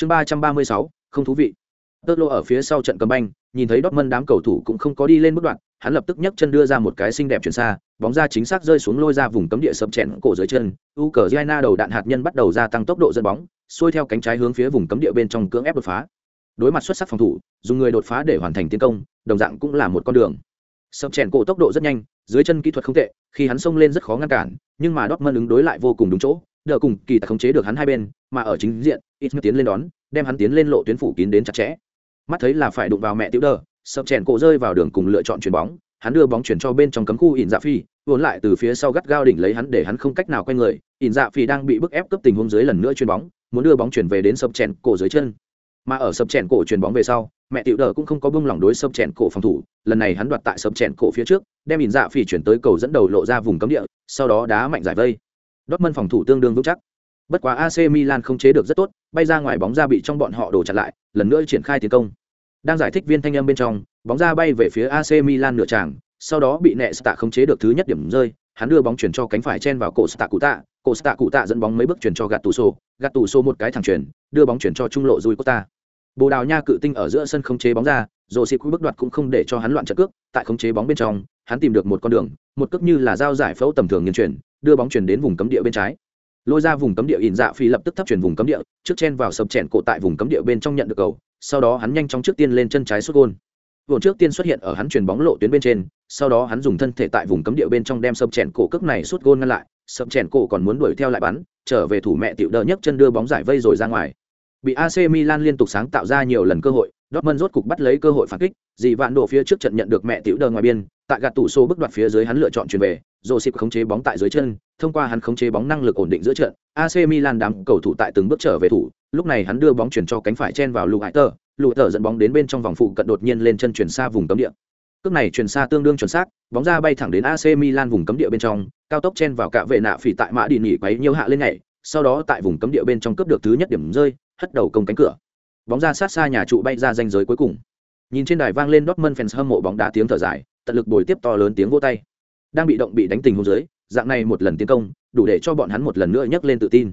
chương ba trăm ba mươi sáu, không thú vị. Tơ lô ở phía sau trận cầm banh, nhìn thấy Dortmund đám cầu thủ cũng không có đi lên bước đoạn, hắn lập tức nhấc chân đưa ra một cái xinh đẹp chuyển xa, bóng ra chính xác rơi xuống lôi ra vùng cấm địa sập chèn cổ dưới chân. Ukraine đầu đạn hạt nhân bắt đầu gia tăng tốc độ dẫn bóng, xuôi theo cánh trái hướng phía vùng cấm địa bên trong cưỡng ép đột phá. Đối mặt xuất sắc phòng thủ, dùng người đột phá để hoàn thành tiến công, đồng dạng cũng là một con đường. Sập chèn cổ tốc độ rất nhanh, dưới chân kỹ thuật không tệ, khi hắn xông lên rất khó ngăn cản, nhưng mà Dortmund ứng đối lại vô cùng đúng chỗ đỡ cùng kỳ tài khống chế được hắn hai bên, mà ở chính diện, ít tiến lên đón, đem hắn tiến lên lộ tuyến phủ kín đến chặt chẽ. Mắt thấy là phải đụng vào mẹ tiểu đờ sập chèn cổ rơi vào đường cùng lựa chọn chuyền bóng, hắn đưa bóng chuyển cho bên trong cấm khu ỉn dạ phi, vốn lại từ phía sau gắt gao đỉnh lấy hắn để hắn không cách nào quay người, ỉn dạ phi đang bị bức ép cấp tình huống dưới lần nữa chuyền bóng, muốn đưa bóng chuyển về đến sập chèn cổ dưới chân. Mà ở sập chèn cổ chuyền bóng về sau, mẹ tiểu đờ cũng không có bông lỏng đối sập chèn cổ phòng thủ, lần này hắn đoạt tại sập chèn cổ phía trước, đem ỉn dạ phi chuyển tới cầu dẫn đầu lộ ra vùng cấm địa, sau đó đá mạnh giải vây. Dortmund phòng thủ tương đương vững chắc bất quá AC Milan không chế được rất tốt bay ra ngoài bóng ra bị trong bọn họ đổ chặn lại lần nữa triển khai tiến công đang giải thích viên thanh âm bên trong bóng ra bay về phía AC Milan nửa tràng sau đó bị nẹ không chế được thứ nhất điểm rơi hắn đưa bóng chuyển cho cánh phải chen vào cổ Stạ Cụ Tạ, cổ Stạ Cụ Tạ dẫn bóng mấy bước chuyển cho gạt tủ gạt tủ một cái thẳng chuyển, đưa bóng chuyển cho trung lộ Rui Costa. Bồ Đào Nha cự tinh ở giữa sân không chế bóng ra, rồi xịt bước đoạt cũng không để cho hắn loạn trận cước, tại không chế bóng bên trong, hắn tìm được một con đường, một cước như là dao giải phẫu tầm thường nghiền chuyển, đưa bóng chuyển đến vùng cấm địa bên trái. Lôi ra vùng cấm địa ỉn dạ phi lập tức thấp chuyển vùng cấm địa, trước chen vào sập chèn cổ tại vùng cấm địa bên trong nhận được cầu, sau đó hắn nhanh chóng trước tiên lên chân trái xuất gôn. Vồn trước tiên xuất hiện ở hắn chuyển bóng lộ tuyến bên trên, sau đó hắn dùng thân thể tại vùng cấm địa bên trong đem sập chèn cổ cước này xuất gôn ngăn lại, sập chèn cổ còn muốn đuổi theo lại bắn, trở về thủ mẹ tiểu đỡ nhấc chân đưa bóng giải vây rồi ra ngoài. Bị AC Milan liên tục sáng tạo ra nhiều lần cơ hội Dortmund rốt cục bắt lấy cơ hội phản kích, dì vạn đổ phía trước trận nhận được mẹ tiểu đờ ngoài biên, tại gạt tủ số bước đoạt phía dưới hắn lựa chọn chuyển về, rồi khống chế bóng tại dưới chân, thông qua hắn khống chế bóng năng lực ổn định giữa trận AC Milan đám cầu thủ tại từng bước trở về thủ, lúc này hắn đưa bóng chuyển cho cánh phải chen vào lùi tờ lùi tờ dẫn bóng đến bên trong vòng phụ cận đột nhiên lên chân chuyển xa vùng cấm địa. Cước này chuyển xa tương đương chuẩn xác, bóng ra bay thẳng đến AC Milan vùng cấm địa bên trong, cao tốc chen vào cả vệ nạ phỉ tại mã đi nghỉ quấy nhiều hạ lên nhảy, sau đó tại vùng cấm địa bên trong cướp được thứ nhất điểm rơi, hất đầu công cánh cửa bóng ra sát xa nhà trụ bay ra danh giới cuối cùng. Nhìn trên đài vang lên Dortmund fans hâm mộ bóng đá tiếng thở dài, tận lực bồi tiếp to lớn tiếng vỗ tay. Đang bị động bị đánh tình hôn dưới, dạng này một lần tiến công, đủ để cho bọn hắn một lần nữa nhấc lên tự tin.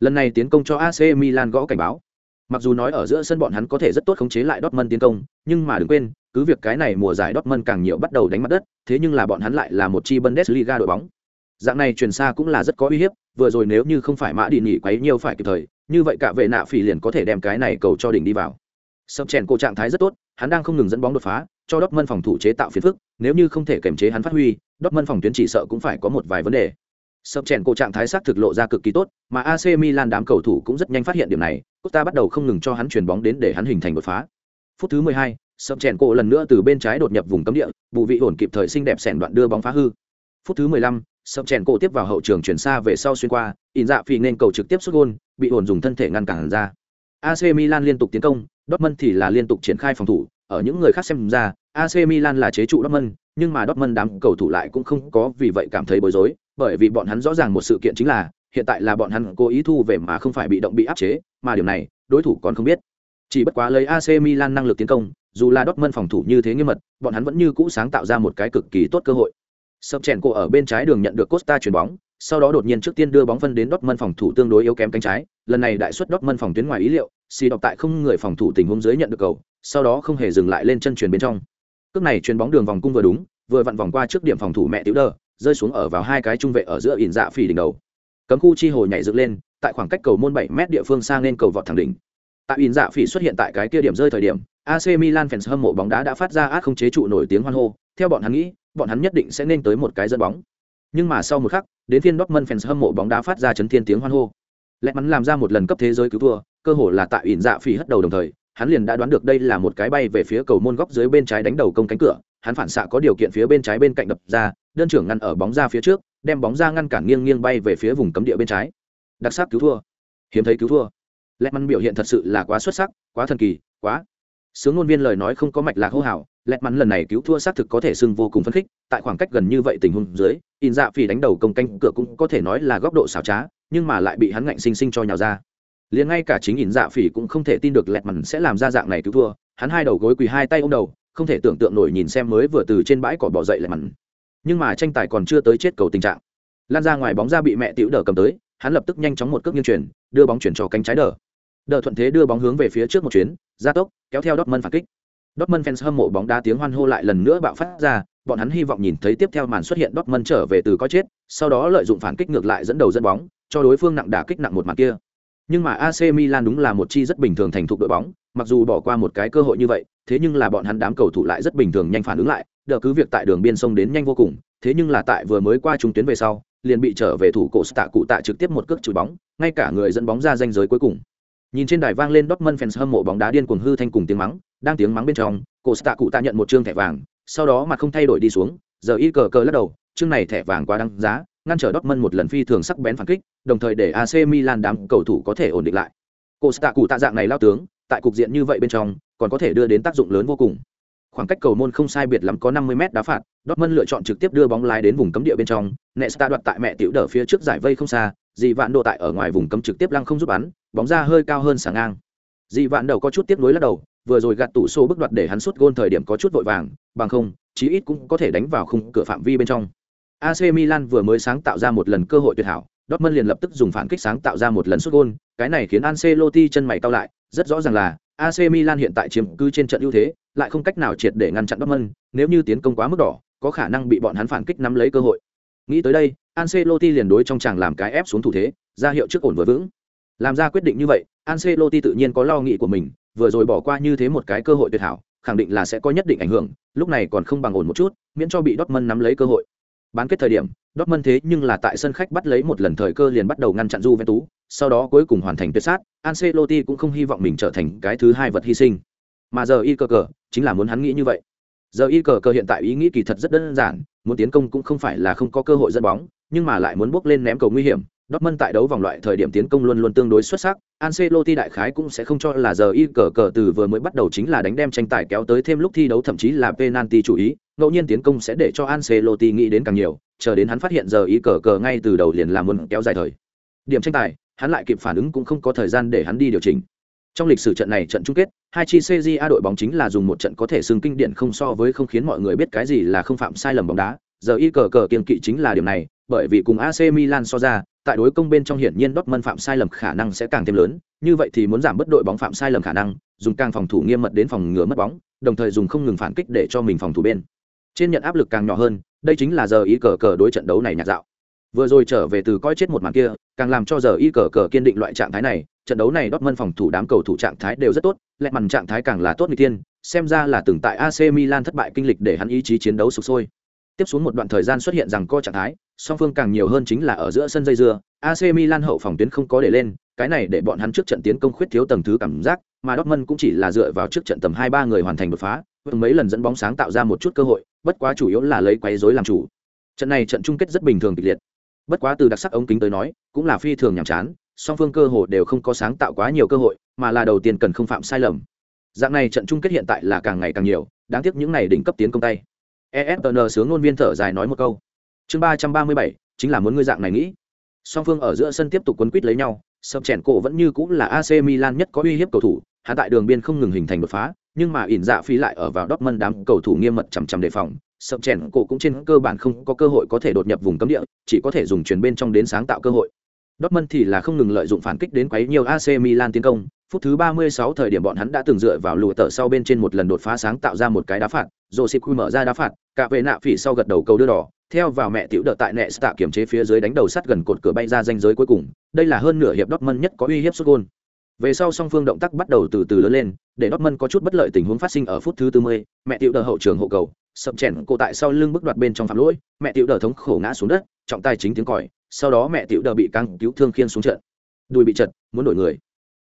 Lần này tiến công cho AC Milan gõ cảnh báo. Mặc dù nói ở giữa sân bọn hắn có thể rất tốt khống chế lại Dortmund tiến công, nhưng mà đừng quên, cứ việc cái này mùa giải Dortmund càng nhiều bắt đầu đánh mặt đất, thế nhưng là bọn hắn lại là một chi Bundesliga đội bóng. Dạng này truyền xa cũng là rất có uy hiếp, vừa rồi nếu như không phải mã đi nghỉ quấy nhiều phải kịp thời như vậy cả vệ nạ phỉ liền có thể đem cái này cầu cho đỉnh đi vào. Sập chèn cổ trạng thái rất tốt hắn đang không ngừng dẫn bóng đột phá cho Đốc Mân phòng thủ chế tạo phiền phức nếu như không thể kiềm chế hắn phát huy Đốc Mân phòng tuyến chỉ sợ cũng phải có một vài vấn đề. Sập chèn cổ trạng thái xác thực lộ ra cực kỳ tốt mà AC Milan đám cầu thủ cũng rất nhanh phát hiện điểm này Costa bắt đầu không ngừng cho hắn chuyển bóng đến để hắn hình thành đột phá. Phút thứ 12, sập chèn cổ lần nữa từ bên trái đột nhập vùng cấm địa vụ vị ổn kịp thời xinh đẹp sẻn đoạn đưa bóng phá hư. Phút thứ 15, sập chèn cổ tiếp vào hậu trường chuyển xa về sau xuyên qua in dạ phi nên cầu trực tiếp xuất gôn, bị ổn dùng thân thể ngăn cản ra. AC Milan liên tục tiến công, Dortmund thì là liên tục triển khai phòng thủ. Ở những người khác xem ra AC Milan là chế trụ Dortmund, nhưng mà Dortmund đám cầu thủ lại cũng không có vì vậy cảm thấy bối rối, bởi vì bọn hắn rõ ràng một sự kiện chính là, hiện tại là bọn hắn cố ý thu về mà không phải bị động bị áp chế, mà điều này, đối thủ còn không biết. Chỉ bất quá lấy AC Milan năng lực tiến công, dù là Dortmund phòng thủ như thế nghiêm mật, bọn hắn vẫn như cũ sáng tạo ra một cái cực kỳ tốt cơ hội sập chèn cổ ở bên trái đường nhận được Costa chuyền bóng, sau đó đột nhiên trước tiên đưa bóng phân đến Dortmund phòng thủ tương đối yếu kém cánh trái, lần này đại suất Dortmund phòng tuyến ngoài ý liệu, xì đọc tại không người phòng thủ tình huống dưới nhận được cầu, sau đó không hề dừng lại lên chân chuyền bên trong. Cước này chuyền bóng đường vòng cung vừa đúng, vừa vặn vòng qua trước điểm phòng thủ mẹ tiểu đờ, rơi xuống ở vào hai cái trung vệ ở giữa ỉn dạ phỉ đỉnh đầu. Cấm khu chi hồ nhảy dựng lên, tại khoảng cách cầu môn 7 mét địa phương sang lên cầu vọt thẳng đỉnh. Tại ỉn dạ phỉ xuất hiện tại cái kia điểm rơi thời điểm, AC Milan fans hâm mộ bóng đá đã phát ra át không chế trụ nổi tiếng hoan hô, theo bọn hắn nghĩ, bọn hắn nhất định sẽ nên tới một cái dẫn bóng. Nhưng mà sau một khắc, đến phiên Dortmund fans hâm mộ bóng đá phát ra chấn thiên tiếng hoan hô. Lẽ mắn làm ra một lần cấp thế giới cứu thua, cơ hội là tại ỉn dạ phỉ hất đầu đồng thời, hắn liền đã đoán được đây là một cái bay về phía cầu môn góc dưới bên trái đánh đầu công cánh cửa, hắn phản xạ có điều kiện phía bên trái bên cạnh đập ra, đơn trưởng ngăn ở bóng ra phía trước, đem bóng ra ngăn cản nghiêng nghiêng bay về phía vùng cấm địa bên trái. Đặc sắc cứu thua, hiếm thấy cứu thua. Lẽ mắn biểu hiện thật sự là quá xuất sắc, quá thần kỳ, quá. Sướng ngôn viên lời nói không có mạch lạc hô hào, lẹt mắn lần này cứu thua xác thực có thể xưng vô cùng phấn khích tại khoảng cách gần như vậy tình huống dưới in dạ phỉ đánh đầu công canh cửa cũng có thể nói là góc độ xảo trá nhưng mà lại bị hắn ngạnh sinh sinh cho nhào ra. Liền ngay cả chính in dạ phỉ cũng không thể tin được lẹt mắn sẽ làm ra dạng này cứu thua hắn hai đầu gối quỳ hai tay ôm đầu không thể tưởng tượng nổi nhìn xem mới vừa từ trên bãi cỏ bỏ dậy lẹt mắn. Nhưng mà tranh tài còn chưa tới chết cầu tình trạng. Lan ra ngoài bóng ra bị mẹ tiểu đờ cầm tới hắn lập tức nhanh chóng một cước nghiêng chuyển đưa bóng chuyển cho cánh trái đờ. Đờ thuận thế đưa bóng hướng về phía trước một chuyến, gia tốc, kéo theo Dortmund phản kích. Dortmund fans hâm mộ bóng đá tiếng hoan hô lại lần nữa bạo phát ra, bọn hắn hy vọng nhìn thấy tiếp theo màn xuất hiện Dortmund trở về từ có chết, sau đó lợi dụng phản kích ngược lại dẫn đầu dẫn bóng, cho đối phương nặng đả kích nặng một mặt kia. Nhưng mà AC Milan đúng là một chi rất bình thường thành thục đội bóng, mặc dù bỏ qua một cái cơ hội như vậy, thế nhưng là bọn hắn đám cầu thủ lại rất bình thường nhanh phản ứng lại, đỡ cứ việc tại đường biên sông đến nhanh vô cùng, thế nhưng là tại vừa mới qua trung tuyến về sau, liền bị trở về thủ cổ tạ cụ tạ trực tiếp một cước chùi bóng, ngay cả người dẫn bóng ra danh giới cuối cùng. Nhìn trên đài vang lên Dortmund fans hâm mộ bóng đá điên cuồng hư thanh cùng tiếng mắng, đang tiếng mắng bên trong, cổ stạ cụ tạ nhận một trương thẻ vàng, sau đó mặt không thay đổi đi xuống, giờ y cờ cờ lắc đầu, chương này thẻ vàng quá đăng giá, ngăn trở Dortmund một lần phi thường sắc bén phản kích, đồng thời để AC Milan đám cầu thủ có thể ổn định lại. Cổ tạ cụ tạ dạng này lao tướng, tại cục diện như vậy bên trong, còn có thể đưa đến tác dụng lớn vô cùng. Khoảng cách cầu môn không sai biệt lắm có 50 mét đá phạt, Dortmund lựa chọn trực tiếp đưa bóng lái đến vùng cấm địa bên trong, Nesta đoạt tại mẹ tiểu đỡ phía trước giải vây không xa, Dị vạn độ tại ở ngoài vùng cấm trực tiếp lăng không giúp bắn, bóng ra hơi cao hơn sáng ngang. Dị vạn đầu có chút tiếp nối lắc đầu, vừa rồi gạt tủ số bước đoạt để hắn sút gôn thời điểm có chút vội vàng, bằng không, chí ít cũng có thể đánh vào khung cửa phạm vi bên trong. AC Milan vừa mới sáng tạo ra một lần cơ hội tuyệt hảo, Dortmund liền lập tức dùng phản kích sáng tạo ra một lần sút gôn, cái này khiến Ancelotti chân mày cau lại, rất rõ ràng là AC Milan hiện tại chiếm cứ trên trận ưu thế, lại không cách nào triệt để ngăn chặn Dortmund, nếu như tiến công quá mức đỏ, có khả năng bị bọn hắn phản kích nắm lấy cơ hội. Nghĩ tới đây, Ancelotti liền đối trong chàng làm cái ép xuống thủ thế, ra hiệu trước ổn vừa vững. Làm ra quyết định như vậy, Ancelotti tự nhiên có lo nghĩ của mình, vừa rồi bỏ qua như thế một cái cơ hội tuyệt hảo, khẳng định là sẽ có nhất định ảnh hưởng, lúc này còn không bằng ổn một chút, miễn cho bị Dortmund nắm lấy cơ hội. Bán kết thời điểm, Dortmund thế nhưng là tại sân khách bắt lấy một lần thời cơ liền bắt đầu ngăn chặn Juventus, sau đó cuối cùng hoàn thành tuyệt sát, Ancelotti cũng không hy vọng mình trở thành cái thứ hai vật hy sinh. Mà giờ y cờ cờ, chính là muốn hắn nghĩ như vậy. Giờ y cờ cờ hiện tại ý nghĩ kỳ thật rất đơn giản, muốn tiến công cũng không phải là không có cơ hội dẫn bóng, nhưng mà lại muốn bước lên ném cầu nguy hiểm. Dortmund tại đấu vòng loại thời điểm tiến công luôn luôn tương đối xuất sắc, Ancelotti đại khái cũng sẽ không cho là giờ y cờ cờ từ vừa mới bắt đầu chính là đánh đem tranh tài kéo tới thêm lúc thi đấu thậm chí là penalty chủ ý, ngẫu nhiên tiến công sẽ để cho Ancelotti nghĩ đến càng nhiều, chờ đến hắn phát hiện giờ y cờ cờ ngay từ đầu liền làm muốn kéo dài thời. Điểm tranh tài, hắn lại kịp phản ứng cũng không có thời gian để hắn đi điều chỉnh. Trong lịch sử trận này trận chung kết, hai chi CJA đội bóng chính là dùng một trận có thể xưng kinh điển không so với không khiến mọi người biết cái gì là không phạm sai lầm bóng đá. Giờ y cờ cờ kiên kỵ chính là điểm này, bởi vì cùng AC Milan so ra, tại đối công bên trong hiển nhiên Dortmund phạm sai lầm khả năng sẽ càng thêm lớn, như vậy thì muốn giảm bất đội bóng phạm sai lầm khả năng, dùng càng phòng thủ nghiêm mật đến phòng ngừa mất bóng, đồng thời dùng không ngừng phản kích để cho mình phòng thủ bên. Trên nhận áp lực càng nhỏ hơn, đây chính là giờ ý cờ cờ đối trận đấu này nhạt dạo. Vừa rồi trở về từ coi chết một màn kia, càng làm cho giờ y cờ cờ kiên định loại trạng thái này, trận đấu này Dortmund phòng thủ đám cầu thủ trạng thái đều rất tốt, lẹ màn trạng thái càng là tốt như tiên, xem ra là từng tại AC Milan thất bại kinh lịch để hắn ý chí chiến đấu sục sôi. Tiếp xuống một đoạn thời gian xuất hiện rằng co trạng thái, song phương càng nhiều hơn chính là ở giữa sân dây dưa, AC Milan hậu phòng tuyến không có để lên, cái này để bọn hắn trước trận tiến công khuyết thiếu tầng thứ cảm giác, mà Dortmund cũng chỉ là dựa vào trước trận tầm 2-3 người hoàn thành đột phá, mấy lần dẫn bóng sáng tạo ra một chút cơ hội, bất quá chủ yếu là lấy quấy rối làm chủ. Trận này trận chung kết rất bình thường kịch liệt. Bất quá từ đặc sắc ống kính tới nói, cũng là phi thường nhàm chán, song phương cơ hội đều không có sáng tạo quá nhiều cơ hội, mà là đầu tiên cần không phạm sai lầm. Dạng này trận chung kết hiện tại là càng ngày càng nhiều, đáng tiếc những này đỉnh cấp tiến công tay. ESPN sướng ngôn viên thở dài nói một câu. Chương 337, chính là muốn ngươi dạng này nghĩ. Song phương ở giữa sân tiếp tục quấn quýt lấy nhau, sập chèn cổ vẫn như cũng là AC Milan nhất có uy hiếp cầu thủ, hạ tại đường biên không ngừng hình thành đột phá, nhưng mà ỉn dạ phi lại ở vào Dortmund đám cầu thủ nghiêm mật chằm chằm đề phòng, sập chèn cổ cũng trên cơ bản không có cơ hội có thể đột nhập vùng cấm địa, chỉ có thể dùng chuyển bên trong đến sáng tạo cơ hội. Dortmund thì là không ngừng lợi dụng phản kích đến quấy nhiều AC Milan tiến công, phút thứ 36 thời điểm bọn hắn đã từng dựa vào lùa tở sau bên trên một lần đột phá sáng tạo ra một cái đá phạt, kui mở ra đá phạt, cả về nạ phỉ sau gật đầu cầu đưa đỏ, theo vào mẹ tiểu đợt tại nệ tạ kiểm chế phía dưới đánh đầu sắt gần cột cửa bay ra danh giới cuối cùng, đây là hơn nửa hiệp Dortmund nhất có uy hiếp sút gôn Về sau song phương động tác bắt đầu từ từ lớn lên, để Dortmund có chút bất lợi tình huống phát sinh ở phút thứ 40, mẹ tiểu đợt hậu trường hộ cầu, sập chèn cô tại sau lưng bước đoạt bên trong phạm lỗi, mẹ tiểu đợt thống khổ ngã xuống đất, trọng tài chính tiếng còi, sau đó mẹ tiểu đợt bị căng cứu thương khiên xuống trận. Đùi bị chật, muốn đổi người.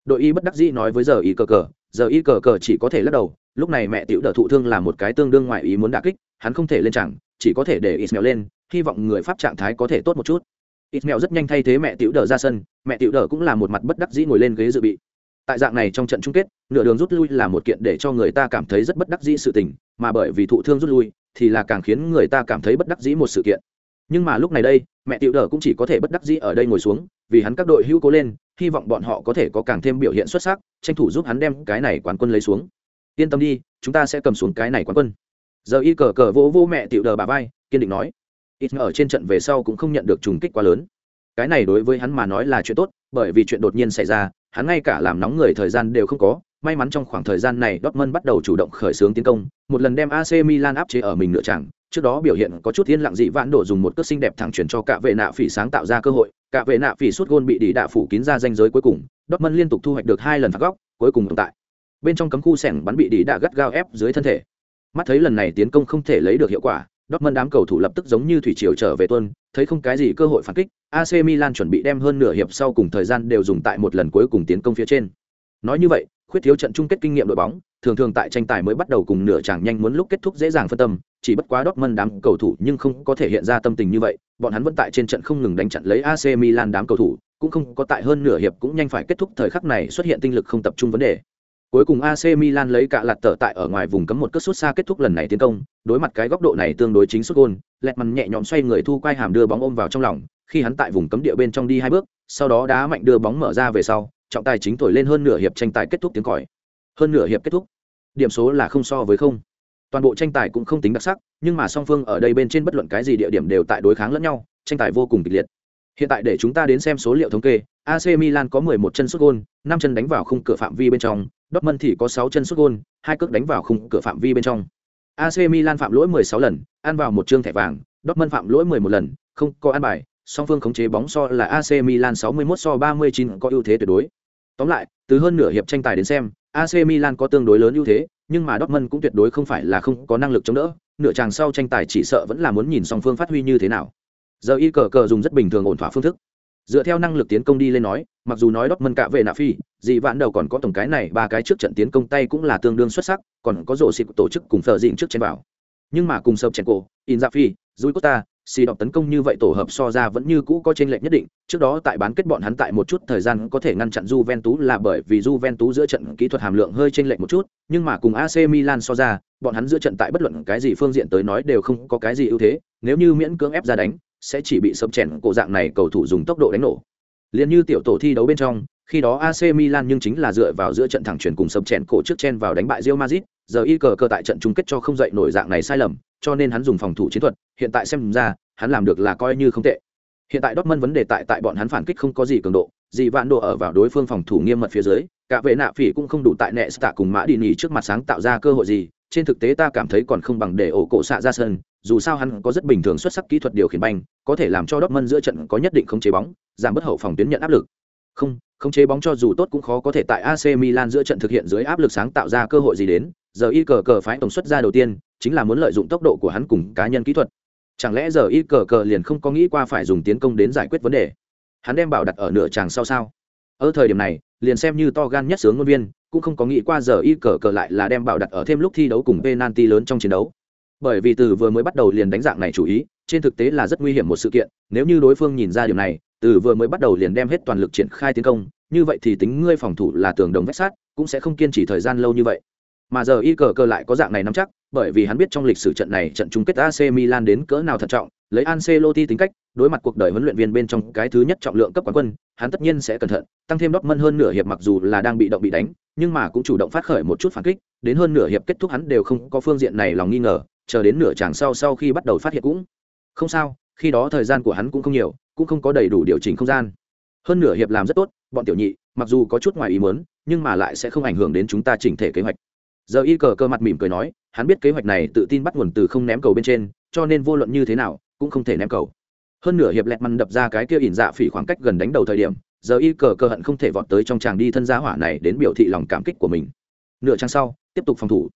Đội y bất đắc dĩ nói với giờ y cờ cờ, giờ y cờ cờ chỉ có thể lắc đầu, lúc này mẹ tiểu đợt thụ thương là một cái tương đương ngoại ý muốn đả kích, hắn không thể lên chẳng, chỉ có thể để Ismail lên, hy vọng người pháp trạng thái có thể tốt một chút. Ismail rất nhanh thay thế mẹ tiểu Đở ra sân, mẹ tiểu Đở cũng là một mặt bất đắc dĩ ngồi lên ghế dự bị. Tại dạng này trong trận chung kết, nửa đường rút lui là một kiện để cho người ta cảm thấy rất bất đắc dĩ sự tình, mà bởi vì thụ thương rút lui, thì là càng khiến người ta cảm thấy bất đắc dĩ một sự kiện. Nhưng mà lúc này đây, mẹ tiểu Đở cũng chỉ có thể bất đắc dĩ ở đây ngồi xuống, vì hắn các đội hưu cố lên, hy vọng bọn họ có thể có càng thêm biểu hiện xuất sắc, tranh thủ giúp hắn đem cái này quán quân lấy xuống. Yên tâm đi, chúng ta sẽ cầm xuống cái này quán quân giờ y cờ cờ vỗ vỗ mẹ tiểu đờ bà vai, kiên định nói. Ít ở trên trận về sau cũng không nhận được trùng kích quá lớn. Cái này đối với hắn mà nói là chuyện tốt, bởi vì chuyện đột nhiên xảy ra, hắn ngay cả làm nóng người thời gian đều không có. May mắn trong khoảng thời gian này, Dortmund bắt đầu chủ động khởi xướng tiến công. Một lần đem AC Milan áp chế ở mình nửa chẳng, trước đó biểu hiện có chút yên lặng dị vãn độ dùng một cước xinh đẹp thẳng chuyển cho cả vệ nạ phỉ sáng tạo ra cơ hội. Cả vệ nạ phỉ suốt gôn bị đỉ đạ phủ kín ra danh giới cuối cùng, Dortmund liên tục thu hoạch được hai lần phạt góc, cuối cùng tồn tại. Bên trong cấm khu sẻng bắn bị đỉ đạ gắt gao ép dưới thân thể mắt thấy lần này tiến công không thể lấy được hiệu quả Dortmund đám cầu thủ lập tức giống như thủy triều trở về tuân, thấy không cái gì cơ hội phản kích, AC Milan chuẩn bị đem hơn nửa hiệp sau cùng thời gian đều dùng tại một lần cuối cùng tiến công phía trên. Nói như vậy, khuyết thiếu trận chung kết kinh nghiệm đội bóng, thường thường tại tranh tài mới bắt đầu cùng nửa chẳng nhanh muốn lúc kết thúc dễ dàng phân tâm, chỉ bất quá Dortmund đám cầu thủ nhưng không có thể hiện ra tâm tình như vậy, bọn hắn vẫn tại trên trận không ngừng đánh trận lấy AC Milan đám cầu thủ, cũng không có tại hơn nửa hiệp cũng nhanh phải kết thúc thời khắc này xuất hiện tinh lực không tập trung vấn đề. Cuối cùng AC Milan lấy cả lạt tở tại ở ngoài vùng cấm một cất sút xa kết thúc lần này tiến công, đối mặt cái góc độ này tương đối chính sút gol, Lẹtman nhẹ nhõm xoay người thu quay hàm đưa bóng ôm vào trong lòng, khi hắn tại vùng cấm địa bên trong đi hai bước, sau đó đá mạnh đưa bóng mở ra về sau, trọng tài chính thổi lên hơn nửa hiệp tranh tài kết thúc tiếng còi. Hơn nửa hiệp kết thúc. Điểm số là không so với không. Toàn bộ tranh tài cũng không tính đặc sắc, nhưng mà song phương ở đây bên trên bất luận cái gì địa điểm đều tại đối kháng lẫn nhau, tranh tài vô cùng kịch liệt. Hiện tại để chúng ta đến xem số liệu thống kê, AC Milan có 11 chân sút gôn, 5 chân đánh vào khung cửa phạm vi bên trong, Dortmund thì có 6 chân sút gôn, hai cước đánh vào khung cửa phạm vi bên trong. AC Milan phạm lỗi 16 lần, ăn vào một trương thẻ vàng, Dortmund phạm lỗi 11 lần, không có ăn bài, song phương khống chế bóng so là AC Milan 61 so 39 có ưu thế tuyệt đối. Tóm lại, từ hơn nửa hiệp tranh tài đến xem, AC Milan có tương đối lớn ưu thế, nhưng mà Dortmund cũng tuyệt đối không phải là không có năng lực chống đỡ, nửa chàng sau tranh tài chỉ sợ vẫn là muốn nhìn song phương phát huy như thế nào. Giờ y cờ cờ dùng rất bình thường ổn thỏa phương thức. Dựa theo năng lực tiến công đi lên nói, mặc dù nói đốc mân cạ về nạ phi dị vạn đầu còn có tổng cái này, ba cái trước trận tiến công tay cũng là tương đương xuất sắc, còn có rổ xịt tổ chức cùng thợ dịnh trước trên bảo. Nhưng mà cùng sập chèn cổ in ra phi dui costa, xì đọc tấn công như vậy tổ hợp so ra vẫn như cũ có tranh lệch nhất định, trước đó tại bán kết bọn hắn tại một chút thời gian có thể ngăn chặn Juventus là bởi vì Juventus giữa trận kỹ thuật hàm lượng hơi tranh lệch một chút, nhưng mà cùng AC Milan so ra, bọn hắn giữa trận tại bất luận cái gì phương diện tới nói đều không có cái gì ưu thế, nếu như miễn cưỡng ép ra đánh sẽ chỉ bị sập chèn cổ dạng này cầu thủ dùng tốc độ đánh nổ. Liên như tiểu tổ thi đấu bên trong, khi đó AC Milan nhưng chính là dựa vào giữa trận thẳng chuyển cùng sập chèn cổ trước chen vào đánh bại Real Madrid, giờ y cờ cờ tại trận chung kết cho không dậy nổi dạng này sai lầm, cho nên hắn dùng phòng thủ chiến thuật, hiện tại xem ra, hắn làm được là coi như không tệ. Hiện tại Dortmund vấn đề tại tại bọn hắn phản kích không có gì cường độ, gì vạn độ ở vào đối phương phòng thủ nghiêm mật phía dưới, cả vệ nạ phỉ cũng không đủ tại nệ tạ cùng mã đi nhỉ trước mặt sáng tạo ra cơ hội gì, trên thực tế ta cảm thấy còn không bằng để ổ cổ xạ ra sân, dù sao hắn có rất bình thường xuất sắc kỹ thuật điều khiển banh, có thể làm cho Dortmund giữa trận có nhất định không chế bóng, giảm bớt hậu phòng tuyến nhận áp lực. Không, không chế bóng cho dù tốt cũng khó có thể tại AC Milan giữa trận thực hiện dưới áp lực sáng tạo ra cơ hội gì đến, giờ y cờ cờ phái tổng xuất ra đầu tiên, chính là muốn lợi dụng tốc độ của hắn cùng cá nhân kỹ thuật. Chẳng lẽ giờ y cờ cờ liền không có nghĩ qua phải dùng tiến công đến giải quyết vấn đề? Hắn đem bảo đặt ở nửa tràng sau sao? Ở thời điểm này, liền xem như to gan nhất sướng ngôn viên, cũng không có nghĩ qua giờ y cờ cờ lại là đem bảo đặt ở thêm lúc thi đấu cùng penalty lớn trong chiến đấu bởi vì từ vừa mới bắt đầu liền đánh dạng này chủ ý, trên thực tế là rất nguy hiểm một sự kiện, nếu như đối phương nhìn ra điều này, từ vừa mới bắt đầu liền đem hết toàn lực triển khai tiến công, như vậy thì tính ngươi phòng thủ là tường đồng vách sát cũng sẽ không kiên trì thời gian lâu như vậy. Mà giờ y cờ cờ lại có dạng này nắm chắc, bởi vì hắn biết trong lịch sử trận này trận chung kết AC Milan đến cỡ nào thận trọng, lấy Ancelotti tính cách, đối mặt cuộc đời huấn luyện viên bên trong cái thứ nhất trọng lượng cấp quán quân, hắn tất nhiên sẽ cẩn thận, tăng thêm Dortmund hơn nửa hiệp mặc dù là đang bị động bị đánh nhưng mà cũng chủ động phát khởi một chút phản kích, đến hơn nửa hiệp kết thúc hắn đều không có phương diện này lòng nghi ngờ, chờ đến nửa chàng sau sau khi bắt đầu phát hiện cũng không sao, khi đó thời gian của hắn cũng không nhiều, cũng không có đầy đủ điều chỉnh không gian. Hơn nửa hiệp làm rất tốt, bọn tiểu nhị, mặc dù có chút ngoài ý muốn, nhưng mà lại sẽ không ảnh hưởng đến chúng ta chỉnh thể kế hoạch. Giờ y cờ cơ mặt mỉm cười nói, hắn biết kế hoạch này tự tin bắt nguồn từ không ném cầu bên trên, cho nên vô luận như thế nào, cũng không thể ném cầu. Hơn nửa hiệp lẹt măn đập ra cái kia ỉn dạ phỉ khoảng cách gần đánh đầu thời điểm giờ y cờ cơ hận không thể vọt tới trong chàng đi thân gia hỏa này đến biểu thị lòng cảm kích của mình. Nửa trang sau tiếp tục phòng thủ.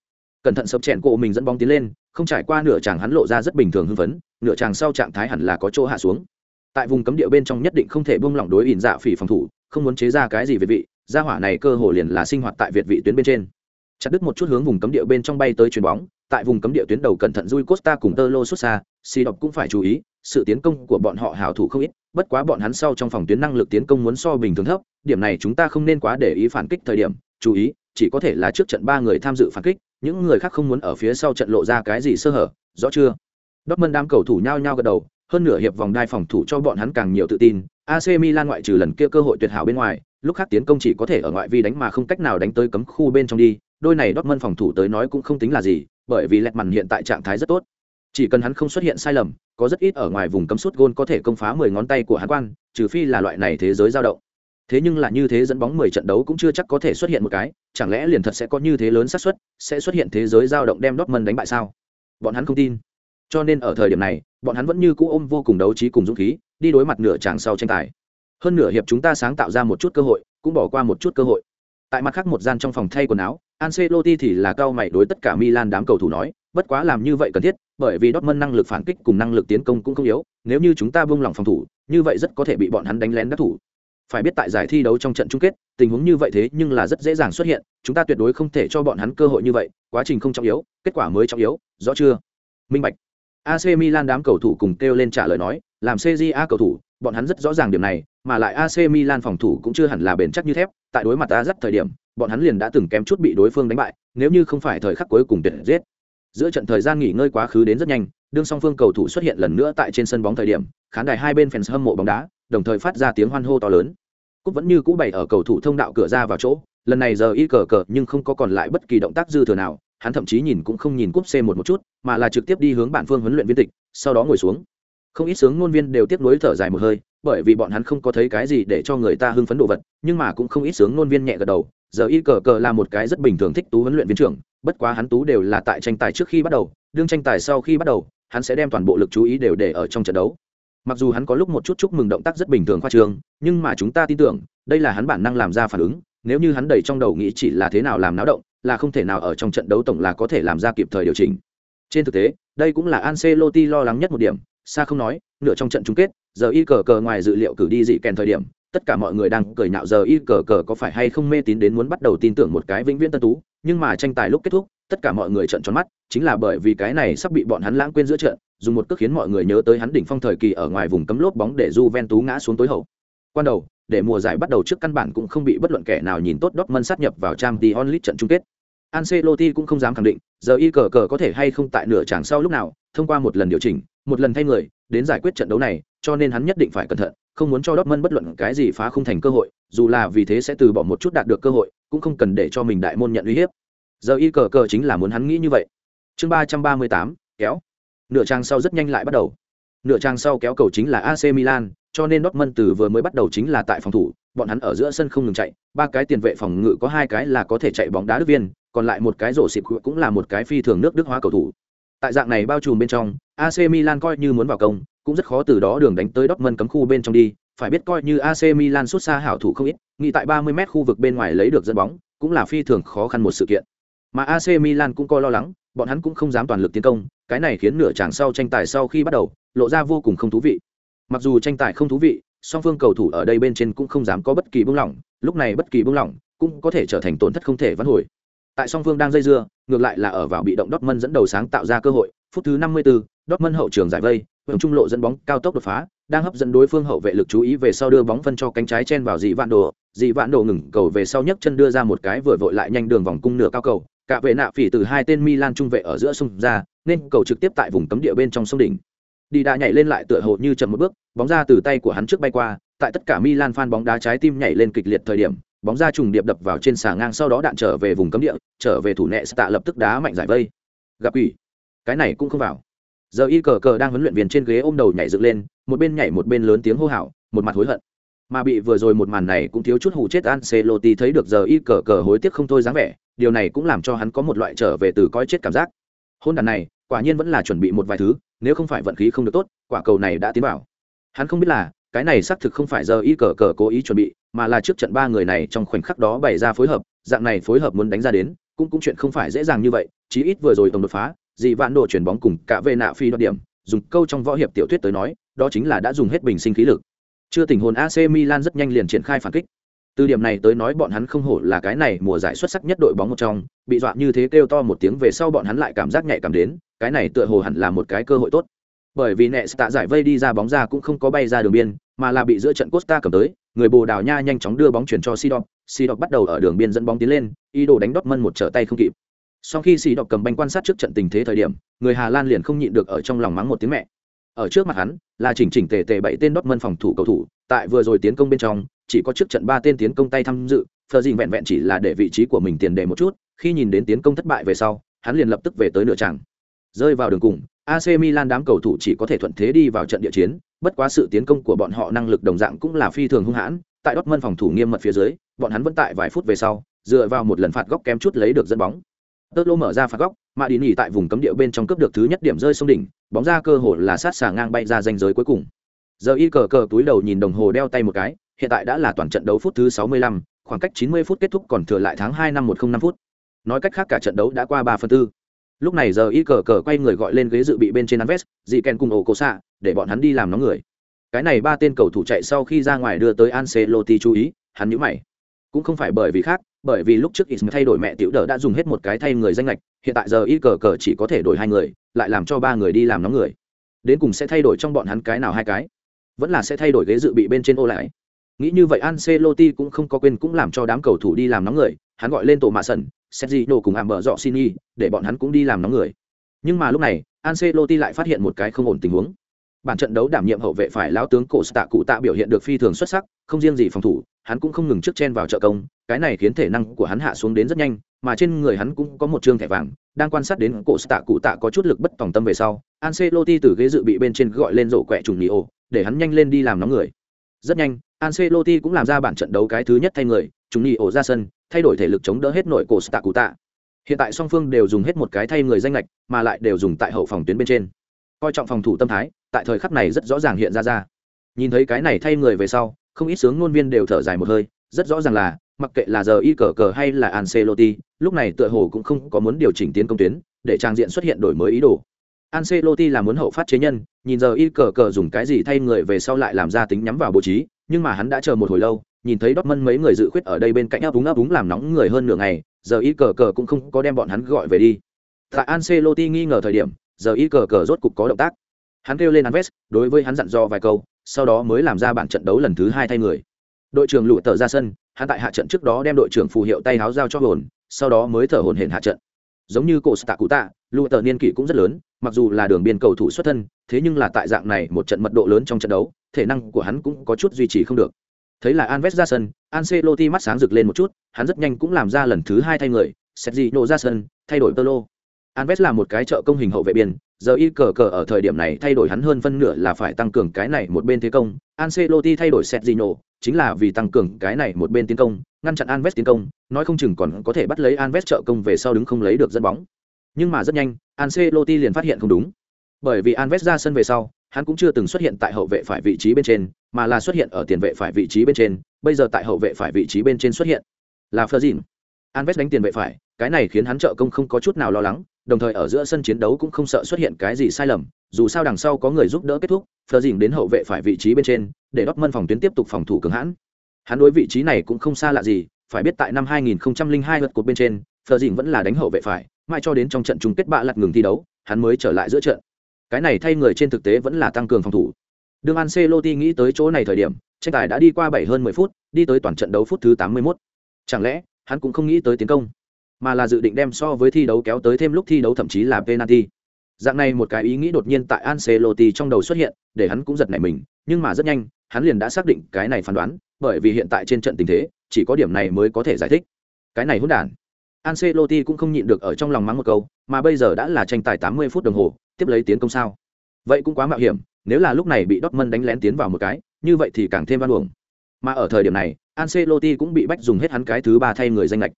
Cẩn thận sập chèn cổ mình dẫn bóng tiến lên không trải qua nửa chàng hắn lộ ra rất bình thường hưng phấn nửa chàng sau trạng thái hẳn là có chỗ hạ xuống. Tại vùng cấm địa bên trong nhất định không thể buông lỏng đối ỉn dạ phỉ phòng thủ không muốn chế ra cái gì về vị gia hỏa này cơ hồ liền là sinh hoạt tại việt vị tuyến bên trên. Chặt đứt một chút hướng vùng cấm địa bên trong bay tới chuyền bóng tại vùng cấm địa tuyến đầu cẩn thận Rui Costa cùng Tơ Lô xuất xa, Si độc cũng phải chú ý, sự tiến công của bọn họ hảo thủ không ít, bất quá bọn hắn sau trong phòng tuyến năng lực tiến công muốn so bình thường thấp, điểm này chúng ta không nên quá để ý phản kích thời điểm, chú ý, chỉ có thể là trước trận ba người tham dự phản kích, những người khác không muốn ở phía sau trận lộ ra cái gì sơ hở, rõ chưa? Dortmund đám cầu thủ nhao nhao gật đầu, hơn nửa hiệp vòng đai phòng thủ cho bọn hắn càng nhiều tự tin, AC Milan ngoại trừ lần kia cơ hội tuyệt hảo bên ngoài, lúc khác tiến công chỉ có thể ở ngoại vi đánh mà không cách nào đánh tới cấm khu bên trong đi, đôi này Dortmund phòng thủ tới nói cũng không tính là gì, bởi vì lẹt mằn hiện tại trạng thái rất tốt chỉ cần hắn không xuất hiện sai lầm có rất ít ở ngoài vùng cấm sút gôn có thể công phá mười ngón tay của hắn quan trừ phi là loại này thế giới dao động thế nhưng là như thế dẫn bóng 10 trận đấu cũng chưa chắc có thể xuất hiện một cái, chẳng lẽ liền thật sẽ có như thế lớn xác suất sẽ xuất hiện thế giới dao động đem Dortmund đánh bại sao? Bọn hắn không tin. Cho nên ở thời điểm này, bọn hắn vẫn như cũ ôm vô cùng đấu trí cùng dũng khí, đi đối mặt nửa chàng sau tranh tài. Hơn nửa hiệp chúng ta sáng tạo ra một chút cơ hội, cũng bỏ qua một chút cơ hội. Tại mặt khác một gian trong phòng thay quần áo, Ancelotti thì là cao mày đối tất cả Milan đám cầu thủ nói, bất quá làm như vậy cần thiết, bởi vì Dortmund năng lực phản kích cùng năng lực tiến công cũng không yếu, nếu như chúng ta buông lỏng phòng thủ, như vậy rất có thể bị bọn hắn đánh lén đắc thủ. Phải biết tại giải thi đấu trong trận chung kết, tình huống như vậy thế nhưng là rất dễ dàng xuất hiện, chúng ta tuyệt đối không thể cho bọn hắn cơ hội như vậy, quá trình không trọng yếu, kết quả mới trọng yếu, rõ chưa? Minh bạch. AC Milan đám cầu thủ cùng kêu lên trả lời nói, làm CJA cầu thủ, bọn hắn rất rõ ràng điểm này, mà lại AC Milan phòng thủ cũng chưa hẳn là bền chắc như thép, tại đối mặt Ajax thời điểm, bọn hắn liền đã từng kém chút bị đối phương đánh bại, nếu như không phải thời khắc cuối cùng tuyệt giết. Giữa trận thời gian nghỉ ngơi quá khứ đến rất nhanh, đương song phương cầu thủ xuất hiện lần nữa tại trên sân bóng thời điểm, khán đài hai bên fans hâm mộ bóng đá, đồng thời phát ra tiếng hoan hô to lớn. Cúp vẫn như cũ bày ở cầu thủ thông đạo cửa ra vào chỗ, lần này giờ y cờ cờ nhưng không có còn lại bất kỳ động tác dư thừa nào, hắn thậm chí nhìn cũng không nhìn cúp C một một chút, mà là trực tiếp đi hướng bản phương huấn luyện viên tịch, sau đó ngồi xuống. Không ít sướng ngôn viên đều tiếp nối thở dài một hơi, bởi vì bọn hắn không có thấy cái gì để cho người ta hưng phấn đồ vật, nhưng mà cũng không ít sướng ngôn viên nhẹ gật đầu, giờ y cờ cờ là một cái rất bình thường thích tú huấn luyện viên trưởng, bất quá hắn tú đều là tại tranh tài trước khi bắt đầu, đương tranh tài sau khi bắt đầu, hắn sẽ đem toàn bộ lực chú ý đều để ở trong trận đấu. Mặc dù hắn có lúc một chút chúc mừng động tác rất bình thường khoa trường, nhưng mà chúng ta tin tưởng, đây là hắn bản năng làm ra phản ứng, nếu như hắn đầy trong đầu nghĩ chỉ là thế nào làm náo động, là không thể nào ở trong trận đấu tổng là có thể làm ra kịp thời điều chỉnh. Trên thực tế, đây cũng là Ancelotti lo lắng nhất một điểm, xa không nói, nửa trong trận chung kết, giờ y cờ cờ ngoài dự liệu cử đi dị kèn thời điểm, tất cả mọi người đang cười nhạo giờ y cờ cờ có phải hay không mê tín đến muốn bắt đầu tin tưởng một cái vĩnh viễn tân tú, nhưng mà tranh tài lúc kết thúc, tất cả mọi người trợn tròn mắt, chính là bởi vì cái này sắp bị bọn hắn lãng quên giữa trận, dùng một cước khiến mọi người nhớ tới hắn đỉnh phong thời kỳ ở ngoài vùng cấm lốp bóng để Juventus ngã xuống tối hậu. Quan đầu, để mùa giải bắt đầu trước căn bản cũng không bị bất luận kẻ nào nhìn tốt Dortmund sát nhập vào Champions League trận chung kết. Ancelotti cũng không dám khẳng định, giờ y cờ cờ có thể hay không tại nửa chẳng sau lúc nào, thông qua một lần điều chỉnh, một lần thay người, đến giải quyết trận đấu này, cho nên hắn nhất định phải cẩn thận, không muốn cho Dortmund bất luận cái gì phá không thành cơ hội, dù là vì thế sẽ từ bỏ một chút đạt được cơ hội, cũng không cần để cho mình đại môn nhận uy hiếp. Giờ y cờ cờ chính là muốn hắn nghĩ như vậy. Chương ba ba mươi tám kéo. Nửa trang sau rất nhanh lại bắt đầu. Nửa trang sau kéo cầu chính là AC Milan, cho nên Dortmund từ vừa mới bắt đầu chính là tại phòng thủ, bọn hắn ở giữa sân không ngừng chạy, ba cái tiền vệ phòng ngự có hai cái là có thể chạy bóng đá đức viên, còn lại một cái rổ xịp cũng là một cái phi thường nước đức hóa cầu thủ. Tại dạng này bao trùm bên trong, AC Milan coi như muốn vào công, cũng rất khó từ đó đường đánh tới Dortmund cấm khu bên trong đi, phải biết coi như AC Milan xuất xa hảo thủ không ít, nghĩ tại 30m khu vực bên ngoài lấy được dẫn bóng, cũng là phi thường khó khăn một sự kiện. Mà AC Milan cũng coi lo lắng, bọn hắn cũng không dám toàn lực tiến công, cái này khiến nửa chàng sau tranh tài sau khi bắt đầu, lộ ra vô cùng không thú vị. Mặc dù tranh tài không thú vị, song phương cầu thủ ở đây bên trên cũng không dám có bất kỳ buông lỏng, lúc này bất kỳ buông lỏng cũng có thể trở thành tổn thất không thể vãn hồi. Tại song phương đang dây dưa, ngược lại là ở vào bị động Dortmund dẫn đầu sáng tạo ra cơ hội, phút thứ 54, Dortmund hậu trường giải vây, vòng trung lộ dẫn bóng cao tốc đột phá, đang hấp dẫn đối phương hậu vệ lực chú ý về sau đưa bóng phân cho cánh trái chen vào dị vạn đồ, dị vạn đồ ngừng cầu về sau nhấc chân đưa ra một cái vừa vội lại nhanh đường vòng cung nửa cao cầu, cả vệ nạ phỉ từ hai tên Milan trung vệ ở giữa sông ra, nên cầu trực tiếp tại vùng cấm địa bên trong sông đỉnh. Đi đã nhảy lên lại tựa hồ như chậm một bước, bóng ra từ tay của hắn trước bay qua, tại tất cả Milan fan bóng đá trái tim nhảy lên kịch liệt thời điểm, bóng ra trùng điệp đập vào trên xà ngang sau đó đạn trở về vùng cấm địa, trở về thủ nệ tạ lập tức đá mạnh giải vây. Gặp ủy, cái này cũng không vào. Giờ y cờ cờ đang huấn luyện viên trên ghế ôm đầu nhảy dựng lên, một bên nhảy một bên lớn tiếng hô hào, một mặt hối hận. Mà bị vừa rồi một màn này cũng thiếu chút hù chết Ancelotti thấy được giờ y cờ cờ hối tiếc không thôi dáng vẻ, điều này cũng làm cho hắn có một loại trở về từ coi chết cảm giác. Hôn đàn này, quả nhiên vẫn là chuẩn bị một vài thứ, nếu không phải vận khí không được tốt, quả cầu này đã tiến vào. Hắn không biết là, cái này xác thực không phải giờ y cờ cờ cố ý chuẩn bị, mà là trước trận ba người này trong khoảnh khắc đó bày ra phối hợp, dạng này phối hợp muốn đánh ra đến, cũng cũng chuyện không phải dễ dàng như vậy, chí ít vừa rồi tổng đột phá, dị vạn độ chuyển bóng cùng cả về nạ phi đoạt điểm, dùng câu trong võ hiệp tiểu thuyết tới nói, đó chính là đã dùng hết bình sinh khí lực. Chưa tình hồn AC Milan rất nhanh liền triển khai phản kích. Từ điểm này tới nói bọn hắn không hổ là cái này mùa giải xuất sắc nhất đội bóng một trong, bị dọa như thế kêu to một tiếng về sau bọn hắn lại cảm giác nhạy cảm đến, cái này tựa hồ hẳn là một cái cơ hội tốt. Bởi vì nẹ tạ giải vây đi ra bóng ra cũng không có bay ra đường biên, mà là bị giữa trận Costa cầm tới, người Bồ Đào Nha nhanh chóng đưa bóng chuyển cho Sidon, Sidon bắt đầu ở đường biên dẫn bóng tiến lên, ý đồ đánh mân một trở tay không kịp. Sau khi Sidon cầm banh quan sát trước trận tình thế thời điểm, người Hà Lan liền không nhịn được ở trong lòng mắng một tiếng mẹ. Ở trước mặt hắn, là chỉnh chỉnh tề tề bảy tên mân phòng thủ cầu thủ, tại vừa rồi tiến công bên trong, chỉ có trước trận ba tên tiến công tay tham dự, thờ Dĩnh vẹn vẹn chỉ là để vị trí của mình tiền đề một chút, khi nhìn đến tiến công thất bại về sau, hắn liền lập tức về tới nửa tràng Rơi vào đường cùng, AC Milan đám cầu thủ chỉ có thể thuận thế đi vào trận địa chiến, bất quá sự tiến công của bọn họ năng lực đồng dạng cũng là phi thường hung hãn, tại Dortmund phòng thủ nghiêm mật phía dưới, bọn hắn vẫn tại vài phút về sau, dựa vào một lần phạt góc kém chút lấy được dẫn bóng. Tơ mở ra phạt góc, mà đi nghỉ tại vùng cấm địa bên trong cướp được thứ nhất điểm rơi sông đỉnh, bóng ra cơ hội là sát xà ngang bay ra danh giới cuối cùng. Giờ y cờ cờ túi đầu nhìn đồng hồ đeo tay một cái, hiện tại đã là toàn trận đấu phút thứ 65, khoảng cách 90 phút kết thúc còn thừa lại tháng 2 năm 105 phút. Nói cách khác cả trận đấu đã qua 3 phần tư. Lúc này giờ y cờ cờ quay người gọi lên ghế dự bị bên trên Anves, dị kèn cùng ổ cổ xạ, để bọn hắn đi làm nó người. Cái này ba tên cầu thủ chạy sau khi ra ngoài đưa tới Ancelotti chú ý, hắn nhíu mày. Cũng không phải bởi vì khác, bởi vì lúc trước Ism thay đổi mẹ tiểu đỡ đã dùng hết một cái thay người danh lệch, hiện tại giờ y cờ cờ chỉ có thể đổi hai người, lại làm cho ba người đi làm nó người. Đến cùng sẽ thay đổi trong bọn hắn cái nào hai cái? Vẫn là sẽ thay đổi ghế dự bị bên trên ô lại. Nghĩ như vậy Ancelotti cũng không có quên cũng làm cho đám cầu thủ đi làm nóng người, hắn gọi lên tổ mạ sần, Sergio cùng ảm bờ dọ Sini, để bọn hắn cũng đi làm nóng người. Nhưng mà lúc này, Ancelotti lại phát hiện một cái không ổn tình huống. Bản trận đấu đảm nhiệm hậu vệ phải lão tướng cổ tạ cụ tạ biểu hiện được phi thường xuất sắc, không riêng gì phòng thủ, hắn cũng không ngừng trước chen vào trợ công, cái này khiến thể năng của hắn hạ xuống đến rất nhanh, mà trên người hắn cũng có một trương thẻ vàng, đang quan sát đến cổ tạ cụ tạ có chút lực bất tòng tâm về sau, Ancelotti từ ghế dự bị bên trên gọi lên rổ quẹ trùng Nio, để hắn nhanh lên đi làm nóng người. Rất nhanh, Ancelotti cũng làm ra bản trận đấu cái thứ nhất thay người, trùng Nio ra sân, thay đổi thể lực chống đỡ hết nội cổ tạ cụ tạ. Hiện tại song phương đều dùng hết một cái thay người danh lệch, mà lại đều dùng tại hậu phòng tuyến bên trên. Coi trọng phòng thủ tâm thái, tại thời khắc này rất rõ ràng hiện ra ra. Nhìn thấy cái này thay người về sau, không ít sướng ngôn viên đều thở dài một hơi, rất rõ ràng là, mặc kệ là giờ y cờ cờ hay là Ancelotti, lúc này tựa hồ cũng không có muốn điều chỉnh tiến công tuyến, để trang diện xuất hiện đổi mới ý đồ. Ancelotti là muốn hậu phát chế nhân, nhìn giờ y cờ cờ dùng cái gì thay người về sau lại làm ra tính nhắm vào bố trí, nhưng mà hắn đã chờ một hồi lâu, nhìn thấy Dortmund mấy người dự khuyết ở đây bên cạnh áp úng áp úng làm nóng người hơn nửa ngày, giờ y cờ cờ cũng không có đem bọn hắn gọi về đi. Tại Ancelotti nghi ngờ thời điểm, giờ y cờ cờ rốt cục có động tác. Hắn kêu lên Anves, đối với hắn dặn dò vài câu, sau đó mới làm ra bản trận đấu lần thứ hai thay người. Đội trưởng lụ tờ ra sân, hắn tại hạ trận trước đó đem đội trưởng phù hiệu tay háo giao cho hồn, sau đó mới thở hồn hển hạ trận. Giống như cổ Stạ Cụ Tạ, lụ tờ niên kỷ cũng rất lớn, mặc dù là đường biên cầu thủ xuất thân, thế nhưng là tại dạng này một trận mật độ lớn trong trận đấu, thể năng của hắn cũng có chút duy trì không được. Thấy là Anves ra sân, Ancelotti mắt sáng rực lên một chút, hắn rất nhanh cũng làm ra lần thứ hai thay người, Sergio ra sân, thay đổi Tolo. Anves là một cái trợ công hình hậu vệ biên, giờ y cờ cờ ở thời điểm này thay đổi hắn hơn phân nửa là phải tăng cường cái này một bên thế công. Ancelotti thay đổi Sergio, chính là vì tăng cường cái này một bên tiến công, ngăn chặn Anves tiến công, nói không chừng còn có thể bắt lấy Anves trợ công về sau đứng không lấy được dẫn bóng. Nhưng mà rất nhanh, Ancelotti liền phát hiện không đúng. Bởi vì Anves ra sân về sau, hắn cũng chưa từng xuất hiện tại hậu vệ phải vị trí bên trên, mà là xuất hiện ở tiền vệ phải vị trí bên trên, bây giờ tại hậu vệ phải vị trí bên trên xuất hiện. Là Fleurin. Anves đánh tiền vệ phải, cái này khiến hắn trợ công không có chút nào lo lắng, đồng thời ở giữa sân chiến đấu cũng không sợ xuất hiện cái gì sai lầm, dù sao đằng sau có người giúp đỡ kết thúc, Fleurin đến hậu vệ phải vị trí bên trên, để Dortmund phòng tuyến tiếp tục phòng thủ cứng hãn. Hắn đối vị trí này cũng không xa lạ gì, phải biết tại năm 2002 lượt cột bên trên, Fleurin vẫn là đánh hậu vệ phải, mãi cho đến trong trận chung kết bạ lật ngừng thi đấu, hắn mới trở lại giữa trận. Cái này thay người trên thực tế vẫn là tăng cường phòng thủ. Đường Ancelotti nghĩ tới chỗ này thời điểm, tranh tài đã đi qua 7 hơn 10 phút, đi tới toàn trận đấu phút thứ 81. Chẳng lẽ, hắn cũng không nghĩ tới tiến công, mà là dự định đem so với thi đấu kéo tới thêm lúc thi đấu thậm chí là penalty. Dạng này một cái ý nghĩ đột nhiên tại Ancelotti trong đầu xuất hiện, để hắn cũng giật nảy mình, nhưng mà rất nhanh, hắn liền đã xác định cái này phán đoán, bởi vì hiện tại trên trận tình thế, chỉ có điểm này mới có thể giải thích. Cái này hỗn đản. Ancelotti cũng không nhịn được ở trong lòng mắng một câu, mà bây giờ đã là tranh tài 80 phút đồng hồ, tiếp lấy tiến công sao? Vậy cũng quá mạo hiểm, nếu là lúc này bị Dortmund đánh lén tiến vào một cái, như vậy thì càng thêm van uổng. Mà ở thời điểm này, Ancelotti cũng bị bách dùng hết hắn cái thứ ba thay người danh lệch.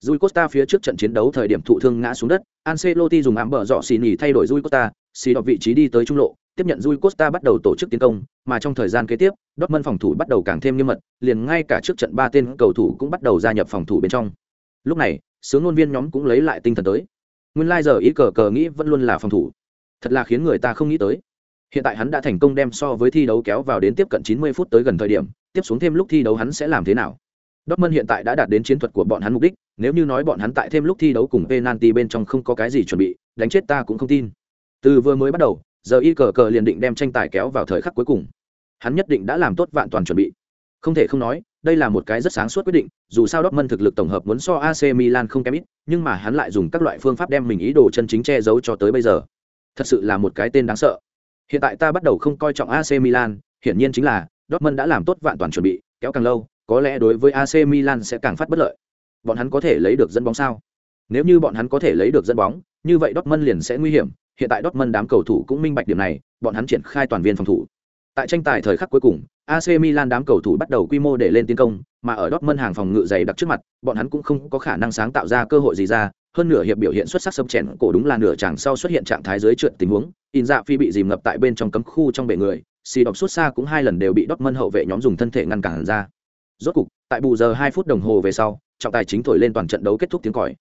Rui Costa phía trước trận chiến đấu thời điểm thụ thương ngã xuống đất, Ancelotti dùng ám bờ dọ xì nhì thay đổi Rui Costa, xì đọc vị trí đi tới trung lộ, tiếp nhận Rui Costa bắt đầu tổ chức tiến công, mà trong thời gian kế tiếp, Dortmund phòng thủ bắt đầu càng thêm nghiêm mật, liền ngay cả trước trận ba tên cầu thủ cũng bắt đầu gia nhập phòng thủ bên trong. Lúc này, sướng ngôn viên nhóm cũng lấy lại tinh thần tới. Nguyên lai giờ ý cờ cờ nghĩ vẫn luôn là phòng thủ. Thật là khiến người ta không nghĩ tới. Hiện tại hắn đã thành công đem so với thi đấu kéo vào đến tiếp cận 90 phút tới gần thời điểm, tiếp xuống thêm lúc thi đấu hắn sẽ làm thế nào? Dortmund hiện tại đã đạt đến chiến thuật của bọn hắn mục đích, nếu như nói bọn hắn tại thêm lúc thi đấu cùng penalty bên trong không có cái gì chuẩn bị, đánh chết ta cũng không tin. Từ vừa mới bắt đầu, giờ y cờ cờ liền định đem tranh tài kéo vào thời khắc cuối cùng. Hắn nhất định đã làm tốt vạn toàn chuẩn bị. Không thể không nói, đây là một cái rất sáng suốt quyết định, dù sao Dortmund thực lực tổng hợp muốn so AC Milan không kém ít, nhưng mà hắn lại dùng các loại phương pháp đem mình ý đồ chân chính che giấu cho tới bây giờ. Thật sự là một cái tên đáng sợ. Hiện tại ta bắt đầu không coi trọng AC Milan, hiển nhiên chính là Dortmund đã làm tốt vạn toàn chuẩn bị, kéo càng lâu, có lẽ đối với AC Milan sẽ càng phát bất lợi. Bọn hắn có thể lấy được dẫn bóng sao? Nếu như bọn hắn có thể lấy được dẫn bóng, như vậy Dortmund liền sẽ nguy hiểm. Hiện tại Dortmund đám cầu thủ cũng minh bạch điểm này, bọn hắn triển khai toàn viên phòng thủ. Tại tranh tài thời khắc cuối cùng, AC Milan đám cầu thủ bắt đầu quy mô để lên tiến công, mà ở Dortmund hàng phòng ngự dày đặc trước mặt, bọn hắn cũng không có khả năng sáng tạo ra cơ hội gì ra, hơn nửa hiệp biểu hiện xuất sắc sấm chèn cổ đúng là nửa chàng sau xuất hiện trạng thái dưới trượt tình huống, in dạ phi bị dìm ngập tại bên trong cấm khu trong bể người, xì đọc suốt xa cũng hai lần đều bị Dortmund hậu vệ nhóm dùng thân thể ngăn cản ra. Rốt cục, tại bù giờ 2 phút đồng hồ về sau, trọng tài chính thổi lên toàn trận đấu kết thúc tiếng còi.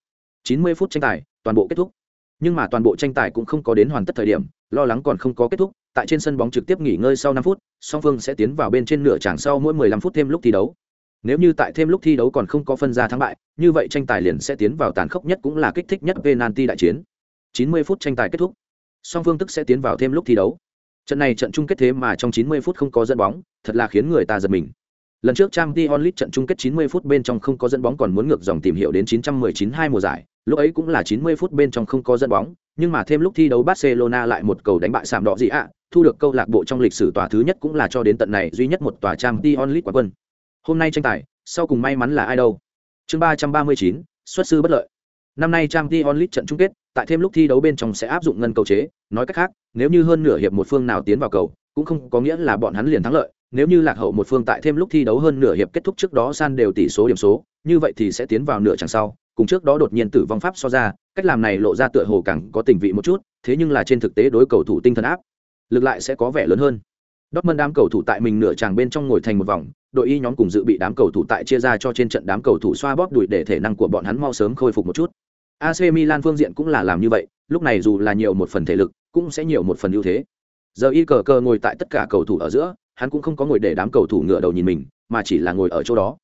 90 phút tranh tài, toàn bộ kết thúc. Nhưng mà toàn bộ tranh tài cũng không có đến hoàn tất thời điểm, lo lắng còn không có kết thúc, tại trên sân bóng trực tiếp nghỉ ngơi sau 5 phút, song phương sẽ tiến vào bên trên nửa tràng sau mỗi 15 phút thêm lúc thi đấu. Nếu như tại thêm lúc thi đấu còn không có phân ra thắng bại, như vậy tranh tài liền sẽ tiến vào tàn khốc nhất cũng là kích thích nhất penalty đại chiến. 90 phút tranh tài kết thúc, song phương tức sẽ tiến vào thêm lúc thi đấu. Trận này trận chung kết thế mà trong 90 phút không có dẫn bóng, thật là khiến người ta giật mình. Lần trước Champions League trận chung kết 90 phút bên trong không có dẫn bóng còn muốn ngược dòng tìm hiểu đến 919 hai mùa giải, lúc ấy cũng là 90 phút bên trong không có dẫn bóng, nhưng mà thêm lúc thi đấu Barcelona lại một cầu đánh bại sạm đỏ gì ạ, thu được câu lạc bộ trong lịch sử tòa thứ nhất cũng là cho đến tận này duy nhất một tòa Champions League quán quân. Hôm nay tranh tài, sau cùng may mắn là ai đâu? Chương 339, xuất sư bất lợi. Năm nay Champions League trận chung kết, tại thêm lúc thi đấu bên trong sẽ áp dụng ngân cầu chế, nói cách khác, nếu như hơn nửa hiệp một phương nào tiến vào cầu, cũng không có nghĩa là bọn hắn liền thắng lợi, nếu như lạc hậu một phương tại thêm lúc thi đấu hơn nửa hiệp kết thúc trước đó san đều tỷ số điểm số, như vậy thì sẽ tiến vào nửa chẳng sau, cùng trước đó đột nhiên tử vong pháp so ra, cách làm này lộ ra tựa hồ càng có tình vị một chút, thế nhưng là trên thực tế đối cầu thủ tinh thần áp, lực lại sẽ có vẻ lớn hơn. Dortmund đám cầu thủ tại mình nửa chàng bên trong ngồi thành một vòng, đội y nhóm cùng dự bị đám cầu thủ tại chia ra cho trên trận đám cầu thủ xoa bóp đùi để thể năng của bọn hắn mau sớm khôi phục một chút. AC Milan phương diện cũng là làm như vậy, lúc này dù là nhiều một phần thể lực, cũng sẽ nhiều một phần ưu thế. Giờ y cờ cờ ngồi tại tất cả cầu thủ ở giữa, hắn cũng không có ngồi để đám cầu thủ ngựa đầu nhìn mình, mà chỉ là ngồi ở chỗ đó.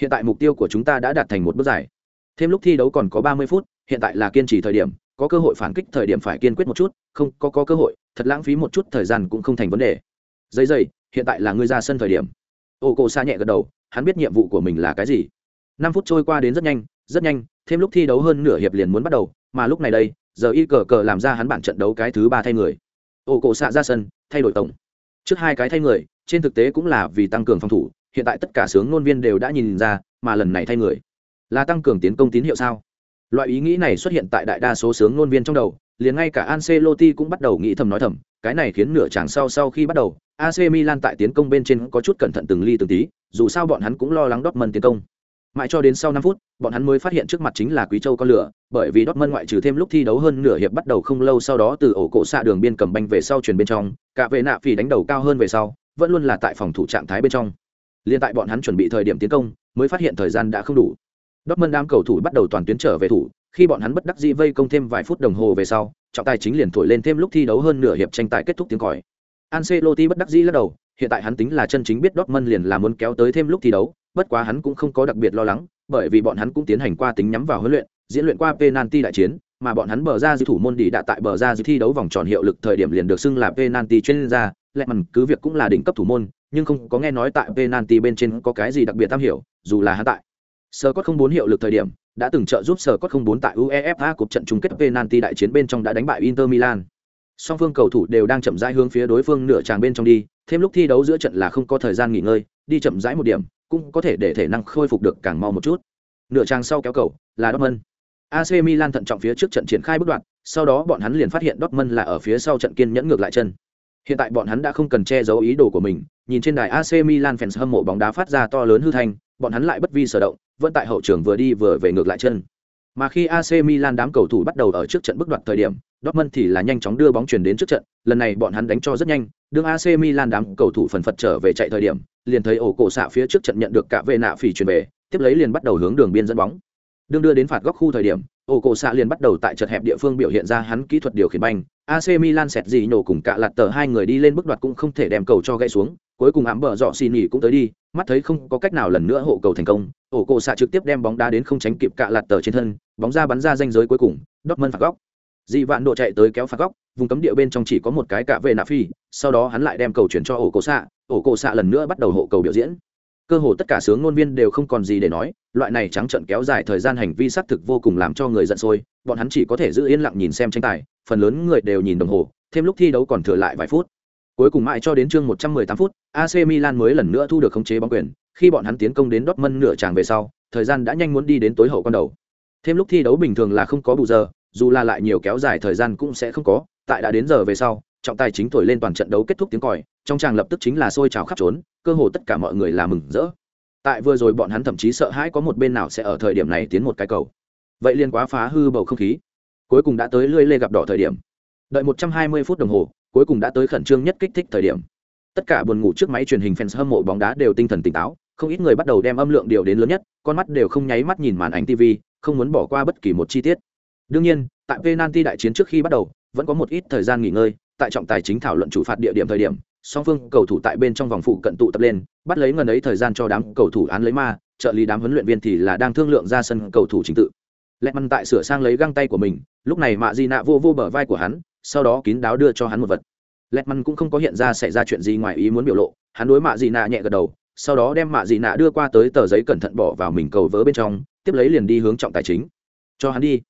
Hiện tại mục tiêu của chúng ta đã đạt thành một bước giải. Thêm lúc thi đấu còn có 30 phút, hiện tại là kiên trì thời điểm, có cơ hội phản kích thời điểm phải kiên quyết một chút, không có có cơ hội, thật lãng phí một chút thời gian cũng không thành vấn đề. Dây dây, hiện tại là ngươi ra sân thời điểm. Ô cô xa nhẹ gật đầu, hắn biết nhiệm vụ của mình là cái gì. 5 phút trôi qua đến rất nhanh, rất nhanh, thêm lúc thi đấu hơn nửa hiệp liền muốn bắt đầu, mà lúc này đây, giờ y cờ cờ làm ra hắn bản trận đấu cái thứ ba thay người. Ô cổ xạ ra sân, thay đổi tổng. Trước hai cái thay người, trên thực tế cũng là vì tăng cường phòng thủ, hiện tại tất cả sướng ngôn viên đều đã nhìn ra, mà lần này thay người là tăng cường tiến công tín hiệu sao? Loại ý nghĩ này xuất hiện tại đại đa số sướng ngôn viên trong đầu, liền ngay cả Ancelotti cũng bắt đầu nghĩ thầm nói thầm, cái này khiến nửa chàng sau sau khi bắt đầu, AC Milan tại tiến công bên trên có chút cẩn thận từng ly từng tí, dù sao bọn hắn cũng lo lắng Dortmund tiến công. Mãi cho đến sau 5 phút, bọn hắn mới phát hiện trước mặt chính là Quý Châu con lửa, bởi vì Dortmund ngoại trừ thêm lúc thi đấu hơn nửa hiệp bắt đầu không lâu sau đó từ ổ cổ xạ đường biên cầm banh về sau chuyển bên trong, cả vệ nạ phỉ đánh đầu cao hơn về sau, vẫn luôn là tại phòng thủ trạng thái bên trong. Liên tại bọn hắn chuẩn bị thời điểm tiến công, mới phát hiện thời gian đã không đủ. Dortmund đám cầu thủ bắt đầu toàn tuyến trở về thủ, khi bọn hắn bất đắc dĩ vây công thêm vài phút đồng hồ về sau, trọng tài chính liền thổi lên thêm lúc thi đấu hơn nửa hiệp tranh tài kết thúc tiếng còi. Ancelotti bất đắc dĩ lắc đầu, hiện tại hắn tính là chân chính biết Dortmund liền là muốn kéo tới thêm lúc thi đấu, bất quá hắn cũng không có đặc biệt lo lắng, bởi vì bọn hắn cũng tiến hành qua tính nhắm vào huấn luyện, diễn luyện qua penalty đại chiến, mà bọn hắn bờ ra dư thủ môn đi đã tại bờ ra dư thi đấu vòng tròn hiệu lực thời điểm liền được xưng là penalty chuyên gia, lẹ mằn cứ việc cũng là đỉnh cấp thủ môn, nhưng không có nghe nói tại penalty bên trên có cái gì đặc biệt tham hiểu, dù là hắn tại Scott không bốn hiệu lực thời điểm, đã từng trợ giúp Scott không bốn tại UEFA cuộc trận chung kết penalty đại chiến bên trong đã đánh bại Inter Milan. Song phương cầu thủ đều đang chậm rãi hướng phía đối phương nửa tràng bên trong đi, thêm lúc thi đấu giữa trận là không có thời gian nghỉ ngơi, đi chậm rãi một điểm, cũng có thể để thể năng khôi phục được càng mau một chút. Nửa trang sau kéo cầu là Dortmund. AC Milan thận trọng phía trước trận triển khai bước đoạn, sau đó bọn hắn liền phát hiện Dortmund là ở phía sau trận kiên nhẫn ngược lại chân. Hiện tại bọn hắn đã không cần che giấu ý đồ của mình, nhìn trên đài AC Milan fans hâm mộ bóng đá phát ra to lớn hư thanh, bọn hắn lại bất vi sở động, vẫn tại hậu trường vừa đi vừa về ngược lại chân. Mà khi AC Milan đám cầu thủ bắt đầu ở trước trận bước đoạn thời điểm, Dortmund thì là nhanh chóng đưa bóng chuyển đến trước trận, lần này bọn hắn đánh cho rất nhanh, đương AC Milan đám cầu thủ phần phật trở về chạy thời điểm, liền thấy ổ cổ xạ phía trước trận nhận được cả vệ nạ phỉ chuyển về, tiếp lấy liền bắt đầu hướng đường biên dẫn bóng. Đương đưa đến phạt góc khu thời điểm, ổ cổ xạ liền bắt đầu tại chật hẹp địa phương biểu hiện ra hắn kỹ thuật điều khiển banh. AC Milan sẹt gì nổ cùng cả lạt tờ hai người đi lên bước đoạt cũng không thể đem cầu cho gãy xuống, cuối cùng ám bờ dọ xì nhỉ cũng tới đi, mắt thấy không có cách nào lần nữa hộ cầu thành công, ổ cổ xạ trực tiếp đem bóng đá đến không tránh kịp cả lạt tờ trên thân, bóng ra bắn ra ranh giới cuối cùng, Dortmund phạt góc dị vạn độ chạy tới kéo phạt góc vùng cấm địa bên trong chỉ có một cái cạ về nạ phi sau đó hắn lại đem cầu chuyển cho ổ cổ xạ ổ cổ xạ lần nữa bắt đầu hộ cầu biểu diễn cơ hồ tất cả sướng ngôn viên đều không còn gì để nói, loại này trắng trận kéo dài thời gian hành vi xác thực vô cùng làm cho người giận sôi, bọn hắn chỉ có thể giữ yên lặng nhìn xem tranh tài, phần lớn người đều nhìn đồng hồ, thêm lúc thi đấu còn thừa lại vài phút. Cuối cùng mãi cho đến chương 118 phút AC Milan mới lần nữa thu được khống chế bóng quyền, khi bọn hắn tiến công đến Dortmund nửa tràng về sau, thời gian đã nhanh muốn đi đến tối hậu con đầu. Thêm lúc thi đấu bình thường là không có bù giờ, dù là lại nhiều kéo dài thời gian cũng sẽ không có, tại đã đến giờ về sau, trọng tài chính thổi lên toàn trận đấu kết thúc tiếng còi, trong tràng lập tức chính là sôi trào khắp trốn cơ hồ tất cả mọi người là mừng rỡ. Tại vừa rồi bọn hắn thậm chí sợ hãi có một bên nào sẽ ở thời điểm này tiến một cái cầu. Vậy liền quá phá hư bầu không khí. Cuối cùng đã tới lưỡi lê gặp đỏ thời điểm. Đợi 120 phút đồng hồ, cuối cùng đã tới khẩn trương nhất kích thích thời điểm. Tất cả buồn ngủ trước máy truyền hình fans hâm mộ bóng đá đều tinh thần tỉnh táo, không ít người bắt đầu đem âm lượng điều đến lớn nhất, con mắt đều không nháy mắt nhìn màn ảnh tv không muốn bỏ qua bất kỳ một chi tiết. Đương nhiên, tại penalty đại chiến trước khi bắt đầu, vẫn có một ít thời gian nghỉ ngơi, tại trọng tài chính thảo luận chủ phạt địa điểm thời điểm song phương cầu thủ tại bên trong vòng phụ cận tụ tập lên, bắt lấy ngần ấy thời gian cho đám cầu thủ án lấy ma, trợ lý đám huấn luyện viên thì là đang thương lượng ra sân cầu thủ chính tự. Lẹt măn tại sửa sang lấy găng tay của mình, lúc này mạ di nạ vô vô bờ vai của hắn, sau đó kín đáo đưa cho hắn một vật. Lẹt măn cũng không có hiện ra xảy ra chuyện gì ngoài ý muốn biểu lộ, hắn đối mạ di nạ nhẹ gật đầu, sau đó đem mạ di nạ đưa qua tới tờ giấy cẩn thận bỏ vào mình cầu vỡ bên trong, tiếp lấy liền đi hướng trọng tài chính. Cho hắn đi.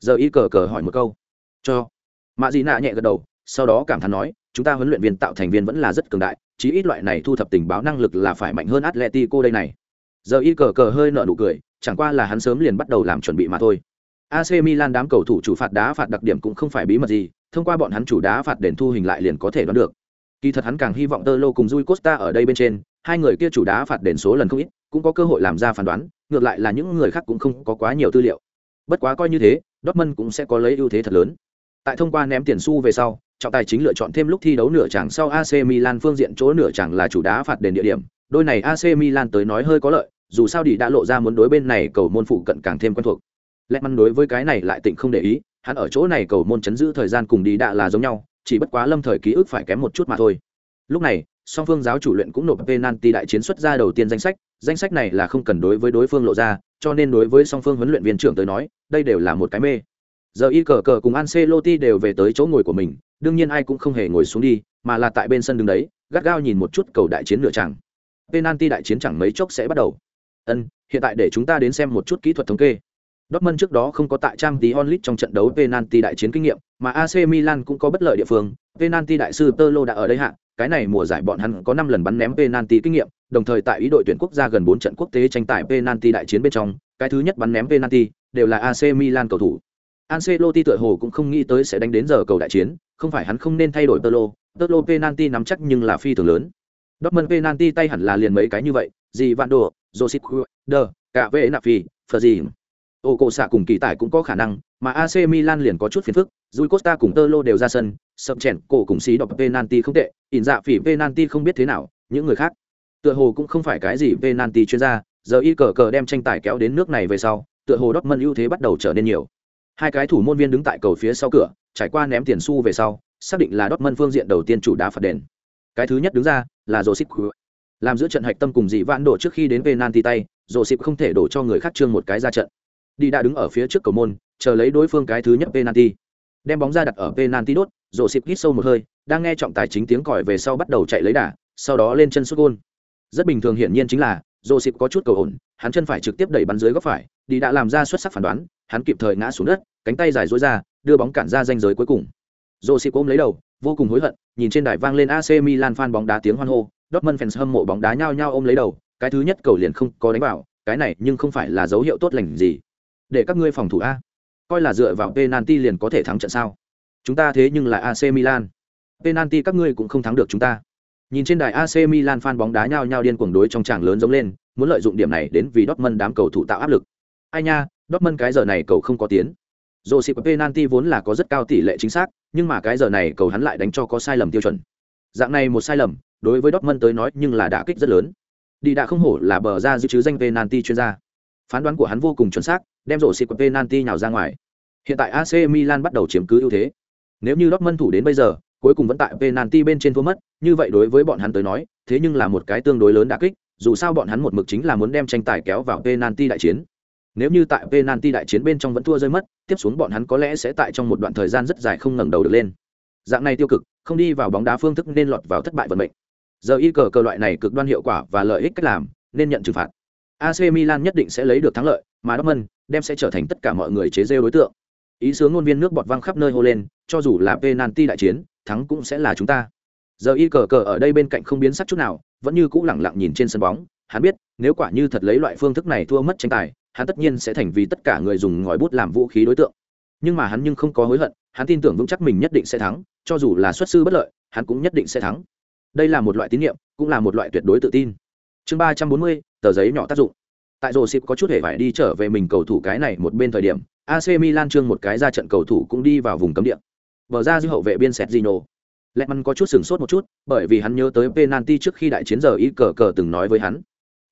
Giờ y cờ cờ hỏi một câu. Cho. Mạ di nạ nhẹ gật đầu sau đó cảm thán nói chúng ta huấn luyện viên tạo thành viên vẫn là rất cường đại chí ít loại này thu thập tình báo năng lực là phải mạnh hơn atletico đây này giờ y cờ cờ hơi nợ nụ cười chẳng qua là hắn sớm liền bắt đầu làm chuẩn bị mà thôi AC Milan đám cầu thủ chủ phạt đá phạt đặc điểm cũng không phải bí mật gì, thông qua bọn hắn chủ đá phạt đền thu hình lại liền có thể đoán được. Kỳ thật hắn càng hy vọng Tơ Lô cùng Rui Costa ở đây bên trên, hai người kia chủ đá phạt đền số lần không ít, cũng có cơ hội làm ra phán đoán, ngược lại là những người khác cũng không có quá nhiều tư liệu. Bất quá coi như thế, Dortmund cũng sẽ có lấy ưu thế thật lớn. Tại thông qua ném tiền xu về sau, trọng tài chính lựa chọn thêm lúc thi đấu nửa chẳng sau AC Milan phương diện chỗ nửa chẳng là chủ đá phạt đền địa điểm, đôi này AC Milan tới nói hơi có lợi, dù sao đi đã lộ ra muốn đối bên này cầu môn phụ cận càng thêm quen thuộc. lẽ măn đối với cái này lại tịnh không để ý, hắn ở chỗ này cầu môn chấn giữ thời gian cùng đi đã là giống nhau, chỉ bất quá lâm thời ký ức phải kém một chút mà thôi. Lúc này, song phương giáo chủ luyện cũng nộp penalty đại chiến xuất ra đầu tiên danh sách, danh sách này là không cần đối với đối phương lộ ra, cho nên đối với song phương huấn luyện viên trưởng tới nói, đây đều là một cái mê. Giờ y cờ cờ cùng Ancelotti đều về tới chỗ ngồi của mình, đương nhiên ai cũng không hề ngồi xuống đi, mà là tại bên sân đứng đấy, gắt gao nhìn một chút cầu đại chiến nửa chẳng. Penalty đại chiến chẳng mấy chốc sẽ bắt đầu. Ân, hiện tại để chúng ta đến xem một chút kỹ thuật thống kê. Dortmund trước đó không có tại trang tí onlit trong trận đấu penalty đại chiến kinh nghiệm, mà AC Milan cũng có bất lợi địa phương. Penalty đại sư Tolo đã ở đây hạ, cái này mùa giải bọn hắn có 5 lần bắn ném penalty kinh nghiệm, đồng thời tại ý đội tuyển quốc gia gần 4 trận quốc tế tranh tài penalty đại chiến bên trong, cái thứ nhất bắn ném penalty đều là AC Milan cầu thủ. Ancelotti tựa hồ cũng không nghĩ tới sẽ đánh đến giờ cầu đại chiến, không phải hắn không nên thay đổi Tolo, Tolo penalty nắm chắc nhưng là phi thường lớn. Dortmund penalty tay hẳn là liền mấy cái như vậy, gì vạn Đồ, Josip Đờ, cả vệ nạp phi, phờ gì. Ô cổ xạ cùng kỳ tài cũng có khả năng, mà AC Milan liền có chút phiền phức, Rui Costa cùng Tolo đều ra sân, sập chèn cổ cùng xí đọc penalty không tệ, ỉn dạ phỉ penalty không biết thế nào, những người khác. Tựa hồ cũng không phải cái gì penalty chuyên gia, giờ y cờ cờ đem tranh tài kéo đến nước này về sau, tựa hồ Dortmund ưu thế bắt đầu trở nên nhiều. Hai cái thủ môn viên đứng tại cầu phía sau cửa, trải qua ném tiền xu về sau, xác định là Dortmund phương diện đầu tiên chủ đá phạt đền. Cái thứ nhất đứng ra là Josip làm giữa trận hạch tâm cùng dị vãn đổ trước khi đến penalty tay rổ xịp không thể đổ cho người khác trương một cái ra trận. Đi đã đứng ở phía trước cầu môn chờ lấy đối phương cái thứ nhất penalty. Đem bóng ra đặt ở penalty đốt rổ xịp hít sâu một hơi đang nghe trọng tài chính tiếng còi về sau bắt đầu chạy lấy đà sau đó lên chân sút gôn. Rất bình thường hiển nhiên chính là rổ có chút cầu ổn hắn chân phải trực tiếp đẩy bắn dưới góc phải đi đã làm ra xuất sắc phán đoán hắn kịp thời ngã xuống đất cánh tay dài dối ra đưa bóng cản ra danh giới cuối cùng rổ ôm lấy đầu vô cùng hối hận nhìn trên đài vang lên ac milan fan bóng đá tiếng hoan hô Dortmund fans hâm mộ bóng đá nhao nhao ôm lấy đầu, cái thứ nhất cầu liền không có đánh vào, cái này nhưng không phải là dấu hiệu tốt lành gì. Để các ngươi phòng thủ a. Coi là dựa vào penalty liền có thể thắng trận sao? Chúng ta thế nhưng là AC Milan. Penalty các ngươi cũng không thắng được chúng ta. Nhìn trên đài AC Milan fan bóng đá nhao nhao điên cuồng đối trong tràng lớn giống lên, muốn lợi dụng điểm này đến vì Dortmund đám cầu thủ tạo áp lực. Ai nha, Dortmund cái giờ này cầu không có tiến. Josip penalty vốn là có rất cao tỷ lệ chính xác, nhưng mà cái giờ này cầu hắn lại đánh cho có sai lầm tiêu chuẩn. Dạng này một sai lầm, đối với Dortmund tới nói nhưng là đả kích rất lớn. Đi đã không hổ là bờ ra giữ chứ danh penalty chuyên gia. Phán đoán của hắn vô cùng chuẩn xác, đem rổ xịt của penalty nhào ra ngoài. Hiện tại AC Milan bắt đầu chiếm cứ ưu thế. Nếu như Dortmund thủ đến bây giờ, cuối cùng vẫn tại penalty bên trên thua mất, như vậy đối với bọn hắn tới nói, thế nhưng là một cái tương đối lớn đả kích, dù sao bọn hắn một mực chính là muốn đem tranh tài kéo vào penalty đại chiến. Nếu như tại penalty đại chiến bên trong vẫn thua rơi mất, tiếp xuống bọn hắn có lẽ sẽ tại trong một đoạn thời gian rất dài không ngẩng đầu được lên. Dạng này tiêu cực, không đi vào bóng đá phương thức nên lọt vào thất bại vận mệnh. Giờ y cờ cờ loại này cực đoan hiệu quả và lợi ích cách làm nên nhận trừng phạt. Ac milan nhất định sẽ lấy được thắng lợi mà dortmund đem sẽ trở thành tất cả mọi người chế rêu đối tượng. Ý sướng ngôn viên nước bọt văng khắp nơi hô lên cho dù là penalty đại chiến thắng cũng sẽ là chúng ta. Giờ y cờ cờ ở đây bên cạnh không biến sắc chút nào vẫn như cũ lẳng lặng nhìn trên sân bóng. Hắn biết nếu quả như thật lấy loại phương thức này thua mất tranh tài hắn tất nhiên sẽ thành vì tất cả người dùng ngòi bút làm vũ khí đối tượng. Nhưng mà hắn nhưng không có hối hận hắn tin tưởng vững chắc mình nhất định sẽ thắng cho dù là xuất sư bất lợi hắn cũng nhất định sẽ thắng. Đây là một loại tín nhiệm cũng là một loại tuyệt đối tự tin. Chương ba trăm bốn mươi tờ giấy nhỏ tác dụng. Tại rổ xịp có chút hề phải đi trở về mình cầu thủ cái này một bên thời điểm ac milan trương một cái ra trận cầu thủ cũng đi vào vùng cấm địa. Bờ ra dư hậu vệ biên sẹt Gino. Lẹtman có chút sửng sốt một chút, bởi vì hắn nhớ tới penalty trước khi đại chiến giờ y cờ cờ từng nói với hắn.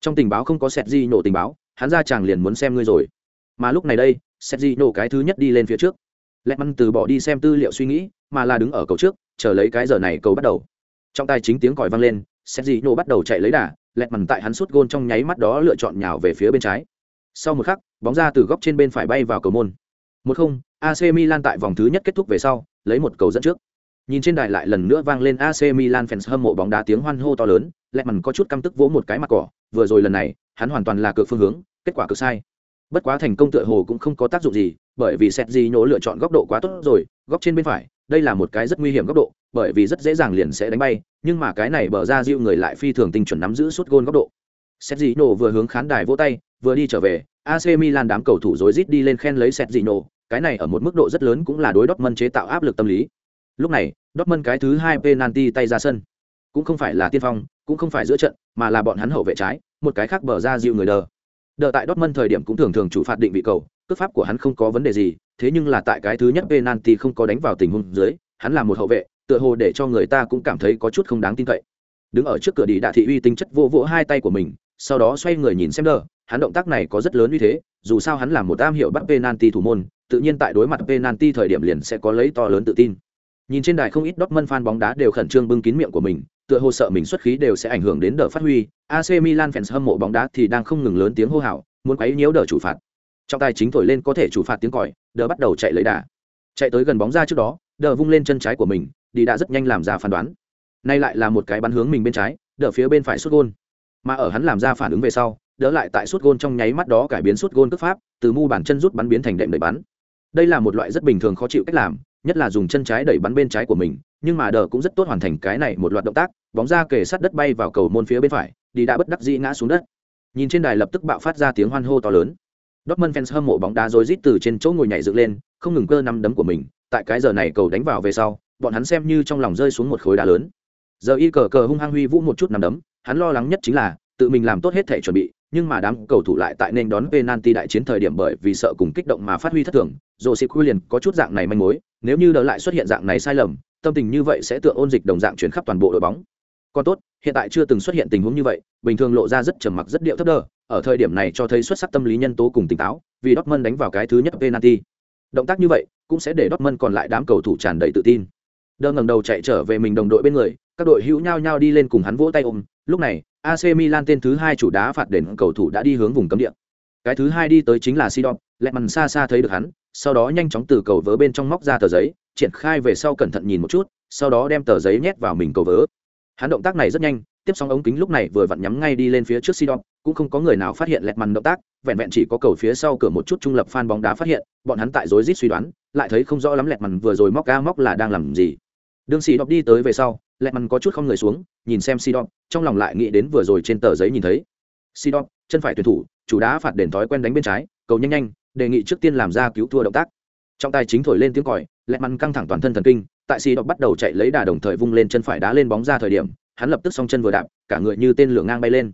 Trong tình báo không có sẹt Gino tình báo, hắn ra chàng liền muốn xem ngươi rồi. Mà lúc này đây, setji nổ cái thứ nhất đi lên phía trước. lẹt Lẹtman từ bỏ đi xem tư liệu suy nghĩ, mà là đứng ở cầu trước, chờ lấy cái giờ này cầu bắt đầu. Trong tay chính tiếng còi vang lên, setji nổ bắt đầu chạy lấy đà, lẹt Lẹtman tại hắn sút gôn trong nháy mắt đó lựa chọn nhào về phía bên trái. Sau một khắc, bóng ra từ góc trên bên phải bay vào cầu môn. Một không, AC Milan tại vòng thứ nhất kết thúc về sau, lấy một cầu dẫn trước. Nhìn trên đài lại lần nữa vang lên AC Milan fans hâm mộ bóng đá tiếng hoan hô to lớn, lẹt Lehmann có chút căm tức vỗ một cái mặt cỏ, vừa rồi lần này, hắn hoàn toàn là cược phương hướng, kết quả cực sai. Bất quá thành công tựa hồ cũng không có tác dụng gì, bởi vì Sergio lựa chọn góc độ quá tốt rồi, góc trên bên phải, đây là một cái rất nguy hiểm góc độ, bởi vì rất dễ dàng liền sẽ đánh bay, nhưng mà cái này bờ ra diêu người lại phi thường tinh chuẩn nắm giữ suốt gôn góc độ. Sergio vừa hướng khán đài vỗ tay, vừa đi trở về, AC Milan đám cầu thủ rối rít đi lên khen lấy Sergio, cái này ở một mức độ rất lớn cũng là đối Dortmund chế tạo áp lực tâm lý. Lúc này, Dortmund cái thứ hai penalty tay ra sân, cũng không phải là tiên phong, cũng không phải giữa trận, mà là bọn hắn hậu vệ trái, một cái khác bờ ra dịu người đờ. Đờ tại Dortmund thời điểm cũng thường thường chủ phạt định vị cầu, cước pháp của hắn không có vấn đề gì, thế nhưng là tại cái thứ nhất penalty không có đánh vào tình huống dưới, hắn là một hậu vệ, tựa hồ để cho người ta cũng cảm thấy có chút không đáng tin cậy. Đứng ở trước cửa đi đạ thị uy tinh chất vô vỗ hai tay của mình, sau đó xoay người nhìn xem đờ, hắn động tác này có rất lớn uy thế, dù sao hắn là một am hiệu bắt penalty thủ môn, tự nhiên tại đối mặt penalty thời điểm liền sẽ có lấy to lớn tự tin. Nhìn trên đài không ít Dortmund fan bóng đá đều khẩn trương bưng kín miệng của mình, tựa hồ sợ mình xuất khí đều sẽ ảnh hưởng đến đợt phát huy. AC Milan fans hâm mộ bóng đá thì đang không ngừng lớn tiếng hô hào, muốn quấy nhiễu đợt chủ phạt. Trong tay chính thổi lên có thể chủ phạt tiếng còi, đỡ bắt đầu chạy lấy đà. Chạy tới gần bóng ra trước đó, đỡ vung lên chân trái của mình, đi đã rất nhanh làm ra phán đoán. Nay lại là một cái bắn hướng mình bên trái, đỡ phía bên phải sút gôn. Mà ở hắn làm ra phản ứng về sau, đỡ lại tại sút gôn trong nháy mắt đó cải biến sút gôn cước pháp, từ mu bàn chân rút bắn biến thành đệm đẩy bắn. Đây là một loại rất bình thường khó chịu cách làm, nhất là dùng chân trái đẩy bắn bên trái của mình, nhưng mà đờ cũng rất tốt hoàn thành cái này một loạt động tác, bóng ra kề sát đất bay vào cầu môn phía bên phải, đi đã bất đắc dĩ ngã xuống đất. Nhìn trên đài lập tức bạo phát ra tiếng hoan hô to lớn. Dortmund fans hâm mộ bóng đá rối rít từ trên chỗ ngồi nhảy dựng lên, không ngừng cơ năm đấm của mình, tại cái giờ này cầu đánh vào về sau, bọn hắn xem như trong lòng rơi xuống một khối đá lớn. Giờ y cờ cờ hung hăng huy vũ một chút nằm đấm, hắn lo lắng nhất chính là, tự mình làm tốt hết thể chuẩn bị, nhưng mà đám cầu thủ lại tại nên đón penalty đại chiến thời điểm bởi vì sợ cùng kích động mà phát huy thất thường. Joseph liền có chút dạng này manh mối nếu như đỡ lại xuất hiện dạng này sai lầm, tâm tình như vậy sẽ tượng ôn dịch đồng dạng chuyển khắp toàn bộ đội bóng. Còn tốt, hiện tại chưa từng xuất hiện tình huống như vậy, bình thường lộ ra rất trầm mặc rất điệu thấp đơ ở thời điểm này cho thấy xuất sắc tâm lý nhân tố cùng tỉnh táo, vì Dortmund đánh vào cái thứ nhất penalty. Động tác như vậy cũng sẽ để Dortmund còn lại đám cầu thủ tràn đầy tự tin. Đờ ngẩng đầu chạy trở về mình đồng đội bên người, các đội hữu nhau nhau đi lên cùng hắn vỗ tay ôm. Lúc này AC Milan tên thứ hai chủ đá phạt đền cầu thủ đã đi hướng vùng cấm địa. Cái thứ hai đi tới chính là Sidon lẹ mằn xa xa thấy được hắn sau đó nhanh chóng từ cầu vớ bên trong móc ra tờ giấy triển khai về sau cẩn thận nhìn một chút sau đó đem tờ giấy nhét vào mình cầu vớ hắn động tác này rất nhanh tiếp xong ống kính lúc này vừa vặn nhắm ngay đi lên phía trước Sidon, cũng không có người nào phát hiện lẹt mằn động tác, vẹn vẹn chỉ có cầu phía sau cửa một chút trung lập fan bóng đá phát hiện, bọn hắn tại rối rít suy đoán, lại thấy không rõ lắm lẹt mằn vừa rồi móc ga móc là đang làm gì. Đường đọc đi tới về sau, lẹt mằn có chút không người xuống, nhìn xem Sidon, trong lòng lại nghĩ đến vừa rồi trên tờ giấy nhìn thấy. Sidon, chân phải tuyển thủ, chủ đá phạt đền thói quen đánh bên trái, cầu nhanh nhanh, đề nghị trước tiên làm ra cứu thua động tác. Trọng tài chính thổi lên tiếng còi lẹ mặn căng thẳng toàn thân thần kinh, tại xì đọc bắt đầu chạy lấy đà đồng thời vung lên chân phải đá lên bóng ra thời điểm, hắn lập tức s chân vừa đạp, cả người như tên lửa ngang bay lên.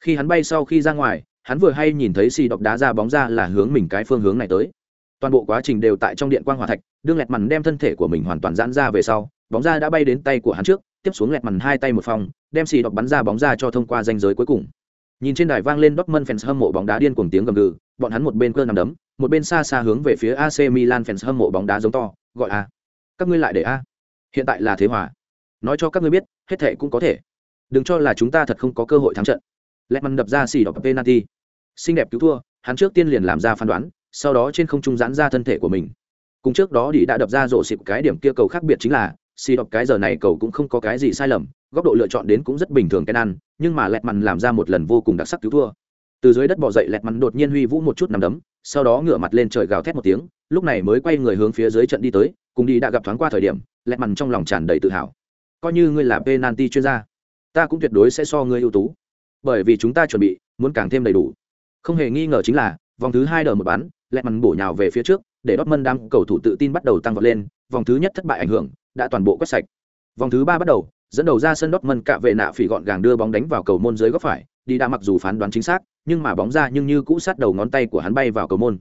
Khi hắn bay sau khi ra ngoài, hắn vừa hay nhìn thấy xì đọc đá ra bóng ra là hướng mình cái phương hướng này tới. Toàn bộ quá trình đều tại trong điện quang hòa thạch, đương lẹt mằn đem thân thể của mình hoàn toàn giãn ra về sau, bóng ra đã bay đến tay của hắn trước, tiếp xuống lẹt mằn hai tay một phòng, đem xì đọc bắn ra bóng ra cho thông qua danh giới cuối cùng. Nhìn trên đài vang lên Dortmund fans hâm mộ bóng đá điên cuồng tiếng gầm gừ bọn hắn một bên cơ nằm đấm một bên xa xa hướng về phía AC Milan fans hâm mộ bóng đá giống to, gọi a. Các ngươi lại để a. Hiện tại là thế hòa. Nói cho các ngươi biết, hết thệ cũng có thể. Đừng cho là chúng ta thật không có cơ hội thắng trận. lẹt Lehmann đập ra xì đọc penalty. Xinh đẹp cứu thua, hắn trước tiên liền làm ra phán đoán, sau đó trên không trung giãn ra thân thể của mình. Cùng trước đó đi đã đập ra rộ xịp cái điểm kia cầu khác biệt chính là, xì đọc cái giờ này cầu cũng không có cái gì sai lầm, góc độ lựa chọn đến cũng rất bình thường cái ăn, nhưng mà lẹt mằn làm ra một lần vô cùng đặc sắc cứu thua từ dưới đất bỏ dậy lẹt mắn đột nhiên huy vũ một chút nằm đấm sau đó ngửa mặt lên trời gào thét một tiếng lúc này mới quay người hướng phía dưới trận đi tới cùng đi đã gặp thoáng qua thời điểm lẹt mắn trong lòng tràn đầy tự hào. Coi như ngươi là penalty chuyên gia ta cũng tuyệt đối sẽ so ngươi ưu tú. Bởi vì chúng ta chuẩn bị muốn càng thêm đầy đủ. Không hề nghi ngờ chính là vòng thứ hai đờ một bán, lẹt mắn bổ nhào về phía trước để đót mân đám cầu thủ tự tin bắt đầu tăng vọt lên vòng thứ nhất thất bại ảnh hưởng đã toàn bộ quét sạch. Vòng thứ ba bắt đầu, dẫn đầu ra sân Dortmund cạ vệ nạ phỉ gọn gàng đưa bóng đánh vào cầu môn dưới góc phải, đi đã mặc dù phán đoán chính xác, nhưng mà bóng ra nhưng như cũ sát đầu ngón tay của hắn bay vào cầu môn.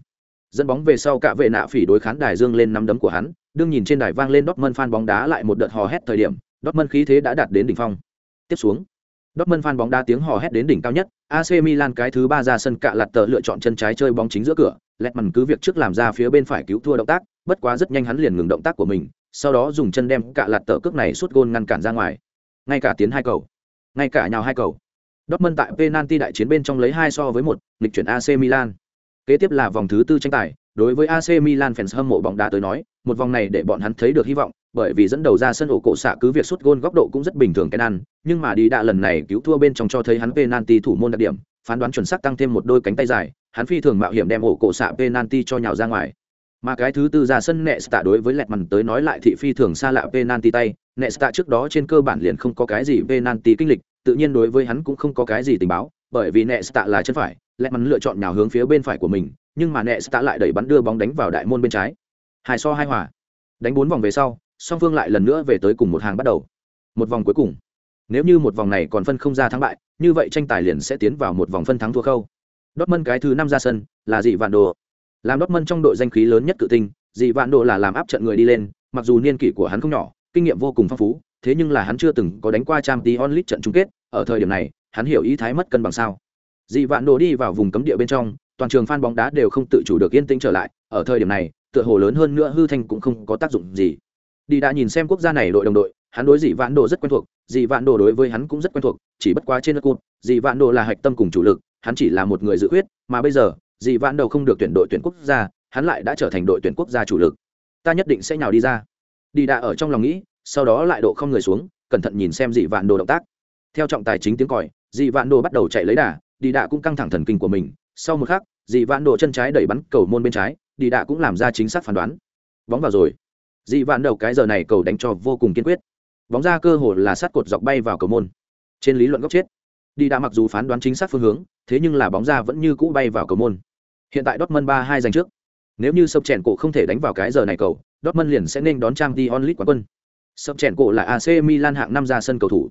Dẫn bóng về sau cạ vệ nạ phỉ đối khán đài dương lên nắm đấm của hắn, đương nhìn trên đài vang lên Dortmund fan bóng đá lại một đợt hò hét thời điểm, Dortmund khí thế đã đạt đến đỉnh phong. Tiếp xuống, Dortmund fan bóng đá tiếng hò hét đến đỉnh cao nhất, AC Milan cái thứ ba ra sân cạ lật tờ lựa chọn chân trái chơi bóng chính giữa cửa, lẹt mằn cứ việc trước làm ra phía bên phải cứu thua động tác, bất quá rất nhanh hắn liền ngừng động tác của mình, sau đó dùng chân đem cạ lật tờ cước này suốt gôn ngăn cản ra ngoài. Ngay cả tiến hai cầu, ngay cả nhào hai cầu. Dortmund tại penalty đại chiến bên trong lấy hai so với một, nghịch chuyển AC Milan. Kế tiếp là vòng thứ tư tranh tài, đối với AC Milan fans hâm mộ bóng đá tới nói, một vòng này để bọn hắn thấy được hy vọng, bởi vì dẫn đầu ra sân ổ cổ xạ cứ việc sút gôn góc độ cũng rất bình thường cái ăn, nhưng mà đi đạ lần này cứu thua bên trong cho thấy hắn penalty thủ môn đặc điểm, phán đoán chuẩn xác tăng thêm một đôi cánh tay dài, hắn phi thường mạo hiểm đem ổ cổ xạ penalty cho nhào ra ngoài. Mà cái thứ tư ra sân Nesta đối với lẹt mằn tới nói lại thị phi thường xa lạ penalty tay, Nesta trước đó trên cơ bản liền không có cái gì penalty kinh lịch, tự nhiên đối với hắn cũng không có cái gì tình báo, bởi vì Nesta là chân phải, lẹ mắn lựa chọn nhào hướng phía bên phải của mình, nhưng mà Nesta lại đẩy bắn đưa bóng đánh vào đại môn bên trái. Hai so hai hòa. Đánh bốn vòng về sau, song phương lại lần nữa về tới cùng một hàng bắt đầu một vòng cuối cùng nếu như một vòng này còn phân không ra thắng bại như vậy tranh tài liền sẽ tiến vào một vòng phân thắng thua khâu Dortmund cái thứ năm ra sân là dị vạn đồ làm Dortmund trong đội danh khí lớn nhất cự tinh dị vạn đồ là làm áp trận người đi lên mặc dù niên kỷ của hắn không nhỏ kinh nghiệm vô cùng phong phú thế nhưng là hắn chưa từng có đánh qua trang tí onlit trận chung kết, ở thời điểm này, hắn hiểu ý thái mất cân bằng sao. Dị vạn đồ đi vào vùng cấm địa bên trong, toàn trường fan bóng đá đều không tự chủ được yên tĩnh trở lại, ở thời điểm này, tựa hồ lớn hơn nữa hư thanh cũng không có tác dụng gì. Đi đã nhìn xem quốc gia này đội đồng đội, hắn đối dị vạn đồ rất quen thuộc, dị vạn đồ đối với hắn cũng rất quen thuộc, chỉ bất quá trên đất cụt, dị vạn đồ là hạch tâm cùng chủ lực, hắn chỉ là một người dự khuyết, mà bây giờ, dị vạn đồ không được tuyển đội tuyển quốc gia, hắn lại đã trở thành đội tuyển quốc gia chủ lực. Ta nhất định sẽ nhào đi ra. Đi đã ở trong lòng nghĩ sau đó lại độ không người xuống, cẩn thận nhìn xem dị vạn đồ động tác. Theo trọng tài chính tiếng còi, dị vạn đồ bắt đầu chạy lấy đà đi đạ cũng căng thẳng thần kinh của mình. Sau một khắc, dị vạn đồ chân trái đẩy bắn cầu môn bên trái đi đạ cũng làm ra chính xác phán đoán. Bóng vào rồi. Dị vạn đầu cái giờ này cầu đánh cho vô cùng kiên quyết. Bóng ra cơ hồ là sát cột dọc bay vào cầu môn. Trên lý luận góc chết. Đi đã mặc dù phán đoán chính xác phương hướng, thế nhưng là bóng ra vẫn như cũ bay vào cầu môn. Hiện tại Dortmund ba hai giành trước. Nếu như sập chèn cổ không thể đánh vào cái giờ này cầu, Dortmund liền sẽ nên đón trang t onlit quán quân sập chèn cổ là ac milan hạng năm ra sân cầu thủ.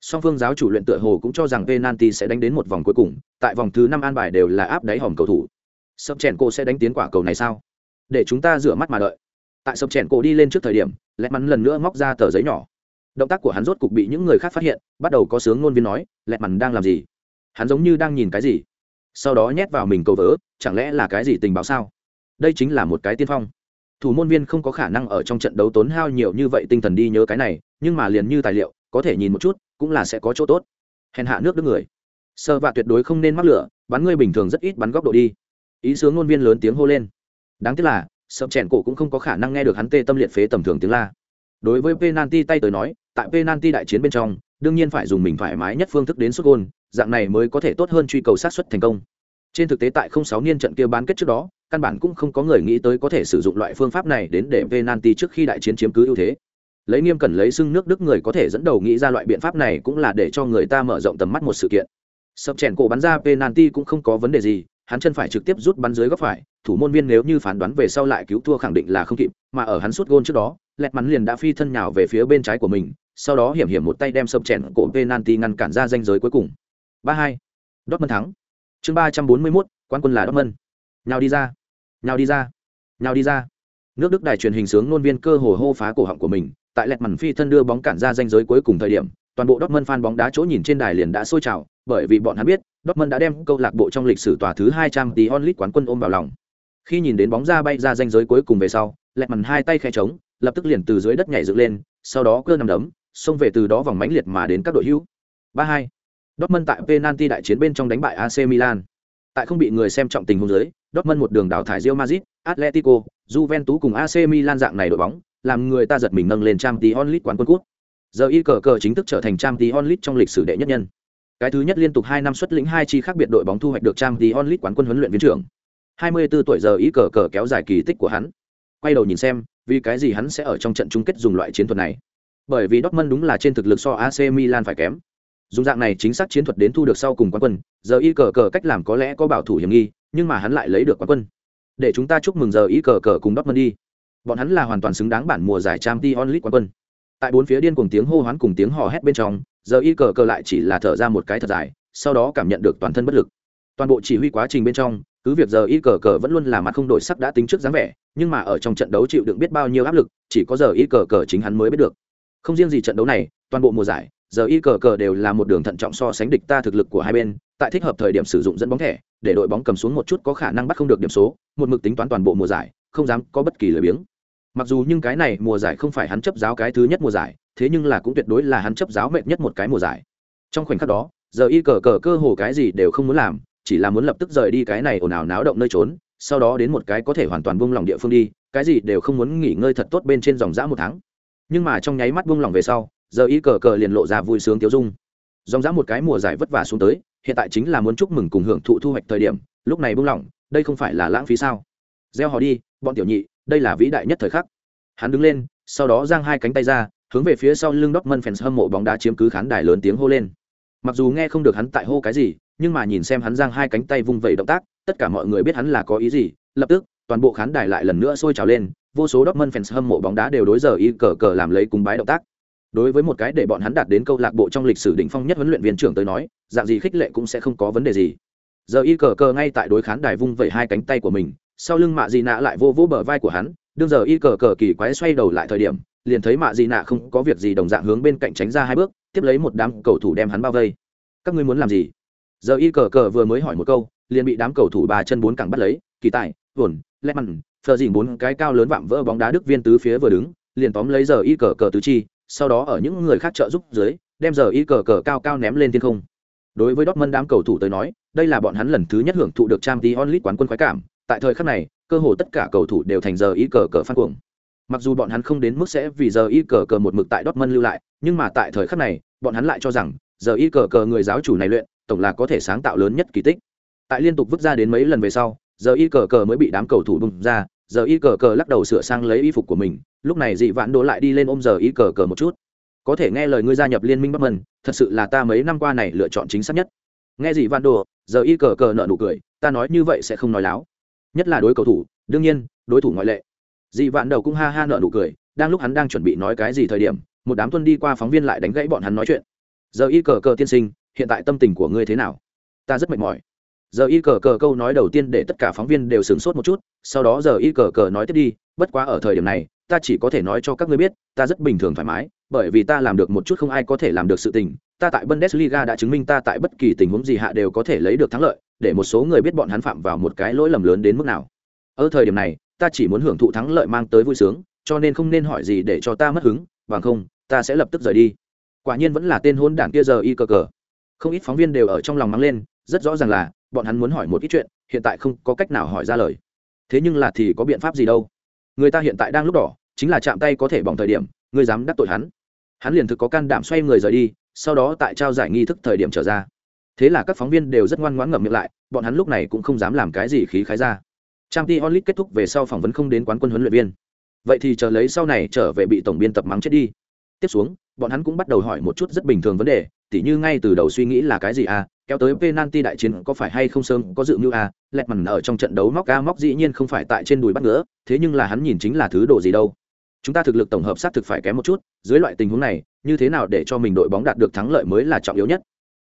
Song phương giáo chủ luyện tựa hồ cũng cho rằng penalty sẽ đánh đến một vòng cuối cùng, tại vòng thứ năm an bài đều là áp đáy hòm cầu thủ. Sập chèn cổ sẽ đánh tiến quả cầu này sao? Để chúng ta rửa mắt mà đợi. Tại sập chèn cổ đi lên trước thời điểm lẽ mắn lần nữa móc ra tờ giấy nhỏ. Động tác của hắn rốt cục bị những người khác phát hiện, bắt đầu có sướng ngôn viên nói lẹ mắn đang làm gì? Hắn giống như đang nhìn cái gì? Sau đó nhét vào mình cầu vỡ chẳng lẽ là cái gì tình báo sao? Đây chính là một cái tiên phong thủ môn viên không có khả năng ở trong trận đấu tốn hao nhiều như vậy tinh thần đi nhớ cái này, nhưng mà liền như tài liệu, có thể nhìn một chút, cũng là sẽ có chỗ tốt. Hèn hạ nước đức người. Sơ vạ tuyệt đối không nên mắc lửa, bắn ngươi bình thường rất ít bắn góc độ đi. Ý sướng ngôn viên lớn tiếng hô lên. Đáng tiếc là, sợ chèn cổ cũng không có khả năng nghe được hắn tê tâm liệt phế tầm thường tiếng la. Đối với penalty tay tới nói, tại penalty đại chiến bên trong, đương nhiên phải dùng mình thoải mái nhất phương thức đến xuất gôn, dạng này mới có thể tốt hơn truy cầu sát xuất thành công trên thực tế tại 06 niên trận kia bán kết trước đó, căn bản cũng không có người nghĩ tới có thể sử dụng loại phương pháp này đến để penalty trước khi đại chiến chiếm cứ ưu thế. Lấy nghiêm cẩn lấy xưng nước đức người có thể dẫn đầu nghĩ ra loại biện pháp này cũng là để cho người ta mở rộng tầm mắt một sự kiện. Sập chèn cổ bắn ra penalty cũng không có vấn đề gì, hắn chân phải trực tiếp rút bắn dưới góc phải, thủ môn viên nếu như phán đoán về sau lại cứu thua khẳng định là không kịp, mà ở hắn sút gôn trước đó, lẹt mắn liền đã phi thân nhào về phía bên trái của mình, sau đó hiểm hiểm một tay đem sập chèn cổ penalty ngăn cản ra danh giới cuối cùng. Ba hai, Dortmund thắng chương ba trăm bốn mươi mốt quan quân là Dortmund nhào đi ra nhào đi ra nhào đi ra nước đức đài truyền hình sướng nôn viên cơ hồ hô phá cổ họng của mình tại lẹt mằn phi thân đưa bóng cản ra danh giới cuối cùng thời điểm toàn bộ Dortmund fan bóng đá chỗ nhìn trên đài liền đã sôi trào bởi vì bọn hắn biết Dortmund đã đem câu lạc bộ trong lịch sử tòa thứ 200 tí onlit quán quân ôm vào lòng. Khi nhìn đến bóng ra bay ra danh giới cuối cùng về sau, lẹt màn hai tay khẽ trống, lập tức liền từ dưới đất nhảy dựng lên, sau đó cơ nằm đấm, xông về từ đó vòng mãnh liệt mà đến các đội hữu. 3-2. Dortmund tại penalty đại chiến bên trong đánh bại AC Milan. Tại không bị người xem trọng tình huống dưới, Dortmund một đường đào thải Real Madrid, Atletico, Juventus cùng AC Milan dạng này đội bóng, làm người ta giật mình nâng lên Champions League quán quân quốc. Giờ y cờ cờ chính thức trở thành Champions League trong lịch sử đệ nhất nhân. Cái thứ nhất liên tục hai năm xuất lĩnh hai chi khác biệt đội bóng thu hoạch được Champions League quán quân huấn luyện viên trưởng. 24 tuổi giờ y cờ cờ kéo dài kỳ tích của hắn. Quay đầu nhìn xem, vì cái gì hắn sẽ ở trong trận chung kết dùng loại chiến thuật này? Bởi vì Dortmund đúng là trên thực lực so AC Milan phải kém. Dùng dạng này chính xác chiến thuật đến thu được sau cùng quán quân, giờ y cờ cờ cách làm có lẽ có bảo thủ hiểm nghi, nhưng mà hắn lại lấy được quán quân. Để chúng ta chúc mừng giờ y cờ cờ cùng Dortmund đi. Bọn hắn là hoàn toàn xứng đáng bản mùa giải Champions onlit quán quân. tại bốn phía điên cùng tiếng hô hoán cùng tiếng hò hét bên trong giờ y cờ cờ lại chỉ là thở ra một cái thật dài sau đó cảm nhận được toàn thân bất lực toàn bộ chỉ huy quá trình bên trong cứ việc giờ y cờ cờ vẫn luôn là mặt không đổi sắc đã tính trước dáng vẻ nhưng mà ở trong trận đấu chịu đựng biết bao nhiêu áp lực chỉ có giờ y cờ cờ chính hắn mới biết được không riêng gì trận đấu này toàn bộ mùa giải giờ y cờ cờ đều là một đường thận trọng so sánh địch ta thực lực của hai bên, tại thích hợp thời điểm sử dụng dẫn bóng thẻ, để đội bóng cầm xuống một chút có khả năng bắt không được điểm số, một mực tính toán toàn bộ mùa giải, không dám có bất kỳ lời biếng. Mặc dù nhưng cái này mùa giải không phải hắn chấp giáo cái thứ nhất mùa giải, thế nhưng là cũng tuyệt đối là hắn chấp giáo mệt nhất một cái mùa giải. Trong khoảnh khắc đó, giờ y cờ cờ cơ hồ cái gì đều không muốn làm, chỉ là muốn lập tức rời đi cái này ồn ào náo động nơi trốn, sau đó đến một cái có thể hoàn toàn buông lỏng địa phương đi, cái gì đều không muốn nghỉ ngơi thật tốt bên trên dòng dã một tháng. Nhưng mà trong nháy mắt buông lỏng về sau giờ y cờ cờ liền lộ ra vui sướng tiêu dung dòng dã một cái mùa giải vất vả xuống tới hiện tại chính là muốn chúc mừng cùng hưởng thụ thu hoạch thời điểm lúc này buông lỏng đây không phải là lãng phí sao gieo họ đi bọn tiểu nhị đây là vĩ đại nhất thời khắc hắn đứng lên sau đó giang hai cánh tay ra hướng về phía sau lưng Dortmund fans hâm mộ bóng đá chiếm cứ khán đài lớn tiếng hô lên. Mặc dù nghe không được hắn tại hô cái gì, nhưng mà nhìn xem hắn giang hai cánh tay vung vẩy động tác, tất cả mọi người biết hắn là có ý gì, lập tức, toàn bộ khán đài lại lần nữa sôi trào lên, vô số Dortmund fans hâm mộ bóng đá đều đối giờ y cờ cờ làm lấy cùng bái động tác. Đối với một cái để bọn hắn đạt đến câu lạc bộ trong lịch sử đỉnh phong nhất huấn luyện viên trưởng tới nói, dạng gì khích lệ cũng sẽ không có vấn đề gì. Giờ y cờ cờ ngay tại đối khán đài vung vẩy hai cánh tay của mình, sau lưng mạ gì nạ lại vô vỗ bờ vai của hắn, đương giờ y cờ cờ kỳ quái xoay đầu lại thời điểm, liền thấy mạ gì nạ không có việc gì đồng dạng hướng bên cạnh tránh ra hai bước tiếp lấy một đám cầu thủ đem hắn bao vây các ngươi muốn làm gì giờ y cờ cờ vừa mới hỏi một câu liền bị đám cầu thủ bà chân bốn cẳng bắt lấy kỳ tài vồn lẹ mặn phờ dìn bốn cái cao lớn vạm vỡ bóng đá đức viên tứ phía vừa đứng liền tóm lấy giờ y cờ cờ tứ chi sau đó ở những người khác trợ giúp dưới đem giờ y cờ cờ cao cao ném lên thiên không. Đối với Dortmund đám cầu thủ tới nói đây là bọn hắn lần thứ nhất hưởng thụ được trang tí onlit quán quân khoái cảm. Tại thời khắc này cơ hồ tất cả cầu thủ đều thành giờ y cờ cờ phan cuồng. Mặc dù bọn hắn không đến mức sẽ vì giờ y cờ cờ một mực tại Dortmund lưu lại, nhưng mà tại thời khắc này, bọn hắn lại cho rằng, giờ y cờ cờ người giáo chủ này luyện, tổng là có thể sáng tạo lớn nhất kỳ tích. Tại liên tục vứt ra đến mấy lần về sau, giờ y cờ cờ mới bị đám cầu thủ bùng ra, giờ y cờ cờ lắc đầu sửa sang lấy y phục của mình, lúc này dị vãn đỗ lại đi lên ôm giờ y cờ cờ một chút. Có thể nghe lời ngươi gia nhập liên minh Bắc Mân, thật sự là ta mấy năm qua này lựa chọn chính xác nhất. Nghe dị vãn đồ, giờ y cờ cờ nợ nụ cười, ta nói như vậy sẽ không nói láo. Nhất là đối cầu thủ, đương nhiên, đối thủ ngoại lệ dị vạn đầu cũng ha ha nợ nụ cười đang lúc hắn đang chuẩn bị nói cái gì thời điểm một đám tuân đi qua phóng viên lại đánh gãy bọn hắn nói chuyện giờ y cờ cờ tiên sinh hiện tại tâm tình của ngươi thế nào ta rất mệt mỏi giờ y cờ cờ câu nói đầu tiên để tất cả phóng viên đều sửng sốt một chút, sau đó giờ y cờ cờ nói tiếp đi, bất quá ở thời điểm này, ta chỉ có thể nói cho các ngươi biết, ta rất bình thường thoải mái, bởi vì ta làm được một chút không ai có thể làm được sự tình. Ta tại bundesliga đã chứng minh ta tại bất kỳ tình huống gì hạ đều có thể lấy được thắng lợi, để một số người biết bọn hắn phạm vào một cái lỗi lầm lớn đến mức nào. Ở thời điểm này, ta chỉ muốn hưởng thụ thắng lợi mang tới vui sướng, cho nên không nên hỏi gì để cho ta mất hứng, bằng không, ta sẽ lập tức rời đi. Quả nhiên vẫn là tên hôn đảng kia giờ y cờ cờ. Không ít phóng viên đều ở trong lòng mắng lên, rất rõ ràng là bọn hắn muốn hỏi một ít chuyện, hiện tại không có cách nào hỏi ra lời. Thế nhưng là thì có biện pháp gì đâu? Người ta hiện tại đang lúc đỏ, chính là chạm tay có thể bỏng thời điểm, người dám đắc tội hắn. Hắn liền thực có can đảm xoay người rời đi, sau đó tại trao giải nghi thức thời điểm trở ra. Thế là các phóng viên đều rất ngoan ngoãn ngậm miệng lại, bọn hắn lúc này cũng không dám làm cái gì khí khái ra. Trang t onlit kết thúc về sau phỏng vấn không đến quán quân huấn luyện viên. Vậy thì chờ lấy sau này trở về bị tổng biên tập mắng chết đi. Tiếp xuống, bọn hắn cũng bắt đầu hỏi một chút rất bình thường vấn đề tỉ như ngay từ đầu suy nghĩ là cái gì à? Kéo tới penalty đại chiến có phải hay không sớm có dự mưu à? Lẹt mằn ở trong trận đấu móc ca móc dĩ nhiên không phải tại trên đùi bắt nữa thế nhưng là hắn nhìn chính là thứ đồ gì đâu. Chúng ta thực lực tổng hợp sát thực phải kém một chút dưới loại tình huống này như thế nào để cho mình đội bóng đạt được thắng lợi mới là trọng yếu nhất.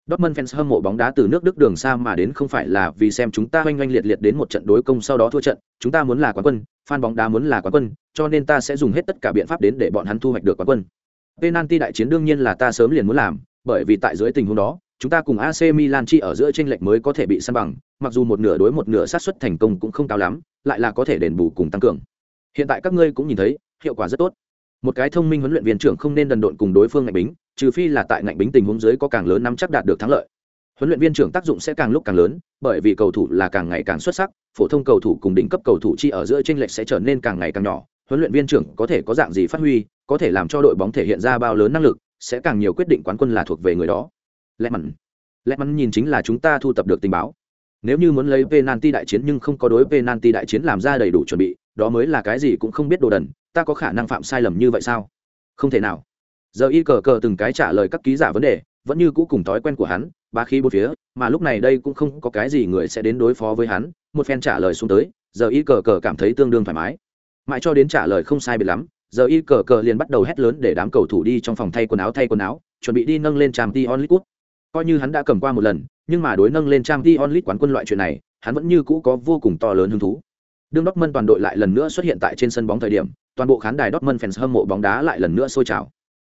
Dortmund fans hâm mộ bóng đá từ nước Đức đường xa mà đến không phải là vì xem chúng ta hoanh hoanh liệt liệt đến một trận đối công sau đó thua trận, chúng ta muốn là quán quân, fan bóng đá muốn là quán quân, cho nên ta sẽ dùng hết tất cả biện pháp đến để bọn hắn thu hoạch được quán quân. Penalty đại chiến đương nhiên là ta sớm liền muốn làm, bởi vì tại dưới tình huống đó, chúng ta cùng AC Milan chi ở giữa chênh lệch mới có thể bị san bằng, mặc dù một nửa đối một nửa sát suất thành công cũng không cao lắm, lại là có thể đền bù cùng tăng cường. Hiện tại các ngươi cũng nhìn thấy, hiệu quả rất tốt. Một cái thông minh huấn luyện viên trưởng không nên đần độn cùng đối phương ngạnh bính, trừ phi là tại ngạnh bính tình huống dưới có càng lớn nắm chắc đạt được thắng lợi huấn luyện viên trưởng tác dụng sẽ càng lúc càng lớn bởi vì cầu thủ là càng ngày càng xuất sắc phổ thông cầu thủ cùng đỉnh cấp cầu thủ chi ở giữa chênh lệch sẽ trở nên càng ngày càng nhỏ huấn luyện viên trưởng có thể có dạng gì phát huy có thể làm cho đội bóng thể hiện ra bao lớn năng lực sẽ càng nhiều quyết định quán quân là thuộc về người đó. Lẽ mắn lẽ mắn nhìn chính là chúng ta thu tập được tình báo. Nếu như muốn lấy penalty đại chiến nhưng không có đối penalty đại chiến làm ra đầy đủ chuẩn bị, đó mới là cái gì cũng không biết đồ đần, ta có khả năng phạm sai lầm như vậy sao? Không thể nào. Giờ y cờ cờ từng cái trả lời các ký giả vấn đề, vẫn như cũ cùng thói quen của hắn, ba khí bốn phía, mà lúc này đây cũng không có cái gì người sẽ đến đối phó với hắn, một phen trả lời xuống tới, giờ y cờ cờ cảm thấy tương đương thoải mái. Mãi cho đến trả lời không sai biệt lắm giờ y cờ cờ liền bắt đầu hét lớn để đám cầu thủ đi trong phòng thay quần áo thay quần áo chuẩn bị đi nâng lên trang t onlit cút coi như hắn đã cầm qua một lần nhưng mà đối nâng lên trang t onlit quán quân loại chuyện này hắn vẫn như cũ có vô cùng to lớn hứng thú. Đương Dortmund toàn đội lại lần nữa xuất hiện tại trên sân bóng thời điểm toàn bộ khán đài Dortmund fans hâm mộ bóng đá lại lần nữa sôi trào.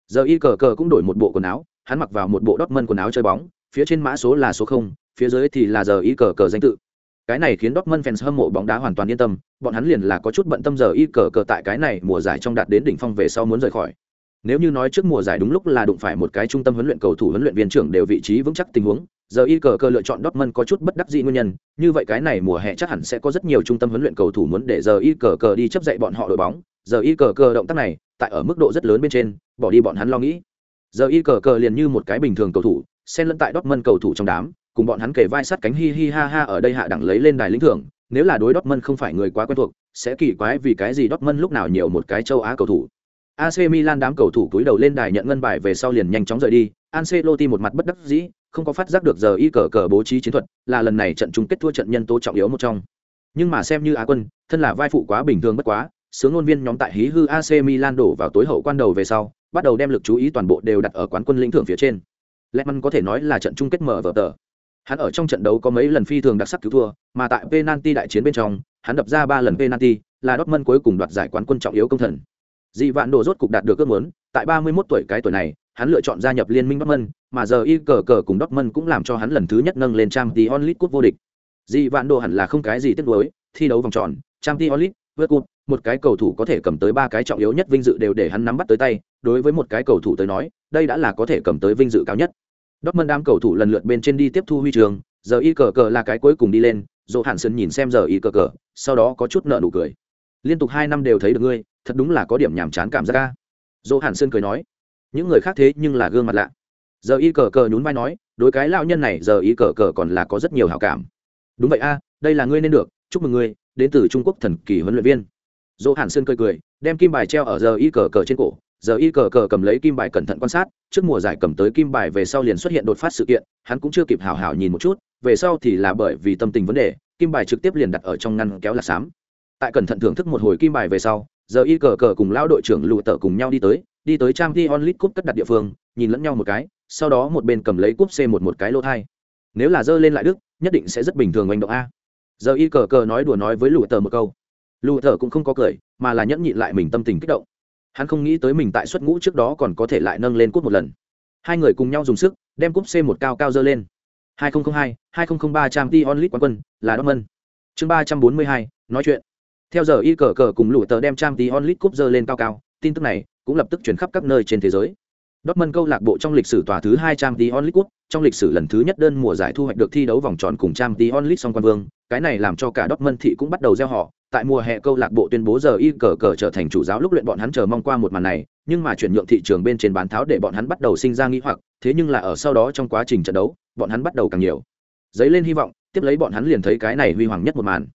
Giờ y cờ cờ cũng đổi một bộ quần áo hắn mặc vào một bộ Dortmund quần áo chơi bóng phía trên mã số là số không phía dưới thì là giờ y cờ cờ danh tự. Cái này khiến Dortmund fans hâm mộ bóng đá hoàn toàn yên tâm, bọn hắn liền là có chút bận tâm giờ y cờ cờ tại cái này mùa giải trong đạt đến đỉnh phong về sau muốn rời khỏi. Nếu như nói trước mùa giải đúng lúc là đụng phải một cái trung tâm huấn luyện cầu thủ huấn luyện viên trưởng đều vị trí vững chắc tình huống, giờ y cờ cờ lựa chọn Dortmund có chút bất đắc dĩ nguyên nhân, như vậy cái này mùa hè chắc hẳn sẽ có rất nhiều trung tâm huấn luyện cầu thủ muốn để giờ y cờ cờ đi chấp dạy bọn họ đội bóng, giờ y cờ cờ động tác này, tại ở mức độ rất lớn bên trên, bỏ đi bọn hắn lo nghĩ. Giờ y cờ cờ liền như một cái bình thường cầu thủ, xen lẫn tại Dortmund cầu thủ trong đám, cùng bọn hắn kể vai sát cánh hi hi ha ha ở đây hạ đẳng lấy lên đài lĩnh thưởng, nếu là đối Dortmund không phải người quá quen thuộc, sẽ kỳ quái vì cái gì Dortmund lúc nào nhiều một cái châu Á cầu thủ. AC Milan đám cầu thủ túi đầu lên đài nhận ngân bài về sau liền nhanh chóng rời đi, Ancelotti một mặt bất đắc dĩ, không có phát giác được giờ y cờ cờ bố trí chiến thuật, là lần này trận chung kết thua trận nhân tố trọng yếu một trong. Nhưng mà xem như Á quân, thân là vai phụ quá bình thường bất quá, sướng ngôn viên nhóm tại hí hư AC Milan đổ vào tối hậu quan đầu về sau, bắt đầu đem lực chú ý toàn bộ đều đặt ở quán quân lĩnh thưởng phía trên. Lehmann có thể nói là trận chung kết mở vở tờ. Hắn ở trong trận đấu có mấy lần phi thường đặc sắc cứu thua, mà tại penalty đại chiến bên trong, hắn đập ra ba lần penalty, là Dortmund cuối cùng đoạt giải quán quân trọng yếu công thần. Dị Vạn Đồ rốt cục đạt được ước muốn, tại 31 tuổi cái tuổi này, hắn lựa chọn gia nhập liên minh Dortmund, mà giờ y cờ cờ cùng Dortmund cũng làm cho hắn lần thứ nhất nâng lên Champions League cúp vô địch. Dị Vạn Đồ hẳn là không cái gì tiếc nuối, thi đấu vòng tròn, Champions League, vượt cột, một cái cầu thủ có thể cầm tới ba cái trọng yếu nhất vinh dự đều để hắn nắm bắt tới tay, đối với một cái cầu thủ tới nói, đây đã là có thể cầm tới vinh dự cao nhất. Dortmund đám cầu thủ lần lượt bên trên đi tiếp thu huy trường, giờ y cờ cờ là cái cuối cùng đi lên, Dỗ Hàn Sơn nhìn xem giờ y cờ cờ, sau đó có chút nợ nụ cười. Liên tục hai năm đều thấy được ngươi, thật đúng là có điểm nhàm chán cảm giác a. Dỗ Hàn Sơn cười nói, những người khác thế nhưng là gương mặt lạ. Giờ y cờ cờ nhún vai nói, đối cái lão nhân này giờ y cờ cờ còn là có rất nhiều hảo cảm. Đúng vậy a, đây là ngươi nên được, chúc mừng ngươi, đến từ Trung Quốc thần kỳ huấn luyện viên. Dỗ Hàn Sơn cười cười, đem kim bài treo ở giờ y cờ cờ trên cổ, giờ y cờ cờ cầm lấy kim bài cẩn thận quan sát, trước mùa giải cầm tới kim bài về sau liền xuất hiện đột phát sự kiện, hắn cũng chưa kịp hào hào nhìn một chút, về sau thì là bởi vì tâm tình vấn đề, kim bài trực tiếp liền đặt ở trong ngăn kéo là xám. Tại cẩn thận thưởng thức một hồi kim bài về sau, giờ y cờ cờ cùng lão đội trưởng lụ tờ cùng nhau đi tới đi tới trang t onlit cúp cất đặt địa phương, nhìn lẫn nhau một cái, sau đó một bên cầm lấy cúp c một một cái lô thai. Nếu là dơ lên lại đức nhất định sẽ rất bình thường oanh động a. Giờ y cờ cờ nói đùa nói với lụ tờ một câu. Lụ tờ cũng không có cười, mà là nhẫn nhịn lại mình tâm tình kích động hắn không nghĩ tới mình tại xuất ngũ trước đó còn có thể lại nâng lên cúp một lần. Hai người cùng nhau dùng sức đem cúp c một cao cao dơ lên. 2002, 2003 trang t onlit quán quân là dortmund. Chương 342, nói chuyện. Theo giờ y cờ cờ cùng lũ tờ đem trang t onlit cúp dơ lên cao cao tin tức này cũng lập tức chuyển khắp các nơi trên thế giới. Dortmund câu lạc bộ trong lịch sử tòa thứ hai trang Champions League trong lịch sử lần thứ nhất đơn mùa giải thu hoạch được thi đấu vòng tròn cùng trang Champions League song quan vương, cái này làm cho cả Dortmund thị cũng bắt đầu gieo họ, tại mùa hè câu lạc bộ tuyên bố giờ y cờ cờ trở thành chủ giáo lúc luyện bọn hắn chờ mong qua một màn này, nhưng mà chuyển nhượng thị trường bên trên bán tháo để bọn hắn bắt đầu sinh ra nghi hoặc, thế nhưng là ở sau đó trong quá trình trận đấu, bọn hắn bắt đầu càng nhiều. dấy lên hy vọng, tiếp lấy bọn hắn liền thấy cái này huy hoàng nhất một màn.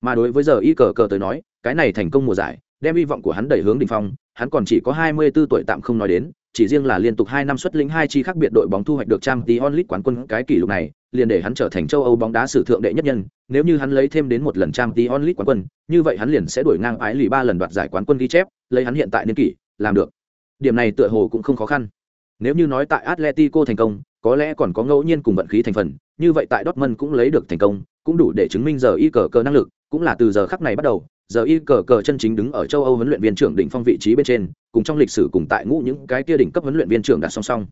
Mà đối với giờ y cờ cờ tới nói, cái này thành công mùa giải, đem hy vọng của hắn đẩy hướng đỉnh phong, hắn còn chỉ có 24 tuổi tạm không nói đến, chỉ riêng là liên tục 2 năm xuất lĩnh hai chi khác biệt đội bóng thu hoạch được trang tí onlit quán quân cái kỷ lục này, liền để hắn trở thành châu Âu bóng đá sử thượng đệ nhất nhân, nếu như hắn lấy thêm đến một lần trang tí onlit quán quân, như vậy hắn liền sẽ đuổi ngang ái lì ba lần đoạt giải quán quân ghi chép, lấy hắn hiện tại niên kỷ, làm được. Điểm này tựa hồ cũng không khó khăn. Nếu như nói tại Atletico thành công, có lẽ còn có ngẫu nhiên cùng vận khí thành phần, như vậy tại Dortmund cũng lấy được thành công, cũng đủ để chứng minh giờ y cờ cờ năng lực, cũng là từ giờ khắc này bắt đầu, giờ y cờ cờ chân chính đứng ở châu âu huấn luyện viên trưởng đỉnh phong vị trí bên trên, cùng trong lịch sử cùng tại ngũ những cái kia đỉnh cấp huấn luyện viên trưởng đặt song song.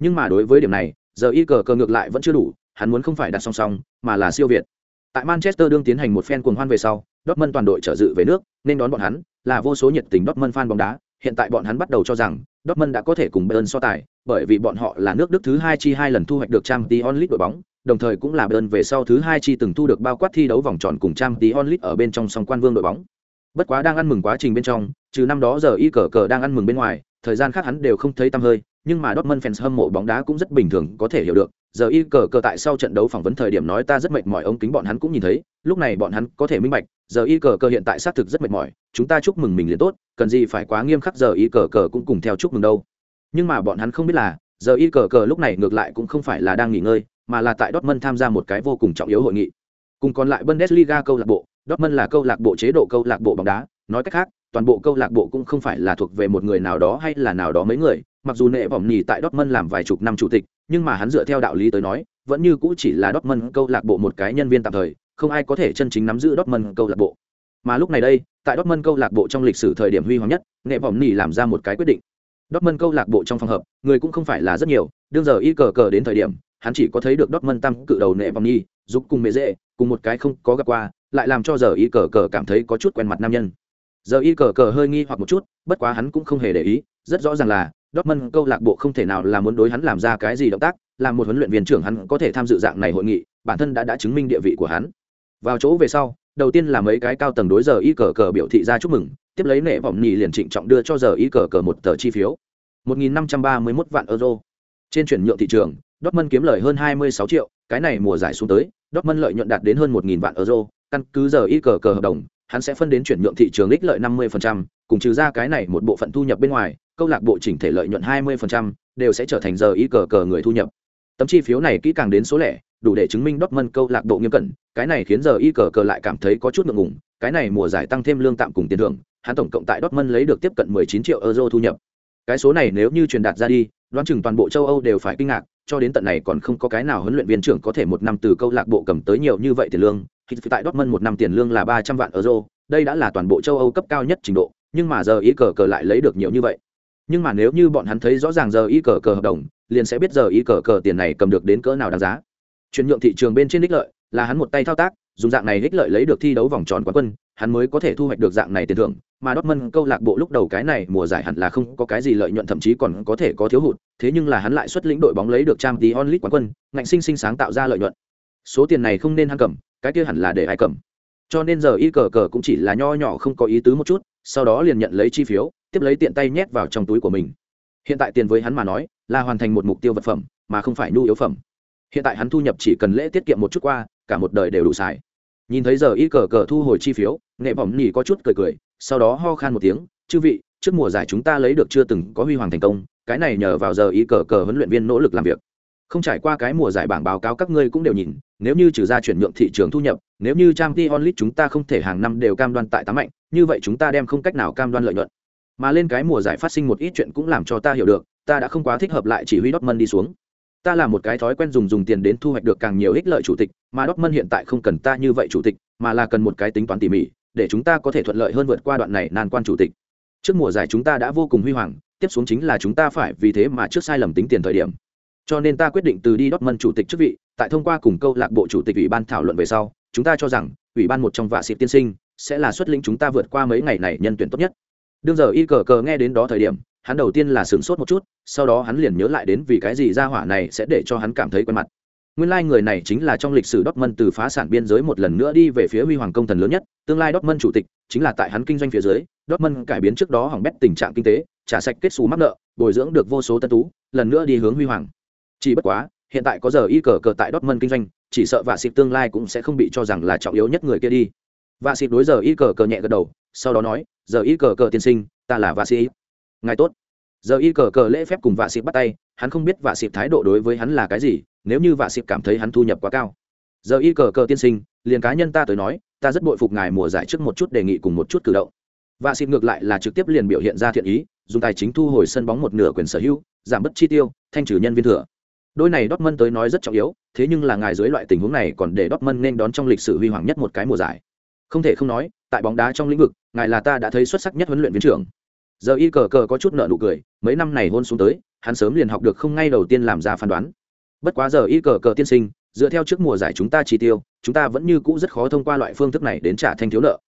Nhưng mà đối với điểm này, giờ y cờ cờ ngược lại vẫn chưa đủ, hắn muốn không phải đặt song song, mà là siêu việt. Tại manchester đương tiến hành một phen cuồng hoan về sau, dortmund toàn đội trở dự về nước, nên đón bọn hắn là vô số nhiệt tình dortmund fan bóng đá. Hiện tại bọn hắn bắt đầu cho rằng dortmund đã có thể cùng bayern so tài, bởi vì bọn họ là nước đức thứ hai chi hai lần thu hoạch được Champions League đội bóng đồng thời cũng là đơn về sau thứ hai chi từng thu được bao quát thi đấu vòng tròn cùng trang tí onlit ở bên trong song quan vương đội bóng. Bất quá đang ăn mừng quá trình bên trong, trừ năm đó giờ y cờ cờ đang ăn mừng bên ngoài, thời gian khác hắn đều không thấy tăm hơi, nhưng mà Dortmund fans hâm mộ bóng đá cũng rất bình thường có thể hiểu được. Giờ y cờ cờ tại sau trận đấu phỏng vấn thời điểm nói ta rất mệt mỏi ống kính bọn hắn cũng nhìn thấy, lúc này bọn hắn có thể minh bạch, giờ y cờ cờ hiện tại xác thực rất mệt mỏi, chúng ta chúc mừng mình liền tốt, cần gì phải quá nghiêm khắc giờ y cờ cờ cũng cùng theo chúc mừng đâu. Nhưng mà bọn hắn không biết là, giờ y cờ cờ lúc này ngược lại cũng không phải là đang nghỉ ngơi, mà là tại Dortmund tham gia một cái vô cùng trọng yếu hội nghị. Cùng còn lại Bundesliga câu lạc bộ, Dortmund là câu lạc bộ chế độ câu lạc bộ bóng đá, nói cách khác, toàn bộ câu lạc bộ cũng không phải là thuộc về một người nào đó hay là nào đó mấy người. Mặc dù nệ vọng nhì tại Dortmund làm vài chục năm chủ tịch nhưng mà hắn dựa theo đạo lý tới nói vẫn như cũ chỉ là Dortmund câu lạc bộ một cái nhân viên tạm thời không ai có thể chân chính nắm giữ Dortmund câu lạc bộ. Mà lúc này đây tại Dortmund câu lạc bộ trong lịch sử thời điểm huy hoàng nhất nệ vọng nhì làm ra một cái quyết định. Dortmund câu lạc bộ trong phòng hợp người cũng không phải là rất nhiều đương giờ y cờ cờ đến thời điểm hắn chỉ có thấy được Dortmund Tam cự đầu nệ vòng nhi, giúp cùng mẹ dễ cùng một cái không có gặp qua lại làm cho giờ y cờ cờ cảm thấy có chút quen mặt nam nhân. Giờ y cờ cờ hơi nghi hoặc một chút bất quá hắn cũng không hề để ý rất rõ ràng là Dortmund câu lạc bộ không thể nào là muốn đối hắn làm ra cái gì động tác làm một huấn luyện viên trưởng hắn có thể tham dự dạng này hội nghị bản thân đã đã chứng minh địa vị của hắn. Vào chỗ về sau đầu tiên là mấy cái cao tầng đối giờ y cờ cờ biểu thị ra chúc mừng tiếp lấy nệ vòng nhì liền trịnh trọng đưa cho giờ y cờ cờ một tờ chi phiếu. 1.531 vạn euro. Trên chuyển nhượng thị trường Dortmund kiếm lời hơn 26 triệu cái này mùa giải xuống tới Dortmund lợi nhuận đạt đến hơn 1.000 vạn euro căn cứ giờ y cờ cờ hợp đồng hắn sẽ phân đến chuyển nhượng thị trường ích lợi 50%, cùng trừ ra cái này một bộ phận thu nhập bên ngoài, câu lạc bộ chỉnh thể lợi nhuận 20%, đều sẽ trở thành giờ y cờ cờ người thu nhập. Tấm chi phiếu này kỹ càng đến số lẻ, đủ để chứng minh Dortmund câu lạc bộ nghiêm cẩn, cái này khiến giờ y cờ cờ lại cảm thấy có chút ngượng ngùng, cái này mùa giải tăng thêm lương tạm cùng tiền thưởng, hắn tổng cộng tại Dortmund lấy được tiếp cận 19 triệu euro thu nhập. Cái số này nếu như truyền đạt ra đi, đoán chừng toàn bộ châu Âu đều phải kinh ngạc, cho đến tận này còn không có cái nào huấn luyện viên trưởng có thể một năm từ câu lạc bộ cầm tới nhiều như vậy tiền lương, khi tại Dortmund một năm tiền lương là 300 vạn euro, đây đã là toàn bộ châu Âu cấp cao nhất trình độ, nhưng mà giờ ý cờ cờ lại lấy được nhiều như vậy. Nhưng mà nếu như bọn hắn thấy rõ ràng giờ ý cờ cờ hợp đồng, liền sẽ biết giờ ý cờ cờ tiền này cầm được đến cỡ nào đáng giá. Chuyển nhượng thị trường bên trên đích lợi, là hắn một tay thao tác, dùng dạng này đích lợi lấy được thi đấu vòng tròn quán quân, hắn mới có thể thu hoạch được dạng này tiền thưởng, mà Dortmund câu lạc bộ lúc đầu cái này mùa giải hẳn là không có cái gì lợi nhuận thậm chí còn có thể có thiếu hụt, thế nhưng là hắn lại xuất lĩnh đội bóng lấy được Champions League quán quân, ngạnh sinh sinh sáng tạo ra lợi nhuận. Số tiền này không nên hắn cầm, cái kia hẳn là để ai cầm. Cho nên giờ y cờ cờ cũng chỉ là nho nhỏ không có ý tứ một chút sau đó liền nhận lấy chi phiếu tiếp lấy tiện tay nhét vào trong túi của mình. Hiện tại tiền với hắn mà nói là hoàn thành một mục tiêu vật phẩm mà không phải nhu yếu phẩm. Hiện tại hắn thu nhập chỉ cần lễ tiết kiệm một chút qua cả một đời đều đủ xài nhìn thấy giờ y cờ cờ thu hồi chi phiếu, nghệ bỏng nhì có chút cười cười, sau đó ho khan một tiếng, chư vị, trước mùa giải chúng ta lấy được chưa từng có huy hoàng thành công, cái này nhờ vào giờ y cờ cờ huấn luyện viên nỗ lực làm việc. Không trải qua cái mùa giải bảng báo cáo các ngươi cũng đều nhìn, nếu như trừ ra chuyển nhượng thị trường thu nhập, nếu như trang t onlit chúng ta không thể hàng năm đều cam đoan tại tám mạnh, như vậy chúng ta đem không cách nào cam đoan lợi nhuận. Mà lên cái mùa giải phát sinh một ít chuyện cũng làm cho ta hiểu được, ta đã không quá thích hợp lại chỉ huy Dortmund đi xuống ta là một cái thói quen dùng dùng tiền đến thu hoạch được càng nhiều ích lợi chủ tịch mà Dortmund hiện tại không cần ta như vậy chủ tịch mà là cần một cái tính toán tỉ mỉ để chúng ta có thể thuận lợi hơn vượt qua đoạn này nan quan chủ tịch trước mùa giải chúng ta đã vô cùng huy hoàng tiếp xuống chính là chúng ta phải vì thế mà trước sai lầm tính tiền thời điểm cho nên ta quyết định từ đi Dortmund chủ tịch chức vị, tại thông qua cùng câu lạc bộ chủ tịch ủy ban thảo luận về sau, chúng ta cho rằng, ủy ban một trong vạ sĩ tiên sinh sẽ là xuất lĩnh chúng ta vượt qua mấy ngày này nhân tuyển tốt nhất. Đương giờ y cờ cờ nghe đến đó thời điểm, hắn đầu tiên là sửng sốt một chút, sau đó hắn liền nhớ lại đến vì cái gì ra hỏa này sẽ để cho hắn cảm thấy quen mặt. Nguyên lai like người này chính là trong lịch sử Dortmund từ phá sản biên giới một lần nữa đi về phía huy hoàng công thần lớn nhất, tương lai Dortmund chủ tịch, chính là tại hắn kinh doanh phía dưới, Dortmund cải biến trước đó hỏng bét tình trạng kinh tế, trả sạch kết xù mắc nợ, bồi dưỡng được vô số tân tú, lần nữa đi hướng huy hoàng. Chỉ bất quá hiện tại có giờ y cờ cờ tại Dortmund kinh doanh chỉ sợ vạ xịt tương lai cũng sẽ không bị cho rằng là trọng yếu nhất người kia đi. Vạ xịt đối giờ y cờ cờ nhẹ gật đầu sau đó nói giờ y cờ cờ tiên sinh ta là vạ xịt ngài tốt giờ y cờ cờ lễ phép cùng vạ xịp bắt tay hắn không biết vạ xịp thái độ đối với hắn là cái gì nếu như vạ xịp cảm thấy hắn thu nhập quá cao giờ y cờ cờ tiên sinh liền cá nhân ta tới nói ta rất bội phục ngài mùa giải trước một chút đề nghị cùng một chút cử động vạ xịp ngược lại là trực tiếp liền biểu hiện ra thiện ý dùng tài chính thu hồi sân bóng một nửa quyền sở hữu giảm bớt chi tiêu thanh trừ nhân viên thừa đôi này Dortmund tới nói rất trọng yếu, thế nhưng là ngài dưới loại tình huống này còn để Dortmund nên đón trong lịch sử huy hoàng nhất một cái mùa giải. Không thể không nói, tại bóng đá trong lĩnh vực, ngài là ta đã thấy xuất sắc nhất huấn luyện viên trưởng. Giờ y cờ cờ có chút nợ nụ cười, mấy năm này hôn xuống tới, hắn sớm liền học được không ngay đầu tiên làm ra phán đoán. Bất quá giờ y cờ cờ tiên sinh, dựa theo trước mùa giải chúng ta chi tiêu, chúng ta vẫn như cũ rất khó thông qua loại phương thức này đến trả thanh thiếu nợ.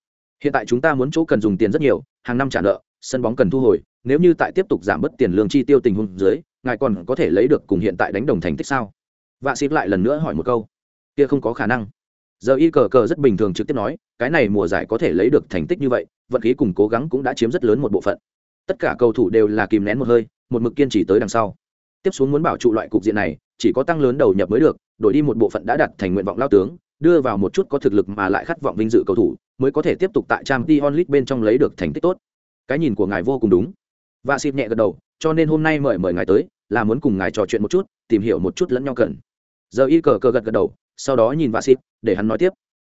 Hiện tại chúng ta muốn chỗ cần dùng tiền rất nhiều, hàng năm trả nợ, sân bóng cần thu hồi, nếu như tại tiếp tục giảm bớt tiền lương chi tiêu tình huống dưới, ngài còn có thể lấy được cùng hiện tại đánh đồng thành tích sao vạ xịp lại lần nữa hỏi một câu kia không có khả năng giờ y cờ cờ rất bình thường trực tiếp nói cái này mùa giải có thể lấy được thành tích như vậy vận khí cùng cố gắng cũng đã chiếm rất lớn một bộ phận tất cả cầu thủ đều là kìm nén một hơi, một mực kiên trì tới đằng sau. Tiếp xuống muốn bảo trụ loại cục diện này, chỉ có tăng lớn đầu nhập mới được, đổi đi một bộ phận đã đặt thành nguyện vọng lao tướng, đưa vào một chút có thực lực mà lại khát vọng vinh dự cầu thủ, mới có thể tiếp tục tại trang t onlit bên trong lấy được thành tích tốt. Cái nhìn của ngài vô cùng đúng. Và xịp nhẹ gật đầu, cho nên hôm nay mời mời ngài tới, là muốn cùng ngài trò chuyện một chút, tìm hiểu một chút lẫn nhau cần. Giờ y cờ cờ gật gật đầu, sau đó nhìn vạ xịt để hắn nói tiếp.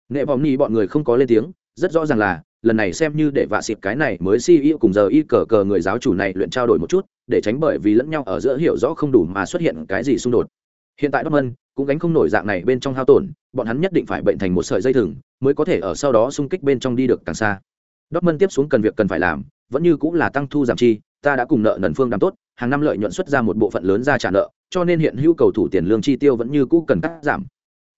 Nệ vòng ni bọn người không có lên tiếng, rất rõ ràng là lần này xem như để vạ xịp cái này mới si yêu cùng giờ y cờ cờ người giáo chủ này luyện trao đổi một chút, để tránh bởi vì lẫn nhau ở giữa hiểu rõ không đủ mà xuất hiện cái gì xung đột. Hiện tại Dortmund cũng gánh không nổi dạng này bên trong hao tổn, bọn hắn nhất định phải bệnh thành một sợi dây thừng, mới có thể ở sau đó xung kích bên trong đi được càng xa. Dortmund tiếp xuống cần việc cần phải làm, vẫn như cũng là tăng thu giảm chi, ta đã cùng nợ nần phương đàm tốt, hàng năm lợi nhuận xuất ra một bộ phận lớn ra trả nợ, cho nên hiện hữu cầu thủ tiền lương chi tiêu vẫn như cũ cần cắt giảm.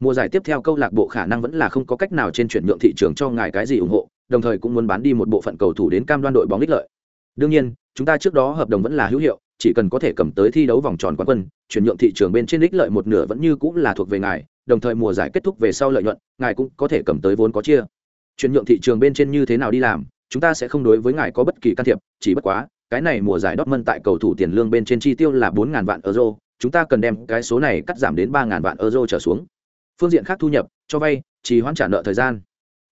Mùa giải tiếp theo câu lạc bộ khả năng vẫn là không có cách nào trên chuyển nhượng thị trường cho ngài cái gì ủng hộ đồng thời cũng muốn bán đi một bộ phận cầu thủ đến cam đoan đội bóng ích lợi đương nhiên chúng ta trước đó hợp đồng vẫn là hữu hiệu chỉ cần có thể cầm tới thi đấu vòng tròn quán quân chuyển nhượng thị trường bên trên ích lợi một nửa vẫn như cũng là thuộc về ngài đồng thời mùa giải kết thúc về sau lợi nhuận ngài cũng có thể cầm tới vốn có chia chuyển nhượng thị trường bên trên như thế nào đi làm chúng ta sẽ không đối với ngài có bất kỳ can thiệp chỉ bất quá cái này mùa giải Dortmund tại cầu thủ tiền lương bên trên chi tiêu là 4000 vạn euro, chúng ta cần đem cái số này cắt giảm đến 3000 vạn euro trở xuống. Phương diện khác thu nhập, cho vay, chỉ hoãn trả nợ thời gian.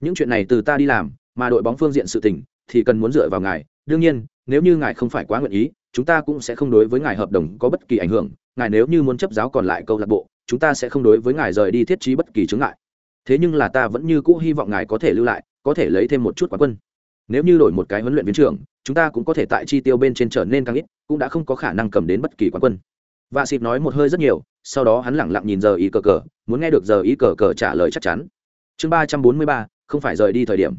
Những chuyện này từ ta đi làm, mà đội bóng phương diện sự tình thì cần muốn dựa vào ngài. Đương nhiên, nếu như ngài không phải quá nguyện ý, chúng ta cũng sẽ không đối với ngài hợp đồng có bất kỳ ảnh hưởng. Ngài nếu như muốn chấp giáo còn lại câu lạc bộ, chúng ta sẽ không đối với ngài rời đi thiết trí bất kỳ chướng ngại. Thế nhưng là ta vẫn như cũ hy vọng ngài có thể lưu lại, có thể lấy thêm một chút quán quân nếu như đổi một cái huấn luyện viên trưởng chúng ta cũng có thể tại chi tiêu bên trên trở nên càng ít cũng đã không có khả năng cầm đến bất kỳ quán quân và xịt nói một hơi rất nhiều sau đó hắn lẳng lặng nhìn giờ ý cờ cờ muốn nghe được giờ ý cờ cờ trả lời chắc chắn chương ba trăm bốn mươi ba không phải rời đi thời điểm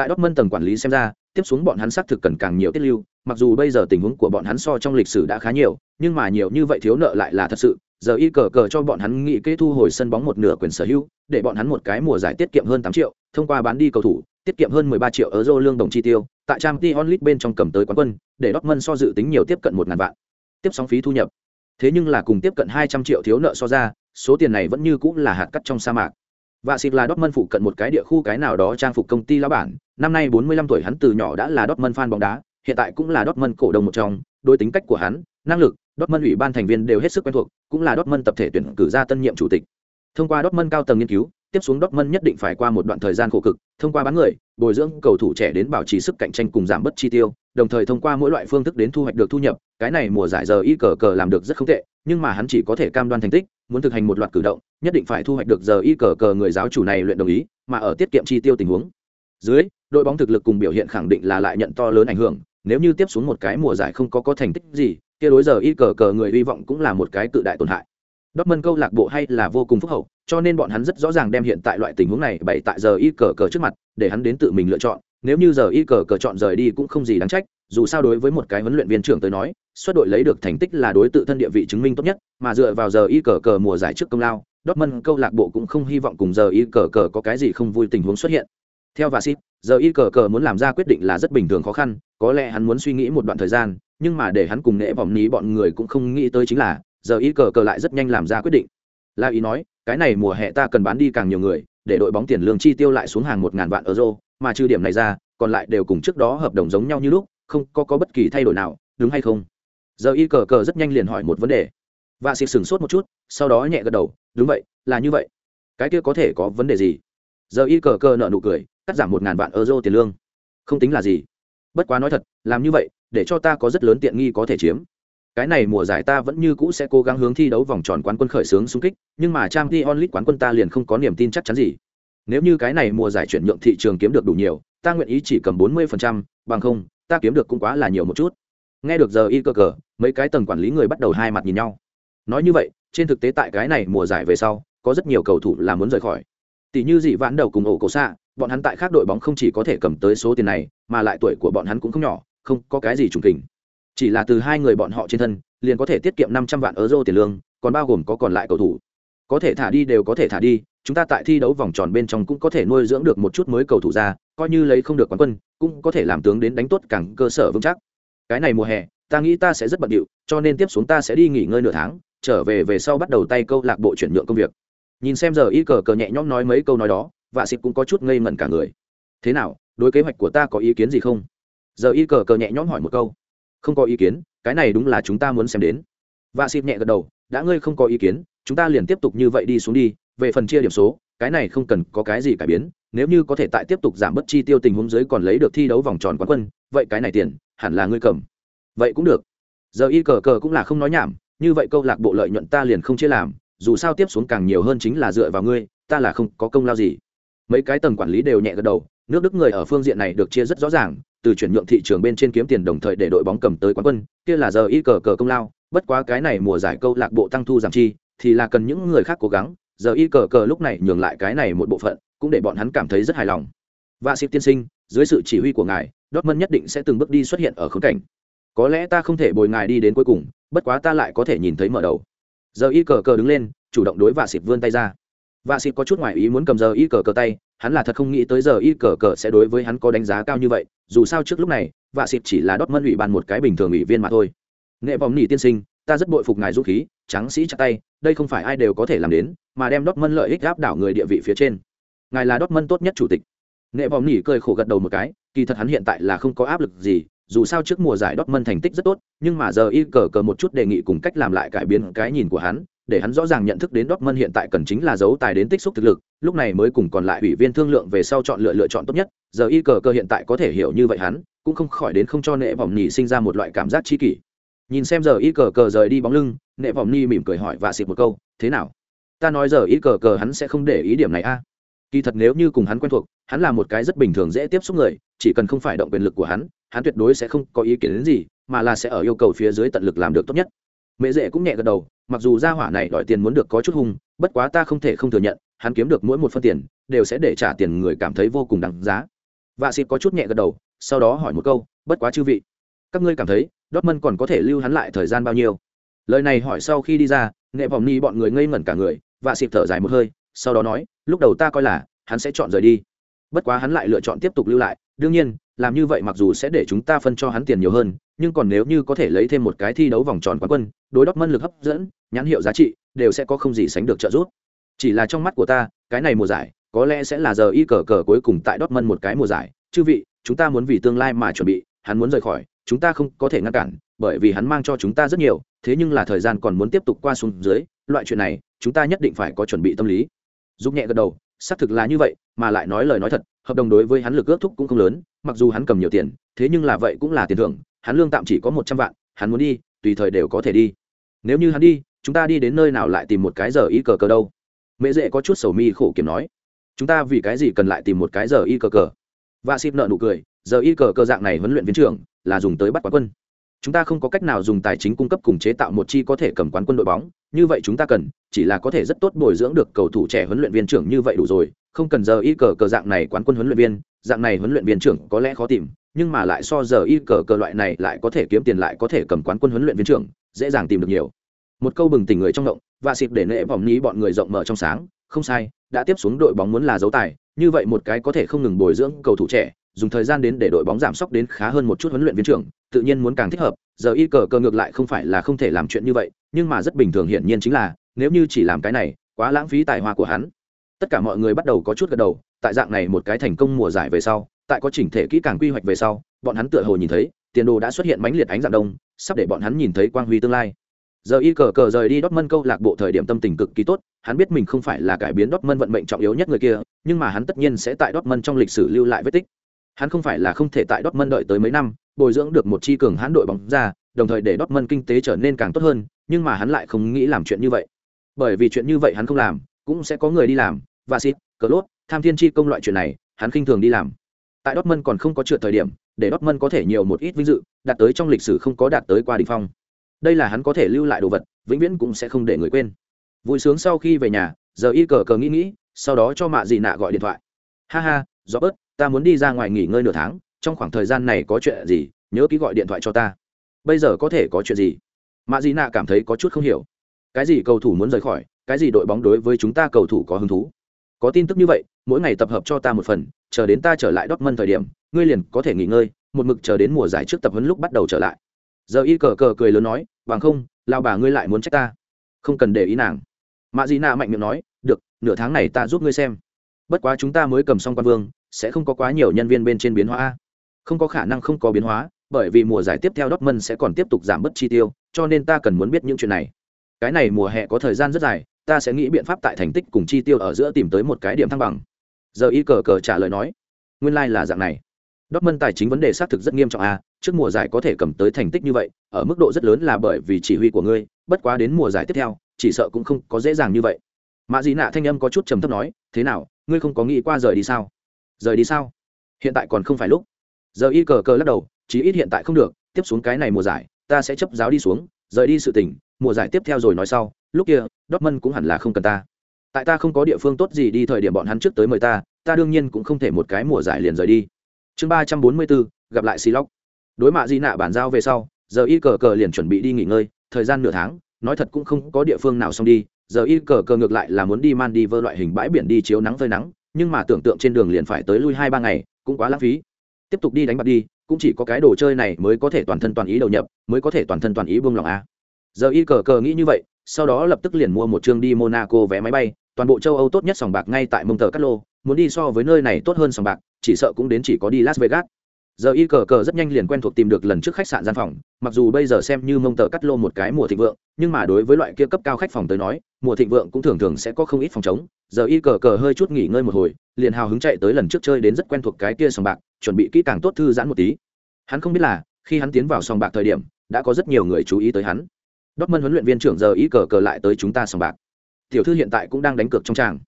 tại Dortmund tầng quản lý xem ra tiếp xuống bọn hắn xác thực cần càng nhiều tiết lưu mặc dù bây giờ tình huống của bọn hắn so trong lịch sử đã khá nhiều nhưng mà nhiều như vậy thiếu nợ lại là thật sự giờ y cờ cờ cho bọn hắn nghị kế thu hồi sân bóng một nửa quyền sở hữu để bọn hắn một cái mùa giải tiết kiệm hơn tám triệu thông qua bán đi cầu thủ tiết kiệm hơn 13 triệu euro lương đồng chi tiêu, tại Champions League bên trong cầm tới quán quân, để Dortmund so dự tính nhiều tiếp cận 1000 vạn. Tiếp sóng phí thu nhập. Thế nhưng là cùng tiếp cận 200 triệu thiếu nợ so ra, số tiền này vẫn như cũng là hạt cát trong sa mạc. Và Xịt là Dortmund phụ cận một cái địa khu cái nào đó trang phục công ty lão bản, năm nay 45 tuổi hắn từ nhỏ đã là Dortmund fan bóng đá, hiện tại cũng là Dortmund cổ đông một trong, đối tính cách của hắn, năng lực, Dortmund ủy ban thành viên đều hết sức quen thuộc, cũng là Dortmund tập thể tuyển cử ra tân nhiệm chủ tịch. Thông qua Dortmund cao tầng nghiên cứu, tiếp xuống Dortmund nhất định phải qua một đoạn thời gian khổ cực, thông qua bán người, bồi dưỡng cầu thủ trẻ đến bảo trì sức cạnh tranh cùng giảm bớt chi tiêu, đồng thời thông qua mỗi loại phương thức đến thu hoạch được thu nhập, cái này mùa giải giờ y cờ cờ làm được rất không tệ, nhưng mà hắn chỉ có thể cam đoan thành tích, muốn thực hành một loạt cử động, nhất định phải thu hoạch được giờ y cờ cờ người giáo chủ này luyện đồng ý, mà ở tiết kiệm chi tiêu tình huống. Dưới, đội bóng thực lực cùng biểu hiện khẳng định là lại nhận to lớn ảnh hưởng, nếu như tiếp xuống một cái mùa giải không có có thành tích gì, kia đối giờ y cờ cờ người hy vọng cũng là một cái cự đại tổn hại. Dortmund câu lạc bộ hay là vô cùng phúc hậu, cho nên bọn hắn rất rõ ràng đem hiện tại loại tình huống này bày tại giờ y cờ cờ trước mặt, để hắn đến tự mình lựa chọn. Nếu như giờ y cờ cờ chọn rời đi cũng không gì đáng trách, dù sao đối với một cái huấn luyện viên trưởng tới nói, xuất đội lấy được thành tích là đối tự thân địa vị chứng minh tốt nhất, mà dựa vào giờ y cờ cờ mùa giải trước công lao, Dortmund câu lạc bộ cũng không hy vọng cùng giờ y cờ cờ có cái gì không vui tình huống xuất hiện. Theo Vasit, giờ y cờ cờ muốn làm ra quyết định là rất bình thường khó khăn, có lẽ hắn muốn suy nghĩ một đoạn thời gian, nhưng mà để hắn cùng nễ vòng ní bọn người cũng không nghĩ tới chính là, giờ y cờ cờ lại rất nhanh làm ra quyết định. La ý nói cái này mùa hè ta cần bán đi càng nhiều người để đội bóng tiền lương chi tiêu lại xuống hàng một ngàn vạn euro mà trừ điểm này ra còn lại đều cùng trước đó hợp đồng giống nhau như lúc không có, có bất kỳ thay đổi nào đúng hay không? Giờ y cờ cờ rất nhanh liền hỏi một vấn đề. Và xịt sửng sốt một chút sau đó nhẹ gật đầu đúng vậy là như vậy. Cái kia có thể có vấn đề gì? Giờ y cờ cờ nợ nụ cười cắt giảm một ngàn vạn euro tiền lương. Không tính là gì. Bất quá nói thật làm như vậy để cho ta có rất lớn tiện nghi có thể chiếm cái này mùa giải ta vẫn như cũ sẽ cố gắng hướng thi đấu vòng tròn quán quân khởi xướng xung kích, nhưng mà Champions League quán quân ta liền không có niềm tin chắc chắn gì. Nếu như cái này mùa giải chuyển nhượng thị trường kiếm được đủ nhiều, ta nguyện ý chỉ cầm 40%, bằng không, ta kiếm được cũng quá là nhiều một chút. Nghe được giờ y cơ cờ, mấy cái tầng quản lý người bắt đầu hai mặt nhìn nhau. Nói như vậy, trên thực tế tại cái này mùa giải về sau, có rất nhiều cầu thủ là muốn rời khỏi. Tỷ như dị vãn đầu cùng ổ cổ xạ, bọn hắn tại khác đội bóng không chỉ có thể cầm tới số tiền này, mà lại tuổi của bọn hắn cũng không nhỏ, không có cái gì trùng kình chỉ là từ hai người bọn họ trên thân, liền có thể tiết kiệm năm trăm vạn euro tiền lương, còn bao gồm có còn lại cầu thủ. Có thể thả đi đều có thể thả đi, chúng ta tại thi đấu vòng tròn bên trong cũng có thể nuôi dưỡng được một chút mới cầu thủ ra, coi như lấy không được quán quân, cũng có thể làm tướng đến đánh tốt càng cơ sở vững chắc. Cái này mùa hè, ta nghĩ ta sẽ rất bận điệu, cho nên tiếp xuống ta sẽ đi nghỉ ngơi nửa tháng, trở về về sau bắt đầu tay câu lạc bộ chuyển nhượng công việc. Nhìn xem giờ y cờ cờ nhẹ nhõm nói mấy câu nói đó và xịt cũng có chút ngây ngẩn cả người. Thế nào, đối kế hoạch của ta có ý kiến gì không? Giờ y cờ cờ nhẹ nhõm hỏi một câu không có ý kiến, cái này đúng là chúng ta muốn xem đến. Và xịt nhẹ gật đầu, đã ngươi không có ý kiến, chúng ta liền tiếp tục như vậy đi xuống đi, về phần chia điểm số, cái này không cần có cái gì cải biến, nếu như có thể tại tiếp tục giảm bớt chi tiêu tình huống dưới còn lấy được thi đấu vòng tròn quán quân, vậy cái này tiền, hẳn là ngươi cầm. Vậy cũng được. Giờ y cờ cờ cũng là không nói nhảm, như vậy câu lạc bộ lợi nhuận ta liền không chia làm, dù sao tiếp xuống càng nhiều hơn chính là dựa vào ngươi, ta là không có công lao gì. Mấy cái tầng quản lý đều nhẹ gật đầu Nước Đức người ở phương diện này được chia rất rõ ràng, từ chuyển nhượng thị trường bên trên kiếm tiền đồng thời để đội bóng cầm tới quán quân, kia là giờ y cờ cờ công lao, bất quá cái này mùa giải câu lạc bộ tăng thu giảm chi, thì là cần những người khác cố gắng, giờ y cờ cờ lúc này nhường lại cái này một bộ phận, cũng để bọn hắn cảm thấy rất hài lòng. Vạ Sĩ tiên sinh, dưới sự chỉ huy của ngài, Dortmund nhất định sẽ từng bước đi xuất hiện ở khung cảnh. Có lẽ ta không thể bồi ngài đi đến cuối cùng, bất quá ta lại có thể nhìn thấy mở đầu. Giờ y cờ cờ đứng lên, chủ động đối Vạ Sĩ vươn tay ra. Vạ Sĩ có chút ngoài ý muốn cầm giờ y cờ cờ tay, hắn là thật không nghĩ tới giờ y cờ cờ sẽ đối với hắn có đánh giá cao như vậy dù sao trước lúc này vạ xịt chỉ là đốt mân ủy ban một cái bình thường ủy viên mà thôi. Nghệ vòng nỉ tiên sinh ta rất bội phục ngài dũng khí trắng sĩ chặt tay đây không phải ai đều có thể làm đến mà đem đốt mân lợi ích áp đảo người địa vị phía trên. Ngài là đốt mân tốt nhất chủ tịch. Nghệ vòng nỉ cười khổ gật đầu một cái kỳ thật hắn hiện tại là không có áp lực gì dù sao trước mùa giải Dortmund thành tích rất tốt, nhưng mà giờ y cờ cờ một chút đề nghị cùng cách làm lại cải biến cái nhìn của hắn, để hắn rõ ràng nhận thức đến Dortmund hiện tại cần chính là dấu tài đến tích xúc thực lực, lúc này mới cùng còn lại ủy viên thương lượng về sau chọn lựa lựa chọn tốt nhất, giờ y cờ cờ hiện tại có thể hiểu như vậy hắn, cũng không khỏi đến không cho nệ vòng nhì sinh ra một loại cảm giác chi kỷ. Nhìn xem giờ y cờ cờ rời đi bóng lưng, nệ vòng nhì mỉm cười hỏi và xịt một câu, thế nào? Ta nói giờ y cờ cờ hắn sẽ không để ý điểm này a. Kỳ thật nếu như cùng hắn quen thuộc, hắn là một cái rất bình thường dễ tiếp xúc người, chỉ cần không phải động quyền lực của hắn, hắn tuyệt đối sẽ không có ý kiến đến gì, mà là sẽ ở yêu cầu phía dưới tận lực làm được tốt nhất mẹ dễ cũng nhẹ gật đầu mặc dù gia hỏa này đòi tiền muốn được có chút hung, bất quá ta không thể không thừa nhận, hắn kiếm được mỗi một phân tiền, đều sẽ để trả tiền người cảm thấy vô cùng đáng giá. Vạ xịt có chút nhẹ gật đầu, sau đó hỏi một câu, bất quá chư vị, các ngươi cảm thấy Dortmund còn có thể lưu hắn lại thời gian bao nhiêu? Lời này hỏi sau khi đi ra, nghệ vòng ni bọn người ngây ngẩn cả người, vạ xịt thở dài một hơi, sau đó nói, lúc đầu ta coi là hắn sẽ chọn rời đi, bất quá hắn lại lựa chọn tiếp tục lưu lại, đương nhiên, làm như vậy mặc dù sẽ để chúng ta phân cho hắn tiền nhiều hơn nhưng còn nếu như có thể lấy thêm một cái thi đấu vòng tròn quán quân, đối đốc môn lực hấp dẫn, nhãn hiệu giá trị đều sẽ có không gì sánh được trợ giúp. Chỉ là trong mắt của ta, cái này mùa giải, có lẽ sẽ là giờ y cờ cờ cuối cùng tại Dortmund một cái mùa giải. Chư vị, chúng ta muốn vì tương lai mà chuẩn bị, hắn muốn rời khỏi, chúng ta không có thể ngăn cản, bởi vì hắn mang cho chúng ta rất nhiều, thế nhưng là thời gian còn muốn tiếp tục qua xuống dưới, loại chuyện này, chúng ta nhất định phải có chuẩn bị tâm lý. Giúp nhẹ gật đầu, xác thực là như vậy, mà lại nói lời nói thật, hợp đồng đối với hắn lực ước thúc cũng không lớn, mặc dù hắn cầm nhiều tiền, thế nhưng là vậy cũng là tiền thưởng hắn lương tạm chỉ có một trăm vạn, hắn muốn đi, tùy thời đều có thể đi. Nếu như hắn đi, chúng ta đi đến nơi nào lại tìm một cái giờ y cờ cờ đâu? Mẹ dễ có chút sầu mi khổ kiểm nói. Chúng ta vì cái gì cần lại tìm một cái giờ y cờ cờ? Và xịp nợ nụ cười, giờ y cờ cờ dạng này huấn luyện viên trưởng là dùng tới bắt quán quân. Chúng ta không có cách nào dùng tài chính cung cấp cùng chế tạo một chi có thể cầm quán quân đội bóng, như vậy chúng ta cần, chỉ là có thể rất tốt bồi dưỡng được cầu thủ trẻ huấn luyện viên trưởng như vậy đủ rồi, không cần giờ y cờ cờ dạng này quán quân huấn luyện viên, dạng này huấn luyện viên trưởng có lẽ khó tìm nhưng mà lại so giờ y cờ cờ loại này lại có thể kiếm tiền lại có thể cầm quán quân huấn luyện viên trưởng, dễ dàng tìm được nhiều. Một câu bừng tỉnh người trong động, và xịp để nệ vòng ní bọn người rộng mở trong sáng, không sai, đã tiếp xuống đội bóng muốn là dấu tài, như vậy một cái có thể không ngừng bồi dưỡng cầu thủ trẻ, dùng thời gian đến để đội bóng giảm sốc đến khá hơn một chút huấn luyện viên trưởng, tự nhiên muốn càng thích hợp, giờ y cờ cờ ngược lại không phải là không thể làm chuyện như vậy, nhưng mà rất bình thường hiển nhiên chính là, nếu như chỉ làm cái này, quá lãng phí tài hoa của hắn. Tất cả mọi người bắt đầu có chút gật đầu, tại dạng này một cái thành công mùa giải về sau tại có chỉnh thể kỹ càng quy hoạch về sau, bọn hắn tựa hồ nhìn thấy, tiền đồ đã xuất hiện mãnh liệt ánh dạng đông, sắp để bọn hắn nhìn thấy quang huy tương lai. Giờ y cờ cờ rời đi đót mân câu lạc bộ thời điểm tâm tình cực kỳ tốt, hắn biết mình không phải là cải biến đót mân vận mệnh trọng yếu nhất người kia, nhưng mà hắn tất nhiên sẽ tại đót mân trong lịch sử lưu lại vết tích. Hắn không phải là không thể tại đót mân đợi tới mấy năm, bồi dưỡng được một chi cường hãn đội bóng ra, đồng thời để đót mân kinh tế trở nên càng tốt hơn, nhưng mà hắn lại không nghĩ làm chuyện như vậy. Bởi vì chuyện như vậy hắn không làm, cũng sẽ có người đi làm, và xịt cờ lốt tham thiên chi công loại chuyện này, hắn khinh thường đi làm tại Dortmund còn không có trượt thời điểm để Dortmund có thể nhiều một ít vinh dự đạt tới trong lịch sử không có đạt tới qua đỉnh phong. Đây là hắn có thể lưu lại đồ vật vĩnh viễn cũng sẽ không để người quên. Vui sướng sau khi về nhà giờ y cờ cờ nghĩ nghĩ sau đó cho mạ dị nạ gọi điện thoại. Ha ha Robert, ta muốn đi ra ngoài nghỉ ngơi nửa tháng trong khoảng thời gian này có chuyện gì nhớ ký gọi điện thoại cho ta. Bây giờ có thể có chuyện gì? Mạ dị nạ cảm thấy có chút không hiểu. Cái gì cầu thủ muốn rời khỏi cái gì đội bóng đối với chúng ta cầu thủ có hứng thú? Có tin tức như vậy mỗi ngày tập hợp cho ta một phần chờ đến ta trở lại Dortmund thời điểm, ngươi liền có thể nghỉ ngơi, một mực chờ đến mùa giải trước tập huấn lúc bắt đầu trở lại. Giờ y cờ cờ cười lớn nói, bằng không lao bà ngươi lại muốn trách ta. Không cần để ý nàng. Mạ dị nạ mạnh miệng nói, được, nửa tháng này ta giúp ngươi xem. Bất quá chúng ta mới cầm xong quan vương, sẽ không có quá nhiều nhân viên bên trên biến hóa không có khả năng không có biến hóa, bởi vì mùa giải tiếp theo Dortmund sẽ còn tiếp tục giảm bớt chi tiêu, cho nên ta cần muốn biết những chuyện này. Cái này mùa hè có thời gian rất dài, ta sẽ nghĩ biện pháp tại thành tích cùng chi tiêu ở giữa tìm tới một cái điểm thăng bằng giờ y cờ cờ trả lời nói nguyên lai、like、là dạng này Dortmund tài chính vấn đề xác thực rất nghiêm trọng a, trước mùa giải có thể cầm tới thành tích như vậy, ở mức độ rất lớn là bởi vì chỉ huy của ngươi, bất quá đến mùa giải tiếp theo, chỉ sợ cũng không có dễ dàng như vậy. Mã Dĩ Nạ thanh âm có chút trầm thấp nói, "Thế nào, ngươi không có nghĩ qua rời đi sao?" "Rời đi sao?" hiện tại còn không phải lúc giờ y cờ cờ lắc đầu chí ít hiện tại không được tiếp xuống cái này mùa giải ta sẽ chấp giáo đi xuống rời đi sự tỉnh mùa giải tiếp theo rồi nói sau lúc kia Dortmund cũng hẳn là không cần ta tại ta không có địa phương tốt gì đi thời điểm bọn hắn trước tới mời ta ta đương nhiên cũng không thể một cái mùa giải liền rời đi. Chương ba trăm bốn mươi bốn, gặp lại xì lóc đối mạ di nạ bản giao về sau, giờ y cờ cờ liền chuẩn bị đi nghỉ ngơi, thời gian nửa tháng, nói thật cũng không có địa phương nào xong đi, giờ y cờ cờ ngược lại là muốn đi man đi vơ loại hình bãi biển đi chiếu nắng phơi nắng, nhưng mà tưởng tượng trên đường liền phải tới lui hai ba ngày, cũng quá lãng phí. Tiếp tục đi đánh bạc đi, cũng chỉ có cái đồ chơi này mới có thể toàn thân toàn ý đầu nhập, mới có thể toàn thân toàn ý buông lỏng a. Giờ y cờ cờ nghĩ như vậy, sau đó lập tức liền mua một chương đi monaco vé máy bay toàn bộ châu âu tốt nhất sòng bạc ngay tại mông tờ cát lô muốn đi so với nơi này tốt hơn sòng bạc, chỉ sợ cũng đến chỉ có đi las vegas. Giờ y cờ cờ rất nhanh liền quen thuộc tìm được lần trước khách sạn gian phòng, mặc dù bây giờ xem như mông tờ cắt lô một cái mùa thịnh vượng, nhưng mà đối với loại kia cấp cao khách phòng tới nói, mùa thịnh vượng cũng thường thường sẽ có không ít phòng chống giờ y cờ cờ hơi chút nghỉ ngơi một hồi, liền hào hứng chạy tới lần trước chơi đến rất quen thuộc cái kia sòng bạc, chuẩn bị kỹ càng tốt thư giãn một tí. Hắn không biết là, khi hắn tiến vào sòng bạc thời điểm, đã có rất nhiều người chú ý tới hắn. Dortmund huấn luyện viên trưởng giờ y cờ cờ lại tới chúng ta sòng bạc tiểu thư hiện tại cũng đang đánh cược trong tràng.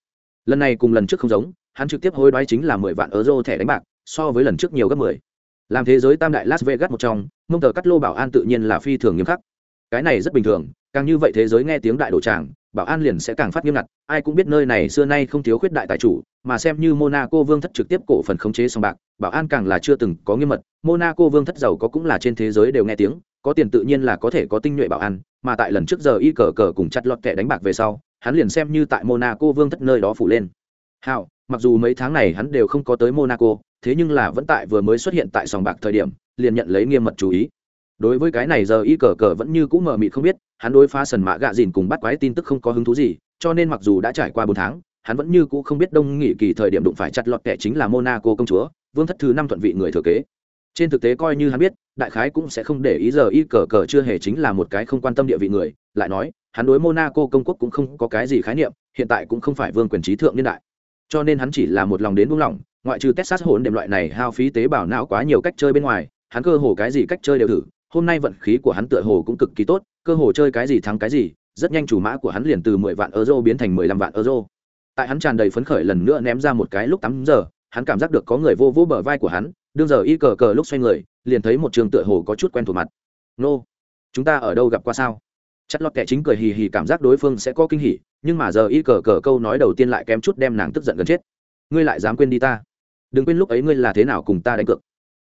Lần này cùng lần trước không giống, hắn trực tiếp hối đoái chính là mười vạn euro thẻ đánh bạc, so với lần trước nhiều gấp mười. Làm thế giới tam đại las vegas một trong, mông tờ cắt lô bảo an tự nhiên là phi thường nghiêm khắc. Cái này rất bình thường, càng như vậy thế giới nghe tiếng đại đổ tràng, bảo an liền sẽ càng phát nghiêm ngặt, ai cũng biết nơi này xưa nay không thiếu khuyết đại tài chủ, mà xem như monaco vương thất trực tiếp cổ phần khống chế song bạc, bảo an càng là chưa từng có nghiêm mật, monaco vương thất giàu có cũng là trên thế giới đều nghe tiếng, có tiền tự nhiên là có thể có tinh nhuệ bảo an, mà tại lần trước giờ y cờ cờ cùng chặt lọt kẻ đánh bạc về sau hắn liền xem như tại monaco vương thất nơi đó phủ lên. Hào mặc dù mấy tháng này hắn đều không có tới monaco, thế nhưng là vẫn tại vừa mới xuất hiện tại sòng bạc thời điểm, liền nhận lấy nghiêm mật chú ý. Đối với cái này giờ y cờ cờ vẫn như cũ mờ mịt không biết, hắn đối phá sần mạ gạ dìn cùng bắt quái tin tức không có hứng thú gì, cho nên mặc dù đã trải qua bốn tháng, hắn vẫn như cũ không biết đông nghị kỳ thời điểm đụng phải chặt lọt kẻ chính là monaco công chúa, vương thất thứ năm thuận vị người thừa kế trên thực tế coi như hắn biết, đại khái cũng sẽ không để ý giờ y cờ cờ chưa hề chính là một cái không quan tâm địa vị người, lại nói, hắn đối monaco công quốc cũng không có cái gì khái niệm, hiện tại cũng không phải vương quyền trí thượng niên đại. Cho nên hắn chỉ là một lòng đến buông lỏng, ngoại trừ texas hồn đệm loại này hao phí tế bào não quá nhiều cách chơi bên ngoài, hắn cơ hồ cái gì cách chơi đều thử, hôm nay vận khí của hắn tựa hồ cũng cực kỳ tốt, cơ hồ chơi cái gì thắng cái gì, rất nhanh chủ mã của hắn liền từ mười vạn euro biến thành mười lăm vạn euro. Tại hắn tràn đầy phấn khởi lần nữa ném ra một cái lúc tám giờ, hắn cảm giác được có người vô vô bờ vai của hắn đương giờ y cờ cờ lúc xoay người, liền thấy một trường tựa hồ có chút quen thuộc mặt. Nô, chúng ta ở đâu gặp qua sao? Chất lót kẻ chính cười hì hì cảm giác đối phương sẽ có kinh hỉ, nhưng mà giờ y cờ cờ câu nói đầu tiên lại kém chút đem nàng tức giận gần chết. Ngươi lại dám quên đi ta? Đừng quên lúc ấy ngươi là thế nào cùng ta đánh cược.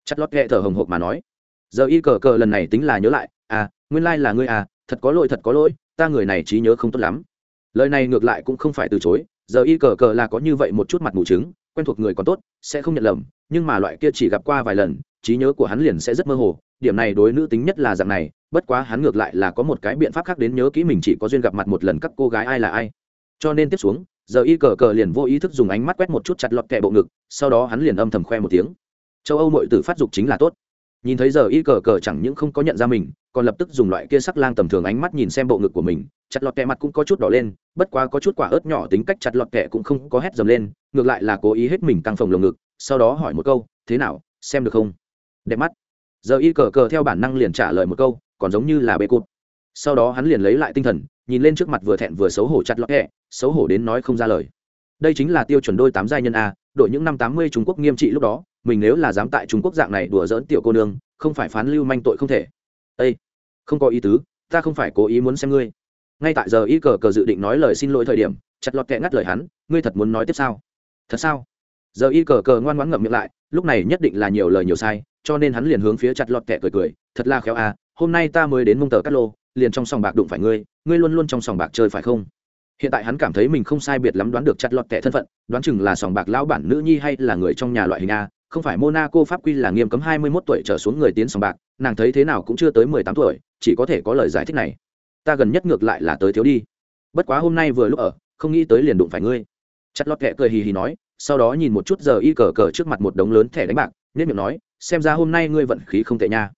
Chất lót kẻ thở hồng hộc mà nói. Giờ y cờ cờ lần này tính là nhớ lại à nguyên lai là ngươi à thật có lỗi, thật có lỗi, ta người này trí nhớ không tốt lắm. Lời này ngược lại cũng không phải từ chối, giờ y cờ cờ là có như vậy một chút mặt mù chứng, quen thuộc người còn tốt, sẽ không nhận lầm nhưng mà loại kia chỉ gặp qua vài lần, trí nhớ của hắn liền sẽ rất mơ hồ. Điểm này đối nữ tính nhất là dạng này, bất quá hắn ngược lại là có một cái biện pháp khác đến nhớ kỹ mình chỉ có duyên gặp mặt một lần các cô gái ai là ai. Cho nên tiếp xuống, giờ y cờ cờ liền vô ý thức dùng ánh mắt quét một chút chặt lọt kẹ bộ ngực, sau đó hắn liền âm thầm khoe một tiếng. Châu âu mọi tử phát dục chính là tốt. Nhìn thấy giờ y cờ cờ chẳng những không có nhận ra mình, còn lập tức dùng loại kia sắc lang tầm thường ánh mắt nhìn xem bộ ngực của mình, chặt lọt kẹ mặt cũng có chút đỏ lên, bất quá có chút quả ớt nhỏ tính cách chặt lọt kẹ cũng không có hét dầm lên, ngược lại là cố ý hết mình căng phồng lồng ngực sau đó hỏi một câu, thế nào, xem được không? Đẹp mắt. Giờ y cờ cờ theo bản năng liền trả lời một câu, còn giống như là bê cụt. Sau đó hắn liền lấy lại tinh thần, nhìn lên trước mặt vừa thẹn vừa xấu hổ chặt lọt hẹ, xấu hổ đến nói không ra lời. Đây chính là tiêu chuẩn đôi tám giai nhân a, đội những năm tám mươi trung quốc nghiêm trị lúc đó, mình nếu là dám tại trung quốc dạng này đùa dỡn tiểu cô nương, không phải phán lưu manh tội không thể. Ây không có ý tứ, ta không phải cố ý muốn xem ngươi. Ngay tại giờ y cờ cờ dự định nói lời xin lỗi thời điểm, chặt lọt kẹ ngắt lời hắn, ngươi thật muốn nói tiếp sao? Thật sao? Giờ y cờ cờ ngoan ngoãn ngậm miệng lại, lúc này nhất định là nhiều lời nhiều sai, cho nên hắn liền hướng phía chặt lọt kẻ cười cười, thật là khéo à hôm nay ta mới đến mông tờ cát lô, liền trong sòng bạc đụng phải ngươi ngươi luôn luôn trong sòng bạc chơi phải không? Hiện tại hắn cảm thấy mình không sai biệt lắm đoán được chặt lọt kẻ thân phận, đoán chừng là sòng bạc lão bản nữ nhi hay là người trong nhà loại hình a, không phải monaco pháp quy là nghiêm cấm hai mươi 21 tuổi trở xuống người tiến sòng bạc, nàng thấy thế nào cũng chưa tới mười tám tuổi, chỉ có thể có lời giải thích này. Ta gần nhất ngược lại là tới thiếu đi. Bất quá hôm nay vừa lúc ở, không nghĩ tới liền đụng phải ngươi. Chặt lọt kẻ cười hì hì nói sau đó nhìn một chút giờ y cờ cờ trước mặt một đống lớn thẻ đánh bạc nên miệng nói, xem ra hôm nay ngươi vận khí không tệ nha.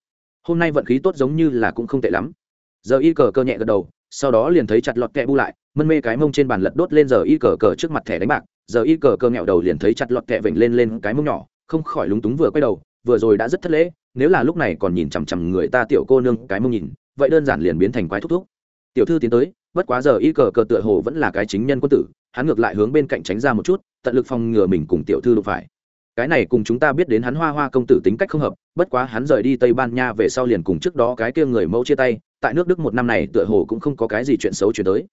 Hôm nay vận khí tốt giống như là cũng không tệ lắm. Giờ y cờ cờ nhẹ gật đầu, sau đó liền thấy chặt lọt kẹ bu lại, mân mê cái mông trên bàn lật đốt lên giờ y cờ cờ trước mặt thẻ đánh bạc. Giờ y cờ cờ nghẹo đầu liền thấy chặt lọt kẹ vểnh lên lên cái mông nhỏ, không khỏi lúng túng vừa quay đầu, vừa rồi đã rất thất lễ, nếu là lúc này còn nhìn chằm chằm người ta tiểu cô nương cái mông nhìn, vậy đơn giản liền biến thành quái thúc thúc. Tiểu thư tiến tới bất quá giờ y cờ cờ tựa hồ vẫn là cái chính nhân quân tử, hắn ngược lại hướng bên cạnh tránh ra một chút, tận lực phòng ngừa mình cùng tiểu thư đụng phải. Cái này cùng chúng ta biết đến hắn hoa hoa công tử tính cách không hợp, bất quá hắn rời đi tây ban nha về sau liền cùng trước đó cái kia người mẫu chia tay, tại nước đức một năm này tựa hồ cũng không có cái gì chuyện xấu chuyển tới.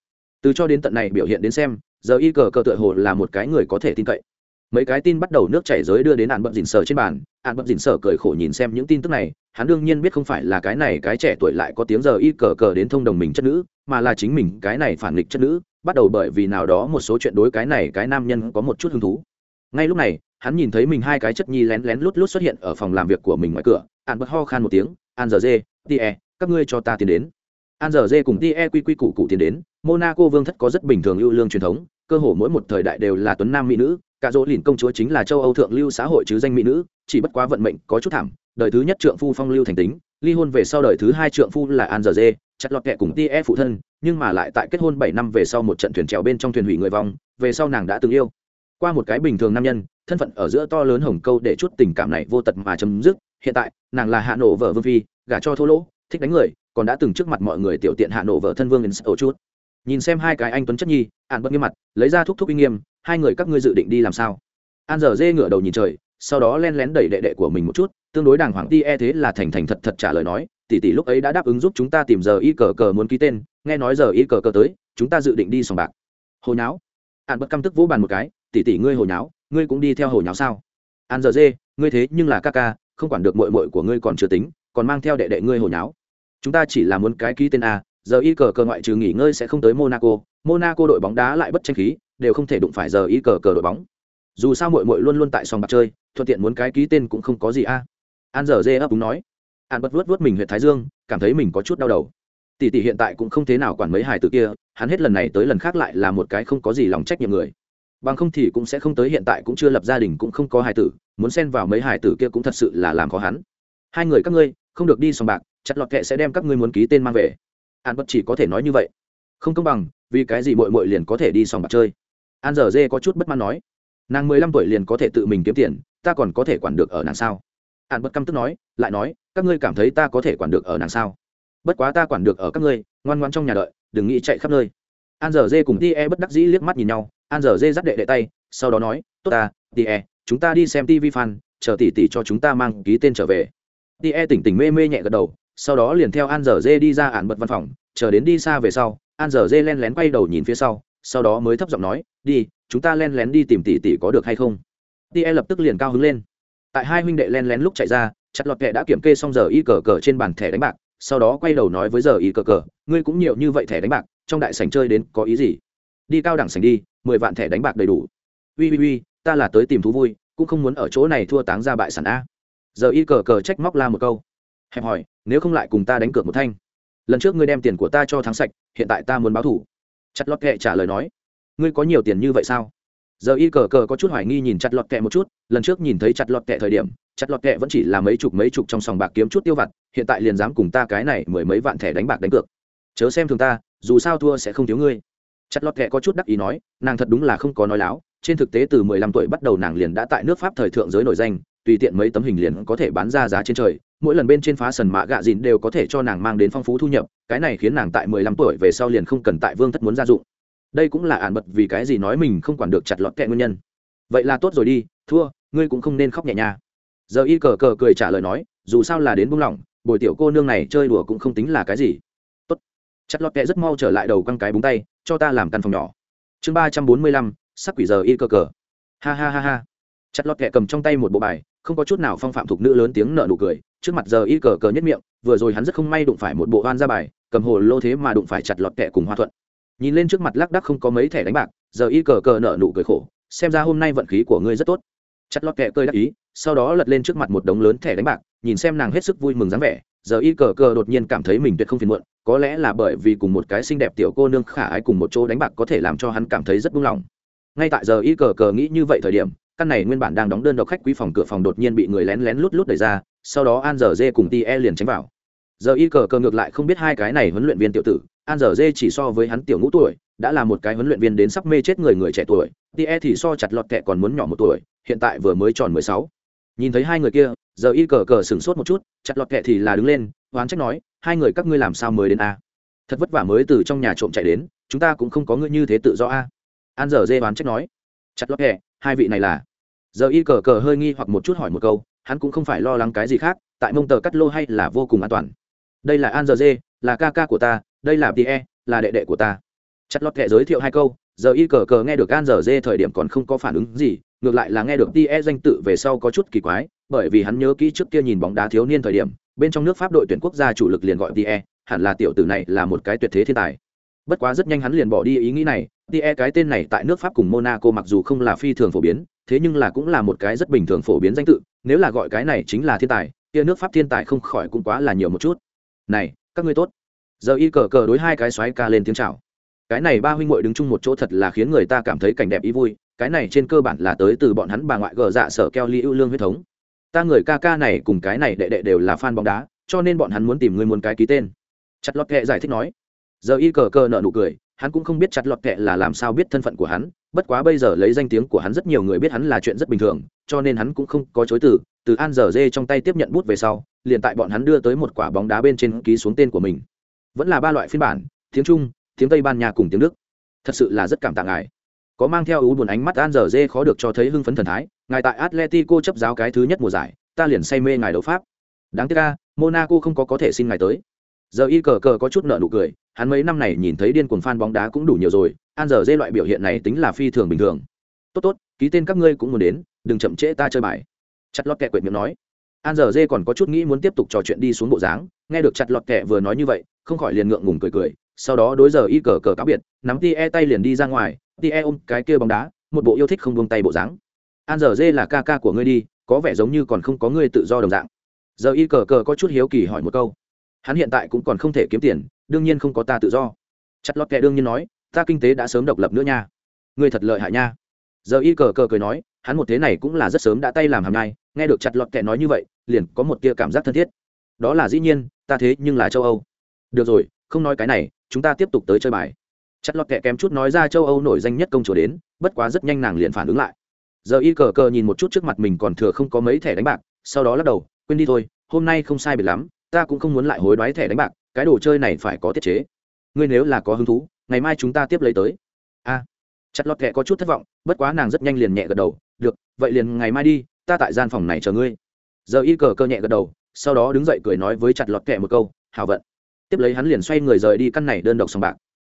Từ cho đến tận này biểu hiện đến xem, giờ y cờ cờ tựa hồ là một cái người có thể tin cậy. Mấy cái tin bắt đầu nước chảy giới đưa đến ạn bận dình sở trên bàn, ạn bận dình sở cười khổ nhìn xem những tin tức này, hắn đương nhiên biết không phải là cái này cái trẻ tuổi lại có tiếng giờ y cờ cờ đến thông đồng mình chất nữ mà là chính mình cái này phản nghịch chất nữ, bắt đầu bởi vì nào đó một số chuyện đối cái này cái nam nhân có một chút hứng thú. Ngay lúc này, hắn nhìn thấy mình hai cái chất nhi lén lén lút lút xuất hiện ở phòng làm việc của mình ngoài cửa. Ạn bật ho khan một tiếng, an giờ dê tie các ngươi cho ta tiến đến. An giờ dê cùng tie quy quy củ cụ tiến đến. Monaco vương thất có rất bình thường ưu lương truyền thống, cơ hồ mỗi một thời đại đều là tuấn nam mỹ nữ. Cả dỗ lìn công chúa chính là châu âu thượng lưu xã hội chứ danh mỹ nữ, chỉ bất quá vận mệnh có chút thảm. Đời thứ nhất trượng phu phong lưu thành tính ly hôn về sau đời thứ hai trượng phu là an giờ dê, chặt lọt kẹ cùng tie phụ thân, nhưng mà lại tại kết hôn bảy năm về sau một trận thuyền trèo bên trong thuyền hủy người vong, về sau nàng đã từng yêu. Qua một cái bình thường nam nhân, thân phận ở giữa to lớn hồng câu để chút tình cảm này vô tật mà chấm dứt. Hiện tại, nàng là hạ nổ vợ vương phi, gả cho thô lỗ, thích đánh người, còn đã từng trước mặt mọi người tiểu tiện hạ nổ vợ thân vương in ổ chút nhìn xem hai cái anh tuấn chất nhi ạn bất nghiêm mặt, lấy ra thúc thúc uy nghiêm, hai người các ngươi dự định đi làm sao? An giờ dê ngửa đầu nhìn trời sau đó len lén đẩy đệ đệ của mình một chút, tương đối đàng hoàng. Ti e thế là thành thành thật thật trả lời nói, tỷ tỷ lúc ấy đã đáp ứng giúp chúng ta tìm giờ y cờ cờ muốn ký tên, nghe nói giờ y cờ cờ tới, chúng ta dự định đi sòng bạc. Hồi nháo. An bất căm tức vỗ bàn một cái, tỷ tỷ ngươi hồi nháo, ngươi cũng đi theo hồi nháo sao? An giờ dê, ngươi thế nhưng là ca ca, không quản được mội mội của ngươi còn chưa tính, còn mang theo đệ đệ ngươi hồi nháo. Chúng ta chỉ là muốn cái ký tên a, giờ y cờ cờ ngoại trừ nghỉ ngơi sẽ không tới monaco monaco đội bóng đá lại bất tranh khí, đều không thể đụng phải giờ y cờ cờ đội bóng. Dù sao mội mội luôn luôn tại sòng bạc chơi thuận tiện muốn cái ký tên cũng không có gì a. An dở dê ấp đúng nói. An bật vớt vớt mình huyện thái dương, cảm thấy mình có chút đau đầu. Tỷ tỷ hiện tại cũng không thế nào quản mấy hài tử kia, hắn hết lần này tới lần khác lại là một cái không có gì lòng trách nhiệm người. Bằng không thì cũng sẽ không tới hiện tại cũng chưa lập gia đình cũng không có hài tử, muốn xen vào mấy hài tử kia cũng thật sự là làm khó hắn. Hai người các ngươi, không được đi sòng bạc, chặt lọt kệ sẽ đem các ngươi muốn ký tên mang về. An bất chỉ có thể nói như vậy. Không công bằng, vì cái gì mội mội liền có thể đi sòng bạc chơi? An giờ dê có chút bất mãn nói. Nàng mười lăm tuổi liền có thể tự mình kiếm tiền ta còn có thể quản được ở nàng sao? Hạn bất căm tức nói, lại nói, các ngươi cảm thấy ta có thể quản được ở nàng sao? Bất quá ta quản được ở các ngươi, ngoan ngoan trong nhà đợi, đừng nghĩ chạy khắp nơi. An giờ dê cùng ti e bất đắc dĩ liếc mắt nhìn nhau, an giờ dê dắt đệ đệ tay, sau đó nói, tốt ta, ti e chúng ta đi xem tv fan, chờ tỷ tỷ cho chúng ta mang ký tên trở về. Ti e tỉnh tỉnh mê mê nhẹ gật đầu, sau đó liền theo an giờ dê đi ra ạn bật văn phòng, chờ đến đi xa về sau, an giờ dê len lén quay đầu nhìn phía sau sau đó mới thấp giọng nói, đi, chúng ta len lén đi tìm tỷ tỷ có được hay không? Ti lập tức liền cao hứng lên. Tại hai huynh đệ len lén lúc chạy ra, chặt lọt kệ đã kiểm kê xong giờ y cờ cờ trên bàn thẻ đánh bạc, sau đó quay đầu nói với giờ y cờ cờ, ngươi cũng nhiều như vậy thẻ đánh bạc, trong đại sảnh chơi đến có ý gì? Đi cao đẳng sảnh đi, mười vạn thẻ đánh bạc đầy đủ. Ui ui ui, ta là tới tìm thú vui, cũng không muốn ở chỗ này thua táng ra bại sản a. Giờ y cờ cờ trách móc la một câu. Hẹp hỏi, nếu không lại cùng ta đánh cược một thanh, lần trước ngươi đem tiền của ta cho thắng sạch, hiện tại ta muốn báo thủ chặt lọt kệ trả lời nói, ngươi có nhiều tiền như vậy sao? Giờ y cờ cờ có chút hoài nghi nhìn chặt lọt kẹ một chút, lần trước nhìn thấy chặt lọt kẹ thời điểm, chặt lọt kẹ vẫn chỉ là mấy chục mấy chục trong sòng bạc kiếm chút tiêu vặt, hiện tại liền dám cùng ta cái này mười mấy vạn thẻ đánh bạc đánh cược. Chớ xem thường ta, dù sao thua sẽ không thiếu ngươi. Chặt lọt kẹ có chút đắc ý nói, nàng thật đúng là không có nói láo, trên thực tế từ mười lăm tuổi bắt đầu nàng liền đã tại nước pháp thời thượng giới nổi danh, tùy tiện mấy tấm hình liền có thể bán ra giá trên trời, mỗi lần bên trên phá sần mạ gạ dìn đều có thể cho nàng mang đến phong phú thu nhập, cái này khiến nàng tại mười lăm tuổi về sau liền không cần tại vương thất muốn gia dụng đây cũng là ản bật vì cái gì nói mình không quản được chặt lọt kẹ nguyên nhân. Vậy là tốt rồi đi, thua, ngươi cũng không nên khóc nhẹ nha. Giờ y cờ cờ cười trả lời nói, dù sao là đến buông lỏng bồi tiểu cô nương này chơi đùa cũng không tính là cái gì. Tốt. Chặt lọt kẹ rất mau trở lại đầu căng cái búng tay, cho ta làm căn phòng nhỏ. Chương ba trăm bốn mươi lăm, sắc quỷ giờ y cờ cờ. Ha ha ha ha. Chặt lọt kẹ cầm trong tay một bộ bài, không có chút nào phong phạm thuộc nữ lớn tiếng nợ nụ cười, trước mặt giờ y cờ cờ nhất miệng, vừa rồi hắn rất không may đụng phải một bộ oan ra bài, cầm hồ lô thế mà đụng phải chặt lọt kẹ cùng hoa thuận nhìn lên trước mặt lác đắc không có mấy thẻ đánh bạc, giờ y cờ cờ nở nụ cười khổ, xem ra hôm nay vận khí của ngươi rất tốt. Chặt lọt kẹ cơi đắc ý, sau đó lật lên trước mặt một đống lớn thẻ đánh bạc, nhìn xem nàng hết sức vui mừng dáng vẻ, giờ y cờ cờ đột nhiên cảm thấy mình tuyệt không phiền muộn, có lẽ là bởi vì cùng một cái xinh đẹp tiểu cô nương khả ái cùng một chỗ đánh bạc có thể làm cho hắn cảm thấy rất buông lỏng ngay tại giờ y cờ cờ nghĩ như vậy thời điểm, căn này nguyên bản đang đóng đơn độc khách quý phòng cửa phòng đột nhiên bị người lén lén lút lút đẩy ra, sau đó an giờ dê cùng ti e liền tránh vào. Giờ y cờ cờ ngược lại không biết hai cái này huấn luyện viên tiểu tử an giờ dê chỉ so với hắn tiểu ngũ tuổi, đã là một cái huấn luyện viên đến sắp mê chết người người trẻ tuổi ti e thì so chặt lọt kẹ còn muốn nhỏ một tuổi, hiện tại vừa mới tròn mười sáu. Nhìn thấy hai người kia, giờ y cờ cờ sửng sốt một chút, chặt lọt kẹ thì là đứng lên, oán trách nói, hai người các ngươi làm sao mới đến a? Thật vất vả mới từ trong nhà trộm chạy đến, chúng ta cũng không có ngươi như thế tự do a. An giờ dê oán trách nói, chặt lọt kẹ, hai vị này là. Giờ y cờ cờ hơi nghi hoặc một chút hỏi một câu, hắn cũng không phải lo lắng cái gì khác, tại mông tờ cắt lô hay là vô cùng an toàn? Đây là an giờ dê, là ca ca của ta đây là tie là đệ đệ của ta. Chặt lọt kệ giới thiệu hai câu, giờ y cờ cờ nghe được Gan giờ dê thời điểm còn không có phản ứng gì, ngược lại là nghe được tie danh tự về sau có chút kỳ quái, bởi vì hắn nhớ kỹ trước kia nhìn bóng đá thiếu niên thời điểm, bên trong nước pháp đội tuyển quốc gia chủ lực liền gọi tie hẳn là tiểu tử này là một cái tuyệt thế thiên tài. Bất quá rất nhanh hắn liền bỏ đi ý nghĩ này tie cái tên này tại nước pháp cùng monaco mặc dù không là phi thường phổ biến, thế nhưng là cũng là một cái rất bình thường phổ biến danh tự, nếu là gọi cái này chính là thiên tài, kia nước pháp thiên tài không khỏi cũng quá là nhiều một chút. Này, các ngươi tốt giờ y cờ cờ đối hai cái xoáy ca lên tiếng chào. Cái này ba huynh muội đứng chung một chỗ thật là khiến người ta cảm thấy cảnh đẹp ý vui, cái này trên cơ bản là tới từ bọn hắn bà ngoại gờ dạ sở keo ly ưu lương huyết thống. Ta người ca ca này cùng cái này đệ đệ đều là fan bóng đá, cho nên bọn hắn muốn tìm người muốn cái ký tên. Chặt lọt kệ giải thích nói. Giờ y cờ cờ nợ nụ cười, hắn cũng không biết chặt lọt kệ là làm sao biết thân phận của hắn, bất quá bây giờ lấy danh tiếng của hắn rất nhiều người biết hắn là chuyện rất bình thường, cho nên hắn cũng không có chối từ từ an giờ dê trong tay tiếp nhận bút về sau, liền tại bọn hắn đưa tới một quả bóng đá bên trên ký xuống tên của mình vẫn là ba loại phiên bản, tiếng trung, tiếng tây ban nha cùng tiếng đức. Thật sự là rất cảm tạ ngài. Có mang theo ưu buồn ánh mắt an giờ dê khó được cho thấy hưng phấn thần thái, ngài tại atletico chấp giáo cái thứ nhất mùa giải, ta liền say mê ngài đấu pháp. Đáng tiếc ca monaco không có có thể xin ngài tới. Giờ y cờ cờ có chút nợ nụ cười, hắn mấy năm này nhìn thấy điên cuồng fan bóng đá cũng đủ nhiều rồi, an giờ dê loại biểu hiện này tính là phi thường bình thường. Tốt tốt, ký tên các ngươi cũng muốn đến, đừng chậm trễ ta chơi bài. Chặt lọt kẹ quệt miệng nói. An giờ dê còn có chút nghĩ muốn tiếp tục trò chuyện đi xuống bộ dáng, nghe được chặt lọt kẹ vừa nói như vậy không khỏi liền ngượng ngùng cười cười, sau đó đối giờ y cờ cờ cáo biệt, nắm tie tay liền đi ra ngoài tie ôm cái kia bóng đá, một bộ yêu thích không buông tay bộ dáng. An giờ dê là ca ca của ngươi đi, có vẻ giống như còn không có ngươi tự do đồng dạng. Giờ y cờ cờ có chút hiếu kỳ hỏi một câu. Hắn hiện tại cũng còn không thể kiếm tiền, đương nhiên không có ta tự do. Chặt lót kẹ đương nhiên nói, ta kinh tế đã sớm độc lập nữa nha. Ngươi thật lợi hại nha. Giờ y cờ cờ cười nói, hắn một thế này cũng là rất sớm đã tay làm hàm nhai, nghe được chặt lọt kẹ nói như vậy, liền có một tia cảm giác thân thiết. Đó là dĩ nhiên, ta thế nhưng là châu âu được rồi, không nói cái này, chúng ta tiếp tục tới chơi bài. Chặt lọt kẹ kém chút nói ra châu âu nổi danh nhất công chúa đến, bất quá rất nhanh nàng liền phản ứng lại. Giờ y cờ cờ nhìn một chút trước mặt mình còn thừa không có mấy thẻ đánh bạc, sau đó lắc đầu, quên đi thôi, hôm nay không sai biệt lắm, ta cũng không muốn lại hối đoái thẻ đánh bạc, cái đồ chơi này phải có tiết chế. Ngươi nếu là có hứng thú, ngày mai chúng ta tiếp lấy tới. A. Chặt lọt kẹ có chút thất vọng, bất quá nàng rất nhanh liền nhẹ gật đầu, được, vậy liền ngày mai đi, ta tại gian phòng này chờ ngươi. Giờ y cờ cơ nhẹ gật đầu, sau đó đứng dậy cười nói với chặt lọt kẹ một câu hào vận tiếp lấy hắn liền xoay người rời đi căn này đơn độc sòng bạc.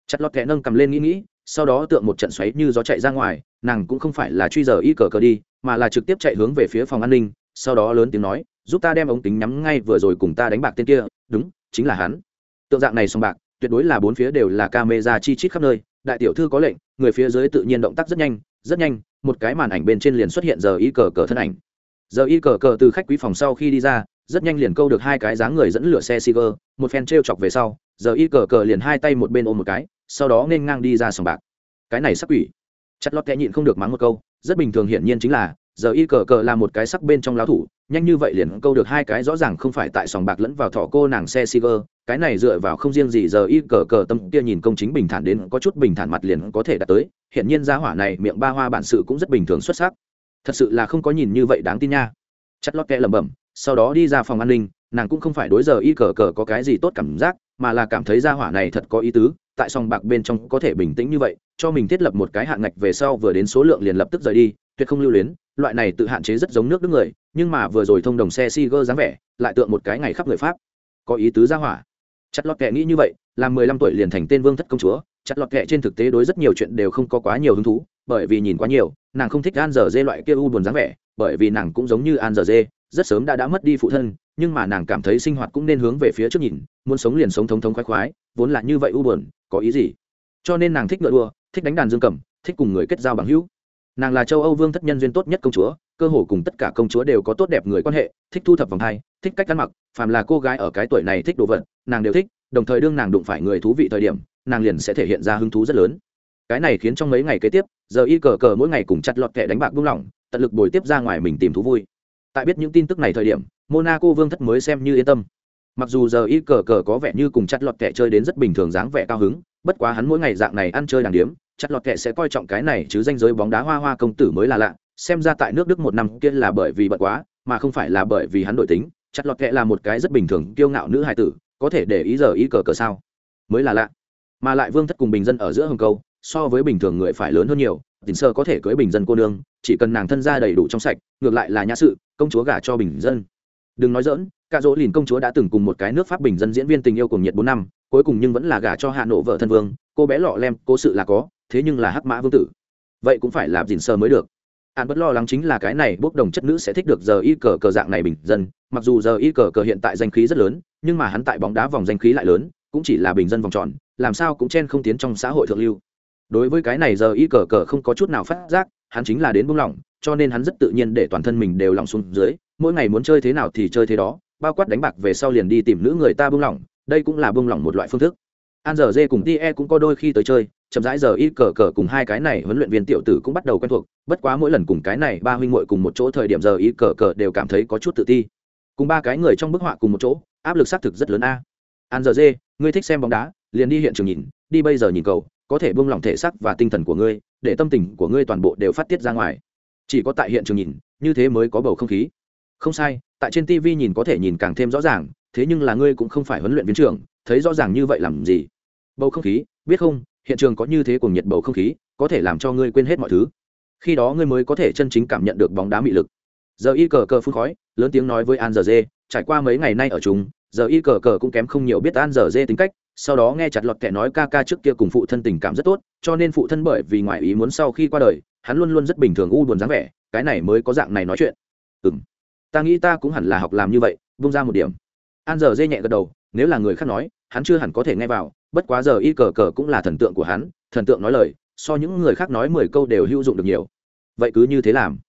Chặt lọt kẹ nâng cầm lên nghĩ nghĩ, sau đó tượng một trận xoáy như gió chạy ra ngoài, nàng cũng không phải là truy giờ y cờ cờ đi, mà là trực tiếp chạy hướng về phía phòng an ninh, sau đó lớn tiếng nói, giúp ta đem ống kính nhắm ngay vừa rồi cùng ta đánh bạc tên kia, đúng, chính là hắn. Tượng dạng này sòng bạc, tuyệt đối là bốn phía đều là camera chi chít khắp nơi, đại tiểu thư có lệnh, người phía dưới tự nhiên động tác rất nhanh rất nhanh, một cái màn ảnh bên trên liền xuất hiện giờ y cờ cờ thân ảnh. Giờ y cờ cờ từ khách quý phòng sau khi đi ra rất nhanh liền câu được hai cái dáng người dẫn lửa xe Siger, một phen treo chọc về sau, giờ y cờ cờ liền hai tay một bên ôm một cái, sau đó nên ngang đi ra sòng bạc. Cái này sắc quỷ. Chặt lót kẽ nhịn không được mắng một câu, rất bình thường hiển nhiên chính là, giờ y cờ cờ là một cái sắc bên trong lão thủ, nhanh như vậy liền câu được hai cái rõ ràng không phải tại sòng bạc lẫn vào thỏ cô nàng xe Siger, cái này dựa vào không riêng gì giờ y cờ cờ tâm kia nhìn công chính bình thản đến có chút bình thản mặt liền có thể đạt tới, hiển nhiên gia hỏa này miệng ba hoa bản sự cũng rất bình thường xuất sắc. Thật sự là không có nhìn như vậy đáng tin nha. Chặt lót kẽ lẩm bẩm, sau đó đi ra phòng an ninh, nàng cũng không phải đối giờ y cờ cờ có cái gì tốt cảm giác, mà là cảm thấy gia hỏa này thật có ý tứ, tại sòng bạc bên trong có thể bình tĩnh như vậy, cho mình thiết lập một cái hạn ngạch về sau vừa đến số lượng liền lập tức rời đi, tuyệt không lưu luyến, loại này tự hạn chế rất giống nước đức người, nhưng mà vừa rồi thông đồng xe si gơ dáng vẻ, lại tượng một cái ngày khắp người pháp. Có ý tứ gia hỏa. Chặt lọt kệ nghĩ như vậy, là mười lăm tuổi liền thành tên vương thất công chúa, chặt lọt kệ trên thực tế đối rất nhiều chuyện đều không có quá nhiều hứng thú, bởi vì nhìn quá nhiều, nàng không thích an giờ dê loại kia u buồn dáng vẻ, bởi vì nàng cũng giống như an giờ dê rất sớm đã đã mất đi phụ thân, nhưng mà nàng cảm thấy sinh hoạt cũng nên hướng về phía trước nhìn, muốn sống liền sống thống thống khoái khoái, vốn là như vậy u buồn, có ý gì? Cho nên nàng thích ngựa đua, thích đánh đàn dương cầm, thích cùng người kết giao bằng hữu. Nàng là châu âu vương thất nhân duyên tốt nhất công chúa, cơ hồ cùng tất cả công chúa đều có tốt đẹp người quan hệ, thích thu thập vòng hai, thích cách ăn mặc, phàm là cô gái ở cái tuổi này thích đồ vật, nàng đều thích, đồng thời đương nàng đụng phải người thú vị thời điểm, nàng liền sẽ thể hiện ra hứng thú rất lớn. Cái này khiến trong mấy ngày kế tiếp, giờ y cờ cờ mỗi ngày cùng chặt lọt kẻ đánh bạc buông lỏng, tận lực bồi tiếp ra ngoài mình tìm thú vui tại biết những tin tức này thời điểm, monaco vương thất mới xem như yên tâm. Mặc dù giờ y cờ cờ có vẻ như cùng chặt lọt kẻ chơi đến rất bình thường dáng vẻ cao hứng, bất quá hắn mỗi ngày dạng này ăn chơi đàng điếm, chặt lọt kẻ sẽ coi trọng cái này chứ danh giới bóng đá hoa hoa công tử mới là lạ, xem ra tại nước đức một năm kia là bởi vì bận quá, mà không phải là bởi vì hắn đổi tính, chặt lọt kệ là một cái rất bình thường, kiêu ngạo nữ hài tử, có thể để ý giờ ý cờ cờ sao? Mới là lạ. Mà lại vương thất cùng bình dân ở giữa hồng câu, so với bình thường người phải lớn hơn nhiều tình sơ có thể cưới bình dân cô nương chỉ cần nàng thân ra đầy đủ trong sạch, ngược lại là nhã sự, công chúa gả cho bình dân. Đừng nói dỡn cả dỗ lìn công chúa đã từng cùng một cái nước pháp bình dân diễn viên tình yêu cùng nhiệt bốn năm, cuối cùng nhưng vẫn là gả cho hạ nộ vợ thân vương, cô bé lọ lem, cố sự là có, thế nhưng là hắc mã vương tử. Vậy cũng phải làm dìn sơ mới được. An bất lo lắng chính là cái này bốc đồng chất nữ sẽ thích được giờ y cờ cờ dạng này bình dân, mặc dù giờ y cờ cờ hiện tại danh khí rất lớn, nhưng mà hắn tại bóng đá vòng danh khí lại lớn, cũng chỉ là bình dân vòng tròn, làm sao cũng chen không tiến trong xã hội thượng lưu. Đối với cái này giờ y cờ cờ không có chút nào phát giác hắn chính là đến buông lỏng, cho nên hắn rất tự nhiên để toàn thân mình đều lỏng xuống dưới, mỗi ngày muốn chơi thế nào thì chơi thế đó, bao quát đánh bạc về sau liền đi tìm nữ người ta buông lỏng, đây cũng là buông lỏng một loại phương thức. An giờ dê cùng tie cũng có đôi khi tới chơi, chậm rãi giờ y cờ cờ cùng hai cái này huấn luyện viên tiểu tử cũng bắt đầu quen thuộc, bất quá mỗi lần cùng cái này ba huynh muội cùng một chỗ thời điểm giờ y cờ cờ đều cảm thấy có chút tự ti. Cùng ba cái người trong bức họa cùng một chỗ, áp lực xác thực rất lớn a. An giờ dê, ngươi thích xem bóng đá, liền đi hiện trường nhìn, đi bây giờ nhìn cầu có thể buông lỏng thể xác và tinh thần của ngươi, để tâm tình của ngươi toàn bộ đều phát tiết ra ngoài. Chỉ có tại hiện trường nhìn, như thế mới có bầu không khí. Không sai, tại trên tv nhìn có thể nhìn càng thêm rõ ràng, thế nhưng là ngươi cũng không phải huấn luyện viên trưởng, thấy rõ ràng như vậy làm gì? Bầu không khí, biết không, hiện trường có như thế cùng nhiệt bầu không khí, có thể làm cho ngươi quên hết mọi thứ. Khi đó ngươi mới có thể chân chính cảm nhận được bóng đá mị lực. Giờ y cờ cờ phun khói, lớn tiếng nói với an giờ dê trải qua mấy ngày nay ở chúng giờ y cờ cờ cũng kém không nhiều biết an giờ dê tính cách sau đó nghe chặt lọt kẻ nói ca ca trước kia cùng phụ thân tình cảm rất tốt, cho nên phụ thân bởi vì ngoại ý muốn sau khi qua đời, hắn luôn luôn rất bình thường u buồn dáng vẻ, cái này mới có dạng này nói chuyện. Ừ m ta nghĩ ta cũng hẳn là học làm như vậy, vung ra một điểm. An giờ dê nhẹ gật đầu, nếu là người khác nói, hắn chưa hẳn có thể nghe vào, bất quá giờ y cờ cờ cũng là thần tượng của hắn, thần tượng nói lời, so những người khác nói mười câu đều hữu dụng được nhiều. Vậy cứ như thế làm.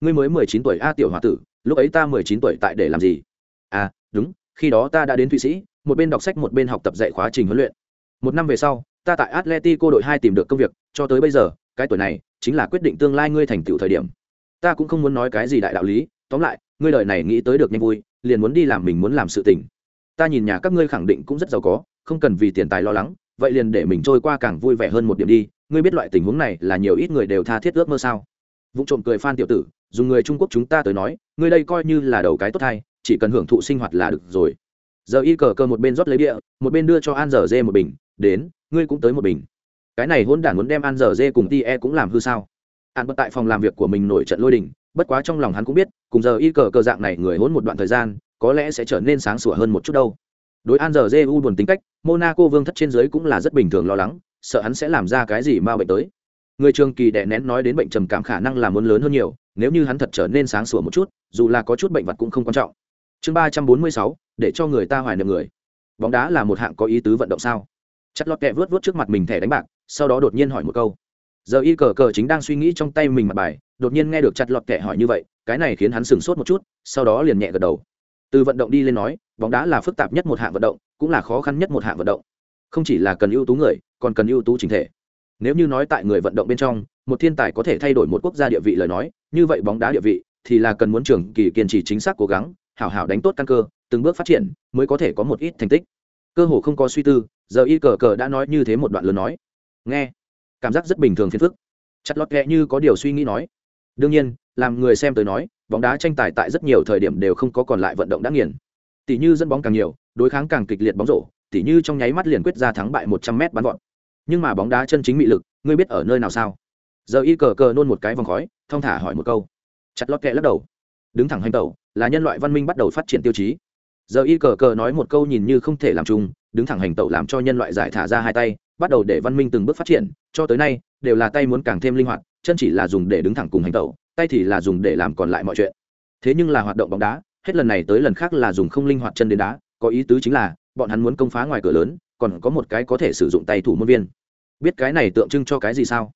Ngươi mới mười chín tuổi a, tiểu h o a tử, lúc ấy ta mười chín tuổi tại để làm gì? À đúng, khi đó ta đã đến thụy sĩ một bên đọc sách một bên học tập dạy khóa trình huấn luyện. Một năm về sau, ta tại atletico đội hai tìm được công việc, cho tới bây giờ, cái tuổi này chính là quyết định tương lai ngươi thành tựu thời điểm. Ta cũng không muốn nói cái gì đại đạo lý, tóm lại, ngươi đời này nghĩ tới được nhanh vui, liền muốn đi làm mình muốn làm sự tình. Ta nhìn nhà các ngươi khẳng định cũng rất giàu có, không cần vì tiền tài lo lắng, vậy liền để mình trôi qua càng vui vẻ hơn một điểm đi. Ngươi biết loại tình huống này là nhiều ít người đều tha thiết ước mơ sao? Vụ trộm cười phan tiểu tử, dùng người trung quốc chúng ta tới nói, ngươi đây coi như là đầu cái tốt hay chỉ cần hưởng thụ sinh hoạt là được rồi giờ y cờ cờ một bên rót lấy địa một bên đưa cho an Dở dê một bình, đến, ngươi cũng tới một bình. Cái này hôn đản muốn đem an Dở dê cùng ti e cũng làm hư sao? An bật tại phòng làm việc của mình nổi trận lôi đình, bất quá trong lòng hắn cũng biết, cùng giờ y cờ cờ dạng này người hôn một đoạn thời gian, có lẽ sẽ trở nên sáng sủa hơn một chút đâu. Đối an giờ dê u buồn tính cách, monaco vương thất trên giới cũng là rất bình thường lo lắng, sợ hắn sẽ làm ra cái gì mà bệnh tới. Người trường kỳ đè nén nói đến bệnh trầm cảm khả năng là muốn lớn hơn nhiều, nếu như hắn thật trở nên sáng sủa một chút, dù là có chút bệnh vật cũng không quan trọng chương ba trăm bốn mươi sáu, để cho người ta hoài niệm người. Bóng đá là một hạng có ý tứ vận động sao? Chặt lót kẹ vớt vớt trước mặt mình thẻ đánh bạc, sau đó đột nhiên hỏi một câu. Giờ y cờ cờ chính đang suy nghĩ trong tay mình mặt bài, đột nhiên nghe được chặt lọt kẻ hỏi như vậy, cái này khiến hắn sửng sốt một chút, sau đó liền nhẹ gật đầu. Từ vận động đi lên nói, bóng đá là phức tạp nhất một hạng vận động, cũng là khó khăn nhất một hạng vận động. Không chỉ là cần ưu tú người, còn cần ưu tú chính thể. Nếu như nói tại người vận động bên trong, một thiên tài có thể thay đổi một quốc gia địa vị lời nói, như vậy bóng đá địa vị thì là cần muốn trường kỳ kiên trì chính xác cố gắng hảo hảo đánh tốt căn cơ, từng bước phát triển, mới có thể có một ít thành tích. Cơ hồ không có suy tư, giờ y cờ cờ đã nói như thế một đoạn lớn nói. Nghe, cảm giác rất bình thường phiền phức. Chặt lót ghẹ như có điều suy nghĩ nói. Đương nhiên, làm người xem tới nói, bóng đá tranh tài tại rất nhiều thời điểm đều không có còn lại vận động đã nghiền. Tỷ như dẫn bóng càng nhiều, đối kháng càng kịch liệt bóng rổ, tỷ như trong nháy mắt liền quyết ra thắng bại một trăm mét bắn gọn nhưng mà bóng đá chân chính mị lực, ngươi biết ở nơi nào sao? Giờ y cờ cờ nôn một cái vòng khói, thong thả hỏi một câu. Chặt lót kẹ lắc đầu. Đứng thẳng hành tẩu là nhân loại văn minh bắt đầu phát triển tiêu chí. Giờ y cờ cờ nói một câu nhìn như không thể làm chung, đứng thẳng hành tẩu làm cho nhân loại giải thả ra hai tay, bắt đầu để văn minh từng bước phát triển, cho tới nay, đều là tay muốn càng thêm linh hoạt, chân chỉ là dùng để đứng thẳng cùng hành tẩu, tay thì là dùng để làm còn lại mọi chuyện. Thế nhưng là hoạt động bóng đá, hết lần này tới lần khác là dùng không linh hoạt chân đến đá, có ý tứ chính là, bọn hắn muốn công phá ngoài cửa lớn, còn có một cái có thể sử dụng tay thủ môn viên. Biết cái này tượng trưng cho cái gì sao?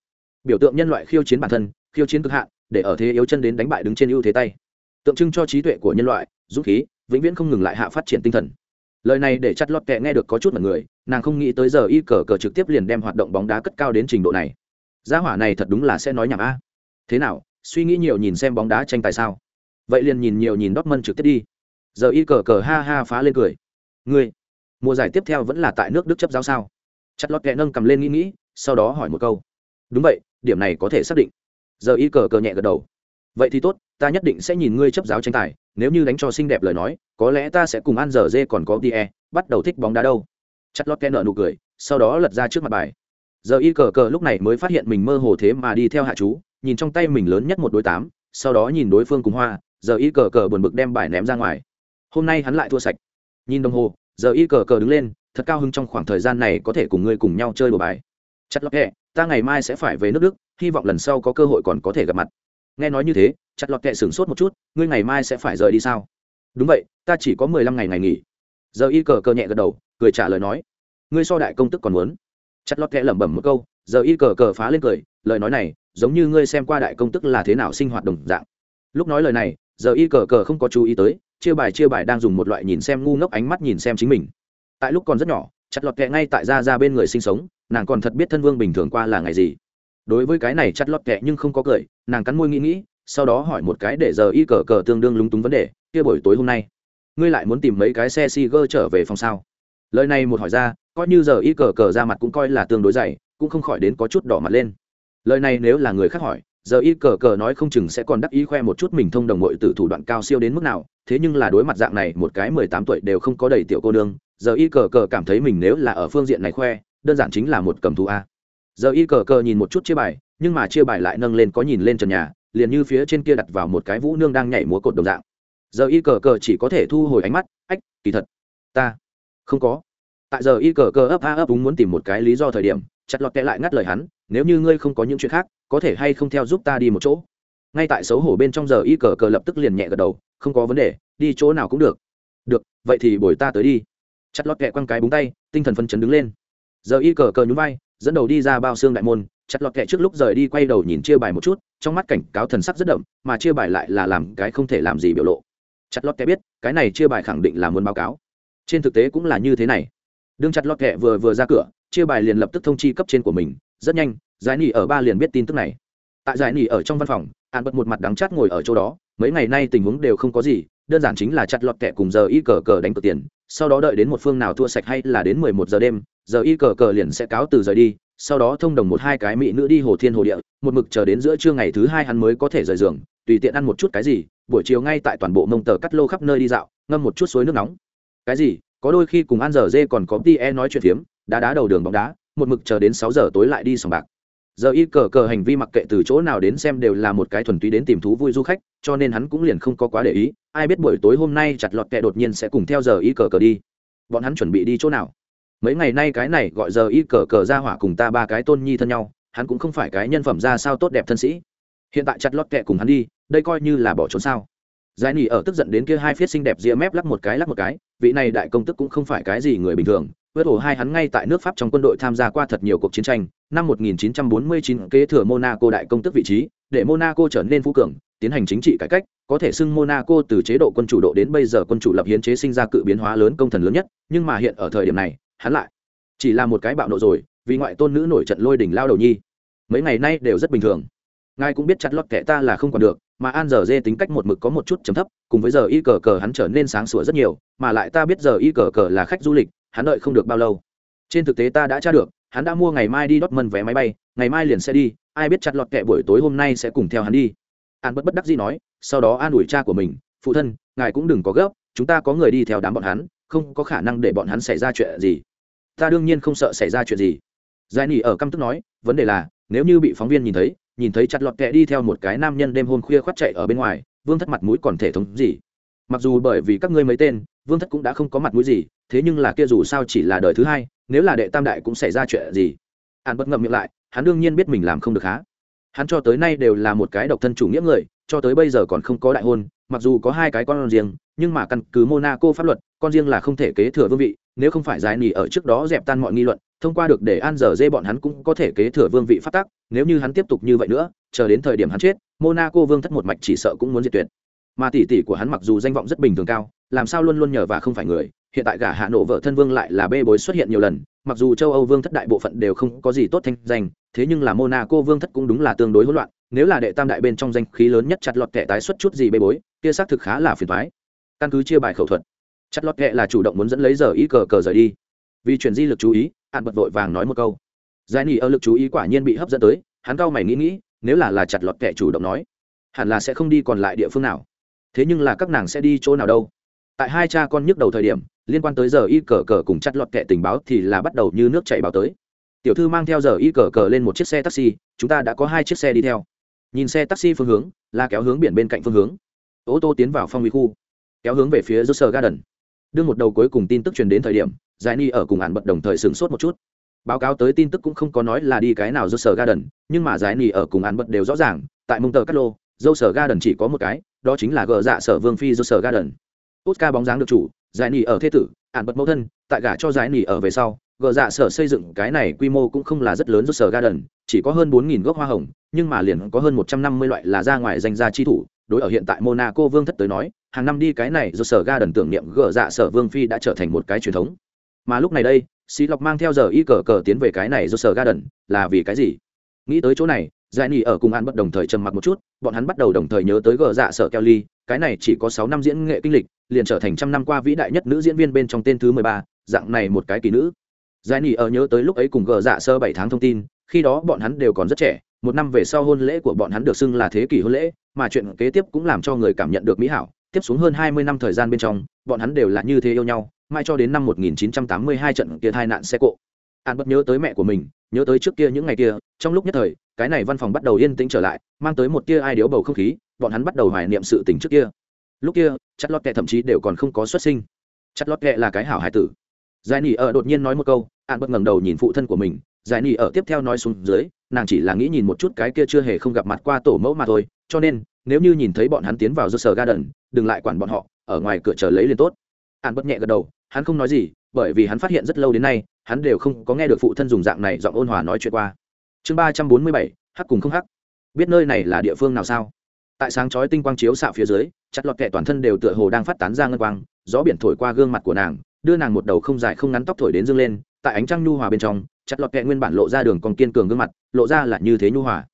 Biểu tượng nhân loại khiêu chiến bản thân, khiêu chiến cực hạn, để ở thế yếu chân đến đánh bại đứng trên ưu thế tay tượng trưng cho trí tuệ của nhân loại, dũng khí, vĩnh viễn không ngừng lại hạ phát triển tinh thần. Lời này để chặt lọt kẹ nghe được có chút mật người, nàng không nghĩ tới giờ y cờ cờ trực tiếp liền đem hoạt động bóng đá cất cao đến trình độ này. Gia hỏa này thật đúng là sẽ nói nhảm a. Thế nào, suy nghĩ nhiều nhìn xem bóng đá tranh tài sao? Vậy liền nhìn nhiều nhìn đót mân trực tiếp đi. Giờ y cờ cờ ha ha phá lên cười. Ngươi, mùa giải tiếp theo vẫn là tại nước đức chấp giáo sao? Chặt lọt kẹ nâng cầm lên nghĩ nghĩ, sau đó hỏi một câu. Đúng vậy, điểm này có thể xác định. Giờ y cờ cờ nhẹ gật đầu vậy thì tốt, ta nhất định sẽ nhìn ngươi chấp giáo tranh tài, nếu như đánh cho xinh đẹp lời nói, có lẽ ta sẽ cùng ăn giờ dê còn có tie bắt đầu thích bóng đá đâu. Chặt lót kẽ nợ nụ cười, sau đó lật ra trước mặt bài. Giờ y cờ cờ lúc này mới phát hiện mình mơ hồ thế mà đi theo hạ chú, nhìn trong tay mình lớn nhất một đối tám, sau đó nhìn đối phương cùng hoa, giờ y cờ cờ buồn bực đem bài ném ra ngoài. Hôm nay hắn lại thua sạch. Nhìn đồng hồ, giờ y cờ cờ đứng lên, thật cao hứng trong khoảng thời gian này có thể cùng ngươi cùng nhau chơi đồ bài. Chặt lót kệ ta ngày mai sẽ phải về nước đức, hy vọng lần sau có cơ hội còn có thể gặp mặt nghe nói như thế, chặt lọt kệ sửng sốt một chút, ngươi ngày mai sẽ phải rời đi sao? Đúng vậy, ta chỉ có mười lăm ngày ngày nghỉ. Giờ y cờ cờ nhẹ gật đầu, cười trả lời nói. Ngươi so đại công tức còn muốn. Chặt lọt kệ lẩm bẩm một câu, giờ y cờ cờ phá lên cười, lời nói này, giống như ngươi xem qua đại công tức là thế nào sinh hoạt đồng dạng. Lúc nói lời này, giờ y cờ cờ không có chú ý tới, chia bài chia bài đang dùng một loại nhìn xem ngu ngốc ánh mắt nhìn xem chính mình. Tại lúc còn rất nhỏ, chặt lọt kẹ ngay tại ra ra bên người sinh sống, nàng còn thật biết thân vương bình thường qua là ngày gì đối với cái này chặt lọt kẹ nhưng không có cười, nàng cắn môi nghĩ nghĩ, sau đó hỏi một cái để giờ y cờ cờ tương đương lúng túng vấn đề, kia buổi tối hôm nay, ngươi lại muốn tìm mấy cái xe si gơ trở về phòng sao? Lời này một hỏi ra, coi như giờ y cờ cờ ra mặt cũng coi là tương đối dày, cũng không khỏi đến có chút đỏ mặt lên. Lời này nếu là người khác hỏi, giờ y cờ cờ nói không chừng sẽ còn đắc ý khoe một chút mình thông đồng mội từ thủ đoạn cao siêu đến mức nào, thế nhưng là đối mặt dạng này, một cái mười tám tuổi đều không có đầy tiểu cô nương, giờ y cờ cờ cảm thấy mình nếu là ở phương diện này khoe, đơn giản chính là một cầm thú a giờ y cờ cờ nhìn một chút chia bài, nhưng mà chia bài lại nâng lên có nhìn lên trần nhà, liền như phía trên kia đặt vào một cái vũ nương đang nhảy múa cột đồng dạng. Giờ y cờ cờ chỉ có thể thu hồi ánh mắt, ách, kỳ thật, ta không có. Tại giờ y cờ cờ ấp a ấp đúng muốn tìm một cái lý do thời điểm, chặt lọt kẽ lại ngắt lời hắn, nếu như ngươi không có những chuyện khác, có thể hay không theo giúp ta đi một chỗ? Ngay tại xấu hổ bên trong giờ y cờ cờ lập tức liền nhẹ gật đầu, không có vấn đề, đi chỗ nào cũng được. Được, vậy thì bồi ta tới đi. Chặt lọt kẹ quăng cái búng tay, tinh thần phân chấn đứng lên. Giờ y cờ cờ nhún vai dẫn đầu đi ra bao xương đại môn, chặt lọt kẹ trước lúc rời đi quay đầu nhìn chia bài một chút, trong mắt cảnh cáo thần sắc rất đậm, mà chia bài lại là làm cái không thể làm gì biểu lộ. Chặt lọt kẹ biết, cái này chia bài khẳng định là muốn báo cáo. Trên thực tế cũng là như thế này. Đương chặt lọt kẹ vừa vừa ra cửa, chia bài liền lập tức thông chi cấp trên của mình, rất nhanh, giải nỉ ở ba liền biết tin tức này. Tại giải nỉ ở trong văn phòng, an bật một mặt đắng chát ngồi ở chỗ đó, mấy ngày nay tình huống đều không có gì, đơn giản chính là chặt lọt kẹ cùng giờ y cờ cờ đánh cờ tiền, sau đó đợi đến một phương nào thua sạch hay là đến mười một giờ đêm giờ y cờ cờ liền sẽ cáo từ rời đi, sau đó thông đồng một hai cái mỹ nữ đi hồ thiên hồ địa, một mực chờ đến giữa trưa ngày thứ hai hắn mới có thể rời giường, tùy tiện ăn một chút cái gì, buổi chiều ngay tại toàn bộ mông tờ cắt lô khắp nơi đi dạo, ngâm một chút suối nước nóng. Cái gì? Có đôi khi cùng ăn giờ dê còn có tie nói chuyện phiếm, đá đá đầu đường bóng đá, một mực chờ đến sáu giờ tối lại đi sòng bạc. Giờ y cờ cờ hành vi mặc kệ từ chỗ nào đến xem đều là một cái thuần túy đến tìm thú vui du khách, cho nên hắn cũng liền không có quá để ý, ai biết buổi tối hôm nay chặt lọt kẹ đột nhiên sẽ cùng theo giờ y cờ cờ đi. Bọn hắn chuẩn bị đi chỗ nào? Mấy ngày nay cái này gọi giờ y cờ cờ ra hỏa cùng ta ba cái tôn nhi thân nhau, hắn cũng không phải cái nhân phẩm ra sao tốt đẹp thân sĩ. Hiện tại chặt lót kẹ cùng hắn đi, đây coi như là bỏ trốn sao. Giải nỉ ở tức giận đến kia hai phiết xinh đẹp ria mép lắc một cái lắc một cái, vị này đại công tức cũng không phải cái gì người bình thường. Vớt hồ hai hắn ngay tại nước pháp trong quân đội tham gia qua thật nhiều cuộc chiến tranh. Năm 1949 kế thừa monaco đại công tức vị trí, để monaco trở nên phú cường, tiến hành chính trị cải cách, có thể xưng monaco từ chế độ quân chủ độ đến bây giờ quân chủ lập hiến chế sinh ra cự biến hóa lớn công thần lớn nhất. Nhưng mà hiện ở thời điểm này hắn lại. Chỉ là một cái bạo nộ rồi, vì ngoại tôn nữ nổi trận lôi đỉnh lao đầu nhi. Mấy ngày nay đều rất bình thường. Ngài cũng biết chặt lót kẻ ta là không còn được, mà an giờ dê tính cách một mực có một chút chấm thấp, cùng với giờ y cờ cờ hắn trở nên sáng sủa rất nhiều, mà lại ta biết giờ y cờ cờ là khách du lịch, hắn đợi không được bao lâu. Trên thực tế ta đã tra được, hắn đã mua ngày mai đi đót mân vé máy bay, ngày mai liền sẽ đi, ai biết chặt lọt kẹ buổi tối hôm nay sẽ cùng theo hắn đi. An bất bất đắc gì nói, sau đó an ủi cha của mình, phụ thân, ngài cũng đừng có gấp, chúng ta có người đi theo đám bọn hắn, không có khả năng để bọn hắn xảy ra chuyện gì ta đương nhiên không sợ xảy ra chuyện gì. Giải nỉ ở căm tức nói, vấn đề là, nếu như bị phóng viên nhìn thấy nhìn thấy chặt lọt kẹ đi theo một cái nam nhân đêm hôm khuya khoát chạy ở bên ngoài, vương thất mặt mũi còn thể thống gì? Mặc dù bởi vì các ngươi mấy tên, vương thất cũng đã không có mặt mũi gì, thế nhưng là kia dù sao chỉ là đời thứ hai, nếu là đệ tam đại cũng xảy ra chuyện gì? Hắn bất ngậm miệng lại, hắn đương nhiên biết mình làm không được há. Hắn cho tới nay đều là một cái độc thân chủ nghĩa người, cho tới bây giờ còn không có đại hôn, mặc dù có hai cái con riêng, nhưng mà căn cứ monaco pháp luật, con riêng là không thể kế thừa vương vị nếu không phải giải nỉ ở trước đó dẹp tan mọi nghi luận, thông qua được để an giờ dê bọn hắn cũng có thể kế thừa vương vị phát tác nếu như hắn tiếp tục như vậy nữa, chờ đến thời điểm hắn chết, monaco vương thất một mạch chỉ sợ cũng muốn diệt tuyệt. Mà tỷ tỷ của hắn mặc dù danh vọng rất bình thường cao, làm sao luôn luôn nhờ và không phải người, hiện tại gả hạ nổ vợ thân vương lại là bê bối xuất hiện nhiều lần, mặc dù châu âu vương thất đại bộ phận đều không có gì tốt thanh danh, thế nhưng là monaco vương thất cũng đúng là tương đối hỗn loạn, nếu là đệ tam đại bên trong danh khí lớn nhất chặt lọt kẻ tái xuất chút gì bê bối, kia xác thực khá là phiền thoái căn cứ chia bài khẩu thuật chặt lót kệ là chủ động muốn dẫn lấy giờ ý cờ cờ rời đi. Vì chuyển di lực chú ý hạn bật vội vàng nói một câu. Giải nỉ ở lực chú ý quả nhiên bị hấp dẫn tới, hắn cau mày nghĩ nghĩ, nếu là là chặt lọt kệ chủ động nói, hẳn là sẽ không đi còn lại địa phương nào. Thế nhưng là các nàng sẽ đi chỗ nào đâu? Tại hai cha con nhức đầu thời điểm, liên quan tới giờ y cờ cờ cùng chặt lọt kệ tình báo thì là bắt đầu như nước chảy báo tới. Tiểu thư mang theo giờ y cờ cờ lên một chiếc xe taxi, chúng ta đã có hai chiếc xe đi theo. Nhìn xe taxi phương hướng, là kéo hướng biển bên cạnh phương hướng. Ô tô tiến vào phong huy khu, kéo hướng về phía Joker Garden. Đưa một đầu cuối cùng tin tức truyền đến thời điểm, Giải Ni ở cùng hạn bật đồng thời sửng sốt một chút. Báo cáo tới tin tức cũng không có nói là đi cái nào Joker Garden, nhưng mà Giải Ni ở cùng hạn bật đều rõ ràng, tại mông tờ Cát Lô, Joker Garden chỉ có một cái, đó chính là gờ dạ sở Vương phi Joker Garden. ca bóng dáng được chủ, Giải Ni ở thế tử, hạn bật mẫu thân, tại gả cho Giải Ni ở về sau, gờ dạ sở xây dựng cái này quy mô cũng không là rất lớn Joker Garden, chỉ có hơn 4000 gốc hoa hồng, nhưng mà liền có hơn 150 loại là ra ngoài danh gia chi thủ, đối ở hiện tại Monaco Vương thất tới nói, hàng năm đi cái này do sở ga đần tưởng niệm gỡ dạ sở Vương phi đã trở thành một cái truyền thống. Mà lúc này đây, Xí Lộc mang theo giờ y cờ cờ tiến về cái này do sở ga đần, là vì cái gì? Nghĩ tới chỗ này, Giải Nỉ ở cùng An bất đồng thời trầm mặc một chút, bọn hắn bắt đầu đồng thời nhớ tới gỡ dạ sở Kelly, cái này chỉ có 6 năm diễn nghệ kinh lịch, liền trở thành trăm năm qua vĩ đại nhất nữ diễn viên bên trong tên thứ 13, dạng này một cái kỳ nữ. Giải Nỉ ở nhớ tới lúc ấy cùng gỡ dạ sơ 7 tháng thông tin, khi đó bọn hắn đều còn rất trẻ, một năm về sau hôn lễ của bọn hắn được xưng là thế kỷ hôn lễ, mà chuyện kế tiếp cũng làm cho người cảm nhận được mỹ hảo. Tiếp xuống hơn hai mươi năm thời gian bên trong, bọn hắn đều là như thế yêu nhau mai cho đến năm 1982 trận kia tai nạn xe cộ. An bất nhớ tới mẹ của mình, nhớ tới trước kia những ngày kia, trong lúc nhất thời, cái này văn phòng bắt đầu yên tĩnh trở lại, mang tới một tia ai điếu bầu không khí, bọn hắn bắt đầu hoài niệm sự tình trước kia. Lúc kia chất lót kệ thậm chí đều còn không có xuất sinh. Chất lót kệ là cái hảo hải tử. Giải nỉ ở ờ, đột nhiên nói một câu, an bất ngẩng đầu nhìn phụ thân của mình giải nỉ ở tiếp theo nói xuống dưới, nàng chỉ là nghĩ nhìn một chút cái kia chưa hề không gặp mặt qua tổ mẫu mà thôi, cho nên, nếu như nhìn thấy bọn hắn tiến vào giơ sờ ga garden, đừng lại quản bọn họ, ở ngoài cửa chờ lấy liền tốt. An bất nhẹ gật đầu, hắn không nói gì, bởi vì hắn phát hiện rất lâu đến nay, hắn đều không có nghe được phụ thân dùng dạng này giọng ôn hòa nói chuyện qua. Chương ba trăm bốn mươi bảy, hắc cùng không hắc. Biết nơi này là địa phương nào sao? Tại sáng chói tinh quang chiếu xạ phía dưới, chặt lọt kẹ toàn thân đều tựa hồ đang phát tán ra ngân quang, gió biển thổi qua gương mặt của nàng, đưa nàng một đầu không dài không ngắn tóc thổi đến dương lên, tại ánh trăng nhu hòa bên trong chặt lọt kẹ nguyên bản lộ ra đường còn kiên cường gương mặt, lộ ra là như thế nhu hòa.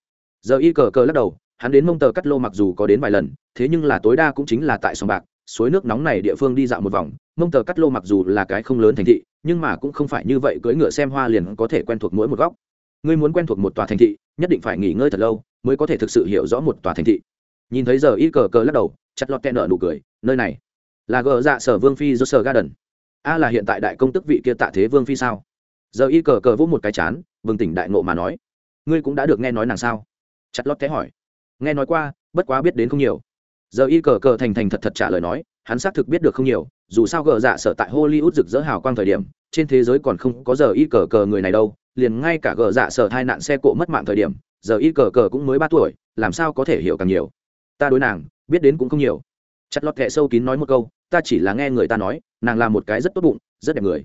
Giờ y cờ cờ lắc đầu, hắn đến mông tờ cắt lô mặc dù có đến vài lần, thế nhưng là tối đa cũng chính là tại sòng bạc, suối nước nóng này địa phương đi dạo một vòng, mông tờ cắt lô mặc dù là cái không lớn thành thị, nhưng mà cũng không phải như vậy cưỡi ngựa xem hoa liền có thể quen thuộc mỗi một góc. Ngươi muốn quen thuộc một tòa thành thị, nhất định phải nghỉ ngơi thật lâu mới có thể thực sự hiểu rõ một tòa thành thị. Nhìn thấy giờ y cờ cờ lắc đầu, chặt lọt kẹ nợ nụ cười, nơi này là gờ dạ sở vương phi do sở garden. A là hiện tại đại công tức vị kia tạ thế vương phi sao? Giờ y cờ cờ vỗ một cái chán vừng tỉnh đại ngộ mà nói, ngươi cũng đã được nghe nói nàng sao? Chặt lót thế hỏi. Nghe nói qua, bất quá biết đến không nhiều. Giờ y cờ cờ thành thành thật thật trả lời nói, hắn xác thực biết được không nhiều, dù sao gờ dạ sở tại hollywood rực rỡ hào quang thời điểm, trên thế giới còn không có giờ y cờ cờ người này đâu, liền ngay cả gờ dạ sở hai nạn xe cộ mất mạng thời điểm, giờ y cờ cờ cũng mới ba tuổi, làm sao có thể hiểu càng nhiều. Ta đối nàng, biết đến cũng không nhiều. Chặt lọt kệ sâu kín nói một câu, ta chỉ là nghe người ta nói, nàng là một cái rất tốt bụng, rất đẹp người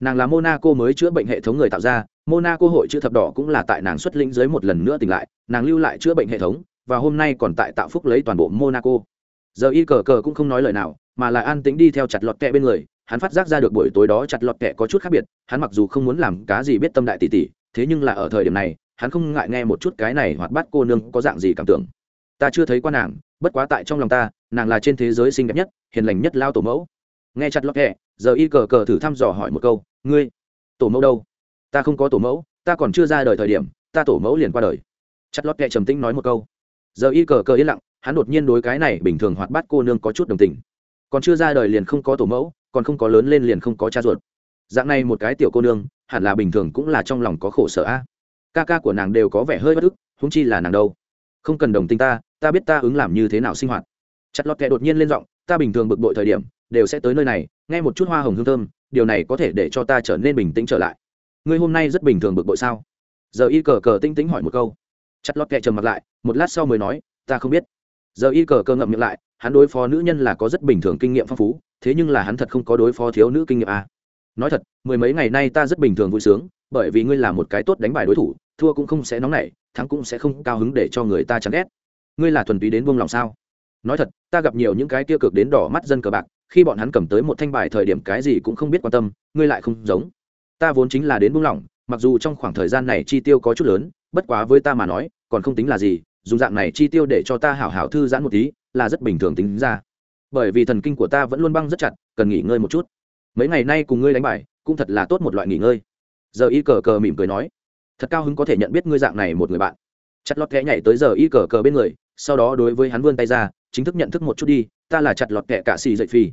nàng là monaco mới chữa bệnh hệ thống người tạo ra, monaco hội chữ thập đỏ cũng là tại nàng xuất lĩnh dưới một lần nữa tỉnh lại, nàng lưu lại chữa bệnh hệ thống, và hôm nay còn tại tạo phúc lấy toàn bộ monaco. Giờ y cờ cờ cũng không nói lời nào, mà lại an tĩnh đi theo chặt lọt kẹ bên người, hắn phát giác ra được buổi tối đó chặt lọt kẹ có chút khác biệt, hắn mặc dù không muốn làm cá gì biết tâm đại tỷ tỷ, thế nhưng là ở thời điểm này, hắn không ngại nghe một chút cái này hoặc bắt cô nương có dạng gì cảm tưởng. Ta chưa thấy qua nàng, bất quá tại trong lòng ta, nàng là trên thế giới xinh đẹp nhất, hiền lành nhất lao tổ mẫu. Nghe chặt lọt kẹ giờ y cờ cờ thử thăm dò hỏi một câu, ngươi, tổ mẫu đâu? Ta không có tổ mẫu, ta còn chưa ra đời thời điểm, ta tổ mẫu liền qua đời. Chặt lót kẹ trầm tĩnh nói một câu. Giờ y cờ cờ yên lặng, hắn đột nhiên đối cái này bình thường hoạt bát cô nương có chút đồng tình. Còn chưa ra đời liền không có tổ mẫu, còn không có lớn lên liền không có cha ruột. Dạng này một cái tiểu cô nương, hẳn là bình thường cũng là trong lòng có khổ sở a. Ca ca của nàng đều có vẻ hơi bất ức húng chi là nàng đâu? Không cần đồng tình ta ta biết ta ứng làm như thế nào sinh hoạt. Chặt lọt kẹ đột nhiên lên giọng, ta bình thường bực bội thời điểm, đều sẽ tới nơi này nghe một chút hoa hồng hương thơm, điều này có thể để cho ta trở nên bình tĩnh trở lại. Ngươi hôm nay rất bình thường bực bội sao? Giờ y cờ cờ tinh tĩnh hỏi một câu. Chặt lót kẹ trầm mặt lại, một lát sau mới nói, ta không biết. Giờ y cờ cờ ngậm miệng lại, hắn đối phó nữ nhân là có rất bình thường kinh nghiệm phong phú, thế nhưng là hắn thật không có đối phó thiếu nữ kinh nghiệm à. nói thật, mười mấy ngày nay ta rất bình thường vui sướng, bởi vì ngươi là một cái tốt đánh bài đối thủ, thua cũng không sẽ nóng nảy, thắng cũng sẽ không cao hứng để cho người ta chán ghét. Ngươi là thuần túy đến buông lòng sao? Nói thật, ta gặp nhiều những cái tiêu cực đến đỏ mắt dân cờ bạc khi bọn hắn cầm tới một thanh bài thời điểm cái gì cũng không biết quan tâm, ngươi lại không giống. Ta vốn chính là đến buông lỏng, mặc dù trong khoảng thời gian này chi tiêu có chút lớn, bất quá với ta mà nói, còn không tính là gì, dùng dạng này chi tiêu để cho ta hảo hảo thư giãn một tí, là rất bình thường tính ra. Bởi vì thần kinh của ta vẫn luôn băng rất chặt, cần nghỉ ngơi một chút. Mấy ngày nay cùng ngươi đánh bài, cũng thật là tốt một loại nghỉ ngơi. Giờ y cờ cờ mỉm cười nói, thật cao hứng có thể nhận biết ngươi dạng này một người bạn. Chặt lót ghé nhảy tới giờ y cờ cờ bên người, sau đó đối với hắn vươn tay ra, chính thức nhận thức một chút đi ta là chặt lọt kẹ cả xì dậy phi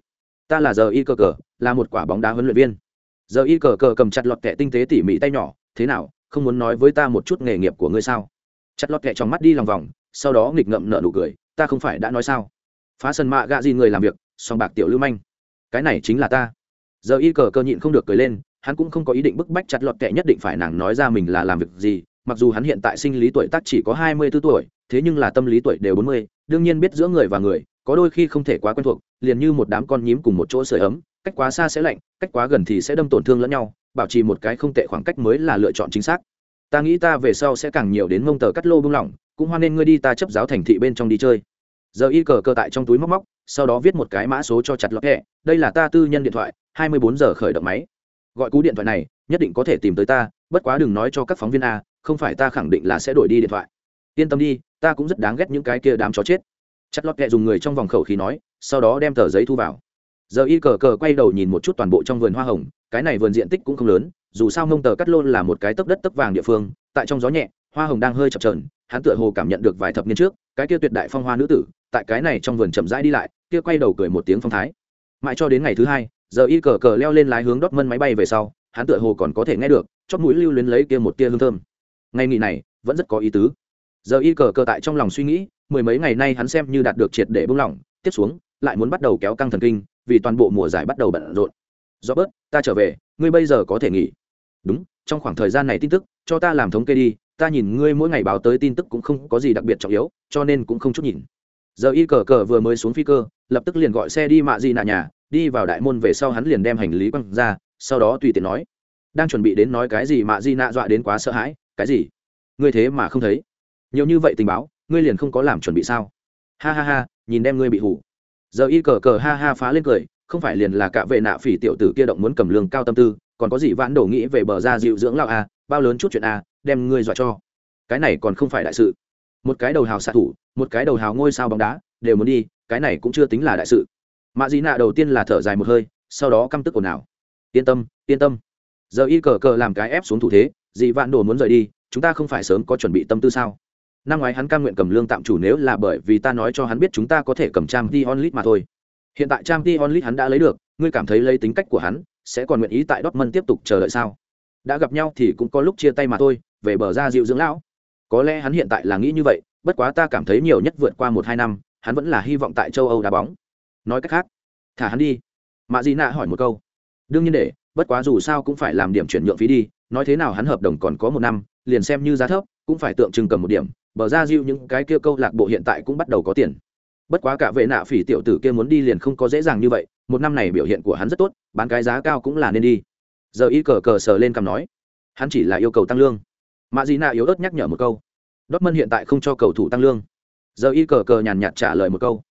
ta là giờ y cờ cờ, là một quả bóng đá huấn luyện viên. Giờ y cờ cờ cầm chặt lọt kẹ tinh tế tỉ mỉ tay nhỏ, thế nào, không muốn nói với ta một chút nghề nghiệp của ngươi sao? Chặt lọt kẹ trong mắt đi lòng vòng, sau đó nghịch ngậm nợ nụ cười, ta không phải đã nói sao? Phá sân mạ gạ gì người làm việc, song bạc tiểu lưu manh. Cái này chính là ta. Giờ y cờ cờ nhịn không được cười lên, hắn cũng không có ý định bức bách chặt lọt kệ nhất định phải nàng nói ra mình là làm việc gì, mặc dù hắn hiện tại sinh lý tuổi tác chỉ có hai mươi 24 tuổi, thế nhưng là tâm lý tuổi đều bốn mươi, đương nhiên biết giữa người và người có đôi khi không thể quá quen thuộc, liền như một đám con nhím cùng một chỗ sưởi ấm, cách quá xa sẽ lạnh, cách quá gần thì sẽ đâm tổn thương lẫn nhau, bảo trì một cái không tệ khoảng cách mới là lựa chọn chính xác. Ta nghĩ ta về sau sẽ càng nhiều đến mông tờ cắt lô bung lỏng, cũng hoan nên ngươi đi ta chấp giáo thành thị bên trong đi chơi. Giờ y cờ cơ tại trong túi móc móc, sau đó viết một cái mã số cho chặt lọt hẹ, đây là ta tư nhân điện thoại, hai mươi bốn giờ khởi động máy. Gọi cú điện thoại này, nhất định có thể tìm tới ta, bất quá đừng nói cho các phóng viên a, không phải ta khẳng định là sẽ đổi đi điện thoại. Yên tâm đi, ta cũng rất đáng ghét những cái kia đám chó chết chặt lọt kẹ dùng người trong vòng khẩu khí nói, sau đó đem tờ giấy thu vào. Giờ y cờ cờ quay đầu nhìn một chút toàn bộ trong vườn hoa hồng, cái này vườn diện tích cũng không lớn, dù sao mông tờ cắt lôn là một cái tấc đất tấc vàng địa phương, tại trong gió nhẹ, hoa hồng đang hơi chập trờn hắn tựa hồ cảm nhận được vài thập niên trước, cái kia tuyệt đại phong hoa nữ tử, tại cái này trong vườn chậm rãi đi lại, kia quay đầu cười một tiếng phong thái. Mãi cho đến ngày thứ hai, giờ y cờ cờ leo lên lái hướng đốt mân máy bay về sau, hắn tựa hồ còn có thể nghe được chót mũi lưu luyến lấy kia một tia hương thơm. Ngày nghỉ này, vẫn rất có ý tứ giờ y cờ cờ tại trong lòng suy nghĩ, mười mấy ngày nay hắn xem như đạt được triệt để buông lỏng, tiếp xuống, lại muốn bắt đầu kéo căng thần kinh, vì toàn bộ mùa giải bắt đầu bận rộn. Do bớt ta trở về, ngươi bây giờ có thể nghỉ. Đúng, trong khoảng thời gian này tin tức, cho ta làm thống kê đi, ta nhìn ngươi mỗi ngày báo tới tin tức cũng không có gì đặc biệt trọng yếu, cho nên cũng không chút nhìn. Giờ y cờ cờ vừa mới xuống phi cơ, lập tức liền gọi xe đi mạ gì nạ nhà, đi vào đại môn về sau hắn liền đem hành lý quăng ra, sau đó tùy tiện nói. Đang chuẩn bị đến nói cái gì mạ di nạ dọa đến quá sợ hãi, cái gì? Ngươi thế mà không thấy nhiều như vậy tình báo ngươi liền không có làm chuẩn bị sao? Ha ha ha nhìn đem ngươi bị hủ. Giờ y cờ cờ ha ha phá lên cười không phải liền là cả vệ nạ phỉ tiểu tử kia động muốn cầm lương cao tâm tư còn có gì vãn đổ nghĩ về bờ ra dịu dưỡng lao a à, bao lớn chút chuyện a à, đem ngươi dọa cho. Cái này còn không phải đại sự. Một cái đầu hào xạ thủ một cái đầu hào ngôi sao bóng đá đều muốn đi cái này cũng chưa tính là đại sự. Mạ dị nạ đầu tiên là thở dài một hơi sau đó căm tức ồn ào. Yên tâm yên tâm. Giờ y cờ cờ làm cái ép xuống thủ thế dị vạn đồ muốn rời đi chúng ta không phải sớm có chuẩn bị tâm tư sao? Năm ngoái hắn cam nguyện cầm lương tạm chủ nếu là bởi vì ta nói cho hắn biết chúng ta có thể cầm trang t onlit mà thôi. Hiện tại trang t onlit hắn đã lấy được, ngươi cảm thấy lấy tính cách của hắn, sẽ còn nguyện ý tại dortmund tiếp tục chờ đợi sao? Đã gặp nhau thì cũng có lúc chia tay mà thôi, về bờ ra dịu dưỡng lão. Có lẽ hắn hiện tại là nghĩ như vậy, bất quá ta cảm thấy nhiều nhất vượt qua một hai năm, hắn vẫn là hy vọng tại châu âu đá bóng. Nói cách khác, thả hắn đi. Mạ dị nạ hỏi một câu. Đương nhiên để, bất quá dù sao cũng phải làm điểm chuyển nhượng phí đi, nói thế nào hắn hợp đồng còn có một năm, liền xem như giá thấp, cũng phải tượng trưng cầm một điểm bờ ra diêu những cái kia câu lạc bộ hiện tại cũng bắt đầu có tiền. Bất quá cả vệ nạ phỉ tiểu tử kia muốn đi liền không có dễ dàng như vậy, một năm này biểu hiện của hắn rất tốt, bán cái giá cao cũng là nên đi. Giờ y cờ cờ sờ lên cầm nói, hắn chỉ là yêu cầu tăng lương. Mạ dị nạ yếu ớt nhắc nhở một câu đốt mân hiện tại không cho cầu thủ tăng lương. Giờ y cờ cờ nhàn nhạt trả lời một câu,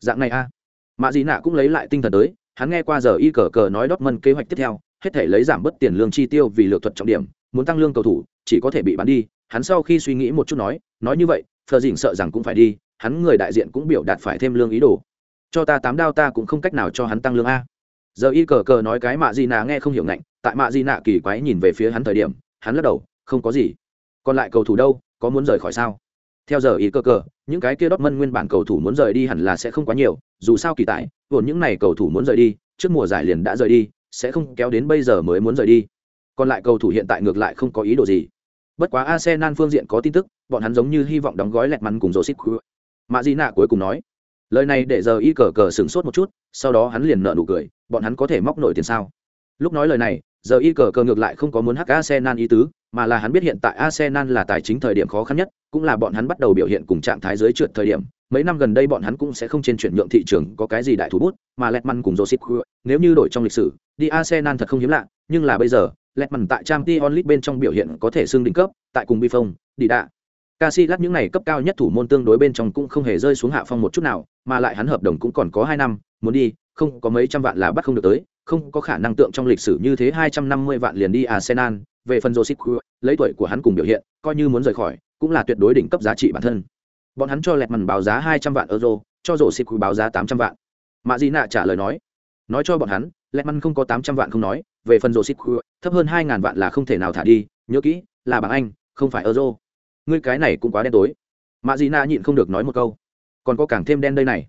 dạng này a. À. mạ dị nạ cũng lấy lại tinh thần tới, hắn nghe qua giờ y cờ cờ nói đốt mân kế hoạch tiếp theo, hết thể lấy giảm bớt tiền lương chi tiêu vì lựa thuật trọng điểm, muốn tăng lương cầu thủ, chỉ có thể bị bán đi. Hắn sau khi suy nghĩ một chút nói nói như vậy, phờ dình sợ rằng cũng phải đi, hắn người đại diện cũng biểu đạt phải thêm lương ý đồ. Cho ta tám đao ta cũng không cách nào cho hắn tăng lương a. Giờ y cờ cờ nói cái mạ di Nà nghe không hiểu ngạnh, tại mạ di nạ kỳ quái nhìn về phía hắn thời điểm, hắn lắc đầu, không có gì. Còn lại cầu thủ đâu, có muốn rời khỏi sao? Theo giờ y cờ cờ, những cái kia đốt mân nguyên bản cầu thủ muốn rời đi hẳn là sẽ không quá nhiều, dù sao kỳ tại vốn những này cầu thủ muốn rời đi, trước mùa giải liền đã rời đi, sẽ không kéo đến bây giờ mới muốn rời đi. Còn lại cầu thủ hiện tại ngược lại không có ý đồ gì bất quá arsenal phương diện có tin tức, bọn hắn giống như hy vọng đóng gói lẹt mắn cùng joseph mạ di nạ cuối cùng nói, lời này để giờ y cờ cờ sửng sốt một chút, sau đó hắn liền nợ nụ cười, bọn hắn có thể móc nổi tiền sao? Lúc nói lời này, giờ y cờ cờ ngược lại không có muốn hắc arsenal ý tứ, mà là hắn biết hiện tại arsenal là tài chính thời điểm khó khăn nhất, cũng là bọn hắn bắt đầu biểu hiện cùng trạng thái dưới trượt thời điểm. Mấy năm gần đây bọn hắn cũng sẽ không trên chuyển nhượng thị trường có cái gì đại thủ bút, mà Letman cùng Joseph nếu như đổi trong lịch sử, đi Arsenal thật không hiếm lạ, nhưng là bây giờ Letman tại trang t onlit bên trong biểu hiện có thể xưng đỉnh cấp tại cùng Phong, đi đạ Casillas những này cấp cao nhất thủ môn tương đối bên trong cũng không hề rơi xuống hạ phong một chút nào, mà lại hắn hợp đồng cũng còn có hai năm, muốn đi, không có mấy trăm vạn là bắt không được tới, không có khả năng tượng trong lịch sử như thế hai trăm năm mươi vạn liền đi Arsenal, về phần Joseph lấy tuổi của hắn cùng biểu hiện, coi như muốn rời khỏi, cũng là tuyệt đối đỉnh cấp giá trị bản thân. Bọn hắn cho lẹt mằn báo giá hai trăm vạn euro, cho Joseph báo giá tám trăm vạn. Mạ Di Nạ trả lời nói, nói cho bọn hắn, lẹt mằn không có tám trăm vạn không nói, về phần Joseph thấp hơn hai ngàn vạn là không thể nào thả đi, nhớ kỹ, là bằng Anh, không phải euro. Ngươi cái này cũng quá đen tối. Mạ dị nạ nhịn không được nói một câu. Còn có càng thêm đen đây này.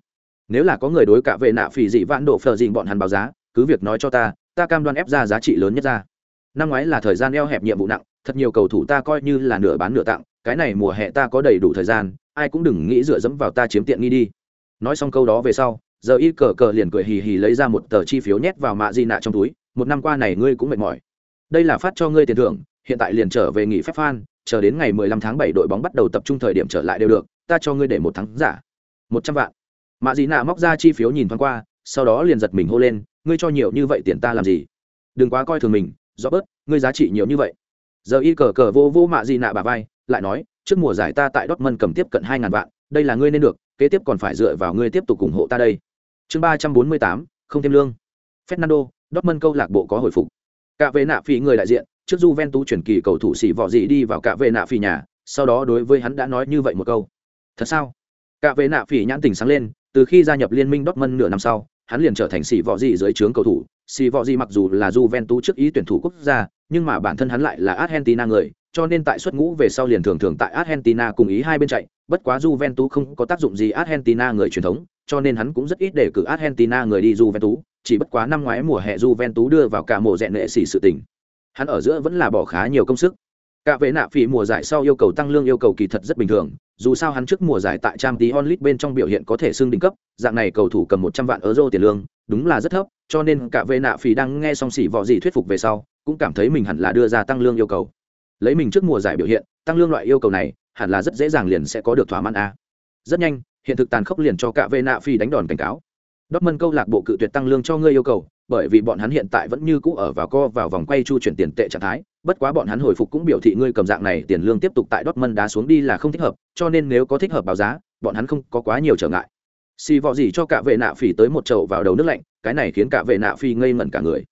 Nếu là có người đối cả vệ nạ phỉ dị vạn độ phờ dị bọn hắn báo giá cứ việc nói cho ta ta cam đoan ép ra giá trị lớn nhất ra. Năm ngoái là thời gian eo hẹp nhiệm vụ nặng thật nhiều cầu thủ ta coi như là nửa bán nửa tặng cái này mùa hè ta có đầy đủ thời gian ai cũng đừng nghĩ dựa dẫm vào ta chiếm tiện nghi đi. Nói xong câu đó về sau giờ y cờ cờ liền cười hì hì lấy ra một tờ chi phiếu nhét vào mạ di nạ trong túi một năm qua này ngươi cũng mệt mỏi. Đây là phát cho ngươi tiền thưởng, hiện tại liền trở về nghỉ phép phan chờ đến ngày 15 tháng 7 đội bóng bắt đầu tập trung thời điểm trở lại đều được, ta cho ngươi để một tháng giả. Một trăm vạn. Mạ di nạ móc ra chi phiếu nhìn thoáng qua, sau đó liền giật mình hô lên, ngươi cho nhiều như vậy tiền ta làm gì? Đừng quá coi thường mình do bớt ngươi giá trị nhiều như vậy. Giờ y cờ cờ vô vô mạ di nạ bà vai, lại nói, trước mùa giải ta tại Dortmund cầm tiếp cận hai ngàn vạn, đây là ngươi nên được, kế tiếp còn phải dựa vào ngươi tiếp tục ủng hộ ta đây. Chương ba trăm bốn mươi tám, không thêm lương. Fernando Dortmund câu lạc bộ có hồi phục. Cả về nạ phi người đại diện trước Juventus chuyển kỳ cầu thủ sĩ vỏ gì đi vào cả về nạ phi nhà sau đó đối với hắn đã nói như vậy một câu. Thật sao? Cả về nạ phi nhãn tình sáng lên từ khi gia nhập liên minh Dortmund nửa năm sau hắn liền trở thành sĩ vỏ gì dưới trướng cầu thủ. Sĩ vỏ gì mặc dù là Juventus trước ý tuyển thủ quốc gia nhưng mà bản thân hắn lại là Argentina người cho nên tại xuất ngũ về sau liền thường thường tại Argentina cùng ý hai bên chạy, bất quá Juventus không có tác dụng gì Argentina người truyền thống, cho nên hắn cũng rất ít để cử Argentina người đi Juventus, chỉ bất quá năm ngoái mùa hè Juventus đưa vào cả mùa rèn nệ xỉ sự tình. Hắn ở giữa vẫn là bỏ khá nhiều công sức. Cả vệ nạ phí mùa giải sau yêu cầu tăng lương yêu cầu kỳ thật rất bình thường, dù sao hắn trước mùa giải tại Champions League bên trong biểu hiện có thể xưng đỉnh cấp, dạng này cầu thủ cầm 100 vạn euro tiền lương, đúng là rất thấp, cho nên cả vệ nạ phí đang nghe xong xỉ vọ gì thuyết phục về sau, cũng cảm thấy mình hẳn là đưa ra tăng lương yêu cầu lấy mình trước mùa giải biểu hiện tăng lương loại yêu cầu này hẳn là rất dễ dàng liền sẽ có được thỏa mãn a rất nhanh hiện thực tàn khốc liền cho cả vệ nạ phi đánh đòn cảnh cáo Dortmund câu lạc bộ cự tuyệt tăng lương cho ngươi yêu cầu, bởi vì bọn hắn hiện tại vẫn như cũ ở vào co vào vòng quay chu chuyển tiền tệ trạng thái, bất quá bọn hắn hồi phục cũng biểu thị ngươi cầm dạng này tiền lương tiếp tục tại Dortmund đá xuống đi là không thích hợp, cho nên nếu có thích hợp báo giá, bọn hắn không có quá nhiều trở ngại. Xì vọ gì cho cả vệ nạ phỉ tới một chậu vào đầu nước lạnh, cái này khiến cả vệ nạ phi ngây ngẩn cả người.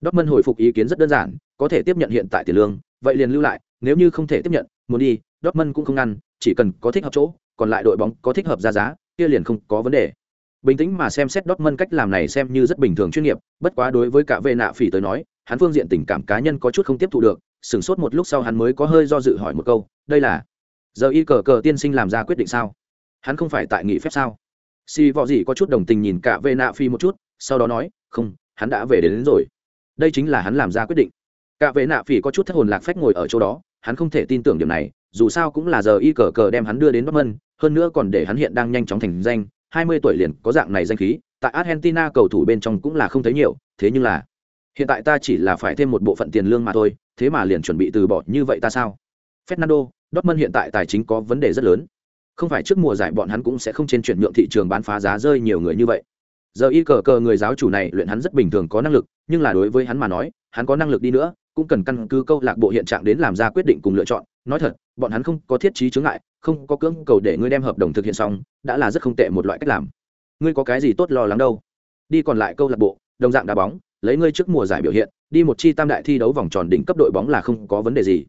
Dortmund hồi phục ý kiến rất đơn giản, có thể tiếp nhận hiện tại tiền lương, vậy liền lưu lại, nếu như không thể tiếp nhận, muốn đi, Dortmund cũng không ngăn, chỉ cần có thích hợp chỗ, còn lại đội bóng có thích hợp ra giá, kia liền không có vấn đề. Bình tĩnh mà xem xét Dortmund cách làm này xem như rất bình thường chuyên nghiệp, bất quá đối với cả vệ nạ phỉ tới nói, hắn phương diện tình cảm cá nhân có chút không tiếp thu được, sửng sốt một lúc sau hắn mới có hơi do dự hỏi một câu, đây là giờ y cờ cờ tiên sinh làm ra quyết định sao? Hắn không phải tại nghị phép sao? Si vọ gì có chút đồng tình nhìn cả vệ nạ phi một chút, sau đó nói, không, hắn đã về đến, đến rồi. Đây chính là hắn làm ra quyết định cả vệ nạ phỉ có chút thất hồn lạc phách ngồi ở chỗ đó hắn không thể tin tưởng điểm này dù sao cũng là giờ y cờ cờ đem hắn đưa đến Dortmund, hơn nữa còn để hắn hiện đang nhanh chóng thành danh, 20 tuổi liền có dạng này danh khí, tại Argentina cầu thủ bên trong cũng là không thấy nhiều, thế nhưng là hiện tại ta chỉ là phải thêm một bộ phận tiền lương mà thôi, thế mà liền chuẩn bị từ bỏ như vậy ta sao? Fernando, Dortmund hiện tại tài chính có vấn đề rất lớn. Không phải trước mùa giải bọn hắn cũng sẽ không trên chuyển nhượng thị trường bán phá giá rơi nhiều người như vậy. Giờ y cờ cờ người giáo chủ này luyện hắn rất bình thường có năng lực, nhưng là đối với hắn mà nói, hắn có năng lực đi nữa, cũng cần căn cứ câu lạc bộ hiện trạng đến làm ra quyết định cùng lựa chọn nói thật bọn hắn không có thiết trí chướng ngại không có cưỡng cầu để ngươi đem hợp đồng thực hiện xong, đã là rất không tệ một loại cách làm. Ngươi có cái gì tốt lo lắng đâu? Đi còn lại câu lạc bộ, đồng dạng đá bóng, lấy ngươi trước mùa giải biểu hiện, đi một chi tam đại thi đấu vòng tròn đỉnh cấp đội bóng là không có vấn đề gì.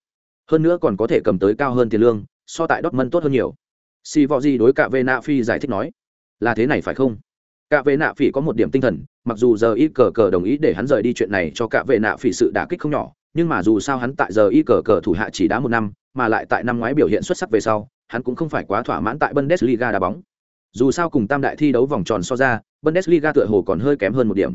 Hơn nữa còn có thể cầm tới cao hơn tiền lương, so tại Dortmund tốt hơn nhiều. Si võ gì đối cả vena phi giải thích nói, là thế này phải không? Cả vệ nạ phỉ có một điểm tinh thần, mặc dù giờ y cờ cờ đồng ý để hắn rời đi chuyện này cho cả vệ nạ phỉ sự đả kích không nhỏ, nhưng mà dù sao hắn tại giờ y cờ cờ thủ hạ chỉ đá một năm, mà lại tại năm ngoái biểu hiện xuất sắc về sau hắn cũng không phải quá thỏa mãn tại bundesliga đá bóng. Dù sao cùng tam đại thi đấu vòng tròn so ra, bundesliga tựa hồ còn hơi kém hơn một điểm.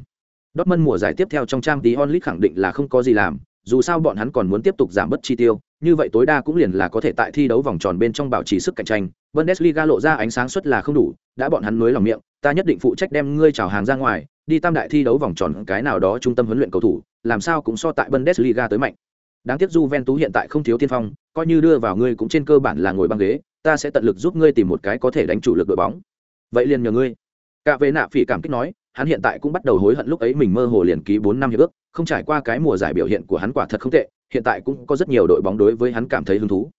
Dortmund mùa giải tiếp theo trong trang tí onlit khẳng định là không có gì làm, dù sao bọn hắn còn muốn tiếp tục giảm bớt chi tiêu, như vậy tối đa cũng liền là có thể tại thi đấu vòng tròn bên trong bảo trì sức cạnh tranh. Bundesliga lộ ra ánh sáng suất là không đủ, đã bọn hắn nuối lòng miệng, ta nhất định phụ trách đem ngươi chào hàng ra ngoài, đi tam đại thi đấu vòng tròn cái nào đó trung tâm huấn luyện cầu thủ, làm sao cũng so tại bundesliga tới mạnh. Đáng tiếc Juventus hiện tại không thiếu tiên phong, coi như đưa vào ngươi cũng trên cơ bản là ngồi băng ghế ta sẽ tận lực giúp ngươi tìm một cái có thể đánh chủ lực đội bóng. Vậy liền nhờ ngươi. Cả về nạ phỉ cảm kích nói, hắn hiện tại cũng bắt đầu hối hận lúc ấy mình mơ hồ liền ký bốn năm hiệp ước, không trải qua cái mùa giải biểu hiện của hắn quả thật không tệ, hiện tại cũng có rất nhiều đội bóng đối với hắn cảm thấy hứng thú.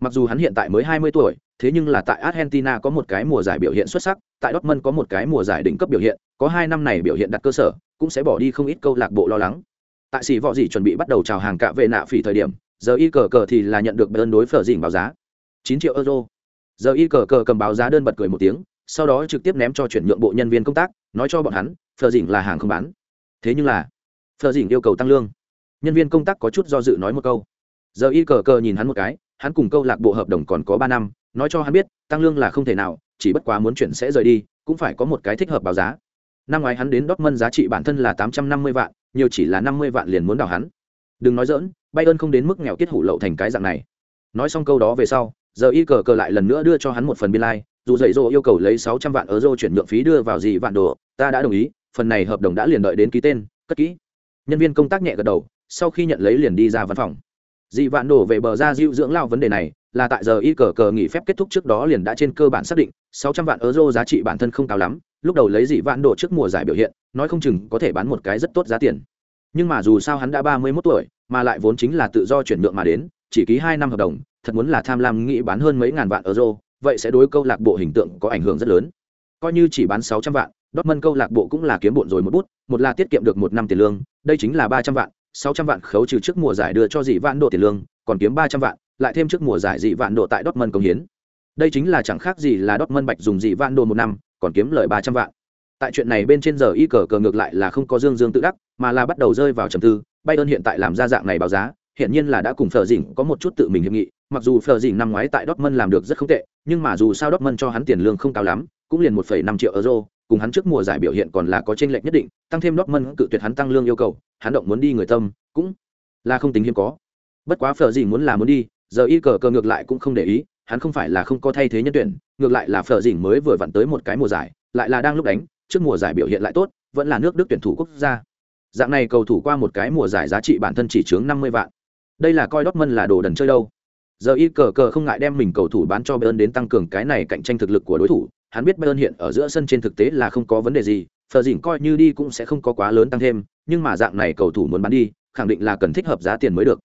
Mặc dù hắn hiện tại mới hai mươi tuổi, thế nhưng là tại argentina có một cái mùa giải biểu hiện xuất sắc, tại dortmund có một cái mùa giải đỉnh cấp biểu hiện, có hai năm này biểu hiện đặt cơ sở, cũng sẽ bỏ đi không ít câu lạc bộ lo lắng. Tại sĩ võ gì chuẩn bị bắt đầu chào hàng cả về nạ phỉ thời điểm, giờ y cờ cờ thì là nhận được đơn đối phở dỉnh báo giá. chín triệu euro giờ y cờ cờ cầm báo giá đơn bật cười một tiếng, sau đó trực tiếp ném cho chuyển nhượng bộ nhân viên công tác, nói cho bọn hắn, phờ dỉnh là hàng không bán. Thế nhưng là, phờ dỉnh yêu cầu tăng lương. Nhân viên công tác có chút do dự nói một câu. Giờ y cờ cờ nhìn hắn một cái, hắn cùng câu lạc bộ hợp đồng còn có ba năm, nói cho hắn biết, tăng lương là không thể nào, chỉ bất quá muốn chuyển sẽ rời đi, cũng phải có một cái thích hợp báo giá. Năm ngoái hắn đến Dortmund giá trị bản thân là tám trăm năm mươi vạn, nhiều chỉ là năm mươi vạn liền muốn đào hắn. Đừng nói dỡn bay ơn không đến mức nghèo kết hủ lậu thành cái dạng này. Nói xong câu đó về sau giờ y cờ cờ lại lần nữa đưa cho hắn một phần biên lai, dù dạy dỗ yêu cầu lấy sáu trăm vạn euro chuyển nhượng phí đưa vào gì vạn đồ, ta đã đồng ý, phần này hợp đồng đã liền đợi đến ký tên, cất kỹ. Nhân viên công tác nhẹ gật đầu, sau khi nhận lấy liền đi ra văn phòng. Dị vạn đổ về bờ ra dịu dưỡng lao vấn đề này, là tại giờ y cờ cờ nghỉ phép kết thúc trước đó liền đã trên cơ bản xác định, sáu trăm vạn euro giá trị bản thân không cao lắm, lúc đầu lấy dị vạn đổ trước mùa giải biểu hiện, nói không chừng có thể bán một cái rất tốt giá tiền. Nhưng mà dù sao hắn đã ba mươi mốt tuổi, mà lại vốn chính là tự do chuyển nhượng mà đến chỉ ký hai năm hợp đồng thật muốn là tham lam nghĩ bán hơn mấy ngàn vạn euro vậy sẽ đối câu lạc bộ hình tượng có ảnh hưởng rất lớn coi như chỉ bán sáu trăm vạn Dortmund câu lạc bộ cũng là kiếm bộn rồi một bút, một là tiết kiệm được một năm tiền lương, đây chính là ba trăm vạn, sáu trăm vạn khấu trừ trước mùa giải đưa cho dị vạn độ tiền lương, còn kiếm ba trăm vạn, lại thêm trước mùa giải dị vạn độ tại Dortmund công hiến. Đây chính là chẳng khác gì là Dortmund bạch dùng dị vạn độ một năm, còn kiếm lời ba trăm vạn. Tại chuyện này bên trên giờ y cờ cờ ngược lại là không có dương dương tự đắc, mà là bắt đầu rơi vào trầm tư, Bayern hiện tại làm ra dạng này báo giá, hiện nhiên là đã cùng Phở Dĩnh có một chút tự mình hiệp nghị, mặc dù Phở Dĩnh năm ngoái tại Dortmund làm được rất không tệ, nhưng mà dù sao Dortmund cho hắn tiền lương không cao lắm, cũng liền 1,5 triệu euro, cùng hắn trước mùa giải biểu hiện còn là có chênh lệch nhất định, tăng thêm Dortmund cự tuyệt hắn tăng lương yêu cầu, hắn động muốn đi người tâm, cũng là không tính hiếm có. Bất quá Phở Dĩnh muốn là muốn đi, giờ y cờ cờ ngược lại cũng không để ý, hắn không phải là không có thay thế nhân tuyển, ngược lại là Phở Dĩnh mới vừa vặn tới một cái mùa giải, lại là đang lúc đánh, trước mùa giải biểu hiện lại tốt, vẫn là nước Đức tuyển thủ quốc gia. Dạng này cầu thủ qua một cái mùa giải giá trị bản thân chỉ chướng 50 vạn đây là coi Dortmund là đồ đần chơi đâu. Giờ y cờ cờ không ngại đem mình cầu thủ bán cho Bayern đến tăng cường cái này cạnh tranh thực lực của đối thủ. Hắn biết Bayern hiện ở giữa sân trên thực tế là không có vấn đề gì. Phờ dỉn coi như đi cũng sẽ không có quá lớn tăng thêm, nhưng mà dạng này cầu thủ muốn bán đi, khẳng định là cần thích hợp giá tiền mới được.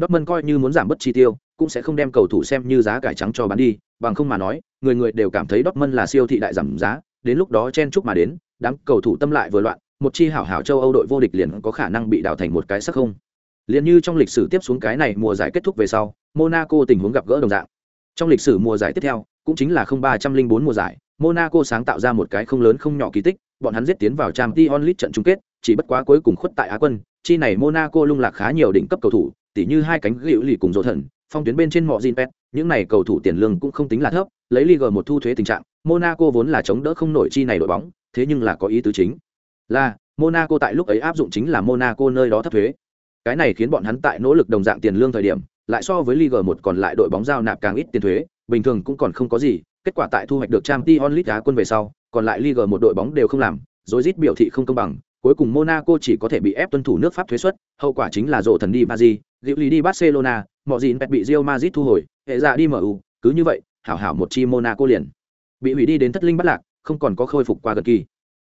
Dortmund coi như muốn giảm bớt chi tiêu, cũng sẽ không đem cầu thủ xem như giá cải trắng cho bán đi. Bằng không mà nói, người người đều cảm thấy Dortmund là siêu thị đại giảm giá. Đến lúc đó chen chúc mà đến, đám cầu thủ tâm lại vừa loạn, một chi hảo hảo châu Âu đội vô địch liền có khả năng bị đào thành một cái sắc không. Liên như trong lịch sử tiếp xuống cái này mùa giải kết thúc về sau, Monaco tình huống gặp gỡ đồng dạng. Trong lịch sử mùa giải tiếp theo, cũng chính là 0304 mùa giải, Monaco sáng tạo ra một cái không lớn không nhỏ kỳ tích, bọn hắn giết tiến vào Champions League trận chung kết, chỉ bất quá cuối cùng khuất tại Á quân, chi này Monaco lung lạc khá nhiều đỉnh cấp cầu thủ, tỉ như hai cánh gữu lì cùng rồ thần, phong tuyến bên trên mọ Jinpet, những này cầu thủ tiền lương cũng không tính là thấp, lấy Ligue một thu thuế tình trạng, Monaco vốn là chống đỡ không nổi chi này đội bóng, thế nhưng là có ý tứ chính. Là, Monaco tại lúc ấy áp dụng chính là Monaco nơi đó thấp thuế, cái này khiến bọn hắn tại nỗ lực đồng dạng tiền lương thời điểm lại so với Ligue 1 còn lại đội bóng giao nạp càng ít tiền thuế, bình thường cũng còn không có gì, kết quả tại thu hoạch được Champions League đá quân về sau, còn lại Ligue 1 đội bóng đều không làm, rồi rít biểu thị không công bằng, cuối cùng Monaco chỉ có thể bị ép tuân thủ nước Pháp thuế suất, hậu quả chính là rộ thần đi Paris, Diệu lý đi Barcelona, mọi gì bị Real Madrid thu hồi, hệ ra đi MU, cứ như vậy, hảo hảo một chi Monaco liền bị hủy đi đến thất linh bất lạc, không còn có khôi phục qua gần kỳ.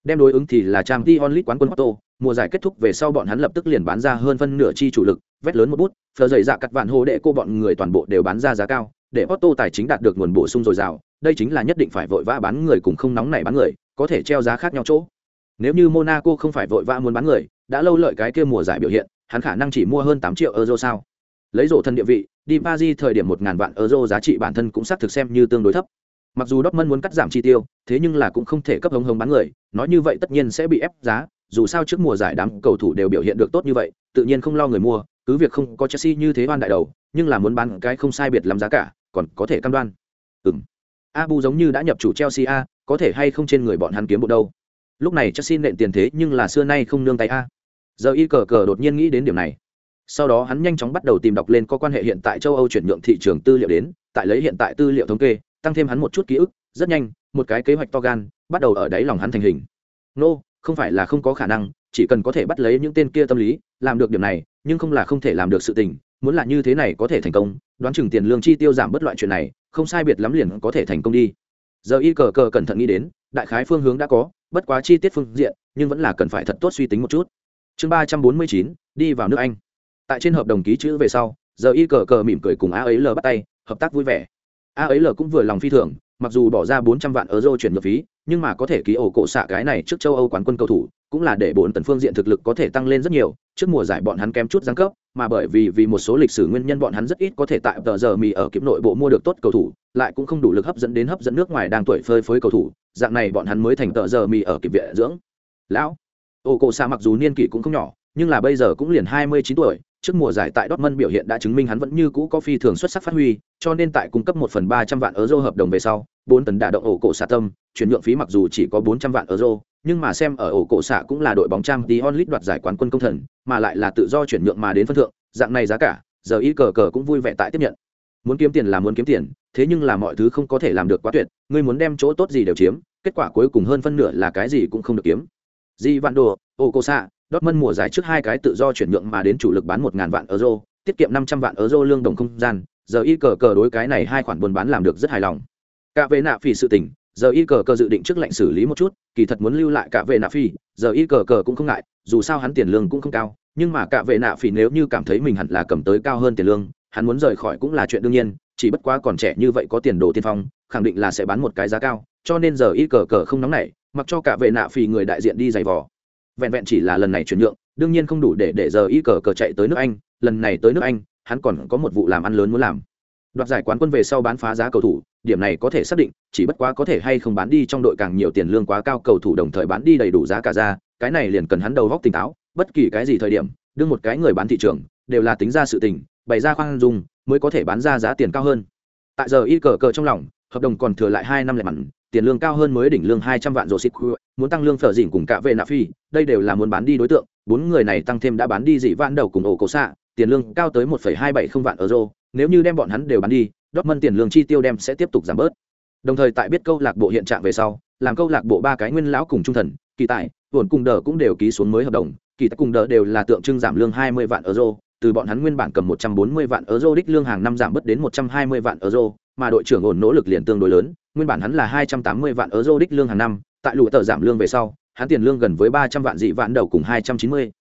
Đem đối ứng thì là Champions League quán quân Otto, mùa giải kết thúc về sau bọn hắn lập tức liền bán ra hơn phân nửa chi chủ lực vét lớn một bút phờ dày dạ cắt vạn hồ đệ cô bọn người toàn bộ đều bán ra giá cao để Otto tài chính đạt được nguồn bổ sung dồi dào. Đây chính là nhất định phải vội vã bán người cùng không nóng nảy bán người có thể treo giá khác nhau chỗ. Nếu như Monaco không phải vội vã muốn bán người đã lâu lợi cái kia mùa giải biểu hiện hắn khả năng chỉ mua hơn tám triệu euro sao? Lấy rổ thân địa vị đi Paris thời điểm một ngàn vạn euro giá trị bản thân cũng xác thực xem như tương đối thấp mặc dù Dortmund muốn cắt giảm chi tiêu thế nhưng là cũng không thể cấp hống hống bán người nói như vậy tất nhiên sẽ bị ép giá dù sao trước mùa giải đám cầu thủ đều biểu hiện được tốt như vậy, tự nhiên không lo người mua, cứ việc không có Chelsea như thế oan đại đầu, nhưng là muốn bán cái không sai biệt lắm giá cả, còn có thể cam đoan. Ừm. Abu giống như đã nhập chủ Chelsea a, có thể hay không trên người bọn hắn kiếm bộ đâu. Lúc này Chelsea nện tiền thế nhưng là xưa nay không nương tay a. Giờ y cờ cờ đột nhiên nghĩ đến điểm này. Sau đó hắn nhanh chóng bắt đầu tìm đọc lên có quan hệ hiện tại châu Âu chuyển nhượng thị trường tư liệu đến, tại lấy hiện tại tư liệu thống kê, tăng thêm hắn một chút ký ức, rất nhanh, một cái kế hoạch to gan bắt đầu ở đáy lòng hắn thành hình. Nô, không phải là không có khả năng chỉ cần có thể bắt lấy những tên kia tâm lý làm được điểm này nhưng không là không thể làm được sự tình muốn là như thế này có thể thành công đoán chừng tiền lương chi tiêu giảm bất loại chuyện này không sai biệt lắm liền có thể thành công đi. Giờ y cờ cờ cẩn thận nghĩ đến đại khái phương hướng đã có bất quá chi tiết phương diện nhưng vẫn là cần phải thật tốt suy tính một chút. Chương ba trăm bốn mươi chín đi vào nước anh. Tại trên hợp đồng ký chữ về sau giờ y cờ cờ mỉm cười cùng a ấy lờ bắt tay hợp tác vui vẻ a ấy l cũng vừa lòng phi thường, mặc dù bỏ ra bốn trăm vạn euro chuyển nhượng phí, nhưng mà có thể ký ổ cổ xạ cái này trước châu âu quán quân cầu thủ, cũng là để bốn tần phương diện thực lực có thể tăng lên rất nhiều, trước mùa giải bọn hắn kém chút giáng cấp, mà bởi vì vì một số lịch sử nguyên nhân bọn hắn rất ít có thể tại tờ giờ mì ở kiếm nội bộ mua được tốt cầu thủ, lại cũng không đủ lực hấp dẫn đến hấp dẫn nước ngoài đang tuổi phơi phới cầu thủ, dạng này bọn hắn mới thành tờ giờ mì ở kịp viện dưỡng. Lão, ổ cổ xạ mặc dù niên kỷ cũng không nhỏ, nhưng là bây giờ cũng liền hai mươi chín tuổi trước mùa giải tại Dortmund biểu hiện đã chứng minh hắn vẫn như cũ có phi thường xuất sắc phát huy, cho nên tại cung cấp một phần ba trăm vạn euro hợp đồng về sau, bốn tấn đả động ổ cổ xạ tâm, chuyển nhượng phí mặc dù chỉ có bốn trăm vạn euro, nhưng mà xem ở ổ cổ xạ cũng là đội bóng trang tí onlit đoạt giải quán quân công thần, mà lại là tự do chuyển nhượng mà đến phân thượng, dạng này giá cả, giờ ý cờ cờ cũng vui vẻ tại tiếp nhận. Muốn kiếm tiền là muốn kiếm tiền, thế nhưng là mọi thứ không có thể làm được quá tuyệt ngươi muốn đem chỗ tốt gì đều chiếm kết quả cuối cùng hơn phân nửa là cái gì cũng không được kiếm di vạn đồ ổ cổ xạ Dortmund mùa giải trước hai cái tự do chuyển nhượng mà đến chủ lực bán một ngàn vạn euro, tiết kiệm năm trăm vạn euro lương đồng không gian. Giờ y cờ cờ đối cái này hai khoản buôn bán làm được rất hài lòng. Cả về nạ phỉ sự tình, giờ y cờ cờ dự định trước lệnh xử lý một chút, kỳ thật muốn lưu lại cả về nạ phỉ giờ y cờ cờ cũng không ngại, dù sao hắn tiền lương cũng không cao, nhưng mà cả vệ nạ phỉ nếu như cảm thấy mình hẳn là cầm tới cao hơn tiền lương, hắn muốn rời khỏi cũng là chuyện đương nhiên, chỉ bất quá còn trẻ như vậy có tiền đồ tiên phong, khẳng định là sẽ bán một cái giá cao, cho nên giờ y cờ cờ không nóng nảy, mặc cho cả vệ nạ phỉ người đại diện đi giày vò vẹn vẹn chỉ là lần này chuyển nhượng, đương nhiên không đủ để để giờ y cờ cờ chạy tới nước anh, lần này tới nước anh, hắn còn có một vụ làm ăn lớn muốn làm. Đoạt giải quán quân về sau bán phá giá cầu thủ, điểm này có thể xác định, chỉ bất quá có thể hay không bán đi trong đội càng nhiều tiền lương quá cao cầu thủ đồng thời bán đi đầy đủ giá cả ra, cái này liền cần hắn đầu góc tỉnh táo, bất kỳ cái gì thời điểm, đương một cái người bán thị trường, đều là tính ra sự tình, bày ra khoan dung, mới có thể bán ra giá tiền cao hơn. Tại giờ y cờ cờ trong lòng, hợp đồng còn thừa lại hai năm lẻ mặn tiền lương cao hơn mới đỉnh lương hai trăm vạn rồi xịt muốn tăng lương phở dỉn cùng cả về nạ phi, đây đều là muốn bán đi đối tượng, bốn người này tăng thêm đã bán đi dị vạn đầu cùng ổ cổ xạ, tiền lương cao tới một phẩy hai bảy không vạn euro, nếu như đem bọn hắn đều bán đi, Dortmund tiền lương chi tiêu đem sẽ tiếp tục giảm bớt. Đồng thời tại biết câu lạc bộ hiện trạng về sau, làm câu lạc bộ ba cái nguyên lão cùng trung thần, kỳ tài tuần cùng đờ cũng đều ký xuống mới hợp đồng, kỳ tài cùng đờ đều là tượng trưng giảm lương hai mươi vạn euro, từ bọn hắn nguyên bản cầm một trăm bốn mươi vạn euro đích lương hàng năm giảm bớt đến một trăm hai mươi vạn euro, mà đội trưởng ổn nỗ lực liền tương đối lớn nguyên bản hắn là hai trăm tám mươi vạn euro đích lương hàng năm, tại lũ tờ giảm lương về sau, hắn tiền lương gần với ba trăm vạn dị vạn đầu cùng hai trăm chín mươi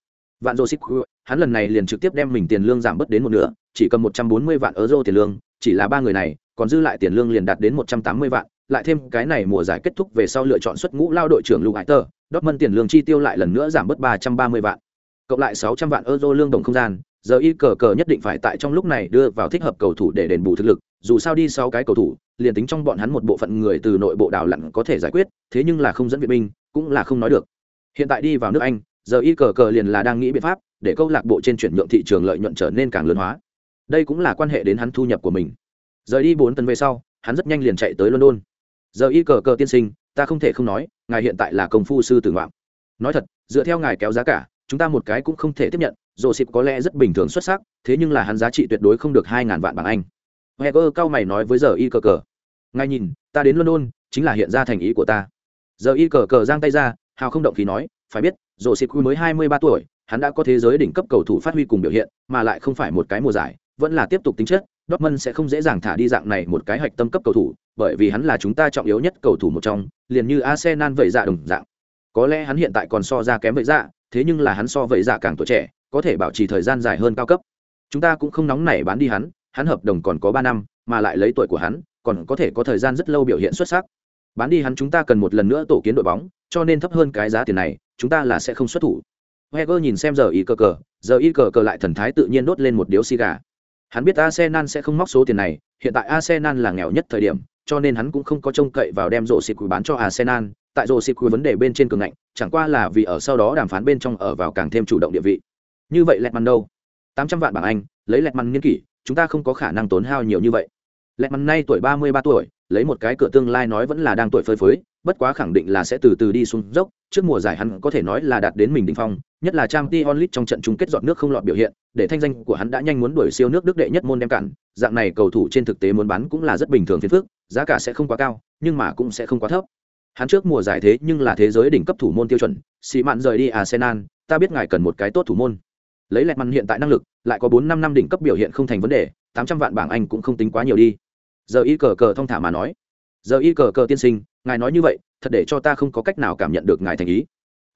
vạn euro. xích hắn lần này liền trực tiếp đem mình tiền lương giảm bớt đến một nửa, chỉ cầm một trăm bốn mươi vạn euro tiền lương, chỉ là ba người này, còn dư lại tiền lương liền đạt đến một trăm tám mươi vạn, lại thêm cái này mùa giải kết thúc về sau lựa chọn xuất ngũ lao đội trưởng lục hải tờ, Dortmund tiền lương chi tiêu lại lần nữa giảm bớt ba trăm ba mươi vạn, cộng lại sáu trăm vạn euro lương đồng không gian giờ y cờ cờ nhất định phải tại trong lúc này đưa vào thích hợp cầu thủ để đền bù thực lực, dù sao đi sau cái cầu thủ, liền tính trong bọn hắn một bộ phận người từ nội bộ đào lặn có thể giải quyết, thế nhưng là không dẫn viện binh, cũng là không nói được. Hiện tại đi vào nước anh, giờ y cờ cờ liền là đang nghĩ biện pháp để câu lạc bộ trên chuyển nhượng thị trường lợi nhuận trở nên càng lớn hóa. Đây cũng là quan hệ đến hắn thu nhập của mình. Rời đi bốn tuần về sau, hắn rất nhanh liền chạy tới london. Giờ y cờ cờ tiên sinh, ta không thể không nói, ngài hiện tại là công phu sư tử ngoạm. Nói thật, dựa theo ngài kéo giá cả chúng ta một cái cũng không thể tiếp nhận dồ xịp có lẽ rất bình thường xuất sắc thế nhưng là hắn giá trị tuyệt đối không được hai ngàn vạn bảng anh. Heger cao mày nói với giờ y cờ cờ. Ngay nhìn ta đến london chính là hiện ra thành ý của ta. Giờ y cờ cờ giang tay ra hào không động khí nói phải biết dồ xịp mới hai mươi ba tuổi hắn đã có thế giới đỉnh cấp cầu thủ phát huy cùng biểu hiện mà lại không phải một cái mùa giải vẫn là tiếp tục tính chất Dortmund sẽ không dễ dàng thả đi dạng này một cái hạch tâm cấp cầu thủ, bởi vì hắn là chúng ta trọng yếu nhất cầu thủ một trong, liền như Arsenal vậy dạ đồng dạng. Có lẽ hắn hiện tại còn so ra kém vậy dạ, thế nhưng là hắn so vậy dạ càng tuổi trẻ, có thể bảo trì thời gian dài hơn cao cấp. Chúng ta cũng không nóng nảy bán đi hắn, hắn hợp đồng còn có ba năm, mà lại lấy tuổi của hắn, còn có thể có thời gian rất lâu biểu hiện xuất sắc. Bán đi hắn chúng ta cần một lần nữa tổ kiến đội bóng, cho nên thấp hơn cái giá tiền này, chúng ta là sẽ không xuất thủ. Heger nhìn xem giờ y cờ cờ, giờ y cờ cờ lại thần thái tự nhiên đốt lên một điếu xì gà. Hắn biết Arsenal sẽ không móc số tiền này, hiện tại Arsenal là nghèo nhất thời điểm, cho nên hắn cũng không có trông cậy vào đem rổ xịt quý bán cho Arsenal, tại rổ xịt quý vấn đề bên trên cường ngạnh, chẳng qua là vì ở sau đó đàm phán bên trong ở vào càng thêm chủ động địa vị. Như vậy Lẹt Măn đâu? 800 vạn bảng Anh, lấy Lẹt Măn nghiên kỷ, chúng ta không có khả năng tốn hao nhiều như vậy. Lẹt Măn nay tuổi 33 tuổi, lấy một cái cửa tương lai nói vẫn là đang tuổi phơi phới, bất quá khẳng định là sẽ từ từ đi xuống dốc, trước mùa giải hắn có thể nói là đạt đến mình đỉnh phong, nhất là trang t onlit trong trận chung kết dọn nước không lọt biểu hiện, để thanh danh của hắn đã nhanh muốn đuổi siêu nước Đức đệ nhất môn đem cản, dạng này cầu thủ trên thực tế muốn bán cũng là rất bình thường phiền phức, giá cả sẽ không quá cao, nhưng mà cũng sẽ không quá thấp. Hắn trước mùa giải thế nhưng là thế giới đỉnh cấp thủ môn tiêu chuẩn, Sĩ mạn rời đi Arsenal, ta biết ngài cần một cái tốt thủ môn. Lấy lẹt mặn hiện tại năng lực, lại có bốn năm năm đỉnh cấp biểu hiện không thành vấn đề, tám trăm vạn bảng Anh cũng không tính quá nhiều đi. Giờ y cờ cờ thông thả mà nói. Giờ y cờ cờ tiên sinh, ngài nói như vậy, thật để cho ta không có cách nào cảm nhận được ngài thành ý.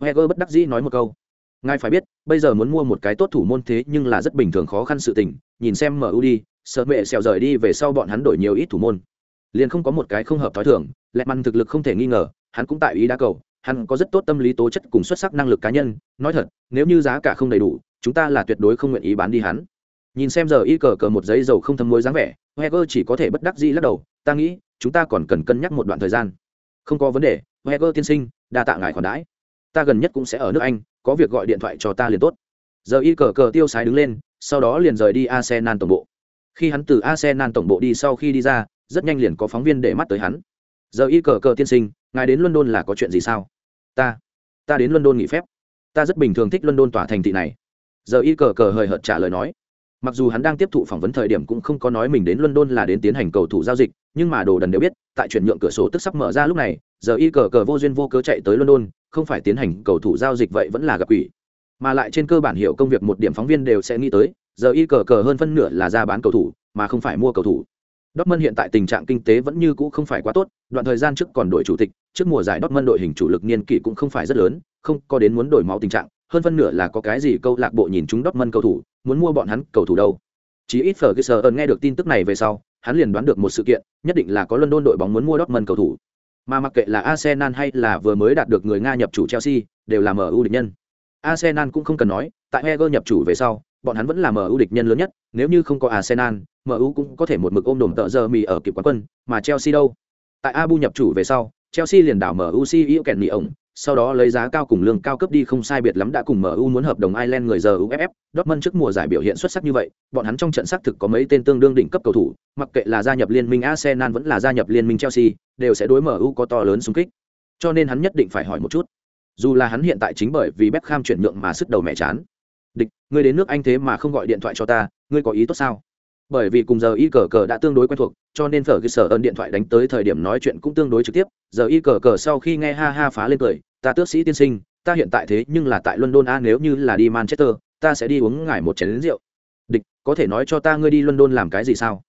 Heger bất đắc dĩ nói một câu ngài phải biết bây giờ muốn mua một cái tốt thủ môn thế nhưng là rất bình thường khó khăn sự tình nhìn xem mu đi sợ mẹ xèo rời đi về sau bọn hắn đổi nhiều ít thủ môn liền không có một cái không hợp t h ó i thường, lẹ măn thực lực không thể nghi ngờ, hắn cũng tại ý đá cầu, hắn có rất tốt tâm lý tố chất cùng xuất sắc năng lực cá nhân, nói thật, nếu như giá cả không đầy đủ, chúng ta là tuyệt đối không nguyện ý bán đi hắn. Nhìn xem giờ y cờ cờ một giấy dầu không thâm mối dáng vẻ heger chỉ có thể bất đắc dĩ lắc đầu, ta nghĩ, chúng ta còn cần cân nhắc một đoạn thời gian. Không có vấn đề heger tiên sinh, đa tạ ngài khoản đãi. Ta gần nhất cũng sẽ ở nước anh, có việc gọi điện thoại cho ta liền tốt. Giờ y cờ cờ tiêu sái đứng lên, sau đó liền rời đi arsenal tổng bộ. Khi hắn từ arsenal tổng bộ đi sau khi đi ra rất nhanh liền có phóng viên để mắt tới hắn. Giờ y cờ cờ tiên sinh, ngài đến london là có chuyện gì sao? Ta ta đến london nghỉ phép. Ta rất bình thường thích london tỏa thành thị này. Giờ y cờ cờ hời hợt trả lời nói. Mặc dù hắn đang tiếp thụ phỏng vấn thời điểm cũng không có nói mình đến london là đến tiến hành cầu thủ giao dịch, nhưng mà đồ đần đều biết, tại chuyển nhượng cửa sổ tức sắp mở ra lúc này, giờ y cờ cờ vô duyên vô cớ chạy tới london, không phải tiến hành cầu thủ giao dịch vậy vẫn là gặp quỷ. mà lại trên cơ bản hiểu công việc một điểm phóng viên đều sẽ nghĩ tới, giờ y cờ cờ hơn phân nửa là ra bán cầu thủ, mà không phải mua cầu thủ. Dortmund hiện tại tình trạng kinh tế vẫn như cũ không phải quá tốt, đoạn thời gian trước còn đổi chủ tịch, trước mùa giải Dortmund đội hình chủ lực niên kỷ cũng không phải rất lớn, không có đến muốn đổi máu tình trạng, hơn phân nửa là có cái gì câu lạc bộ nhìn chúng Dortmund cầu thủ, muốn mua bọn hắn cầu thủ đâu. Chỉ ít Ferguson nghe được tin tức này về sau, hắn liền đoán được một sự kiện, nhất định là có London đội bóng muốn mua Dortmund cầu thủ. Mà mặc kệ là Arsenal hay là vừa mới đạt được người Nga nhập chủ Chelsea, đều là MU địch nhân. Arsenal cũng không cần nói, tại Wenger nhập chủ về sau, bọn hắn vẫn là MU địch nhân lớn nhất, nếu như không có Arsenal, MU cũng có thể một mực ôm đồm tợ giờ mì ở kịp quán quân, mà Chelsea đâu? Tại Abu nhập chủ về sau, Chelsea liền đảo MU CEO kèn nỉ ổng, sau đó lấy giá cao cùng lương cao cấp đi không sai biệt lắm đã cùng MU muốn hợp đồng Ireland người giờ UFF, Dortmund trước mùa giải biểu hiện xuất sắc như vậy, bọn hắn trong trận xác thực có mấy tên tương đương đỉnh cấp cầu thủ, mặc kệ là gia nhập liên minh Arsenal vẫn là gia nhập liên minh Chelsea, đều sẽ đối MU có to lớn xung kích. Cho nên hắn nhất định phải hỏi một chút. Dù là hắn hiện tại chính bởi vì Beckham chuyển nhượng mà sức đầu mẹ chán. Địch, ngươi đến nước Anh thế mà không gọi điện thoại cho ta, ngươi có ý tốt sao? bởi vì cùng giờ y cờ cờ đã tương đối quen thuộc cho nên phở cơ sở ơn điện thoại đánh tới thời điểm nói chuyện cũng tương đối trực tiếp. Giờ y cờ cờ sau khi nghe ha ha phá lên cười ta tước sĩ tiên sinh ta hiện tại thế nhưng là tại london a nếu như là đi manchester ta sẽ đi uống ngải một chén lính rượu. Địch có thể nói cho ta ngươi đi london làm cái gì sao?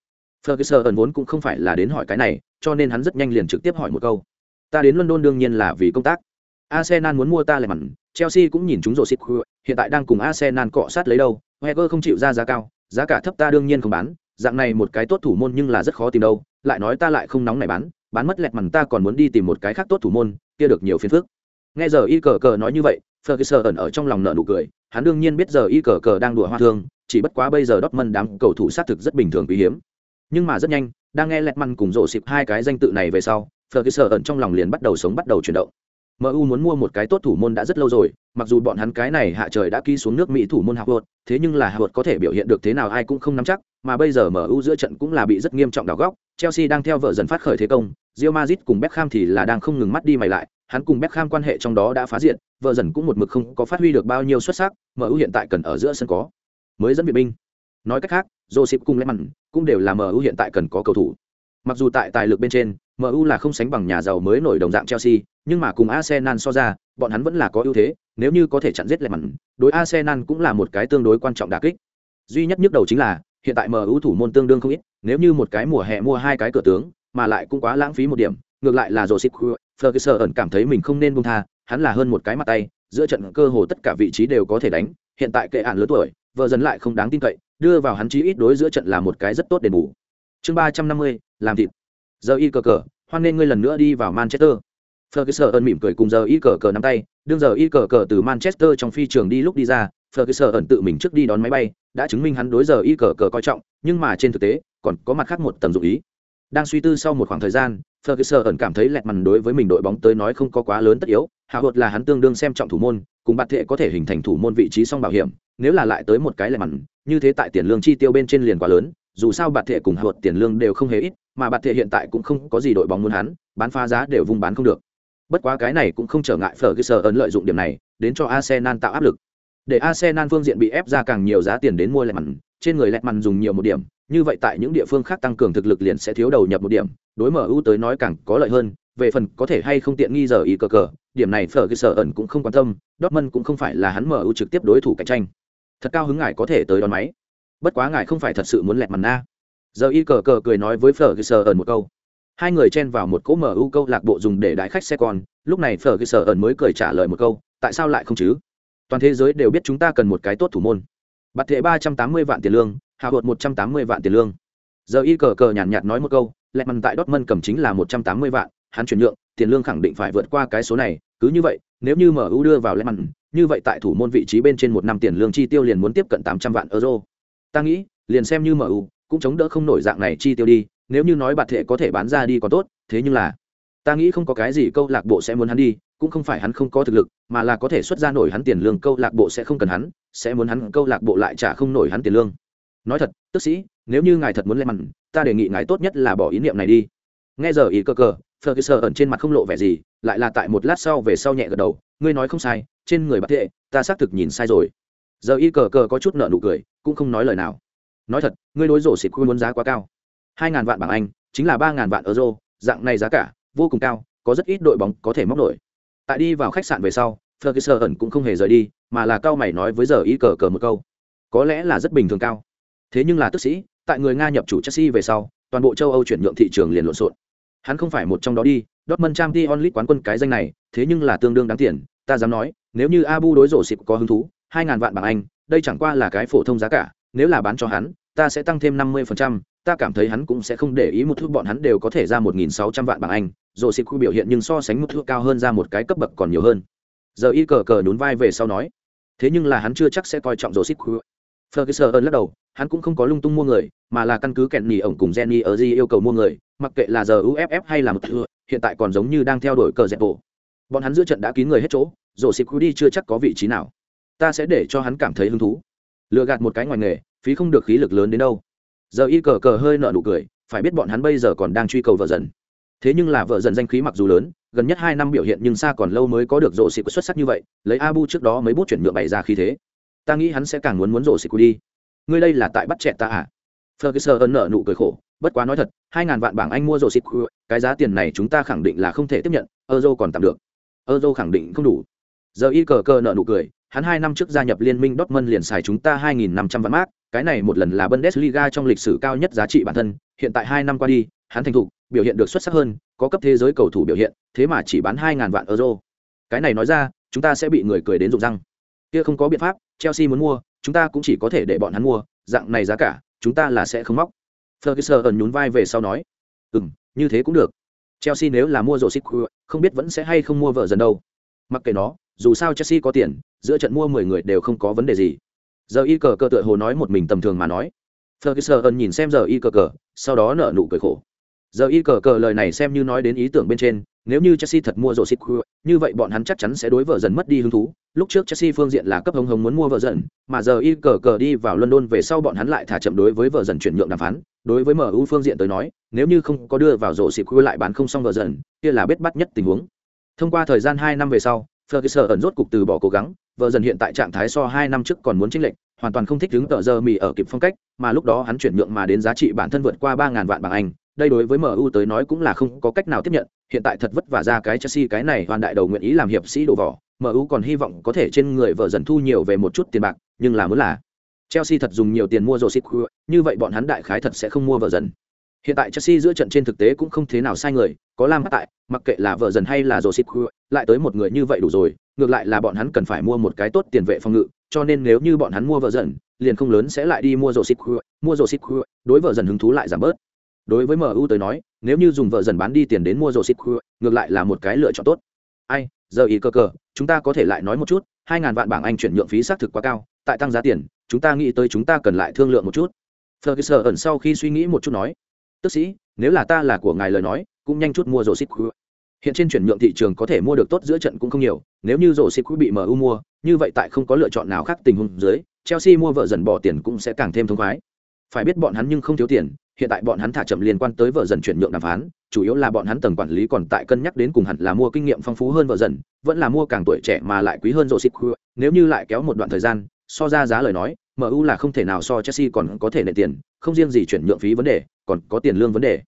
Ferguson ơn vốn cũng không phải là đến hỏi cái này cho nên hắn rất nhanh liền trực tiếp hỏi một câu. Ta đến london đương nhiên là vì công tác. Arsenal muốn mua ta lại mặn chelsea cũng nhìn chúng rồi xịt hiện tại đang cùng arsenal cọ sát lấy đâu, Wenger không chịu ra giá cao, giá cả thấp ta đương nhiên không bán, dạng này một cái tốt thủ môn nhưng là rất khó tìm đâu, lại nói ta lại không nóng này bán bán mất lẹt mằn ta còn muốn đi tìm một cái khác tốt thủ môn, kia được nhiều phiền phức. Nghe giờ y cờ cờ nói như vậy, ferguson ẩn ở trong lòng nở nụ cười, hắn đương nhiên biết giờ y cờ cờ đang đùa hoa thương, chỉ bất quá bây giờ Dortmund đám cầu thủ sát thực rất bình thường quý hiếm. Nhưng mà rất nhanh, đang nghe lẹt mằn cùng rộ xịp hai cái danh tự này về sau, ferguson ẩn trong lòng liền bắt đầu sống bắt đầu chuyển động. MU muốn mua một cái tốt thủ môn đã rất lâu rồi, mặc dù bọn hắn cái này hạ trời đã ký xuống nước Mỹ thủ môn Howard, thế nhưng là Howard có thể biểu hiện được thế nào ai cũng không nắm chắc, mà bây giờ MU giữa trận cũng là bị rất nghiêm trọng đảo góc, Chelsea đang theo vợ dần phát khởi thế công, Real Madrid cùng Beckham thì là đang không ngừng mắt đi mày lại, hắn cùng Beckham quan hệ trong đó đã phá diện, vợ dần cũng một mực không có phát huy được bao nhiêu xuất sắc, MU hiện tại cần ở giữa sân có mới dẫn viện binh. Nói cách khác, Joseph cùng Lehmann cũng đều là MU hiện tại cần có cầu thủ. Mặc dù tại tài lực bên trên, MU là không sánh bằng nhà giàu mới nổi đồng dạng Chelsea, nhưng mà cùng Arsenal so ra, bọn hắn vẫn là có ưu thế, nếu như có thể chặn giết lại mặn, đối Arsenal cũng là một cái tương đối quan trọng đả kích. Duy nhất nhức đầu chính là, hiện tại MU thủ môn tương đương không ít, nếu như một cái mùa hè mua hai cái cửa tướng, mà lại cũng quá lãng phí một điểm, ngược lại là Josip Ferguson ẩn cảm thấy mình không nên buông tha, hắn là hơn một cái mặt tay, giữa trận cơ hồ tất cả vị trí đều có thể đánh, hiện tại kệ án lớn tuổi, vợ dần lại không đáng tin cậy, đưa vào hắn chí ít đối giữa trận là một cái rất tốt đền bù. Chương ba trăm năm mươi làm thịt giờ y cờ cờ hoan nên ngươi lần nữa đi vào manchester ferguson mỉm cười cùng giờ y cờ cờ nắm tay, đương giờ y cờ cờ từ manchester trong phi trường đi lúc đi ra, ferguson tự mình trước đi đón máy bay, đã chứng minh hắn đối giờ y cờ cờ coi trọng, nhưng mà trên thực tế, còn có mặt khác một tầm dụng ý. Đang suy tư sau một khoảng thời gian, ferguson cảm thấy lẹt mằn đối với mình đội bóng tới nói không có quá lớn tất yếu, hạ hột là hắn tương đương xem trọng thủ môn, cùng bạt thệ có thể hình thành thủ môn vị trí song bảo hiểm, nếu là lại tới một cái lẹt mằn như thế tại tiền lương chi tiêu bên trên liền quá lớn, dù sao bạt thệ cùng hạ hột tiền lương đều không hề ít, mà bạt thệ hiện tại cũng không có gì đội bóng muốn hắn, bán phá giá đều vùng bán không được bất quá cái này cũng không trở ngại Ferguson ấn lợi dụng điểm này, đến cho arsenal tạo áp lực. Để arsenal phương diện bị ép ra càng nhiều giá tiền đến mua lẹt mặn trên người lẹt mặn dùng nhiều một điểm, như vậy tại những địa phương khác tăng cường thực lực liền sẽ thiếu đầu nhập một điểm, đối mở ưu tới nói càng có lợi hơn, về phần có thể hay không tiện nghi giờ ý cờ cờ, điểm này Ferguson cơ ẩn cũng không quan tâm, dortmund cũng không phải là hắn mở ưu trực tiếp đối thủ cạnh tranh. Thật cao hứng ngài có thể tới đón máy. Bất quá ngài không phải thật sự muốn lẹt mặn na giờ y cờ cờ cười nói với Ferguson ẩn một câu hai người chen vào một cỗ mở ưu câu lạc bộ dùng để đái khách xe con lúc này phở cơ sở ẩn mới cười trả lời một câu tại sao lại không chứ? Toàn thế giới đều biết chúng ta cần một cái tốt thủ môn. Bạt thệ ba trăm tám mươi vạn tiền lương hạ hột một trăm tám mươi vạn tiền lương. Giờ y cờ cờ nhàn nhạt, nói một câu lẹ mằn tại dortmund cầm chính là một trăm tám mươi vạn hắn chuyển nhượng tiền lương khẳng định phải vượt qua cái số này cứ như vậy nếu như mu đưa vào lẹ mằn như vậy tại thủ môn vị trí bên trên một năm tiền lương chi tiêu liền muốn tiếp cận tám trăm vạn euro. Ta nghĩ liền xem như mu cũng chống đỡ không nổi dạng này chi tiêu đi nếu như nói bạt thệ có thể bán ra đi còn tốt thế nhưng là ta nghĩ không có cái gì câu lạc bộ sẽ muốn hắn đi cũng không phải hắn không có thực lực mà là có thể xuất ra nổi hắn tiền lương câu lạc bộ sẽ không cần hắn sẽ muốn hắn câu lạc bộ lại trả không nổi hắn tiền lương. Nói thật tức sĩ nếu như ngài thật muốn lên mặt, ta đề nghị ngài tốt nhất là bỏ ý niệm này đi. Nghe giờ ý cơ cờ ferguson ẩn trên mặt không lộ vẻ gì lại là tại một lát sau về sau nhẹ gật đầu ngươi nói không sai trên người bạt thệ ta xác thực nhìn sai rồi. Giờ y cờ cờ có chút nợ nụ cười cũng không nói lời nào. Nói thật ngươi đối rổ xịt quy muốn giá quá cao hai ngàn vạn bảng anh chính là ba ngàn vạn euro dạng này giá cả vô cùng cao có rất ít đội bóng có thể móc nổi. Tại đi vào khách sạn về sau ferguson cũng không hề rời đi mà là cao mày nói với giờ ý cờ cờ một câu. Có lẽ là rất bình thường cao. Thế nhưng là tức sĩ tại người nga nhập chủ chelsea về sau toàn bộ châu âu chuyển nhượng thị trường liền lộn xộn. Hắn không phải một trong đó đi Dortmund Champions League quán quân cái danh này, thế nhưng là tương đương đáng tiền, ta dám nói, nếu như Abu đối rổ xịp có hứng thú, 2000 vạn bảng Anh, đây chẳng qua là cái phổ thông giá cả, nếu là bán cho hắn, ta sẽ tăng thêm 50%, ta cảm thấy hắn cũng sẽ không để ý một thứ bọn hắn đều có thể ra 1600 vạn bảng Anh, rổ xịp biểu hiện nhưng so sánh một thứ cao hơn ra một cái cấp bậc còn nhiều hơn. Giờ y cờ cờ nhún vai về sau nói, thế nhưng là hắn chưa chắc sẽ coi trọng rổ xịp. Ferguson lắc đầu, hắn cũng không có lung tung mua người, mà là căn cứ kẹn nhì ổng cùng Jenny ở gì yêu cầu mua người, mặc kệ là giờ UFF hay là một thừa, hiện tại còn giống như đang theo đuổi cờ dẹp bộ. Bọn hắn giữa trận đã kín người hết chỗ, rổ xịp đi chưa chắc có vị trí nào. Ta sẽ để cho hắn cảm thấy hứng thú. Lựa gạt một cái ngoài nghề, phí không được khí lực lớn đến đâu. Giờ y cờ cờ hơi nợ nụ cười, phải biết bọn hắn bây giờ còn đang truy cầu vợ dần. Thế nhưng là vợ dần danh khí mặc dù lớn, gần nhất hai năm biểu hiện nhưng xa còn lâu mới có được rổ xịp xuất sắc như vậy, lấy Abu trước đó mấy bút chuyển nhượng bày ra khí thế. Ta nghĩ hắn sẽ càng muốn muốn rổ xịp đi. Ngươi đây là tại bắt trẻ ta à? Ferguson nợ nụ cười khổ, bất quá nói thật, hai ngàn vạn bảng Anh mua rổ xịt, cái giá tiền này chúng ta khẳng định là không thể tiếp nhận, Euro còn tạm được. Euro khẳng định không đủ. Giờ y cờ cờ nợ nụ cười, hắn hai năm trước gia nhập liên minh Dortmund liền xài chúng ta hai nghìn năm trăm vạn mark, cái này một lần là Bundesliga trong lịch sử cao nhất giá trị bản thân, hiện tại hai năm qua đi, hắn thành thục, biểu hiện được xuất sắc hơn, có cấp thế giới cầu thủ biểu hiện, thế mà chỉ bán 2000 vạn euro. Cái này nói ra, chúng ta sẽ bị người cười đến rụng răng. Kia không có biện pháp, Chelsea muốn mua, chúng ta cũng chỉ có thể để bọn hắn mua, dạng này giá cả, chúng ta là sẽ không móc ferguson ẩn nhún vai về sau nói ừm, như thế cũng được chelsea nếu là mua rổ không biết vẫn sẽ hay không mua vợ dần đâu mặc kệ nó dù sao chelsea có tiền, giữa trận mua mười người đều không có vấn đề gì. Giờ y cờ cờ tựa hồ nói một mình tầm thường mà nói. Ferguson nhìn xem giờ y cờ cờ, sau đó nở nụ cười khổ. Giờ y cờ cờ lời này xem như nói đến ý tưởng bên trên, nếu như chelsea thật mua rổ xích như vậy bọn hắn chắc chắn sẽ đối vợ dần mất đi hứng thú. Lúc trước chelsea phương diện là cấp hống hống muốn mua vợ dần, mà giờ y cờ cờ đi vào london về sau bọn hắn lại thả chậm đối với vợ dần chuyển nhượng đàm phán. Đối với mu phương diện tới nói, nếu như không có đưa vào rổ xịp lại bán không xong vợ dần, kia là biết bắt nhất tình huống. Thông qua thời gian hai năm về sau ferguson ẩn rốt cục từ bỏ cố gắng vợ dần hiện tại trạng thái so hai năm trước còn muốn chênh lệch hoàn toàn không thích đứng tờ giờ mì ở kịp phong cách mà lúc đó hắn chuyển nhượng mà đến giá trị bản thân vượt qua ba ngàn vạn bảng anh đây đối với MU tới nói cũng là không có cách nào tiếp nhận, hiện tại thật vất vả ra cái Chelsea cái này hoàn đại đầu nguyện ý làm hiệp sĩ đổ vỏ, MU còn hy vọng có thể trên người vợ dần thu nhiều về một chút tiền bạc, nhưng là muốn là Chelsea thật dùng nhiều tiền mua Joseph như vậy bọn hắn đại khái thật sẽ không mua vợ dần. Hiện tại Chelsea giữa trận trên thực tế cũng không thế nào sai người, có Lam tại, mặc kệ là vợ dần hay là Joseph lại tới một người như vậy đủ rồi, ngược lại là bọn hắn cần phải mua một cái tốt tiền vệ phòng ngự, cho nên nếu như bọn hắn mua vợ dần, liền không lớn sẽ lại đi mua Joseph mua Joseph đối vợ dần hứng thú lại giảm bớt. Đối với mu tới nói nếu như dùng vợ dần bán đi tiền đến mua Josip, xịt ngược lại là một cái lựa chọn tốt. Ai giờ ý cơ cờ chúng ta có thể lại nói một chút hai ngàn vạn bảng anh chuyển nhượng phí xác thực quá cao tại tăng giá tiền chúng ta nghĩ tới chúng ta cần lại thương lượng một chút. Ferguson ẩn sau khi suy nghĩ một chút nói tức sĩ, nếu là ta là của ngài lời nói, cũng nhanh chút mua rổ xịt hiện trên chuyển nhượng thị trường có thể mua được tốt giữa trận cũng không nhiều, nếu như rổ xịt bị mu mua, như vậy tại không có lựa chọn nào khác tình huống dưới, chelsea mua vợ dần bỏ tiền cũng sẽ càng thêm thông khoái. Phải biết bọn hắn nhưng không thiếu tiền, hiện tại bọn hắn thả chậm liên quan tới vợ dần chuyển nhượng đàm phán, chủ yếu là bọn hắn tầng quản lý còn tại cân nhắc đến cùng hẳn là mua kinh nghiệm phong phú hơn vợ dần, vẫn là mua càng tuổi trẻ mà lại quý hơn rộ xịt nếu như lại kéo một đoạn thời gian, so ra giá lời nói mu là không thể nào so chelsea còn có thể nệ tiền không riêng gì chuyển nhượng phí vấn đề còn có tiền lương vấn đề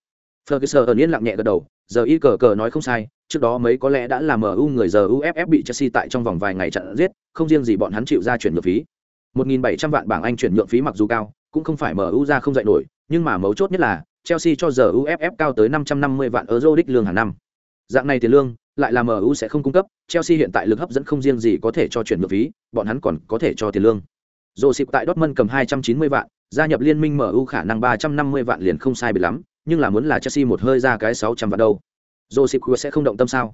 Ferguson yên lặng nhẹ gật đầu, giờ y cờ cờ nói không sai, trước đó mấy có lẽ đã là MU người giờ UFF bị Chelsea tại trong vòng vài ngày chặn giết, không riêng gì bọn hắn chịu ra chuyển nhượng phí. 1.700 vạn bảng Anh chuyển nhượng phí mặc dù cao, cũng không phải MU ra không dạy nổi, nhưng mà mấu chốt nhất là Chelsea cho giờ UFF cao tới 550 vạn euro đích lương hàng năm. Dạng này tiền lương, lại là MU sẽ không cung cấp, Chelsea hiện tại lực hấp dẫn không riêng gì có thể cho chuyển nhượng phí, bọn hắn còn có thể cho tiền lương. Josip tại Dortmund cầm 290 vạn, gia nhập liên minh MU khả năng 350 vạn liền không sai biệt lắm, nhưng là muốn là Chelsea một hơi ra cái 600 vạn đâu. Josip sẽ không động tâm sao?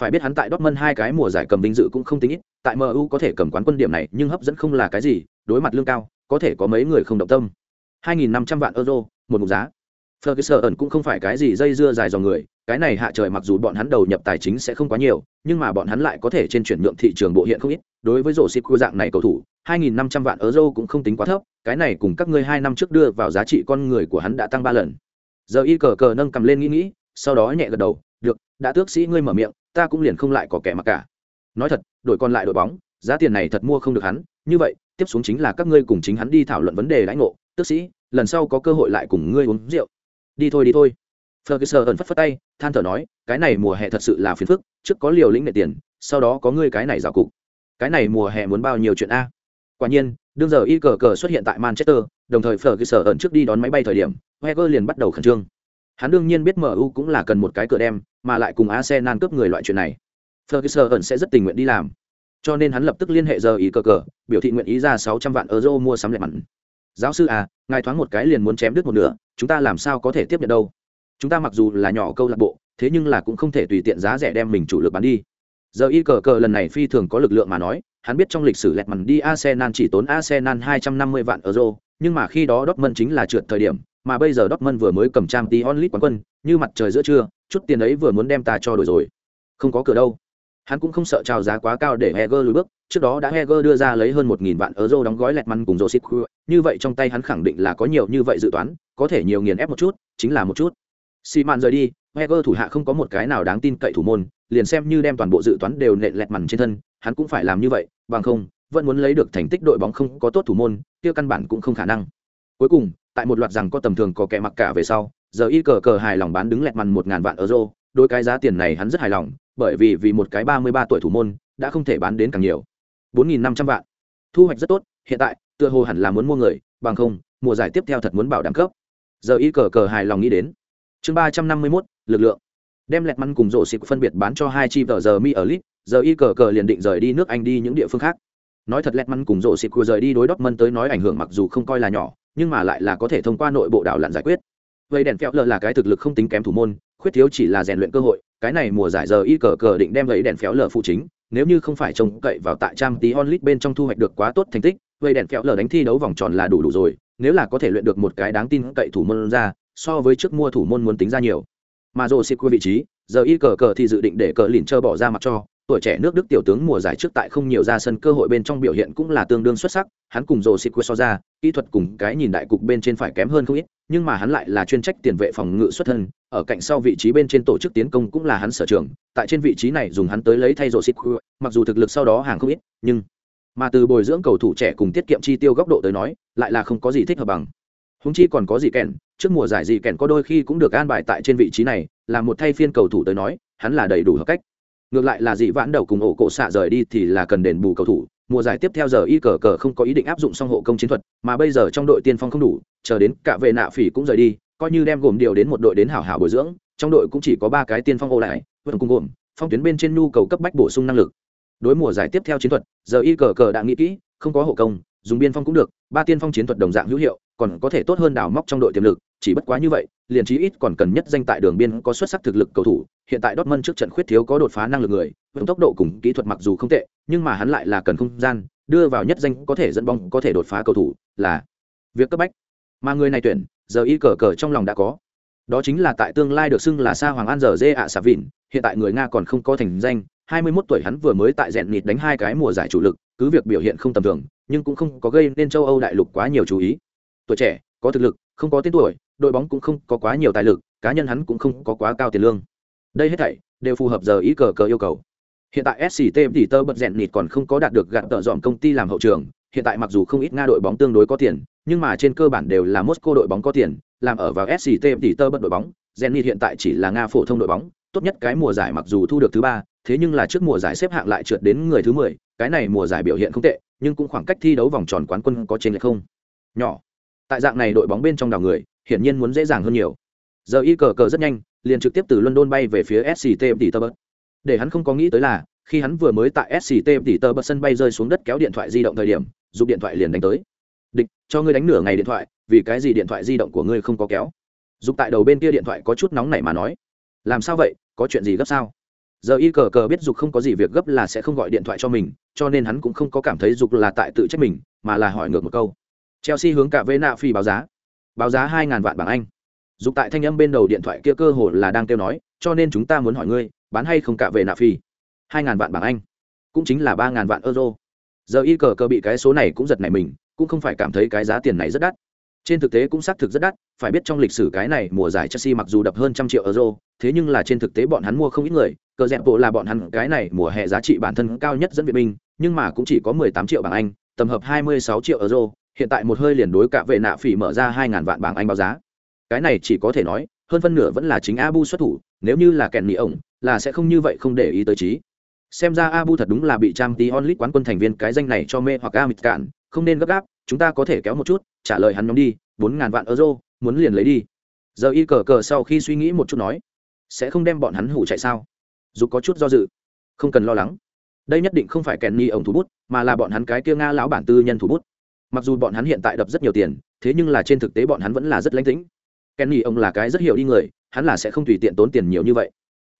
Phải biết hắn tại Dortmund hai cái mùa giải cầm vinh dự cũng không tính ít, tại MU có thể cầm quán quân điểm này, nhưng hấp dẫn không là cái gì, đối mặt lương cao, có thể có mấy người không động tâm. 2.500 vạn euro, một mục giá. Ferguson cũng không phải cái gì dây dưa dài dòng người, cái này hạ trời mặc dù bọn hắn đầu nhập tài chính sẽ không quá nhiều, nhưng mà bọn hắn lại có thể trên chuyển nhượng thị trường bộ hiện không ít. Đối với rổ xịt dạng này cầu thủ, 2.500 vạn euro cũng không tính quá thấp, cái này cùng các ngươi hai năm trước đưa vào giá trị con người của hắn đã tăng ba lần. Giờ y cờ cờ nâng cầm lên nghĩ nghĩ, sau đó nhẹ gật đầu, được, đã tước sĩ ngươi mở miệng, ta cũng liền không lại có kẻ mà cả. Nói thật, đổi còn lại đội bóng, giá tiền này thật mua không được hắn, như vậy, tiếp xuống chính là các ngươi cùng chính hắn đi thảo luận vấn đề lãnh ngộ Tước sĩ lần sau có cơ hội lại cùng ngươi uống rượu đi thôi đi thôi. Ferguson ẩn phất phất tay, than thở nói, cái này mùa hè thật sự là phiền phức, trước có liều lĩnh nệ tiền, sau đó có ngươi cái này rào cục. Cái này mùa hè muốn bao nhiêu chuyện a? Quả nhiên, đương giờ y cờ cờ xuất hiện tại manchester, đồng thời ferguson ẩn trước đi đón máy bay thời điểm heger liền bắt đầu khẩn trương. Hắn đương nhiên biết mu cũng là cần một cái cửa đem, mà lại cùng arsenal cướp người loại chuyện này. Ferguson ẩn sẽ rất tình nguyện đi làm. Cho nên hắn lập tức liên hệ giờ ý cờ cờ, biểu thị nguyện ý ra sáu trăm vạn euro mua sắm lệ mặn giáo sư à ngài thoáng một cái liền muốn chém đứt một nửa, chúng ta làm sao có thể tiếp nhận đâu? Chúng ta mặc dù là nhỏ câu lạc bộ, thế nhưng là cũng không thể tùy tiện giá rẻ đem mình chủ lực bán đi. Giờ y cờ cờ lần này phi thường có lực lượng mà nói, hắn biết trong lịch sử lẹt mằn đi arsenal chỉ tốn arsenal hai trăm năm mươi vạn euro, nhưng mà khi đó dortmund chính là trượt thời điểm, mà bây giờ dortmund vừa mới cầm trang tí onlit quán quân, như mặt trời giữa trưa, chút tiền ấy vừa muốn đem ta cho đổi rồi. Không có cửa đâu hắn cũng không sợ trào giá quá cao để heger lùi bước, trước đó đã heger đưa ra lấy hơn một nghìn vạn euro đóng gói lẹt măn cùng joseph như vậy trong tay hắn khẳng định là có nhiều như vậy dự toán, có thể nhiều nghiền ép một chút, chính là một chút. Xi mạn rời đi, heger thủ hạ không có một cái nào đáng tin cậy thủ môn, liền xem như đem toàn bộ dự toán đều nện lẹt mằn trên thân, hắn cũng phải làm như vậy, bằng không, vẫn muốn lấy được thành tích đội bóng không có tốt thủ môn, kia căn bản cũng không khả năng. Cuối cùng, tại một loạt rằng có tầm thường có kẻ mặc cả về sau, giờ y cờ cờ hài lòng bán đứng lẹt mằn một ngàn vạn euro đôi cái giá tiền này hắn rất hài lòng bởi vì vì một cái ba mươi ba tuổi thủ môn, đã không thể bán đến càng nhiều. bốn nghìn năm trăm vạn. Thu hoạch rất tốt, hiện tại, tựa hồ hẳn là muốn mua người, bằng không, mùa giải tiếp theo thật muốn bảo đảm cấp. Giờ y cờ cờ hài lòng nghĩ đến. Chương ba trăm năm mươi mốt, lực lượng. Đem lẹt măn cùng rổ xịt phân biệt bán cho hai chi tờ giờ mi ở lit giờ y cờ cờ liền định rời đi nước anh đi những địa phương khác. Nói thật lẹt măn cùng rổ xịt rời đi đối mân tới nói ảnh hưởng mặc dù không coi là nhỏ, nhưng mà lại là có thể thông qua nội bộ đảo lặn giải quyết. Vậy đèn phẹo lờ là cái thực lực không tính kém thủ môn, khuyết thiếu chỉ là rèn luyện cơ hội cái này mùa giải giờ y cờ cờ định đem lấy đèn phéo lờ phụ chính, nếu như không phải trông cậy vào tại trang tí onlit bên trong thu hoạch được quá tốt thành tích vậy đèn phéo lờ đánh thi đấu vòng tròn là đủ đủ rồi, nếu là có thể luyện được một cái đáng tin cậy thủ môn ra, so với trước mua thủ môn muốn tính ra nhiều. Mà rồ xịt vị trí, giờ y cờ cờ thì dự định để cờ lìn trơ bỏ ra mặt cho tuổi trẻ nước Đức tiểu tướng mùa giải trước tại không nhiều ra sân cơ hội bên trong biểu hiện cũng là tương đương xuất sắc, hắn cùng Rồ Sĩ so ra, kỹ thuật cùng cái nhìn đại cục bên trên phải kém hơn không ít, nhưng mà hắn lại là chuyên trách tiền vệ phòng ngự xuất thân, ở cạnh sau vị trí bên trên tổ chức tiến công cũng là hắn sở trường, tại trên vị trí này dùng hắn tới lấy thay Rồ Sĩ mặc dù thực lực sau đó hàng không ít, nhưng mà từ bồi dưỡng cầu thủ trẻ cùng tiết kiệm chi tiêu góc độ tới nói, lại là không có gì thích hợp bằng. Húng chi còn có gì kèn, trước mùa giải gì kèn có đôi khi cũng được an bài tại trên vị trí này, là một thay phiên cầu thủ tới nói, hắn là đầy đủ hợp cách ngược lại là dị vãn đầu cùng ổ cổ xạ rời đi thì là cần đền bù cầu thủ. Mùa giải tiếp theo giờ y cờ cờ không có ý định áp dụng song hộ công chiến thuật, mà bây giờ trong đội tiên phong không đủ, chờ đến cả vệ nạ phỉ cũng rời đi, coi như đem gồm điều đến một đội đến hảo hảo bồi dưỡng, trong đội cũng chỉ có ba cái tiên phong ô lại, vẫn cùng gồm, phong tuyến bên trên nhu cầu cấp bách bổ sung năng lực. Đối mùa giải tiếp theo chiến thuật, giờ y cờ cờ đã nghĩ kỹ, không có hộ công, dùng biên phong cũng được, ba tiên phong chiến thuật đồng dạng hữu hiệu còn có thể tốt hơn đào móc trong đội tiềm lực, chỉ bất quá như vậy, liền chí ít còn cần nhất danh tại đường biên có xuất sắc thực lực cầu thủ, hiện tại Dortmund trước trận khuyết thiếu có đột phá năng lực người, với tốc độ cùng kỹ thuật mặc dù không tệ, nhưng mà hắn lại là cần không gian, đưa vào nhất danh có thể dẫn bóng, có thể đột phá cầu thủ, là việc cấp bách. Mà người này tuyển, giờ y cờ cờ trong lòng đã có. Đó chính là tại tương lai được xưng là sa hoàng an giờ dê ạ xà vịn, hiện tại người nga còn không có thành danh 21 tuổi hắn vừa mới tại rèn nịt đánh hai cái mùa giải chủ lực, cứ việc biểu hiện không tầm thường, nhưng cũng không có gây nên châu âu đại lục quá nhiều chú ý tuổi trẻ, có thực lực, không có tên tuổi, đội bóng cũng không có quá nhiều tài lực, cá nhân hắn cũng không có quá cao tiền lương. Đây hết thảy đều phù hợp giờ ý cờ cờ yêu cầu. Hiện tại sct thì tơ bật rèn nịt còn không có đạt được gạt tợ dọn công ty làm hậu trường, hiện tại mặc dù không ít nga đội bóng tương đối có tiền, nhưng mà trên cơ bản đều là moscow đội bóng có tiền, làm ở vào sct thì tơ bật đội bóng, rèn nịt hiện tại chỉ là nga phổ thông đội bóng, tốt nhất cái mùa giải mặc dù thu được thứ ba, thế nhưng là trước mùa giải xếp hạng lại trượt đến người thứ mười, cái này mùa giải biểu hiện không tệ, nhưng cũng khoảng cách thi đấu vòng tròn quán quân có trên lệch không? Nhỏ tại dạng này đội bóng bên trong đảo người, hiển nhiên muốn dễ dàng hơn nhiều. Giờ y cờ cờ rất nhanh, liền trực tiếp từ london bay về phía sct tỷ tơ bớt để hắn không có nghĩ tới là, khi hắn vừa mới tại sct tỷ tơ bớt sân bay rơi xuống đất kéo điện thoại di động thời điểm, dùng điện thoại liền đánh tới. Địch, cho ngươi đánh nửa ngày điện thoại, vì cái gì điện thoại di động của ngươi không có kéo? Dục tại đầu bên kia điện thoại có chút nóng nảy mà nói. Làm sao vậy? Có chuyện gì gấp sao? Giờ y cờ cờ biết dục không có gì việc gấp là sẽ không gọi điện thoại cho mình, cho nên hắn cũng không có cảm thấy dục là tại tự trách mình, mà là hỏi ngược một câu chelsea hướng cả với nạ phi báo giá. Báo giá 2000 vạn bảng anh. Dục tại thanh âm bên đầu điện thoại kia cơ hồ là đang kêu nói, cho nên chúng ta muốn hỏi ngươi, bán hay không cả về nạ phi 2000 vạn bảng anh. Cũng chính là 3000 vạn euro. Giờ y cờ cờ bị cái số này cũng giật này mình, cũng không phải cảm thấy cái giá tiền này rất đắt. Trên thực tế cũng xác thực rất đắt, phải biết trong lịch sử cái này mùa giải chelsea mặc dù đập hơn trăm triệu euro, thế nhưng là trên thực tế bọn hắn mua không ít người, cờ dẹp bộ là bọn hắn cái này mùa hè giá trị bản thân cao nhất dẫn viện binh, nhưng mà cũng chỉ có mười tám triệu bảng anh, tầm hợp hai mươi sáu triệu euro hiện tại một hơi liền đối cả vệ nạ phỉ mở ra hai ngàn vạn bảng anh báo giá. Cái này chỉ có thể nói, hơn phân nửa vẫn là chính abu xuất thủ, nếu như là kèn nỉ ổng, là sẽ không như vậy không để ý tới trí. Xem ra abu thật đúng là bị trang tí onlit quán quân thành viên cái danh này cho mê hoặc a mịt cạn, không nên gấp gáp, chúng ta có thể kéo một chút, trả lời hắn nhóm đi, bốn ngàn vạn euro, muốn liền lấy đi. Giờ y cờ cờ sau khi suy nghĩ một chút nói, sẽ không đem bọn hắn hủ chạy sao? Dù có chút do dự, không cần lo lắng. Đây nhất định không phải kèn ni ổng thủ bút, mà là bọn hắn cái kia nga lão bản tư nhân thủ bút mặc dù bọn hắn hiện tại đập rất nhiều tiền, thế nhưng là trên thực tế bọn hắn vẫn là rất lánh tĩnh. Kenny ông là cái rất hiểu đi người, hắn là sẽ không tùy tiện tốn tiền nhiều như vậy.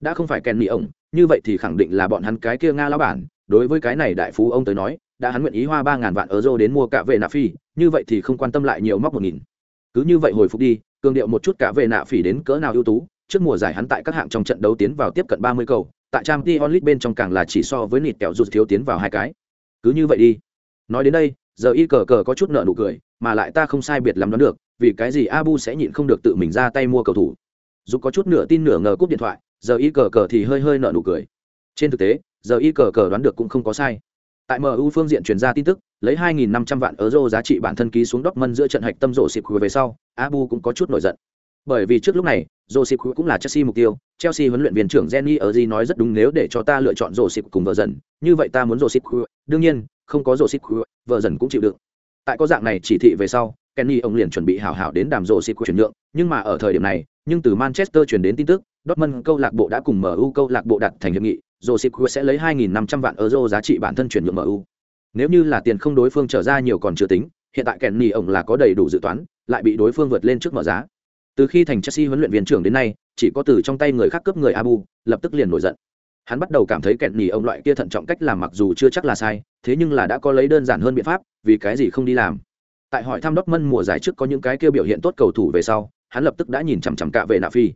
Đã không phải kenny ông, như vậy thì khẳng định là bọn hắn cái kia nga lão bản, đối với cái này đại phú ông tới nói, đã hắn nguyện ý hoa ba ngàn vạn euro đến mua cả về nạ phi như vậy thì không quan tâm lại nhiều móc một nghìn. Cứ như vậy hồi phục đi, cường điệu một chút cả về nạ phỉ đến cỡ nào ưu tú, trước mùa giải hắn tại các hạng trong trận đấu tiến vào tiếp cận ba mươi cầu, tại trang t onlit bên trong càng là chỉ so với nịt kẹo rụt thiếu tiến vào hai cái. Cứ như vậy đi. Nói đến đây giờ y cờ cờ có chút nợ nụ cười mà lại ta không sai biệt lắm đoán được vì cái gì abu sẽ nhịn không được tự mình ra tay mua cầu thủ. Dù có chút nửa tin nửa ngờ cúp điện thoại giờ y cờ cờ thì hơi hơi nợ nụ cười. Trên thực tế giờ y cờ cờ đoán được cũng không có sai. Tại mu phương diện truyền ra tin tức lấy 2.500 vạn euro giá trị bản thân ký xuống Dortmund giữa trận hạch tâm rổ xịp về sau abu cũng có chút nổi giận. Bởi vì trước lúc này Joseph cũng là Chelsea mục tiêu, Chelsea huấn luyện viên trưởng Jenny Erzi nói rất đúng nếu để cho ta lựa chọn Joseph cùng vợ dần, như vậy ta muốn Joseph đương nhiên, không có Joseph vợ dần cũng chịu được. Tại có dạng này chỉ thị về sau, Kenny ông liền chuẩn bị hào hào đến đàm Joseph chuyển nhượng, nhưng mà ở thời điểm này, nhưng từ Manchester chuyển đến tin tức, Dortmund câu lạc bộ đã cùng MU câu lạc bộ đặt thành hiệp nghị, Joseph sẽ lấy 2.500 vạn euro giá trị bản thân chuyển nhượng MU. Nếu như là tiền không đối phương trở ra nhiều còn chưa tính, hiện tại Kenny ông là có đầy đủ dự toán, lại bị đối phương vượt lên trước mở giá từ khi thành chelsea huấn luyện viên trưởng đến nay chỉ có từ trong tay người khác cướp người abu lập tức liền nổi giận hắn bắt đầu cảm thấy kẹn nhì ông loại kia thận trọng cách làm mặc dù chưa chắc là sai, thế nhưng là đã có lấy đơn giản hơn biện pháp, vì cái gì không đi làm? Tại hỏi thăm Dortmund mùa giải trước có những cái kia biểu hiện tốt cầu thủ về sau, hắn lập tức đã nhìn chằm chằm cạ vệ nạ phi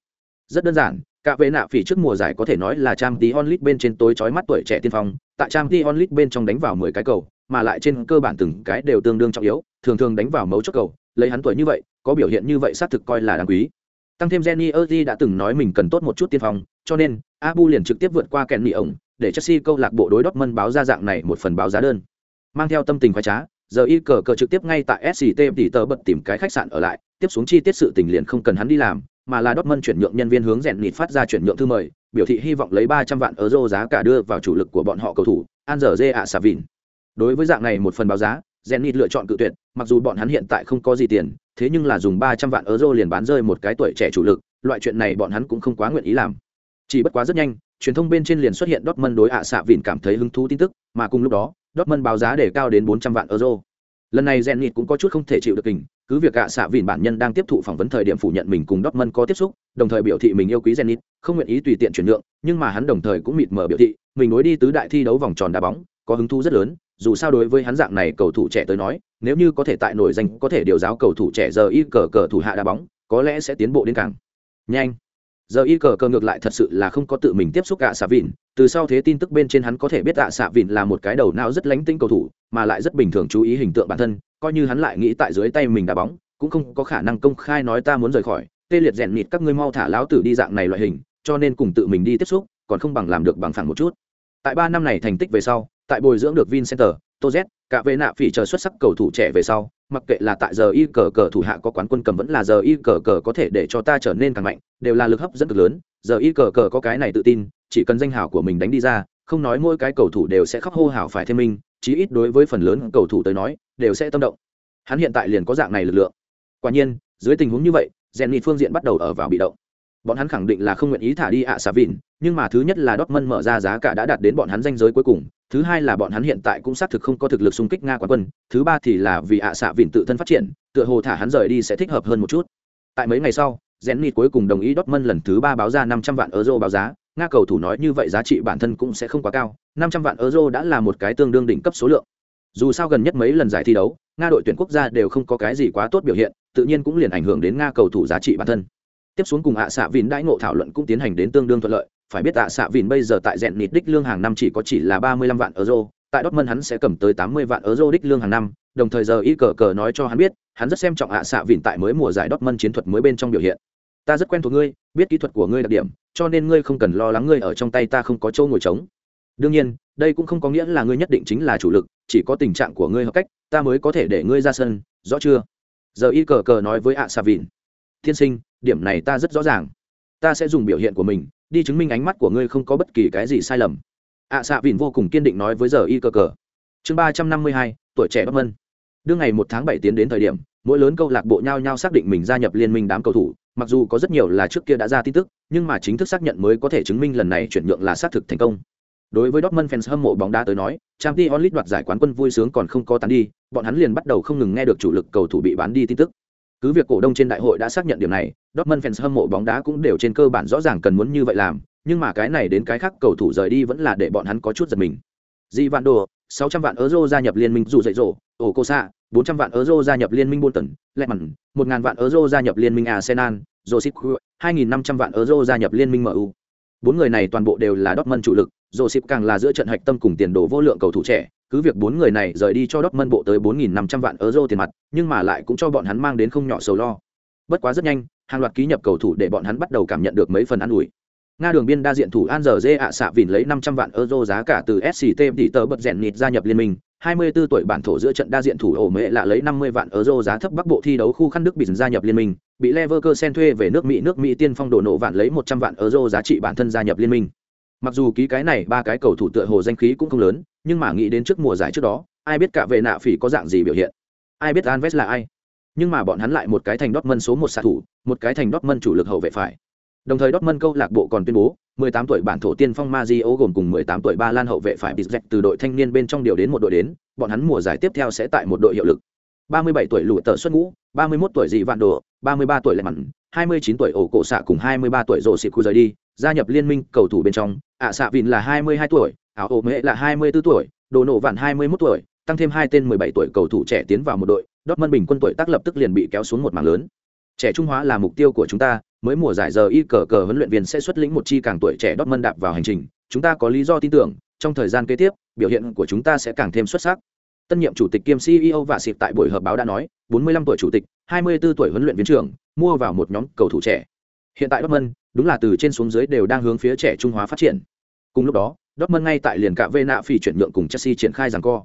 rất đơn giản, cạ vệ nạ phi trước mùa giải có thể nói là trang tí onlit bên trên tối trói mắt tuổi trẻ tiên phong, tại trang tí onlit bên trong đánh vào mười cái cầu, mà lại trên cơ bản từng cái đều tương đương trọng yếu, thường thường đánh vào mấu chốt cầu, lấy hắn tuổi như vậy, có biểu hiện như vậy xác thực coi là đáng quý. Tăng thêm Jenny Erzi đã từng nói mình cần tốt một chút tiên phong cho nên Abu liền trực tiếp vượt qua kèn nỉ ổng để Chelsea câu lạc bộ đối Dortmund báo ra dạng này một phần báo giá đơn mang theo tâm tình khoái trá giờ y cờ cờ trực tiếp ngay tại SCT tỷ tờ bật tìm cái khách sạn ở lại tiếp xuống chi tiết sự tình liền không cần hắn đi làm mà là Dortmund chuyển nhượng nhân viên hướng rèn nịt phát ra chuyển nhượng thư mời biểu thị hy vọng lấy 300 vạn euro giá cả đưa vào chủ lực của bọn họ cầu thủ Anzer ạ Savin đối với dạng này một phần báo giá Zenit lựa chọn cự tuyệt, mặc dù bọn hắn hiện tại không có gì tiền, thế nhưng là dùng 300 vạn euro liền bán rơi một cái tuổi trẻ chủ lực, loại chuyện này bọn hắn cũng không quá nguyện ý làm. Chỉ bất quá rất nhanh, truyền thông bên trên liền xuất hiện Dortmund đối ạ xạ vịn cảm thấy hứng thú tin tức, mà cùng lúc đó, Dortmund báo giá để cao đến 400 vạn euro. Lần này Zenit cũng có chút không thể chịu được kình cứ việc ạ xạ vịn bản nhân đang tiếp thụ phỏng vấn thời điểm phủ nhận mình cùng Dortmund có tiếp xúc, đồng thời biểu thị mình yêu quý Zenit, không nguyện ý tùy tiện chuyển nhượng, nhưng mà hắn đồng thời cũng mịt mờ biểu thị, mình nối đi tứ đại thi đấu vòng tròn đá bóng, có hứng thú rất lớn, dù sao đối với hắn dạng này cầu thủ trẻ tới nói nếu như có thể tại nổi danh có thể điều giáo cầu thủ trẻ giờ y cờ cờ thủ hạ đá bóng có lẽ sẽ tiến bộ đến càng nhanh giờ y cờ cờ ngược lại thật sự là không có tự mình tiếp xúc ạ xạ vịn từ sau thế tin tức bên trên hắn có thể biết ạ xạ vịn là một cái đầu não rất lánh tinh cầu thủ mà lại rất bình thường chú ý hình tượng bản thân coi như hắn lại nghĩ tại dưới tay mình đá bóng cũng không có khả năng công khai nói ta muốn rời khỏi. Tê liệt rèn nịt các ngươi mau thả láo tử đi dạng này loại hình cho nên cùng tự mình đi tiếp xúc còn không bằng làm được bằng phẳng một chút. Tại ba năm này thành tích về sau tại bồi dưỡng được Vincenter, Toz, cả về nạ phỉ chờ xuất sắc cầu thủ trẻ về sau, mặc kệ là tại giờ y cờ cờ thủ hạ có quán quân cầm vẫn là giờ y cờ cờ có thể để cho ta trở nên càng mạnh, đều là lực hấp dẫn cực lớn, giờ y cờ cờ có cái này tự tin, chỉ cần danh hào của mình đánh đi ra, không nói mỗi cái cầu thủ đều sẽ khóc hô hào phải thêm mình, chí ít đối với phần lớn cầu thủ tới nói, đều sẽ tâm động. Hắn hiện tại liền có dạng này lực lượng. Quả nhiên, dưới tình huống như vậy, Zenit phương diện bắt đầu ở vào bị động bọn hắn khẳng định là không nguyện ý thả đi ạ xà vịn, nhưng mà thứ nhất là Dortmund mở ra giá cả đã đạt đến bọn hắn danh giới cuối cùng, thứ hai là bọn hắn hiện tại cũng xác thực không có thực lực xung kích nga quán quân, thứ ba thì là vì ạ xạ vịn tự thân phát triển, tựa hồ thả hắn rời đi sẽ thích hợp hơn một chút. Tại mấy ngày sau, Zenit cuối cùng đồng ý Dortmund lần thứ ba báo ra 500 vạn euro báo giá, nga cầu thủ nói như vậy giá trị bản thân cũng sẽ không quá cao 500 vạn euro đã là một cái tương đương đỉnh cấp số lượng. Dù sao gần nhất mấy lần giải thi đấu, nga đội tuyển quốc gia đều không có cái gì quá tốt biểu hiện, tự nhiên cũng liền ảnh hưởng đến nga cầu thủ giá trị bản thân tiếp xuống cùng ạ xạ vìn đãi ngộ thảo luận cũng tiến hành đến tương đương thuận lợi. Phải biết ạ xạ vìn bây giờ tại rèn nịt đích lương hàng năm chỉ có chỉ là ba mươi lăm vạn euro, tại Dortmund hắn sẽ cầm tới tám mươi vạn euro đích lương hàng năm. Đồng thời giờ y cờ cờ nói cho hắn biết, hắn rất xem trọng ạ xạ vìn tại mới mùa giải Dortmund chiến thuật mới bên trong biểu hiện. Ta rất quen thuộc ngươi, biết kỹ thuật của ngươi đặc điểm, cho nên ngươi không cần lo lắng ngươi ở trong tay ta không có chỗ ngồi trống. Đương nhiên, đây cũng không có nghĩa là ngươi nhất định chính là chủ lực, chỉ có tình trạng của ngươi hợp cách, ta mới có thể để ngươi ra sân, rõ chưa? Giờ y cờ cờ nói với ạ xạ vịn. Tiên sinh điểm này ta rất rõ ràng. Ta sẽ dùng biểu hiện của mình, đi chứng minh ánh mắt của ngươi không có bất kỳ cái gì sai lầm. Ạ xạ vìn vô cùng kiên định nói với giờ y cơ cờ. Chương ba trăm năm mươi hai, tuổi trẻ bất mân đương ngày một tháng bảy tiến đến thời điểm, mỗi lớn câu lạc bộ nhau nhau xác định mình gia nhập liên minh đám cầu thủ, mặc dù có rất nhiều là trước kia đã ra tin tức, nhưng mà chính thức xác nhận mới có thể chứng minh lần này chuyển nhượng là xác thực thành công. Đối với Dortmund fans hâm mộ bóng đá tới nói, Champions League đoạt giải quán quân vui sướng còn không có tán đi, bọn hắn liền bắt đầu không ngừng nghe được chủ lực cầu thủ bị bán đi tin tức cứ việc cổ đông trên đại hội đã xác nhận điểm này Dortmund fans hâm mộ bóng đá cũng đều trên cơ bản rõ ràng cần muốn như vậy làm nhưng mà cái này đến cái khác cầu thủ rời đi vẫn là để bọn hắn có chút giật mình Di Vạn Đồ, 600 vạn euro gia nhập liên minh dù dạy dỗ, ổ cô xạ, 400 vạn euro gia nhập liên minh Bolton, Lehmann, 1000 vạn euro gia nhập liên minh Arsenal, Josip 2500 vạn euro gia nhập liên minh MU. Bốn người này toàn bộ đều là Dortmund chủ lực, Josip càng là giữa trận hạch tâm cùng tiền đồ vô lượng cầu thủ trẻ, cứ việc bốn người này rời đi cho Dortmund bộ tới 4500 vạn euro tiền mặt, nhưng mà lại cũng cho bọn hắn mang đến không nhỏ sầu lo. Bất quá rất nhanh, hàng loạt ký nhập cầu thủ để bọn hắn bắt đầu cảm nhận được mấy phần an ủi. Nga đường biên đa diện thủ An giờ Dê ạ xạ vịn lấy 500 vạn euro giá cả từ SCT tỷ tờ bật rèn nịt gia nhập liên minh, 24 tuổi bản thổ giữa trận đa diện thủ ổ mẹ lạ lấy 50 vạn euro giá thấp bắc bộ thi đấu khu khăn Đức bị gia nhập liên minh, bị Leverkusen thuê về nước Mỹ nước Mỹ tiên phong đổ nổ vạn lấy 100 vạn euro giá trị bản thân gia nhập liên minh. Mặc dù ký cái này ba cái cầu thủ tựa hồ danh khí cũng không lớn, nhưng mà nghĩ đến trước mùa giải trước đó, ai biết cả về nạ phỉ có dạng gì biểu hiện. Ai biết Alves là ai. Nhưng mà bọn hắn lại một cái thành Dortmund số một xạ thủ, một cái thành Dortmund chủ lực hậu vệ phải. Đồng thời Dortmund câu lạc bộ còn tuyên bố, 18 tuổi bản thổ tiên phong Mario gồm cùng 18 tuổi Ba Lan hậu vệ phải bị dẹt từ đội thanh niên bên trong điều đến một đội đến, bọn hắn mùa giải tiếp theo sẽ tại một đội hiệu lực. 37 tuổi lũ tờ xuất ngũ, 31 tuổi dị vạn đồ, 33 tuổi lệ mặn, 29 tuổi ổ cổ xạ cùng 23 tuổi rồ xịt khu rời đi, gia nhập liên minh cầu thủ bên trong, ạ xạ vịn là 22 tuổi, ảo ổ mễ là 24 tuổi, đồ nổ vạn 21 tuổi, tăng thêm hai tên 17 tuổi cầu thủ trẻ tiến vào một đội, Dortmund bình quân tuổi tác lập tức liền bị kéo xuống một mảng lớn. Trẻ Trung Hóa là mục tiêu của chúng ta, mới mùa giải giờ y cờ cờ huấn luyện viên sẽ xuất lĩnh một chi càng tuổi trẻ Dortmund đạp vào hành trình, chúng ta có lý do tin tưởng, trong thời gian kế tiếp, biểu hiện của chúng ta sẽ càng thêm xuất sắc. Tân nhiệm chủ tịch kiêm CEO và xịp tại buổi họp báo đã nói, 45 tuổi chủ tịch, 24 tuổi huấn luyện viên trưởng, mua vào một nhóm cầu thủ trẻ. Hiện tại Dortmund, đúng là từ trên xuống dưới đều đang hướng phía trẻ trung hóa phát triển. Cùng lúc đó, Dortmund ngay tại liền cả Vena phi chuyển nhượng cùng Chelsea triển khai giằng co.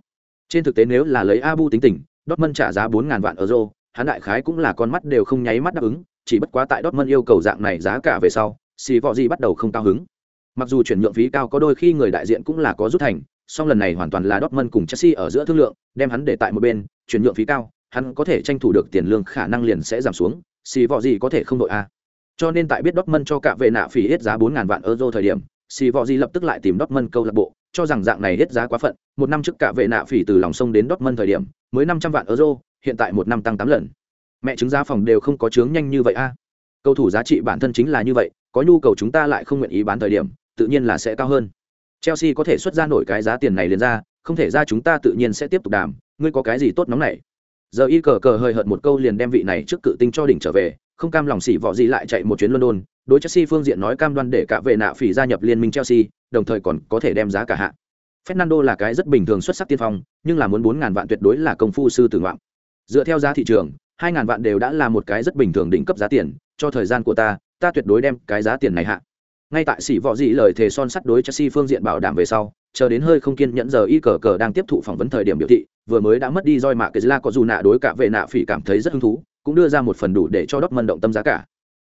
Trên thực tế nếu là lấy Abu tính tình, Dortmund trả giá 4000 vạn euro, hắn đại khái cũng là con mắt đều không nháy mắt đáp ứng, chỉ bất quá tại Dortmund yêu cầu dạng này giá cả về sau, xì vọ gì bắt đầu không cao hứng. Mặc dù chuyển nhượng phí cao có đôi khi người đại diện cũng là có rút thành, song lần này hoàn toàn là Dortmund cùng Chelsea ở giữa thương lượng, đem hắn để tại một bên, chuyển nhượng phí cao, hắn có thể tranh thủ được tiền lương khả năng liền sẽ giảm xuống, xì vọ gì có thể không đội a. Cho nên tại biết Dortmund cho cả vệ nạ phí hết giá 4000 vạn euro thời điểm, xì vọ gì lập tức lại tìm Dortmund câu lạc bộ, cho rằng dạng này hết giá quá phận, một năm trước cả vệ nạ phỉ từ lòng sông đến Dortmund thời điểm, mới 500 vạn euro, hiện tại một năm tăng 8 lần. Mẹ chứng giá phòng đều không có chướng nhanh như vậy a. Cầu thủ giá trị bản thân chính là như vậy có nhu cầu chúng ta lại không nguyện ý bán thời điểm tự nhiên là sẽ cao hơn. Chelsea có thể xuất ra nổi cái giá tiền này liền ra không thể ra chúng ta tự nhiên sẽ tiếp tục đàm. Ngươi có cái gì tốt nóng này giờ y cờ cờ hơi hợt một câu liền đem vị này trước cự tinh cho đỉnh trở về không cam lòng xỉ vọ gì lại chạy một chuyến london, đối chelsea phương diện nói cam đoan để cả vệ nạ phỉ gia nhập liên minh chelsea, đồng thời còn có thể đem giá cả hạ. Fernando là cái rất bình thường xuất sắc tiên phong, nhưng là muốn bốn ngàn vạn tuyệt đối là công phu sư tử ngoạm dựa theo giá thị trường, hai ngàn vạn đều đã là một cái rất bình thường đỉnh cấp giá tiền, cho thời gian của ta ta tuyệt đối đem cái giá tiền này hạ. Ngay tại sỉ võ dị lời thề son sắt đối chelsea phương diện bảo đảm về sau, chờ đến hơi không kiên nhẫn giờ y cờ cờ đang tiếp thụ phỏng vấn thời điểm biểu thị, vừa mới đã mất đi roi mạ cái la có dù nạ đối cả vệ nạ phỉ cảm thấy rất hứng thú cũng đưa ra một phần đủ để cho đốc mân động tâm giá cả.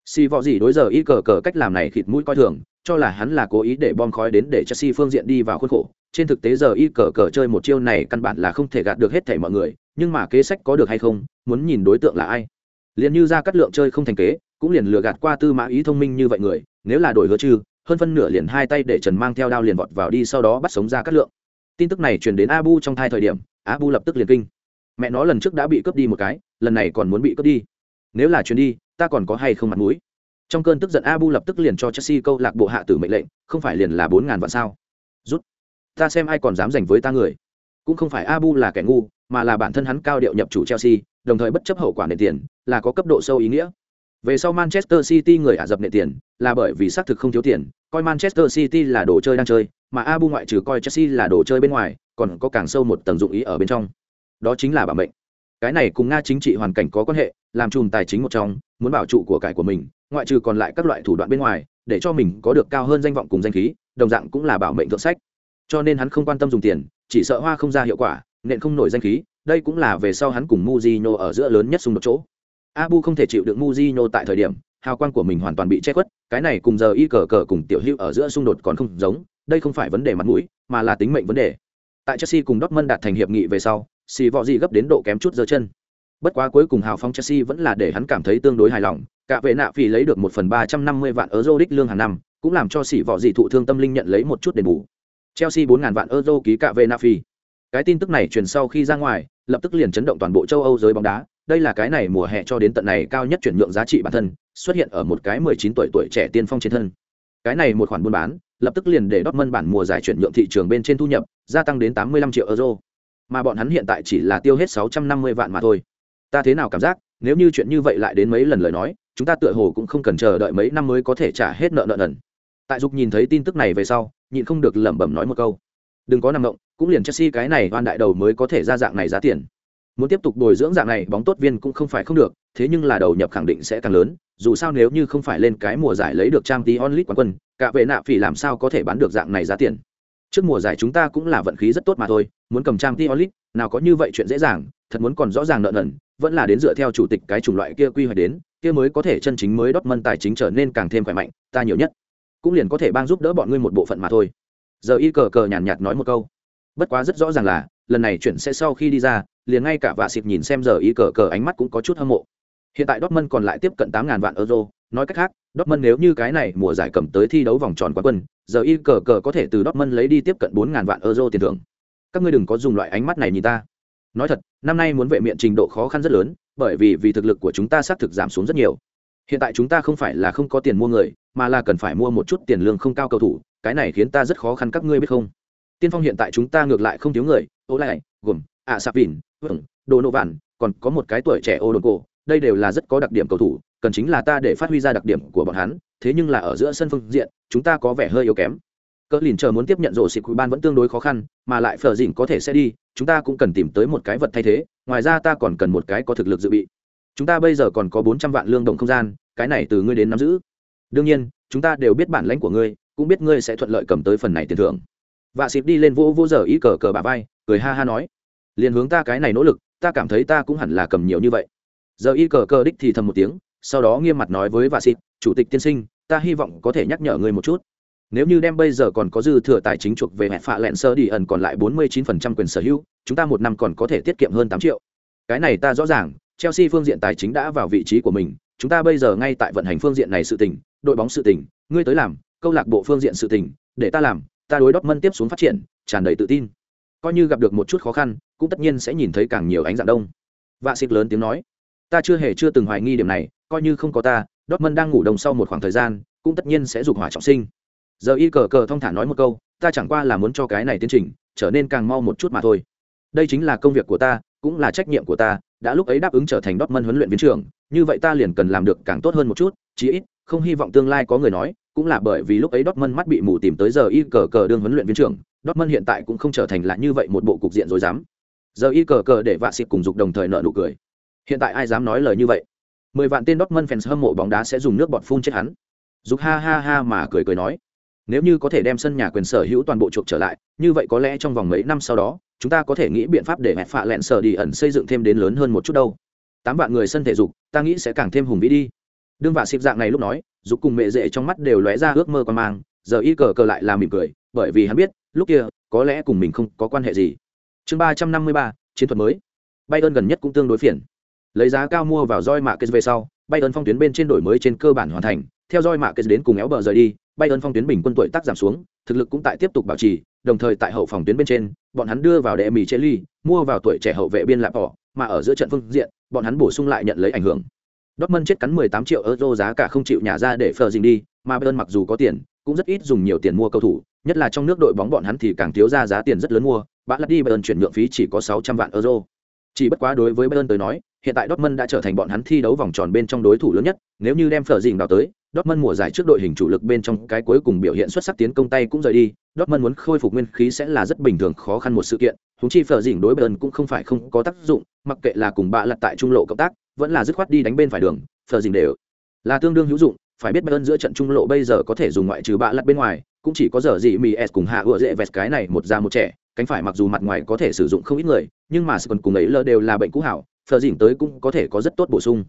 Xì võ gì đối giờ y cờ cờ cách làm này khịt mũi coi thường, cho là hắn là cố ý để bom khói đến để chelsea phương diện đi vào khuôn khổ. Trên thực tế giờ y cờ cờ chơi một chiêu này căn bản là không thể gạt được hết thảy mọi người, nhưng mà kế sách có được hay không, muốn nhìn đối tượng là ai. Liền như ra cắt lượng chơi không thành kế, cũng liền lừa gạt qua tư mã ý thông minh như vậy người, nếu là đổi hứa chư hơn phân nửa liền hai tay để trần mang theo đao liền vọt vào đi sau đó bắt sống ra cắt lượng. Tin tức này truyền đến abu trong thai thời điểm, abu lập tức liền kinh mẹ nó lần trước đã bị cướp đi một cái, lần này còn muốn bị cướp đi. Nếu là chuyến đi, ta còn có hay không mặt mũi? Trong cơn tức giận abu lập tức liền cho chelsea câu lạc bộ hạ tử mệnh lệnh, không phải liền là bốn ngàn vạn sao? Rút. Ta xem ai còn dám giành với ta người. Cũng không phải abu là kẻ ngu, mà là bản thân hắn cao điệu nhập chủ chelsea, đồng thời bất chấp hậu quả nền tiền, là có cấp độ sâu ý nghĩa. Về sau manchester city người ả dập nệ tiền, là bởi vì xác thực không thiếu tiền, coi manchester city là đồ chơi đang chơi, mà abu ngoại trừ coi chelsea là đồ chơi bên ngoài, còn có càng sâu một tầng dụng ý ở bên trong đó chính là bảo mệnh. Cái này cùng nga chính trị hoàn cảnh có quan hệ, làm chùm tài chính một trong, muốn bảo trụ của cải của mình, ngoại trừ còn lại các loại thủ đoạn bên ngoài, để cho mình có được cao hơn danh vọng cùng danh khí, đồng dạng cũng là bảo mệnh thượng sách. Cho nên hắn không quan tâm dùng tiền, chỉ sợ hoa không ra hiệu quả, nện không nổi danh khí, đây cũng là về sau hắn cùng Mujino ở giữa lớn nhất xung đột chỗ. Abu không thể chịu được Mujino tại thời điểm, hào quang của mình hoàn toàn bị che khuất, cái này cùng giờ y cờ cờ cùng tiểu hữu ở giữa xung đột còn không giống, đây không phải vấn đề mặt mũi, mà là tính mệnh vấn đề. Tại chelsea cùng dortmund đạt thành hiệp nghị về sau xì vọ gì gấp đến độ kém chút giơ chân. Bất quá cuối cùng hào phong chelsea vẫn là để hắn cảm thấy tương đối hài lòng. Cả vệ nạ phỉ lấy được một phần ba trăm năm mươi vạn euro đích lương hàng năm, cũng làm cho xỉ vọ gì thụ thương tâm linh nhận lấy một chút đền bù. Chelsea bốn ngàn vạn euro ký cả vệ nạ phỉ cái tin tức này truyền sau khi ra ngoài, lập tức liền chấn động toàn bộ châu âu giới bóng đá. Đây là cái này mùa hè cho đến tận này cao nhất chuyển nhượng giá trị bản thân, xuất hiện ở một cái 19 tuổi tuổi trẻ tiên phong trên thân. Cái này một khoản buôn bán, lập tức liền để Dortmund bản mùa giải chuyển nhượng thị trường bên trên thu nhập, gia tăng đến 85 triệu euro mà bọn hắn hiện tại chỉ là tiêu hết 650 vạn mà thôi. Ta thế nào cảm giác, nếu như chuyện như vậy lại đến mấy lần lời nói, chúng ta tựa hồ cũng không cần chờ đợi mấy năm mới có thể trả hết nợ nợ nần. Tại dục nhìn thấy tin tức này về sau, nhịn không được lẩm bẩm nói một câu. Đừng có nằm động, cũng liền chelsea cái này oan đại đầu mới có thể ra dạng này giá tiền. Muốn tiếp tục bồi dưỡng dạng này, bóng tốt viên cũng không phải không được, thế nhưng là đầu nhập khẳng định sẽ càng lớn, dù sao nếu như không phải lên cái mùa giải lấy được trang tí onlit quán quân, cả vệ nạ phỉ làm sao có thể bán được dạng này giá tiền? Trước mùa giải chúng ta cũng là vận khí rất tốt mà thôi, muốn cầm trang t onlit nào có như vậy chuyện dễ dàng, thật muốn còn rõ ràng nợ nần, vẫn là đến dựa theo chủ tịch cái chủng loại kia quy hoạch đến, kia mới có thể chân chính mới đốt mân tài chính trở nên càng thêm khỏe mạnh, ta nhiều nhất cũng liền có thể bang giúp đỡ bọn ngươi một bộ phận mà thôi. Giờ y cờ cờ nhàn nhạt nói một câu. Bất quá rất rõ ràng là, lần này chuyển sẽ sau khi đi ra, liền ngay cả vạ xịt nhìn xem giờ y cờ cờ ánh mắt cũng có chút hâm mộ hiện tại dortmund còn lại tiếp cận 8000 vạn euro. Nói cách khác dortmund nếu như cái này mùa giải cầm tới thi đấu vòng tròn quán quân giờ y cờ cờ có thể từ dortmund lấy đi tiếp cận 4000 vạn euro tiền thưởng. Các ngươi đừng có dùng loại ánh mắt này nhìn ta. Nói thật năm nay muốn vệ miệng trình độ khó khăn rất lớn bởi vì vì thực lực của chúng ta xác thực giảm xuống rất nhiều. Hiện tại chúng ta không phải là không có tiền mua người mà là cần phải mua một chút tiền lương không cao cầu thủ cái này khiến ta rất khó khăn các ngươi biết không? Tiên phong hiện tại chúng ta ngược lại không thiếu người ô lại gồm ạ Sapin, đồ nô vạn còn có một cái tuổi trẻ ô đồn cổ đây đều là rất có đặc điểm cầu thủ, cần chính là ta để phát huy ra đặc điểm của bọn hắn, thế nhưng là ở giữa sân phương diện, chúng ta có vẻ hơi yếu kém. Cỡ lìn chờ muốn tiếp nhận rổ xịt ban vẫn tương đối khó khăn, mà lại phở dịnh có thể sẽ đi, chúng ta cũng cần tìm tới một cái vật thay thế, ngoài ra ta còn cần một cái có thực lực dự bị. Chúng ta bây giờ còn có bốn trăm vạn lương đồng không gian, cái này từ ngươi đến nắm giữ. Đương nhiên, chúng ta đều biết bản lãnh của ngươi, cũng biết ngươi sẽ thuận lợi cầm tới phần này tiền thưởng. Và xịp đi lên vô vô giờ ý cờ cờ bà vai, cười ha ha nói, liền hướng ta cái này nỗ lực, ta cảm thấy ta cũng hẳn là cầm nhiều như vậy giờ y cờ cờ đích thì thầm một tiếng, sau đó nghiêm mặt nói với vạ xịt, chủ tịch tiên sinh, ta hy vọng có thể nhắc nhở người một chút. Nếu như đem bây giờ còn có dư thừa tài chính chuộc về hẹn phạ lẹn sơ đi ẩn còn lại 49% quyền sở hữu, chúng ta một năm còn có thể tiết kiệm hơn 8 triệu. Cái này ta rõ ràng, chelsea phương diện tài chính đã vào vị trí của mình, chúng ta bây giờ ngay tại vận hành phương diện này sự tình, đội bóng sự tình, ngươi tới làm, câu lạc bộ phương diện sự tình, để ta làm, ta đối đốc mân tiếp xuống phát triển, tràn đầy tự tin. Coi như gặp được một chút khó khăn, cũng tất nhiên sẽ nhìn thấy càng nhiều ánh dạng đông. Vạ xịt lớn tiếng nói ta chưa hề chưa từng hoài nghi điểm này, coi như không có ta, Dortmund đang ngủ đông sau một khoảng thời gian, cũng tất nhiên sẽ dục hỏa trọng sinh. Giờ y cờ cờ thong thả nói một câu, ta chẳng qua là muốn cho cái này tiến trình, trở nên càng mau một chút mà thôi. Đây chính là công việc của ta, cũng là trách nhiệm của ta, đã lúc ấy đáp ứng trở thành Dortmund huấn luyện viên trưởng, như vậy ta liền cần làm được càng tốt hơn một chút, chí ít, không hy vọng tương lai có người nói, cũng là bởi vì lúc ấy Dortmund mắt bị mù tìm tới giờ y cờ cờ đương huấn luyện viên trưởng, Dortmund hiện tại cũng không trở thành là như vậy một bộ cục diện rồi dám. giờ y cờ cờ để vạ xịt cùng dục đồng thời nợ nụ cười hiện tại ai dám nói lời như vậy? Mười vạn tên Dortmund fans hâm mộ bóng đá sẽ dùng nước bọt phun chết hắn. Dục ha ha ha mà cười cười nói, nếu như có thể đem sân nhà quyền sở hữu toàn bộ chuộc trở lại, như vậy có lẽ trong vòng mấy năm sau đó, chúng ta có thể nghĩ biện pháp để mẹ phạ lẹn sở đi ẩn xây dựng thêm đến lớn hơn một chút đâu. Tám vạn người sân thể dục, ta nghĩ sẽ càng thêm hùng vĩ đi. Đương vạ xịp dạng này lúc nói, dục cùng mẹ dễ trong mắt đều lóe ra ước mơ con mang, giờ y cờ cờ lại là mỉm cười, bởi vì hắn biết, lúc kia, có lẽ cùng mình không có quan hệ gì. Chương ba trăm năm mươi ba, chiến thuật mới. Bay ơn gần nhất cũng tương đối phiền lấy giá cao mua vào roi mạ kết về sau bay ơn phong tuyến bên trên đổi mới trên cơ bản hoàn thành. Theo roi mạ kết đến cùng éo bờ rời đi bay ơn phong tuyến bình quân tuổi tác giảm xuống thực lực cũng tại tiếp tục bảo trì đồng thời tại hậu phòng tuyến bên trên bọn hắn đưa vào đệ mỹ chế ly mua vào tuổi trẻ hậu vệ biên lạp bỏ mà ở giữa trận phương diện bọn hắn bổ sung lại nhận lấy ảnh hưởng. Dortmund chết cắn 18 triệu euro giá cả không chịu nhà ra để phờ dình đi, mà Bayern mặc dù có tiền, cũng rất ít dùng nhiều tiền mua cầu thủ, nhất là trong nước đội bóng bọn hắn thì càng thiếu ra giá tiền rất lớn mua, bạn lật đi Bayern chuyển nhượng phí chỉ có 600 vạn euro. Chỉ bất quá đối với Bayern tới nói, hiện tại Dortmund đã trở thành bọn hắn thi đấu vòng tròn bên trong đối thủ lớn nhất, nếu như đem phở dình đào tới, Dortmund mùa giải trước đội hình chủ lực bên trong cái cuối cùng biểu hiện xuất sắc tiến công tay cũng rời đi, Dortmund muốn khôi phục nguyên khí sẽ là rất bình thường khó khăn một sự kiện, huống chi phở dình đối Bayern cũng không phải không có tác dụng, mặc kệ là cùng bạ lật tại trung lộ cộng tác, vẫn là dứt khoát đi đánh bên phải đường, phở dình đều là tương đương hữu dụng, phải biết Bayern giữa trận trung lộ bây giờ có thể dùng ngoại trừ bạ lật bên ngoài, cũng chỉ có giờ gì Mies cùng hạ ựa dễ vẹt cái này một ra một trẻ, cánh phải mặc dù mặt ngoài có thể sử dụng không ít người, nhưng mà còn cùng ấy lơ đều là bệnh cũ hảo, phờ dỉn tới cũng có thể có rất tốt bổ sung.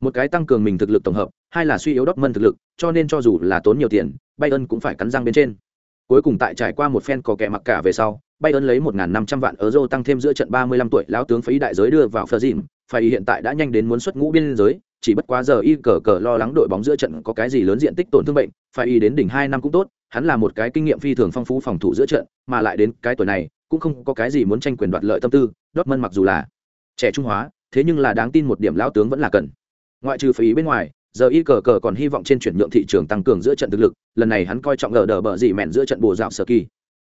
Một cái tăng cường mình thực lực tổng hợp, hai là suy yếu Dortmund thực lực, cho nên cho dù là tốn nhiều tiền, Bayern cũng phải cắn răng bên trên. Cuối cùng tại trải qua một phen có kẻ mặc cả về sau, Bayern lấy 1.500 vạn euro tăng thêm giữa trận 35 tuổi lão tướng phí đại giới đưa vào phờ dỉn, phải hiện tại đã nhanh đến muốn xuất ngũ biên giới, chỉ bất quá giờ y cờ cờ lo lắng đội bóng giữa trận có cái gì lớn diện tích tổn thương bệnh, phải y đến đỉnh hai năm cũng tốt, hắn là một cái kinh nghiệm phi thường phong phú phòng thủ giữa trận, mà lại đến cái tuổi này, cũng không có cái gì muốn tranh quyền đoạt lợi tâm tư, Dortmund mặc dù là trẻ trung hóa, thế nhưng là đáng tin một điểm lão tướng vẫn là cần. Ngoại trừ phí bên ngoài, giờ y cờ cờ còn hy vọng trên chuyển nhượng thị trường tăng cường giữa trận thực lực, lần này hắn coi trọng gờ đờ bờ gì mẹn giữa trận bồ dạo sở kỳ.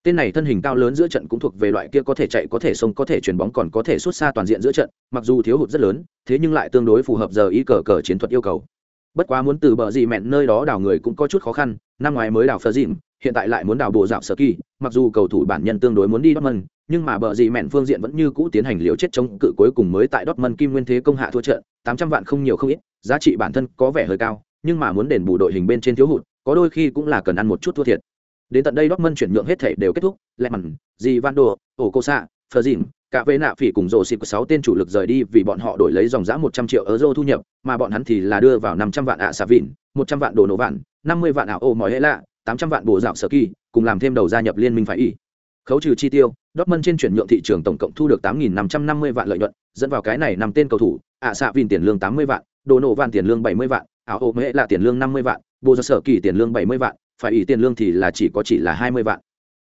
Tên này thân hình cao lớn giữa trận cũng thuộc về loại kia có thể chạy, có thể sông có thể chuyền bóng còn có thể xuất xa toàn diện giữa trận, mặc dù thiếu hụt rất lớn, thế nhưng lại tương đối phù hợp giờ Y cờ cờ chiến thuật yêu cầu. Bất quá muốn từ bờ gì mẹn nơi đó đào người cũng có chút khó khăn, năm ngoái mới đào phờ dìm hiện tại lại muốn đào bộ dạo Sở Kỳ, mặc dù cầu thủ bản nhân tương đối muốn đi Dortmund, nhưng mà bờ gì mẹn phương diện vẫn như cũ tiến hành liều chết chống cự cuối cùng mới tại Dortmund kim nguyên thế công hạ thua trận, 800 vạn không nhiều không ít, giá trị bản thân có vẻ hơi cao, nhưng mà muốn đền bù đội hình bên trên thiếu hụt, có đôi khi cũng là cần ăn một chút thua thiệt. Đến tận đây Dortmund chuyển nhượng hết thể đều kết thúc, Lehmann, Di Van Đồ, Ổ Cô xạ phờ dìm cả vệ nạ phỉ cùng rổ xịt của sáu tên chủ lực rời đi vì bọn họ đổi lấy dòng giá một trăm triệu euro thu nhập, mà bọn hắn thì là đưa vào năm trăm vạn ạ xà vịn, một trăm vạn đồ nổ vạn, năm mươi vạn ảo ô mỏi hệ lạ, tám trăm vạn bộ dạo sở kỳ, cùng làm thêm đầu gia nhập liên minh phải y. Khấu trừ chi tiêu, Dortmund trên chuyển nhượng thị trường tổng cộng thu được tám nghìn năm trăm năm mươi vạn lợi nhuận, dẫn vào cái này năm tên cầu thủ, ạ xạ vịn tiền lương tám mươi vạn, đồ nổ vạn tiền lương bảy mươi vạn, ảo ô mễ là tiền lương năm mươi vạn, bộ dạo sở kỳ tiền lương bảy mươi vạn, phải y tiền lương thì là chỉ có chỉ là hai mươi vạn.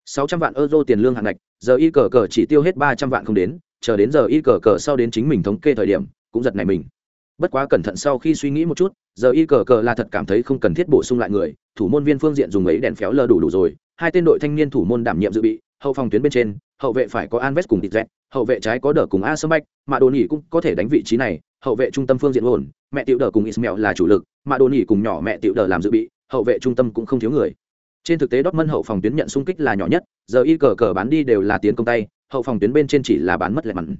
sáu trăm vạn euro tiền lương hạng ngạch, giờ y cờ cờ chỉ tiêu hết ba trăm vạn không đến, chờ đến giờ y cờ cờ sau đến chính mình thống kê thời điểm, cũng giật này mình. Bất quá cẩn thận sau khi suy nghĩ một chút, giờ y cờ cờ là thật cảm thấy không cần thiết bổ sung lại người, thủ môn viên phương diện dùng ấy đèn phéo lơ đủ đủ rồi, hai tên đội thanh niên thủ môn đảm nhiệm dự bị, hậu phòng tuyến bên trên, hậu vệ phải có anves cùng Tizet, hậu vệ trái có đỡ cùng A Sâm Bạch, mà Đồ Nhĩ cũng có thể đánh vị trí này, hậu vệ trung tâm phương diện ổn, mẹ tiểu đỡ cùng Ismail là chủ lực, mà Đồ Nhĩ cùng nhỏ mẹ tiểu đỡ làm dự bị, hậu vệ trung tâm cũng không thiếu người. Trên thực tế Dortmund hậu phòng tuyến nhận xung kích là nhỏ nhất, giờ y cờ cờ bán đi đều là tiến công tay, hậu phòng tuyến bên trên chỉ là bán mất lẻ mặn.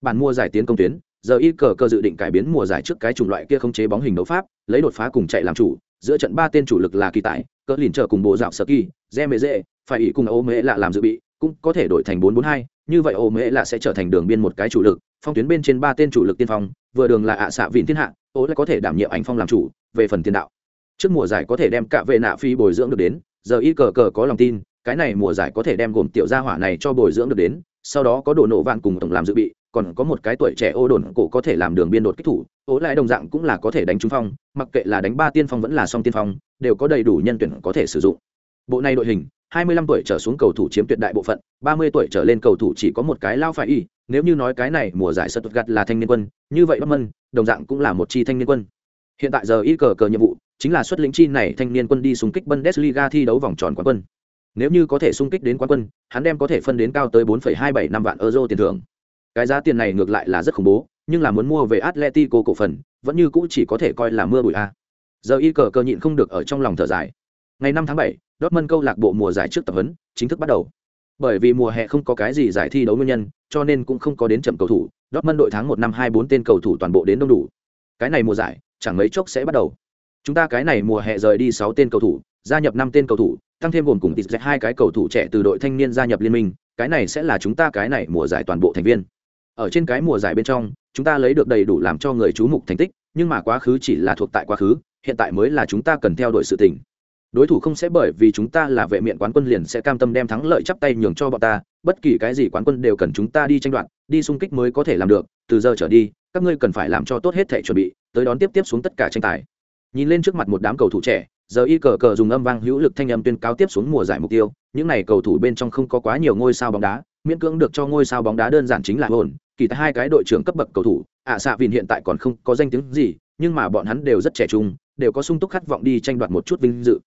Bản mua giải tiến công tuyến, giờ y cờ cờ dự định cải biến mùa giải trước cái chủng loại kia không chế bóng hình đấu pháp, lấy đột phá cùng chạy làm chủ, giữa trận ba tên chủ lực là kỳ tại, cỡ lìn trợ cùng bộ dạo sở kỳ, Zemeze, phải ý cùng ô mễ lạ làm dự bị, cũng có thể đổi thành 442, như vậy ô mễ lạ sẽ trở thành đường biên một cái chủ lực, phong tuyến bên trên ba tên chủ lực tiên phong, vừa đường là ạ xạ vịn thiên hạ, ô lại có thể đảm nhiệm ảnh phong làm chủ, về phần tiền đạo. Trước mùa giải có thể đem cả vệ nạ phi bồi dưỡng được đến, giờ y cờ cờ có lòng tin, cái này mùa giải có thể đem gồm tiểu gia hỏa này cho bồi dưỡng được đến, sau đó có đồ nổ vạn cùng tổng làm dự bị, còn có một cái tuổi trẻ ô đồn cổ có thể làm đường biên đột kích thủ ố lại đồng dạng cũng là có thể đánh trung phong, mặc kệ là đánh ba tiên phong vẫn là song tiên phong, đều có đầy đủ nhân tuyển có thể sử dụng. Bộ này đội hình 25 tuổi trở xuống cầu thủ chiếm tuyệt đại bộ phận 30 tuổi trở lên cầu thủ chỉ có một cái lao phải y, nếu như nói cái này mùa giải gặt là thanh niên quân, như vậy Bắc Mân đồng dạng cũng là một chi thanh niên quân. Hiện tại giờ y cờ cờ nhiệm vụ chính là xuất lĩnh chi này thanh niên quân đi xung kích Bundesliga thi đấu vòng tròn quán quân. Nếu như có thể xung kích đến quán quân, hắn đem có thể phân đến cao tới 4,27 năm vạn euro tiền thưởng. Cái giá tiền này ngược lại là rất khủng bố, nhưng là muốn mua về Atletico cổ phần, vẫn như cũ chỉ có thể coi là mưa bụi a. Giờ y cờ cờ nhịn không được ở trong lòng thở dài. Ngày 5 tháng 7, Dortmund câu lạc bộ mùa giải trước tập huấn chính thức bắt đầu. Bởi vì mùa hè không có cái gì giải thi đấu nguyên nhân, cho nên cũng không có đến chậm cầu thủ, Dortmund đội tháng 1 năm 24 tên cầu thủ toàn bộ đến đông đủ. Cái này mùa giải, chẳng mấy chốc sẽ bắt đầu chúng ta cái này mùa hè rời đi sáu tên cầu thủ, gia nhập năm tên cầu thủ, tăng thêm gồm cùng tịt hai cái cầu thủ trẻ từ đội thanh niên gia nhập liên minh, cái này sẽ là chúng ta cái này mùa giải toàn bộ thành viên. Ở trên cái mùa giải bên trong, chúng ta lấy được đầy đủ làm cho người chú mục thành tích, nhưng mà quá khứ chỉ là thuộc tại quá khứ, hiện tại mới là chúng ta cần theo đuổi sự tình. Đối thủ không sẽ bởi vì chúng ta là vệ miện quán quân liền sẽ cam tâm đem thắng lợi chắp tay nhường cho bọn ta, bất kỳ cái gì quán quân đều cần chúng ta đi tranh đoạt, đi xung kích mới có thể làm được, từ giờ trở đi, các ngươi cần phải làm cho tốt hết thể chuẩn bị, tới đón tiếp tiếp xuống tất cả tranh tài nhìn lên trước mặt một đám cầu thủ trẻ giờ y cờ cờ dùng âm vang hữu lực thanh âm tuyên cáo tiếp xuống mùa giải mục tiêu. Những n à y cầu thủ bên trong không có quá nhiều ngôi sao bóng đá miễn cưỡng được cho ngôi sao bóng đá đơn giản chính là hồn. Kỳ tại hai cái đội trưởng cấp bậc cầu thủ ạ à, xạ vìn hiện tại còn không có danh tiếng gì nhưng mà bọn hắn đều rất trẻ trung đều có sung túc khát vọng đi tranh đoạt một chút vinh dự.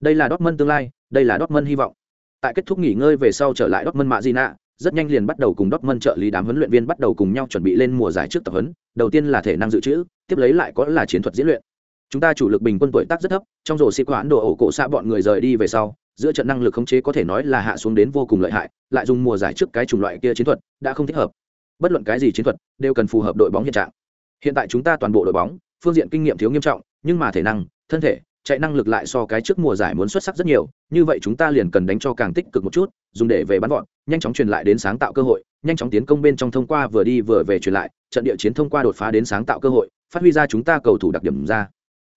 Đây là đót mân tương lai đây là đót mân hy vọng. Tại kết thúc nghỉ ngơi về sau trở lại đót mân mạ Gina rất nhanh liền bắt đầu cùng đót mân trợ lý đám huấn luyện viên bắt đầu cùng nhau chuẩn bị lên mùa giải trước tập huấn. Đầu tiên là thể năng dự trữ tiếp lấy lại có là chiến thuật diễn luyện chúng ta chủ lực bình quân tuổi tác rất thấp, trong rổ xị quán đồ ổ cổ xạ bọn người rời đi về sau, giữa trận năng lực khống chế có thể nói là hạ xuống đến vô cùng lợi hại, lại dùng mùa giải trước cái chủng loại kia chiến thuật, đã không thích hợp. Bất luận cái gì chiến thuật, đều cần phù hợp đội bóng hiện trạng. Hiện tại chúng ta toàn bộ đội bóng, phương diện kinh nghiệm thiếu nghiêm trọng, nhưng mà thể năng, thân thể, chạy năng lực lại so cái trước mùa giải muốn xuất sắc rất nhiều, như vậy chúng ta liền cần đánh cho càng tích cực một chút, dùng để về bắn gọn nhanh chóng truyền lại đến sáng tạo cơ hội, nhanh chóng tiến công bên trong thông qua vừa đi vừa về truyền lại, trận địa chiến thông qua đột phá đến sáng tạo cơ hội, phát huy ra chúng ta cầu thủ đặc điểm ra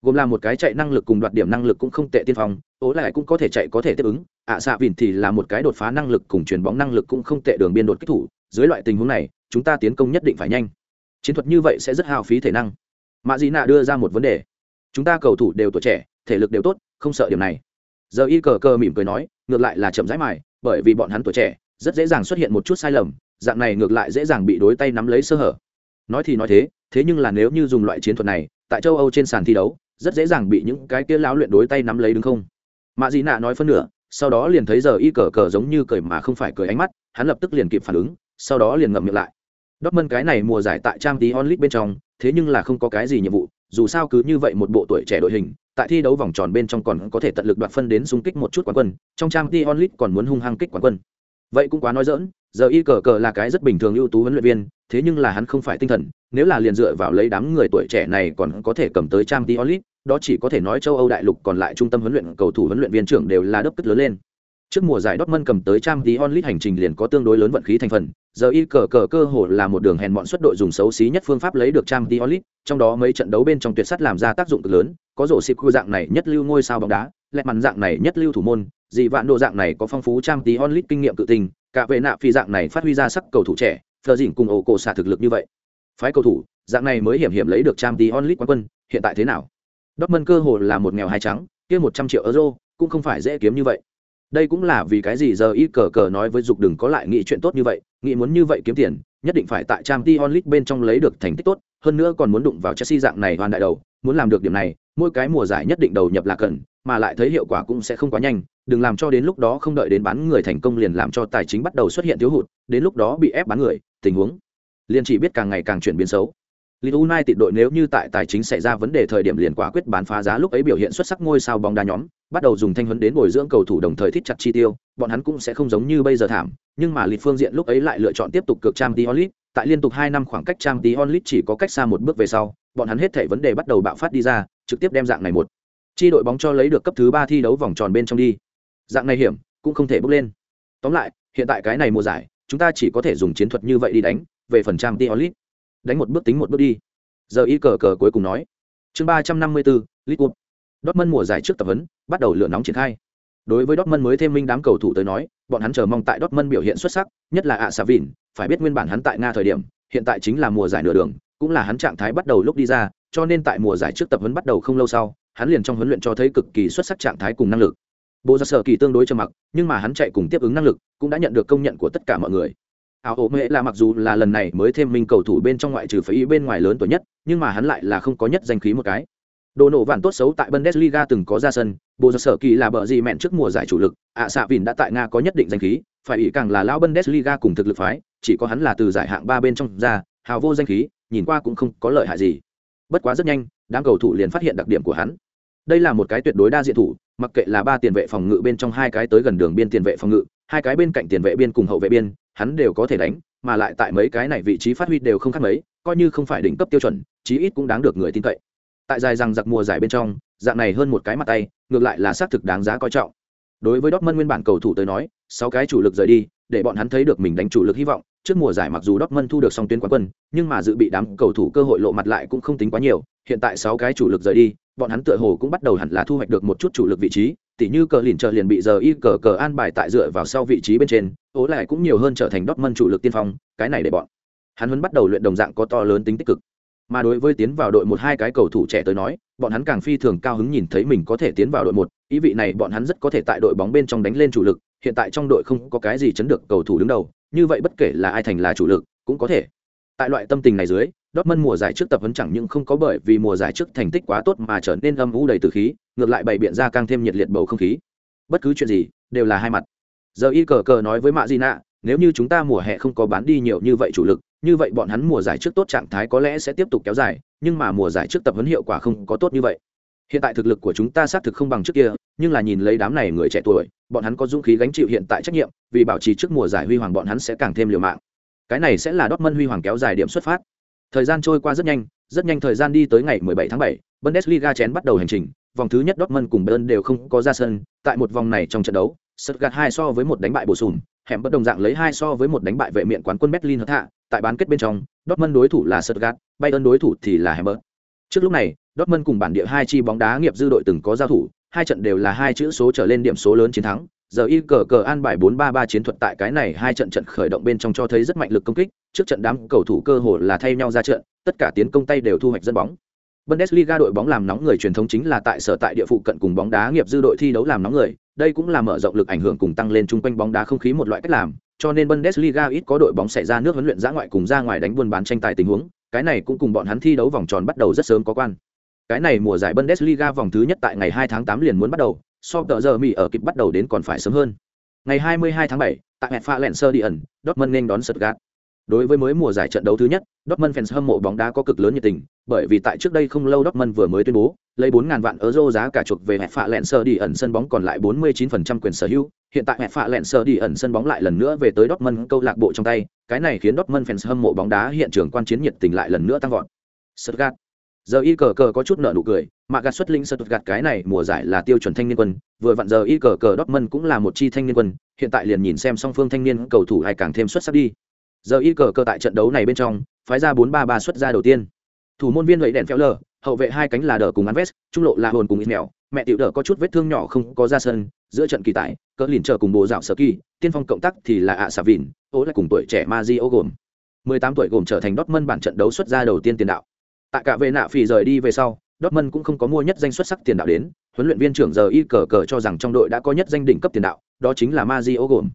gồm là một cái chạy năng lực cùng đoạt điểm năng lực cũng không tệ tiên phong ố lại cũng có thể chạy có thể tiếp ứng, ạ xạ vìn thì là một cái đột phá năng lực cùng chuyền bóng năng lực cũng không tệ đường biên đột kích thủ, dưới loại tình huống này, chúng ta tiến công nhất định phải nhanh. Chiến thuật như vậy sẽ rất hao phí thể năng. Mạ dị nạ đưa ra một vấn đề. Chúng ta cầu thủ đều tuổi trẻ, thể lực đều tốt, không sợ điểm này. Giờ y cờ cờ mỉm cười nói, ngược lại là chậm rãi mài, bởi vì bọn hắn tuổi trẻ, rất dễ dàng xuất hiện một chút sai lầm, dạng này ngược lại dễ dàng bị đối tay nắm lấy sơ hở. Nói thì nói thế thế nhưng là nếu như dùng loại chiến thuật này, tại châu âu trên sàn thi đấu rất dễ dàng bị những cái kia lão luyện đối tay nắm lấy đúng không mạ dị nạ nói phân nửa sau đó liền thấy giờ y cờ cờ giống như cười mà không phải cười ánh mắt hắn lập tức liền kịp phản ứng sau đó liền ngậm miệng lại Dortmund cái này mùa giải tại trang tí onlit bên trong, thế nhưng là không có cái gì nhiệm vụ, dù sao cứ như vậy một bộ tuổi trẻ đội hình, tại thi đấu vòng tròn bên trong còn có thể tận lực đoạt phân đến xung kích một chút quán quân, trong trang tí onlit còn muốn hung hăng kích quán quân. Vậy cũng quá nói dỡn, giờ y cờ cờ là cái rất bình thường ưu tú huấn luyện viên, thế nhưng là hắn không phải tinh thần, nếu là liền dựa vào lấy đám người tuổi trẻ này còn có thể cầm tới trang tí onlit đó chỉ có thể nói châu Âu đại lục còn lại trung tâm huấn luyện cầu thủ huấn luyện viên trưởng đều là đớp cất lớn lên. Trước mùa giải Dortmund cầm tới trang tí onlit hành trình liền có tương đối lớn vận khí thành phần, giờ y cờ cờ cơ hồ là một đường hèn bọn xuất đội dùng xấu xí nhất phương pháp lấy được trang tí onlit, trong đó mấy trận đấu bên trong tuyệt sắt làm ra tác dụng cực lớn, có rổ xịp khu dạng này nhất lưu ngôi sao bóng đá, lẹt màn dạng này nhất lưu thủ môn, dị vạn độ dạng này có phong phú trang tí onlit kinh nghiệm tự tình, cả về nạ phi dạng này phát huy ra sắc cầu thủ trẻ, phờ dỉn cùng ổ cổ xả thực lực như vậy. Phái cầu thủ, dạng này mới hiểm hiểm lấy được Champions League quán quân, hiện tại thế nào? Dortmund cơ hồ là một nghèo hai trắng, kia 100 triệu euro, cũng không phải dễ kiếm như vậy. Đây cũng là vì cái gì giờ y cờ cờ nói với dục đừng có lại nghĩ chuyện tốt như vậy nghĩ muốn như vậy kiếm tiền nhất định phải tại trang t onlit bên trong lấy được thành tích tốt hơn nữa còn muốn đụng vào chelsea dạng này hoàn đại đầu muốn làm được điểm này mỗi cái mùa giải nhất định đầu nhập là cần mà lại thấy hiệu quả cũng sẽ không quá nhanh đừng làm cho đến lúc đó không đợi đến bán người thành công liền làm cho tài chính bắt đầu xuất hiện thiếu hụt đến lúc đó bị ép bán người tình huống. Liền chỉ biết càng ngày càng chuyển biến xấu. Leeds United đội nếu như tại tài chính xảy ra vấn đề thời điểm liền quả quyết bán phá giá lúc ấy biểu hiện xuất sắc ngôi sao bóng đá nhóm, bắt đầu dùng thanh huấn đến bồi dưỡng cầu thủ đồng thời thích chặt chi tiêu, bọn hắn cũng sẽ không giống như bây giờ thảm, nhưng mà Leeds phương diện lúc ấy lại lựa chọn tiếp tục cược Champions League, tại liên tục 2 năm khoảng cách Champions League chỉ có cách xa một bước về sau, bọn hắn hết thảy vấn đề bắt đầu bạo phát đi ra, trực tiếp đem dạng này một chi đội bóng cho lấy được cấp thứ 3 thi đấu vòng tròn bên trong đi. Dạng này hiểm, cũng không thể bước lên. Tóm lại, hiện tại cái này mùa giải, chúng ta chỉ có thể dùng chiến thuật như vậy đi đánh, về phần Champions League. Đánh một bước tính một bước đi. Giờ y cờ cờ cuối cùng nói. Chương ba trăm năm mươi bốn litwood dortmund mùa giải trước tập huấn, bắt đầu lửa nóng triển khai. Đối với dortmund mới thêm minh đám cầu thủ tới nói, bọn hắn chờ mong tại dortmund biểu hiện xuất sắc, nhất là ạ xà vìn phải biết nguyên bản hắn tại nga thời điểm, hiện tại chính là mùa giải nửa đường, cũng là hắn trạng thái bắt đầu lúc đi ra, cho nên tại mùa giải trước tập huấn bắt đầu không lâu sau, hắn liền trong huấn luyện cho thấy cực kỳ xuất sắc trạng thái cùng năng lực. Bộ ra sở kỳ tương đối trầm mặc, nhưng mà hắn chạy cùng tiếp ứng năng lực, cũng đã nhận được công nhận của tất cả mọi người áo ổ mễ là mặc dù là lần này mới thêm minh cầu thủ bên trong ngoại trừ phải ý bên ngoài lớn tuổi nhất nhưng mà hắn lại là không có nhất danh khí một cái. Đồ nổ vạn tốt xấu tại bundesliga từng có ra sân bộ sở kỳ là bờ gì mẹn trước mùa giải chủ lực ạ à, xạ vìn đã tại nga có nhất định danh khí phải ý càng là lão bundesliga cùng thực lực phái chỉ có hắn là từ giải hạng ba bên trong ra hào vô danh khí nhìn qua cũng không có lợi hại gì. Bất quá rất nhanh đám cầu thủ liền phát hiện đặc điểm của hắn. Đây là một cái tuyệt đối đa diện thủ mặc kệ là ba tiền vệ phòng ngự bên trong hai cái tới gần đường biên tiền vệ phòng ngự hai cái bên cạnh tiền vệ biên cùng hậu vệ biên hắn đều có thể đánh, mà lại tại mấy cái này vị trí phát huy đều không khác mấy, coi như không phải đỉnh cấp tiêu chuẩn, chí ít cũng đáng được người tin cậy. Tại dài rằng giặc mùa giải bên trong, dạng này hơn một cái mặt tay, ngược lại là xác thực đáng giá coi trọng. Đối với Dortmund nguyên bản cầu thủ tới nói, sáu cái chủ lực rời đi để bọn hắn thấy được mình đánh chủ lực hy vọng. Trước mùa giải mặc dù Dortmund thu được song tuyến quán quân, nhưng mà dự bị đám cầu thủ cơ hội lộ mặt lại cũng không tính quá nhiều. Hiện tại sáu cái chủ lực rời đi, bọn hắn tựa hồ cũng bắt đầu hẳn là thu hoạch được một chút chủ lực vị trí. Tỉ như cờ lìn chờ liền bị giờ y cờ cờ an bài tại dựa vào sau vị trí bên trên, ố lại cũng nhiều hơn trở thành đốc mân chủ lực tiên phong, cái này để bọn hắn vẫn bắt đầu luyện đồng dạng có to lớn tính tích cực. Mà đối với tiến vào đội một hai cái cầu thủ trẻ tới nói, bọn hắn càng phi thường cao hứng nhìn thấy mình có thể tiến vào đội một. Ý vị này bọn hắn rất có thể tại đội bóng bên trong đánh lên chủ lực hiện tại trong đội không có cái gì chấn được cầu thủ đứng đầu như vậy bất kể là ai thành là chủ lực cũng có thể tại loại tâm tình này dưới Dortmund mùa giải trước tập huấn chẳng những không có bởi vì mùa giải trước thành tích quá tốt mà trở nên âm u đầy từ khí, ngược lại bày biện ra càng thêm nhiệt liệt bầu không khí. Bất cứ chuyện gì đều là hai mặt. Giờ y cờ cờ nói với Mạ Gina, nếu như chúng ta mùa hè không có bán đi nhiều như vậy chủ lực, như vậy bọn hắn mùa giải trước tốt trạng thái có lẽ sẽ tiếp tục kéo dài, nhưng mà mùa giải trước tập huấn hiệu quả không có tốt như vậy. Hiện tại thực lực của chúng ta xác thực không bằng trước kia, nhưng là nhìn lấy đám này người trẻ tuổi, bọn hắn có dũng khí gánh chịu hiện tại trách nhiệm, vì bảo trì trước mùa giải huy hoàng bọn hắn sẽ càng thêm liều mạng. Cái này sẽ là Dortmund huy hoàng kéo dài điểm xuất phát. Thời gian trôi qua rất nhanh, rất nhanh thời gian đi tới ngày 17 tháng 7, Bundesliga chén bắt đầu hành trình, vòng thứ nhất Dortmund cùng Bayern đều không có ra sân, tại một vòng này trong trận đấu, Stuttgart hai so với một đánh bại bổ sung, hẻm bất đồng dạng lấy hai so với một đánh bại vệ miện quán quân Berlin hạ tại bán kết bên trong, Dortmund đối thủ là Stuttgart, Bayern đối thủ thì là Hamburg. Trước lúc này, Dortmund cùng bản địa hai chi bóng đá nghiệp dư đội từng có giao thủ, hai trận đều là hai chữ số trở lên điểm số lớn chiến thắng. Giờ y cờ cờ an bài 4-3-3 chiến thuật tại cái này hai trận trận khởi động bên trong cho thấy rất mạnh lực công kích, trước trận đám cầu thủ cơ hội là thay nhau ra trận, tất cả tiến công tay đều thu hoạch dẫn bóng. Bundesliga đội bóng làm nóng người truyền thống chính là tại sở tại địa phụ cận cùng bóng đá nghiệp dư đội thi đấu làm nóng người, đây cũng là mở rộng lực ảnh hưởng cùng tăng lên chung quanh bóng đá không khí một loại cách làm, cho nên Bundesliga ít có đội bóng xảy ra nước huấn luyện ra ngoại cùng ra ngoài đánh buôn bán tranh tài tình huống, cái này cũng cùng bọn hắn thi đấu vòng tròn bắt đầu rất sớm có quan. Cái này mùa giải Bundesliga vòng thứ nhất tại ngày 2 tháng 8 liền muốn bắt đầu, so tờ giờ Mỹ ở kịp bắt đầu đến còn phải sớm hơn. Ngày 22 tháng 7, tại Hẹp Pha Lẹn Sơ Dortmund nên đón Stuttgart. Đối với mới mùa giải trận đấu thứ nhất, Dortmund fans hâm mộ bóng đá có cực lớn nhiệt tình, bởi vì tại trước đây không lâu Dortmund vừa mới tuyên bố, lấy 4000 vạn euro giá cả chuộc về hẹp phạ lẹn sơ đi ẩn sân bóng còn lại 49% quyền sở hữu, hiện tại hẹp phạ lẹn sơ đi ẩn sân bóng lại lần nữa về tới Dortmund câu lạc bộ trong tay, cái này khiến Dortmund fans hâm mộ bóng đá hiện trường quan chiến nhiệt tình lại lần nữa tăng vọt. Stuttgart giờ y cờ cờ có chút nợ nụ cười mà gạt xuất linh sơ gạt cái này mùa giải là tiêu chuẩn thanh niên quân vừa vặn giờ y cờ cờ Dortmund cũng là một chi thanh niên quân hiện tại liền nhìn xem song phương thanh niên cầu thủ hay càng thêm xuất sắc đi giờ y cờ cờ tại trận đấu này bên trong phái ra bốn ba ba xuất ra đầu tiên thủ môn viên gậy đèn phéo lờ hậu vệ hai cánh là đờ cùng Anves, trung lộ là hồn cùng Ismail, mẹ tiểu đờ có chút vết thương nhỏ không có ra sân, giữa trận kỳ tại, cỡ lìn chờ cùng bố dạo sở kỳ, tiên phong cộng tác thì là ạ xà vìn ố lại cùng tuổi trẻ Mario gồm. 18 tuổi gồm trở thành Dortmund bản trận đấu xuất ra đầu tiên tiền đạo. Tại cả về nạ phỉ rời đi về sau, Dortmund cũng không có mua nhất danh xuất sắc tiền đạo đến, huấn luyện viên trưởng giờ y cờ cờ cho rằng trong đội đã có nhất danh đỉnh cấp tiền đạo, đó chính là Mario gồm.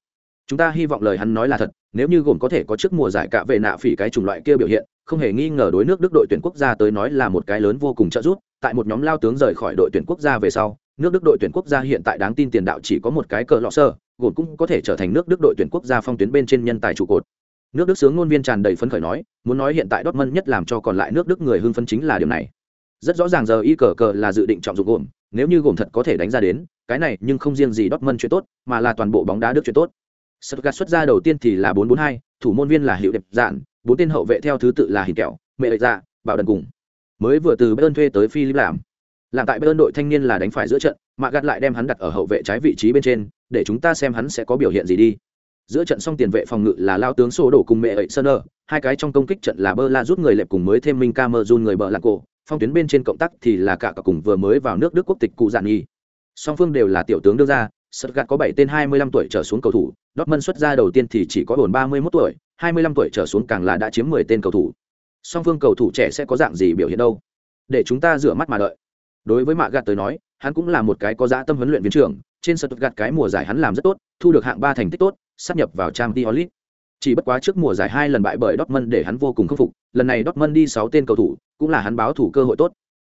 Chúng ta hy vọng lời hắn nói là thật, nếu như gồm có thể có trước mùa giải cả về nạ phỉ cái chủng loại kia biểu hiện, không hề nghi ngờ đối nước Đức đội tuyển quốc gia tới nói là một cái lớn vô cùng trợ giúp, tại một nhóm lao tướng rời khỏi đội tuyển quốc gia về sau, nước Đức đội tuyển quốc gia hiện tại đáng tin tiền đạo chỉ có một cái cờ lọ sơ, gồm cũng có thể trở thành nước Đức đội tuyển quốc gia phong tuyến bên trên nhân tài trụ cột. Nước Đức sướng ngôn viên tràn đầy phấn khởi nói, muốn nói hiện tại Dortmund nhất làm cho còn lại nước Đức người hưng phấn chính là điều này. Rất rõ ràng giờ y cờ cờ là dự định trọng dụng gồm, nếu như gồm thật có thể đánh ra đến, cái này nhưng không riêng gì Dortmund chuyện tốt, mà là toàn bộ bóng đá Đức chuyện tốt. Stuttgart xuất ra đầu tiên thì là 442, thủ môn viên là Hiệu Đẹp Dạn, bốn tên hậu vệ theo thứ tự là hình Kẹo, Mẹ Lệ Dạ, Bảo Đần cùng. Mới vừa từ Bayern thuê tới Philip làm. Làm tại Bayern đội thanh niên là đánh phải giữa trận, mà gạt lại đem hắn đặt ở hậu vệ trái vị trí bên trên, để chúng ta xem hắn sẽ có biểu hiện gì đi. Giữa trận xong tiền vệ phòng ngự là lao tướng sổ đổ cùng Mẹ ấy Sơn hai cái trong công kích trận là Bơ La rút người lẹp cùng mới thêm Minh ca mơ run người bờ lạc cổ, phong tuyến bên trên cộng tác thì là cả cả cùng vừa mới vào nước Đức quốc tịch cụ dạn nghi. Song phương đều là tiểu tướng đưa ra, Stuttgart có bảy tên 25 tuổi trở xuống cầu thủ, Dortmund xuất ra đầu tiên thì chỉ có ổn 31 tuổi, 25 tuổi trở xuống càng là đã chiếm 10 tên cầu thủ. Song phương cầu thủ trẻ sẽ có dạng gì biểu hiện đâu? Để chúng ta rửa mắt mà đợi. Đối với Mạ Gạt tới nói, hắn cũng là một cái có giá tâm huấn luyện viên trưởng, trên Stuttgart cái mùa giải hắn làm rất tốt, thu được hạng ba thành tích tốt, sắp nhập vào trang Diolit. Chỉ bất quá trước mùa giải hai lần bại bởi Dortmund để hắn vô cùng khắc phục, lần này Dortmund đi sáu tên cầu thủ, cũng là hắn báo thủ cơ hội tốt.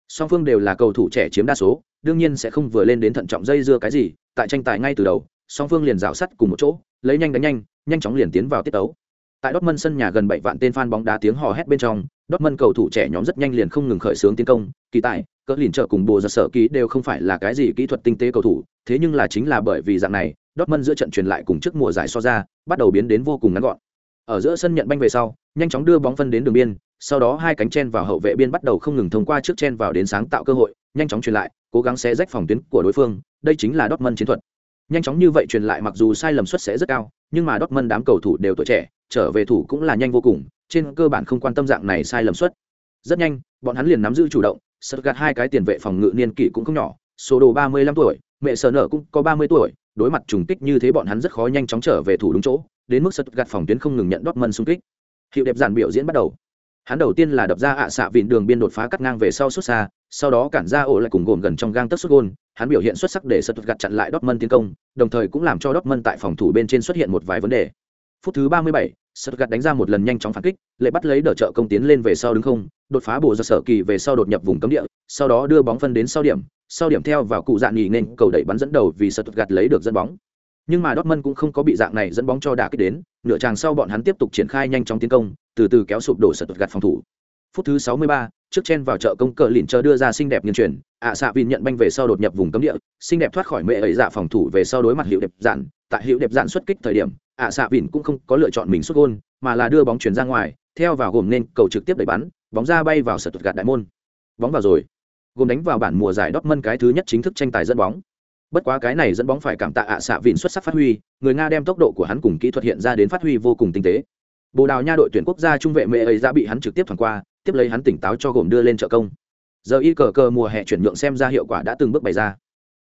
Song phương đều là cầu thủ trẻ chiếm đa số, đương nhiên sẽ không vừa lên đến thận trọng dây dưa cái gì, tại tranh tài ngay từ đầu, song phương liền rào sắt cùng một chỗ, lấy nhanh đánh nhanh, nhanh chóng liền tiến vào tiết tấu. Tại Dortmund sân nhà gần 7 vạn tên fan bóng đá tiếng hò hét bên trong, Dortmund cầu thủ trẻ nhóm rất nhanh liền không ngừng khởi xướng tiến công, kỳ tài, cỡ lìn trợ cùng bộ giật sở ký đều không phải là cái gì kỹ thuật tinh tế cầu thủ, thế nhưng là chính là bởi vì dạng này, Dortmund giữa trận truyền lại cùng trước mùa giải so ra, bắt đầu biến đến vô cùng ngắn gọn. Ở giữa sân nhận banh về sau, nhanh chóng đưa bóng phân đến đường biên, sau đó hai cánh chen vào hậu vệ biên bắt đầu không ngừng thông qua trước chen vào đến sáng tạo cơ hội, nhanh chóng truyền lại, cố gắng xé rách phòng tuyến của đối phương, đây chính là Dortmund chiến thuật. Nhanh chóng như vậy truyền lại mặc dù sai lầm suất sẽ rất cao, nhưng mà Dortmund đám cầu thủ đều tuổi trẻ, trở về thủ cũng là nhanh vô cùng, trên cơ bản không quan tâm dạng này sai lầm suất. Rất nhanh, bọn hắn liền nắm giữ chủ động, Stuttgart hai cái tiền vệ phòng ngự niên kỷ cũng không nhỏ, số đồ 35 tuổi, mẹ sở nở cũng có 30 tuổi, đối mặt trùng kích như thế bọn hắn rất khó nhanh chóng trở về thủ đúng chỗ, đến mức Stuttgart phòng tuyến không ngừng nhận Dortmund xung kích. Hiệu đẹp giản biểu diễn bắt đầu. Hắn đầu tiên là đập ra ạ xạ vịn đường biên đột phá cắt ngang về sau xuất xa, sau đó cản ra ổ lại cùng gồm gần trong gang tấc xuất gôn, hắn biểu hiện xuất sắc để Stuttgart chặn lại Dortmund tiến công, đồng thời cũng làm cho Dortmund tại phòng thủ bên trên xuất hiện một vài vấn đề. Phút thứ 37, gặt đánh ra một lần nhanh chóng phản kích, lệ bắt lấy đỡ trợ công tiến lên về sau đứng không, đột phá bộ ra sở kỳ về sau đột nhập vùng cấm địa, sau đó đưa bóng phân đến sau điểm, sau điểm theo vào cụ dạn nghỉ nên cầu đẩy bắn dẫn đầu vì Stuttgart lấy được dẫn bóng. Nhưng mà Dortmund cũng không có bị dạng này dẫn bóng cho đả kích đến, nửa chàng sau bọn hắn tiếp tục triển khai nhanh chóng tiến công, từ từ kéo sụp đổ Stuttgart phòng thủ. Phút thứ 63, trước chen vào chợ công cờ lìn chờ đưa ra xinh đẹp nhân truyền ạ xạ vin nhận banh về sau đột nhập vùng cấm địa, xinh đẹp thoát khỏi mẹ ấy dạ phòng thủ về sau đối mặt hiệu đẹp dạn, tại hiệu đẹp dạn xuất kích thời điểm, ạ xạ vin cũng không có lựa chọn mình xuất gôn, mà là đưa bóng chuyển ra ngoài, theo vào gồm nên cầu trực tiếp đẩy bắn, bóng ra bay vào Stuttgart đại môn. Bóng vào rồi. gồm đánh vào bản mùa giải Dortmund cái thứ nhất chính thức tranh tài dẫn bóng. Bất quá cái này dẫn bóng phải cảm tạ ạ xạ vin xuất sắc phát huy, người Nga đem tốc độ của hắn cùng kỹ thuật hiện ra đến phát huy vô cùng tinh tế. Bồ Đào Nha đội tuyển quốc gia trung vệ mẹ ấy đã bị hắn trực tiếp thoảng qua, tiếp lấy hắn tỉnh táo cho gồm đưa lên trợ công. Giờ y cờ cờ mùa hè chuyển nhượng xem ra hiệu quả đã từng bước bày ra.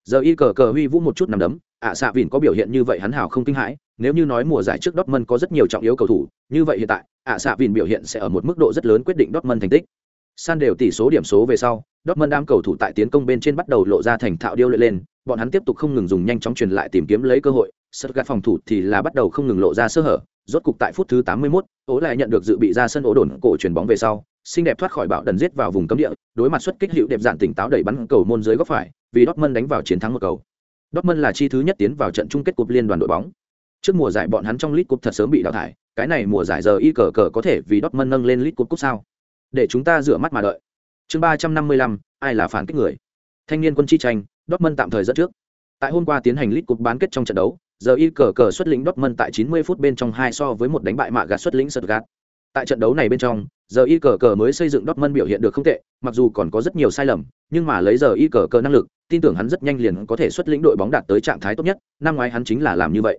Giờ y cờ cờ huy vũ một chút nằm đấm, ạ xạ vỉn có biểu hiện như vậy hắn hào không kinh hãi, nếu như nói mùa giải trước Dortmund có rất nhiều trọng yếu cầu thủ, như vậy hiện tại, ạ xạ vỉn biểu hiện sẽ ở một mức độ rất lớn quyết định Dortmund thành tích. San đều tỷ số điểm số về sau, Dortmund đám cầu thủ tại tiến công bên trên bắt đầu lộ ra thành thạo điêu luyện lên, bọn hắn tiếp tục không ngừng dùng nhanh chóng truyền lại tìm kiếm lấy cơ hội, Stuttgart phòng thủ thì là bắt đầu không ngừng lộ ra sơ hở, rốt cục tại phút thứ 81, Ố lại nhận được dự bị ra sân ổ đồn cổ chuyển bóng về sau, xinh đẹp thoát khỏi bạo đần giết vào vùng cấm địa, đối mặt xuất kích hữu đẹp dạn tỉnh táo đẩy bắn cầu môn dưới góc phải, vì Dortmund đánh vào chiến thắng một cầu. Dortmund là chi thứ nhất tiến vào trận chung kết cúp liên đoàn đội bóng. Trước mùa giải bọn hắn trong League Cup thật sớm bị đào thải, cái này mùa giải giờ y cờ cờ có thể vì Dortmund nâng lên League Cup, cúp sao? Để chúng ta rửa mắt mà đợi. Chương 355, ai là phản kích người? Thanh niên quân chi tranh, Dortmund tạm thời dẫn trước. Tại hôm qua tiến hành League Cup bán kết trong trận đấu, giờ y cờ cờ xuất lĩnh Dortmund tại 90 phút bên trong hai so với một đánh bại mạ gạt xuất lĩnh Stuttgart. Tại trận đấu này bên trong, giờ y cờ cờ mới xây dựng Dortmund biểu hiện được không tệ, mặc dù còn có rất nhiều sai lầm, nhưng mà lấy giờ y cờ cờ năng lực, tin tưởng hắn rất nhanh liền có thể xuất lĩnh đội bóng đạt tới trạng thái tốt nhất, năm ngoái hắn chính là làm như vậy.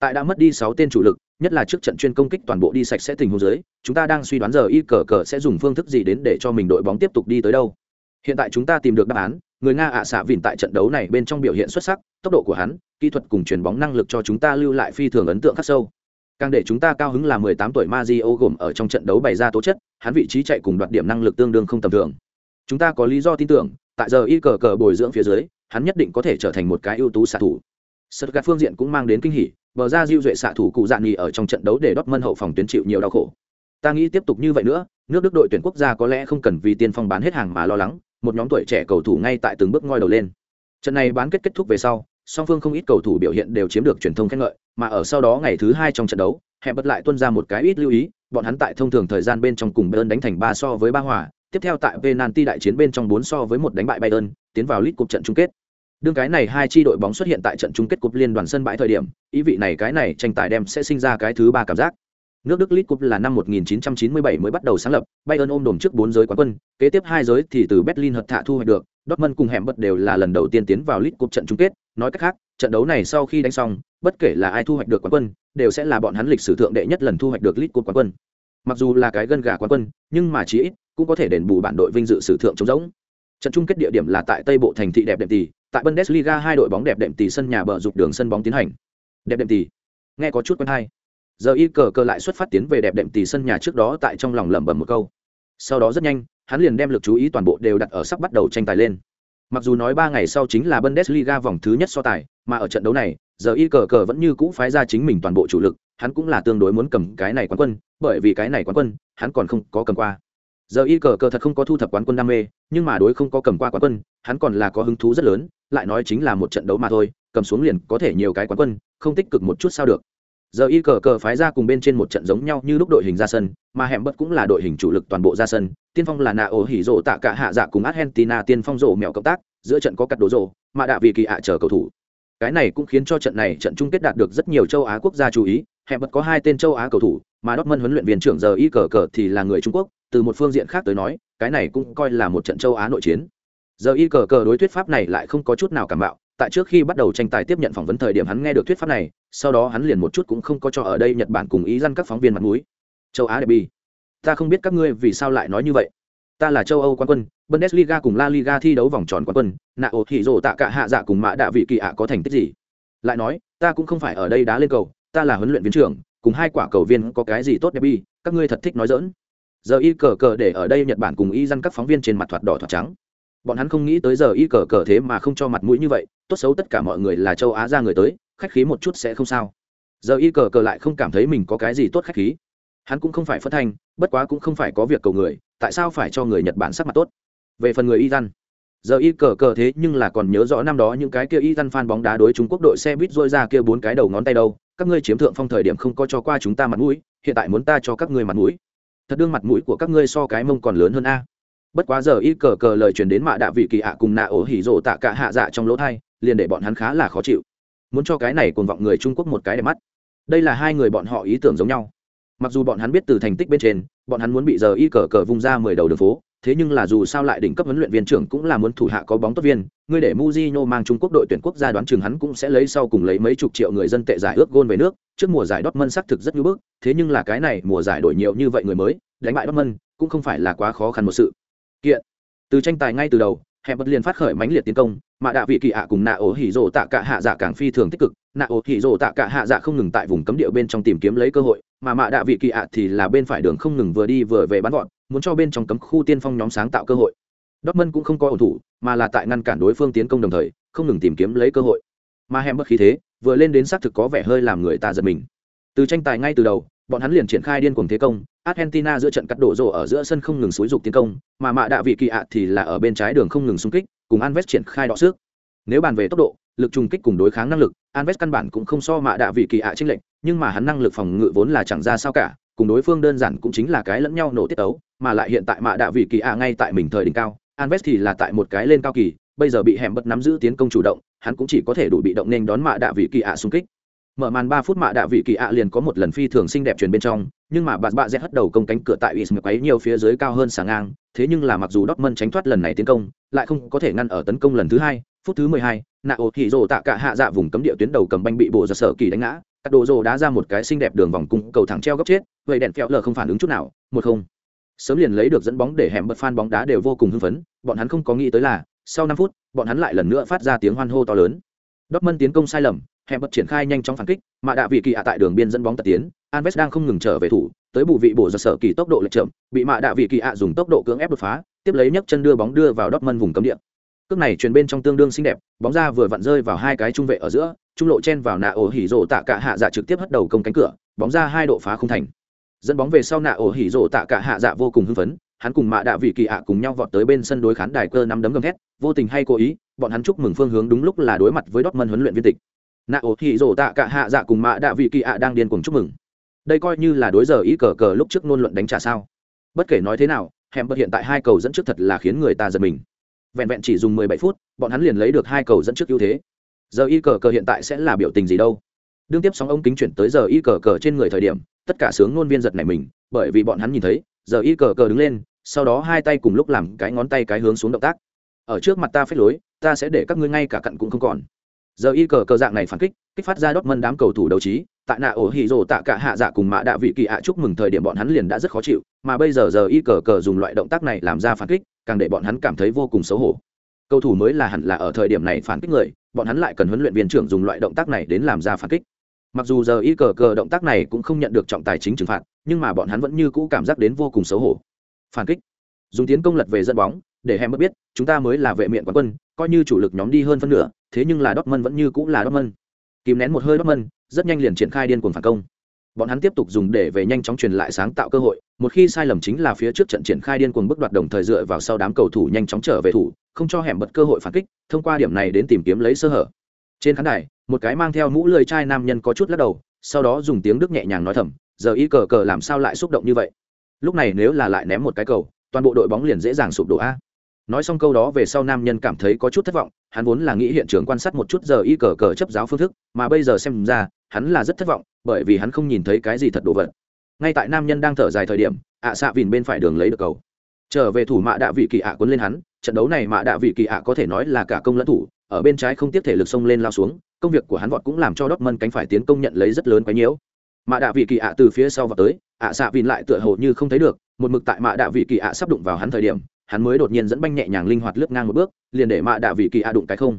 Tại đã mất đi 6 tên chủ lực, nhất là trước trận chuyên công kích toàn bộ đi sạch sẽ tình huống dưới, chúng ta đang suy đoán giờ y cờ cờ sẽ dùng phương thức gì đến để cho mình đội bóng tiếp tục đi tới đâu. Hiện tại chúng ta tìm được đáp án, người Nga ạ à xạ vìn tại trận đấu này bên trong biểu hiện xuất sắc, tốc độ của hắn, kỹ thuật cùng truyền bóng năng lực cho chúng ta lưu lại phi thường ấn tượng khắc sâu. Càng để chúng ta cao hứng là 18 tuổi Mario gồm ở trong trận đấu bày ra tố chất, hắn vị trí chạy cùng đoạt điểm năng lực tương đương không tầm thường. Chúng ta có lý do tin tưởng, tại giờ y cờ cờ bồi dưỡng phía dưới, hắn nhất định có thể trở thành một cái ưu tú xạ thủ. Stuttgart phương diện cũng mang đến kinh hỉ, bờ ra diêu duệ xạ thủ cụ dạn nghỉ ở trong trận đấu để Dortmund hậu phòng tuyến chịu nhiều đau khổ. Ta nghĩ tiếp tục như vậy nữa, nước Đức đội tuyển quốc gia có lẽ không cần vì tiên phong bán hết hàng mà lo lắng, một nhóm tuổi trẻ cầu thủ ngay tại từng bước ngoi đầu lên. Trận này bán kết kết thúc về sau, song phương không ít cầu thủ biểu hiện đều chiếm được truyền thông khen ngợi, mà ở sau đó ngày thứ hai trong trận đấu, hẹp bật lại tuân ra một cái ít lưu ý, bọn hắn tại thông thường thời gian bên trong cùng Bayern đánh thành ba so với ba hòa, tiếp theo tại penalty đại chiến bên trong bốn so với một đánh bại Bayern, tiến vào lít cục trận chung kết. Đương cái này hai chi đội bóng xuất hiện tại trận chung kết cúp liên đoàn sân bãi thời điểm, ý vị này cái này tranh tài đem sẽ sinh ra cái thứ ba cảm giác. Nước Đức League Cup là năm 1997 mới bắt đầu sáng lập, Bayern ôm đồm trước bốn giới quán quân, kế tiếp hai giới thì từ Berlin hợp thạ thu hoạch được, Dortmund cùng hẻm bật đều là lần đầu tiên tiến vào League Cup trận chung kết, nói cách khác, trận đấu này sau khi đánh xong, bất kể là ai thu hoạch được quán quân, đều sẽ là bọn hắn lịch sử thượng đệ nhất lần thu hoạch được League Cup quán quân. Mặc dù là cái gân gà quán quân, nhưng mà chí ít cũng có thể đền bù bản đội vinh dự sử thượng chống rỗng. Trận chung kết địa điểm là tại Tây Bộ thành thị đẹp đệm tỷ, tại Bundesliga hai đội bóng đẹp đệm tỷ sân nhà bờ dục đường sân bóng tiến hành. Đẹp đệm tỷ. Nghe có chút quen hay. Giờ y cờ cờ lại xuất phát tiến về đẹp đệm tỷ sân nhà trước đó tại trong lòng lẩm bẩm một câu. Sau đó rất nhanh, hắn liền đem lực chú ý toàn bộ đều đặt ở sắp bắt đầu tranh tài lên. Mặc dù nói ba ngày sau chính là Bundesliga vòng thứ nhất so tài, mà ở trận đấu này, giờ y cờ cờ vẫn như cũ phái ra chính mình toàn bộ chủ lực, hắn cũng là tương đối muốn cầm cái này quán quân, bởi vì cái này quán quân, hắn còn không có cầm qua giờ y cờ cờ thật không có thu thập quán quân đam mê nhưng mà đối không có cầm qua quán quân hắn còn là có hứng thú rất lớn lại nói chính là một trận đấu mà thôi cầm xuống liền có thể nhiều cái quán quân không tích cực một chút sao được giờ y cờ cờ phái ra cùng bên trên một trận giống nhau như lúc đội hình ra sân mà hẻm bất cũng là đội hình chủ lực toàn bộ ra sân. Tiên phong là nạ ổ hỉ rộ tạ cả hạ dạ cùng argentina tiên phong rộ mèo cộng tác giữa trận có cắt đồ rộ mà đạ vì kỳ ạ chờ cầu thủ. Cái này cũng khiến cho trận này trận chung kết đạt được rất nhiều châu á quốc gia chú ý. Hẻm bật có hai tên châu á cầu thủ mà Dortmund huấn luyện viên trưởng giờ y cờ cờ thì là người Trung Quốc, từ một phương diện khác tới nói, cái này cũng coi là một trận châu Á nội chiến. Giờ y cờ cờ đối thuyết pháp này lại không có chút nào cảm bạo tại trước khi bắt đầu tranh tài tiếp nhận phỏng vấn thời điểm hắn nghe được thuyết pháp này, sau đó hắn liền một chút cũng không có cho ở đây Nhật Bản cùng ý dân các phóng viên mặt mũi. Châu Á derby. Ta không biết các ngươi vì sao lại nói như vậy. Ta là châu Âu quán quân, Bundesliga cùng La Liga thi đấu vòng tròn quán quân, nạ ổ thì rổ tạ cả hạ dạ cùng mã đạ vị kỳ ạ có thành tích gì? Lại nói, ta cũng không phải ở đây đá lên cầu, ta là huấn luyện viên trưởng, cùng hai quả cầu viên có cái gì tốt đẹp bi các ngươi thật thích nói dỡn giờ y cờ cờ để ở đây nhật bản cùng y dân các phóng viên trên mặt thoạt đỏ thoạt trắng bọn hắn không nghĩ tới giờ y cờ cờ thế mà không cho mặt mũi như vậy, tốt xấu tất cả mọi người là châu á ra người tới, khách khí một chút sẽ không sao. Giờ y cờ cờ lại không cảm thấy mình có cái gì tốt khách khí. Hắn cũng không phải phân thanh, bất quá cũng không phải có việc cầu người, tại sao phải cho người nhật bản sắc mặt tốt? Về phần người y răn giờ y cờ cờ thế nhưng là còn nhớ rõ năm đó những cái kia y răn phan bóng đá đối trung quốc đội xe buýt dôi ra kia bốn cái đầu ngón tay đâu, các ngươi chiếm thượng phong thời điểm không có cho qua chúng ta mặt mũi, hiện tại muốn ta cho các ngươi mặt mũi. Thật đương mặt mũi của các ngươi so cái mông còn lớn hơn a bất quá giờ y cờ cờ lời truyền đến mạ đạ vị kỳ ạ cùng nạ ổ hỉ rộ tạ cả hạ dạ trong lỗ thai liền để bọn hắn khá là khó chịu. Muốn cho cái này cuồng vọng người trung quốc một cái đẹp mắt. Đây là hai người bọn họ ý tưởng giống nhau. Mặc dù bọn hắn biết từ thành tích bên trên bọn hắn muốn bị giờ y cờ cờ vung ra mười đầu đường phố thế nhưng là dù sao lại đỉnh cấp huấn luyện viên trưởng cũng là muốn thủ hạ có bóng tốt viên, ngươi để Mujinho mang Trung Quốc đội tuyển quốc gia đoán chừng hắn cũng sẽ lấy sau cùng lấy mấy chục triệu người dân tệ giải ước gôn về nước, trước mùa giải Dortmund xác thực rất như bước, thế nhưng là cái này mùa giải đổi nhiều như vậy người mới, đánh bại Dortmund cũng không phải là quá khó khăn một sự. Kiện. Từ tranh tài ngay từ đầu, hẹp bật liền phát khởi mãnh liệt tiến công mà đạ vị kỳ ạ cùng nạ ổ hỉ rộ tạ cả hạ dạ càng phi thường tích cực. Nạ ổ hỉ rộ tạ cả hạ dạ không ngừng tại vùng cấm địa bên trong tìm kiếm lấy cơ hội mà mạ đạ vị kỳ ạ thì là bên phải đường không ngừng vừa đi vừa về bắn gọn muốn cho bên trong cấm khu tiên phong nhóm sáng tạo cơ hội. Dortmund cũng không có ổn thủ mà là tại ngăn cản đối phương tiến công đồng thời không ngừng tìm kiếm lấy cơ hội. Mà hẻm bất khí thế vừa lên đến xác thực có vẻ hơi làm người ta giật mình. Từ tranh tài ngay từ đầu bọn hắn liền triển khai điên cuồng thế công argentina giữa trận cắt đổ rổ ở giữa sân không ngừng xúi dục tiến công, mà mạ đạ vị kỳ ạ thì là ở bên trái đường không ngừng xung kích, cùng Anves triển khai đọ sức. Nếu bàn về tốc độ, lực trùng kích cùng đối kháng năng lực Anves căn bản cũng không so mạ đạ vị kỳ ạ chênh lệnh nhưng mà hắn năng lực phòng ngự vốn là chẳng ra sao cả, cùng đối phương đơn giản cũng chính là cái lẫn nhau nổ tiết tấu, mà lại hiện tại mạ đạ vị kỳ ạ ngay tại mình thời đỉnh cao Anves thì là tại một cái lên cao kỳ, bây giờ bị hẻm bật nắm giữ tiến công chủ động, hắn cũng chỉ có thể đủ bị động nên đón mạ đạ vị kỳ ạ xung kích mở màn ba phút mạ đạ vị kỳ ạ liền có một lần phi thường xinh đẹp truyền bên trong nhưng mà bạn bạ rẽ hất đầu công cánh cửa tại Ismail quấy nhiều phía dưới cao hơn sáng ngang thế nhưng là mặc dù Dortmund tránh thoát lần này tiến công lại không có thể ngăn ở tấn công lần thứ hai phút thứ mười hai, nạ ổ thị rồ tạ cả hạ dạ vùng cấm địa tuyến đầu cầm banh bị bộ giật sở kỳ đánh ngã các đồ rồ đá ra một cái xinh đẹp đường vòng cung cầu thẳng treo góc chết vậy đèn phèo lờ không phản ứng chút nào một không. Sớm liền lấy được dẫn bóng để hẻm bật phan bóng đá đều vô cùng hưng phấn bọn hắn không có nghĩ tới là sau năm phút bọn hắn lại lần nữa phát ra tiếng hoan hô to lớn. Dortmund tiến công sai lầm hẻm bật triển khai nhanh chóng phản kích, mà đạ vị kỳ ạ tại đường biên dẫn bóng tật tiến Alves đang không ngừng trở về thủ, tới bù vị bổ ra sở kỳ tốc độ lệch chậm, bị mạ đạ vị kỳ ạ dùng tốc độ cưỡng ép đột phá, tiếp lấy nhấc chân đưa bóng đưa vào Dortmund vùng cấm địa. Cước này truyền bên trong tương đương xinh đẹp, bóng ra vừa vặn rơi vào hai cái trung vệ ở giữa, trung lộ chen vào nạ ổ hỉ rổ tạ cả hạ dạ trực tiếp hất đầu công cánh cửa, bóng ra hai độ phá không thành. Dẫn bóng về sau nạ ổ hỉ rổ tạ cả hạ dạ vô cùng hưng phấn, hắn cùng mạ đạ vị kỳ ạ cùng nhau vọt tới bên sân đối khán đài cơ năm đấm gầm thét, vô tình hay cố ý, bọn hắn chúc mừng phương hướng đúng lúc là đối mặt với Dortmund huấn luyện viên tịch nạ ổ thị rổ tạ cả hạ dạ cùng mạ đạ vị kỳ ạ đang điên cuồng chúc mừng. Đây coi như là đối giờ ý cờ cờ lúc trước ngôn luận đánh trả sao? Bất kể nói thế nào hèm bật hiện tại hai cầu dẫn trước thật là khiến người ta giật mình. Vẹn vẹn chỉ dùng 17 phút, bọn hắn liền lấy được hai cầu dẫn trước ưu thế. Giờ y cờ cờ hiện tại sẽ là biểu tình gì đâu? Đương tiếp sóng ông kính chuyển tới giờ y cờ cờ trên người thời điểm, tất cả sướng ngôn viên giật này mình, bởi vì bọn hắn nhìn thấy, giờ y cờ cờ đứng lên, sau đó hai tay cùng lúc làm cái ngón tay cái hướng xuống động tác. Ở trước mặt ta phết lối, ta sẽ để các ngươi ngay cả cặn cũng không còn giờ y cờ cờ dạng này phản kích kích phát ra đốt mân đám cầu thủ đấu trí. Tại nạ ổ hỉ rồ tạ cả hạ dạ cùng mạ đạ vị kỳ ạ chúc mừng thời điểm bọn hắn liền đã rất khó chịu. Mà bây giờ giờ y cờ cờ dùng loại động tác này làm ra phản kích, càng để bọn hắn cảm thấy vô cùng xấu hổ. Cầu thủ mới là hẳn là ở thời điểm này phản kích người, bọn hắn lại cần huấn luyện viên trưởng dùng loại động tác này đến làm ra phản kích. Mặc dù giờ y cờ cờ động tác này cũng không nhận được trọng tài chính trừng phạt, nhưng mà bọn hắn vẫn như cũ cảm giác đến vô cùng xấu hổ. Phản kích. Dùng tiến công lật về dẫn bóng, để hem mất biết, chúng ta mới là vệ miện quán quân, coi như chủ lực nhóm đi hơn phân nửa thế nhưng là Dortmund vẫn như cũng là Dortmund. Kìm nén một hơi Dortmund, rất nhanh liền triển khai điên cuồng phản công. Bọn hắn tiếp tục dùng để về nhanh chóng truyền lại sáng tạo cơ hội, một khi sai lầm chính là phía trước trận triển khai điên cuồng bước đoạt đồng thời dựa vào sau đám cầu thủ nhanh chóng trở về thủ, không cho hẻm bật cơ hội phản kích, thông qua điểm này đến tìm kiếm lấy sơ hở. Trên khán đài, một cái mang theo mũ lười trai nam nhân có chút lắc đầu, sau đó dùng tiếng đức nhẹ nhàng nói thầm, giờ y cờ cờ làm sao lại xúc động như vậy? Lúc này nếu là lại ném một cái cầu, toàn bộ đội bóng liền dễ dàng sụp đổ a nói xong câu đó về sau nam nhân cảm thấy có chút thất vọng, hắn vốn là nghĩ hiện trường quan sát một chút giờ y cờ cờ chấp giáo phương thức, mà bây giờ xem ra, hắn là rất thất vọng, bởi vì hắn không nhìn thấy cái gì thật đồ vật. Ngay tại nam nhân đang thở dài thời điểm, ạ xạ vìn bên phải đường lấy được cầu. Trở về thủ mạ đạ vị kỳ ạ à quấn lên hắn, trận đấu này mạ đạ vị kỳ ạ có thể nói là cả công lẫn thủ, ở bên trái không tiếp thể lực xông lên lao xuống, công việc của hắn vọt cũng làm cho Dortmund cánh phải tiến công nhận lấy rất lớn quái nhiễu. Mạ đạ vị kỳ ạ từ phía sau vào tới, ạ xạ vìn lại tựa hồ như không thấy được, một mực tại mạ đạ vị kỳ ạ sắp đụng vào hắn thời điểm hắn mới đột nhiên dẫn banh nhẹ nhàng linh hoạt lướt ngang một bước, liền để mạ đạ vị kỳ ạ đụng cái không.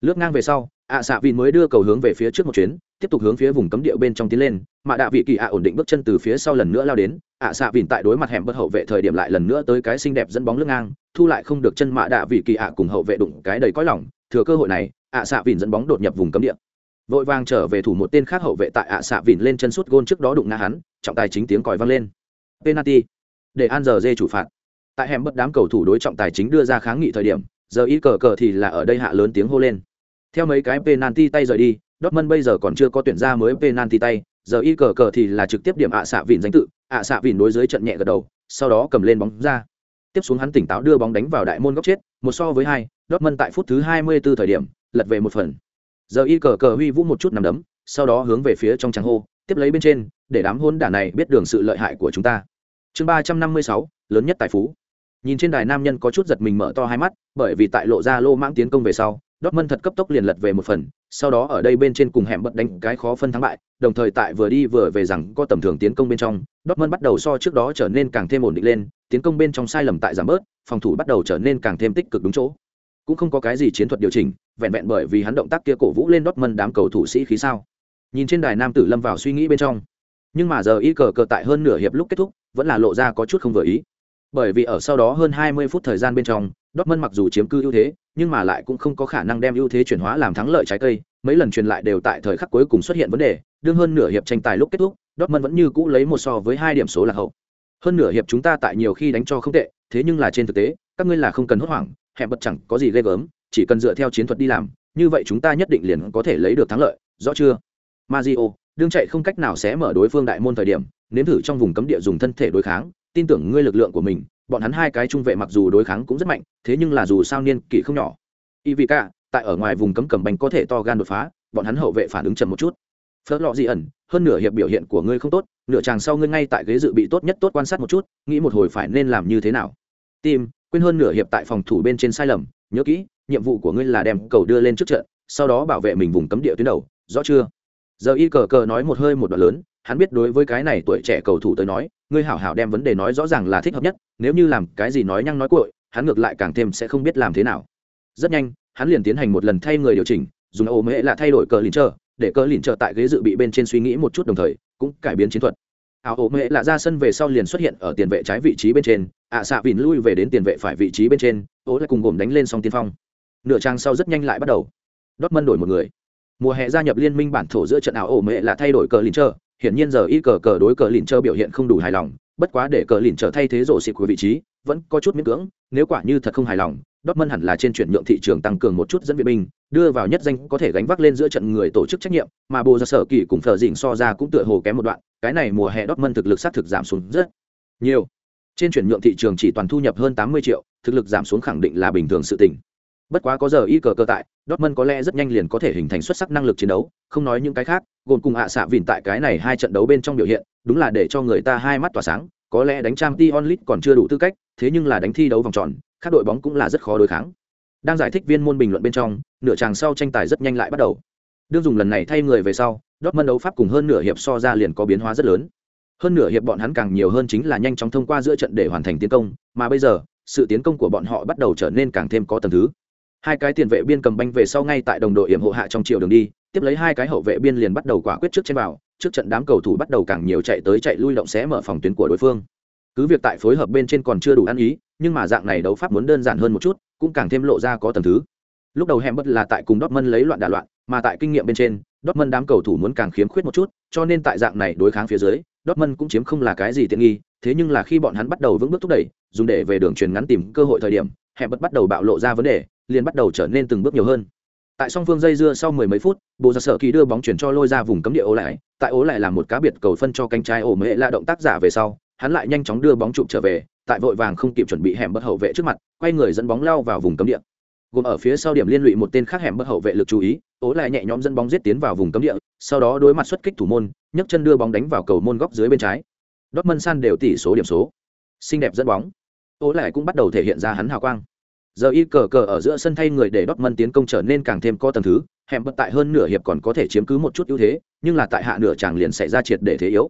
Lướt ngang về sau, ạ xạ Vịn mới đưa cầu hướng về phía trước một chuyến, tiếp tục hướng phía vùng cấm địa bên trong tiến lên. Mạ đạ vị kỳ ạ ổn định bước chân từ phía sau lần nữa lao đến, ạ xạ Vịn tại đối mặt hẻm bất hậu vệ thời điểm lại lần nữa tới cái xinh đẹp dẫn bóng lướt ngang, thu lại không được chân mạ đạ vị kỳ ạ cùng hậu vệ đụng cái đầy cõi lỏng thừa cơ hội này, ạ xạ Vịn dẫn bóng đột nhập vùng cấm địa. Vội vàng trở về thủ một tên khác hậu vệ tại ạ xạ Vịn lên chân suốt gôn trước đó đụng ngã hắn, trọng tài chính tiếng còi vang lên. Penalty. Để an giờ dê chủ phạt tại hẻm bất đám cầu thủ đối trọng tài chính đưa ra kháng nghị thời điểm, giờ ý cờ cờ thì là ở đây hạ lớn tiếng hô lên. Theo mấy cái penalty tay rời đi, Dortmund bây giờ còn chưa có tuyển ra mới penalty tay, giờ y cờ cờ thì là trực tiếp điểm ạ xạ vịn danh tự, ạ xạ vịn đối dưới trận nhẹ gật đầu, sau đó cầm lên bóng ra. Tiếp xuống hắn tỉnh táo đưa bóng đánh vào đại môn góc chết, một so với hai, Dortmund tại phút thứ 24 thời điểm, lật về một phần. Giờ y cờ cờ huy vũ một chút nằm đấm, sau đó hướng về phía trong tràng hô, tiếp lấy bên trên, để đám hôn đả này biết đường sự lợi hại của chúng ta. Chương ba trăm năm mươi sáu, lớn nhất tài phú. Nhìn trên đài nam nhân có chút giật mình mở to hai mắt, bởi vì tại lộ ra lô mãng tiến công về sau, Dortmund thật cấp tốc liền lật về một phần, sau đó ở đây bên trên cùng hẻm bật đánh cái khó phân thắng bại, đồng thời tại vừa đi vừa về rằng có tầm thường tiến công bên trong, Dortmund bắt đầu so trước đó trở nên càng thêm ổn định lên, tiến công bên trong sai lầm tại giảm bớt, phòng thủ bắt đầu trở nên càng thêm tích cực đúng chỗ. Cũng không có cái gì chiến thuật điều chỉnh, vẹn vẹn bởi vì hắn động tác kia cổ vũ lên Dortmund đám cầu thủ sĩ khí sao. Nhìn trên đài nam tử lâm vào suy nghĩ bên trong. Nhưng mà giờ y cờ cờ tại hơn nửa hiệp lúc kết thúc, vẫn là lộ ra có chút không vừa ý bởi vì ở sau đó hơn 20 phút thời gian bên trong, Dortmund mặc dù chiếm cư ưu thế, nhưng mà lại cũng không có khả năng đem ưu thế chuyển hóa làm thắng lợi trái cây, mấy lần truyền lại đều tại thời khắc cuối cùng xuất hiện vấn đề, đương hơn nửa hiệp tranh tài lúc kết thúc, Dortmund vẫn như cũ lấy một so với hai điểm số là hậu. Hơn nửa hiệp chúng ta tại nhiều khi đánh cho không tệ, thế nhưng là trên thực tế, các ngươi là không cần hốt hoảng, hẹp bật chẳng có gì ghê gớm, chỉ cần dựa theo chiến thuật đi làm, như vậy chúng ta nhất định liền có thể lấy được thắng lợi, rõ chưa? Mazio, đương chạy không cách nào sẽ mở đối phương đại môn thời điểm, nếm thử trong vùng cấm địa dùng thân thể đối kháng, tin tưởng ngươi lực lượng của mình, bọn hắn hai cái trung vệ mặc dù đối kháng cũng rất mạnh thế nhưng là dù sao niên kỷ không nhỏ. Y vì cả tại ở ngoài vùng cấm cầm bành có thể to gan đột phá bọn hắn hậu vệ phản ứng chậm một chút. Phớt lọ dị ẩn hơn nửa hiệp biểu hiện của ngươi không tốt nửa chàng sau ngươi ngay tại ghế dự bị tốt nhất tốt quan sát một chút nghĩ một hồi phải nên làm như thế nào. Tim quên hơn nửa hiệp tại phòng thủ bên trên sai lầm nhớ kỹ nhiệm vụ của ngươi là đem cầu đưa lên trước trận sau đó bảo vệ mình vùng cấm địa tuyến đầu rõ chưa? Giờ y cờ cờ nói một hơi một đoạn lớn hắn biết đối với cái này tuổi trẻ cầu thủ tới nói ngươi hảo hảo đem vấn đề nói rõ ràng là thích hợp nhất, nếu như làm cái gì nói nhăng nói cội hắn ngược lại càng thêm sẽ không biết làm thế nào. Rất nhanh, hắn liền tiến hành một lần thay người điều chỉnh, dùng ô mễ là thay đổi cờ lìn chờ, để cờ lìn chờ tại ghế dự bị bên trên suy nghĩ một chút đồng thời, cũng cải biến chiến thuật. Ảo ổ mễ là ra sân về sau liền xuất hiện ở tiền vệ trái vị trí bên trên, ạ xạ vìn lui về đến tiền vệ phải vị trí bên trên ố lại cùng gồm đánh lên song tiên phong. Nửa trang sau rất nhanh lại bắt đầu. Đốt mân đổi một người. Mùa hè gia nhập liên minh bản thổ giữa trận ảo ổ mễ là thay đổi cờ lìn chờ hiện nhiên giờ y cờ cờ đối cờ lìn chờ biểu hiện không đủ hài lòng bất quá để cờ lìn trở thay thế rổ xịt của vị trí vẫn có chút miễn cưỡng nếu quả như thật không hài lòng Dortmund hẳn là trên chuyển nhượng thị trường tăng cường một chút dẫn viện binh, đưa vào nhất danh có thể gánh vác lên giữa trận người tổ chức trách nhiệm, mà Bồ ra Sở Kỳ cùng Phở Dĩnh so ra cũng tựa hồ kém một đoạn, cái này mùa hè Dortmund thực lực sát thực giảm xuống rất nhiều. Trên chuyển nhượng thị trường chỉ toàn thu nhập hơn 80 triệu, thực lực giảm xuống khẳng định là bình thường sự tình. Bất quá có giờ y cờ cơ tại, Dortmund có lẽ rất nhanh liền có thể hình thành xuất sắc năng lực chiến đấu, không nói những cái khác, gồm cùng hạ xạ vịn tại cái này hai trận đấu bên trong biểu hiện, đúng là để cho người ta hai mắt tỏa sáng, có lẽ đánh trang Tion Lit còn chưa đủ tư cách, thế nhưng là đánh thi đấu vòng tròn, các đội bóng cũng là rất khó đối kháng. Đang giải thích viên môn bình luận bên trong, nửa chàng sau tranh tài rất nhanh lại bắt đầu. Đương dùng lần này thay người về sau, Dortmund đấu pháp cùng hơn nửa hiệp so ra liền có biến hóa rất lớn. Hơn nửa hiệp bọn hắn càng nhiều hơn chính là nhanh chóng thông qua giữa trận để hoàn thành tiến công, mà bây giờ, sự tiến công của bọn họ bắt đầu trở nên càng thêm có tầng thứ. Hai cái tiền vệ biên cầm banh về sau ngay tại đồng đội yểm hộ hạ trong chiều đường đi, tiếp lấy hai cái hậu vệ biên liền bắt đầu quả quyết trước trên vào, trước trận đám cầu thủ bắt đầu càng nhiều chạy tới chạy lui động sẽ mở phòng tuyến của đối phương. Cứ việc tại phối hợp bên trên còn chưa đủ ăn ý nhưng mà dạng này đấu pháp muốn đơn giản hơn một chút cũng càng thêm lộ ra có tầm thứ. Lúc đầu hẻm bất là tại cùng Dortmund lấy loạn đả loạn mà tại kinh nghiệm bên trên Dortmund đám cầu thủ muốn càng khiếm khuyết một chút cho nên tại dạng này đối kháng phía dưới Dortmund cũng chiếm không là cái gì tiện nghi thế nhưng là khi bọn hắn bắt đầu vững bước thúc đẩy dùng để về đường truyền ngắn tìm cơ hội thời điểm hẹp bất bắt đầu bạo lộ ra vấn đề, liền bắt đầu trở nên từng bước nhiều hơn. Tại song phương dây dưa sau mười mấy phút bộ giặc sở kỳ đưa bóng chuyển cho lôi ra vùng cấm địa ố lại. Tại ố lại làm một cá biệt cầu phân cho cánh trái ổ mễ là động tác giả về sau, hắn lại nhanh chóng đưa bóng chụp trở về, tại vội vàng không kịp chuẩn bị hẻm bất hậu vệ trước mặt, quay người dẫn bóng lao vào vùng cấm địa. Gồm ở phía sau điểm liên lụy một tên khác hẻm bất hậu vệ lực chú ý ố lại nhẹ nhõm dẫn bóng giết tiến vào vùng cấm địa, sau đó đối mặt xuất kích thủ môn, nhấc chân đưa bóng đánh vào cầu môn góc dưới bên trái. Dortmund san đều tỷ số điểm số. Xinh đẹp dẫn bóng ố lại cũng bắt đầu thể hiện ra hắn hào quang. Giờ y cờ cờ ở giữa sân thay người để Dortmund tiến công trở nên càng thêm có tầng thứ hẹn bật tại hơn nửa hiệp còn có thể chiếm cứ một chút ưu thế, nhưng là tại hạ nửa chàng liền xảy ra triệt để thế yếu.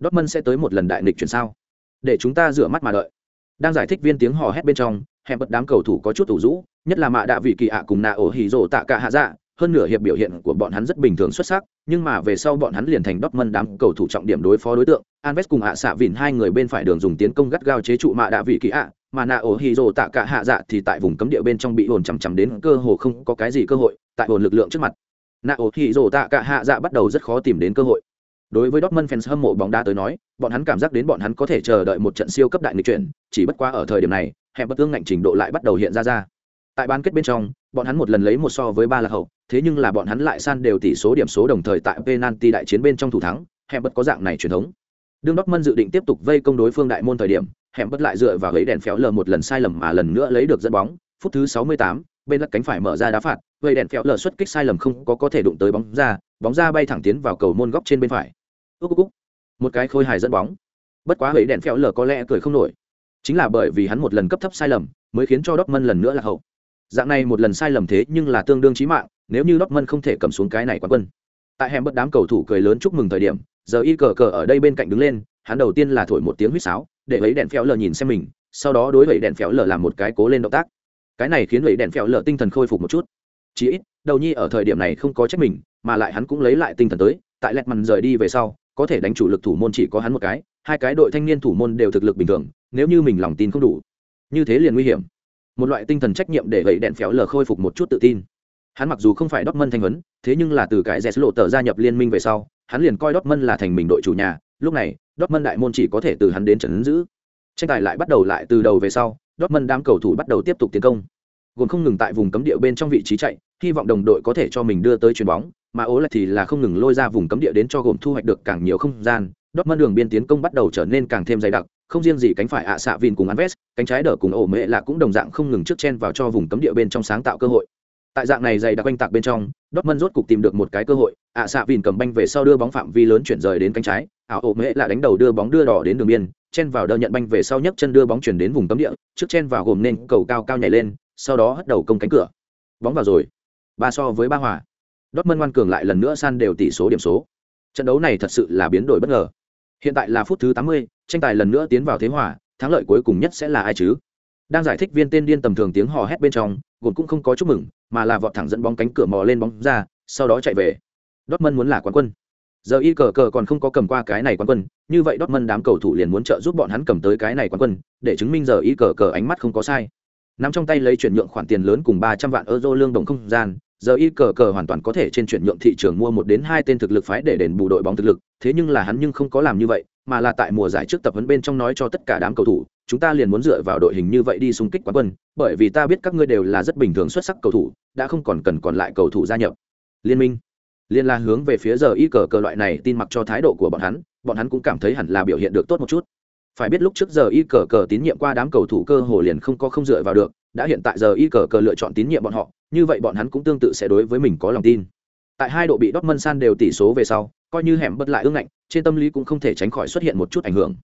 Dortmund sẽ tới một lần đại nghịch chuyển sao? Để chúng ta rửa mắt mà đợi. Đang giải thích viên tiếng hò hét bên trong hẹn bật đám cầu thủ có chút tủ rũ, nhất là mạ đạ vị kỳ ạ cùng nạ ổ hỉ rổ tạ cả hạ dạ hơn nửa hiệp biểu hiện của bọn hắn rất bình thường xuất sắc nhưng mà về sau bọn hắn liền thành Dortmund đám cầu thủ trọng điểm đối phó đối tượng. Anves cùng ạ xạ vịn hai người bên phải đường dùng tiến công gắt gao chế trụ mạ đạ vị kỳ ạ mà nạ ổ hỉ tạ cả hạ dạ thì tại vùng cấm địa bên trong bị hồn chằm chằm đến cơ hồ không có cái gì cơ hội tại hồn lực lượng trước mặt. Nạ ổ hỉ tạ cả hạ dạ bắt đầu rất khó tìm đến cơ hội. Đối với Dortmund fans hâm mộ bóng đá tới nói, bọn hắn cảm giác đến bọn hắn có thể chờ đợi một trận siêu cấp đại nghịch chuyển, chỉ bất quá ở thời điểm này, hẹp bất tương ngạnh trình độ lại bắt đầu hiện ra ra. Tại bán kết bên trong, bọn hắn một lần lấy một so với ba là hậu, thế nhưng là bọn hắn lại san đều tỷ số điểm số đồng thời tại penalty đại chiến bên trong thủ thắng, hẹn bất có dạng này truyền thống. Đương Mân dự định tiếp tục vây công đối phương đại môn thời điểm, hẹn bất lại dựa vào gấy đèn phéo lờ một lần sai lầm mà lần nữa lấy được dẫn bóng, phút thứ 68, bên lật cánh phải mở ra đá phạt, gây đèn phéo lờ xuất kích sai lầm không có có thể đụng tới bóng ra, bóng ra bay thẳng tiến vào cầu môn góc trên bên phải. Úc úc úc. Một cái khôi hài dẫn bóng. Bất quá lấy đèn phèo lờ có lẽ cười không nổi. Chính là bởi vì hắn một lần cấp thấp sai lầm, mới khiến cho Đốc Mân lần nữa là hậu. Dạng này một lần sai lầm thế nhưng là tương đương chí mạng, nếu như Dortmund không thể cầm xuống cái này quán quân. Tại hẻm bất đám cầu thủ cười lớn chúc mừng thời điểm, giờ y cờ cờ ở đây bên cạnh đứng lên, hắn đầu tiên là thổi một tiếng huýt sáo, để lấy đèn phéo lờ nhìn xem mình, sau đó đối với đèn phéo lờ làm một cái cố lên động tác. Cái này khiến lấy đèn phéo lờ tinh thần khôi phục một chút. Chỉ ít, đầu nhi ở thời điểm này không có trách mình, mà lại hắn cũng lấy lại tinh thần tới, tại lẹt mằn rời đi về sau, có thể đánh chủ lực thủ môn chỉ có hắn một cái, hai cái đội thanh niên thủ môn đều thực lực bình thường, nếu như mình lòng tin không đủ, như thế liền nguy hiểm. Một loại tinh thần trách nhiệm để gậy đèn phéo lờ khôi phục một chút tự tin. Hắn mặc dù không phải Dortmund thanh huấn, thế nhưng là từ cái Jes lộ tờ gia nhập liên minh về sau, hắn liền coi Dortmund là thành mình đội chủ nhà, lúc này, Dortmund đại môn chỉ có thể từ hắn đến trấn giữ. Tranh tài lại bắt đầu lại từ đầu về sau, Dortmund đám cầu thủ bắt đầu tiếp tục tiến công. Gồm không ngừng tại vùng cấm địa bên trong vị trí chạy, hy vọng đồng đội có thể cho mình đưa tới chuyền bóng, mà ố lại thì là không ngừng lôi ra vùng cấm địa đến cho gồm thu hoạch được càng nhiều không gian. Dortmund đường biên tiến công bắt đầu trở nên càng thêm dày đặc, không riêng gì cánh phải ạ xạ vin cùng Anves, cánh trái đỡ cùng ổ mẹ là cũng đồng dạng không ngừng trước chen vào cho vùng cấm địa bên trong sáng tạo cơ hội. Tại dạng này dày đặc quanh tạc bên trong, Dortmund rốt cục tìm được một cái cơ hội, ạ xạ vin cầm banh về sau đưa bóng phạm vi lớn chuyển rời đến cánh trái, ảo ổ mẹ là đánh đầu đưa bóng đưa đỏ đến đường biên, chen vào đỡ nhận banh về sau nhấc chân đưa bóng chuyển đến vùng cấm địa, trước chen vào gồm nên cầu cao cao nhảy lên, sau đó hất đầu công cánh cửa. Bóng vào rồi. Ba so với ba hòa. Dortmund ngoan cường lại lần nữa san đều tỷ số điểm số. Trận đấu này thật sự là biến đổi bất ngờ. Hiện tại là phút thứ 80, tranh tài lần nữa tiến vào thế hòa, thắng lợi cuối cùng nhất sẽ là ai chứ? Đang giải thích viên tên điên tầm thường tiếng hò hét bên trong, gột cũng không có chúc mừng, mà là vọt thẳng dẫn bóng cánh cửa mò lên bóng ra, sau đó chạy về. Dortmund muốn là quán quân. Giờ y cờ cờ còn không có cầm qua cái này quán quân, như vậy Dortmund đám cầu thủ liền muốn trợ giúp bọn hắn cầm tới cái này quán quân, để chứng minh giờ y cờ cờ ánh mắt không có sai. Nắm trong tay lấy chuyển nhượng khoản tiền lớn cùng 300 vạn euro lương đồng không gian, giờ y cờ cờ hoàn toàn có thể trên chuyển nhượng thị trường mua một đến hai tên thực lực phái để đền bù đội bóng thực lực, thế nhưng là hắn nhưng không có làm như vậy, mà là tại mùa giải trước tập huấn bên trong nói cho tất cả đám cầu thủ, chúng ta liền muốn dựa vào đội hình như vậy đi xung kích quán quân, bởi vì ta biết các ngươi đều là rất bình thường xuất sắc cầu thủ, đã không còn cần còn lại cầu thủ gia nhập. Liên minh liên la hướng về phía giờ y cờ cờ loại này tin mặc cho thái độ của bọn hắn, bọn hắn cũng cảm thấy hẳn là biểu hiện được tốt một chút. Phải biết lúc trước giờ y cờ cờ tín nhiệm qua đám cầu thủ cơ hồ liền không có không dựa vào được, đã hiện tại giờ y cờ cờ lựa chọn tín nhiệm bọn họ, như vậy bọn hắn cũng tương tự sẽ đối với mình có lòng tin. Tại hai độ bị Dortmund san đều tỷ số về sau, coi như hẻm bất lại ương ngạnh, trên tâm lý cũng không thể tránh khỏi xuất hiện một chút ảnh hưởng.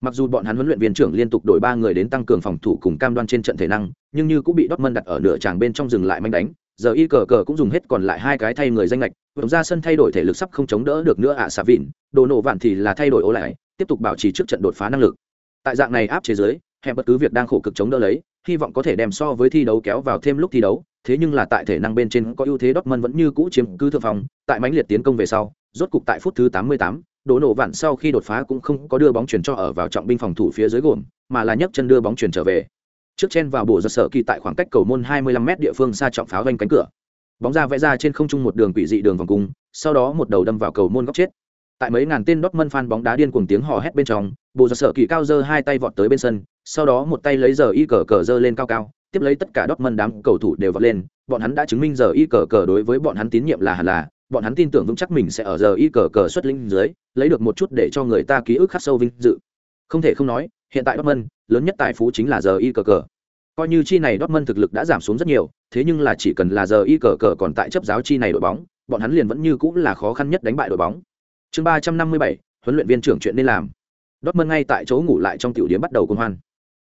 Mặc dù bọn hắn huấn luyện viên trưởng liên tục đổi ba người đến tăng cường phòng thủ cùng cam đoan trên trận thể năng, nhưng như cũng bị Dortmund đặt ở nửa tràng bên trong dừng lại manh đánh, giờ y cờ cờ cũng dùng hết còn lại hai cái thay người danh lệch, vượt ra sân thay đổi thể lực sắp không chống đỡ được nữa ạ à xà vịn, đồ nổ vạn thì là thay đổi ố lại, tiếp tục bảo trì trước trận đột phá năng lực. Tại dạng này áp chế giới, hẻm bất cứ việc đang khổ cực chống đỡ lấy, hy vọng có thể đem so với thi đấu kéo vào thêm lúc thi đấu, thế nhưng là tại thể năng bên trên có ưu thế Dortmund vẫn như cũ chiếm cứ thượng phòng, tại mãnh liệt tiến công về sau, rốt cục tại phút thứ 88, đổ nổ vạn sau khi đột phá cũng không có đưa bóng chuyển cho ở vào trọng binh phòng thủ phía dưới gồm, mà là nhấc chân đưa bóng chuyển trở về. Trước chen vào bộ giật sở kỳ tại khoảng cách cầu môn 25m địa phương xa trọng pháo vành cánh cửa. Bóng ra vẽ ra trên không trung một đường quỷ dị đường vòng cung, sau đó một đầu đâm vào cầu môn góc chết. Tại mấy ngàn tên Dortmund fan bóng đá điên cuồng tiếng hò hét bên trong, bộ giật sở kỳ cao giơ hai tay vọt tới bên sân, sau đó một tay lấy giờ y cờ cờ giơ lên cao cao, tiếp lấy tất cả Dortmund đám cầu thủ đều vọt lên, bọn hắn đã chứng minh giờ y cờ cờ đối với bọn hắn tín nhiệm là hẳn là, bọn hắn tin tưởng vững chắc mình sẽ ở giờ y cờ cờ xuất linh dưới, lấy được một chút để cho người ta ký ức khắc sâu vinh dự. Không thể không nói, hiện tại Dortmund, lớn nhất tài phú chính là giờ y cờ cờ. Coi như chi này Dortmund thực lực đã giảm xuống rất nhiều, thế nhưng là chỉ cần là giờ y cờ cờ còn tại chấp giáo chi này đội bóng, bọn hắn liền vẫn như cũng là khó khăn nhất đánh bại đội bóng. Chương ba trăm năm mươi bảy, huấn luyện viên trưởng chuyện nên làm. Dortmund ngay tại chỗ ngủ lại trong tiểu điểm bắt đầu công hoan.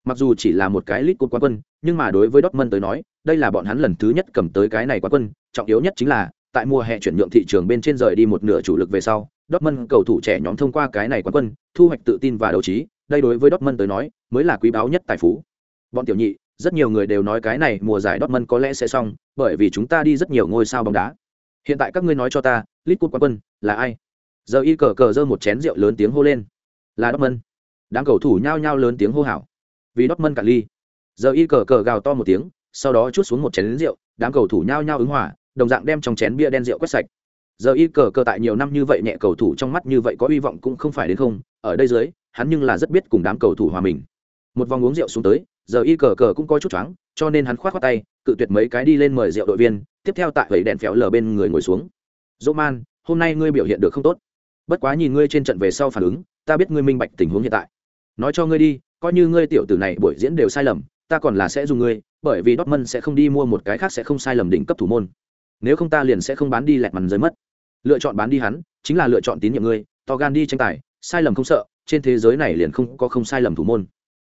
Mặc dù chỉ là một cái lít cột quán quân, nhưng mà đối với Dortmund tới nói, đây là bọn hắn lần thứ nhất cầm tới cái này quán quân, trọng yếu nhất chính là tại mùa hè chuyển nhượng thị trường bên trên rời đi một nửa chủ lực về sau, Dortmund cầu thủ trẻ nhóm thông qua cái này quán quân, thu hoạch tự tin và đấu trí, đây đối với Dortmund tới nói, mới là quý báu nhất tài phú. Bọn tiểu nhị, rất nhiều người đều nói cái này mùa giải Dortmund có lẽ sẽ xong, bởi vì chúng ta đi rất nhiều ngôi sao bóng đá. Hiện tại các ngươi nói cho ta, lít cột quán quân là ai? Giờ y cờ cờ giơ một chén rượu lớn tiếng hô lên. Là Dortmund. Đám cầu thủ nhao nhao lớn tiếng hô hào. Vì Dortmund cả ly. Giờ y cờ cờ gào to một tiếng, sau đó chút xuống một chén rượu, đám cầu thủ nhao nhao ứng hòa, đồng dạng đem trong chén bia đen rượu quét sạch. Giờ y cờ cờ tại nhiều năm như vậy nhẹ cầu thủ trong mắt như vậy có hy vọng cũng không phải đến không ở đây dưới hắn nhưng là rất biết cùng đám cầu thủ hòa mình. Một vòng uống rượu xuống tới giờ y cờ cờ cũng có chút choáng cho nên hắn khoát khoát tay cự tuyệt mấy cái đi lên mời rượu đội viên tiếp theo tại vẩy đèn phéo lờ bên người ngồi xuống. Dỗ man hôm nay ngươi biểu hiện được không tốt. Bất quá nhìn ngươi trên trận về sau phản ứng ta biết ngươi minh bạch tình huống hiện tại. Nói cho ngươi đi coi như ngươi tiểu tử này buổi diễn đều sai lầm, ta còn là sẽ dùng ngươi, bởi vì Dortmund sẽ không đi mua một cái khác sẽ không sai lầm đỉnh cấp thủ môn. Nếu không ta liền sẽ không bán đi lẹt mằn rơi mất. Lựa chọn bán đi hắn, chính là lựa chọn tín nhiệm ngươi, to gan đi tranh tài, sai lầm không sợ, trên thế giới này liền không có không sai lầm thủ môn.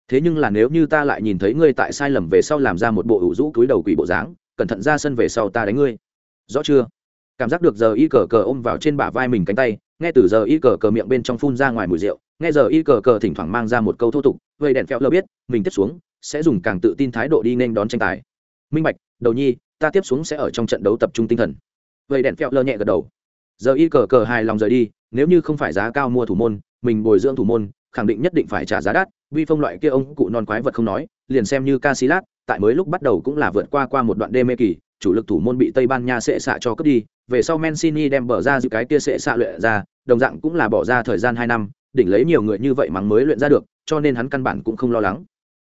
Thế nhưng là nếu như ta lại nhìn thấy ngươi tại sai lầm về sau làm ra một bộ ủ rũ cúi đầu quỷ bộ dáng, cẩn thận ra sân về sau ta đánh ngươi. Rõ chưa? Cảm giác được giờ y cờ cờ ôm vào trên bả vai mình cánh tay nghe từ giờ y cờ cờ miệng bên trong phun ra ngoài mùi rượu, nghe giờ y cờ cờ thỉnh thoảng mang ra một câu thô tục, vậy đèn phèo lơ biết, mình tiếp xuống sẽ dùng càng tự tin thái độ đi nên đón tranh tài. Minh bạch, đầu nhi, ta tiếp xuống sẽ ở trong trận đấu tập trung tinh thần. Vậy đèn phèo lơ nhẹ gật đầu. Giờ y cờ cờ hài lòng rời đi, nếu như không phải giá cao mua thủ môn, mình bồi dưỡng thủ môn, khẳng định nhất định phải trả giá đắt vi phong loại kia ông cụ non quái vật không nói, liền xem như casilat tại mới lúc bắt đầu cũng là vượt qua qua một đoạn đê mê kỳ, chủ lực thủ môn bị tây ban nha sẽ xạ cho cướp đi, về sau mancini đem bở ra giữ cái kia sẽ xạ luyện ra đồng dạng cũng là bỏ ra thời gian hai năm, đỉnh lấy nhiều người như vậy mắng mới luyện ra được, cho nên hắn căn bản cũng không lo lắng.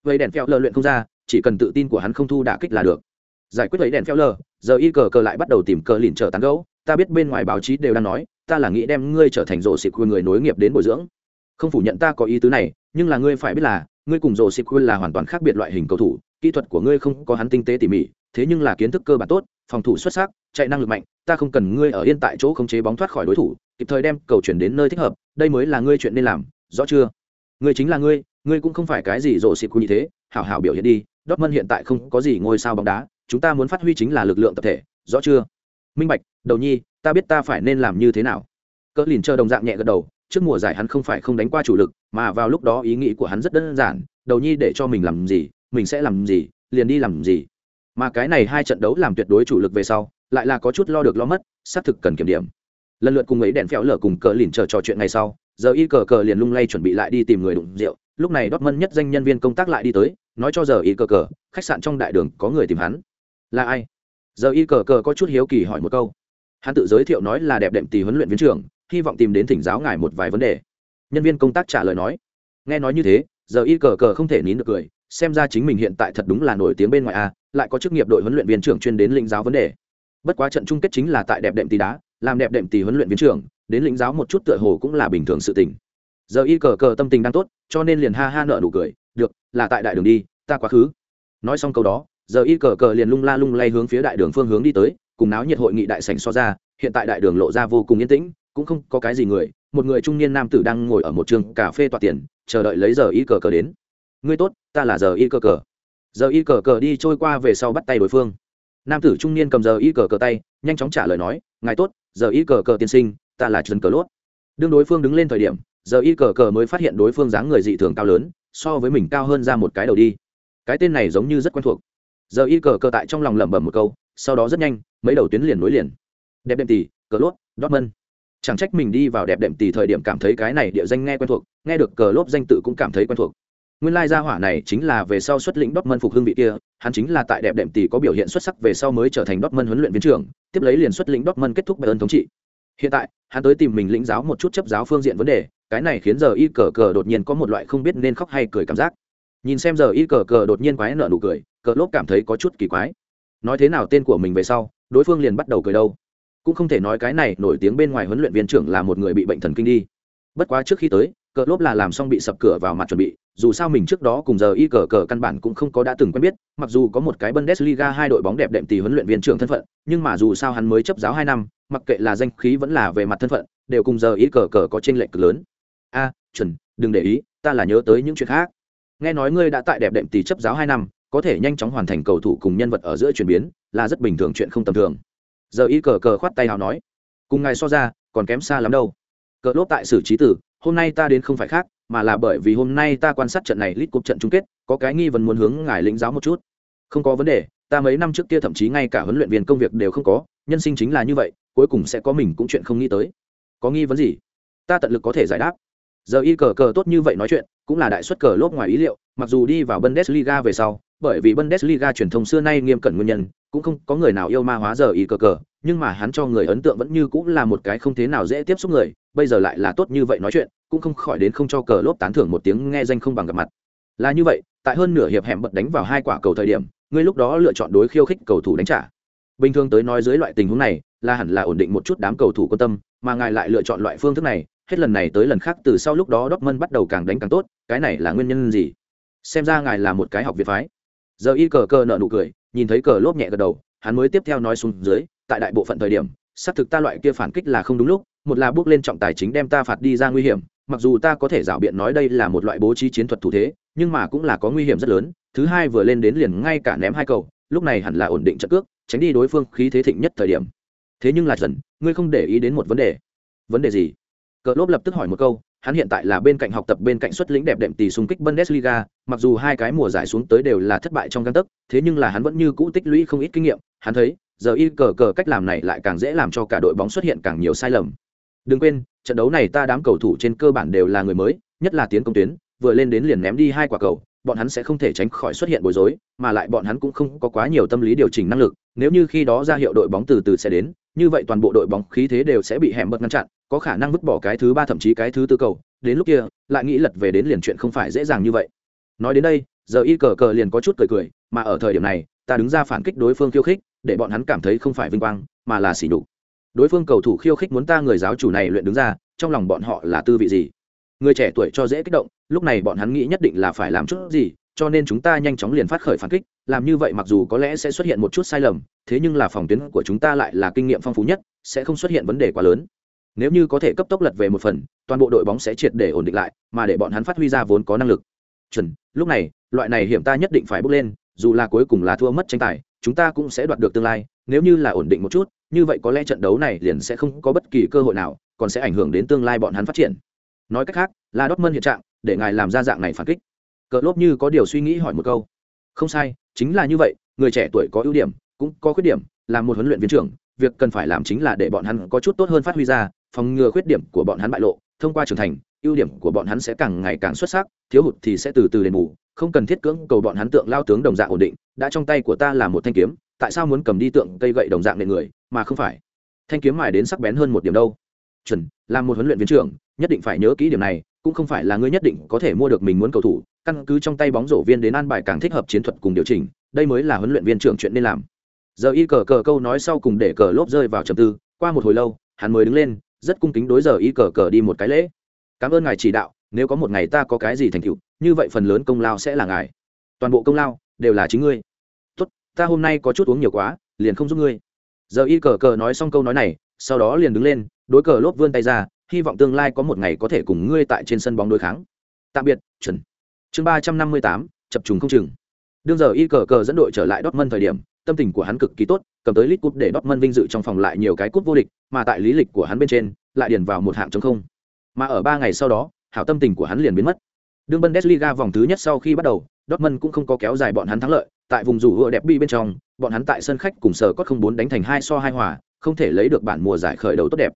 Vậy đèn phèo lờ luyện không ra, chỉ cần tự tin của hắn không thu đả kích là được. Giải quyết lấy đèn phèo lờ giờ y cờ cờ lại bắt đầu tìm cờ lìn trở tán gấu ta biết bên ngoài báo chí đều đang nói, ta là nghĩ đem ngươi trở thành rổ xịt người nối nghiệp đến bồi dưỡng. Không phủ nhận ta có ý tứ này, nhưng là ngươi phải biết là, ngươi cùng rổ xịt là hoàn toàn khác biệt loại hình cầu thủ, kỹ thuật của ngươi không có hắn tinh tế tỉ mỉ, thế nhưng là kiến thức cơ bản tốt, phòng thủ xuất sắc, chạy năng lực mạnh, ta không cần ngươi ở yên tại chỗ khống chế bóng thoát khỏi đối thủ kịp thời đem cầu chuyển đến nơi thích hợp, đây mới là ngươi chuyện nên làm, rõ chưa? Ngươi chính là ngươi ngươi cũng không phải cái gì rổ xịt như thế, hảo hảo biểu hiện đi, Dortmund hiện tại không có gì ngôi sao bóng đá, chúng ta muốn phát huy chính là lực lượng tập thể, rõ chưa? Minh bạch, đầu nhi, ta biết ta phải nên làm như thế nào. Cỡ lìn chờ đồng dạng nhẹ gật đầu, trước mùa giải hắn không phải không đánh qua chủ lực, mà vào lúc đó ý nghĩ của hắn rất đơn giản, đầu nhi để cho mình làm gì, mình sẽ làm gì, liền đi làm gì. Mà cái này hai trận đấu làm tuyệt đối chủ lực về sau, lại là có chút lo được lo mất, xác thực cần kiểm điểm lần lượt cùng ấy đèn phéo lở cùng cờ lìn chờ trò chuyện ngày sau, giờ y cờ cờ liền lung lay chuẩn bị lại đi tìm người đụng rượu. Lúc này đót mân nhất danh nhân viên công tác lại đi tới, nói cho giờ y cờ cờ, khách sạn trong đại đường có người tìm hắn. Là ai? Giờ y cờ cờ có chút hiếu kỳ hỏi một câu. Hắn tự giới thiệu nói là đẹp đệm tỷ huấn luyện viên trưởng, hy vọng tìm đến thỉnh giáo ngài một vài vấn đề. Nhân viên công tác trả lời nói. Nghe nói như thế, giờ y cờ cờ không thể nín được cười, xem ra chính mình hiện tại thật đúng là nổi tiếng bên ngoài a, lại có chức nghiệp đội huấn luyện viên trưởng chuyên đến lĩnh giáo vấn đề. Bất quá trận chung kết chính là tại đẹp đệm tỷ đá làm đẹp đệm tỷ huấn luyện viên trưởng, đến lĩnh giáo một chút tựa hồ cũng là bình thường sự tình. Giờ y cờ cờ tâm tình đang tốt, cho nên liền ha ha nợ nụ cười, được, là tại đại đường đi, ta quá khứ. Nói xong câu đó, giờ y cờ cờ liền lung la lung lay hướng phía đại đường phương hướng đi tới, cùng náo nhiệt hội nghị đại sảnh so ra, hiện tại đại đường lộ ra vô cùng yên tĩnh, cũng không có cái gì người, một người trung niên nam tử đang ngồi ở một trường cà phê tọa tiền, chờ đợi lấy giờ y cờ cờ đến. Ngươi tốt, ta là giờ y cờ cờ. Giờ y cờ cờ đi trôi qua về sau bắt tay đối phương. Nam tử trung niên cầm giờ y cờ cờ tay, nhanh chóng trả lời nói, ngài tốt giờ y cờ cờ tiên sinh, ta là trần cờ lốt. Đương đối phương đứng lên thời điểm, giờ y cờ cờ mới phát hiện đối phương dáng người dị thường cao lớn, so với mình cao hơn ra một cái đầu đi. Cái tên này giống như rất quen thuộc. Giờ y cờ cờ tại trong lòng lẩm bẩm một câu, sau đó rất nhanh, mấy đầu tuyến liền nối liền. Đẹp đệm tỷ, cờ lốt, dortmund. Chẳng trách mình đi vào đẹp đệm tỷ thời điểm cảm thấy cái này địa danh nghe quen thuộc, nghe được cờ lốp danh tự cũng cảm thấy quen thuộc nguyên lai gia hỏa này chính là về sau xuất lĩnh Dortmund phục hưng vị kia, hắn chính là tại đẹp đệm tỷ có biểu hiện xuất sắc về sau mới trở thành Dortmund huấn luyện viên trưởng, tiếp lấy liền xuất lĩnh Dortmund kết thúc Bayern thống trị. Hiện tại, hắn tới tìm mình lĩnh giáo một chút chấp giáo phương diện vấn đề, cái này khiến giờ y cờ cờ đột nhiên có một loại không biết nên khóc hay cười cảm giác. Nhìn xem giờ y cờ cờ đột nhiên quái nở nụ cười, cờ lốp cảm thấy có chút kỳ quái. Nói thế nào tên của mình về sau, đối phương liền bắt đầu cười đâu. Cũng không thể nói cái này nổi tiếng bên ngoài huấn luyện viên trưởng là một người bị bệnh thần kinh đi. Bất quá trước khi tới, cờ lốp là làm xong bị sập cửa vào mặt chuẩn bị, dù sao mình trước đó cùng giờ y cờ cờ căn bản cũng không có đã từng quen biết, mặc dù có một cái bundesliga hai đội bóng đẹp đệm tì huấn luyện viên trưởng thân phận, nhưng mà dù sao hắn mới chấp giáo hai năm, mặc kệ là danh khí vẫn là về mặt thân phận, đều cùng giờ y cờ cờ có trên lệch cực lớn. A, chuẩn, đừng để ý, ta là nhớ tới những chuyện khác. Nghe nói ngươi đã tại đẹp đệm tì chấp giáo hai năm, có thể nhanh chóng hoàn thành cầu thủ cùng nhân vật ở giữa chuyển biến, là rất bình thường chuyện không tầm thường. Giờ y cờ cờ khoát tay nào nói, cùng ngài so ra, còn kém xa lắm đâu. Cờ lốp tại xử trí tử hôm nay ta đến không phải khác, mà là bởi vì hôm nay ta quan sát trận này lít cục trận chung kết, có cái nghi vấn muốn hướng ngài lĩnh giáo một chút. Không có vấn đề, ta mấy năm trước kia thậm chí ngay cả huấn luyện viên công việc đều không có, nhân sinh chính là như vậy, cuối cùng sẽ có mình cũng chuyện không nghĩ tới. Có nghi vấn gì? Ta tận lực có thể giải đáp. Giờ y cờ cờ tốt như vậy nói chuyện, cũng là đại xuất cờ lốp ngoài ý liệu, mặc dù đi vào bundesliga về sau, bởi vì bundesliga truyền thông xưa nay nghiêm cẩn nguyên nhân, cũng không có người nào yêu ma hóa giờ y cờ cờ nhưng mà hắn cho người ấn tượng vẫn như cũng là một cái không thế nào dễ tiếp xúc người, bây giờ lại là tốt như vậy nói chuyện, cũng không khỏi đến không cho cờ lốp tán thưởng một tiếng nghe danh không bằng gặp mặt. Là như vậy, tại hơn nửa hiệp hẻm bật đánh vào hai quả cầu thời điểm, ngươi lúc đó lựa chọn đối khiêu khích cầu thủ đánh trả. Bình thường tới nói dưới loại tình huống này, là hẳn là ổn định một chút đám cầu thủ quan tâm, mà ngài lại lựa chọn loại phương thức này, hết lần này tới lần khác từ sau lúc đó Dortmund bắt đầu càng đánh càng tốt, cái này là nguyên nhân gì? Xem ra ngài là một cái học việt phái. Giờ y cờ cờ nợ nụ cười, nhìn thấy cờ lốp nhẹ gật đầu, hắn mới tiếp theo nói xuống dưới tại đại bộ phận thời điểm, xác thực ta loại kia phản kích là không đúng lúc, một là bước lên trọng tài chính đem ta phạt đi ra nguy hiểm, mặc dù ta có thể rảo biện nói đây là một loại bố trí chiến thuật thủ thế, nhưng mà cũng là có nguy hiểm rất lớn, thứ hai vừa lên đến liền ngay cả ném hai cầu, lúc này hẳn là ổn định trận cước, tránh đi đối phương khí thế thịnh nhất thời điểm. Thế nhưng là dần ngươi không để ý đến một vấn đề. Vấn đề gì? Cờ lốp lập tức hỏi một câu, hắn hiện tại là bên cạnh học tập bên cạnh xuất lĩnh đẹp đệm tỷ xung kích bundesliga, mặc dù hai cái mùa giải xuống tới đều là thất bại trong căn tấc, thế nhưng là hắn vẫn như cũ tích lũy không ít kinh nghiệm, hắn thấy giờ y cờ cờ cách làm này lại càng dễ làm cho cả đội bóng xuất hiện càng nhiều sai lầm. Đừng quên, trận đấu này ta đám cầu thủ trên cơ bản đều là người mới, nhất là tiến công tuyến, vừa lên đến liền ném đi hai quả cầu, bọn hắn sẽ không thể tránh khỏi xuất hiện bối rối, mà lại bọn hắn cũng không có quá nhiều tâm lý điều chỉnh năng lực, nếu như khi đó ra hiệu đội bóng từ từ sẽ đến, như vậy toàn bộ đội bóng khí thế đều sẽ bị hẻm bật ngăn chặn, có khả năng vứt bỏ cái thứ ba thậm chí cái thứ tư cầu, đến lúc kia, lại nghĩ lật về đến liền chuyện không phải dễ dàng như vậy. Nói đến đây, giờ y cờ cờ liền có chút cười cười, mà ở thời điểm này, ta đứng ra phản kích đối phương khiêu khích để bọn hắn cảm thấy không phải vinh quang, mà là sỉ nhục. Đối phương cầu thủ khiêu khích muốn ta người giáo chủ này luyện đứng ra, trong lòng bọn họ là tư vị gì? Người trẻ tuổi cho dễ kích động, lúc này bọn hắn nghĩ nhất định là phải làm chút gì, cho nên chúng ta nhanh chóng liền phát khởi phản kích, làm như vậy mặc dù có lẽ sẽ xuất hiện một chút sai lầm, thế nhưng là phòng tuyến của chúng ta lại là kinh nghiệm phong phú nhất, sẽ không xuất hiện vấn đề quá lớn. Nếu như có thể cấp tốc lật về một phần, toàn bộ đội bóng sẽ triệt để ổn định lại, mà để bọn hắn phát huy ra vốn có năng lực. Chuẩn, lúc này, loại này hiểm ta nhất định phải bước lên, dù là cuối cùng là thua mất tranh tài chúng ta cũng sẽ đoạt được tương lai, nếu như là ổn định một chút, như vậy có lẽ trận đấu này liền sẽ không có bất kỳ cơ hội nào, còn sẽ ảnh hưởng đến tương lai bọn hắn phát triển. Nói cách khác, là đốt mân hiện trạng, để ngài làm ra dạng này phản kích. Cờ lốp như có điều suy nghĩ hỏi một câu. Không sai, chính là như vậy, người trẻ tuổi có ưu điểm, cũng có khuyết điểm, là một huấn luyện viên trưởng, việc cần phải làm chính là để bọn hắn có chút tốt hơn phát huy ra, phòng ngừa khuyết điểm của bọn hắn bại lộ, thông qua trưởng thành ưu điểm của bọn hắn sẽ càng ngày càng xuất sắc, thiếu hụt thì sẽ từ từ đền bù, không cần thiết cưỡng cầu bọn hắn tượng lao tướng đồng dạng ổn định, đã trong tay của ta là một thanh kiếm, tại sao muốn cầm đi tượng cây gậy đồng dạng nệ người, mà không phải? Thanh kiếm mài đến sắc bén hơn một điểm đâu. Chuẩn, làm một huấn luyện viên trưởng, nhất định phải nhớ kỹ điểm này, cũng không phải là ngươi nhất định có thể mua được mình muốn cầu thủ, căn cứ trong tay bóng rổ viên đến an bài càng thích hợp chiến thuật cùng điều chỉnh, đây mới là huấn luyện viên trưởng chuyện nên làm. Giờ y cờ cờ câu nói sau cùng để cờ lốp rơi vào trầm tư, qua một hồi lâu, hắn mới đứng lên, rất cung kính đối giờ y cờ cờ đi một cái lễ cảm ơn ngài chỉ đạo, nếu có một ngày ta có cái gì thành tựu, như vậy phần lớn công lao sẽ là ngài. Toàn bộ công lao đều là chính ngươi. Tốt, ta hôm nay có chút uống nhiều quá, liền không giúp ngươi. Giờ y cờ cờ nói xong câu nói này, sau đó liền đứng lên, đối cờ lốp vươn tay ra, hy vọng tương lai có một ngày có thể cùng ngươi tại trên sân bóng đối kháng. Tạm biệt, chuẩn. Chương ba trăm năm mươi tám, chập trùng không chừng. Đương giờ y cờ cờ dẫn đội trở lại Dortmund thời điểm, tâm tình của hắn cực kỳ tốt, cầm tới lit cúp để Dortmund vinh dự trong phòng lại nhiều cái cúp vô địch, mà tại lý lịch của hắn bên trên, lại điền vào một hạng chống không mà ở ba ngày sau đó hảo tâm tình của hắn liền biến mất. Đương Bundesliga vòng thứ nhất sau khi bắt đầu Dortmund cũng không có kéo dài bọn hắn thắng lợi. Tại vùng rủ hựa đẹp bi bên trong bọn hắn tại sân khách cùng sở có không bốn đánh thành hai so hai hòa không thể lấy được bản mùa giải khởi đầu tốt đẹp.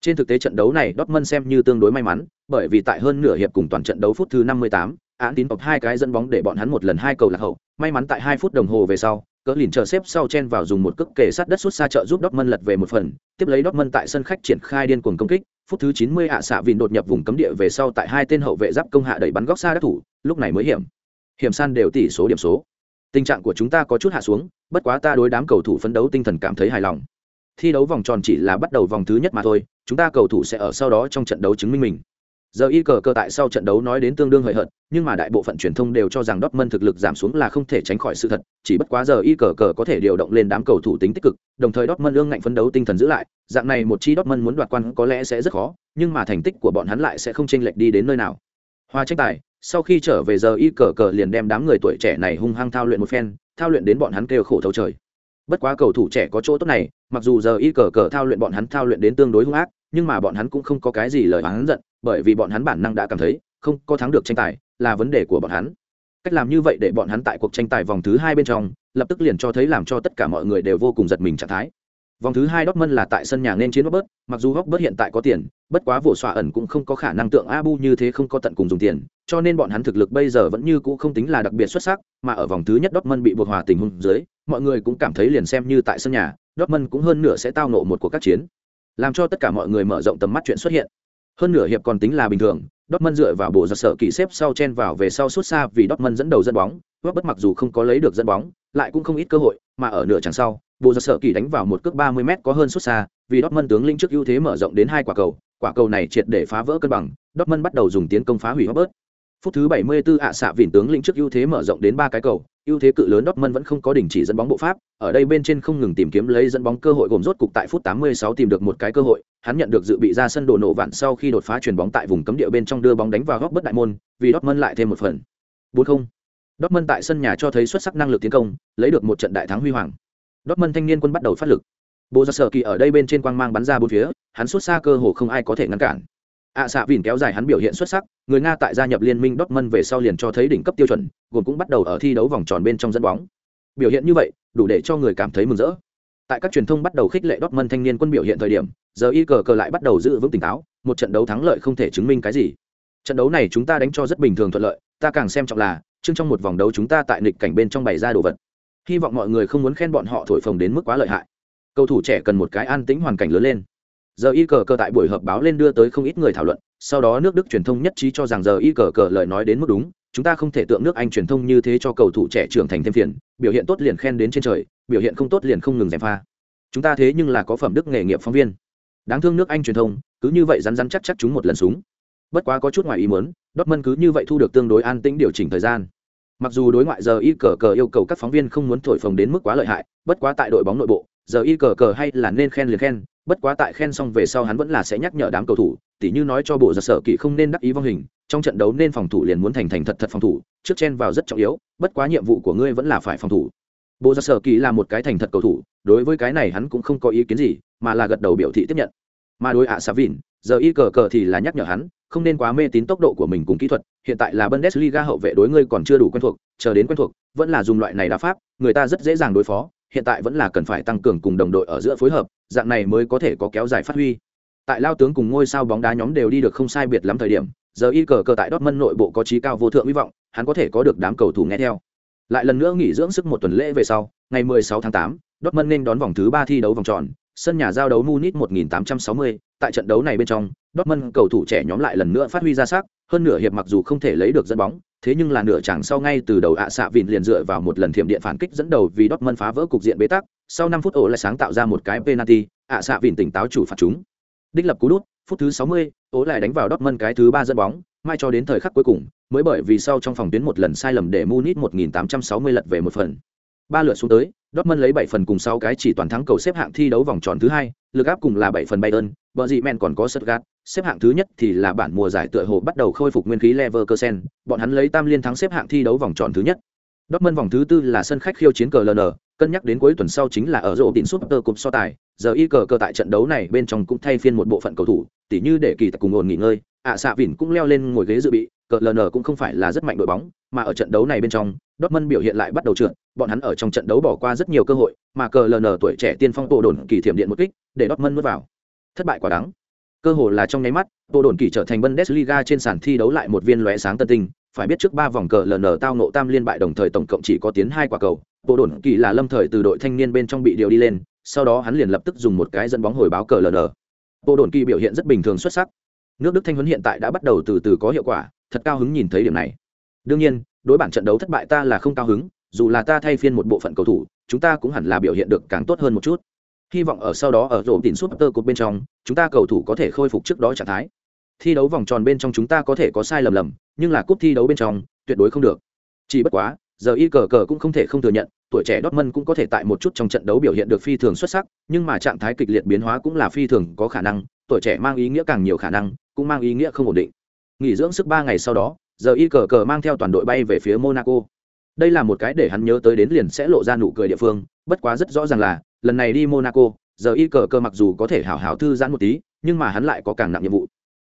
Trên thực tế trận đấu này Dortmund xem như tương đối may mắn bởi vì tại hơn nửa hiệp cùng toàn trận đấu phút thứ 58, án tín tộc hai cái dẫn bóng để bọn hắn một lần hai cầu lạc hậu. May mắn tại hai phút đồng hồ về sau cỡ lìn chờ xếp sau chen vào dùng một cước kề sát đất suốt xa trợ giúp Dortmund lật về một phần, tiếp lấy Dortmund tại sân khách triển khai điên cuồng công kích, phút thứ 90 ạ xạ vịn đột nhập vùng cấm địa về sau tại hai tên hậu vệ giáp công hạ đẩy bắn góc xa đất thủ, lúc này mới hiểm. Hiểm san đều tỷ số điểm số. Tình trạng của chúng ta có chút hạ xuống, bất quá ta đối đám cầu thủ phấn đấu tinh thần cảm thấy hài lòng. Thi đấu vòng tròn chỉ là bắt đầu vòng thứ nhất mà thôi, chúng ta cầu thủ sẽ ở sau đó trong trận đấu chứng minh mình giờ y cờ cờ tại sau trận đấu nói đến tương đương hời hợt, nhưng mà đại bộ phận truyền thông đều cho rằng Dortmund thực lực giảm xuống là không thể tránh khỏi sự thật, chỉ bất quá giờ y cờ cờ có thể điều động lên đám cầu thủ tính tích cực, đồng thời Dortmund ương ngạnh phấn đấu tinh thần giữ lại, dạng này một chi Dortmund muốn đoạt quan có lẽ sẽ rất khó, nhưng mà thành tích của bọn hắn lại sẽ không chênh lệch đi đến nơi nào. Hoa tranh tài, sau khi trở về giờ y cờ cờ liền đem đám người tuổi trẻ này hung hăng thao luyện một phen, thao luyện đến bọn hắn kêu khổ thấu trời. Bất quá cầu thủ trẻ có chỗ tốt này, mặc dù giờ y cờ cờ thao luyện bọn hắn thao luyện đến tương đối hung ác nhưng mà bọn hắn cũng không có cái gì lời hắn giận bởi vì bọn hắn bản năng đã cảm thấy không có thắng được tranh tài là vấn đề của bọn hắn. Cách làm như vậy để bọn hắn tại cuộc tranh tài vòng thứ hai bên trong lập tức liền cho thấy làm cho tất cả mọi người đều vô cùng giật mình trạng thái. Vòng thứ hai Dortmund là tại sân nhà nên chiến Robert, mặc dù Robert hiện tại có tiền, bất quá vụ xoa ẩn cũng không có khả năng tượng Abu như thế không có tận cùng dùng tiền, cho nên bọn hắn thực lực bây giờ vẫn như cũ không tính là đặc biệt xuất sắc, mà ở vòng thứ nhất Dortmund bị buộc hòa tình huống dưới, mọi người cũng cảm thấy liền xem như tại sân nhà, Dortmund cũng hơn nửa sẽ tao nộ một cuộc các chiến, làm cho tất cả mọi người mở rộng tầm mắt chuyện xuất hiện. Hơn nửa hiệp còn tính là bình thường, Dortmund dựa vào bộ giật sở kỳ xếp sau chen vào về sau suốt xa vì Dortmund dẫn đầu dẫn bóng, Robert mặc dù không có lấy được dẫn bóng, lại cũng không ít cơ hội, mà ở nửa chẳng sau, bộ giật sở kỳ đánh vào một cước 30 m có hơn suốt xa, vì Dortmund tướng lĩnh trước ưu thế mở rộng đến hai quả cầu, quả cầu này triệt để phá vỡ cân bằng, Dortmund bắt đầu dùng tiến công phá hủy Robert. Phút thứ 74 ạ xạ vịn tướng lĩnh trước ưu thế mở rộng đến ba cái cầu, ưu thế cự lớn Dortmund vẫn không có đình chỉ dẫn bóng bộ pháp, ở đây bên trên không ngừng tìm kiếm lấy dẫn bóng cơ hội gồm rốt cục tại phút 86 tìm được một cái cơ hội, hắn nhận được dự bị ra sân đổ nổ vạn sau khi đột phá chuyền bóng tại vùng cấm địa bên trong đưa bóng đánh vào góc bất đại môn, vì Dortmund lại thêm một phần. 4-0. Dortmund tại sân nhà cho thấy xuất sắc năng lực tiến công, lấy được một trận đại thắng huy hoàng. Dortmund thanh niên quân bắt đầu phát lực. Bộ Giặc Sở Kỳ ở đây bên trên quang mang bắn ra bốn phía, hắn xuất xa cơ hồ không ai có thể ngăn cản ạ xạ vỉn kéo dài hắn biểu hiện xuất sắc, người Nga tại gia nhập liên minh Dortmund về sau liền cho thấy đỉnh cấp tiêu chuẩn, gồm cũng bắt đầu ở thi đấu vòng tròn bên trong dẫn bóng. Biểu hiện như vậy, đủ để cho người cảm thấy mừng rỡ. Tại các truyền thông bắt đầu khích lệ Dortmund thanh niên quân biểu hiện thời điểm, giờ y cờ cờ lại bắt đầu giữ vững tỉnh táo, một trận đấu thắng lợi không thể chứng minh cái gì. Trận đấu này chúng ta đánh cho rất bình thường thuận lợi, ta càng xem trọng là, chương trong một vòng đấu chúng ta tại nghịch cảnh bên trong bày ra đồ vật. Hy vọng mọi người không muốn khen bọn họ thổi phồng đến mức quá lợi hại cầu thủ trẻ cần một cái an tĩnh hoàn cảnh lớn lên giờ y cờ cờ tại buổi họp báo lên đưa tới không ít người thảo luận, sau đó nước đức truyền thông nhất trí cho rằng giờ y cờ cờ lời nói đến mức đúng, chúng ta không thể tượng nước anh truyền thông như thế cho cầu thủ trẻ trưởng thành thêm phiền, biểu hiện tốt liền khen đến trên trời, biểu hiện không tốt liền không ngừng gièm pha. Chúng ta thế nhưng là có phẩm đức nghề nghiệp phóng viên. Đáng thương nước anh truyền thông, cứ như vậy rắn rắn chắc chắc chúng một lần súng. Bất quá có chút ngoài ý muốn, Dortmund cứ như vậy thu được tương đối an tĩnh điều chỉnh thời gian. Mặc dù đối ngoại giờ y cờ cờ yêu cầu các phóng viên không muốn thổi phồng đến mức quá lợi hại, bất quá tại đội bóng nội bộ, giờ y cờ cờ hay là nên khen liền khen bất quá tại khen xong về sau hắn vẫn là sẽ nhắc nhở đám cầu thủ, tỉ như nói cho bộ giật sở kỵ không nên đắc ý vong hình, trong trận đấu nên phòng thủ liền muốn thành thành thật thật phòng thủ, trước chen vào rất trọng yếu, bất quá nhiệm vụ của ngươi vẫn là phải phòng thủ. Bộ giật sở kỵ là một cái thành thật cầu thủ, đối với cái này hắn cũng không có ý kiến gì, mà là gật đầu biểu thị tiếp nhận. Mà đối ạ à xà vìn giờ y cờ cờ thì là nhắc nhở hắn, không nên quá mê tín tốc độ của mình cùng kỹ thuật, hiện tại là bundesliga hậu vệ đối ngươi còn chưa đủ quen thuộc, chờ đến quen thuộc, vẫn là dùng loại này đá pháp, người ta rất dễ dàng đối phó, hiện tại vẫn là cần phải tăng cường cùng đồng đội ở giữa phối hợp dạng này mới có thể có kéo dài phát huy. Tại lao tướng cùng ngôi sao bóng đá nhóm đều đi được không sai biệt lắm thời điểm giờ y cờ cờ tại Dortmund nội bộ có trí cao vô thượng hy vọng hắn có thể có được đám cầu thủ nghe theo. Lại lần nữa nghỉ dưỡng sức một tuần lễ về sau ngày 16 tháng 8, Dortmund nên đón vòng thứ ba thi đấu vòng tròn sân nhà giao đấu Munich 1860, tại trận đấu này bên trong, Dortmund cầu thủ trẻ nhóm lại lần nữa phát huy ra sắc, hơn nửa hiệp mặc dù không thể lấy được dẫn bóng, thế nhưng là nửa chẳng sau ngay từ đầu ạ xạ vịn liền dựa vào một lần thiểm điện phản kích dẫn đầu vì Dortmund phá vỡ cục diện bế tắc, sau 5 phút ổ lại sáng tạo ra một cái penalty, ạ xạ vịn tỉnh táo chủ phạt chúng. Đích lập cú đút, phút thứ 60, ổ lại đánh vào Dortmund cái thứ ba dẫn bóng, mai cho đến thời khắc cuối cùng, mới bởi vì sau trong phòng tuyến một lần sai lầm để Munich 1860 lật về một phần. Ba lượt xuống tới, Dortmund lấy 7 phần cùng 6 cái chỉ toàn thắng cầu xếp hạng thi đấu vòng tròn thứ hai, lực áp cùng là 7 phần Bayern, bờ dị men còn có Stuttgart, xếp hạng thứ nhất thì là bản mùa giải tựa hồ bắt đầu khôi phục nguyên khí Leverkusen, bọn hắn lấy tam liên thắng xếp hạng thi đấu vòng tròn thứ nhất. Dortmund vòng thứ tư là sân khách khiêu chiến cờ LN, cân nhắc đến cuối tuần sau chính là ở rổ tỉnh Super Cup so tài, giờ y cờ cờ tại trận đấu này bên trong cũng thay phiên một bộ phận cầu thủ, tỉ như để kỳ tập cùng ổn nghỉ ngơi, ạ à, xạ vỉn cũng leo lên ngồi ghế dự bị, cờ LN cũng không phải là rất mạnh đội bóng, mà ở trận đấu này bên trong, Dortmund biểu hiện lại bắt đầu trượt, bọn hắn ở trong trận đấu bỏ qua rất nhiều cơ hội, mà cờ LN tuổi trẻ tiên phong tô đồn kỳ thiểm điện một kích, để Dortmund nuốt vào. Thất bại quả đáng. Cơ hội là trong nháy mắt, tô đồn kỳ trở thành Bundesliga trên sàn thi đấu lại một viên lóe sáng tân tinh, phải biết trước ba vòng cờ LN tao nộ tam liên bại đồng thời tổng cộng chỉ có tiến hai quả cầu. tô đồn kỳ là lâm thời từ đội thanh niên bên trong bị điều đi lên, sau đó hắn liền lập tức dùng một cái dẫn bóng hồi báo cờ LN. Đồn kỳ biểu hiện rất bình thường xuất sắc. Nước Đức thanh huấn hiện tại đã bắt đầu từ từ có hiệu quả, thật cao hứng nhìn thấy điểm này. Đương nhiên, đối bản trận đấu thất bại ta là không cao hứng, dù là ta thay phiên một bộ phận cầu thủ, chúng ta cũng hẳn là biểu hiện được càng tốt hơn một chút. Hy vọng ở sau đó ở rổ tín súp tơ cột bên trong, chúng ta cầu thủ có thể khôi phục trước đó trạng thái. Thi đấu vòng tròn bên trong chúng ta có thể có sai lầm lầm, nhưng là cúp thi đấu bên trong, tuyệt đối không được. Chỉ bất quá, giờ y cờ cờ cũng không thể không thừa nhận, tuổi trẻ Dortmund cũng có thể tại một chút trong trận đấu biểu hiện được phi thường xuất sắc, nhưng mà trạng thái kịch liệt biến hóa cũng là phi thường có khả năng, tuổi trẻ mang ý nghĩa càng nhiều khả năng, cũng mang ý nghĩa không ổn định. Nghỉ dưỡng sức ba ngày sau đó giờ y cờ cờ mang theo toàn đội bay về phía monaco. Đây là một cái để hắn nhớ tới đến liền sẽ lộ ra nụ cười địa phương, bất quá rất rõ ràng là, lần này đi monaco, giờ y cờ cờ mặc dù có thể hảo hảo thư giãn một tí, nhưng mà hắn lại có càng nặng nhiệm vụ.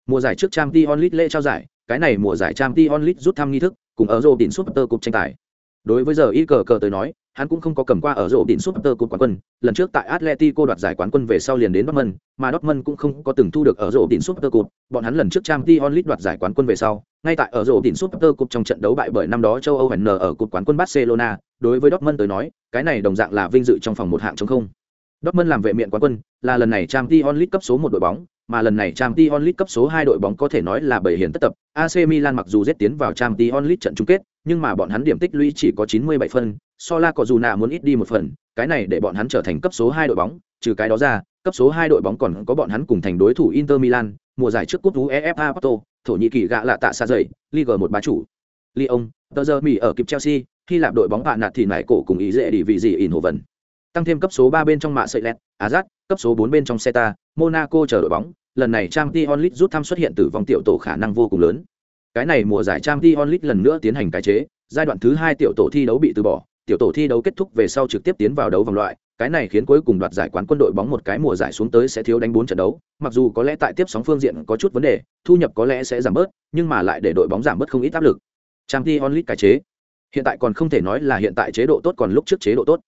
Mùa giải trước trang t onlit lễ trao giải, cái này mùa giải trang t onlit rút thăm nghi thức, cùng ở rô đỉnh súp tơ cục tranh tài. Đối với giờ y cờ cờ tới nói hắn cũng không có cầm qua ở rổ đỉnh Super Cup quán quân, lần trước tại Atletico đoạt giải quán quân về sau liền đến Dortmund, mà Dortmund cũng không có từng thu được ở rổ đỉnh Super Cup, bọn hắn lần trước Champions League đoạt giải quán quân về sau, ngay tại ở rổ đỉnh Super Cup trong trận đấu bại bởi năm đó châu Âu N ở cúp quán quân Barcelona, đối với Dortmund tới nói, cái này đồng dạng là vinh dự trong phòng một hạng chống không. Dortmund làm vệ miện quán quân, là lần này Champions League cấp số một đội bóng, mà lần này Champions League cấp số 2 đội bóng có thể nói là bảy hiển tất tập. AC Milan mặc dù giết tiến vào Champions League trận chung kết, nhưng mà bọn hắn điểm tích lũy chỉ có 97 phân, so la có dù nạ muốn ít đi một phần, cái này để bọn hắn trở thành cấp số hai đội bóng, trừ cái đó ra, cấp số hai đội bóng còn có bọn hắn cùng thành đối thủ Inter Milan, mùa giải trước cúp UEFA Porto, Thổ Nhĩ Kỳ gạ lạ tạ xa dày Ligue một bá chủ. Lyon, tờ giờ Mỹ ở kịp Chelsea, khi làm đội bóng bạn nạt thì nải cổ cùng ý dễ đi vì gì in hồ vần. tăng thêm cấp số ba bên trong mạ sợi lẹt azad cấp số bốn bên trong seta monaco chờ đội bóng lần này trang t onlit rút thăm xuất hiện từ vòng tiểu tổ khả năng vô cùng lớn cái này mùa giải trang t onlit lần nữa tiến hành cái chế giai đoạn thứ hai tiểu tổ thi đấu bị từ bỏ tiểu tổ thi đấu kết thúc về sau trực tiếp tiến vào đấu vòng loại, cái này khiến cuối cùng đoạt giải quán quân đội bóng một cái mùa giải xuống tới sẽ thiếu đánh bốn trận đấu, mặc dù có lẽ tại tiếp sóng phương diện có chút vấn đề, thu nhập có lẽ sẽ giảm bớt, nhưng mà lại để đội bóng giảm bớt không ít áp lực. Trang t onlit cải chế. Hiện tại còn không thể nói là hiện tại chế độ tốt còn lúc trước chế độ tốt.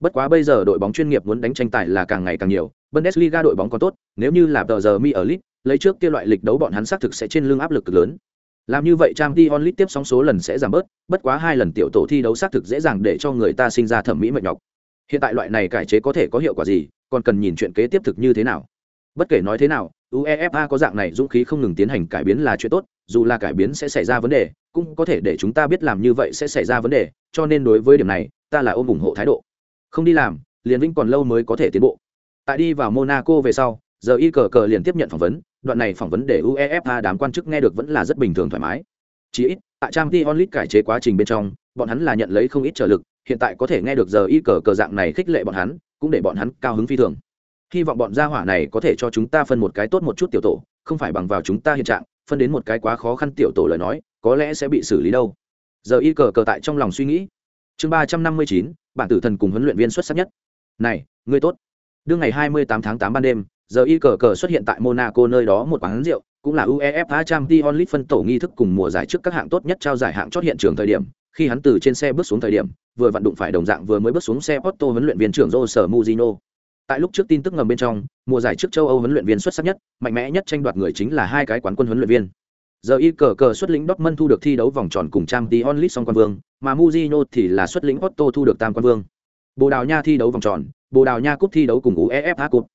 Bất quá bây giờ đội bóng chuyên nghiệp muốn đánh tranh tài là càng ngày càng nhiều, bundesliga đội bóng còn tốt, nếu như là tờ giờ mi ở lit lấy trước kia loại lịch đấu bọn hắn xác thực sẽ trên lưng áp lực cực lớn làm như vậy trang Dion onlit tiếp sóng số lần sẽ giảm bớt, bất quá hai lần tiểu tổ thi đấu xác thực dễ dàng để cho người ta sinh ra thẩm mỹ mệt nhọc. Hiện tại loại này cải chế có thể có hiệu quả gì, còn cần nhìn chuyện kế tiếp thực như thế nào. Bất kể nói thế nào, uefa có dạng này dũng khí không ngừng tiến hành cải biến là chuyện tốt, dù là cải biến sẽ xảy ra vấn đề, cũng có thể để chúng ta biết làm như vậy sẽ xảy ra vấn đề, cho nên đối với điểm này, ta là ôm ủng hộ thái độ. Không đi làm, liền vĩnh còn lâu mới có thể tiến bộ. Tại đi vào monaco về sau giờ y cờ cờ liền tiếp nhận phỏng vấn, đoạn này phỏng vấn để uefa đám quan chức nghe được vẫn là rất bình thường thoải mái. Chỉ ít, tại trang t onlit cải chế quá trình bên trong, bọn hắn là nhận lấy không ít trợ lực, hiện tại có thể nghe được giờ y cờ cờ dạng này khích lệ bọn hắn, cũng để bọn hắn cao hứng phi thường. Hy vọng bọn gia hỏa này có thể cho chúng ta phân một cái tốt một chút tiểu tổ, không phải bằng vào chúng ta hiện trạng, phân đến một cái quá khó khăn tiểu tổ lời nói, có lẽ sẽ bị xử lý đâu. Giờ y cờ cờ tại trong lòng suy nghĩ. Chương ba trăm năm mươi chín, bản tử thần cùng huấn luyện viên xuất sắc nhất. Này, ngươi tốt. Đương ngày hai mươi tám tháng tám ban đêm giờ y cờ cờ xuất hiện tại monaco nơi đó một quán rượu cũng là uefa champions league phân tổ nghi thức cùng mùa giải trước các hạng tốt nhất trao giải hạng chót hiện trường thời điểm khi hắn từ trên xe bước xuống thời điểm vừa vặn đụng phải đồng dạng vừa mới bước xuống xe Porto huấn luyện viên trưởng Jose Mourinho. Tại lúc trước tin tức ngầm bên trong, mùa giải trước châu Âu huấn luyện viên xuất sắc nhất, mạnh mẽ nhất tranh đoạt người chính là hai cái quán quân huấn luyện viên. Giờ y cờ cờ xuất lĩnh Dortmund thu được thi đấu vòng tròn cùng Champions League song quan vương, mà Mourinho thì là xuất lĩnh Porto thu được tam quan vương. Bồ Đào Nha thi đấu vòng tròn, Bồ Đào Nha cúp thi đấu cùng UEFA Cup.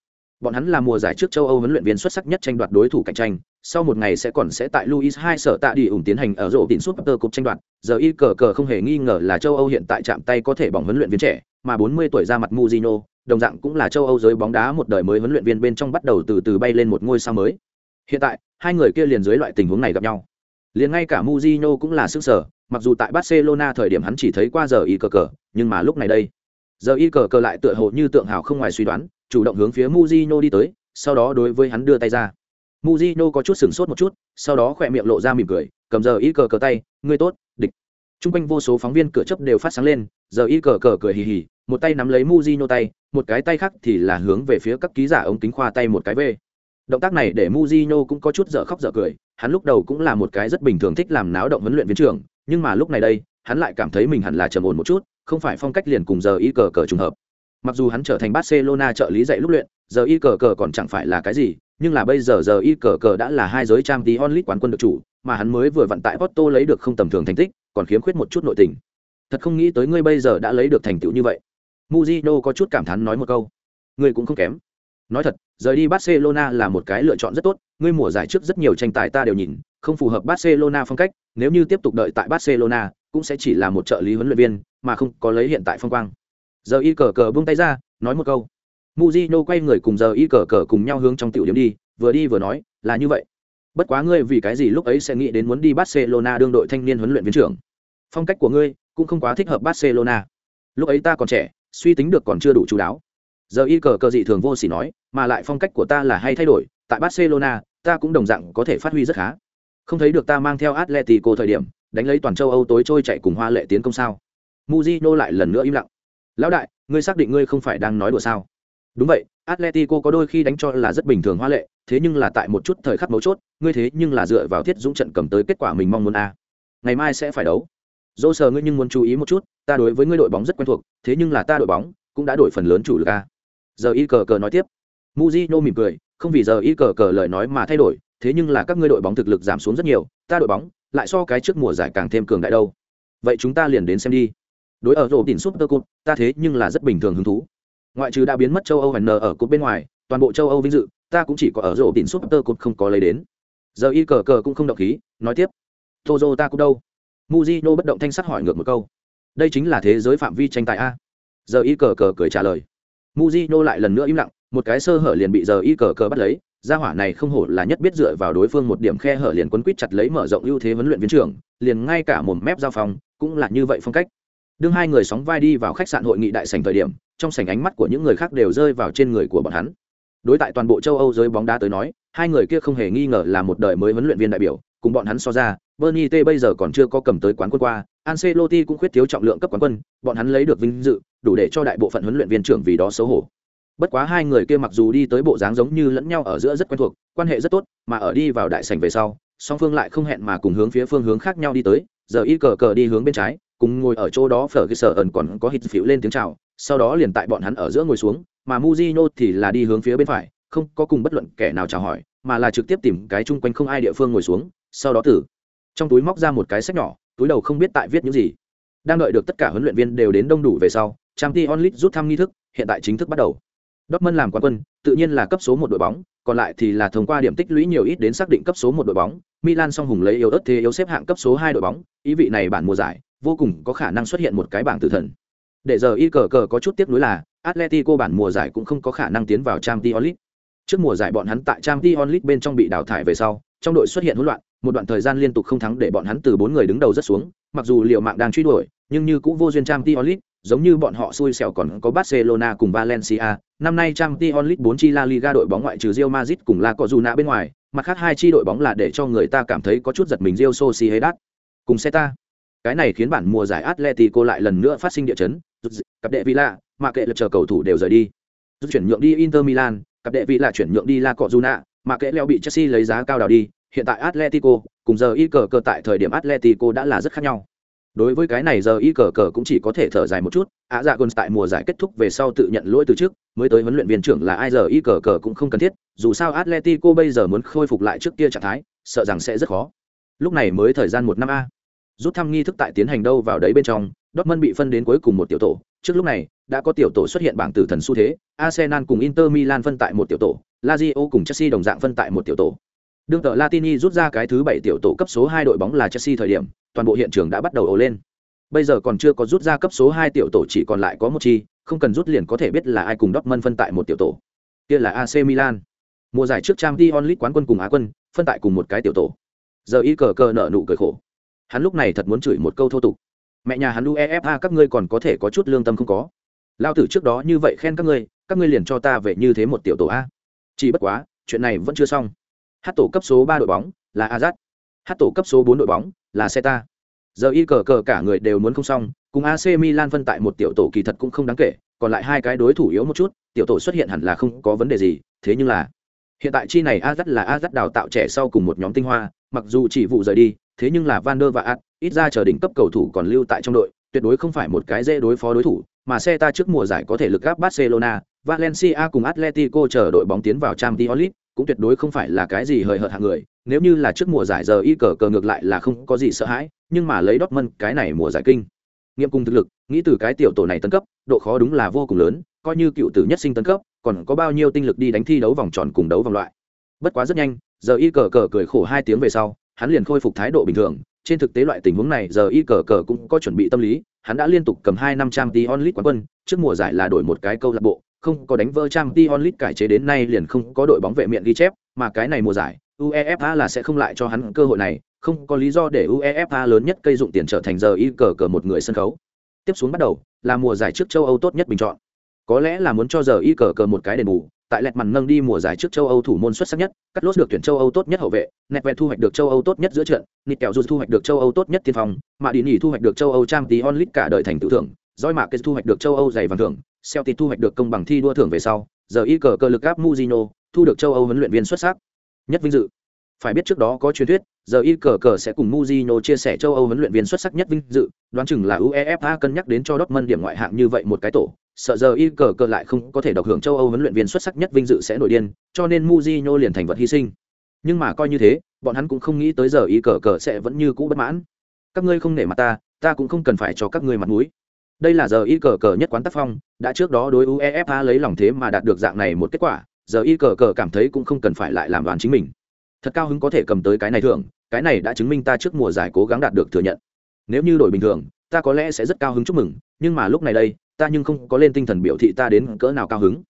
Bọn hắn là mùa giải trước châu Âu huấn luyện viên xuất sắc nhất tranh đoạt đối thủ cạnh tranh, sau một ngày sẽ còn sẽ tại Louis hai sở tạ đi ủng tiến hành ở rổ tỉnh Super Cup tranh đoạt. Giờ y cờ cờ không hề nghi ngờ là châu Âu hiện tại chạm tay có thể bỏng huấn luyện viên trẻ, mà 40 tuổi ra mặt Mourinho, đồng dạng cũng là châu Âu giới bóng đá một đời mới huấn luyện viên bên trong bắt đầu từ từ bay lên một ngôi sao mới. Hiện tại, hai người kia liền dưới loại tình huống này gặp nhau. Liền ngay cả Mourinho cũng là sức sở, mặc dù tại Barcelona thời điểm hắn chỉ thấy qua giờ y cờ cờ, nhưng mà lúc này đây, giờ y cờ cờ lại tựa hồ như tượng hào không ngoài suy đoán, chủ động hướng phía Mujino đi tới, sau đó đối với hắn đưa tay ra. Mujino có chút sửng sốt một chút, sau đó khỏe miệng lộ ra mỉm cười, cầm giờ y cờ cờ tay, ngươi tốt, địch. Trung quanh vô số phóng viên cửa chấp đều phát sáng lên, giờ y cờ cờ cười hì hì, một tay nắm lấy Mujino tay, một cái tay khác thì là hướng về phía các ký giả ống kính khoa tay một cái về. Động tác này để Mujino cũng có chút dở khóc dở cười, hắn lúc đầu cũng là một cái rất bình thường thích làm náo động huấn luyện viên trưởng, nhưng mà lúc này đây, hắn lại cảm thấy mình hẳn là trầm ổn một chút, không phải phong cách liền cùng giờ y cờ cờ trùng hợp. Mặc dù hắn trở thành Barcelona trợ lý dạy lúc luyện, giờ y cờ cờ còn chẳng phải là cái gì, nhưng là bây giờ giờ y cờ cờ đã là hai giới trang tí onlit quán quân được chủ, mà hắn mới vừa vận tại Porto lấy được không tầm thường thành tích, còn khiếm khuyết một chút nội tình. Thật không nghĩ tới ngươi bây giờ đã lấy được thành tựu như vậy. muzino có chút cảm thán nói một câu. Ngươi cũng không kém. Nói thật, rời đi Barcelona là một cái lựa chọn rất tốt, ngươi mùa giải trước rất nhiều tranh tài ta đều nhìn, không phù hợp Barcelona phong cách, nếu như tiếp tục đợi tại Barcelona, cũng sẽ chỉ là một trợ lý huấn luyện viên, mà không có lấy hiện tại phong quang. Giờ y cờ cờ buông tay ra, nói một câu. Mujino quay người cùng giờ y cờ cờ cùng nhau hướng trong tiểu điểm đi, vừa đi vừa nói, là như vậy. Bất quá ngươi vì cái gì lúc ấy sẽ nghĩ đến muốn đi Barcelona đương đội thanh niên huấn luyện viên trưởng? Phong cách của ngươi cũng không quá thích hợp Barcelona. Lúc ấy ta còn trẻ, suy tính được còn chưa đủ chú đáo. Giờ y cờ cờ dị thường vô sỉ nói, mà lại phong cách của ta là hay thay đổi, tại Barcelona, ta cũng đồng dạng có thể phát huy rất khá. Không thấy được ta mang theo Atletico thời điểm, đánh lấy toàn châu Âu tối trôi chạy cùng hoa lệ tiến công sao? Mujino lại lần nữa im lặng. Lão đại, ngươi xác định ngươi không phải đang nói đùa sao? Đúng vậy, Atletico có đôi khi đánh cho là rất bình thường hoa lệ, thế nhưng là tại một chút thời khắc mấu chốt, ngươi thế nhưng là dựa vào thiết dũng trận cầm tới kết quả mình mong muốn a. À. Ngày mai sẽ phải đấu. Dỗ sờ ngươi nhưng muốn chú ý một chút, ta đối với ngươi đội bóng rất quen thuộc, thế nhưng là ta đội bóng cũng đã đổi phần lớn chủ lực a. Giờ y cờ cờ nói tiếp. Mujino mỉm cười, không vì giờ y cờ cờ lời nói mà thay đổi, thế nhưng là các ngươi đội bóng thực lực giảm xuống rất nhiều, ta đội bóng lại so cái trước mùa giải càng thêm cường đại đâu. Vậy chúng ta liền đến xem đi. Đối ở rổ đỉnh súp tơ cụt, ta thế nhưng là rất bình thường hứng thú. Ngoại trừ đã biến mất châu âu hẳn nờ ở cụt bên ngoài, toàn bộ châu âu vinh dự, ta cũng chỉ có ở rổ đỉnh súp tơ cụt không có lấy đến. Giờ y cờ cờ cũng không động khí, nói tiếp. Tozo ta cũng đâu? Muzino bất động thanh sắc hỏi ngược một câu. Đây chính là thế giới phạm vi tranh tài a. Giờ y cờ cờ cười trả lời. Muzino lại lần nữa im lặng, một cái sơ hở liền bị giờ y cờ cờ bắt lấy. Gia hỏa này không hổ là nhất biết dựa vào đối phương một điểm khe hở liền quấn quýt chặt lấy mở rộng ưu thế huấn luyện viên trưởng, liền ngay cả một mép giao phòng, cũng là như vậy phong cách đương hai người sóng vai đi vào khách sạn hội nghị đại sảnh thời điểm, trong sảnh ánh mắt của những người khác đều rơi vào trên người của bọn hắn. Đối tại toàn bộ châu âu giới bóng đá tới nói, hai người kia không hề nghi ngờ là một đời mới huấn luyện viên đại biểu, cùng bọn hắn so ra, bernie t bây giờ còn chưa có cầm tới quán quân qua, ancelotti cũng khuyết thiếu trọng lượng cấp quán quân, bọn hắn lấy được vinh dự, đủ để cho đại bộ phận huấn luyện viên trưởng vì đó xấu hổ. Bất quá hai người kia mặc dù đi tới bộ dáng giống như lẫn nhau ở giữa rất quen thuộc, quan hệ rất tốt, mà ở đi vào đại sảnh về sau, song phương lại không hẹn mà cùng hướng phía phương hướng khác nhau đi tới, giờ y cờ cờ đi hướng bên trái cùng ngồi ở chỗ đó phở cái sở ẩn còn có hít phiếu lên tiếng chào sau đó liền tại bọn hắn ở giữa ngồi xuống mà muzino thì là đi hướng phía bên phải không có cùng bất luận kẻ nào chào hỏi mà là trực tiếp tìm cái chung quanh không ai địa phương ngồi xuống sau đó tử. Trong túi móc ra một cái sách nhỏ túi đầu không biết tại viết những gì. Đang đợi được tất cả huấn luyện viên đều đến đông đủ về sau trang t onlit rút thăm nghi thức hiện tại chính thức bắt đầu. Dortmund làm quán quân, tự nhiên là cấp số một đội bóng, còn lại thì là thông qua điểm tích lũy nhiều ít đến xác định cấp số một đội bóng. Milan song hùng lấy yếu ớt thế yếu xếp hạng cấp số hai đội bóng, ý vị này bản mùa giải, vô cùng có khả năng xuất hiện một cái bảng tử thần. Để giờ y cờ cờ có chút tiếc nuối là, Atletico bản mùa giải cũng không có khả năng tiến vào Champions League. Trước mùa giải bọn hắn tại Champions League bên trong bị đào thải về sau, trong đội xuất hiện hỗn loạn, một đoạn thời gian liên tục không thắng để bọn hắn từ bốn người đứng đầu rất xuống, mặc dù liệu mạng đang truy đuổi, nhưng như cũng vô duyên Champions League, giống như bọn họ xui xẻo còn có Barcelona cùng Valencia, năm nay Champions League 4 chi La Liga đội bóng ngoại trừ Real Madrid cùng La Cojuna bên ngoài, mặt khác hai chi đội bóng là để cho người ta cảm thấy có chút giật mình Real Sociedad cùng Celta. Cái này khiến bản mùa giải Atletico lại lần nữa phát sinh địa chấn, cặp đệ Villa, mà kệ lực chờ cầu thủ đều rời đi. Rút chuyển nhượng đi Inter Milan, cặp đệ Villa chuyển nhượng đi La Cojuna, mà kệ leo bị Chelsea lấy giá cao đào đi, hiện tại Atletico, cùng giờ y cờ cờ tại thời điểm Atletico đã là rất khác nhau. Đối với cái này giờ y cờ cờ cũng chỉ có thể thở dài một chút. Á dạ gôn tại mùa giải kết thúc về sau tự nhận lỗi từ trước mới tới huấn luyện viên trưởng là ai giờ y cờ cờ cũng không cần thiết. Dù sao atletico bây giờ muốn khôi phục lại trước kia trạng thái sợ rằng sẽ rất khó. Lúc này mới thời gian một năm a rút thăm nghi thức tại tiến hành đâu vào đấy bên trong, Dortmund bị phân đến cuối cùng một tiểu tổ. Trước lúc này, đã có tiểu tổ xuất hiện bảng tử thần xu thế, arsenal cùng inter milan phân tại một tiểu tổ, lazio cùng chelsea đồng dạng phân tại một tiểu tổ. Đương tờ latini rút ra cái thứ bảy tiểu tổ cấp số hai đội bóng là chelsea thời điểm, toàn bộ hiện trường đã bắt đầu ồ lên. Bây giờ còn chưa có rút ra cấp số hai tiểu tổ, chỉ còn lại có một chi, không cần rút liền có thể biết là ai cùng Dortmund phân tại một tiểu tổ. Kia là AC Milan. Mùa giải trước Champions League quán quân cùng Á quân, phân tại cùng một cái tiểu tổ. Giờ y cờ cờ nợ nụ cười khổ hắn lúc này thật muốn chửi một câu thô tục. Mẹ nhà hắn uefa các ngươi còn có thể có chút lương tâm không có. Lao tử trước đó như vậy khen các ngươi các ngươi liền cho ta về như thế một tiểu tổ a. Chỉ bất quá chuyện này vẫn chưa xong. Hát tổ cấp số ba đội bóng là azad. Hát tổ cấp số bốn đội bóng là Seta. Giờ y cờ cờ cả người đều muốn không xong, cùng AC Milan phân tại một tiểu tổ kỳ thật cũng không đáng kể, còn lại hai cái đối thủ yếu một chút, tiểu tổ xuất hiện hẳn là không có vấn đề gì, thế nhưng là hiện tại chi này azad là azad đào tạo trẻ sau cùng một nhóm tinh hoa, mặc dù chỉ vụ rời đi, thế nhưng là Van der và Ad, ít ra chờ đỉnh cấp cầu thủ còn lưu tại trong đội, tuyệt đối không phải một cái dễ đối phó đối thủ, mà xe ta trước mùa giải có thể lực gáp Barcelona, Valencia cùng Atletico chờ đội bóng tiến vào Champions League, cũng tuyệt đối không phải là cái gì hời hợt hạng người nếu như là trước mùa giải giờ y cờ cờ ngược lại là không có gì sợ hãi nhưng mà lấy Dortmund cái này mùa giải kinh nghiệm cùng thực lực nghĩ từ cái tiểu tổ này tấn cấp độ khó đúng là vô cùng lớn coi như cựu tử nhất sinh tấn cấp còn có bao nhiêu tinh lực đi đánh thi đấu vòng tròn cùng đấu vòng loại. Bất quá rất nhanh giờ y cờ cờ cười khổ hai tiếng về sau hắn liền khôi phục thái độ bình thường. Trên thực tế loại tình huống này, giờ y cờ cờ cũng có chuẩn bị tâm lý. Hắn đã liên tục cầm hai năm trăm t onlit quán quân. Trước mùa giải là đổi một cái câu lạc bộ, không có đánh vỡ trang t onlit cải chế đến nay liền không có đội bóng vệ miệng ghi chép. Mà cái này mùa giải, uefa là sẽ không lại cho hắn cơ hội này. Không có lý do để uefa lớn nhất cây dụng tiền trở thành giờ y cờ cờ một người sân khấu. Tiếp xuống bắt đầu, là mùa giải trước châu âu tốt nhất bình chọn. Có lẽ là muốn cho giờ y cờ cờ một cái đền bù tại lẹt mằn nâng đi mùa giải trước châu âu thủ môn xuất sắc nhất cắt lốt được tuyển châu âu tốt nhất hậu vệ nẹt vẹt thu hoạch được châu âu tốt nhất giữa trận nịt kẹo rút thu hoạch được châu âu tốt nhất tiên phong mạ đi nỉ thu hoạch được châu âu trang tí onlit cả đời thành tự thưởng doi Mạ kết thu hoạch được châu âu giày vàng thưởng Celtic thu hoạch được công bằng thi đua thưởng về sau, giờ y cờ cơ lực áp muzino thu được châu Âu huấn luyện viên xuất sắc nhất vinh dự. Phải biết trước đó có truyền thuyết, giờ y cờ cờ sẽ cùng muzino chia sẻ châu Âu huấn luyện viên xuất sắc nhất vinh dự, đoán chừng là UEFA cân nhắc đến cho Dortmund điểm ngoại hạng như vậy một cái tổ, sợ giờ y cờ cờ lại không có thể độc hưởng châu Âu huấn luyện viên xuất sắc nhất vinh dự sẽ nổi điên, cho nên Mujino liền thành vật hy sinh. Nhưng mà coi như thế, bọn hắn cũng không nghĩ tới giờ y cờ cờ sẽ vẫn như cũ bất mãn. Các ngươi không nể mặt ta, ta cũng không cần phải cho các ngươi mặt mũi đây là giờ y cờ cờ nhất quán tác phong đã trước đó đối uefa lấy lòng thế mà đạt được dạng này một kết quả giờ y cờ cờ cảm thấy cũng không cần phải lại làm đoàn chính mình thật cao hứng có thể cầm tới cái này thường cái này đã chứng minh ta trước mùa giải cố gắng đạt được thừa nhận nếu như đổi bình thường ta có lẽ sẽ rất cao hứng chúc mừng nhưng mà lúc này đây ta nhưng không có lên tinh thần biểu thị ta đến cỡ nào cao hứng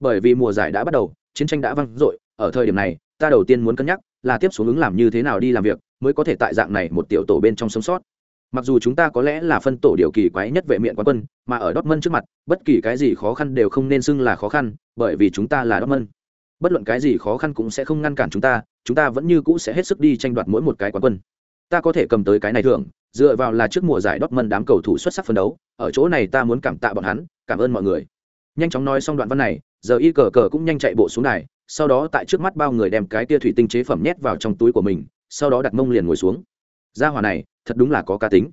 bởi vì mùa giải đã bắt đầu chiến tranh đã văng dội ở thời điểm này ta đầu tiên muốn cân nhắc là tiếp xuống ứng làm như thế nào đi làm việc mới có thể tại dạng này một tiểu tổ bên trong sống sót Mặc dù chúng ta có lẽ là phân tổ điều kỳ quái nhất vệ miệng quán quân, mà ở Dortmund trước mặt, bất kỳ cái gì khó khăn đều không nên xưng là khó khăn, bởi vì chúng ta là Dortmund. Bất luận cái gì khó khăn cũng sẽ không ngăn cản chúng ta, chúng ta vẫn như cũ sẽ hết sức đi tranh đoạt mỗi một cái quán quân. Ta có thể cầm tới cái này thưởng, dựa vào là trước mùa giải Dortmund đám cầu thủ xuất sắc phấn đấu, ở chỗ này ta muốn cảm tạ bọn hắn, cảm ơn mọi người. Nhanh chóng nói xong đoạn văn này, giờ y cờ cờ cũng nhanh chạy bộ xuống đài, sau đó tại trước mắt bao người đem cái tia thủy tinh chế phẩm nhét vào trong túi của mình, sau đó đặt mông liền ngồi xuống. Gia hỏa này, thật đúng là có cá tính.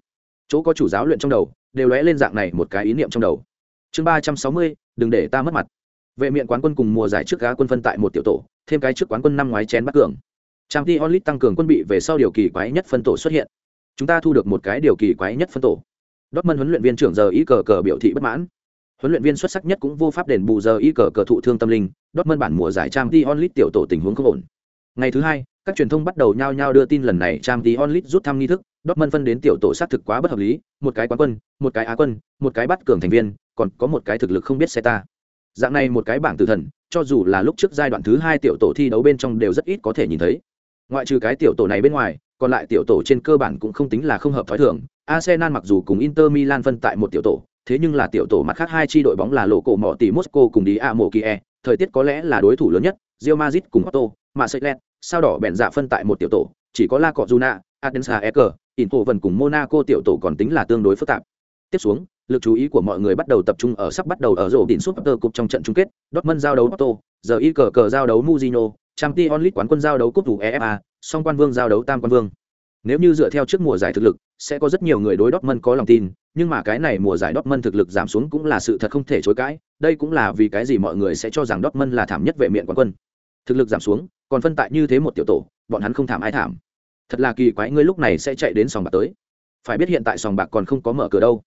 Chỗ có chủ giáo luyện trong đầu đều lóe lên dạng này một cái ý niệm trong đầu. Chương ba trăm sáu mươi đừng để ta mất mặt. Vệ miện quán quân cùng mùa giải trước gá quân phân tại một tiểu tổ thêm cái trước quán quân năm ngoái chén bắt cường. Trang t onlit tăng cường quân bị về sau điều kỳ quái nhất phân tổ xuất hiện chúng ta thu được một cái điều kỳ quái nhất phân tổ Dortmund huấn luyện viên trưởng giờ ý cờ cờ biểu thị bất mãn huấn luyện viên xuất sắc nhất cũng vô pháp đền bù giờ ý cờ cờ thụ thương tâm linh Dortmund bản mùa giải trang t onlit tiểu tổ tình huống không ổn ngày thứ hai các truyền thông bắt đầu nhao nhao đưa tin lần này trang t onlit rút thăm nghi thức Dortmund phân đến tiểu tổ xác thực quá bất hợp lý, một cái quán quân, một cái á quân, một cái bắt cường thành viên, còn có một cái thực lực không biết xe ta. Dạng này một cái bảng tử thần, cho dù là lúc trước giai đoạn thứ hai tiểu tổ thi đấu bên trong đều rất ít có thể nhìn thấy. Ngoại trừ cái tiểu tổ này bên ngoài, còn lại tiểu tổ trên cơ bản cũng không tính là không hợp thói thường. Arsenal mặc dù cùng Inter Milan phân tại một tiểu tổ, thế nhưng là tiểu tổ mặt khác hai chi đội bóng là lộ cổ mỏ tỷ Moscow cùng đi Amo Kie, thời tiết có lẽ là đối thủ lớn nhất, Real Madrid cùng Porto, mà Seychelles, sao đỏ bèn dạ phân tại một tiểu tổ, chỉ có La Cojuna, Adensa Eker, ỉn vẫn cùng monaco tiểu tổ còn tính là tương đối phức tạp tiếp xuống lực chú ý của mọi người bắt đầu tập trung ở sắp bắt đầu ở rổ đỉnh suốt cục trong trận chung kết dortmund giao đấu Porto, giờ y cờ cờ giao đấu Trang champions league quán quân giao đấu cúp thủ efa song quan vương giao đấu tam quan vương. Nếu như dựa theo trước mùa giải thực lực sẽ có rất nhiều người đối Dortmund có lòng tin, nhưng mà cái này mùa giải Dortmund thực lực giảm xuống cũng là sự thật không thể chối cãi, đây cũng là vì cái gì mọi người sẽ cho rằng Dortmund là thảm nhất vệ miện quán quân. Thực lực giảm xuống, còn phân tại như thế một tiểu tổ, bọn hắn không thảm ai thảm. Thật là kỳ quái ngươi lúc này sẽ chạy đến sòng bạc tới. Phải biết hiện tại sòng bạc còn không có mở cửa đâu.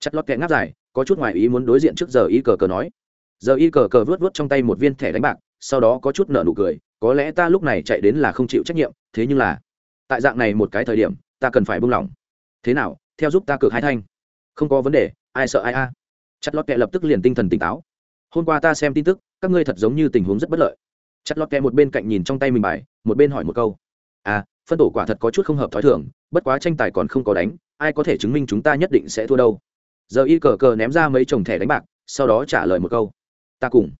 Chặt lót kẻ ngáp dài có chút ngoài ý muốn đối diện trước giờ y cờ cờ nói. Giờ y cờ cờ vướt vướt trong tay một viên thẻ đánh bạc sau đó có chút nở nụ cười có lẽ ta lúc này chạy đến là không chịu trách nhiệm, thế nhưng là, tại dạng này một cái thời điểm, ta cần phải buông lỏng. Thế nào, theo giúp ta cược hai thanh. Không có vấn đề, ai sợ ai a. À. chặt lót kẹ lập tức liền tinh thần tỉnh táo. Hôm qua ta xem tin tức, các ngươi thật giống như tình huống rất bất lợi. Chặt lót kẹ một bên cạnh nhìn trong tay mình bài, một bên hỏi một câu. À phân tổ quả thật có chút không hợp thói thường, bất quá tranh tài còn không có đánh, ai có thể chứng minh chúng ta nhất định sẽ thua đâu? Giờ y cờ cờ ném ra mấy chồng thẻ đánh bạc, sau đó trả lời một câu. Ta cùng.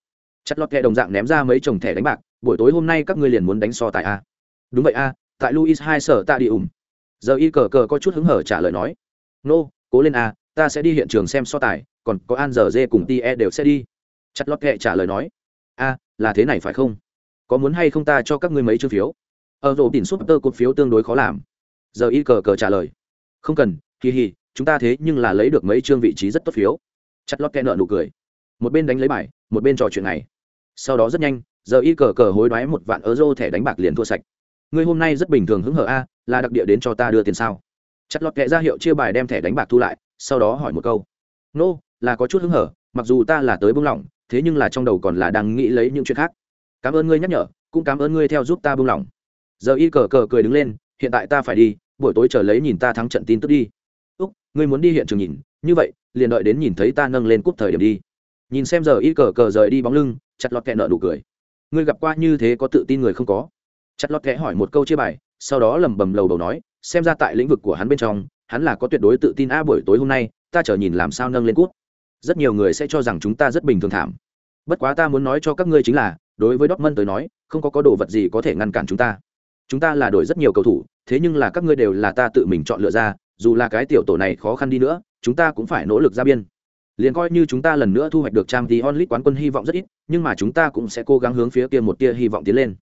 Chặt lót kẹ đồng dạng ném ra mấy chồng thẻ đánh bạc buổi tối hôm nay các ngươi liền muốn đánh so tài a đúng vậy a tại luis hai sở ta đi ủng giờ y cờ cờ có chút hứng hở trả lời nói nô、no, cố lên a ta sẽ đi hiện trường xem so tài còn có an giờ dê cùng tie đều sẽ đi. Chặt lót kẹ trả lời nói a là thế này phải không? Có muốn hay không ta cho các ngươi mấy chương phiếu? Ở rổ tỉn súp tơ cột phiếu tương đối khó làm. Giờ y cờ cờ trả lời không cần kỳ hì chúng ta thế nhưng là lấy được mấy chương vị trí rất tốt phiếu. Chặt lót kẹ nợ nụ cười một bên đánh lấy bài một bên trò chuyện này. Sau đó rất nhanh giờ y cờ cờ hối đoái một vạn euro thẻ đánh bạc liền thua sạch. Ngươi hôm nay rất bình thường hứng hở a là đặc địa đến cho ta đưa tiền sao? Chặt lọt kệ ra hiệu chia bài đem thẻ đánh bạc thu lại sau đó hỏi một câu. Nô、no, là có chút hứng hở mặc dù ta là tới bưng lỏng thế nhưng là trong đầu còn là đang nghĩ lấy những chuyện khác. Cảm ơn ngươi nhắc nhở cũng cảm ơn ngươi theo giúp ta bưng lỏng. Giờ y cờ cờ cười đứng lên hiện tại ta phải đi buổi tối chờ lấy nhìn ta thắng trận tin tức đi. Úc ngươi muốn đi hiện trường nhìn như vậy liền đợi đến nhìn thấy ta nâng lên cúp thời điểm đi. Nhìn xem giờ y cờ cờ rời đi bóng lưng chặt lọt kẹ nợ đủ cười ngươi gặp qua như thế có tự tin người không có? Chặt lọt kẽ hỏi một câu chia bài, sau đó lẩm bẩm lầu đầu nói, xem ra tại lĩnh vực của hắn bên trong, hắn là có tuyệt đối tự tin a buổi tối hôm nay, ta chờ nhìn làm sao nâng lên cút. Rất nhiều người sẽ cho rằng chúng ta rất bình thường thảm. Bất quá ta muốn nói cho các ngươi chính là, đối với Dortmund tới nói, không có có đồ vật gì có thể ngăn cản chúng ta. Chúng ta là đổi rất nhiều cầu thủ, thế nhưng là các ngươi đều là ta tự mình chọn lựa ra, dù là cái tiểu tổ này khó khăn đi nữa, chúng ta cũng phải nỗ lực ra biên liền coi như chúng ta lần nữa thu hoạch được trang tí onlit quán quân hy vọng rất ít, nhưng mà chúng ta cũng sẽ cố gắng hướng phía kia một tia hy vọng tiến lên.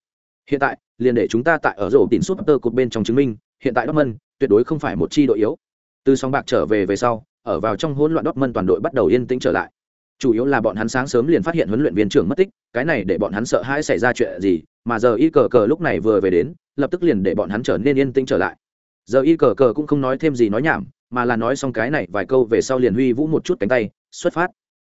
Hiện tại, liền để chúng ta tại ở rổ tín súp tơ cột bên trong chứng minh, hiện tại Dortmund tuyệt đối không phải một chi đội yếu. Từ song bạc trở về về sau, ở vào trong hỗn loạn Dortmund toàn đội bắt đầu yên tĩnh trở lại. Chủ yếu là bọn hắn sáng sớm liền phát hiện huấn luyện viên trưởng mất tích, cái này để bọn hắn sợ hãi xảy ra chuyện gì, mà giờ y cờ cờ lúc này vừa về đến, lập tức liền để bọn hắn trở nên yên tĩnh trở lại. Giờ y cờ cờ cũng không nói thêm gì nói nhảm, mà là nói xong cái này vài câu về sau liền huy vũ một chút cánh tay xuất phát.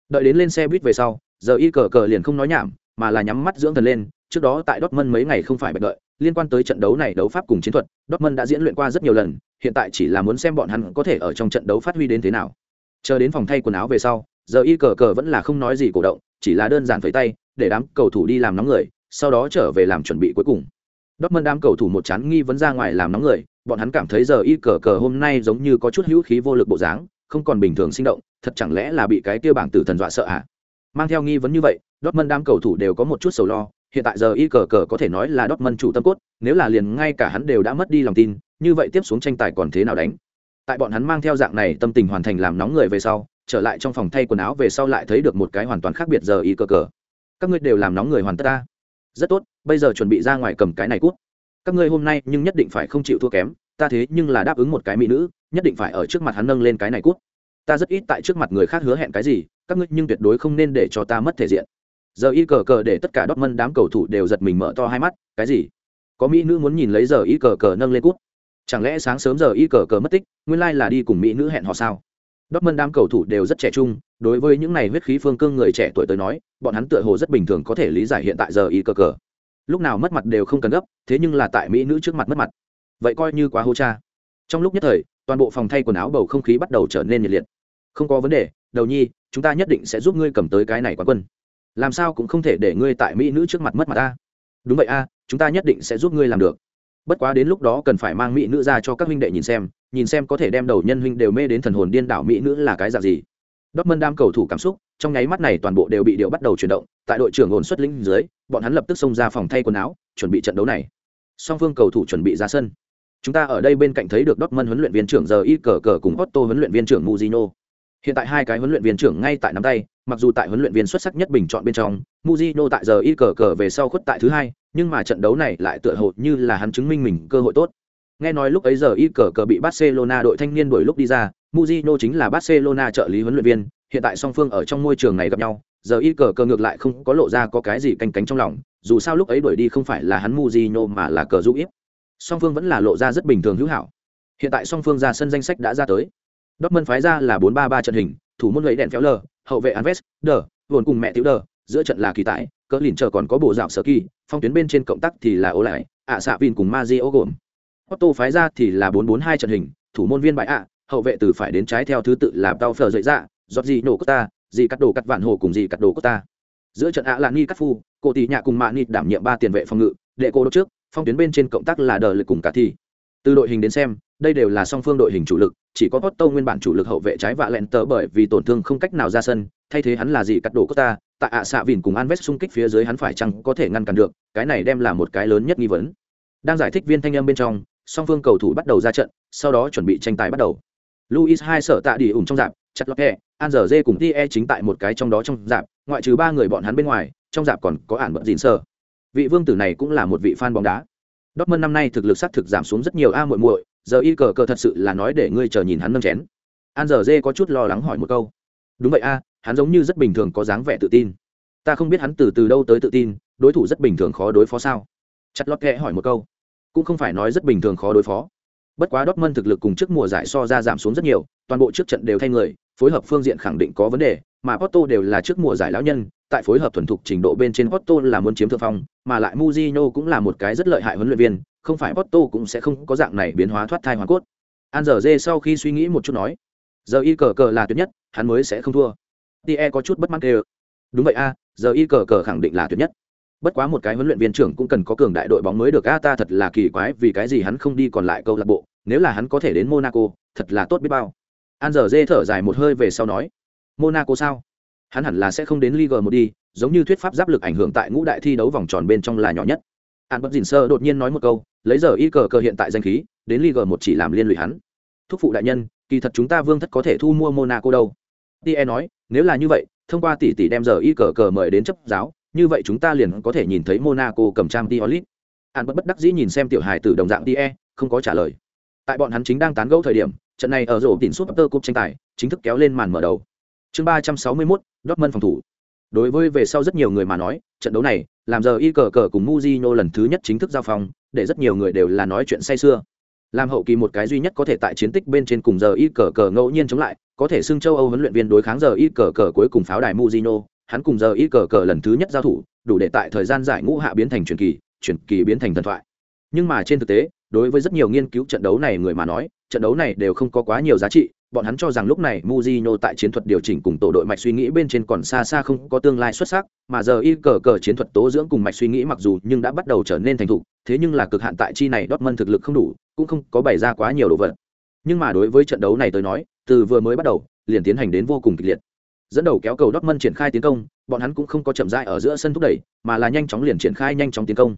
Đợi đến lên xe buýt về sau giờ y cờ cờ liền không nói nhảm mà là nhắm mắt dưỡng thần lên trước đó tại Dortmund mấy ngày không phải bạch đợi liên quan tới trận đấu này đấu pháp cùng chiến thuật Dortmund đã diễn luyện qua rất nhiều lần hiện tại chỉ là muốn xem bọn hắn có thể ở trong trận đấu phát huy đến thế nào. Chờ đến phòng thay quần áo về sau giờ y cờ cờ vẫn là không nói gì cổ động chỉ là đơn giản phẩy tay để đám cầu thủ đi làm nóng người sau đó trở về làm chuẩn bị cuối cùng. Dortmund đám cầu thủ một chán nghi vấn ra ngoài làm nóng người, bọn hắn cảm thấy giờ y cờ cờ hôm nay giống như có chút hữu khí vô lực bộ dáng, không còn bình thường sinh động, thật chẳng lẽ là bị cái kia bảng tử thần dọa sợ à? Mang theo nghi vấn như vậy, Dortmund đám cầu thủ đều có một chút sầu lo, hiện tại giờ y cờ cờ có thể nói là Dortmund chủ tâm cốt, nếu là liền ngay cả hắn đều đã mất đi lòng tin, như vậy tiếp xuống tranh tài còn thế nào đánh? Tại bọn hắn mang theo dạng này tâm tình hoàn thành làm nóng người về sau, trở lại trong phòng thay quần áo về sau lại thấy được một cái hoàn toàn khác biệt giờ y cờ cờ. Các ngươi đều làm nóng người hoàn tất ta. Rất tốt, bây giờ chuẩn bị ra ngoài cầm cái này cút. Các ngươi hôm nay nhưng nhất định phải không chịu thua kém, ta thế nhưng là đáp ứng một cái mỹ nữ, nhất định phải ở trước mặt hắn nâng lên cái này cút. Ta rất ít tại trước mặt người khác hứa hẹn cái gì, các ngươi nhưng tuyệt đối không nên để cho ta mất thể diện. Giờ y cờ cờ để tất cả đốc mân đám cầu thủ đều giật mình mở to hai mắt cái gì? Có mỹ nữ muốn nhìn lấy giờ y cờ cờ nâng lên cút. Chẳng lẽ sáng sớm giờ y cờ cờ mất tích nguyên lai là đi cùng mỹ nữ hẹn họ sao? Đốc mân đám cầu thủ đều rất trẻ trung đối với những này huyết khí phương cương người trẻ tuổi tới nói bọn hắn tựa hồ rất bình thường có thể lý giải hiện tại giờ y cờ cờ. Lúc nào mất mặt đều không cần gấp thế nhưng là tại mỹ nữ trước mặt mất mặt. Vậy coi như quá hô cha. Trong lúc nhất thời toàn bộ phòng thay quần áo bầu không khí bắt đầu trở nên nhiệt liệt. Không có vấn đề đầu nhi chúng ta nhất định sẽ giúp ngươi cầm tới cái này quán quân. Làm sao cũng không thể để ngươi tại mỹ nữ trước mặt mất mặt ta. Đúng vậy a chúng ta nhất định sẽ giúp ngươi làm được. Bất quá đến lúc đó cần phải mang mỹ nữ ra cho các huynh đệ nhìn xem nhìn xem có thể đem đầu nhân huynh đều mê đến thần hồn điên đảo mỹ nữ là cái dạng gì. Dortmund đam cầu thủ cảm xúc, trong nháy mắt này toàn bộ đều bị điều bắt đầu chuyển động, tại đội trưởng ổn xuất lĩnh dưới, bọn hắn lập tức xông ra phòng thay quần áo, chuẩn bị trận đấu này. Song phương cầu thủ chuẩn bị ra sân. Chúng ta ở đây bên cạnh thấy được Dortmund huấn luyện viên trưởng giờ y cờ cờ cùng Otto huấn luyện viên trưởng Mujino. Hiện tại hai cái huấn luyện viên trưởng ngay tại nắm tay, mặc dù tại huấn luyện viên xuất sắc nhất bình chọn bên trong, Mujino tại giờ y cờ cờ về sau khuất tại thứ hai, nhưng mà trận đấu này lại tựa hồ như là hắn chứng minh mình cơ hội tốt. Nghe nói lúc ấy giờ y cờ cờ bị Barcelona đội thanh niên đuổi lúc đi ra, Mujino chính là Barcelona trợ lý huấn luyện viên, hiện tại song phương ở trong môi trường này gặp nhau, giờ y cờ cờ ngược lại không có lộ ra có cái gì canh cánh trong lòng, dù sao lúc ấy đuổi đi không phải là hắn Mujino mà là cờ giúp ít. Song phương vẫn là lộ ra rất bình thường hữu hảo. Hiện tại song phương ra sân danh sách đã ra tới. Dortmund phái ra là 4-3-3 trận hình, thủ môn lấy đèn phéo lờ, hậu vệ Anves, đờ, vồn cùng mẹ tiểu đờ, giữa trận là kỳ tại, cỡ lìn chờ còn có bộ dạo sở kỳ, phong tuyến bên trên cộng tác thì là ố lại, ạ xạ vin cùng Mario gồm. Otto phái ra thì là 4-4-2 trận hình, thủ môn viên bại ạ, hậu vệ từ phải đến trái theo thứ tự là Tao Phở dậy ra, giọt gì nổ ta, gì cắt đồ cắt vạn hồ cùng gì cắt đồ ta. Giữa trận ạ là Ni Cắt Phu, cô tỷ nhạ cùng Mạ Nịt đảm nhiệm ba tiền vệ phòng ngự, đệ cô đốt trước, phong tuyến bên trên cộng tác là đờ lực cùng cả thi. Từ đội hình đến xem, đây đều là song phương đội hình chủ lực, chỉ có Otto nguyên bản chủ lực hậu vệ trái vạ lẹn tờ bởi vì tổn thương không cách nào ra sân, thay thế hắn là gì cắt đồ Costa, tại ạ xạ vìn cùng Alves xung kích phía dưới hắn phải chăng có thể ngăn cản được, cái này đem là một cái lớn nhất nghi vấn. Đang giải thích viên thanh âm bên trong, song phương cầu thủ bắt đầu ra trận, sau đó chuẩn bị tranh tài bắt đầu. Luis hai sở tạ đi ủng trong dạp, chặt lọt kẹ, dê cùng Tie chính tại một cái trong đó trong dạp, ngoại trừ ba người bọn hắn bên ngoài, trong dạp còn có ản bận dịn sơ. Vị vương tử này cũng là một vị fan bóng đá. Dortmund năm nay thực lực sát thực giảm xuống rất nhiều a muội muội, giờ y cờ cờ thật sự là nói để ngươi chờ nhìn hắn nâng chén. An giờ dê có chút lo lắng hỏi một câu. Đúng vậy a, hắn giống như rất bình thường có dáng vẻ tự tin. Ta không biết hắn từ từ đâu tới tự tin, đối thủ rất bình thường khó đối phó sao? Chặt lót kẽ hỏi một câu. Cũng không phải nói rất bình thường khó đối phó. Bất quá Dortmund thực lực cùng trước mùa giải so ra giảm xuống rất nhiều, toàn bộ trước trận đều thay người, phối hợp phương diện khẳng định có vấn đề, mà Porto đều là trước mùa giải lão nhân, tại phối hợp thuần thục trình độ bên trên Porto là muốn chiếm thượng phong, mà lại Mujinho cũng là một cái rất lợi hại huấn luyện viên, không phải Porto cũng sẽ không có dạng này biến hóa thoát thai hoàn cốt. An giờ dê sau khi suy nghĩ một chút nói, giờ y cờ cờ là tuyệt nhất, hắn mới sẽ không thua. Tie có chút bất mãn kêu. Đúng vậy a, giờ y cờ cờ khẳng định là tuyệt nhất. Bất quá một cái huấn luyện viên trưởng cũng cần có cường đại đội bóng mới được a ta thật là kỳ quái vì cái gì hắn không đi còn lại câu lạc bộ, nếu là hắn có thể đến Monaco, thật là tốt biết bao. An giờ dê thở dài một hơi về sau nói, Monaco sao? Hắn hẳn là sẽ không đến Liga 1 đi, giống như thuyết pháp giáp lực ảnh hưởng tại ngũ đại thi đấu vòng tròn bên trong là nhỏ nhất. An Bất Dĩn Sơ đột nhiên nói một câu, lấy giờ y cờ cờ hiện tại danh khí, đến Liga 1 chỉ làm liên lụy hắn. Thúc phụ đại nhân, kỳ thật chúng ta vương thất có thể thu mua Monaco đâu. Tie nói, nếu là như vậy, thông qua tỷ tỷ đem giờ y cờ cờ mời đến chấp giáo, như vậy chúng ta liền có thể nhìn thấy Monaco cầm trang Diolit. An bất bất đắc dĩ nhìn xem tiểu hài tử đồng dạng Tie, không có trả lời. Tại bọn hắn chính đang tán gẫu thời điểm, trận này ở rổ tỉnh Super Cup tranh tài, chính thức kéo lên màn mở đầu. Chương 361, Dortmund phòng thủ. Đối với về sau rất nhiều người mà nói, trận đấu này, làm giờ y cờ cờ cùng Mujino lần thứ nhất chính thức giao phòng, để rất nhiều người đều là nói chuyện say xưa. Làm hậu kỳ một cái duy nhất có thể tại chiến tích bên trên cùng giờ y cờ cờ ngẫu nhiên chống lại, có thể xưng châu Âu huấn luyện viên đối kháng giờ y cờ cờ cuối cùng pháo đài Mujino, hắn cùng giờ y cờ cờ lần thứ nhất giao thủ, đủ để tại thời gian giải ngũ hạ biến thành truyền kỳ, truyền kỳ biến thành thần thoại. Nhưng mà trên thực tế, đối với rất nhiều nghiên cứu trận đấu này người mà nói, trận đấu này đều không có quá nhiều giá trị, bọn hắn cho rằng lúc này Mujino tại chiến thuật điều chỉnh cùng tổ đội mạch suy nghĩ bên trên còn xa xa không có tương lai xuất sắc, mà giờ y cờ cờ chiến thuật tố dưỡng cùng mạch suy nghĩ mặc dù nhưng đã bắt đầu trở nên thành thục, thế nhưng là cực hạn tại chi này Dortmund thực lực không đủ, cũng không có bày ra quá nhiều đồ vật. Nhưng mà đối với trận đấu này tới nói, từ vừa mới bắt đầu, liền tiến hành đến vô cùng kịch liệt. Dẫn đầu kéo cầu Dortmund triển khai tiến công, bọn hắn cũng không có chậm rãi ở giữa sân thúc đẩy, mà là nhanh chóng liền triển khai nhanh chóng tiến công.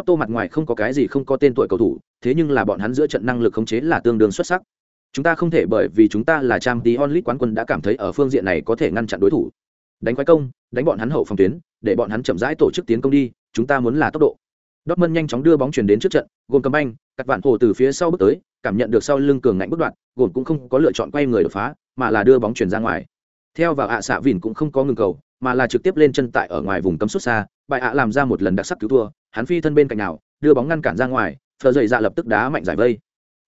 Otto mặt ngoài không có cái gì không có tên tuổi cầu thủ, thế nhưng là bọn hắn giữa trận năng lực khống chế là tương đương xuất sắc. Chúng ta không thể bởi vì chúng ta là trang tí onlit quán quân đã cảm thấy ở phương diện này có thể ngăn chặn đối thủ. Đánh quái công, đánh bọn hắn hậu phòng tuyến, để bọn hắn chậm rãi tổ chức tiến công đi, chúng ta muốn là tốc độ. Dortmund nhanh chóng đưa bóng chuyển đến trước trận, gồm cầm banh, cắt vạn hồ từ phía sau bước tới, cảm nhận được sau lưng cường ngạnh bất đoạn, gồm cũng không có lựa chọn quay người đột phá, mà là đưa bóng chuyển ra ngoài. Theo vào ạ xạ vỉn cũng không có ngừng cầu, mà là trực tiếp lên chân tại ở ngoài vùng cấm xuất xa, bại ạ làm ra một lần đặc sắc cứu thua, hắn phi thân bên cạnh nào, đưa bóng ngăn cản ra ngoài, phở dậy dạ lập tức đá mạnh giải vây.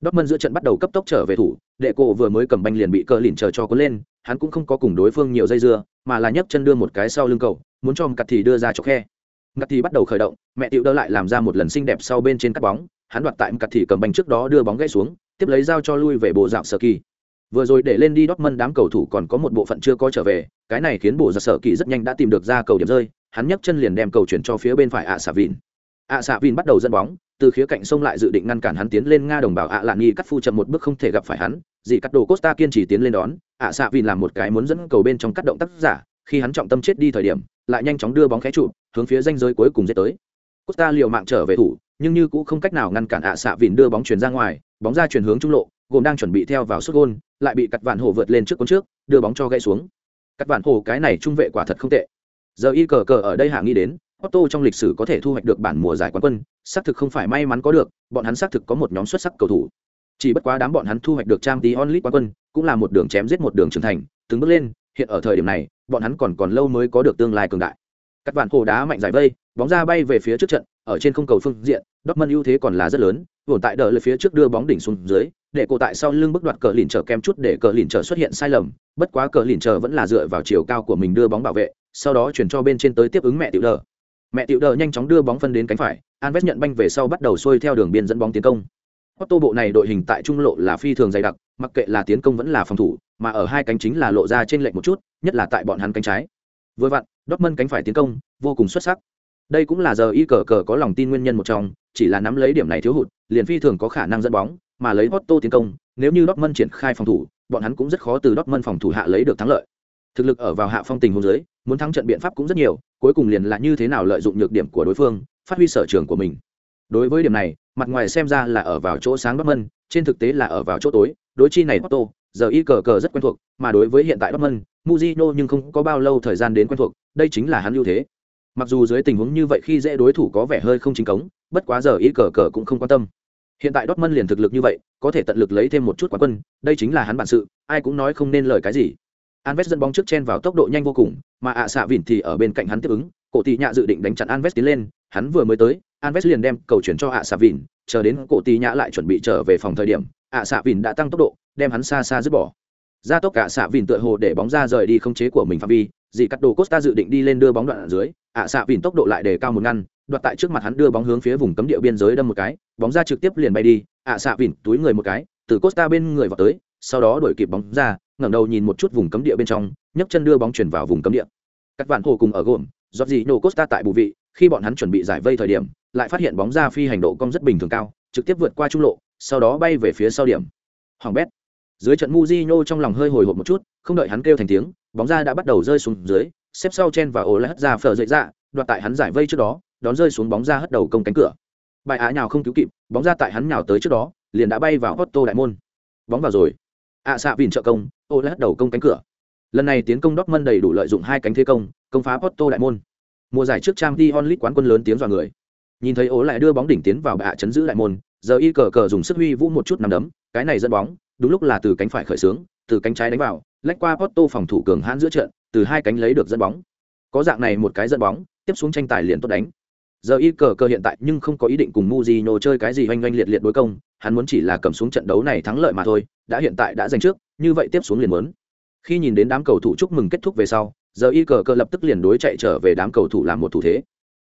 Dortmund giữa trận bắt đầu cấp tốc trở về thủ, đệ cổ vừa mới cầm banh liền bị cờ lìn chờ cho cuốn lên, hắn cũng không có cùng đối phương nhiều dây dưa, mà là nhấc chân đưa một cái sau lưng cầu, muốn cho cặt thì đưa ra chỗ khe. Cặt thì bắt đầu khởi động, mẹ tiểu đỡ lại làm ra một lần xinh đẹp sau bên trên cắt bóng, hắn đoạt tại cặt thì cầm banh trước đó đưa bóng gãy xuống, tiếp lấy giao cho lui về bộ dạo sở kỳ. Vừa rồi để lên đi Dortmund đám cầu thủ còn có một bộ phận chưa có trở về, cái này khiến bộ dạo sở kỳ rất nhanh đã tìm được ra cầu điểm rơi, hắn nhấc chân liền đem cầu chuyển cho phía bên phải ạ xạ vịn ạ xạ Vin bắt đầu dẫn bóng, từ khía cạnh sông lại dự định ngăn cản hắn tiến lên nga đồng bào ạ lạn nghi cắt phu chậm một bước không thể gặp phải hắn Dì cắt đồ costa kiên trì tiến lên đón. ạ xạ Vin làm một cái muốn dẫn cầu bên trong cắt động tác giả khi hắn trọng tâm chết đi thời điểm lại nhanh chóng đưa bóng khé trụ hướng phía danh giới cuối cùng dễ tới. Costa liều mạng trở về thủ nhưng như cũng không cách nào ngăn cản ạ xạ Vin đưa bóng chuyển ra ngoài bóng ra chuyển hướng trung lộ gồm đang chuẩn bị theo vào xuất gôn lại bị cắt vạn hồ vượt lên trước cuốn trước đưa bóng cho gãy xuống. Cắt vạn hồ cái này trung vệ quả thật không tệ. Giờ y cờ cờ ở đây hạ nghĩ đến Otto trong lịch sử có thể thu hoạch được bản mùa giải quán quân, xác thực không phải may mắn có được, bọn hắn xác thực có một nhóm xuất sắc cầu thủ. Chỉ bất quá đám bọn hắn thu hoạch được Champions League quán quân, cũng là một đường chém giết một đường trưởng thành, từng bước lên, hiện ở thời điểm này, bọn hắn còn còn lâu mới có được tương lai cường đại. Các bạn hồ đá mạnh giải vây, bóng ra bay về phía trước trận, ở trên không cầu phương diện, Dortmund ưu thế còn là rất lớn, vồn tại đợi lượt phía trước đưa bóng đỉnh xuống dưới, để cổ tại sau lưng bước đoạt cờ lìn trở kem chút để cờ lìn trở xuất hiện sai lầm, bất quá cờ lìn trở vẫn là dựa vào chiều cao của mình đưa bóng bảo vệ, sau đó chuyển cho bên trên tới tiếp ứng mẹ tiểu đờ mẹ tiểu đờ nhanh chóng đưa bóng phân đến cánh phải Anves nhận banh về sau bắt đầu xuôi theo đường biên dẫn bóng tiến công Otto bộ này đội hình tại trung lộ là phi thường dày đặc, mặc kệ là tiến công vẫn là phòng thủ, mà ở hai cánh chính là lộ ra trên lệch một chút, nhất là tại bọn hắn cánh trái. Vừa vặn, Dortmund cánh phải tiến công, vô cùng xuất sắc. Đây cũng là giờ y cờ cờ có lòng tin nguyên nhân một trong, chỉ là nắm lấy điểm này thiếu hụt, liền phi thường có khả năng dẫn bóng, mà lấy Otto tiến công, nếu như Dortmund triển khai phòng thủ, bọn hắn cũng rất khó từ Dortmund phòng thủ hạ lấy được thắng lợi. Thực lực ở vào hạ phong tình huống dưới, muốn thắng trận biện pháp cũng rất nhiều, cuối cùng liền là như thế nào lợi dụng nhược điểm của đối phương phát huy sở trường của mình. Đối với điểm này mặt ngoài xem ra là ở vào chỗ sáng Dortmund, trên thực tế là ở vào chỗ tối. Đối chi này Otto giờ y cờ cờ rất quen thuộc mà đối với hiện tại bắc mân muzino nhưng không có bao lâu thời gian đến quen thuộc đây chính là hắn ưu thế. Mặc dù dưới tình huống như vậy khi dễ đối thủ có vẻ hơi không chính cống bất quá giờ y cờ cờ cũng không quan tâm. Hiện tại Dortmund liền thực lực như vậy có thể tận lực lấy thêm một chút quán quân đây chính là hắn bản sự ai cũng nói không nên lời cái gì. Anves dẫn bóng trước chen vào tốc độ nhanh vô cùng, mà ạ xạ vịn thì ở bên cạnh hắn tiếp ứng, cổ tỷ nhạ dự định đánh chặn Anves tiến lên, hắn vừa mới tới, Anves liền đem cầu chuyển cho ạ xạ vịn, chờ đến cổ tỷ nhạ lại chuẩn bị trở về phòng thời điểm, ạ xạ vịn đã tăng tốc độ, đem hắn xa xa dứt bỏ. Ra tốc ạ xạ vịn tựa hồ để bóng ra rời đi không chế của mình phạm vi, dì cắt đồ Costa dự định đi lên đưa bóng đoạn ở dưới, ạ xạ vịn tốc độ lại đề cao một ngăn, đoạt tại trước mặt hắn đưa bóng hướng phía vùng cấm địa biên giới đâm một cái, bóng ra trực tiếp liền bay đi, ạ xạ vịn túi người một cái, từ Costa bên người vào tới, sau đó đuổi kịp bóng ra, ngẩng đầu nhìn một chút vùng cấm địa bên trong, nhấc chân đưa bóng chuyển vào vùng cấm địa. Các bạn hồ cùng ở gồm, giọt gì nổ Costa tại bù vị, khi bọn hắn chuẩn bị giải vây thời điểm, lại phát hiện bóng ra phi hành độ cong rất bình thường cao, trực tiếp vượt qua trung lộ, sau đó bay về phía sau điểm. Hoàng bét. Dưới trận Mujinho trong lòng hơi hồi hộp một chút, không đợi hắn kêu thành tiếng, bóng ra đã bắt đầu rơi xuống dưới, xếp sau chen và ổ lại hất ra phở dậy ra, đoạt tại hắn giải vây trước đó, đón rơi xuống bóng ra hất đầu công cánh cửa. Bài á nhào không cứu kịp, bóng ra tại hắn nhào tới trước đó, liền đã bay vào Otto đại môn. Bóng vào rồi ạ xạ vìn trợ công, ô lại đầu công cánh cửa. Lần này tiến công Dortmund đầy đủ lợi dụng hai cánh thế công công phá Porto đại môn. Mùa giải trước trang đi onlit quán quân lớn tiếng dọa người. Nhìn thấy ố lại đưa bóng đỉnh tiến vào bạ chấn giữ đại môn giờ y cờ cờ dùng sức huy vũ một chút nằm đấm cái này dẫn bóng đúng lúc là từ cánh phải khởi xướng từ cánh trái đánh vào lách qua Porto phòng thủ cường hãn giữa trận từ hai cánh lấy được dẫn bóng. Có dạng này một cái dẫn bóng tiếp xuống tranh tài liền tốt đánh giờ y cờ cờ hiện tại nhưng không có ý định cùng muzino chơi cái gì oanh oanh liệt liệt đối công, hắn muốn chỉ là cầm xuống trận đấu này thắng lợi mà thôi, đã hiện tại đã giành trước, như vậy tiếp xuống liền muốn. Khi nhìn đến đám cầu thủ chúc mừng kết thúc về sau, giờ y cờ cờ lập tức liền đối chạy trở về đám cầu thủ làm một thủ thế.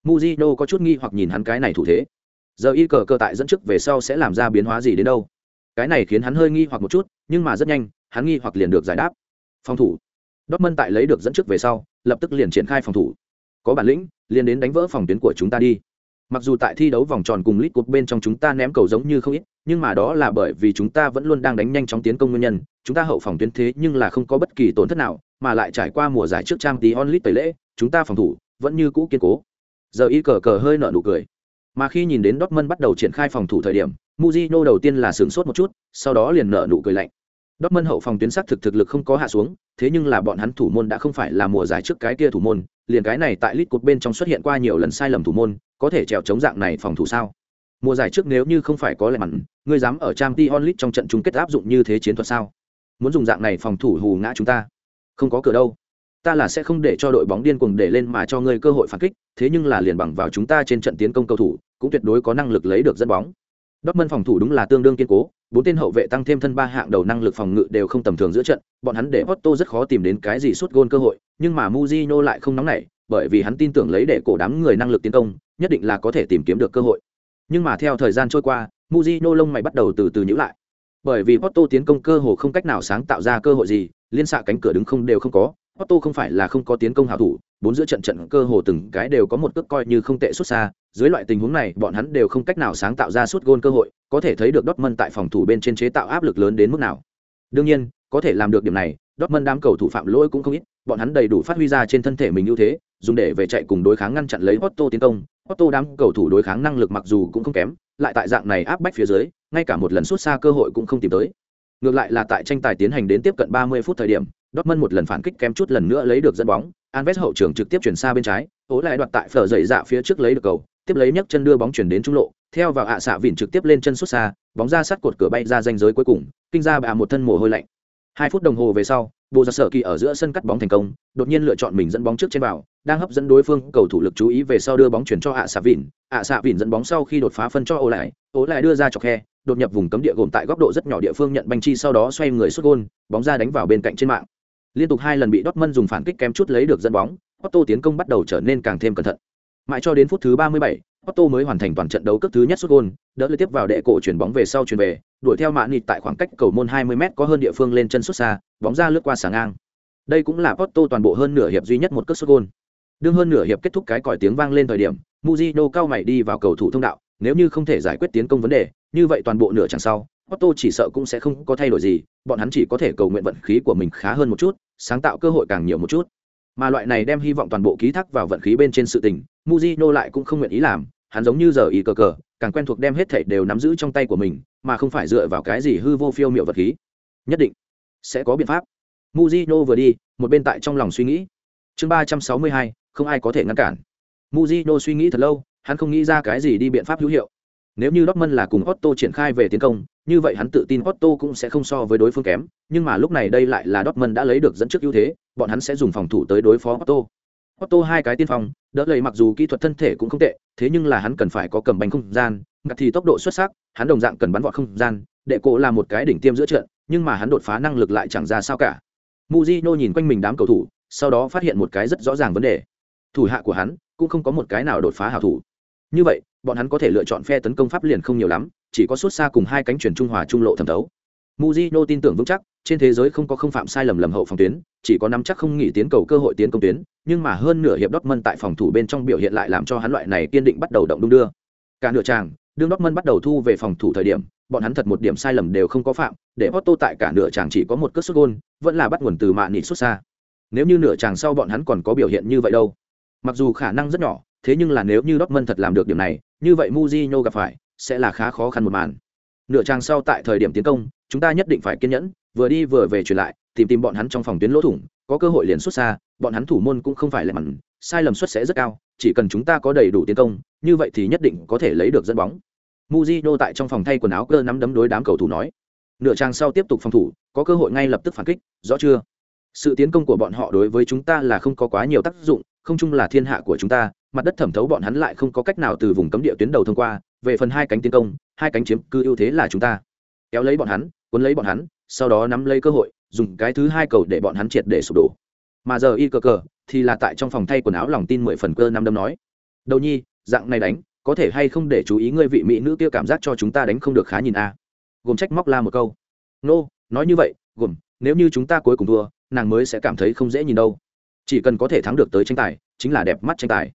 Muzino có chút nghi hoặc nhìn hắn cái này thủ thế. Giờ y cờ cờ tại dẫn trước về sau sẽ làm ra biến hóa gì đến đâu? Cái này khiến hắn hơi nghi hoặc một chút, nhưng mà rất nhanh, hắn nghi hoặc liền được giải đáp. Phòng thủ. Dortmund tại lấy được dẫn trước về sau, lập tức liền triển khai phòng thủ có bản lĩnh liền đến đánh vỡ phòng tuyến của chúng ta đi Mặc dù tại thi đấu vòng tròn cùng lít cột bên trong chúng ta ném cầu giống như không ít, nhưng mà đó là bởi vì chúng ta vẫn luôn đang đánh nhanh chóng tiến công nguyên nhân, chúng ta hậu phòng tuyến thế nhưng là không có bất kỳ tổn thất nào, mà lại trải qua mùa giải trước trang tí onlit tẩy lễ, chúng ta phòng thủ vẫn như cũ kiên cố. Giờ y cờ cờ hơi nở nụ cười. Mà khi nhìn đến Dortmund bắt đầu triển khai phòng thủ thời điểm, Mujino đầu tiên là sửng sốt một chút, sau đó liền nở nụ cười lạnh. Dortmund hậu phòng tuyến sắc thực thực lực không có hạ xuống, thế nhưng là bọn hắn thủ môn đã không phải là mùa giải trước cái kia thủ môn, liền cái này tại League Cup bên trong xuất hiện qua nhiều lần sai lầm thủ môn, có thể trèo chống dạng này phòng thủ sao? Mùa giải trước nếu như không phải có lệ mặn, ngươi dám ở Champions League trong trận chung kết áp dụng như thế chiến thuật sao? Muốn dùng dạng này phòng thủ hù ngã chúng ta? Không có cửa đâu. Ta là sẽ không để cho đội bóng điên cuồng để lên mà cho ngươi cơ hội phản kích, thế nhưng là liền bằng vào chúng ta trên trận tiến công cầu thủ, cũng tuyệt đối có năng lực lấy được dẫn bóng. Dortmund phòng thủ đúng là tương đương kiên cố, bốn tên hậu vệ tăng thêm thân ba hạng đầu năng lực phòng ngự đều không tầm thường giữa trận, bọn hắn để Otto rất khó tìm đến cái gì suốt gôn cơ hội, nhưng mà Mujino lại không nóng nảy, bởi vì hắn tin tưởng lấy để cổ đám người năng lực tiến công, nhất định là có thể tìm kiếm được cơ hội. Nhưng mà theo thời gian trôi qua, Mujino lông mày bắt đầu từ từ nhíu lại. Bởi vì Otto tiến công cơ hồ không cách nào sáng tạo ra cơ hội gì, liên xạ cánh cửa đứng không đều không có, Otto không phải là không có tiến công hảo thủ, bốn giữa trận trận cơ hồ từng cái đều có một cước coi như không tệ xuất xa, dưới loại tình huống này, bọn hắn đều không cách nào sáng tạo ra suốt gôn cơ hội, có thể thấy được Dortmund tại phòng thủ bên trên chế tạo áp lực lớn đến mức nào. Đương nhiên, có thể làm được điểm này, Dortmund đám cầu thủ phạm lỗi cũng không ít, bọn hắn đầy đủ phát huy ra trên thân thể mình ưu thế, dùng để về chạy cùng đối kháng ngăn chặn lấy Otto tiến công. Otto đám cầu thủ đối kháng năng lực mặc dù cũng không kém, lại tại dạng này áp bách phía dưới, ngay cả một lần sút xa cơ hội cũng không tìm tới. Ngược lại là tại tranh tài tiến hành đến tiếp cận 30 phút thời điểm, Dortmund một lần phản kích kém chút lần nữa lấy được dẫn bóng, Anves hậu trường trực tiếp chuyển xa bên trái, ố lại đoạt tại phở dậy dạ phía trước lấy được cầu, tiếp lấy nhấc chân đưa bóng chuyển đến trung lộ, theo vào ạ xạ vịn trực tiếp lên chân xuất xa, bóng ra sát cột cửa bay ra ranh giới cuối cùng, kinh ra bà một thân mồ hôi lạnh. Hai phút đồng hồ về sau, Bộ Giặc Sở Kỳ ở giữa sân cắt bóng thành công, đột nhiên lựa chọn mình dẫn bóng trước trên vào, đang hấp dẫn đối phương. Cầu thủ lực chú ý về sau đưa bóng chuyển cho ạ xạ vịn, ạ xạ vịn dẫn bóng sau khi đột phá phân cho ô lại, ô lại đưa ra chọc khe, đột nhập vùng cấm địa gồm tại góc độ rất nhỏ địa phương nhận banh chi sau đó xoay người xuất gôn, bóng ra đánh vào bên cạnh trên mạng. Liên tục hai lần bị Dortmund dùng phản kích kém chút lấy được dẫn bóng, Otto tiến công bắt đầu trở nên càng thêm cẩn thận. Mãi cho đến phút thứ 37, Otto mới hoàn thành toàn trận đấu cấp thứ nhất sút gôn, đỡ liên tiếp vào đệ cổ chuyển bóng về sau chuyển về, đuổi theo mã nịt tại khoảng cách cầu môn 20m có hơn địa phương lên chân sút xa, bóng ra lướt qua sáng ngang. Đây cũng là Otto toàn bộ hơn nửa hiệp duy nhất một cú sút gôn. Đương hơn nửa hiệp kết thúc cái còi tiếng vang lên thời điểm, Mujino cao mày đi vào cầu thủ thông đạo, nếu như không thể giải quyết tiến công vấn đề, như vậy toàn bộ nửa chẳng sau, Otto chỉ sợ cũng sẽ không có thay đổi gì, bọn hắn chỉ có thể cầu nguyện vận khí của mình khá hơn một chút, sáng tạo cơ hội càng nhiều một chút. Mà loại này đem hy vọng toàn bộ ký thác vào vận khí bên trên sự tình, Mujino lại cũng không nguyện ý làm, hắn giống như giờ ý cờ cờ, càng quen thuộc đem hết thảy đều nắm giữ trong tay của mình, mà không phải dựa vào cái gì hư vô phiêu miệu vật khí. Nhất định sẽ có biện pháp. Mujino vừa đi, một bên tại trong lòng suy nghĩ. Chương ba trăm sáu mươi hai, không ai có thể ngăn cản. Mujino suy nghĩ thật lâu, hắn không nghĩ ra cái gì đi biện pháp hữu hiệu. Nếu như Dortmund là cùng Otto triển khai về tiến công, như vậy hắn tự tin Otto cũng sẽ không so với đối phương kém, nhưng mà lúc này đây lại là Dortmund đã lấy được dẫn trước ưu thế, bọn hắn sẽ dùng phòng thủ tới đối phó Otto. Otto hai cái tiên phong, đỡ lấy mặc dù kỹ thuật thân thể cũng không tệ, thế nhưng là hắn cần phải có cầm bánh không gian, ngặt thì tốc độ xuất sắc, hắn đồng dạng cần bắn vọt không gian, đệ cổ là một cái đỉnh tiêm giữa trận, nhưng mà hắn đột phá năng lực lại chẳng ra sao cả. Mujino nhìn quanh mình đám cầu thủ, sau đó phát hiện một cái rất rõ ràng vấn đề. Thủ hạ của hắn cũng không có một cái nào đột phá hảo thủ. Như vậy, bọn hắn có thể lựa chọn phe tấn công pháp liền không nhiều lắm, chỉ có suốt xa cùng hai cánh chuyển trung hòa trung lộ thẩm thấu. Mujino tin tưởng vững chắc, trên thế giới không có không phạm sai lầm lầm hậu phòng tuyến, chỉ có nắm chắc không nghỉ tiến cầu cơ hội tiến công tuyến, nhưng mà hơn nửa hiệp Dortmund tại phòng thủ bên trong biểu hiện lại làm cho hắn loại này kiên định bắt đầu động đung đưa. Cả nửa tràng, đương Dortmund bắt đầu thu về phòng thủ thời điểm, bọn hắn thật một điểm sai lầm đều không có phạm, để Otto tại cả nửa tràng chỉ có một cú sút gol, vẫn là bắt nguồn từ mạ nịt xuất xa. Nếu như nửa tràng sau bọn hắn còn có biểu hiện như vậy đâu. Mặc dù khả năng rất nhỏ, thế nhưng là nếu như Dortmund thật làm được điểm này, như vậy Mujinho gặp phải sẽ là khá khó khăn một màn. Nửa trang sau tại thời điểm tiến công, chúng ta nhất định phải kiên nhẫn, vừa đi vừa về chuyển lại, tìm tìm bọn hắn trong phòng tuyến lỗ thủng, có cơ hội liền xuất xa, bọn hắn thủ môn cũng không phải là mặn, sai lầm suất sẽ rất cao, chỉ cần chúng ta có đầy đủ tiến công, như vậy thì nhất định có thể lấy được dẫn bóng. Mujino tại trong phòng thay quần áo cơ nắm đấm đối đám cầu thủ nói. Nửa trang sau tiếp tục phòng thủ, có cơ hội ngay lập tức phản kích, rõ chưa? Sự tiến công của bọn họ đối với chúng ta là không có quá nhiều tác dụng, không chung là thiên hạ của chúng ta, mặt đất thẩm thấu bọn hắn lại không có cách nào từ vùng cấm địa tuyến đầu thông qua về phần hai cánh tiến công hai cánh chiếm cứ ưu thế là chúng ta. Kéo lấy bọn hắn cuốn lấy bọn hắn sau đó nắm lấy cơ hội dùng cái thứ hai cầu để bọn hắn triệt để sụp đổ. Mà giờ y cờ cờ thì là tại trong phòng thay quần áo lòng tin mười phần cơ năm đâm nói. Đầu nhi dạng này đánh có thể hay không để chú ý ngươi vị mỹ nữ kia cảm giác cho chúng ta đánh không được khá nhìn a? Gồm trách móc la một câu. Nô、no, nói như vậy gồm nếu như chúng ta cuối cùng thua nàng mới sẽ cảm thấy không dễ nhìn đâu. Chỉ cần có thể thắng được tới tranh tài chính là đẹp mắt tranh tài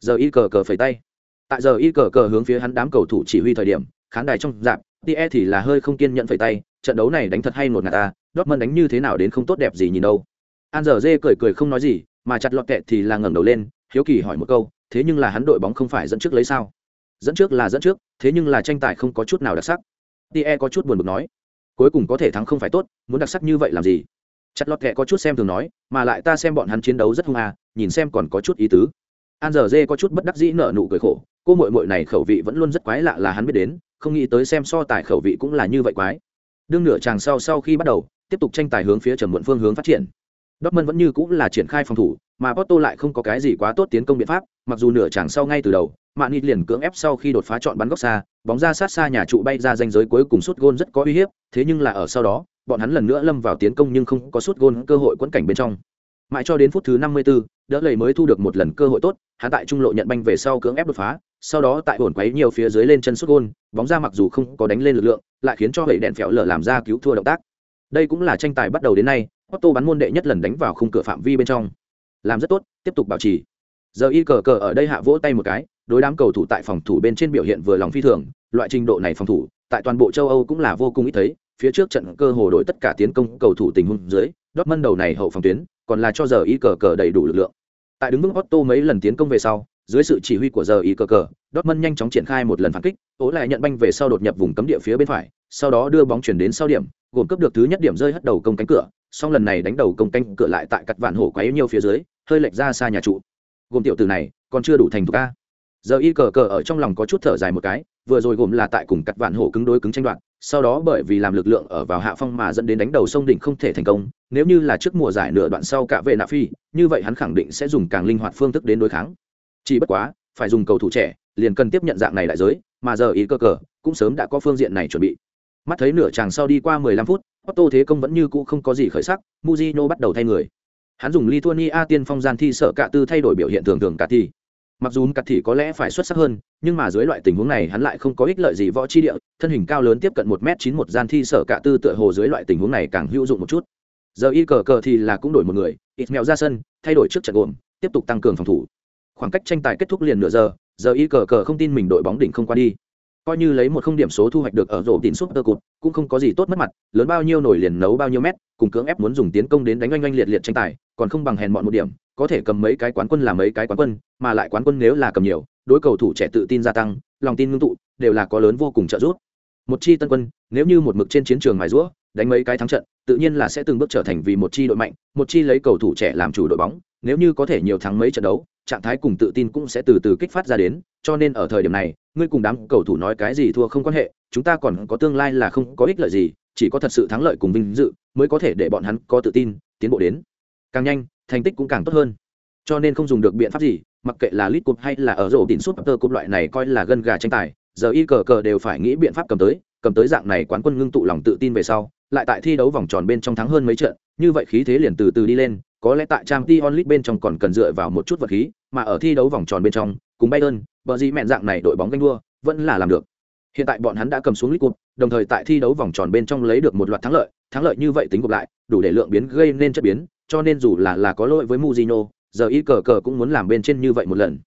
giờ y cờ cờ phẩy tay. Tại giờ y cờ cờ hướng phía hắn đám cầu thủ chỉ huy thời điểm, khán đài trong dạp tie thì là hơi không kiên nhận phẩy tay, trận đấu này đánh thật hay ngột ngạt ta, dortmund đánh như thế nào đến không tốt đẹp gì nhìn đâu. An giờ dê cười cười không nói gì, mà chặt lọt kẹt thì là ngẩng đầu lên, hiếu kỳ hỏi một câu, thế nhưng là hắn đội bóng không phải dẫn trước lấy sao? Dẫn trước là dẫn trước, thế nhưng là tranh tài không có chút nào đặc sắc. Tie có chút buồn bực nói, cuối cùng có thể thắng không phải tốt, muốn đặc sắc như vậy làm gì? Chặt lọt kẹ có chút xem thường nói, mà lại ta xem bọn hắn chiến đấu rất hung à nhìn xem còn có chút ý tứ an giờ dê có chút bất đắc dĩ nở nụ cười khổ cô mội mội này khẩu vị vẫn luôn rất quái lạ là hắn biết đến không nghĩ tới xem so tài khẩu vị cũng là như vậy quái đương nửa chàng sau sau khi bắt đầu tiếp tục tranh tài hướng phía trầm muộn phương hướng phát triển Dortmund vẫn như cũng là triển khai phòng thủ, mà Porto lại không có cái gì quá tốt tiến công biện pháp, mặc dù nửa chàng sau ngay từ đầu, Mạn liền cưỡng ép sau khi đột phá chọn bắn góc xa, bóng ra sát xa nhà trụ bay ra ranh giới cuối cùng sút gôn rất có uy hiếp, thế nhưng là ở sau đó, bọn hắn lần nữa lâm vào tiến công nhưng không có sút gôn cơ hội quấn cảnh bên trong. Mãi cho đến phút thứ 54, đỡ lầy mới thu được một lần cơ hội tốt, hắn tại trung lộ nhận banh về sau cưỡng ép đột phá, sau đó tại ổn quấy nhiều phía dưới lên chân sút gôn, bóng ra mặc dù không có đánh lên lực lượng, lại khiến cho hệ đèn phèo lở làm ra cứu thua động tác. Đây cũng là tranh tài bắt đầu đến nay, Otto bắn môn đệ nhất lần đánh vào khung cửa phạm vi bên trong. Làm rất tốt, tiếp tục bảo trì. Giờ y cờ cờ ở đây hạ vỗ tay một cái, đối đám cầu thủ tại phòng thủ bên trên biểu hiện vừa lòng phi thường, loại trình độ này phòng thủ, tại toàn bộ châu Âu cũng là vô cùng ít thấy, phía trước trận cơ hồ đổi tất cả tiến công cầu thủ tình huống dưới, Dortmund đầu này hậu phòng tuyến, còn là cho giờ y cờ cờ đầy đủ lực lượng. Tại đứng vững Otto mấy lần tiến công về sau, dưới sự chỉ huy của giờ y cờ cờ, Dortmund nhanh chóng triển khai một lần phản kích, ố lại nhận banh về sau đột nhập vùng cấm địa phía bên phải, sau đó đưa bóng chuyển đến sau điểm, gồm cướp được thứ nhất điểm rơi hất đầu công cánh cửa, song lần này đánh đầu công cánh cửa lại tại cắt vạn hổ quá yếu nhiều phía dưới, hơi lệch ra xa nhà trụ. Gồm tiểu tử này, còn chưa đủ thành thục a. Giờ y cờ cờ ở trong lòng có chút thở dài một cái, vừa rồi gồm là tại cùng cắt vạn hổ cứng đối cứng tranh đoạt, sau đó bởi vì làm lực lượng ở vào hạ phong mà dẫn đến đánh đầu sông đỉnh không thể thành công, nếu như là trước mùa giải nửa đoạn sau cả về nạ phi, như vậy hắn khẳng định sẽ dùng càng linh hoạt phương thức đến đối kháng. Chỉ bất quá, phải dùng cầu thủ trẻ, liền cần tiếp nhận dạng này đại giới, mà giờ ý cơ cờ cũng sớm đã có phương diện này chuẩn bị. Mắt thấy nửa chàng sau đi qua 15 phút, Otto thế công vẫn như cũ không có gì khởi sắc, Mujino bắt đầu thay người. Hắn dùng Lithuania tiên phong gian thi sợ cả tư thay đổi biểu hiện thường thường cả thi. Mặc dù cả thì có lẽ phải xuất sắc hơn, nhưng mà dưới loại tình huống này hắn lại không có ích lợi gì võ chi địa, thân hình cao lớn tiếp cận 1m91 gian thi sở cả tư tựa hồ dưới loại tình huống này càng hữu dụng một chút. Giờ y cờ cờ thì là cũng đổi một người, ít mèo ra sân, thay đổi trước trận gồm, tiếp tục tăng cường phòng thủ. Khoảng cách tranh tài kết thúc liền nửa giờ, giờ y cờ cờ không tin mình đội bóng đỉnh không qua đi coi như lấy một không điểm số thu hoạch được ở rổ tín súp tơ cụt cũng không có gì tốt mất mặt lớn bao nhiêu nổi liền nấu bao nhiêu mét cùng cưỡng ép muốn dùng tiến công đến đánh oanh oanh liệt liệt tranh tài còn không bằng hèn mọn một điểm có thể cầm mấy cái quán quân là mấy cái quán quân mà lại quán quân nếu là cầm nhiều đối cầu thủ trẻ tự tin gia tăng lòng tin ngưng tụ đều là có lớn vô cùng trợ giúp một chi tân quân nếu như một mực trên chiến trường mài rũa đánh mấy cái thắng trận, tự nhiên là sẽ từng bước trở thành vì một chi đội mạnh, một chi lấy cầu thủ trẻ làm chủ đội bóng, nếu như có thể nhiều thắng mấy trận đấu, trạng thái cùng tự tin cũng sẽ từ từ kích phát ra đến, cho nên ở thời điểm này, ngươi cùng đám cầu thủ nói cái gì thua không quan hệ, chúng ta còn có tương lai là không có ích lợi gì, chỉ có thật sự thắng lợi cùng vinh dự mới có thể để bọn hắn có tự tin, tiến bộ đến. Càng nhanh, thành tích cũng càng tốt hơn. Cho nên không dùng được biện pháp gì, mặc kệ là lit cup hay là ở rổ tín súp Cup loại này coi là gân gà tranh tài, giờ y cờ cờ đều phải nghĩ biện pháp cầm tới cầm tới dạng này quán quân ngưng tụ lòng tự tin về sau lại tại thi đấu vòng tròn bên trong thắng hơn mấy trận như vậy khí thế liền từ từ đi lên có lẽ tại trang League bên trong còn cần dựa vào một chút vật khí mà ở thi đấu vòng tròn bên trong cùng bayern bờ gì mẹn dạng này đội bóng ganh đua vẫn là làm được. Hiện tại bọn hắn đã cầm xuống lit cup đồng thời tại thi đấu vòng tròn bên trong lấy được một loạt thắng lợi thắng lợi như vậy tính gộp lại đủ để lượng biến gây nên chất biến cho nên dù là là có lỗi với Mourinho, giờ y cờ cờ cũng muốn làm bên trên như vậy một lần.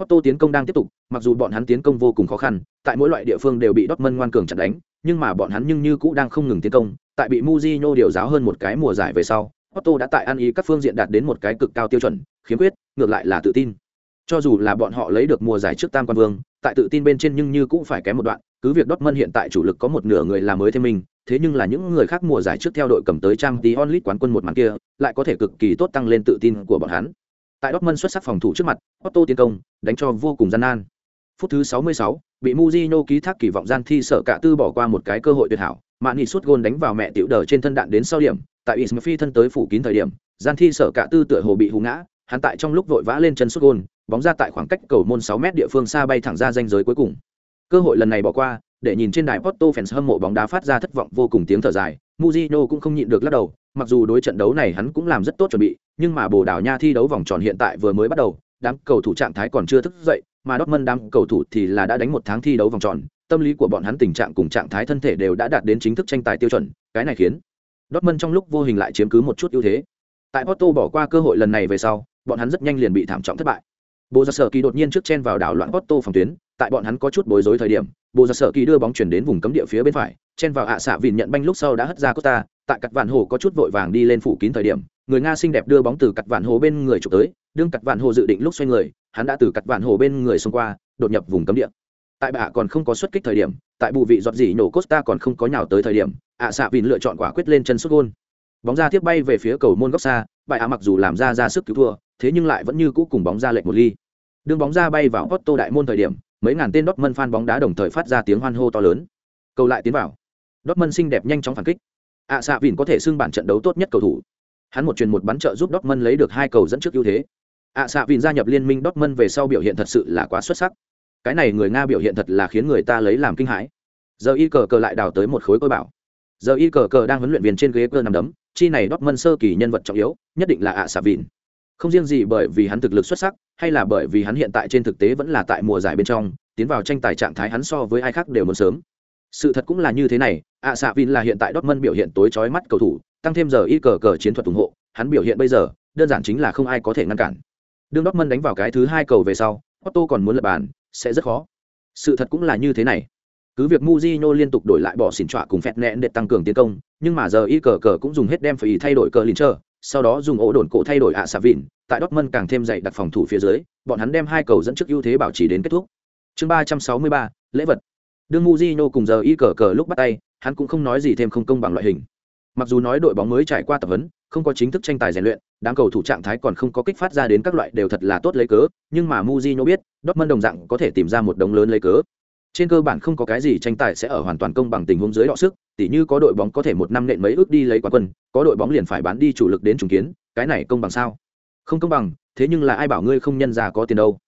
Otto tiến công đang tiếp tục, mặc dù bọn hắn tiến công vô cùng khó khăn, tại mỗi loại địa phương đều bị Dortmund ngoan cường chặn đánh, nhưng mà bọn hắn nhưng như cũ đang không ngừng tiến công, tại bị Mujino điều giáo hơn một cái mùa giải về sau, Otto đã tại ăn ý các phương diện đạt đến một cái cực cao tiêu chuẩn, khiếm khuyết, ngược lại là tự tin. Cho dù là bọn họ lấy được mùa giải trước tam quan vương, tại tự tin bên trên nhưng như cũng phải kém một đoạn, cứ việc Dortmund hiện tại chủ lực có một nửa người là mới thêm mình, thế nhưng là những người khác mùa giải trước theo đội cầm tới Champions League quán quân một màn kia, lại có thể cực kỳ tốt tăng lên tự tin của bọn hắn. Tại Dortmund xuất sắc phòng thủ trước mặt, Otto tiến công, đánh cho vô cùng gian nan. Phút thứ 66, bị Mujino ký thác kỳ vọng gian thi sợ cả tư bỏ qua một cái cơ hội tuyệt hảo, mạn nghị sút gôn đánh vào mẹ tiểu đờ trên thân đạn đến sau điểm, tại Ismail thân tới phủ kín thời điểm, gian thi sợ cả tư tựa hồ bị hú ngã, hắn tại trong lúc vội vã lên chân sút gôn, bóng ra tại khoảng cách cầu môn 6 mét địa phương xa bay thẳng ra ranh giới cuối cùng. Cơ hội lần này bỏ qua, để nhìn trên đài Porto fans hâm mộ bóng đá phát ra thất vọng vô cùng tiếng thở dài, Mujino cũng không nhịn được lắc đầu, mặc dù đối trận đấu này hắn cũng làm rất tốt chuẩn bị, nhưng mà Bồ Đào Nha thi đấu vòng tròn hiện tại vừa mới bắt đầu, đám cầu thủ trạng thái còn chưa thức dậy, mà Dortmund đám cầu thủ thì là đã đánh một tháng thi đấu vòng tròn, tâm lý của bọn hắn tình trạng cùng trạng thái thân thể đều đã đạt đến chính thức tranh tài tiêu chuẩn, cái này khiến Dortmund trong lúc vô hình lại chiếm cứ một chút ưu thế. Tại Porto bỏ qua cơ hội lần này về sau, bọn hắn rất nhanh liền bị thảm trọng thất bại. Bồ giặc sở kỳ đột nhiên trước chen vào đảo loạn Porto phòng tuyến tại bọn hắn có chút bối rối thời điểm bộ giặc sở kỳ đưa bóng chuyển đến vùng cấm địa phía bên phải, chen vào ạ xạ vìn nhận banh lúc sau đã hất ra costa, tại cặt vạn hồ có chút vội vàng đi lên phủ kín thời điểm, người nga xinh đẹp đưa bóng từ cặt vạn hồ bên người chụp tới, đương cặt vạn hồ dự định lúc xoay người, hắn đã từ cặt vạn hồ bên người xông qua, đột nhập vùng cấm địa. Tại bạ còn không có xuất kích thời điểm, tại bù vị giọt dỉ nổ costa còn không có nhào tới thời điểm, ạ xạ vìn lựa chọn quả quyết lên chân xuất gôn. Bóng ra tiếp bay về phía cầu môn góc xa, bại ạ mặc dù làm ra ra sức cứu thua, thế nhưng lại vẫn như cũ cùng bóng ra lệch một ly. Đương bóng ra bay vào Otto đại môn thời điểm mấy ngàn tên Dortmund fan bóng đá đồng thời phát ra tiếng hoan hô to lớn. Cầu lại tiến vào. Dortmund xinh đẹp nhanh chóng phản kích. Ạ xạ Vịn có thể xưng bản trận đấu tốt nhất cầu thủ. Hắn một truyền một bắn trợ giúp Dortmund lấy được hai cầu dẫn trước ưu thế. Ạ xạ Vịn gia nhập liên minh Dortmund về sau biểu hiện thật sự là quá xuất sắc. Cái này người nga biểu hiện thật là khiến người ta lấy làm kinh hãi. Giờ y cờ cờ lại đào tới một khối cối bảo. Giờ y cờ cờ đang huấn luyện viên trên ghế cơ nằm đấm. Chi này Dortmund sơ kỳ nhân vật trọng yếu, nhất định là ạ xạ Vịn không riêng gì bởi vì hắn thực lực xuất sắc, hay là bởi vì hắn hiện tại trên thực tế vẫn là tại mùa giải bên trong, tiến vào tranh tài trạng thái hắn so với ai khác đều muốn sớm. Sự thật cũng là như thế này, ạ xạ vin là hiện tại Dortmund biểu hiện tối chói mắt cầu thủ, tăng thêm giờ y cờ cờ chiến thuật ủng hộ, hắn biểu hiện bây giờ, đơn giản chính là không ai có thể ngăn cản. Đương Dortmund đánh vào cái thứ hai cầu về sau Otto còn muốn lập bàn, sẽ rất khó. Sự thật cũng là như thế này. Cứ việc Mujino liên tục đổi lại bỏ xỉn trọa cùng phẹt nẹn để tăng cường tiến công, nhưng mà giờ y cờ cờ cũng dùng hết đem phải thay đổi cờ lìn trơ sau đó dùng ổ đồn cổ thay đổi ạ xạ vịn, tại Dortmund càng thêm dày đặt phòng thủ phía dưới, bọn hắn đem hai cầu dẫn trước ưu thế bảo trì đến kết thúc. Chương ba trăm sáu mươi ba, lễ vật. Đương Mujino cùng giờ y cờ cờ lúc bắt tay, hắn cũng không nói gì thêm không công bằng loại hình. Mặc dù nói đội bóng mới trải qua tập huấn, không có chính thức tranh tài rèn luyện, đám cầu thủ trạng thái còn không có kích phát ra đến các loại đều thật là tốt lấy cớ, nhưng mà Mujino biết, Dortmund đồng dạng có thể tìm ra một đống lớn lấy cớ trên cơ bản không có cái gì tranh tài sẽ ở hoàn toàn công bằng tình huống dưới đọ sức, tỉ như có đội bóng có thể một năm nện mấy ước đi lấy quán quân, có đội bóng liền phải bán đi chủ lực đến trùng kiến, cái này công bằng sao? Không công bằng, thế nhưng là ai bảo ngươi không nhân ra có tiền đâu?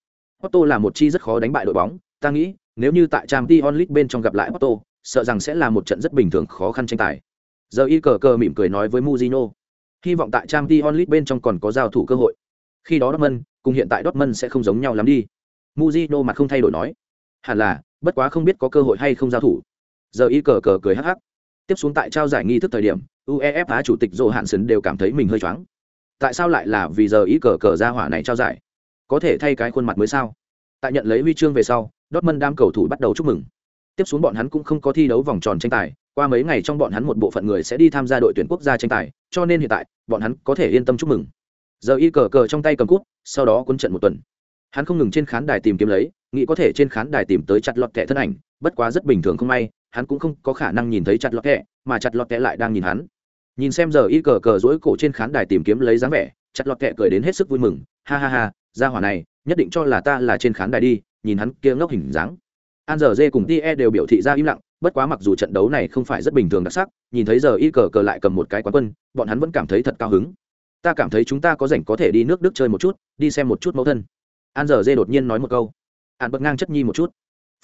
Otto là một chi rất khó đánh bại đội bóng, ta nghĩ, nếu như tại trang t onlit bên trong gặp lại Otto sợ rằng sẽ là một trận rất bình thường khó khăn tranh tài. Giờ y cờ cờ mỉm cười nói với Mujino hy vọng tại trang t onlit bên trong còn có giao thủ cơ hội. Khi đó Dortmund, cùng hiện tại Dortmund sẽ không giống nhau lắm đi. Mujino mặt không thay đổi nói, hẳn là bất quá không biết có cơ hội hay không giao thủ. Giờ y cờ cờ cười hắc hắc. Tiếp xuống tại trao giải nghi thức thời điểm, uefa chủ tịch dô hạn sấn đều cảm thấy mình hơi choáng. Tại sao lại là vì giờ y cờ cờ ra hỏa này trao giải? Có thể thay cái khuôn mặt mới sao? Tại nhận lấy huy chương về sau, dortmund đam cầu thủ bắt đầu chúc mừng. Tiếp xuống bọn hắn cũng không có thi đấu vòng tròn tranh tài, qua mấy ngày trong bọn hắn một bộ phận người sẽ đi tham gia đội tuyển quốc gia tranh tài, cho nên hiện tại, bọn hắn có thể yên tâm chúc mừng. Giờ y cờ cờ trong tay cầm cút, sau đó quân trận một tuần hắn không ngừng trên khán đài tìm kiếm lấy nghĩ có thể trên khán đài tìm tới chặt lọt kẹ thân ảnh bất quá rất bình thường không may hắn cũng không có khả năng nhìn thấy chặt lọt kẹ, mà chặt lọt kẹ lại đang nhìn hắn. Nhìn xem giờ y cờ cờ dỗi cổ trên khán đài tìm kiếm lấy dáng vẻ chặt lọt kẹ cười đến hết sức vui mừng ha ha ha ra hỏa này nhất định cho là ta là trên khán đài đi nhìn hắn kia ngốc hình dáng. An giờ dê cùng tie đều biểu thị ra im lặng bất quá mặc dù trận đấu này không phải rất bình thường đặc sắc nhìn thấy giờ y cờ cờ lại cầm một cái quán quân bọn hắn vẫn cảm thấy thật cao hứng. Ta cảm thấy chúng ta có rảnh có thể đi nước đức chơi một chút đi xem một chút mẫu thân an giờ dê đột nhiên nói một câu. An bật ngang chất nhi một chút.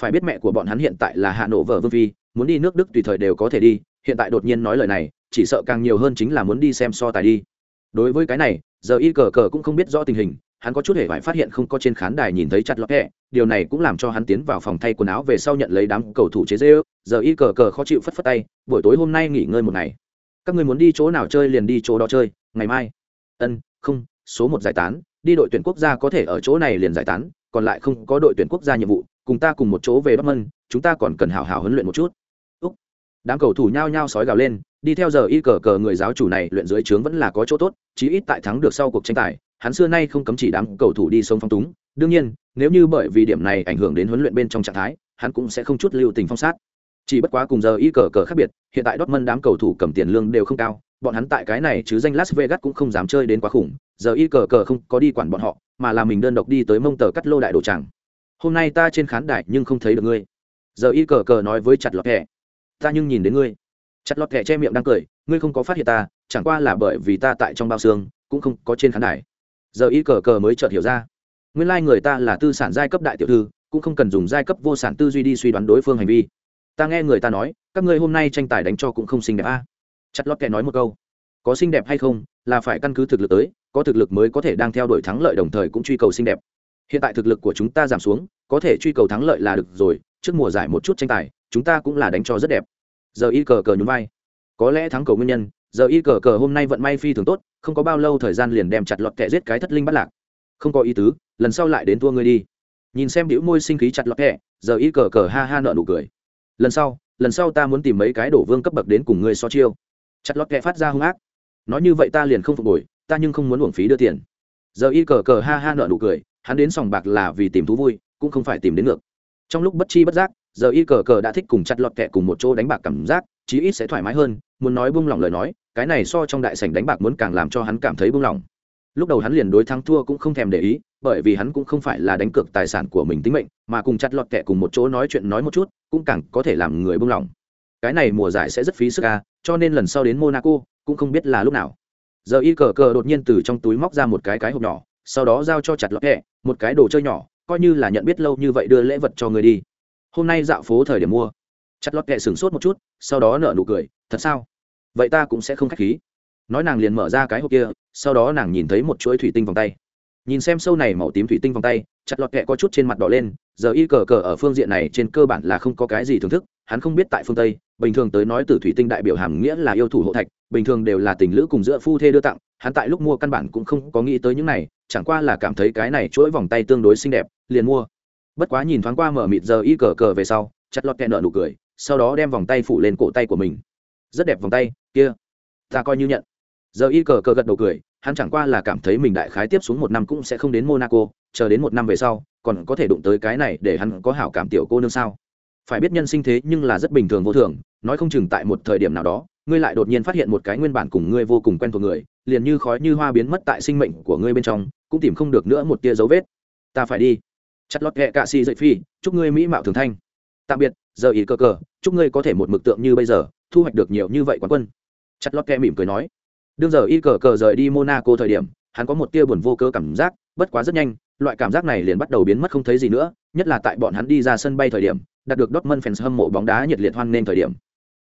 Phải biết mẹ của bọn hắn hiện tại là hạ nổ vợ vương phi, muốn đi nước đức tùy thời đều có thể đi, hiện tại đột nhiên nói lời này, chỉ sợ càng nhiều hơn chính là muốn đi xem so tài đi. Đối với cái này, giờ y cờ cờ cũng không biết rõ tình hình, hắn có chút hề phải phát hiện không có trên khán đài nhìn thấy chặt lọt hẹ, điều này cũng làm cho hắn tiến vào phòng thay quần áo về sau nhận lấy đám cầu thủ chế dê ư giờ y cờ cờ khó chịu phất phất tay, buổi tối hôm nay nghỉ ngơi một ngày. Các người muốn đi chỗ nào chơi liền đi chỗ đó chơi, ngày mai. Ân, không, số một giải tán đi đội tuyển quốc gia có thể ở chỗ này liền giải tán còn lại không có đội tuyển quốc gia nhiệm vụ cùng ta cùng một chỗ về Dortmund, chúng ta còn cần hào hào huấn luyện một chút. Úc. Đám cầu thủ nhao nhao sói gào lên, đi theo giờ y cờ cờ người giáo chủ này luyện dưới trướng vẫn là có chỗ tốt, chí ít tại thắng được sau cuộc tranh tài, hắn xưa nay không cấm chỉ đám cầu thủ đi sông phong túng. Đương nhiên, nếu như bởi vì điểm này ảnh hưởng đến huấn luyện bên trong trạng thái, hắn cũng sẽ không chút lưu tình phong sát. Chỉ bất quá cùng giờ y cờ cờ khác biệt, hiện tại Dortmund đám cầu thủ cầm tiền lương đều không cao, bọn hắn tại cái này chứ danh Las Vegas cũng không dám chơi đến quá khủng, giờ y cờ cờ không có đi quản bọn họ, mà là mình đơn độc đi tới mông tờ cắt lô đại đồ tràng hôm nay ta trên khán đài nhưng không thấy được ngươi. Giờ y cờ cờ nói với chặt lọt kẹ. ta nhưng nhìn đến ngươi. Chặt lọt kẹ che miệng đang cười ngươi không có phát hiện ta chẳng qua là bởi vì ta tại trong bao xương cũng không có trên khán đài. Giờ y cờ cờ mới chợt hiểu ra. Nguyên lai、like、người ta là tư sản giai cấp đại tiểu thư cũng không cần dùng giai cấp vô sản tư duy đi suy đoán đối phương hành vi. Ta nghe người ta nói các ngươi hôm nay tranh tài đánh cho cũng không xinh đẹp a. À. chặt lọt kẻ nói một câu. Có xinh đẹp hay không là phải căn cứ thực lực tới có thực lực mới có thể đang theo đuổi thắng lợi đồng thời cũng truy cầu xinh đẹp. Hiện tại thực lực của chúng ta giảm xuống, có thể truy cầu thắng lợi là được rồi, trước mùa giải một chút tranh tài, chúng ta cũng là đánh cho rất đẹp. Giờ y cờ cờ nhún vai. Có lẽ thắng cầu nguyên nhân, giờ y cờ cờ hôm nay vận may phi thường tốt, không có bao lâu thời gian liền đem chặt lọt kẻ giết cái thất linh bắt lạc. Không có ý tứ, lần sau lại đến thua ngươi đi. Nhìn xem đĩu môi sinh khí chặt lọt kẻ giờ y cờ cờ ha ha nợ nụ cười. Lần sau lần sau ta muốn tìm mấy cái đổ vương cấp bậc đến cùng ngươi so chiêu. Chặt lọt kẻ phát ra hung ác. Nói như vậy ta liền không phục hồi ta nhưng không muốn uổng phí đưa tiền. Giờ y cờ cờ ha ha nợ nụ cười, hắn đến sòng bạc là vì tìm thú vui, cũng không phải tìm đến ngược. Trong lúc bất chi bất giác, giờ y cờ cờ đã thích cùng chặt lọt kẹ cùng một chỗ đánh bạc cảm giác, chí ít sẽ thoải mái hơn, muốn nói buông lỏng lời nói, cái này so trong đại sảnh đánh bạc muốn càng làm cho hắn cảm thấy buông lỏng. Lúc đầu hắn liền đối thắng thua cũng không thèm để ý, bởi vì hắn cũng không phải là đánh cược tài sản của mình tính mệnh, mà cùng chặt lọt kẹ cùng một chỗ nói chuyện nói một chút, cũng càng có thể làm người buông lỏng. Cái này mùa giải sẽ rất phí sức ca cho nên lần sau đến monaco, cũng không biết là lúc nào giờ y cờ cờ đột nhiên từ trong túi móc ra một cái cái hộp nhỏ, sau đó giao cho chặt lọt kẹ một cái đồ chơi nhỏ, coi như là nhận biết lâu như vậy đưa lễ vật cho người đi. Hôm nay dạo phố thời điểm mua. Chặt lọt kẹ sửng sốt một chút, sau đó nở nụ cười, thật sao? Vậy ta cũng sẽ không k h á c h khí. Nói nàng liền mở ra cái hộp kia, sau đó nàng nhìn thấy một chuỗi thủy tinh vòng tay. Nhìn xem sâu này màu tím thủy tinh vòng tay, chặt lọt kẹ có chút trên mặt đỏ lên, giờ y cờ cờ ở phương diện này trên cơ bản là không có cái gì thưởng thức, hắn không biết tại phương tây bình thường tới nói từ thủy tinh đại biểu hàm nghĩa là yêu thủ hộ thạch, bình thường đều là tình lữ cùng giữa phu thê đưa tặng, hắn tại lúc mua căn bản cũng không có nghĩ tới những này, chẳng qua là cảm thấy cái này chuỗi vòng tay tương đối xinh đẹp, liền mua. Bất quá nhìn thoáng qua mở mịt giờ y cờ cờ về sau, chặt lọt kẹ nợ nụ cười, sau đó đem vòng tay phủ lên cổ tay của mình. Rất đẹp vòng tay, kia. Ta coi như nhận. Giờ y cờ cờ gật đầu cười, hắn chẳng qua là cảm thấy mình đại khái tiếp xuống một năm cũng sẽ không đến monaco, chờ đến một năm về sau, còn có thể đụng tới cái này để hắn có hảo cảm tiểu cô nương sao phải biết nhân sinh thế nhưng là rất bình thường vô thường, nói không chừng tại một thời điểm nào đó, ngươi lại đột nhiên phát hiện một cái nguyên bản cùng ngươi vô cùng quen thuộc người, liền như khói như hoa biến mất tại sinh mệnh của ngươi bên trong, cũng tìm không được nữa một tia dấu vết. Ta phải đi. Chặt lót ghẹ cạ xì dậy phi, chúc ngươi mỹ mạo thường thanh. Tạm biệt, giờ ý cơ cờ chúc ngươi có thể một mực tượng như bây giờ, thu hoạch được nhiều như vậy quán quân. Chặt lót kệ mỉm cười nói. Đương giờ y cờ cờ rời đi monaco thời điểm, hắn có một tia buồn vô cơ cảm giác, bất quá rất nhanh loại cảm giác này liền bắt đầu biến mất không thấy gì nữa nhất là tại bọn hắn đi ra sân bay thời điểm đạt được Dortmund fans hâm mộ bóng đá nhiệt liệt hoan nghênh thời điểm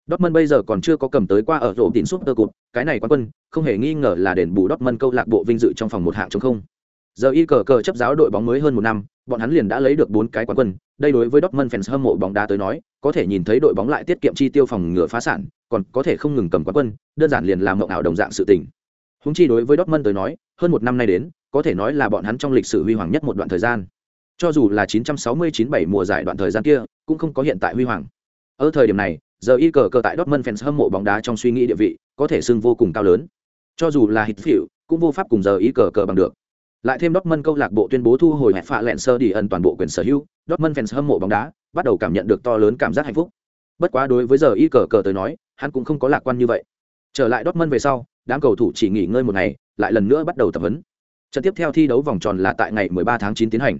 Dortmund bây giờ còn chưa có cầm tới qua ở rổ tín cơ cuộc, cái này quán quân, không hề nghi ngờ là đền bù Dortmund câu lạc bộ vinh dự trong phòng một hạng chống không. Giờ y cờ cờ chấp giáo đội bóng mới hơn một năm, bọn hắn liền đã lấy được bốn cái quán quân, đây đối với Dortmund fans hâm mộ bóng đá tới nói, có thể nhìn thấy đội bóng lại tiết kiệm chi tiêu phòng ngừa phá sản, còn có thể không ngừng cầm quán quân, đơn giản liền làm mộng ảo đồng dạng sự tình. Húng chi đối với Dortmund tới nói, hơn một năm nay đến, có thể nói là bọn hắn trong lịch sử huy hoàng nhất một đoạn thời gian. Cho dù là 969-7 mùa giải đoạn thời gian kia, cũng không có hiện tại huy hoàng. Ở thời điểm này, giờ y cờ cờ tại Dortmund fans hâm mộ bóng đá trong suy nghĩ địa vị, có thể xưng vô cùng cao lớn. Cho dù là hít phiểu, cũng vô pháp cùng giờ y cờ cờ bằng được. Lại thêm Dortmund câu lạc bộ tuyên bố thu hồi hẹp phạ lẹn sơ đi ẩn toàn bộ quyền sở hữu, Dortmund fans hâm mộ bóng đá bắt đầu cảm nhận được to lớn cảm giác hạnh phúc. Bất quá đối với giờ y cờ cờ tới nói, hắn cũng không có lạc quan như vậy. Trở lại Dortmund về sau, đám cầu thủ chỉ nghỉ ngơi một ngày, lại lần nữa bắt đầu tập huấn. Trận tiếp theo thi đấu vòng tròn là tại ngày 13 tháng 9 tiến hành.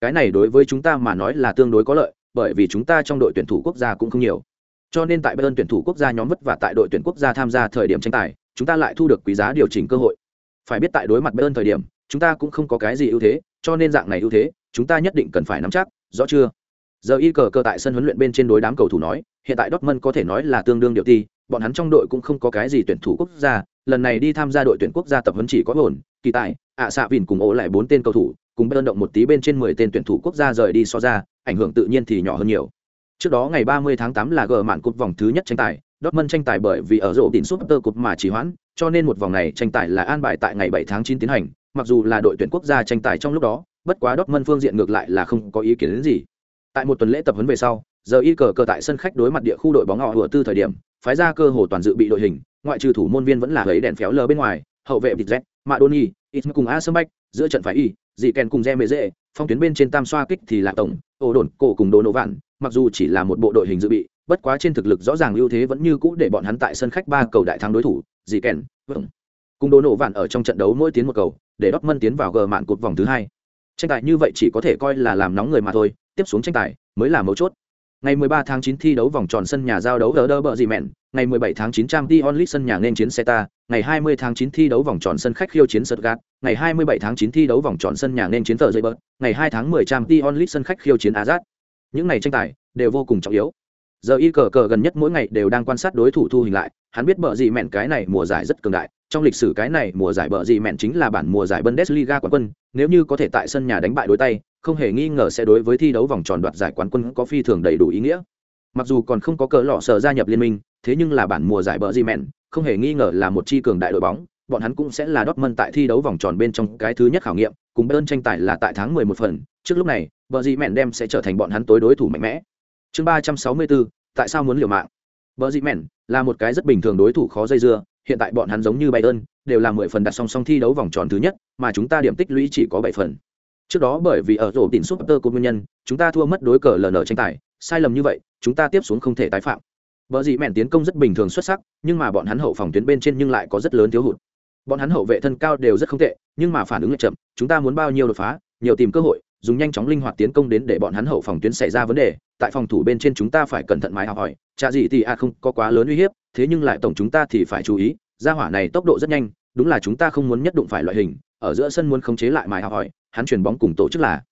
Cái này đối với chúng ta mà nói là tương đối có lợi, bởi vì chúng ta trong đội tuyển thủ quốc gia cũng không nhiều. Cho nên tại Bayern tuyển thủ quốc gia nhóm vất và tại đội tuyển quốc gia tham gia thời điểm tranh tài, chúng ta lại thu được quý giá điều chỉnh cơ hội. Phải biết tại đối mặt Bayern thời điểm, chúng ta cũng không có cái gì ưu thế, cho nên dạng này ưu thế, chúng ta nhất định cần phải nắm chắc, rõ chưa? Giờ y cờ cơ tại sân huấn luyện bên trên đối đám cầu thủ nói, hiện tại Dortmund có thể nói là tương đương điều ti, bọn hắn trong đội cũng không có cái gì tuyển thủ quốc gia, lần này đi tham gia đội tuyển quốc gia tập huấn chỉ có ổn, kỳ tại, ạ xạ vìn cùng ố lại bốn tên cầu thủ, cùng bên động một tí bên trên mười tên tuyển thủ quốc gia rời đi so ra, ảnh hưởng tự nhiên thì nhỏ hơn nhiều. Trước đó ngày 30 tháng tám là gờ mạn cúp vòng thứ nhất tranh tài, Dortmund tranh tài bởi vì ở rổ tín tơ Cup mà chỉ hoãn, cho nên một vòng này tranh tài là an bài tại ngày 7 tháng 9 tiến hành, mặc dù là đội tuyển quốc gia tranh tài trong lúc đó, bất quá Dortmund phương diện ngược lại là không có ý kiến đến gì. Tại một tuần lễ tập huấn về sau, giờ y cờ cờ tại sân khách đối mặt địa khu đội bóng họ vừa tư thời điểm, phái ra cơ hồ toàn dự bị đội hình, ngoại trừ thủ môn viên vẫn là lấy đèn phéo lờ bên ngoài, hậu vệ Bịt Z, Madoni, ít cùng A Sâm Bách, giữa trận phải y, dị kèn cùng Re Mê Dễ, phong tuyến bên trên tam xoa kích thì là tổng, ổ đồn, cổ cùng đồ nổ vạn, mặc dù chỉ là một bộ đội hình dự bị, bất quá trên thực lực rõ ràng ưu thế vẫn như cũ để bọn hắn tại sân khách ba cầu đại thắng đối thủ, dị kèn, vâng. Cùng đồ nổ vạn ở trong trận đấu mỗi tiến một cầu, để Dortmund tiến vào gờ mạn cột vòng thứ hai. Tranh tài như vậy chỉ có thể coi là làm nóng người mà thôi, tiếp xuống tranh tài mới là mấu chốt. Ngày 13 tháng 9 thi đấu vòng tròn sân nhà giao đấu đỡ bờ dị mẹn, ngày 17 tháng 9 trang Dion League sân nhà nên chiến Seta, ngày 20 tháng 9 thi đấu vòng tròn sân khách khiêu chiến Stuttgart, ngày 27 tháng 9 thi đấu vòng tròn sân nhà nên chiến tờ dây bớt, ngày 2 tháng 10 trang Dion League sân khách khiêu chiến Azat. Những ngày tranh tài đều vô cùng trọng yếu. Giờ y cờ cờ gần nhất mỗi ngày đều đang quan sát đối thủ thu hình lại, hắn biết bờ gì mẹn cái này mùa giải rất cường đại, trong lịch sử cái này mùa giải bờ gì mẹn chính là bản mùa giải Bundesliga quán quân, nếu như có thể tại sân nhà đánh bại đối tay, không hề nghi ngờ sẽ đối với thi đấu vòng tròn đoạt giải quán quân có phi thường đầy đủ ý nghĩa. Mặc dù còn không có cờ lọ sở gia nhập liên minh, thế nhưng là bản mùa giải bờ Di mẹn, không hề nghi ngờ là một chi cường đại đội bóng, bọn hắn cũng sẽ là Dortmund tại thi đấu vòng tròn bên trong cái thứ nhất khảo nghiệm, cùng Bayern tranh tài là tại tháng 11 phần, trước lúc này, bờ Di mẹn đem sẽ trở thành bọn hắn tối đối thủ mạnh mẽ. Chương 364, tại sao muốn liều mạng? Bờ Di mẹn là một cái rất bình thường đối thủ khó dây dưa, hiện tại bọn hắn giống như Bayern, đều là 10 phần đặt song song thi đấu vòng tròn thứ nhất, mà chúng ta điểm tích lũy chỉ có 7 phần. Trước đó bởi vì ở rổ tỉnh tơ của nguyên nhân, chúng ta thua mất đối cờ LN tranh tài, sai lầm như vậy, chúng ta tiếp xuống không thể tái phạm. Bờ gì mẹn tiến công rất bình thường xuất sắc, nhưng mà bọn hắn hậu phòng tuyến bên trên nhưng lại có rất lớn thiếu hụt. Bọn hắn hậu vệ thân cao đều rất không tệ, nhưng mà phản ứng lại chậm, chúng ta muốn bao nhiêu đột phá, nhiều tìm cơ hội, dùng nhanh chóng linh hoạt tiến công đến để bọn hắn hậu phòng tuyến xảy ra vấn đề, tại phòng thủ bên trên chúng ta phải cẩn thận mái học hỏi, chả gì thì a không có quá lớn uy hiếp, thế nhưng lại tổng chúng ta thì phải chú ý, gia hỏa này tốc độ rất nhanh, đúng là chúng ta không muốn nhất đụng phải loại hình, ở giữa sân muốn khống chế lại mái học hỏi, hắn chuyển bóng cùng tổ chức là.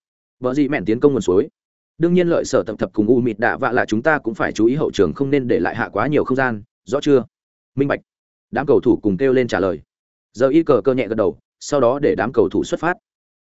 Vợ gì mẹn tiến công nguồn suối đương nhiên lợi sở tập thập cùng u mịt đạ vạ là chúng ta cũng phải chú ý hậu trường không nên để lại hạ quá nhiều không gian, rõ chưa? Minh bạch. Đám cầu thủ cùng kêu lên trả lời. Giờ y cờ cơ nhẹ gật đầu, sau đó để đám cầu thủ xuất phát.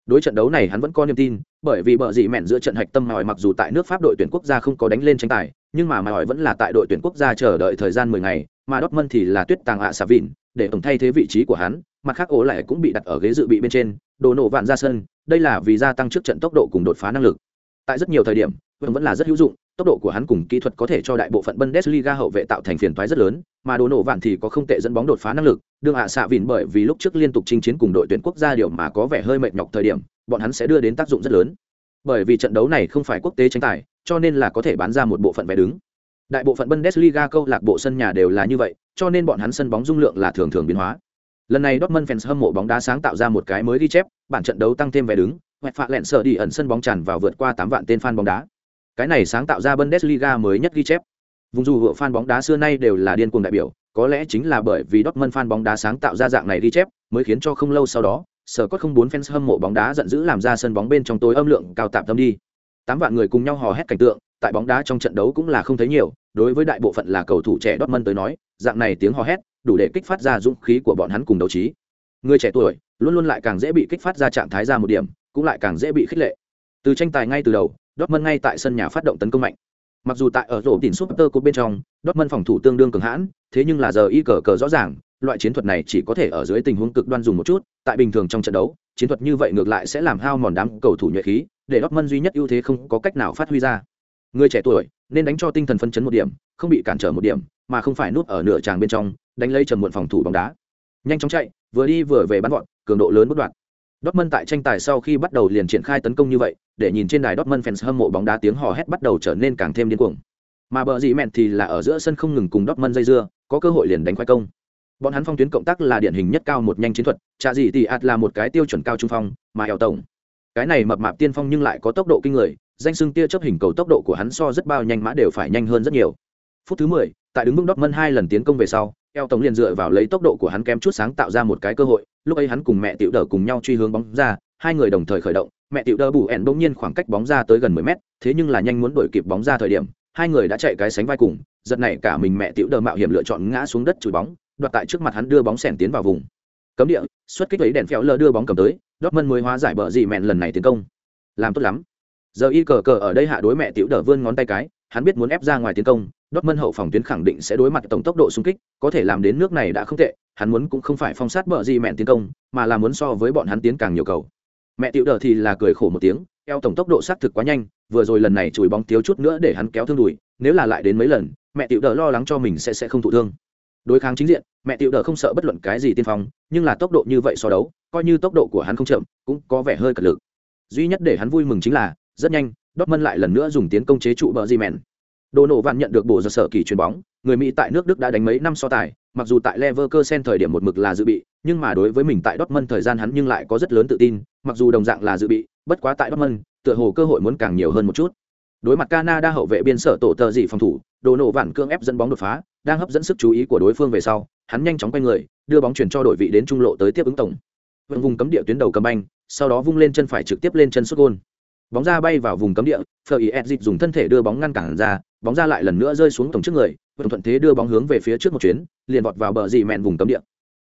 Đối trận đấu này hắn vẫn có niềm tin, bởi vì bờ dị mẹn giữa trận hạch tâm mỏi mặc dù tại nước pháp đội tuyển quốc gia không có đánh lên tranh tài, nhưng mà mỏi vẫn là tại đội tuyển quốc gia chờ đợi thời gian mười ngày, mà Dortmund thì là tuyết tàng ạ xà vịn, để tổng thay thế vị trí của hắn, mặt khác ố lại cũng bị đặt ở ghế dự bị bên trên, đồ nổ vạn ra sân, đây là vì gia tăng trước trận tốc độ cùng đột phá năng lực tại rất nhiều thời điểm vẫn vẫn là rất hữu dụng tốc độ của hắn cùng kỹ thuật có thể cho đại bộ phận Bundesliga hậu vệ tạo thành phiền toái rất lớn, mà đồ nổ vạn thì có không tệ dẫn bóng đột phá năng lực, đương hạ xạ vịn bởi vì lúc trước liên tục chinh chiến cùng đội tuyển quốc gia điều mà có vẻ hơi mệt nhọc thời điểm, bọn hắn sẽ đưa đến tác dụng rất lớn. Bởi vì trận đấu này không phải quốc tế tranh tài, cho nên là có thể bán ra một bộ phận vé đứng. Đại bộ phận Bundesliga câu lạc bộ sân nhà đều là như vậy, cho nên bọn hắn sân bóng dung lượng là thường thường biến hóa. Lần này Dortmund fans hâm mộ bóng đá sáng tạo ra một cái mới ghi chép, bản trận đấu tăng thêm vé đứng, hoẹt phạ lẹn sợ đi ẩn sân bóng tràn vào vượt qua tám vạn tên fan bóng đá. Cái này sáng tạo ra Bundesliga mới nhất ghi chép. Vùng dù hựa fan bóng đá xưa nay đều là điên cuồng đại biểu, có lẽ chính là bởi vì Dortmund fan bóng đá sáng tạo ra dạng này ghi chép, mới khiến cho không lâu sau đó, sở có không bốn fans hâm mộ bóng đá giận dữ làm ra sân bóng bên trong tối âm lượng cao tạm tâm đi. Tám vạn người cùng nhau hò hét cảnh tượng, tại bóng đá trong trận đấu cũng là không thấy nhiều, đối với đại bộ phận là cầu thủ trẻ Dortmund tới nói, dạng này tiếng hò hét, đủ để kích phát ra dũng khí của bọn hắn cùng đấu trí. Người trẻ tuổi, luôn luôn lại càng dễ bị kích phát ra trạng thái ra một điểm, cũng lại càng dễ bị khích lệ. Từ tranh tài ngay từ đầu, Dortmund ngay tại sân nhà phát động tấn công mạnh. Mặc dù tại ở rổ tỉnh Super cột bên trong, Dortmund phòng thủ tương đương cường hãn, thế nhưng là giờ y cờ cờ rõ ràng, loại chiến thuật này chỉ có thể ở dưới tình huống cực đoan dùng một chút, tại bình thường trong trận đấu, chiến thuật như vậy ngược lại sẽ làm hao mòn đám cầu thủ nhuệ khí, để Dortmund duy nhất ưu thế không có cách nào phát huy ra. Người trẻ tuổi nên đánh cho tinh thần phấn chấn một điểm, không bị cản trở một điểm, mà không phải núp ở nửa tràng bên trong, đánh lấy trầm muộn phòng thủ bóng đá. Nhanh chóng chạy, vừa đi vừa về bắn gọn, cường độ lớn bất đoạn. Dortmund tại tranh tài sau khi bắt đầu liền triển khai tấn công như vậy, để nhìn trên đài Dortmund fans hâm mộ bóng đá tiếng hò hét bắt đầu trở nên càng thêm điên cuồng. Mà bờ gì mẹn thì là ở giữa sân không ngừng cùng Dortmund dây dưa, có cơ hội liền đánh khoai công. Bọn hắn phong tuyến cộng tác là điển hình nhất cao một nhanh chiến thuật, trả gì thì ạt là một cái tiêu chuẩn cao trung phong, mà eo tổng. Cái này mập mạp tiên phong nhưng lại có tốc độ kinh người, danh xưng tia chớp hình cầu tốc độ của hắn so rất bao nhanh mã đều phải nhanh hơn rất nhiều. Phút thứ 10, tại đứng vững Dortmund hai lần tiến công về sau, eo tổng liền dựa vào lấy tốc độ của hắn kém chút sáng tạo ra một cái cơ hội, lúc ấy hắn cùng mẹ tiểu đờ cùng nhau truy hướng bóng ra, hai người đồng thời khởi động, mẹ tiểu đờ bù ẻn bỗng nhiên khoảng cách bóng ra tới gần 10 mét, thế nhưng là nhanh muốn đuổi kịp bóng ra thời điểm, hai người đã chạy cái sánh vai cùng, giật này cả mình mẹ tiểu đờ mạo hiểm lựa chọn ngã xuống đất chùi bóng, đoạt tại trước mặt hắn đưa bóng xẻn tiến vào vùng cấm địa, xuất kích ấy đèn phéo lơ đưa bóng cầm tới, Dortmund mới hóa giải bờ gì mẹn lần này tiến công. Làm tốt lắm. Giờ y cờ cờ ở đây hạ đối mẹ tiểu đờ vươn ngón tay cái, hắn biết muốn ép ra ngoài tiến công, Dortmund hậu phòng tuyến khẳng định sẽ đối mặt tổng tốc độ xung kích, có thể làm đến nước này đã không tệ, hắn muốn cũng không phải phong sát bờ gì mẹn tiến công, mà là muốn so với bọn hắn tiến càng nhiều cầu. Mẹ tiểu đờ thì là cười khổ một tiếng, eo tổng tốc độ sát thực quá nhanh, vừa rồi lần này chùi bóng thiếu chút nữa để hắn kéo thương đùi, nếu là lại đến mấy lần, mẹ tiểu đờ lo lắng cho mình sẽ sẽ không thụ thương. Đối kháng chính diện, mẹ tiểu đờ không sợ bất luận cái gì tiên phong, nhưng là tốc độ như vậy so đấu, coi như tốc độ của hắn không chậm, cũng có vẻ hơi cật lực. Duy nhất để hắn vui mừng chính là, rất nhanh, Dortmund lại lần nữa dùng tiến công chế trụ bờ Jimen. Đồ nổ vạn nhận được bộ giờ sở kỳ chuyền bóng, người Mỹ tại nước Đức đã đánh mấy năm so tài, mặc dù tại Leverkusen thời điểm một mực là dự bị, nhưng mà đối với mình tại Dortmund thời gian hắn nhưng lại có rất lớn tự tin, mặc dù đồng dạng là dự bị, bất quá tại Dortmund, tựa hồ cơ hội muốn càng nhiều hơn một chút. Đối mặt Canada hậu vệ biên sở tổ tờ dị phòng thủ, Đồ nổ vạn cương ép dẫn bóng đột phá, đang hấp dẫn sức chú ý của đối phương về sau, hắn nhanh chóng quay người, đưa bóng chuyển cho đội vị đến trung lộ tới tiếp ứng tổng. Vận vùng cấm địa tuyến đầu cầm banh, sau đó vung lên chân phải trực tiếp lên chân sút gôn. Bóng ra bay vào vùng cấm địa, Fleur dùng thân thể đưa bóng ngăn cản ra, bóng ra lại lần nữa rơi xuống tổng trước người, Vận thuận thế đưa bóng hướng về phía trước một chuyến, liền vọt vào bờ dì mẹn vùng cấm địa.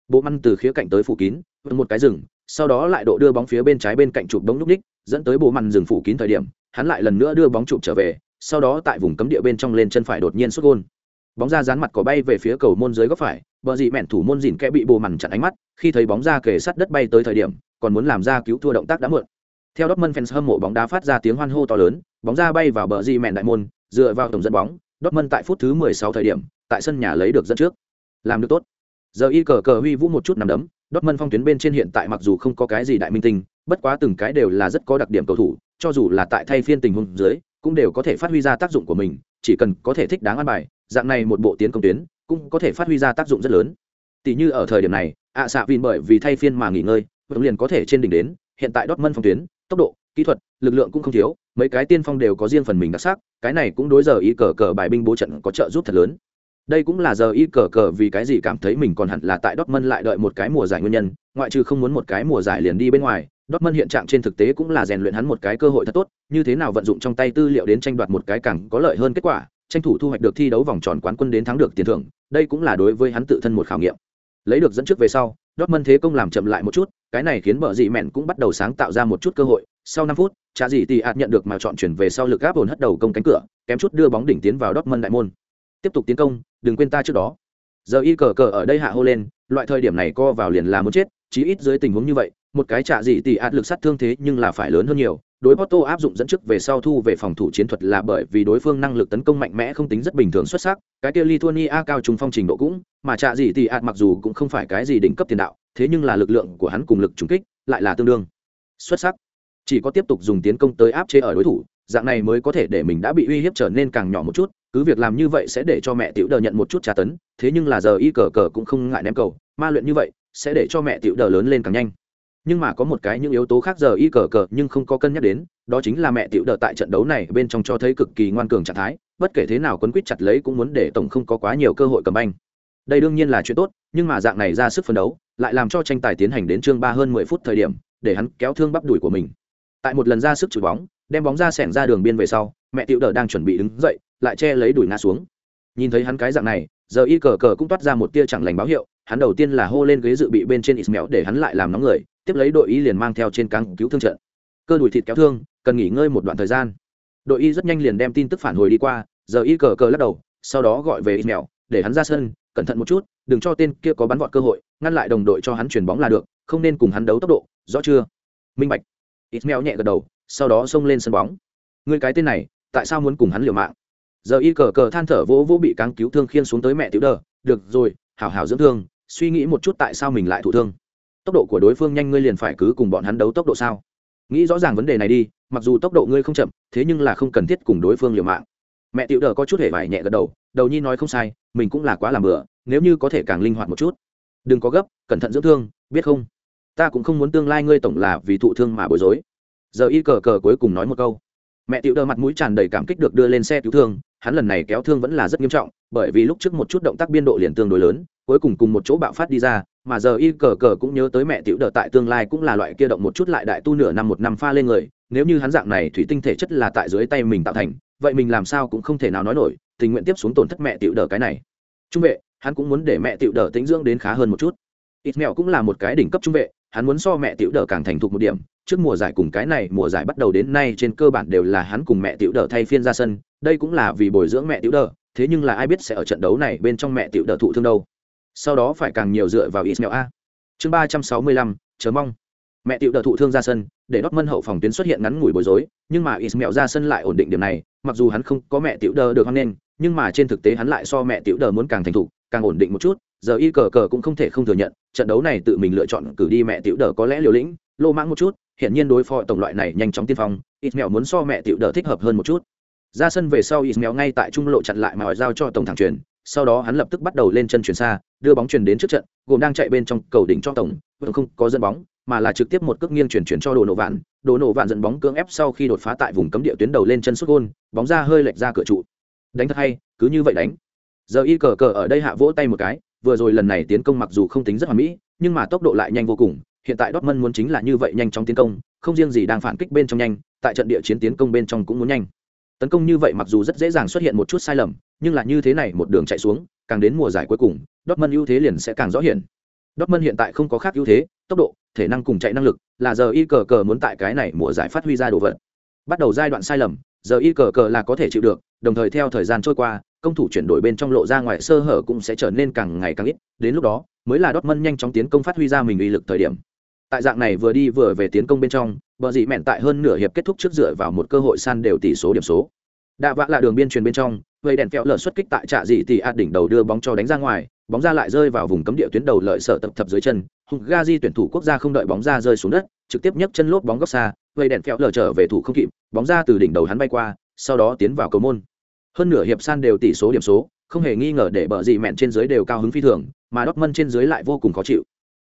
Bộ măn từ khía cạnh tới phủ kín, một cái rừng, sau đó lại độ đưa bóng phía bên trái bên cạnh chụp bóng lúc ních, dẫn tới bộ măn rừng phủ kín thời điểm, hắn lại lần nữa đưa bóng chụp trở về, sau đó tại vùng cấm địa bên trong lên chân phải đột nhiên xuất gôn bóng ra dán mặt cỏ bay về phía cầu môn dưới góc phải bờ dị mẹn thủ môn dìn kẽ bị bồ mằn chặn ánh mắt khi thấy bóng ra kề sát đất bay tới thời điểm còn muốn làm ra cứu thua động tác đã muộn theo Dortmund fans hâm mộ bóng đá phát ra tiếng hoan hô to lớn, bóng ra bay vào bờ dị mẹn đại môn, dựa vào tổng dẫn bóng, Dortmund tại phút thứ 16 thời điểm, tại sân nhà lấy được dẫn trước. Làm được tốt. Giờ y cờ cờ huy vũ một chút nằm đấm, Dortmund phong tuyến bên trên hiện tại mặc dù không có cái gì đại minh tinh, bất quá từng cái đều là rất có đặc điểm cầu thủ, cho dù là tại thay phiên tình huống dưới, cũng đều có thể phát huy ra tác dụng của mình, chỉ cần có thể thích đáng ăn bài, dạng này một bộ tiến công tuyến, cũng có thể phát huy ra tác dụng rất lớn. Tỷ như ở thời điểm này, ạ xạ vin bởi vì thay phiên mà nghỉ ngơi, vẫn liền có thể trên đỉnh đến, hiện tại Dortmund phong tuyến tốc độ kỹ thuật lực lượng cũng không thiếu mấy cái tiên phong đều có riêng phần mình đặc sắc cái này cũng đối giờ y cờ cờ bài binh bố trận có trợ giúp thật lớn đây cũng là giờ y cờ cờ vì cái gì cảm thấy mình còn hẳn là tại Dortmund lại đợi một cái mùa giải nguyên nhân ngoại trừ không muốn một cái mùa giải liền đi bên ngoài Dortmund hiện trạng trên thực tế cũng là rèn luyện hắn một cái cơ hội thật tốt, như thế nào vận dụng trong tay tư liệu đến tranh đoạt một cái càng có lợi hơn kết quả, tranh thủ thu hoạch được thi đấu vòng tròn quán quân đến thắng được tiền thưởng, đây cũng là đối với hắn tự thân một khảo nghiệm. Lấy được dẫn trước về sau, Dortmund thế công làm chậm lại một chút, cái này khiến bờ dị mẹn cũng bắt đầu sáng tạo ra một chút cơ hội. Sau 5 phút, Trà dị tỷ ạt nhận được mà chọn chuyển về sau lực gáp ổn hất đầu công cánh cửa, kém chút đưa bóng đỉnh tiến vào Dortmund đại môn. Tiếp tục tiến công, đừng quên ta trước đó. Giờ y cờ cờ ở đây hạ hô lên, loại thời điểm này co vào liền là muốn chết, chí ít dưới tình huống như vậy, một cái Trà dị tỷ ạt lực sát thương thế nhưng là phải lớn hơn nhiều đối Porto áp dụng dẫn trước về sau thu về phòng thủ chiến thuật là bởi vì đối phương năng lực tấn công mạnh mẽ không tính rất bình thường xuất sắc, cái kia Lithuania cao trung phong trình độ cũng, mà trạ gì thì ạt mặc dù cũng không phải cái gì đỉnh cấp tiền đạo, thế nhưng là lực lượng của hắn cùng lực trùng kích lại là tương đương xuất sắc. Chỉ có tiếp tục dùng tiến công tới áp chế ở đối thủ, dạng này mới có thể để mình đã bị uy hiếp trở nên càng nhỏ một chút, cứ việc làm như vậy sẽ để cho mẹ tiểu đờ nhận một chút tra tấn, thế nhưng là giờ y cờ cờ cũng không ngại ném cầu, ma luyện như vậy sẽ để cho mẹ tiểu đờ lớn lên càng nhanh nhưng mà có một cái những yếu tố khác giờ y cờ cờ nhưng không có cân nhắc đến, đó chính là mẹ tiểu đờ tại trận đấu này bên trong cho thấy cực kỳ ngoan cường trạng thái, bất kể thế nào quấn quýt chặt lấy cũng muốn để tổng không có quá nhiều cơ hội cầm anh đây đương nhiên là chuyện tốt, nhưng mà dạng này ra sức phấn đấu, lại làm cho tranh tài tiến hành đến chương ba hơn mười phút thời điểm, để hắn kéo thương bắp đùi của mình. Tại một lần ra sức chửi bóng, đem bóng ra sẻng ra đường biên về sau, mẹ tiểu đờ đang chuẩn bị đứng dậy, lại che lấy đùi ngã xuống. Nhìn thấy hắn cái dạng này, giờ y cờ cờ cũng toát ra một tia chẳng lành báo hiệu hắn đầu tiên là hô lên ghế dự bị bên trên Ismail để hắn lại làm nóng người, tiếp lấy đội y liền mang theo trên căng cứu thương trận. Cơ đùi thịt kéo thương, cần nghỉ ngơi một đoạn thời gian. Đội y rất nhanh liền đem tin tức phản hồi đi qua, giờ y cờ cờ lắc đầu, sau đó gọi về Ismail, để hắn ra sân, cẩn thận một chút, đừng cho tên kia có bắn vọt cơ hội, ngăn lại đồng đội cho hắn chuyển bóng là được, không nên cùng hắn đấu tốc độ, rõ chưa? Minh bạch. Ismail nhẹ gật đầu, sau đó xông lên sân bóng. Ngươi cái tên này, tại sao muốn cùng hắn liều mạng? Giờ y cờ cờ than thở vỗ vỗ bị cáng cứu thương khiên xuống tới mẹ tiểu đờ, được rồi, hảo hảo dưỡng thương, suy nghĩ một chút tại sao mình lại thụ thương. Tốc độ của đối phương nhanh ngươi liền phải cứ cùng bọn hắn đấu tốc độ sao? Nghĩ rõ ràng vấn đề này đi, mặc dù tốc độ ngươi không chậm, thế nhưng là không cần thiết cùng đối phương liều mạng. Mẹ tiểu đờ có chút hề vải nhẹ gật đầu đầu nhi nói không sai, mình cũng là quá làm bừa, nếu như có thể càng linh hoạt một chút. Đừng có gấp, cẩn thận dưỡng thương, biết không? Ta cũng không muốn tương lai ngươi tổng là vì thụ thương mà bối rối. Giờ y cờ cờ cuối cùng nói một câu. Mẹ tiểu đờ mặt mũi tràn đầy cảm kích được đưa lên xe cứu thương, hắn lần này kéo thương vẫn là rất nghiêm trọng, bởi vì lúc trước một chút động tác biên độ liền tương đối lớn cuối cùng cùng một chỗ bạo phát đi ra, mà giờ y cờ cờ cũng nhớ tới mẹ tiểu đờ tại tương lai cũng là loại kia động một chút lại đại tu nửa năm một năm pha lên người, nếu như hắn dạng này thủy tinh thể chất là tại dưới tay mình tạo thành, vậy mình làm sao cũng không thể nào nói nổi, tình nguyện tiếp xuống tổn thất mẹ tiểu đờ cái này. Trung vệ, hắn cũng muốn để mẹ tiểu đờ tính dưỡng đến khá hơn một chút. Ít mẹo cũng là một cái đỉnh cấp trung vệ, hắn muốn so mẹ tiểu đờ càng thành thục một điểm, trước mùa giải cùng cái này, mùa giải bắt đầu đến nay trên cơ bản đều là hắn cùng mẹ tiểu đờ thay phiên ra sân, đây cũng là vì bồi dưỡng mẹ tiểu đờ, thế nhưng là ai biết sẽ ở trận đấu này bên trong mẹ tiểu đờ thụ thương đâu sau đó phải càng nhiều dựa vào Ismail A. Chương ba trăm sáu mươi lăm chờ mong. Mẹ tiểu đờ thụ thương ra sân, để Dortmund hậu phòng tuyến xuất hiện ngắn ngủi bối rối, nhưng mà Ismail ra sân lại ổn định điểm này, mặc dù hắn không có mẹ tiểu đờ được hoan nên, nhưng mà trên thực tế hắn lại so mẹ tiểu đờ muốn càng thành thục, càng ổn định một chút, giờ y cờ cờ cũng không thể không thừa nhận, trận đấu này tự mình lựa chọn cử đi mẹ tiểu đờ có lẽ liều lĩnh, lô mãng một chút, hiện nhiên đối phó tổng loại này nhanh chóng tiên phong, Ismail muốn so mẹ tiểu đờ thích hợp hơn một chút. Ra sân về sau Ismail ngay tại trung lộ chặn lại mà hỏi giao cho tổng thẳng truyền, sau đó hắn lập tức bắt đầu lên chân chuyển xa, đưa bóng chuyển đến trước trận, gồm đang chạy bên trong cầu đỉnh cho tổng vẫn không có dẫn bóng, mà là trực tiếp một cước nghiêng chuyển chuyển cho đồ nổ vạn. Đồ nổ vạn dẫn bóng cưỡng ép sau khi đột phá tại vùng cấm địa tuyến đầu lên chân xuất gôn, bóng ra hơi lệch ra cửa trụ. Đánh thật hay, cứ như vậy đánh. Giờ y cờ cờ ở đây hạ vỗ tay một cái, vừa rồi lần này tiến công mặc dù không tính rất hoàn mỹ, nhưng mà tốc độ lại nhanh vô cùng. Hiện tại Dortmund muốn chính là như vậy nhanh trong tiến công, không riêng gì đang phản kích bên trong nhanh, tại trận địa chiến tiến công bên trong cũng muốn nhanh. Tấn công như vậy mặc dù rất dễ dàng xuất hiện một chút sai lầm nhưng là như thế này một đường chạy xuống, càng đến mùa giải cuối cùng, Dortmund ưu thế liền sẽ càng rõ hiện. Dortmund hiện tại không có khác ưu thế, tốc độ, thể năng cùng chạy năng lực, là giờ y cờ cờ muốn tại cái này mùa giải phát huy ra đồ vật. Bắt đầu giai đoạn sai lầm, giờ y cờ cờ là có thể chịu được, đồng thời theo thời gian trôi qua, công thủ chuyển đổi bên trong lộ ra ngoài sơ hở cũng sẽ trở nên càng ngày càng ít, đến lúc đó, mới là Dortmund nhanh chóng tiến công phát huy ra mình uy lực thời điểm. Tại dạng này vừa đi vừa về tiến công bên trong, bờ dị mẹn tại hơn nửa hiệp kết thúc trước dựa vào một cơ hội săn đều tỷ số điểm số. Đạ vạ là đường biên truyền bên trong vây đèn kẹo lở xuất kích tại trạ dị tỷ ạt đỉnh đầu đưa bóng cho đánh ra ngoài, bóng ra lại rơi vào vùng cấm địa tuyến đầu lợi sở tập thập dưới chân. Hùng ga di tuyển thủ quốc gia không đợi bóng ra rơi xuống đất, trực tiếp nhấc chân lốp bóng góc xa. Vây đèn kẹo lở trở về thủ không kịp, bóng ra từ đỉnh đầu hắn bay qua, sau đó tiến vào cầu môn. Hơn nửa hiệp san đều tỷ số điểm số, không hề nghi ngờ để bờ dị mẹn trên dưới đều cao hứng phi thường, mà Dortmund trên dưới lại vô cùng khó chịu.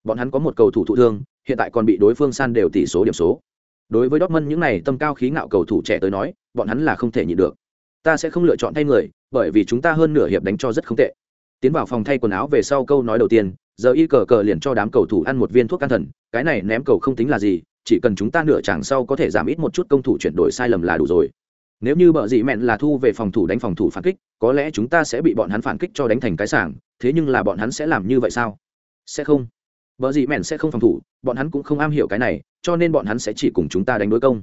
Bọn hắn có một cầu thủ thụ thương, hiện tại còn bị đối phương san đều tỷ số điểm số. Đối với Dortmund những này tâm cao khí ngạo cầu thủ trẻ tới nói, bọn hắn là không thể nhịn được ta sẽ không lựa chọn thay người, bởi vì chúng ta hơn nửa hiệp đánh cho rất không tệ. Tiến vào phòng thay quần áo về sau câu nói đầu tiên, giờ y cờ cờ liền cho đám cầu thủ ăn một viên thuốc can thần, cái này ném cầu không tính là gì, chỉ cần chúng ta nửa chàng sau có thể giảm ít một chút công thủ chuyển đổi sai lầm là đủ rồi. Nếu như bợ dị mẹn là thu về phòng thủ đánh phòng thủ phản kích, có lẽ chúng ta sẽ bị bọn hắn phản kích cho đánh thành cái sảng, thế nhưng là bọn hắn sẽ làm như vậy sao? Sẽ không. Bợ dị mẹn sẽ không phòng thủ, bọn hắn cũng không am hiểu cái này, cho nên bọn hắn sẽ chỉ cùng chúng ta đánh đối công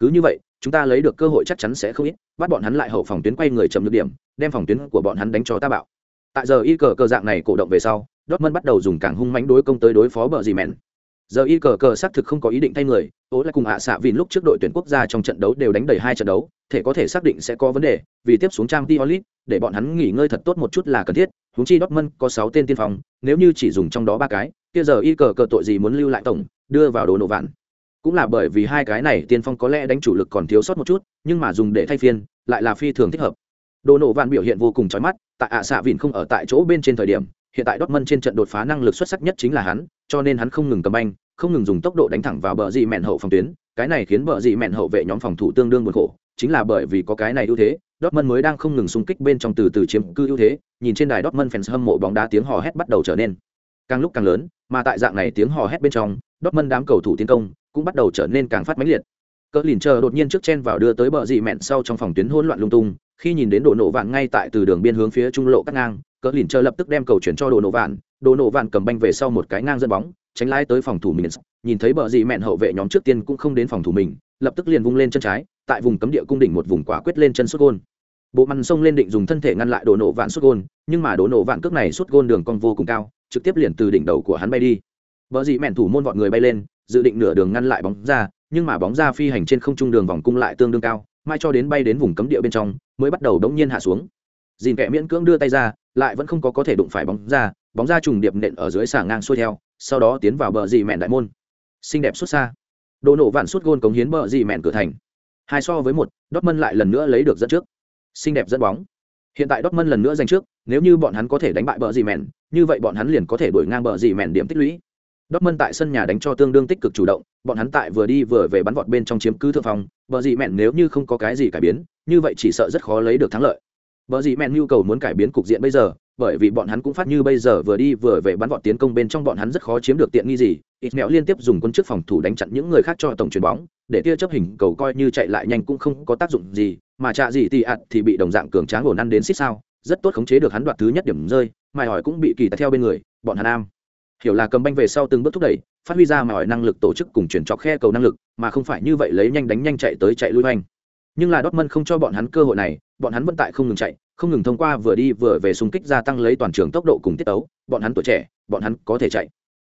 cứ như vậy, chúng ta lấy được cơ hội chắc chắn sẽ không ít, bắt bọn hắn lại hậu phòng tuyến quay người chậm được điểm, đem phòng tuyến của bọn hắn đánh cho ta bạo. Tại giờ y cờ cờ dạng này cổ động về sau, Dortmund bắt đầu dùng càng hung mãnh đối công tới đối phó bờ gì mẹn. Giờ y cờ cờ xác thực không có ý định thay người ố lại cùng hạ xạ vì lúc trước đội tuyển quốc gia trong trận đấu đều đánh đầy hai trận đấu, thể có thể xác định sẽ có vấn đề, vì tiếp xuống trang t để bọn hắn nghỉ ngơi thật tốt một chút là cần thiết húng chi Dortmund có sáu tên tiên phong, nếu như chỉ dùng trong đó ba cái, kia giờ y cờ cờ tội gì muốn lưu lại tổng, đưa vào đồ nổ vạn cũng là bởi vì hai cái này tiên phong có lẽ đánh chủ lực còn thiếu sót một chút, nhưng mà dùng để thay phiên, lại là phi thường thích hợp. Đồ nổ vạn biểu hiện vô cùng chói mắt, tại ạ xạ vịn không ở tại chỗ bên trên thời điểm, hiện tại Dortmund trên trận đột phá năng lực xuất sắc nhất chính là hắn, cho nên hắn không ngừng cầm banh, không ngừng dùng tốc độ đánh thẳng vào bờ dị mẹn hậu phòng tuyến, cái này khiến bờ dị mẹn hậu vệ nhóm phòng thủ tương đương buồn khổ, chính là bởi vì có cái này ưu thế, Dortmund mới đang không ngừng xung kích bên trong từ từ chiếm cư ưu thế, nhìn trên đài Dortmund fans hâm mộ bóng đá tiếng hò hét bắt đầu trở nên càng lúc càng lớn, mà tại dạng này tiếng hò hét bên trong, Dortmund đám cầu thủ tiến công cũng bắt đầu trở nên càng phát mãnh liệt. Cỡ lìn chờ đột nhiên trước chen vào đưa tới bờ dị mẹn sau trong phòng tuyến hỗn loạn lung tung, khi nhìn đến đồ nổ vạn ngay tại từ đường biên hướng phía trung lộ cắt ngang cỡ lìn chờ lập tức đem cầu chuyển cho đồ nổ vạn, đồ nổ vạn cầm banh về sau một cái ngang dẫn bóng, tránh lái tới phòng thủ mình, nhìn thấy bờ dị mẹn hậu vệ nhóm trước tiên cũng không đến phòng thủ mình, lập tức liền vung lên chân trái, tại vùng cấm địa cung đỉnh một vùng quả quyết lên chân xuất gôn. Bộ măn xông lên định dùng thân thể ngăn lại đồ nổ vạn xuất gôn, nhưng mà đồ nổ vạn cước này xuất gôn đường cong vô cùng cao, trực tiếp liền từ đỉnh đầu của hắn bay đi. Bờ dị mẹn thủ môn vọt người bay lên dự định nửa đường ngăn lại bóng ra, nhưng mà bóng ra phi hành trên không trung đường vòng cung lại tương đương cao, mai cho đến bay đến vùng cấm địa bên trong, mới bắt đầu đống nhiên hạ xuống. Dìn kẻ miễn cưỡng đưa tay ra, lại vẫn không có có thể đụng phải bóng ra bóng ra trùng điệp nện ở dưới xà ngang xuôi theo, sau đó tiến vào bờ dì mẹn đại môn. Xinh đẹp xuất xa. Đồ nổ vạn suốt gôn cống hiến bờ dì mẹn cửa thành. Hai so với một, Dortmund lại lần nữa lấy được dẫn trước. Xinh đẹp dẫn bóng. Hiện tại Dortmund lần nữa giành trước, nếu như bọn hắn có thể đánh bại bờ dì mẹn, như vậy bọn hắn liền có thể đuổi ngang bờ dì mẹn điểm tích lũy. Dortmund tại sân nhà đánh cho tương đương tích cực chủ động, bọn hắn tại vừa đi vừa về bắn vọt bên trong chiếm cứ thượng phòng, bờ dị mẹn nếu như không có cái gì cải biến, như vậy chỉ sợ rất khó lấy được thắng lợi. Bờ dị mẹn nhu cầu muốn cải biến cục diện bây giờ, bởi vì bọn hắn cũng phát như bây giờ vừa đi vừa về bắn vọt tiến công bên trong bọn hắn rất khó chiếm được tiện nghi gì, ít mẹo liên tiếp dùng quân trước phòng thủ đánh chặn những người khác cho tổng chuyền bóng, để tia chấp hình cầu coi như chạy lại nhanh cũng không có tác dụng gì, mà trạ gì thì ạt thì bị đồng dạng cường tráng ổn ăn đến xích sao, rất tốt khống chế được hắn đoạt thứ nhất điểm rơi, mài hỏi cũng bị kỳ tại theo bên người, bọn hắn am hiểu là cầm banh về sau từng bước thúc đẩy, phát huy ra mọi năng lực tổ chức cùng chuyển trọc khe cầu năng lực, mà không phải như vậy lấy nhanh đánh nhanh chạy tới chạy lui hoành. Nhưng là Dortmund không cho bọn hắn cơ hội này, bọn hắn vẫn tại không ngừng chạy, không ngừng thông qua vừa đi vừa về xung kích gia tăng lấy toàn trường tốc độ cùng tiết tấu, bọn hắn tuổi trẻ, bọn hắn có thể chạy.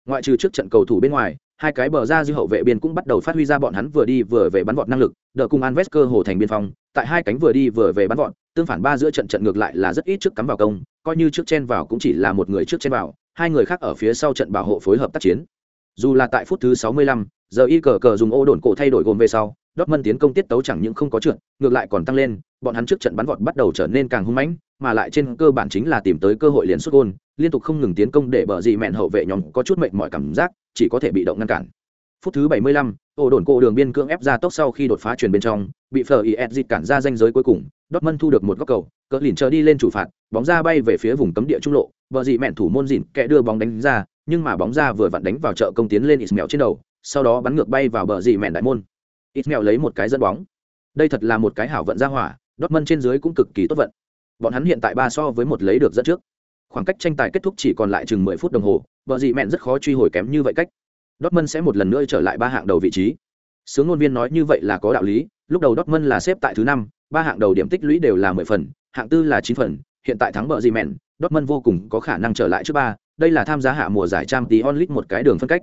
Ngoại trừ trước trận cầu thủ bên ngoài, hai cái bờ ra dư hậu vệ biên cũng bắt đầu phát huy ra bọn hắn vừa đi vừa về bắn vọt năng lực, đỡ cùng Alves cơ hồ thành biên phòng, tại hai cánh vừa đi vừa về bắn vọt, tương phản ba giữa trận trận ngược lại là rất ít trước cắm vào công, coi như trước chen vào cũng chỉ là một người trước chen vào hai người khác ở phía sau trận bảo hộ phối hợp tác chiến. Dù là tại phút thứ 65, giờ y cờ cờ dùng ô đồn cổ thay đổi gồm về sau, Dortmund tiến công tiết tấu chẳng những không có trượt, ngược lại còn tăng lên, bọn hắn trước trận bắn vọt bắt đầu trở nên càng hung mãnh, mà lại trên cơ bản chính là tìm tới cơ hội liền sút gol, liên tục không ngừng tiến công để bờ gì mẹn hậu vệ nhóm có chút mệt mỏi cảm giác, chỉ có thể bị động ngăn cản. Phút thứ 75, ô đồn cổ đường biên cưỡng ép ra tốc sau khi đột phá truyền bên trong, bị Fleur dịch cản ra danh giới cuối cùng, Dortmund thu được một góc cầu, cỡ lìn chờ đi lên chủ phạt, bóng ra bay về phía vùng cấm địa trung lộ, vợ gì mẹn thủ môn dịn kẻ đưa bóng đánh ra nhưng mà bóng ra vừa vặn đánh vào chợ công tiến lên Ismail trên đầu sau đó bắn ngược bay vào bờ gì mẹn đại môn. Ismail lấy một cái dẫn bóng. Đây thật là một cái hảo vận ra hỏa Dortmund trên dưới cũng cực kỳ tốt vận. Bọn hắn hiện tại ba so với một lấy được dẫn trước. Khoảng cách tranh tài kết thúc chỉ còn lại chừng mười phút đồng hồ vợ gì mẹn rất khó truy hồi kém như vậy cách. Dortmund sẽ một lần nữa trở lại ba hạng đầu vị trí. Sướng ngôn viên nói như vậy là có đạo lý lúc đầu Dortmund là xếp tại thứ năm ba hạng đầu điểm tích lũy đều là mười phần hạng tư là chín phần hiện tại thắng bờ gì mèn, Dortmund vô cùng có khả năng trở lại trước ba, đây là tham gia hạ mùa giải Champions League một cái đường phân cách.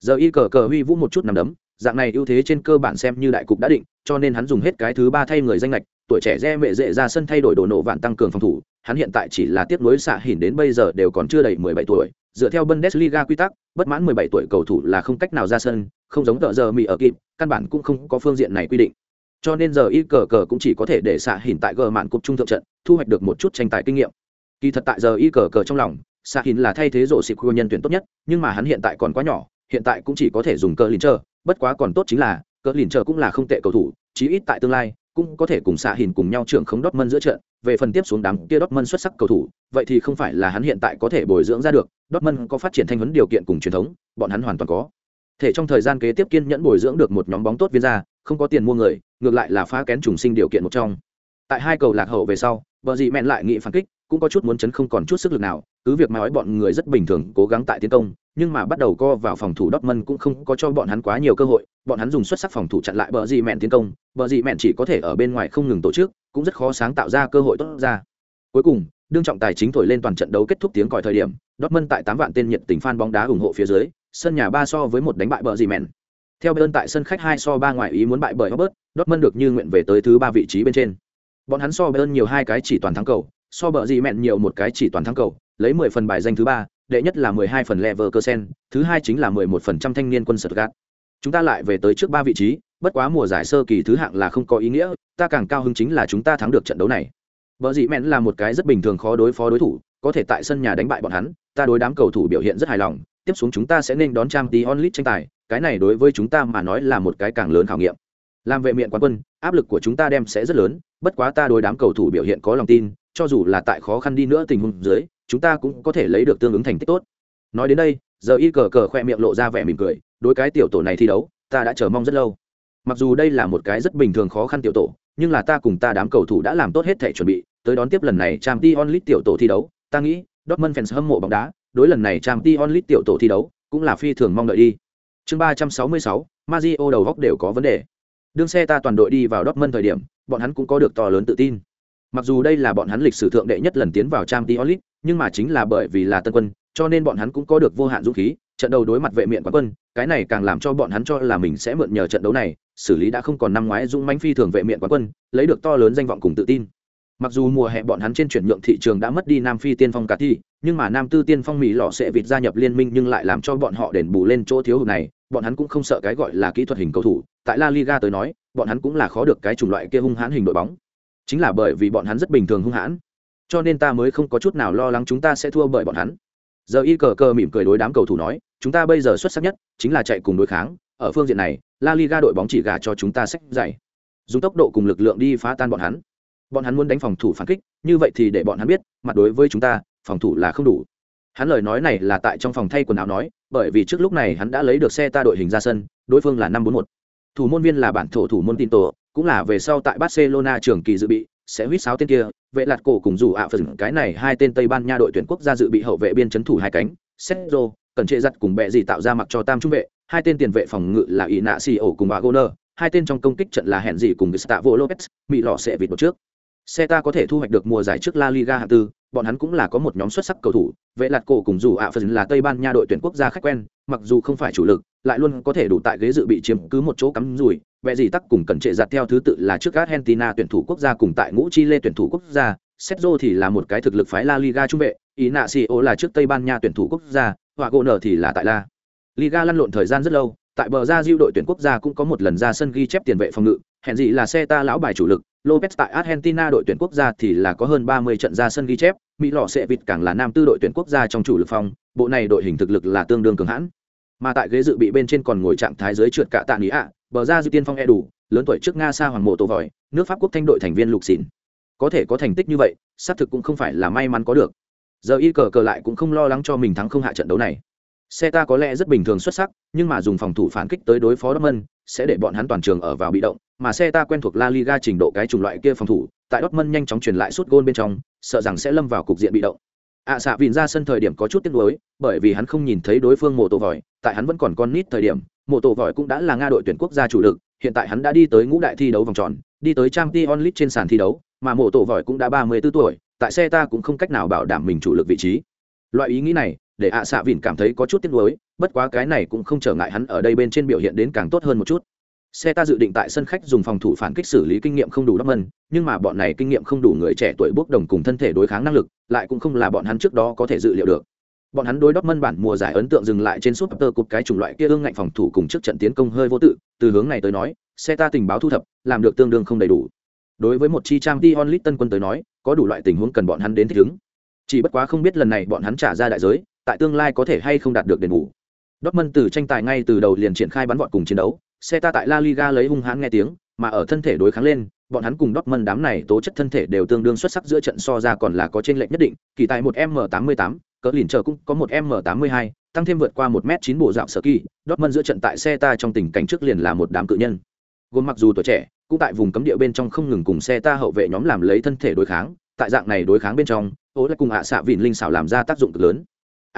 Giờ y cờ cờ huy vũ một chút nằm đấm, dạng này ưu thế trên cơ bản xem như đại cục đã định, cho nên hắn dùng hết cái thứ ba thay người danh lệch, tuổi trẻ re mẹ dễ ra sân thay đổi đồ nổ vạn tăng cường phòng thủ, hắn hiện tại chỉ là tiếp nối xạ hỉn đến bây giờ đều còn chưa đầy 17 tuổi, dựa theo Bundesliga quy tắc, bất mãn 17 tuổi cầu thủ là không cách nào ra sân, không giống tợ giờ Mỹ ở kịp, căn bản cũng không có phương diện này quy định. Cho nên giờ y cờ cờ cũng chỉ có thể để xạ hỉn tại gờ mạn cục trung thượng trận, thu hoạch được một chút tranh tài kinh nghiệm. Kỳ thật tại giờ y cờ cờ trong lòng, xạ hỉn là thay thế rổ xịp nhân tuyển tốt nhất, nhưng mà hắn hiện tại còn quá nhỏ, hiện tại cũng chỉ có thể dùng cờ lìn chờ, bất quá còn tốt chính là, cờ lìn chờ cũng là không tệ cầu thủ, chí ít tại tương lai cũng có thể cùng xạ hỉn cùng nhau trưởng khống mân giữa trận, về phần tiếp xuống đám kia Mân xuất sắc cầu thủ, vậy thì không phải là hắn hiện tại có thể bồi dưỡng ra được, Dortmund có phát triển thanh huấn điều kiện cùng truyền thống, bọn hắn hoàn toàn có. Thể trong thời gian kế tiếp kiên nhẫn bồi dưỡng được một nhóm bóng tốt viên ra, không có tiền mua người, ngược lại là phá kén trùng sinh điều kiện một trong. Tại hai cầu lạc hậu về sau, vợ dị mẹn lại nghị phản kích, cũng có chút muốn chấn không còn chút sức lực nào, cứ việc mà nói bọn người rất bình thường cố gắng tại tiến công, nhưng mà bắt đầu co vào phòng thủ Dortmund cũng không có cho bọn hắn quá nhiều cơ hội, bọn hắn dùng xuất sắc phòng thủ chặn lại bờ dị mẹn tiến công, bờ dị mẹn chỉ có thể ở bên ngoài không ngừng tổ chức, cũng rất khó sáng tạo ra cơ hội tốt ra. Cuối cùng, đương trọng tài chính thổi lên toàn trận đấu kết thúc tiếng còi thời điểm, Dortmund tại 8 vạn tên nhiệt tình fan bóng đá ủng hộ phía dưới, sân nhà 3 so với một đánh bại bờ dị mẹn. Theo Bayern tại sân khách 2 so 3 ngoại ý muốn bại bởi Robert, Dortmund được như nguyện về tới thứ 3 vị trí bên trên. Bọn hắn so Bayern nhiều hai cái chỉ toàn thắng cầu, so bờ gì mẹn nhiều một cái chỉ toàn thắng cầu, lấy 10 phần bài danh thứ 3, đệ nhất là 12 phần Leverkusen, thứ hai chính là 11% thanh niên quân Stuttgart. Chúng ta lại về tới trước 3 vị trí, bất quá mùa giải sơ kỳ thứ hạng là không có ý nghĩa, ta càng cao hứng chính là chúng ta thắng được trận đấu này. Bờ gì mẹn là một cái rất bình thường khó đối phó đối thủ, có thể tại sân nhà đánh bại bọn hắn, ta đối đám cầu thủ biểu hiện rất hài lòng, tiếp xuống chúng ta sẽ nên đón trang tí onlit tranh tài, cái này đối với chúng ta mà nói là một cái càng lớn khảo nghiệm. Làm vệ miện quán quân, áp lực của chúng ta đem sẽ rất lớn, bất quá ta đối đám cầu thủ biểu hiện có lòng tin, cho dù là tại khó khăn đi nữa tình huống dưới, chúng ta cũng có thể lấy được tương ứng thành tích tốt. Nói đến đây, giờ y cờ cờ khoe miệng lộ ra vẻ mỉm cười, đối cái tiểu tổ này thi đấu, ta đã chờ mong rất lâu. Mặc dù đây là một cái rất bình thường khó khăn tiểu tổ, nhưng là ta cùng ta đám cầu thủ đã làm tốt hết thể chuẩn bị, tới đón tiếp lần này trang t onlit tiểu tổ thi đấu, ta nghĩ, Dortmund fans hâm mộ bóng đá, đối lần này trang Tion Lit tiểu tổ thi đấu, cũng là phi thường mong đợi đi. Chương 366, Mario đầu góc đều có vấn đề. Đương xe ta toàn đội đi vào Dortmund thời điểm, bọn hắn cũng có được to lớn tự tin. Mặc dù đây là bọn hắn lịch sử thượng đệ nhất lần tiến vào Champions League, nhưng mà chính là bởi vì là tân quân, cho nên bọn hắn cũng có được vô hạn dũng khí, trận đầu đối mặt vệ miện quán quân, cái này càng làm cho bọn hắn cho là mình sẽ mượn nhờ trận đấu này, xử lý đã không còn năm ngoái dũng mãnh phi thường vệ miện quán quân, lấy được to lớn danh vọng cùng tự tin. Mặc dù mùa hè bọn hắn trên chuyển nhượng thị trường đã mất đi Nam Phi tiên phong cả thi, nhưng mà Nam Tư tiên phong Mỹ lọ sẽ vịt gia nhập liên minh nhưng lại làm cho bọn họ đền bù lên chỗ thiếu hụt này, bọn hắn cũng không sợ cái gọi là kỹ thuật hình cầu thủ, tại La Liga tới nói, bọn hắn cũng là khó được cái chủng loại kia hung hãn hình đội bóng. Chính là bởi vì bọn hắn rất bình thường hung hãn, cho nên ta mới không có chút nào lo lắng chúng ta sẽ thua bởi bọn hắn. Giờ y cờ cờ mỉm cười đối đám cầu thủ nói, chúng ta bây giờ xuất sắc nhất chính là chạy cùng đối kháng, ở phương diện này, La Liga đội bóng chỉ gà cho chúng ta sách dạy. Dùng tốc độ cùng lực lượng đi phá tan bọn hắn bọn hắn muốn đánh phòng thủ phản kích, như vậy thì để bọn hắn biết, mặt đối với chúng ta, phòng thủ là không đủ. Hắn lời nói này là tại trong phòng thay quần áo nói, bởi vì trước lúc này hắn đã lấy được xe ta đội hình ra sân, đối phương là năm bốn một. Thủ môn viên là bản thổ thủ môn tin tổ, cũng là về sau tại barcelona trường kỳ dự bị, sẽ huýt sáo tên kia, vệ lạt cổ cùng dù ạ phần, cái này hai tên tây ban nha đội tuyển quốc gia dự bị hậu vệ biên c thủ hai cánh setzo cần trệ giặt cùng bệ gì tạo ra mặc cho tam trung vệ, hai tên tiền vệ phòng ngự là ý nạ xì ổ cùng bà goner hai tên trong công kích trận là hẹn gì cùng gustavo lopez bị lọ sẽ vịt một trước xe ta có thể thu hoạch được mùa giải trước La Liga hạng tư, bọn hắn cũng là có một nhóm xuất sắc cầu thủ, vệ lạt cổ cùng dù ạ phần là Tây Ban Nha đội tuyển quốc gia khách quen, mặc dù không phải chủ lực, lại luôn có thể đủ tại ghế dự bị chiếm cứ một chỗ cắm rủi, vẻ gì tắc cùng cần trệ giặt theo thứ tự là trước Argentina tuyển thủ quốc gia cùng tại ngũ Chile tuyển thủ quốc gia, Sergio thì là một cái thực lực phái La Liga trung vệ, Inacio là trước Tây Ban Nha tuyển thủ quốc gia, và nở thì là tại La Liga lăn lộn thời gian rất lâu, tại bờ ra diêu đội tuyển quốc gia cũng có một lần ra sân ghi chép tiền vệ phòng ngự, hẹn gì là xe ta lão bài chủ lực, Lopez tại Argentina đội tuyển quốc gia thì là có hơn 30 trận ra sân ghi chép, Mỹ lọ sẽ vịt càng là nam tư đội tuyển quốc gia trong chủ lực phòng, bộ này đội hình thực lực là tương đương cường hãn. Mà tại ghế dự bị bên trên còn ngồi trạng thái dưới trượt cả tạ ý ạ, bờ ra dư tiên phong e đủ, lớn tuổi trước Nga xa Hoàng Mộ tổ Vòi, nước Pháp quốc thanh đội thành viên lục xỉn. Có thể có thành tích như vậy, xác thực cũng không phải là may mắn có được. Giờ y cờ cờ lại cũng không lo lắng cho mình thắng không hạ trận đấu này. Xe ta có lẽ rất bình thường xuất sắc, nhưng mà dùng phòng thủ phản kích tới đối phó Dortmund, sẽ để bọn hắn toàn trường ở vào bị động, mà xe ta quen thuộc La Liga trình độ cái chủng loại kia phòng thủ, tại Dortmund nhanh chóng truyền lại suốt gôn bên trong, sợ rằng sẽ lâm vào cục diện bị động. à, xạ vịn ra sân thời điểm có chút tiếc nuối, bởi vì hắn không nhìn thấy đối phương mộ tổ vòi, tại hắn vẫn còn con nít thời điểm, mộ tổ vòi cũng đã là nga đội tuyển quốc gia chủ lực, hiện tại hắn đã đi tới ngũ đại thi đấu vòng tròn, đi tới Champions League trên sàn thi đấu, mà mộ tổ vòi cũng đã ba mươi 34 tuổi, tại xe ta cũng không cách nào bảo đảm mình chủ lực vị trí loại ý nghĩ này để ạ xạ vịn cảm thấy có chút tiếc nuối bất quá cái này cũng không trở ngại hắn ở đây bên trên biểu hiện đến càng tốt hơn một chút xe ta dự định tại sân khách dùng phòng thủ phản kích xử lý kinh nghiệm không đủ đắc mân nhưng mà bọn này kinh nghiệm không đủ người trẻ tuổi bốc đồng cùng thân thể đối kháng năng lực lại cũng không là bọn hắn trước đó có thể dự liệu được. Bọn hắn đối đốc mân bản mùa giải ấn tượng dừng lại trên suốt tơ cục cái chủng loại kia ương ngạnh phòng thủ cùng trước trận tiến công hơi vô tự từ hướng này tới nói xe ta tình báo thu thập làm được tương đương không đầy đủ. Đối với một chi trang t onlit tân quân tới nói có đủ loại tình huống cần bọn hắn đến thích ứng. Chỉ bất quá không biết lần này bọn hắn trả ra đại giới tại tương lai có thể hay không đạt được đền bù. Dortmund từ tranh tài ngay từ đầu liền triển khai bắn vọt cùng chiến đấu, xe ta tại La Liga lấy hung hãn nghe tiếng, mà ở thân thể đối kháng lên, bọn hắn cùng Dortmund đám này tố chất thân thể đều tương đương xuất sắc giữa trận so ra còn là có trên lệnh nhất định, kỳ tại một M88, cỡ lìn chờ cũng có một M82, tăng thêm vượt qua một m chín bộ dạng sở kỳ, Dortmund giữa trận tại xe ta trong tình cảnh trước liền là một đám cự nhân. Gồm mặc dù tuổi trẻ, cũng tại vùng cấm địa bên trong không ngừng cùng xe ta hậu vệ nhóm làm lấy thân thể đối kháng, tại dạng này đối kháng bên trong, Ô lại cùng ạ xạ vịn linh xảo làm ra tác dụng cực lớn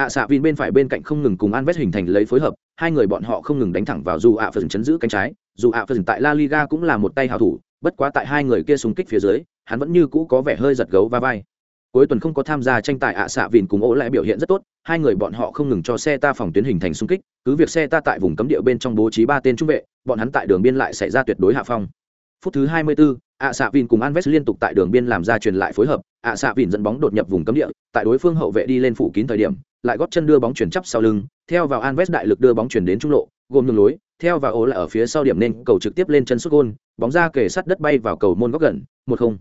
ạ xạ vin bên phải bên cạnh không ngừng cùng Alves hình thành lấy phối hợp, hai người bọn họ không ngừng đánh thẳng vào dù ạ phần chấn giữ cánh trái, dù ạ phần tại La Liga cũng là một tay hào thủ, bất quá tại hai người kia xung kích phía dưới, hắn vẫn như cũ có vẻ hơi giật gấu va vai. Cuối tuần không có tham gia tranh tài ạ xạ vìn cùng ố lại biểu hiện rất tốt, hai người bọn họ không ngừng cho xe ta phòng tuyến hình thành xung kích, cứ việc xe ta tại vùng cấm địa bên trong bố trí ba tên trung vệ, bọn hắn tại đường biên lại xảy ra tuyệt đối hạ phong. Phút thứ 24, ạ xạ vìn cùng Alves liên tục tại đường biên làm ra truyền lại phối hợp, ạ xạ vìn dẫn bóng đột nhập vùng cấm địa, tại đối phương hậu vệ đi lên phủ kín thời điểm, lại góp chân đưa bóng chuyển chắp sau lưng, theo vào Alves đại lực đưa bóng chuyển đến trung lộ, gồm nhường lối, theo vào ố là ở phía sau điểm nên cầu trực tiếp lên chân sút gôn, bóng ra kề sát đất bay vào cầu môn góc gần, một không.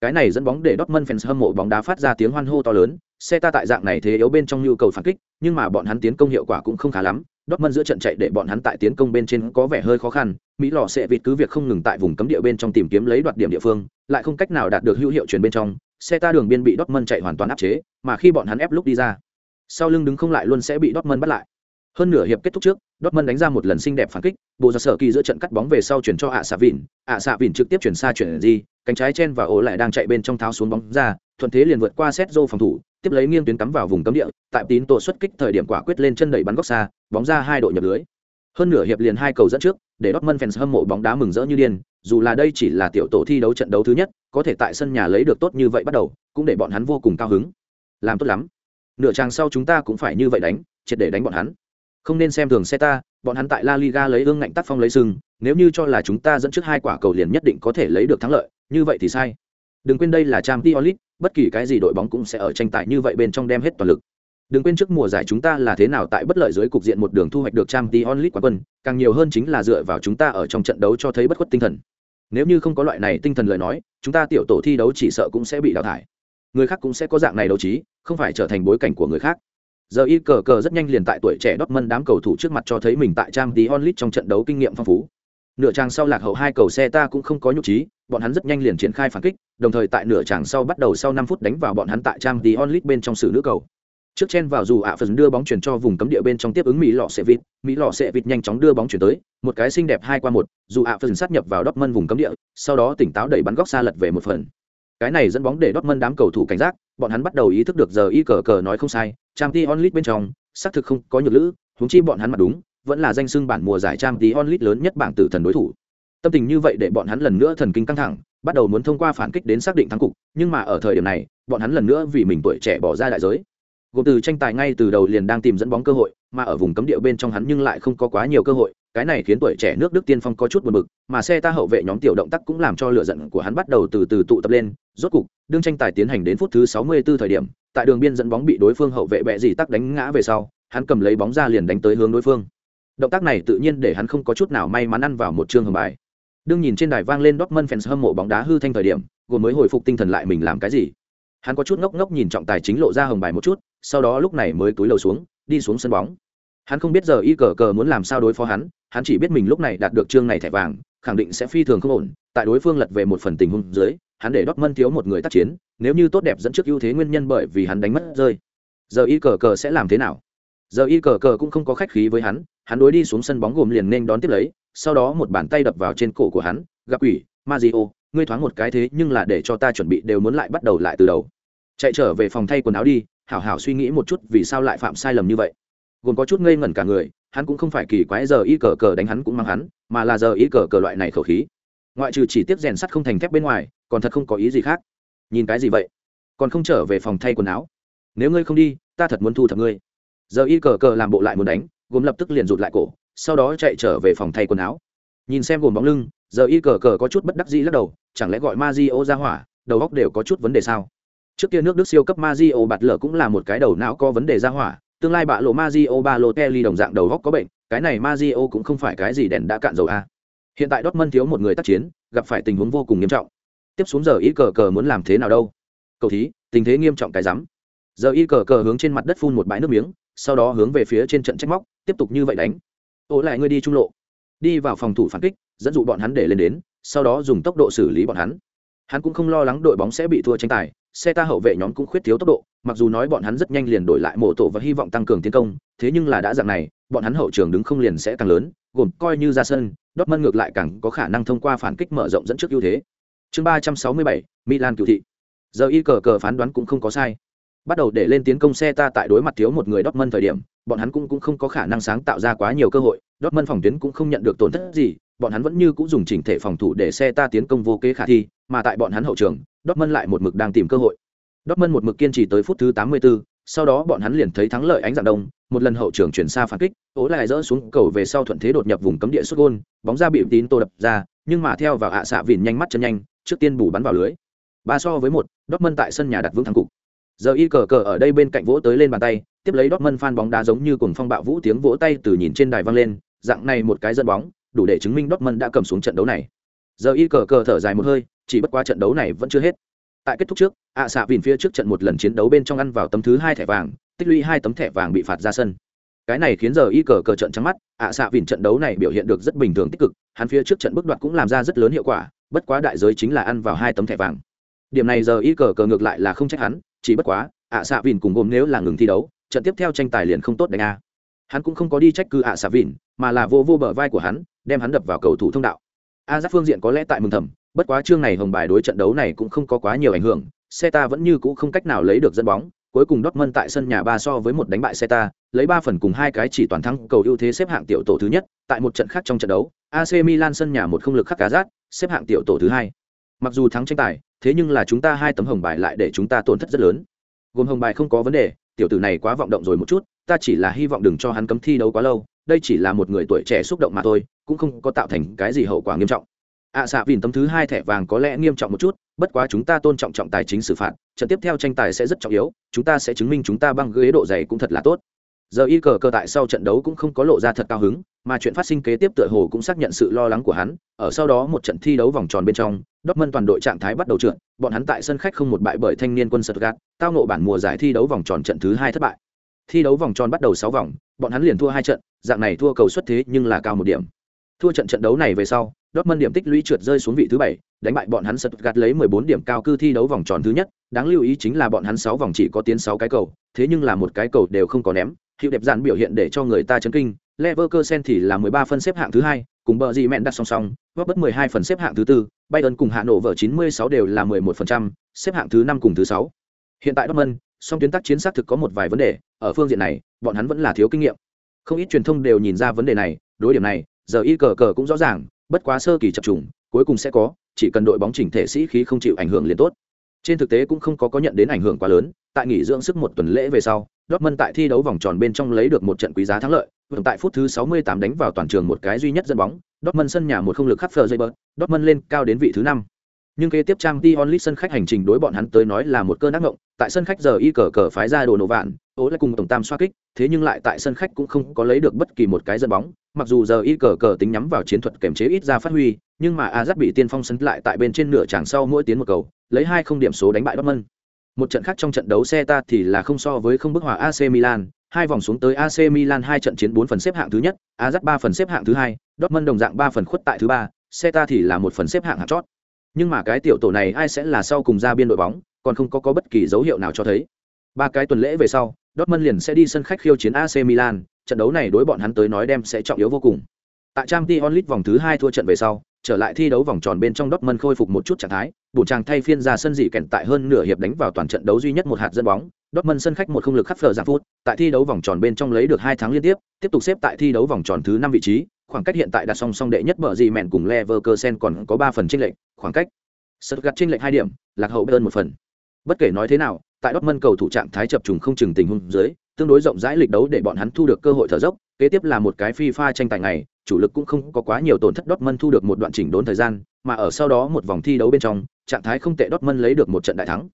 Cái này dẫn bóng để Dortmund fans hâm mộ bóng đá phát ra tiếng hoan hô to lớn, xe ta tại dạng này thế yếu bên trong nhu cầu phản kích, nhưng mà bọn hắn tiến công hiệu quả cũng không khá lắm, Dortmund giữa trận chạy để bọn hắn tại tiến công bên trên có vẻ hơi khó khăn, Mỹ lò sẽ vịt cứ việc không ngừng tại vùng cấm địa bên trong tìm kiếm lấy đoạt điểm địa phương, lại không cách nào đạt được hữu hiệu chuyển bên trong, xe ta đường biên bị Dortmund chạy hoàn toàn áp chế, mà khi bọn hắn ép lúc đi ra, sau lưng đứng không lại luôn sẽ bị Dortmund bắt lại. Hơn nửa hiệp kết thúc trước, Dortmund đánh ra một lần xinh đẹp phản kích, bộ ra sở kỳ giữa trận cắt bóng về sau chuyển cho ạ xạ vịn, ạ xạ vịn trực tiếp chuyển xa chuyển gì, cánh trái chen và ổ lại đang chạy bên trong tháo xuống bóng ra, thuận thế liền vượt qua Setzo phòng thủ, tiếp lấy nghiêng tuyến cắm vào vùng cấm địa, tại tín tổ xuất kích thời điểm quả quyết lên chân đẩy bắn góc xa, bóng ra hai đội nhập lưới. Hơn nửa hiệp liền hai cầu dẫn trước, để Dortmund fans hâm mộ bóng đá mừng rỡ như điên, dù là đây chỉ là tiểu tổ thi đấu trận đấu thứ nhất, có thể tại sân nhà lấy được tốt như vậy bắt đầu, cũng để bọn hắn vô cùng cao hứng. Làm tốt lắm nửa trang sau chúng ta cũng phải như vậy đánh, triệt để đánh bọn hắn. Không nên xem thường xe ta, bọn hắn tại la liga lấy ương ngạnh tác phong lấy sừng, nếu như cho là chúng ta dẫn trước hai quả cầu liền nhất định có thể lấy được thắng lợi, như vậy thì sai. Đừng quên đây là trang t onlit bất kỳ cái gì đội bóng cũng sẽ ở tranh tài như vậy bên trong đem hết toàn lực. Đừng quên trước mùa giải chúng ta là thế nào tại bất lợi dưới cục diện một đường thu hoạch được trang t onlit quán quân, càng nhiều hơn chính là dựa vào chúng ta ở trong trận đấu cho thấy bất khuất tinh thần. Nếu như không có loại này tinh thần lời nói, chúng ta tiểu tổ thi đấu chỉ sợ cũng sẽ bị đào thải người khác cũng sẽ có dạng này đấu trí, không phải trở thành bối cảnh của người khác. Giờ y cờ cờ rất nhanh liền tại tuổi trẻ đót mân đám cầu thủ trước mặt cho thấy mình tại trang tí onlit trong trận đấu kinh nghiệm phong phú. Nửa tràng sau lạc hậu hai cầu xe ta cũng không có nhục trí, bọn hắn rất nhanh liền triển khai phản kích, đồng thời tại nửa tràng sau bắt đầu sau năm phút đánh vào bọn hắn tại trang tí onlit bên trong xử nữ cầu. Trước chen vào dù ạ phần đưa bóng chuyển cho vùng cấm địa bên trong tiếp ứng mỹ lọ sẽ vịt, mỹ lọ sẽ vịt nhanh chóng đưa bóng chuyển tới, một cái xinh đẹp hai qua một, dù ạ phần sát nhập vào đót mân vùng cấm địa, sau đó tỉnh táo đẩy bắn góc xa lật về một phần cái này dẫn bóng để Dortmund đám cầu thủ cảnh giác, bọn hắn bắt đầu ý thức được giờ y cờ cờ nói không sai, Champions League bên trong, xác thực không có nhược lữ, huống chi bọn hắn mặt đúng, vẫn là danh xưng bản mùa giải Champions League lớn nhất bảng tử thần đối thủ. Tâm tình như vậy để bọn hắn lần nữa thần kinh căng thẳng, bắt đầu muốn thông qua phản kích đến xác định thắng cục, nhưng mà ở thời điểm này, bọn hắn lần nữa vì mình tuổi trẻ bỏ ra đại giới. Gồm từ tranh tài ngay từ đầu liền đang tìm dẫn bóng cơ hội, mà ở vùng cấm địa bên trong hắn nhưng lại không có quá nhiều cơ hội, cái này khiến tuổi trẻ nước Đức tiên phong có chút buồn bực, mà xe ta hậu vệ nhóm tiểu động tác cũng làm cho lửa giận của hắn bắt đầu từ từ tụ tập lên, rốt cục, đương tranh tài tiến hành đến phút thứ 64 thời điểm, tại đường biên dẫn bóng bị đối phương hậu vệ bẹ gì tắc đánh ngã về sau, hắn cầm lấy bóng ra liền đánh tới hướng đối phương. Động tác này tự nhiên để hắn không có chút nào may mắn ăn vào một chương hồng bài. Đương nhìn trên đài vang lên Dortmund fans hâm mộ bóng đá hư thanh thời điểm, gồm mới hồi phục tinh thần lại mình làm cái gì. Hắn có chút ngốc ngốc nhìn trọng tài chính lộ ra hồng bài một chút, sau đó lúc này mới túi lầu xuống, đi xuống sân bóng. Hắn không biết giờ y cờ cờ muốn làm sao đối phó hắn, hắn chỉ biết mình lúc này đạt được chương này thẻ vàng, khẳng định sẽ phi thường không ổn, tại đối phương lật về một phần tình huống dưới, hắn để Dortmund thiếu một người tác chiến, nếu như tốt đẹp dẫn trước ưu thế nguyên nhân bởi vì hắn đánh mất rơi. Giờ y cờ cờ sẽ làm thế nào? Giờ y cờ cờ cũng không có khách khí với hắn, hắn đối đi xuống sân bóng gồm liền nên đón tiếp lấy, sau đó một bàn tay đập vào trên cổ của hắn, gặp quỷ, Mario, ngươi thoáng một cái thế nhưng là để cho ta chuẩn bị đều muốn lại bắt đầu lại từ đầu. Chạy trở về phòng thay quần áo đi, hảo hảo suy nghĩ một chút vì sao lại phạm sai lầm như vậy. Gồm có chút ngây ngẩn cả người, hắn cũng không phải kỳ quái giờ y cờ cờ đánh hắn cũng mang hắn, mà là giờ y cờ cờ loại này khẩu khí. Ngoại trừ chỉ tiếp rèn sắt không thành thép bên ngoài còn thật không có ý gì khác. Nhìn cái gì vậy? Còn không trở về phòng thay quần áo. Nếu ngươi không đi ta thật muốn thu thập ngươi. Giờ y cờ cờ làm bộ lại muốn đánh gồm lập tức liền rụt lại cổ sau đó chạy trở về phòng thay quần áo. Nhìn xem gồm bóng lưng giờ y cờ cờ có chút bất đắc dĩ lắc đầu chẳng lẽ gọi ma di ô ra hỏa đầu góc đều có chút vấn đề sao? Trước kia nước đức siêu cấp ma di ô bạt lở cũng là một cái đầu não có vấn đề ra hỏa tương lai bạ lộ Mazio ba lô kelly đồng dạng đầu góc có bệnh, cái này Mazio cũng không phải cái gì đèn đã cạn dầu a. Hiện tại Dortmund thiếu một người tác chiến, gặp phải tình huống vô cùng nghiêm trọng. Tiếp xuống giờ y cờ cờ muốn làm thế nào đâu? Cầu thí, tình thế nghiêm trọng cái rắm. Giờ y cờ cờ hướng trên mặt đất phun một bãi nước miếng, sau đó hướng về phía trên trận trách móc, tiếp tục như vậy đánh. Ô lại ngươi đi trung lộ. Đi vào phòng thủ phản kích, dẫn dụ bọn hắn để lên đến, sau đó dùng tốc độ xử lý bọn hắn. Hắn cũng không lo lắng đội bóng sẽ bị thua tranh tài xe ta hậu vệ nhóm cũng khuyết thiếu tốc độ, mặc dù nói bọn hắn rất nhanh liền đổi lại mổ tổ và hy vọng tăng cường tiến công, thế nhưng là đã dạng này, bọn hắn hậu trường đứng không liền sẽ càng lớn, gồm coi như ra sân, Dortmund ngược lại càng có khả năng thông qua phản kích mở rộng dẫn trước ưu thế. Chương ba trăm sáu mươi bảy, milan cựu thị. Giờ y cờ cờ phán đoán cũng không có sai. Bắt đầu để lên tiến công xe ta tại đối mặt thiếu một người Dortmund thời điểm, bọn hắn cũng cũng không có khả năng sáng tạo ra quá nhiều cơ hội, Dortmund phòng tuyến cũng không nhận được tổn thất gì bọn hắn vẫn như cũng dùng chỉnh thể phòng thủ để xe ta tiến công vô kế khả thi mà tại bọn hắn hậu trường Dortmund lại một mực đang tìm cơ hội Dortmund một mực kiên trì tới phút thứ 84, sau đó bọn hắn liền thấy thắng lợi ánh dạng đông, một lần hậu trường chuyển xa phản kích, ố lại dỡ xuống cầu về sau thuận thế đột nhập vùng cấm địa sút gôn, bóng ra bị tín tô đập ra, nhưng mà theo vào hạ xạ vịn nhanh mắt chân nhanh, trước tiên bù bắn vào lưới. Ba so với một, Dortmund tại sân nhà đặt vững thắng cục. Giờ y cờ cờ ở đây bên cạnh vỗ tới lên bàn tay, tiếp lấy Dortmund fan bóng đá giống như cuồng phong bạo vũ tiếng vỗ tay từ nhìn trên đài vang lên, dạng này một cái dẫn bóng, đủ để chứng minh Dortmund đã cầm xuống trận đấu này. Giờ y cờ cờ thở dài một hơi, chỉ bất quá trận đấu này vẫn chưa hết. Tại kết thúc trước ạ xạ vỉn phía trước trận một lần chiến đấu bên trong ăn vào tấm thứ hai thẻ vàng tích lũy hai tấm thẻ vàng bị phạt ra sân. Cái này khiến giờ y cờ cờ trận trắng mắt ạ xạ vỉn trận đấu này biểu hiện được rất bình thường tích cực hắn phía trước trận bước đoạt cũng làm ra rất lớn hiệu quả bất quá đại giới chính là ăn vào hai tấm thẻ vàng. Điểm này giờ y cờ cờ ngược lại là không trách hắn chỉ bất quá ạ xạ vỉn cùng gồm nếu là ngừng thi đấu trận tiếp theo tranh tài liền không tốt đánh a. Hắn cũng không có đi trách cứ ạ xạ vỉn, mà là vô vô bờ vai của hắn đem hắn đập vào cầu thủ thông đạo. A giáp phương diện có lẽ tại mừng thầm bất quá chương này hồng bài đối trận đấu này cũng không có quá nhiều ảnh hưởng Seta vẫn như cũ không cách nào lấy được dẫn bóng cuối cùng Dortmund tại sân nhà ba so với một đánh bại Seta, lấy ba phần cùng hai cái chỉ toàn thắng cầu ưu thế xếp hạng tiểu tổ thứ nhất tại một trận khác trong trận đấu AC Milan sân nhà một không lực khắc cá rát xếp hạng tiểu tổ thứ hai. Mặc dù thắng tranh tài thế nhưng là chúng ta hai tấm hồng bài lại để chúng ta tổn thất rất lớn. Gồm hồng bài không có vấn đề tiểu tử này quá vọng động rồi một chút ta chỉ là hy vọng đừng cho hắn cấm thi đấu quá lâu đây chỉ là một người tuổi trẻ xúc động mà thôi cũng không có tạo thành cái gì hậu quả nghiêm trọng. Ạ à, xạ vìn tấm thứ hai thẻ vàng có lẽ nghiêm trọng một chút bất quá chúng ta tôn trọng trọng tài chính xử phạt trận tiếp theo tranh tài sẽ rất trọng yếu chúng ta sẽ chứng minh chúng ta băng ghế độ dày cũng thật là tốt. Giờ y cờ cờ tại sau trận đấu cũng không có lộ ra thật cao hứng mà chuyện phát sinh kế tiếp tựa hồ cũng xác nhận sự lo lắng của hắn. Ở sau đó một trận thi đấu vòng tròn bên trong Dortmund toàn đội trạng thái bắt đầu trượt bọn hắn tại sân khách không một bại bởi thanh niên quân Stuttgart tao ngộ bản mùa giải thi đấu vòng tròn trận thứ hai thất bại. Thi đấu vòng tròn bắt đầu sáu vòng bọn hắn liền thua hai trận dạng này thua cầu xuất thế nhưng là cao một điểm thua trận trận đấu này về sau Dortmund điểm tích lũy trượt rơi xuống vị thứ bảy, đánh bại bọn hắn Stuttgart lấy 14 điểm cao cư thi đấu vòng tròn thứ nhất, đáng lưu ý chính là bọn hắn 6 vòng chỉ có tiến 6 cái cầu, thế nhưng là một cái cầu đều không có ném, hiệu đẹp dàn biểu hiện để cho người ta chấn kinh, Leverkusen thì là 13 phân xếp hạng thứ hai, cùng bờ gì mẹn đặt song song, góp bất 12 phần xếp hạng thứ tư, Bayern cùng Hà Nội vở 96 đều là 11%, xếp hạng thứ năm cùng thứ sáu. Hiện tại Dortmund, song tuyến tác chiến xác thực có một vài vấn đề, ở phương diện này, bọn hắn vẫn là thiếu kinh nghiệm. Không ít truyền thông đều nhìn ra vấn đề này, đối điểm này, giờ y cờ cờ cũng rõ ràng, bất quá sơ kỳ chập trùng cuối cùng sẽ có chỉ cần đội bóng chỉnh thể sĩ khí không chịu ảnh hưởng liền tốt. Trên thực tế cũng không có có nhận đến ảnh hưởng quá lớn tại nghỉ dưỡng sức một tuần lễ về sau Dortmund tại thi đấu vòng tròn bên trong lấy được một trận quý giá thắng lợi vâng tại phút thứ 68 đánh vào toàn trường một cái duy nhất dẫn bóng Dortmund sân nhà một không lực khắc phờ dây bớt Dortmund lên cao đến vị thứ năm nhưng kế tiếp trang t onlit sân khách hành trình đối bọn hắn tới nói là một cơn ác ngộng tại sân khách giờ y cờ cờ phái ra đồ nổ vạn, ố lại cùng tổng tam xoa kích, thế nhưng lại tại sân khách cũng không có lấy được bất kỳ một cái dẫn bóng. Mặc dù giờ y cờ cờ tính nhắm vào chiến thuật kềm chế ít ra phát huy, nhưng mà azat bị tiên phong sân lại tại bên trên nửa tràng sau mỗi tiến một cầu, lấy hai không điểm số đánh bại dortmund. Một trận khác trong trận đấu xe ta thì là không so với không bức hòa ac milan, hai vòng xuống tới ac milan hai trận chiến bốn phần xếp hạng thứ nhất azat ba phần xếp hạng thứ hai, dortmund đồng dạng ba phần khuất tại thứ ba, xe ta thì là một phần xếp hạng hạng chót nhưng mà cái tiểu tổ này ai sẽ là sau cùng ra biên đội bóng còn không có, có bất kỳ dấu hiệu nào cho thấy ba cái tuần lễ về sau Dortmund liền sẽ đi sân khách khiêu chiến AC Milan, trận đấu này đối bọn hắn tới nói đem sẽ trọng yếu vô cùng. Tại Champions League vòng thứ hai thua trận về sau, trở lại thi đấu vòng tròn bên trong Dortmund khôi phục một chút trạng thái, bổ trang thay phiên ra sân dị kèn tại hơn nửa hiệp đánh vào toàn trận đấu duy nhất một hạt dẫn bóng, Dortmund sân khách một không lực khắc phở giảm phút, tại thi đấu vòng tròn bên trong lấy được hai tháng liên tiếp, tiếp tục xếp tại thi đấu vòng tròn thứ năm vị trí, khoảng cách hiện tại đặt song song đệ nhất bờ gì mèn cùng Leverkusen còn có ba phần chênh lệch, khoảng cách Stuttgart chênh lệch hai điểm, lạc hậu Bayern một phần. Bất kể nói thế nào, tại Dortmund cầu thủ trạng thái chập trùng không chừng tình huống dưới, tương đối rộng rãi lịch đấu để bọn hắn thu được cơ hội thở dốc, kế tiếp là một cái FIFA tranh tài ngày, chủ lực cũng không có quá nhiều tổn thất Dortmund thu được một đoạn chỉnh đốn thời gian, mà ở sau đó một vòng thi đấu bên trong, trạng thái không tệ Dortmund lấy được một trận đại thắng.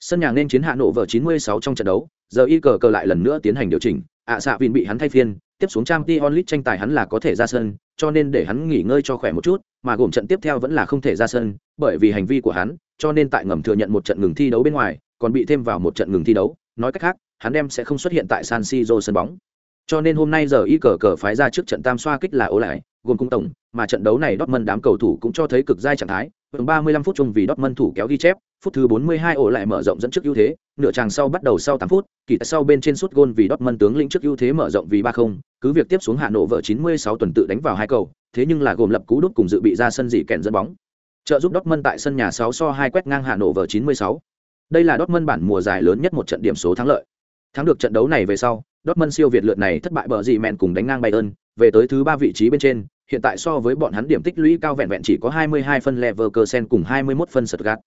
Sân nhà nên chiến hạ nổ vở 96 trong trận đấu, giờ y cờ cờ lại lần nữa tiến hành điều chỉnh, ạ à, xạ Vin bị hắn thay phiên, tiếp xuống trang t onlit tranh tài hắn là có thể ra sân, cho nên để hắn nghỉ ngơi cho khỏe một chút, mà gồm trận tiếp theo vẫn là không thể ra sân, bởi vì hành vi của hắn, cho nên tại ngầm thừa nhận một trận ngừng thi đấu bên ngoài, còn bị thêm vào một trận ngừng thi đấu, nói cách khác, hắn đem sẽ không xuất hiện tại San Siro sân bóng. Cho nên hôm nay giờ y cờ cờ phái ra trước trận tam xoa kích là ô lại, gồm cung tổng, mà trận đấu này Dortmund đám cầu thủ cũng cho thấy cực giai trạng thái, Vòng 35 phút chung vì Dortmund thủ kéo ghi chép, phút thứ 42 ổ lại mở rộng dẫn trước ưu thế, nửa chàng sau bắt đầu sau 8 phút, kỳ tại sau bên trên sút gôn vì Dortmund tướng lĩnh trước ưu thế mở rộng vì 3-0, cứ việc tiếp xuống hạ nổ vợ 96 tuần tự đánh vào hai cầu, thế nhưng là gồm lập cú đút cùng dự bị ra sân dị kèn dẫn bóng. Trợ giúp Dortmund tại sân nhà 6 so 2 quét ngang hạ nổ vợ 96. Đây là Dortmund bản mùa giải lớn nhất một trận điểm số thắng lợi. Thắng được trận đấu này về sau, Dortmund siêu việt lượt này thất bại bờ gì mẹn cùng đánh ngang Bayern, về tới thứ ba vị trí bên trên, hiện tại so với bọn hắn điểm tích lũy cao vẹn vẹn chỉ có 22 phân Leverkusen cùng 21 phân Stuttgart.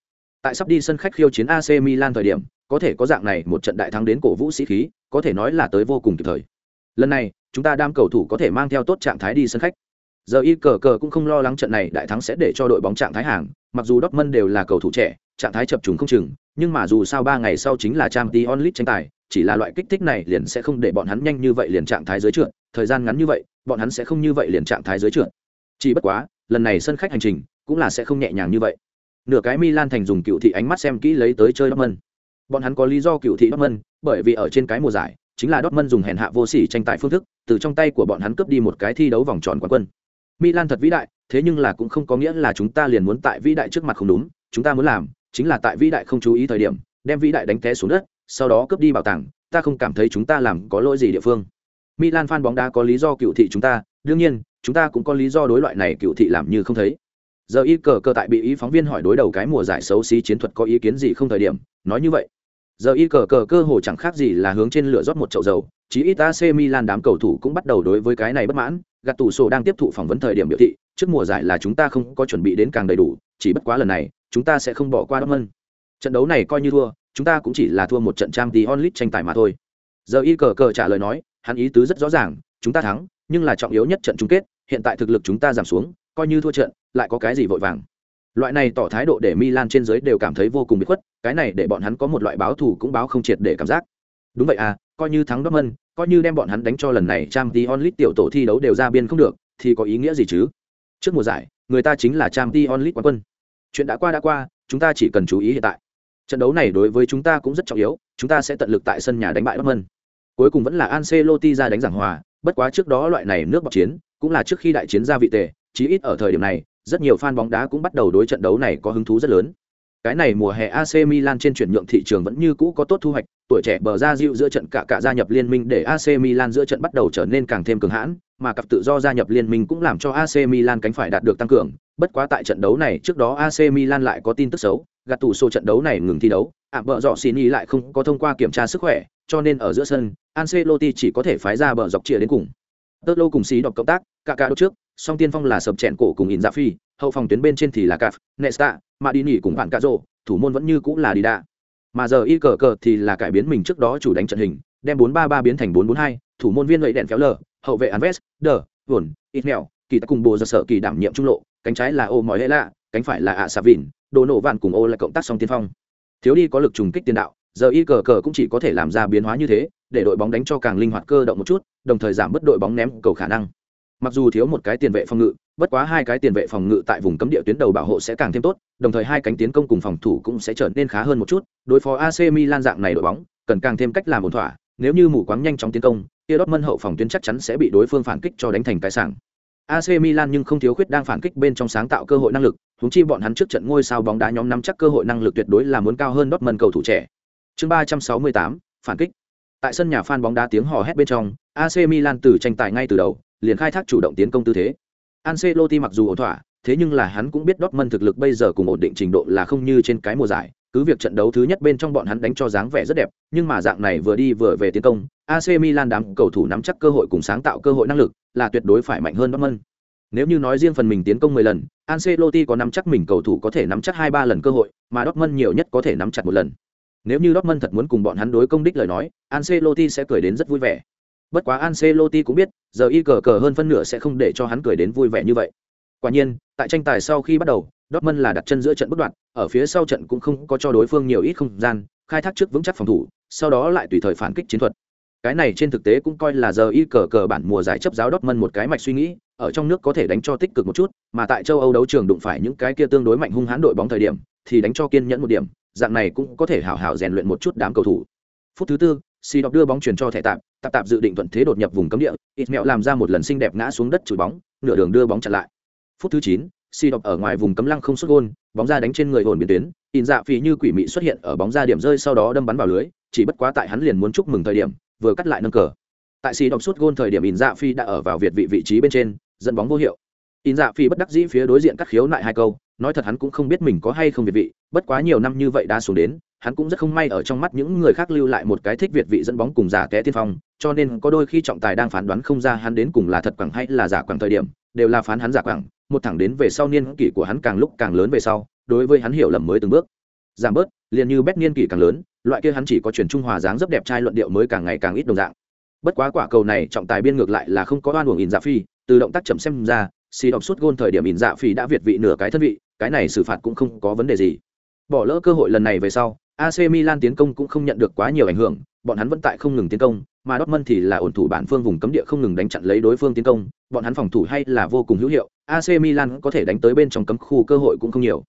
Tại sắp đi sân khách khiêu chiến AC Milan thời điểm, có thể có dạng này một trận đại thắng đến cổ vũ sĩ khí, có thể nói là tới vô cùng kịp thời. Lần này, chúng ta đam cầu thủ có thể mang theo tốt trạng thái đi sân khách. Giờ y cờ cờ cũng không lo lắng trận này đại thắng sẽ để cho đội bóng trạng thái hàng, mặc dù Dortmund đều là cầu thủ trẻ, trạng thái chập trùng không chừng, nhưng mà dù sao 3 ngày sau chính là Champions League tranh tài, chỉ là loại kích thích này liền sẽ không để bọn hắn nhanh như vậy liền trạng thái dưới trượt, thời gian ngắn như vậy, bọn hắn sẽ không như vậy liền trạng thái dưới trượt. Chỉ bất quá, lần này sân khách hành trình cũng là sẽ không nhẹ nhàng như vậy. Nửa cái Milan thành dùng cựu thị ánh mắt xem kỹ lấy tới chơi Dortmund. Bọn hắn có lý do cựu thị Dortmund, bởi vì ở trên cái mùa giải, chính là Dortmund dùng hèn hạ vô sỉ tranh tài phương thức, từ trong tay của bọn hắn cướp đi một cái thi đấu vòng tròn quán quân. Milan thật vĩ đại, thế nhưng là cũng không có nghĩa là chúng ta liền muốn tại vĩ đại trước mặt không đúng, chúng ta muốn làm chính là tại vĩ đại không chú ý thời điểm, đem vĩ đại đánh té xuống đất, sau đó cướp đi bảo tàng, ta không cảm thấy chúng ta làm có lỗi gì địa phương. Milan fan bóng đá có lý do cựu thị chúng ta, đương nhiên, chúng ta cũng có lý do đối loại này cựu thị làm như không thấy. Giờ y cờ cờ tại bị ý phóng viên hỏi đối đầu cái mùa giải xấu xí chiến thuật có ý kiến gì không thời điểm, nói như vậy. Giờ y cờ cờ cơ hồ chẳng khác gì là hướng trên lửa rót một chậu dầu, chí ít AC Milan đám cầu thủ cũng bắt đầu đối với cái này bất mãn, gạt tủ sổ đang tiếp thụ phỏng vấn thời điểm biểu thị, trước mùa giải là chúng ta không có chuẩn bị đến càng đầy đủ, chỉ bất quá lần này, chúng ta sẽ không bỏ qua Dortmund. Trận đấu này coi như thua, chúng ta cũng chỉ là thua một trận trang tí onlit tranh tài mà thôi. Giờ y cờ cờ trả lời nói, hắn ý tứ rất rõ ràng, chúng ta thắng, nhưng là trọng yếu nhất trận chung kết, hiện tại thực lực chúng ta giảm xuống, coi như thua trận, lại có cái gì vội vàng. Loại này tỏ thái độ để milan trên giới đều cảm thấy vô cùng bị khuất, cái này để bọn hắn có một loại báo thù cũng báo không triệt để cảm giác. Đúng vậy à coi như thắng dortmund, coi như đem bọn hắn đánh cho lần này trang tí onlit tiểu tổ thi đấu đều ra biên không được, thì có ý nghĩa gì chứ? Trước mùa giải, người ta chính là trang tí onlit quán quân. Chuyện đã qua đã qua, chúng ta chỉ cần chú ý hiện tại trận đấu này đối với chúng ta cũng rất trọng yếu chúng ta sẽ tận lực tại sân nhà đánh bại dortmund Cuối cùng vẫn là Ancelotti ra đánh giảng hòa, bất quá trước đó loại này nước bọt chiến, cũng là trước khi đại chiến ra vị tề, chí ít ở thời điểm này, rất nhiều fan bóng đá cũng bắt đầu đối trận đấu này có hứng thú rất lớn. Cái này mùa hè AC Milan trên chuyển nhượng thị trường vẫn như cũ có tốt thu hoạch, tuổi trẻ bờ ra dịu giữa trận cả cả gia nhập liên minh để AC Milan giữa trận bắt đầu trở nên càng thêm cường hãn, mà cặp tự do gia nhập liên minh cũng làm cho AC Milan cánh phải đạt được tăng cường. Bất quá tại trận đấu này trước đó AC Milan lại có tin tức xấu, gạt tủ số trận đấu này ngừng thi đấu, ảm bờ dọ xin ý lại không có thông qua kiểm tra sức khỏe, cho nên ở giữa sân, Ancelotti chỉ có thể phái ra bờ dọc chia đến cùng. Tớt lâu cùng xí đọc cộng tác, cả cả đốt trước, song tiên phong là sập chèn cổ cùng Inzaghi, hậu phòng tuyến bên trên thì là Caf, Nesta, Madini cùng bạn Cazzo, thủ môn vẫn như cũng là Dida. Mà giờ y cờ cờ thì là cải biến mình trước đó chủ đánh trận hình, đem 4-3-3 biến thành 4-4-2, thủ môn viên lợi đèn phéo lờ, hậu vệ Anves, Đờ, Vồn, Ismail, kỳ tại cùng bộ giờ sở kỳ đảm nhiệm trung lộ, cánh trái là ô mỏi lạ, cánh phải là ạ xà vỉn, đồ nổ vạn cùng ô là cộng tác song tiên phong. Thiếu đi có lực trùng kích tiền đạo, giờ y cờ cờ cũng chỉ có thể làm ra biến hóa như thế để đội bóng đánh cho càng linh hoạt cơ động một chút đồng thời giảm bớt đội bóng ném cầu khả năng mặc dù thiếu một cái tiền vệ phòng ngự bất quá hai cái tiền vệ phòng ngự tại vùng cấm địa tuyến đầu bảo hộ sẽ càng thêm tốt đồng thời hai cánh tiến công cùng phòng thủ cũng sẽ trở nên khá hơn một chút đối phó ac milan dạng này đội bóng cần càng thêm cách làm ổn thỏa nếu như mù quáng nhanh chóng tiến công kia mân hậu phòng tuyến chắc chắn sẽ bị đối phương phản kích cho đánh thành cái sảng. AC Milan nhưng không thiếu khuyết đang phản kích bên trong sáng tạo cơ hội năng lực, huống chi bọn hắn trước trận ngôi sao bóng đá nhóm nắm chắc cơ hội năng lực tuyệt đối là muốn cao hơn Dortmund cầu thủ trẻ. Chương ba trăm sáu mươi tám phản kích. Tại sân nhà fan bóng đá tiếng hò hét bên trong ac milan từ tranh tài ngay từ đầu liền khai thác chủ động tiến công tư thế. Ancelotti mặc dù ổn thỏa thế nhưng là hắn cũng biết Dortmund thực lực bây giờ cùng ổn định trình độ là không như trên cái mùa giải cứ việc trận đấu thứ nhất bên trong bọn hắn đánh cho dáng vẻ rất đẹp nhưng mà dạng này vừa đi vừa về tiến công AC Milan đám cầu thủ nắm chắc cơ hội cùng sáng tạo cơ hội năng lực là tuyệt đối phải mạnh hơn Dortmund nếu như nói riêng phần mình tiến công 10 lần Ancelotti có nắm chắc mình cầu thủ có thể nắm chắc 2-3 lần cơ hội mà Dortmund nhiều nhất có thể nắm chặt một lần Nếu như Dortmund thật muốn cùng bọn hắn đối công đích lời nói, Ancelotti sẽ cười đến rất vui vẻ. Bất quá Ancelotti cũng biết, giờ y cờ cờ hơn phân nửa sẽ không để cho hắn cười đến vui vẻ như vậy. Quả nhiên, tại tranh tài sau khi bắt đầu, Dortmund là đặt chân giữa trận bất đoạn, ở phía sau trận cũng không có cho đối phương nhiều ít không gian, khai thác trước vững chắc phòng thủ, sau đó lại tùy thời phản kích chiến thuật. Cái này trên thực tế cũng coi là giờ y cờ cờ bản mùa giải chấp giáo Dortmund một cái mạch suy nghĩ, ở trong nước có thể đánh cho tích cực một chút, mà tại châu Âu đấu trường đụng phải những cái kia tương đối mạnh hung hãn đội bóng thời điểm, thì đánh cho kiên nhẫn một điểm, dạng này cũng có thể hảo hảo rèn luyện một chút đám cầu thủ. Phút thứ tư, Si đọc đưa bóng chuyển cho thẻ tạm, tạp tạp dự định thuận thế đột nhập vùng cấm địa, ít mẹo làm ra một lần xinh đẹp ngã xuống đất chùi bóng, nửa đường đưa bóng chặn lại. Phút thứ chín, Si đọc ở ngoài vùng cấm lăng không xuất gôn, bóng ra đánh trên người ổn biến tuyến, in dạ phì như quỷ mị xuất hiện ở bóng ra điểm rơi sau đó đâm bắn vào lưới, chỉ bất quá tại hắn liền muốn chúc mừng thời điểm, vừa cắt lại nâng cờ. Tại Si đọc xuất gôn thời điểm in dạ phi đã ở vào việt vị vị trí bên trên, dẫn bóng vô hiệu. In dạ phi bất đắc dĩ phía đối diện cắt khiếu lại hai câu, nói thật hắn cũng không biết mình có hay không việt vị, bất quá nhiều năm như vậy đã xuống đến, hắn cũng rất không may ở trong mắt những người khác lưu lại một cái thích việt vị dẫn bóng cùng giả té tiên phong, cho nên có đôi khi trọng tài đang phán đoán không ra hắn đến cùng là thật quẳng hay là giả quẳng thời điểm, đều là phán hắn giả quẳng, một thẳng đến về sau niên kỷ của hắn càng lúc càng lớn về sau, đối với hắn hiểu lầm mới từng bước giảm bớt, liền như bét niên kỷ càng lớn, loại kia hắn chỉ có truyền trung hòa dáng rất đẹp trai luận điệu mới càng ngày càng ít đồng dạng. Bất quá quả cầu này trọng tài biên ngược lại là không có oan uổng ỉn dạ phi, từ động tác chậm xem ra, xì đọc suốt gôn thời điểm ỉn dạ phi đã việt vị nửa cái thân vị, cái này xử phạt cũng không có vấn đề gì. Bỏ lỡ cơ hội lần này về sau, AC Milan tiến công cũng không nhận được quá nhiều ảnh hưởng, bọn hắn vẫn tại không ngừng tiến công, mà Dortmund thì là ổn thủ bản phương vùng cấm địa không ngừng đánh chặn lấy đối phương tiến công, bọn hắn phòng thủ hay là vô cùng hữu hiệu, AC Milan có thể đánh tới bên trong cấm khu cơ hội cũng không nhiều.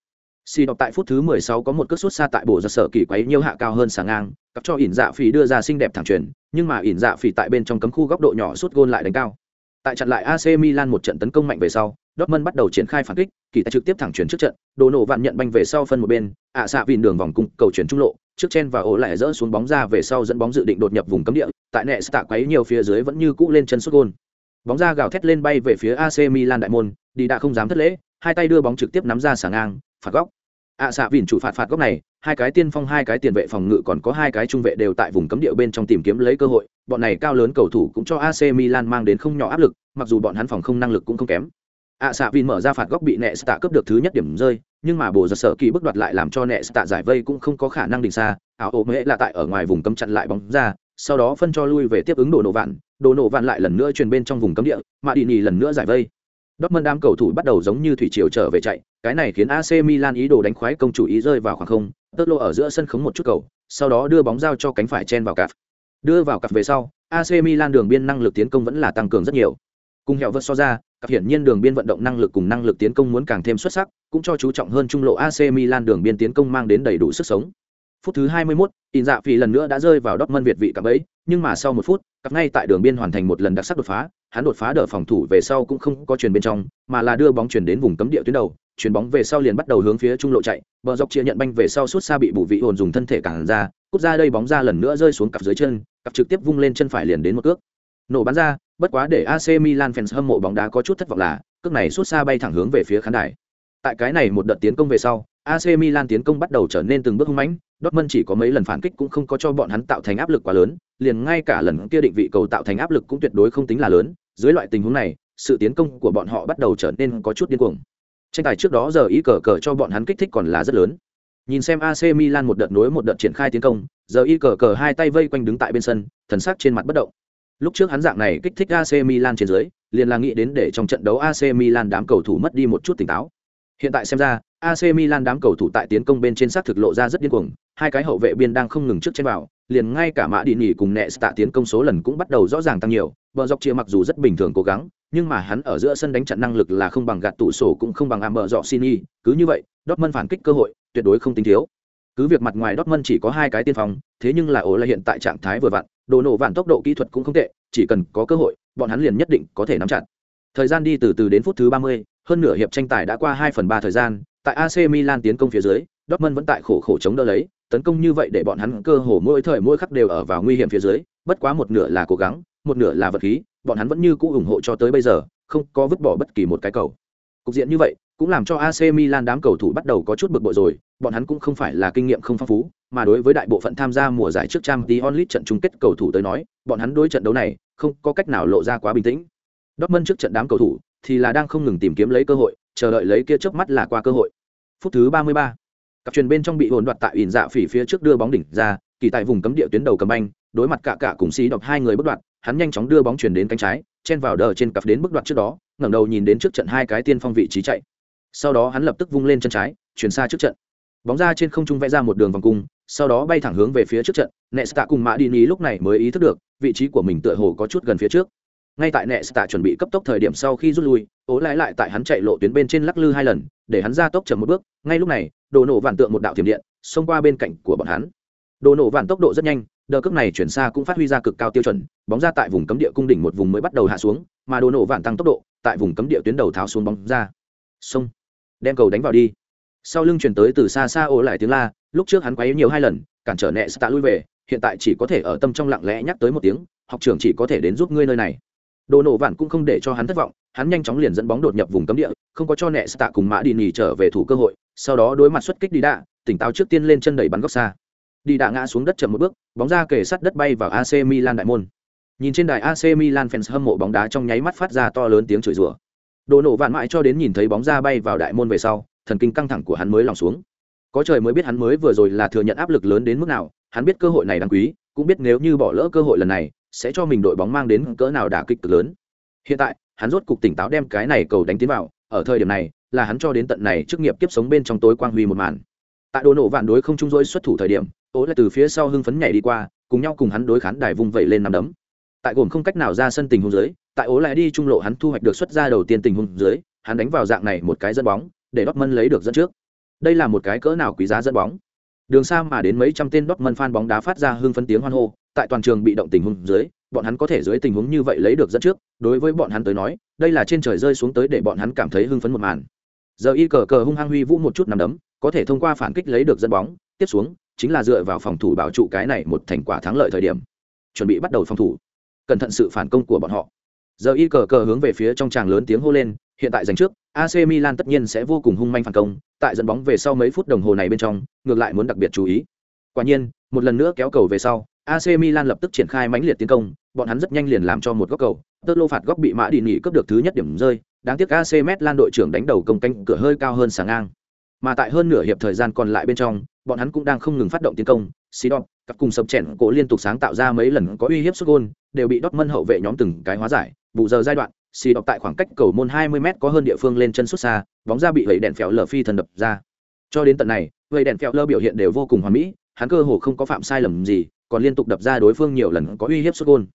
Si đọc tại phút thứ 16 có một cước sút xa tại bộ giật sở kỳ quấy nhiều hạ cao hơn sáng ngang, cặp cho ỉn dạ phỉ đưa ra xinh đẹp thẳng truyền, nhưng mà ỉn dạ phỉ tại bên trong cấm khu góc độ nhỏ sút gôn lại đánh cao. Tại chặn lại AC Milan một trận tấn công mạnh về sau, Dortmund bắt đầu triển khai phản kích, kỳ tài trực tiếp thẳng chuyển trước trận, đồ nổ vạn nhận banh về sau phân một bên, ạ xạ vịn đường vòng cung, cầu chuyển trung lộ, trước chen và ổ lại dỡ xuống bóng ra về sau dẫn bóng dự định đột nhập vùng cấm địa, tại nệ tạ quấy nhiều phía dưới vẫn như cũ lên chân sút gôn. Bóng ra gào thét lên bay về phía AC Milan đại môn, đi đã không dám thất lễ, hai tay đưa bóng trực tiếp nắm ra sả ngang, phạt góc. ạ xạ vịn chủ phạt phạt góc này, hai cái tiên phong hai cái tiền vệ phòng ngự còn có hai cái trung vệ đều tại vùng cấm địa bên trong tìm kiếm lấy cơ hội, bọn này cao lớn cầu thủ cũng cho AC Milan mang đến không nhỏ áp lực, mặc dù bọn hắn phòng không năng lực cũng không kém ạ xạ vin mở ra phạt góc bị nẹ Stạ cướp được thứ nhất điểm rơi nhưng mà bồ giật sợ kỳ bước đoạt lại làm cho nẹ Stạ giải vây cũng không có khả năng đình xa áo ô mễ là tại ở ngoài vùng cấm chặn lại bóng ra sau đó phân cho lui về tiếp ứng đồ nổ vạn đồ nổ vạn lại lần nữa truyền bên trong vùng cấm địa mà đi nhì lần nữa giải vây Dortmund đám cầu thủ bắt đầu giống như thủy triều trở về chạy, cái này khiến AC Milan ý đồ đánh khoái công chủ ý rơi vào khoảng không, tớt lô ở giữa sân khống một chút cầu, sau đó đưa bóng giao cho cánh phải chen vào cặp. Đưa vào cặp về sau, AC Milan đường biên năng lực tiến công vẫn là tăng cường rất nhiều. Cùng hẹo vượt so ra, cặp hiển nhiên đường biên vận động năng lực cùng năng lực tiến công muốn càng thêm xuất sắc, cũng cho chú trọng hơn trung lộ AC Milan đường biên tiến công mang đến đầy đủ sức sống. Phút thứ 21, In Dạ Phỉ lần nữa đã rơi vào Dortmund Việt vị cả ấy, nhưng mà sau một phút, cặp ngay tại đường biên hoàn thành một lần đặc sắc đột phá, hắn đột phá đỡ phòng thủ về sau cũng không có chuyền bên trong, mà là đưa bóng chuyển đến vùng cấm địa tuyến đầu, chuyền bóng về sau liền bắt đầu hướng phía trung lộ chạy, bờ dọc chia nhận banh về sau suốt xa bị bù vị hồn dùng thân thể cản ra, cút ra đây bóng ra lần nữa rơi xuống cặp dưới chân, cặp trực tiếp vung lên chân phải liền đến một cước. Nổ bắn ra, bất quá để AC Milan fans hâm mộ bóng đá có chút thất vọng là, cước này suốt xa bay thẳng hướng về phía khán đài. Tại cái này một đợt tiến công về sau, AC Milan tiến công bắt đầu trở nên từng bước hung mãnh, Dortmund chỉ có mấy lần phản kích cũng không có cho bọn hắn tạo thành áp lực quá lớn, liền ngay cả lần kia định vị cầu tạo thành áp lực cũng tuyệt đối không tính là lớn, dưới loại tình huống này, sự tiến công của bọn họ bắt đầu trở nên có chút điên cuồng. Tranh tài trước đó giờ ý cờ cờ cho bọn hắn kích thích còn là rất lớn. Nhìn xem AC Milan một đợt nối một đợt triển khai tiến công, giờ y cờ cờ hai tay vây quanh đứng tại bên sân, thần sắc trên mặt bất động. Lúc trước hắn dạng này kích thích AC Milan trên dưới, liền là nghĩ đến để trong trận đấu AC Milan đám cầu thủ mất đi một chút tỉnh táo. Hiện tại xem ra, AC Milan đám cầu thủ tại tiến công bên trên sát thực lộ ra rất điên cuồng, hai cái hậu vệ biên đang không ngừng trước trên vào, liền ngay cả Mã Đi nghỉ cùng Nẹ tạ tiến công số lần cũng bắt đầu rõ ràng tăng nhiều. Bờ dọc chia mặc dù rất bình thường cố gắng, nhưng mà hắn ở giữa sân đánh trận năng lực là không bằng gạt tủ sổ cũng không bằng Amber Sini, cứ như vậy, Dortmund phản kích cơ hội tuyệt đối không tính thiếu. Cứ việc mặt ngoài Dortmund chỉ có hai cái tiên phòng, thế nhưng là ổ là hiện tại trạng thái vừa vặn, đồ nổ vạn tốc độ kỹ thuật cũng không tệ, chỉ cần có cơ hội, bọn hắn liền nhất định có thể nắm chặt. Thời gian đi từ từ đến phút thứ 30, hơn nửa hiệp tranh tài đã qua 2 phần 3 thời gian, tại AC Milan tiến công phía dưới, Dortmund vẫn tại khổ khổ chống đỡ lấy, tấn công như vậy để bọn hắn cơ hồ mỗi thời mỗi khắc đều ở vào nguy hiểm phía dưới, bất quá một nửa là cố gắng, một nửa là vật khí, bọn hắn vẫn như cũ ủng hộ cho tới bây giờ, không có vứt bỏ bất kỳ một cái cầu. Cục diện như vậy, cũng làm cho AC Milan đám cầu thủ bắt đầu có chút bực bội rồi, bọn hắn cũng không phải là kinh nghiệm không phong phú, mà đối với đại bộ phận tham gia mùa giải trước Champions League trận chung kết cầu thủ tới nói, bọn hắn đối trận đấu này không có cách nào lộ ra quá bình tĩnh. Dortmund trước trận đám cầu thủ thì là đang không ngừng tìm kiếm lấy cơ hội, chờ đợi lấy kia chớp mắt là qua cơ hội. Phút thứ 33. cặp truyền bên trong bị hỗn đoạt tại ỉn dạ phỉ phía trước đưa bóng đỉnh ra kỳ tại vùng cấm địa tuyến đầu cầm banh đối mặt cả cả cùng xí đọc hai người bất đoạt hắn nhanh chóng đưa bóng chuyển đến cánh trái chen vào đờ trên cặp đến bước đoạt trước đó ngẩng đầu nhìn đến trước trận hai cái tiên phong vị trí chạy sau đó hắn lập tức vung lên chân trái chuyển xa trước trận bóng ra trên không trung vẽ ra một đường vòng cung, sau đó bay thẳng hướng về phía trước trận. Nesta cùng mã đi ní lúc này mới ý thức được, vị trí của mình tựa hồ có chút gần phía trước. Ngay tại nesta chuẩn bị cấp tốc thời điểm sau khi rút lui, ố lại lại tại hắn chạy lộ tuyến bên trên lắc lư hai lần, để hắn ra tốc chậm một bước. Ngay lúc này, đồ nổ vạn tượng một đạo thiểm điện xông qua bên cạnh của bọn hắn. Đồ nổ vạn tốc độ rất nhanh đợt cước này chuyển xa cũng phát huy ra cực cao tiêu chuẩn, bóng ra tại vùng cấm địa cung đỉnh một vùng mới bắt đầu hạ xuống, mà đồ nổ vạn tăng tốc độ, tại vùng cấm địa tuyến đầu tháo xuống bóng ra. Xông. Đem cầu đánh vào đi sau lưng chuyển tới từ xa xa ô lại tiếng la, lúc trước hắn quấy nhiều hai lần, cản trở nẹ tạ lui về, hiện tại chỉ có thể ở tâm trong lặng lẽ nhắc tới một tiếng, học trưởng chỉ có thể đến giúp ngươi nơi này. Đồ nổ vạn cũng không để cho hắn thất vọng, hắn nhanh chóng liền dẫn bóng đột nhập vùng cấm địa, không có cho nẹ tạ cùng mã đi nỉ trở về thủ cơ hội, sau đó đối mặt xuất kích đi đạ, tỉnh táo trước tiên lên chân đẩy bắn góc xa. Đi đạ ngã xuống đất chậm một bước, bóng ra kề sắt đất bay vào ac milan đại môn. Nhìn trên đài ac milan fans hâm mộ bóng đá trong nháy mắt phát ra to lớn tiếng chửi rủa. Đồ nổ vạn mãi cho đến nhìn thấy bóng ra bay vào đại môn về sau thần kinh căng thẳng của hắn mới lòng xuống. Có trời mới biết hắn mới vừa rồi là thừa nhận áp lực lớn đến mức nào, hắn biết cơ hội này đáng quý, cũng biết nếu như bỏ lỡ cơ hội lần này, sẽ cho mình đội bóng mang đến cỡ nào đả kích cực lớn. Hiện tại, hắn rốt cục tỉnh táo đem cái này cầu đánh tiến vào, ở thời điểm này, là hắn cho đến tận này chức nghiệp tiếp sống bên trong tối quang huy một màn. Tại đồ nổ vạn đối không trung dối xuất thủ thời điểm ố lại từ phía sau hưng phấn nhảy đi qua, cùng nhau cùng hắn đối khán đài vung vẩy lên nằm đấm. Tại gồm không cách nào ra sân tình huống dưới, tại ố lại đi trung lộ hắn thu hoạch được xuất ra đầu tiên tình huống dưới, hắn đánh vào dạng này một cái dẫn bóng để Dortmund lấy được dẫn trước. Đây là một cái cỡ nào quý giá dẫn bóng? Đường xa mà đến mấy trăm tên Dortmund fan bóng đá phát ra hưng phấn tiếng hoan hô, tại toàn trường bị động tình huống dưới, bọn hắn có thể dưới tình huống như vậy lấy được dẫn trước. Đối với bọn hắn tới nói, đây là trên trời rơi xuống tới để bọn hắn cảm thấy hưng phấn một màn. Giờ y cờ cờ hung hăng huy vũ một chút nằm đấm, có thể thông qua phản kích lấy được dẫn bóng, tiếp xuống, chính là dựa vào phòng thủ bảo trụ cái này một thành quả thắng lợi thời điểm. Chuẩn bị bắt đầu phòng thủ. Cẩn thận sự phản công của bọn họ. Giờ y cờ cờ hướng về phía trong tràng lớn tiếng hô lên hiện tại giành trước AC Milan tất nhiên sẽ vô cùng hung manh phản công tại dẫn bóng về sau mấy phút đồng hồ này bên trong ngược lại muốn đặc biệt chú ý. Quả nhiên một lần nữa kéo cầu về sau AC Milan lập tức triển khai mãnh liệt tiến công bọn hắn rất nhanh liền làm cho một góc cầu. Tơ lô phạt góc bị mã đi nghỉ cướp được thứ nhất điểm rơi đáng tiếc AC Milan đội trưởng đánh đầu công canh cửa hơi cao hơn sáng ngang. Mà tại hơn nửa hiệp thời gian còn lại bên trong bọn hắn cũng đang không ngừng phát động tiến công. Sidon, các cùng sập chèn cổ liên tục sáng tạo ra mấy lần có uy hiếp sút gôn đều bị Dortmund hậu vệ nhóm từng cái hóa giải. Vụ giờ giai đoạn xì đọc tại khoảng cách cầu môn 20 m có hơn địa phương lên chân xuất xa bóng ra bị vẩy đèn phèo lờ phi thần đập ra cho đến tận này vẩy đèn phèo lơ biểu hiện đều vô cùng hoàn mỹ hắn cơ hồ không có phạm sai lầm gì còn liên tục đập ra đối phương nhiều lần có uy hiếp xuất gôn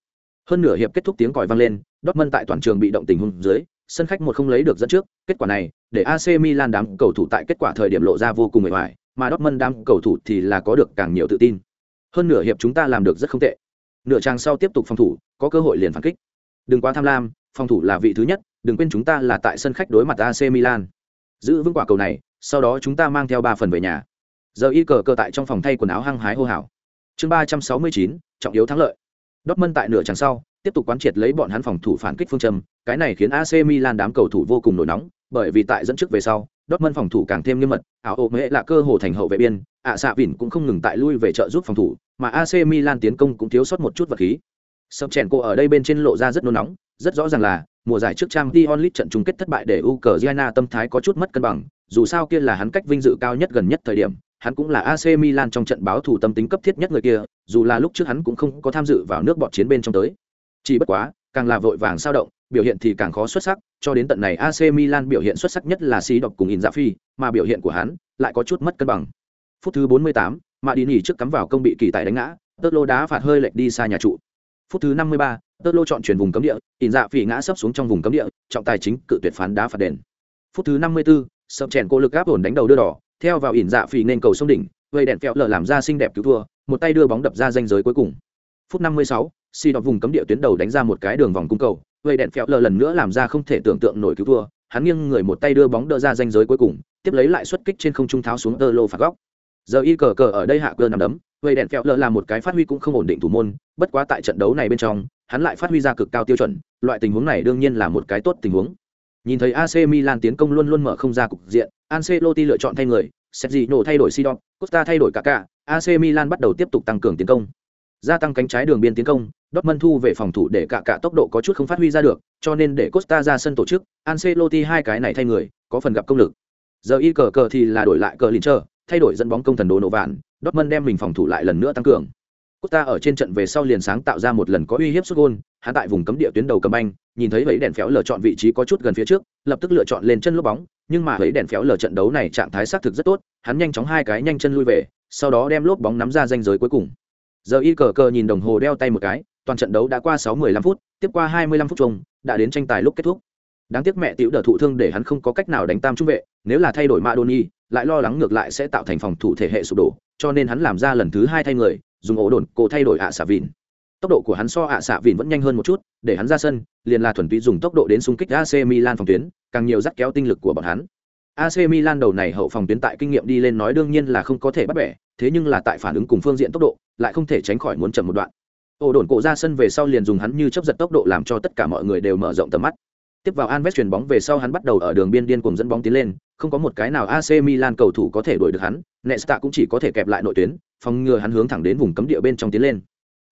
hơn nửa hiệp kết thúc tiếng còi vang lên Dortmund tại toàn trường bị động tình huống dưới sân khách một không lấy được dẫn trước, kết quả này, để AC Milan đám cầu thủ tại kết quả thời điểm lộ ra vô cùng mệt mỏi, mà Dortmund đám cầu thủ thì là có được càng nhiều tự tin. Hơn nửa hiệp chúng ta làm được rất không tệ. Nửa trang sau tiếp tục phòng thủ, có cơ hội liền phản kích. Đừng quá tham lam, phòng thủ là vị thứ nhất, đừng quên chúng ta là tại sân khách đối mặt AC Milan. Giữ vững quả cầu này, sau đó chúng ta mang theo ba phần về nhà. Giờ y cờ cờ tại trong phòng thay quần áo hăng hái hô hào. Chương ba trăm sáu mươi chín, trọng yếu thắng lợi. Dortmund tại nửa chặng sau, tiếp tục quán triệt lấy bọn hắn phòng thủ phản kích phương châm, cái này khiến AC Milan đám cầu thủ vô cùng nổi nóng, bởi vì tại dẫn trước về sau, Dortmund phòng thủ càng thêm nghiêm mật, ảo ổ mễ là cơ hồ thành hậu vệ biên, ạ xạ vỉn cũng không ngừng tại lui về trợ giúp phòng thủ, mà AC Milan tiến công cũng thiếu sót một chút vật khí. Sập chèn cô ở đây bên trên lộ ra rất nôn nóng, rất rõ ràng là mùa giải trước trang Dion League trận chung kết thất bại để Ukraine tâm thái có chút mất cân bằng, dù sao kia là hắn cách vinh dự cao nhất gần nhất thời điểm, hắn cũng là AC Milan trong trận báo thủ tâm tính cấp thiết nhất người kia, dù là lúc trước hắn cũng không có tham dự vào nước bọt chiến bên trong tới. Chỉ bất quá, càng là vội vàng sao động, biểu hiện thì càng khó xuất sắc, cho đến tận này AC Milan biểu hiện xuất sắc nhất là xí độc cùng Inzaghi, mà biểu hiện của hắn lại có chút mất cân bằng. Phút thứ 48, Madini trước cắm vào công bị kỳ tài đánh ngã, Tớt lô đá phạt hơi lệch đi xa nhà trụ. Phút thứ 53, tơ lô chọn chuyển vùng cấm địa, Inzaghi dạ ngã sấp xuống trong vùng cấm địa, trọng tài chính cự tuyệt phán đá phạt đền. Phút thứ 54, sập chèn cô lực áp ổn đánh đầu đưa đỏ, theo vào Inzaghi dạ nên cầu sông đỉnh, vây đèn phẹo lở làm ra xinh đẹp cứu thua, một tay đưa bóng đập ra ranh giới cuối cùng. Phút 56, Si đọc vùng cấm địa tuyến đầu đánh ra một cái đường vòng cung cầu, vây đèn phẹo lở lần nữa làm ra không thể tưởng tượng nổi cứu thua, hắn nghiêng người một tay đưa bóng đỡ ra ranh giới cuối cùng, tiếp lấy lại xuất kích trên không trung tháo xuống tơ lô phạt góc. Giờ y cờ cờ ở đây hạ cơ nằm đấm, vậy đèn phèo lờ là một cái phát huy cũng không ổn định thủ môn, bất quá tại trận đấu này bên trong, hắn lại phát huy ra cực cao tiêu chuẩn, loại tình huống này đương nhiên là một cái tốt tình huống. Nhìn thấy AC Milan tiến công luôn luôn mở không ra cục diện, Ancelotti lựa chọn thay người, Sergio thay đổi Sidon, Costa thay đổi Kaká, AC Milan bắt đầu tiếp tục tăng cường tiến công. Gia tăng cánh trái đường biên tiến công, Dortmund thu về phòng thủ để cả cả tốc độ có chút không phát huy ra được, cho nên để Costa ra sân tổ chức, Ancelotti hai cái này thay người, có phần gặp công lực. Giờ y cờ cờ thì là đổi lại cờ Lincher, thay đổi dẫn bóng công thần đồ nổ vạn, Dortmund đem mình phòng thủ lại lần nữa tăng cường. Costa ở trên trận về sau liền sáng tạo ra một lần có uy hiếp sút gol, hắn tại vùng cấm địa tuyến đầu cầm banh, nhìn thấy vẫy đèn phéo lờ chọn vị trí có chút gần phía trước, lập tức lựa chọn lên chân lốp bóng, nhưng mà vẫy đèn phéo lờ trận đấu này trạng thái xác thực rất tốt, hắn nhanh chóng hai cái nhanh chân lui về, sau đó đem lốp bóng nắm ra danh giới cuối cùng. Giờ y cờ cờ nhìn đồng hồ đeo tay một cái, toàn trận đấu đã qua 6-15 phút, tiếp qua 25 phút chung, đã đến tranh tài lúc kết thúc. Đáng tiếc mẹ tiểu đờ thụ thương để hắn không có cách nào đánh tam trung vệ, nếu là thay đổi Madoni, lại lo lắng ngược lại sẽ tạo thành phòng thủ thể hệ sụp đổ, cho nên hắn làm ra lần thứ hai thay người, dùng ổ đồn cổ thay đổi ạ xạ vịn. Tốc độ của hắn so ạ xạ vịn vẫn nhanh hơn một chút, để hắn ra sân, liền là thuần túy dùng tốc độ đến xung kích AC Milan phòng tuyến, càng nhiều dắt kéo tinh lực của bọn hắn. AC Milan đầu này hậu phòng tuyến tại kinh nghiệm đi lên nói đương nhiên là không có thể bắt bẻ, thế nhưng là tại phản ứng cùng phương diện tốc độ, lại không thể tránh khỏi muốn chậm một đoạn. Ổ đồn cổ ra sân về sau liền dùng hắn như chấp giật tốc độ làm cho tất cả mọi người đều mở rộng tầm mắt. Tiếp vào Anves chuyển bóng về sau hắn bắt đầu ở đường biên điên cuồng dẫn bóng tiến lên, không có một cái nào AC Milan cầu thủ có thể đuổi được hắn, Nesta cũng chỉ có thể kẹp lại nội tuyến, phòng ngừa hắn hướng thẳng đến vùng cấm địa bên trong tiến lên.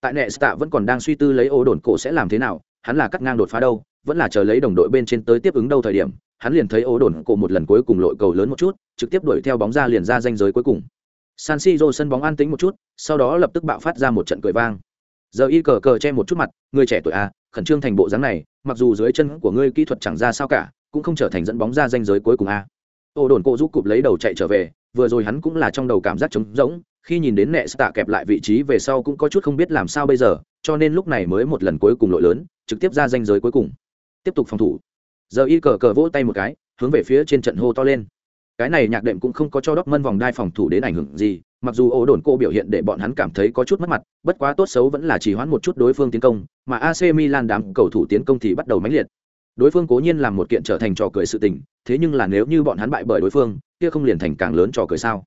Tại Nesta vẫn còn đang suy tư lấy ô đồn cổ sẽ làm thế nào, hắn là cắt ngang đột phá đâu, vẫn là chờ lấy đồng đội bên trên tới tiếp ứng đâu thời điểm, hắn liền thấy ô đồn cổ một lần cuối cùng lội cầu lớn một chút, trực tiếp đuổi theo bóng ra liền ra danh giới cuối cùng. San Siro sân bóng an tĩnh một chút, sau đó lập tức bạo phát ra một trận cười vang. Giờ y cờ cờ che một chút mặt, người trẻ tuổi à, khẩn trương thành bộ dáng này, mặc dù dưới chân của ngươi kỹ thuật chẳng ra sao cả, cũng không trở thành dẫn bóng ra danh giới cuối cùng a. À. Ô đồn cổ giúp cụp lấy đầu chạy trở về, vừa rồi hắn cũng là trong đầu cảm giác trống rỗng, khi nhìn đến nệ tạ kẹp lại vị trí về sau cũng có chút không biết làm sao bây giờ, cho nên lúc này mới một lần cuối cùng lội lớn, trực tiếp ra danh giới cuối cùng. Tiếp tục phòng thủ. Giờ y cờ cờ vỗ tay một cái, hướng về phía trên trận hô to lên cái này nhạc đệm cũng không có cho Dortmund vòng đai phòng thủ đến ảnh hưởng gì, mặc dù ổ đồn cô biểu hiện để bọn hắn cảm thấy có chút mất mặt, bất quá tốt xấu vẫn là chỉ hoãn một chút đối phương tiến công, mà AC Milan đám cầu thủ tiến công thì bắt đầu mãnh liệt. Đối phương cố nhiên làm một kiện trở thành trò cười sự tình, thế nhưng là nếu như bọn hắn bại bởi đối phương, kia không liền thành càng lớn trò cười sao?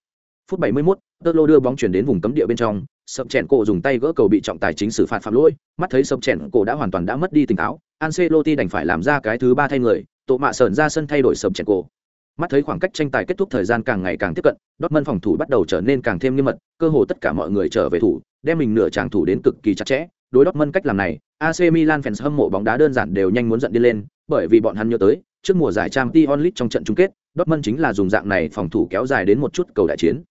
Phút 71, Totlo đưa bóng chuyển đến vùng cấm địa bên trong, sập chèn cổ dùng tay gỡ cầu bị trọng tài chính xử phạt phạm lỗi, mắt thấy sập chèn cổ đã hoàn toàn đã mất đi tỉnh táo, Ancelotti đành phải làm ra cái thứ ba thay người, tổ mạ sờn ra sân thay đổi sập chèn cổ, Mắt thấy khoảng cách tranh tài kết thúc thời gian càng ngày càng tiếp cận, Dortmund phòng thủ bắt đầu trở nên càng thêm nghiêm mật, cơ hồ tất cả mọi người trở về thủ, đem mình nửa tràng thủ đến cực kỳ chặt chẽ. Đối Dortmund cách làm này, AC Milan fans hâm mộ bóng đá đơn giản đều nhanh muốn giận đi lên, bởi vì bọn hắn nhớ tới, trước mùa giải Champions League trong trận chung kết, Dortmund chính là dùng dạng này phòng thủ kéo dài đến một chút cầu đại chiến.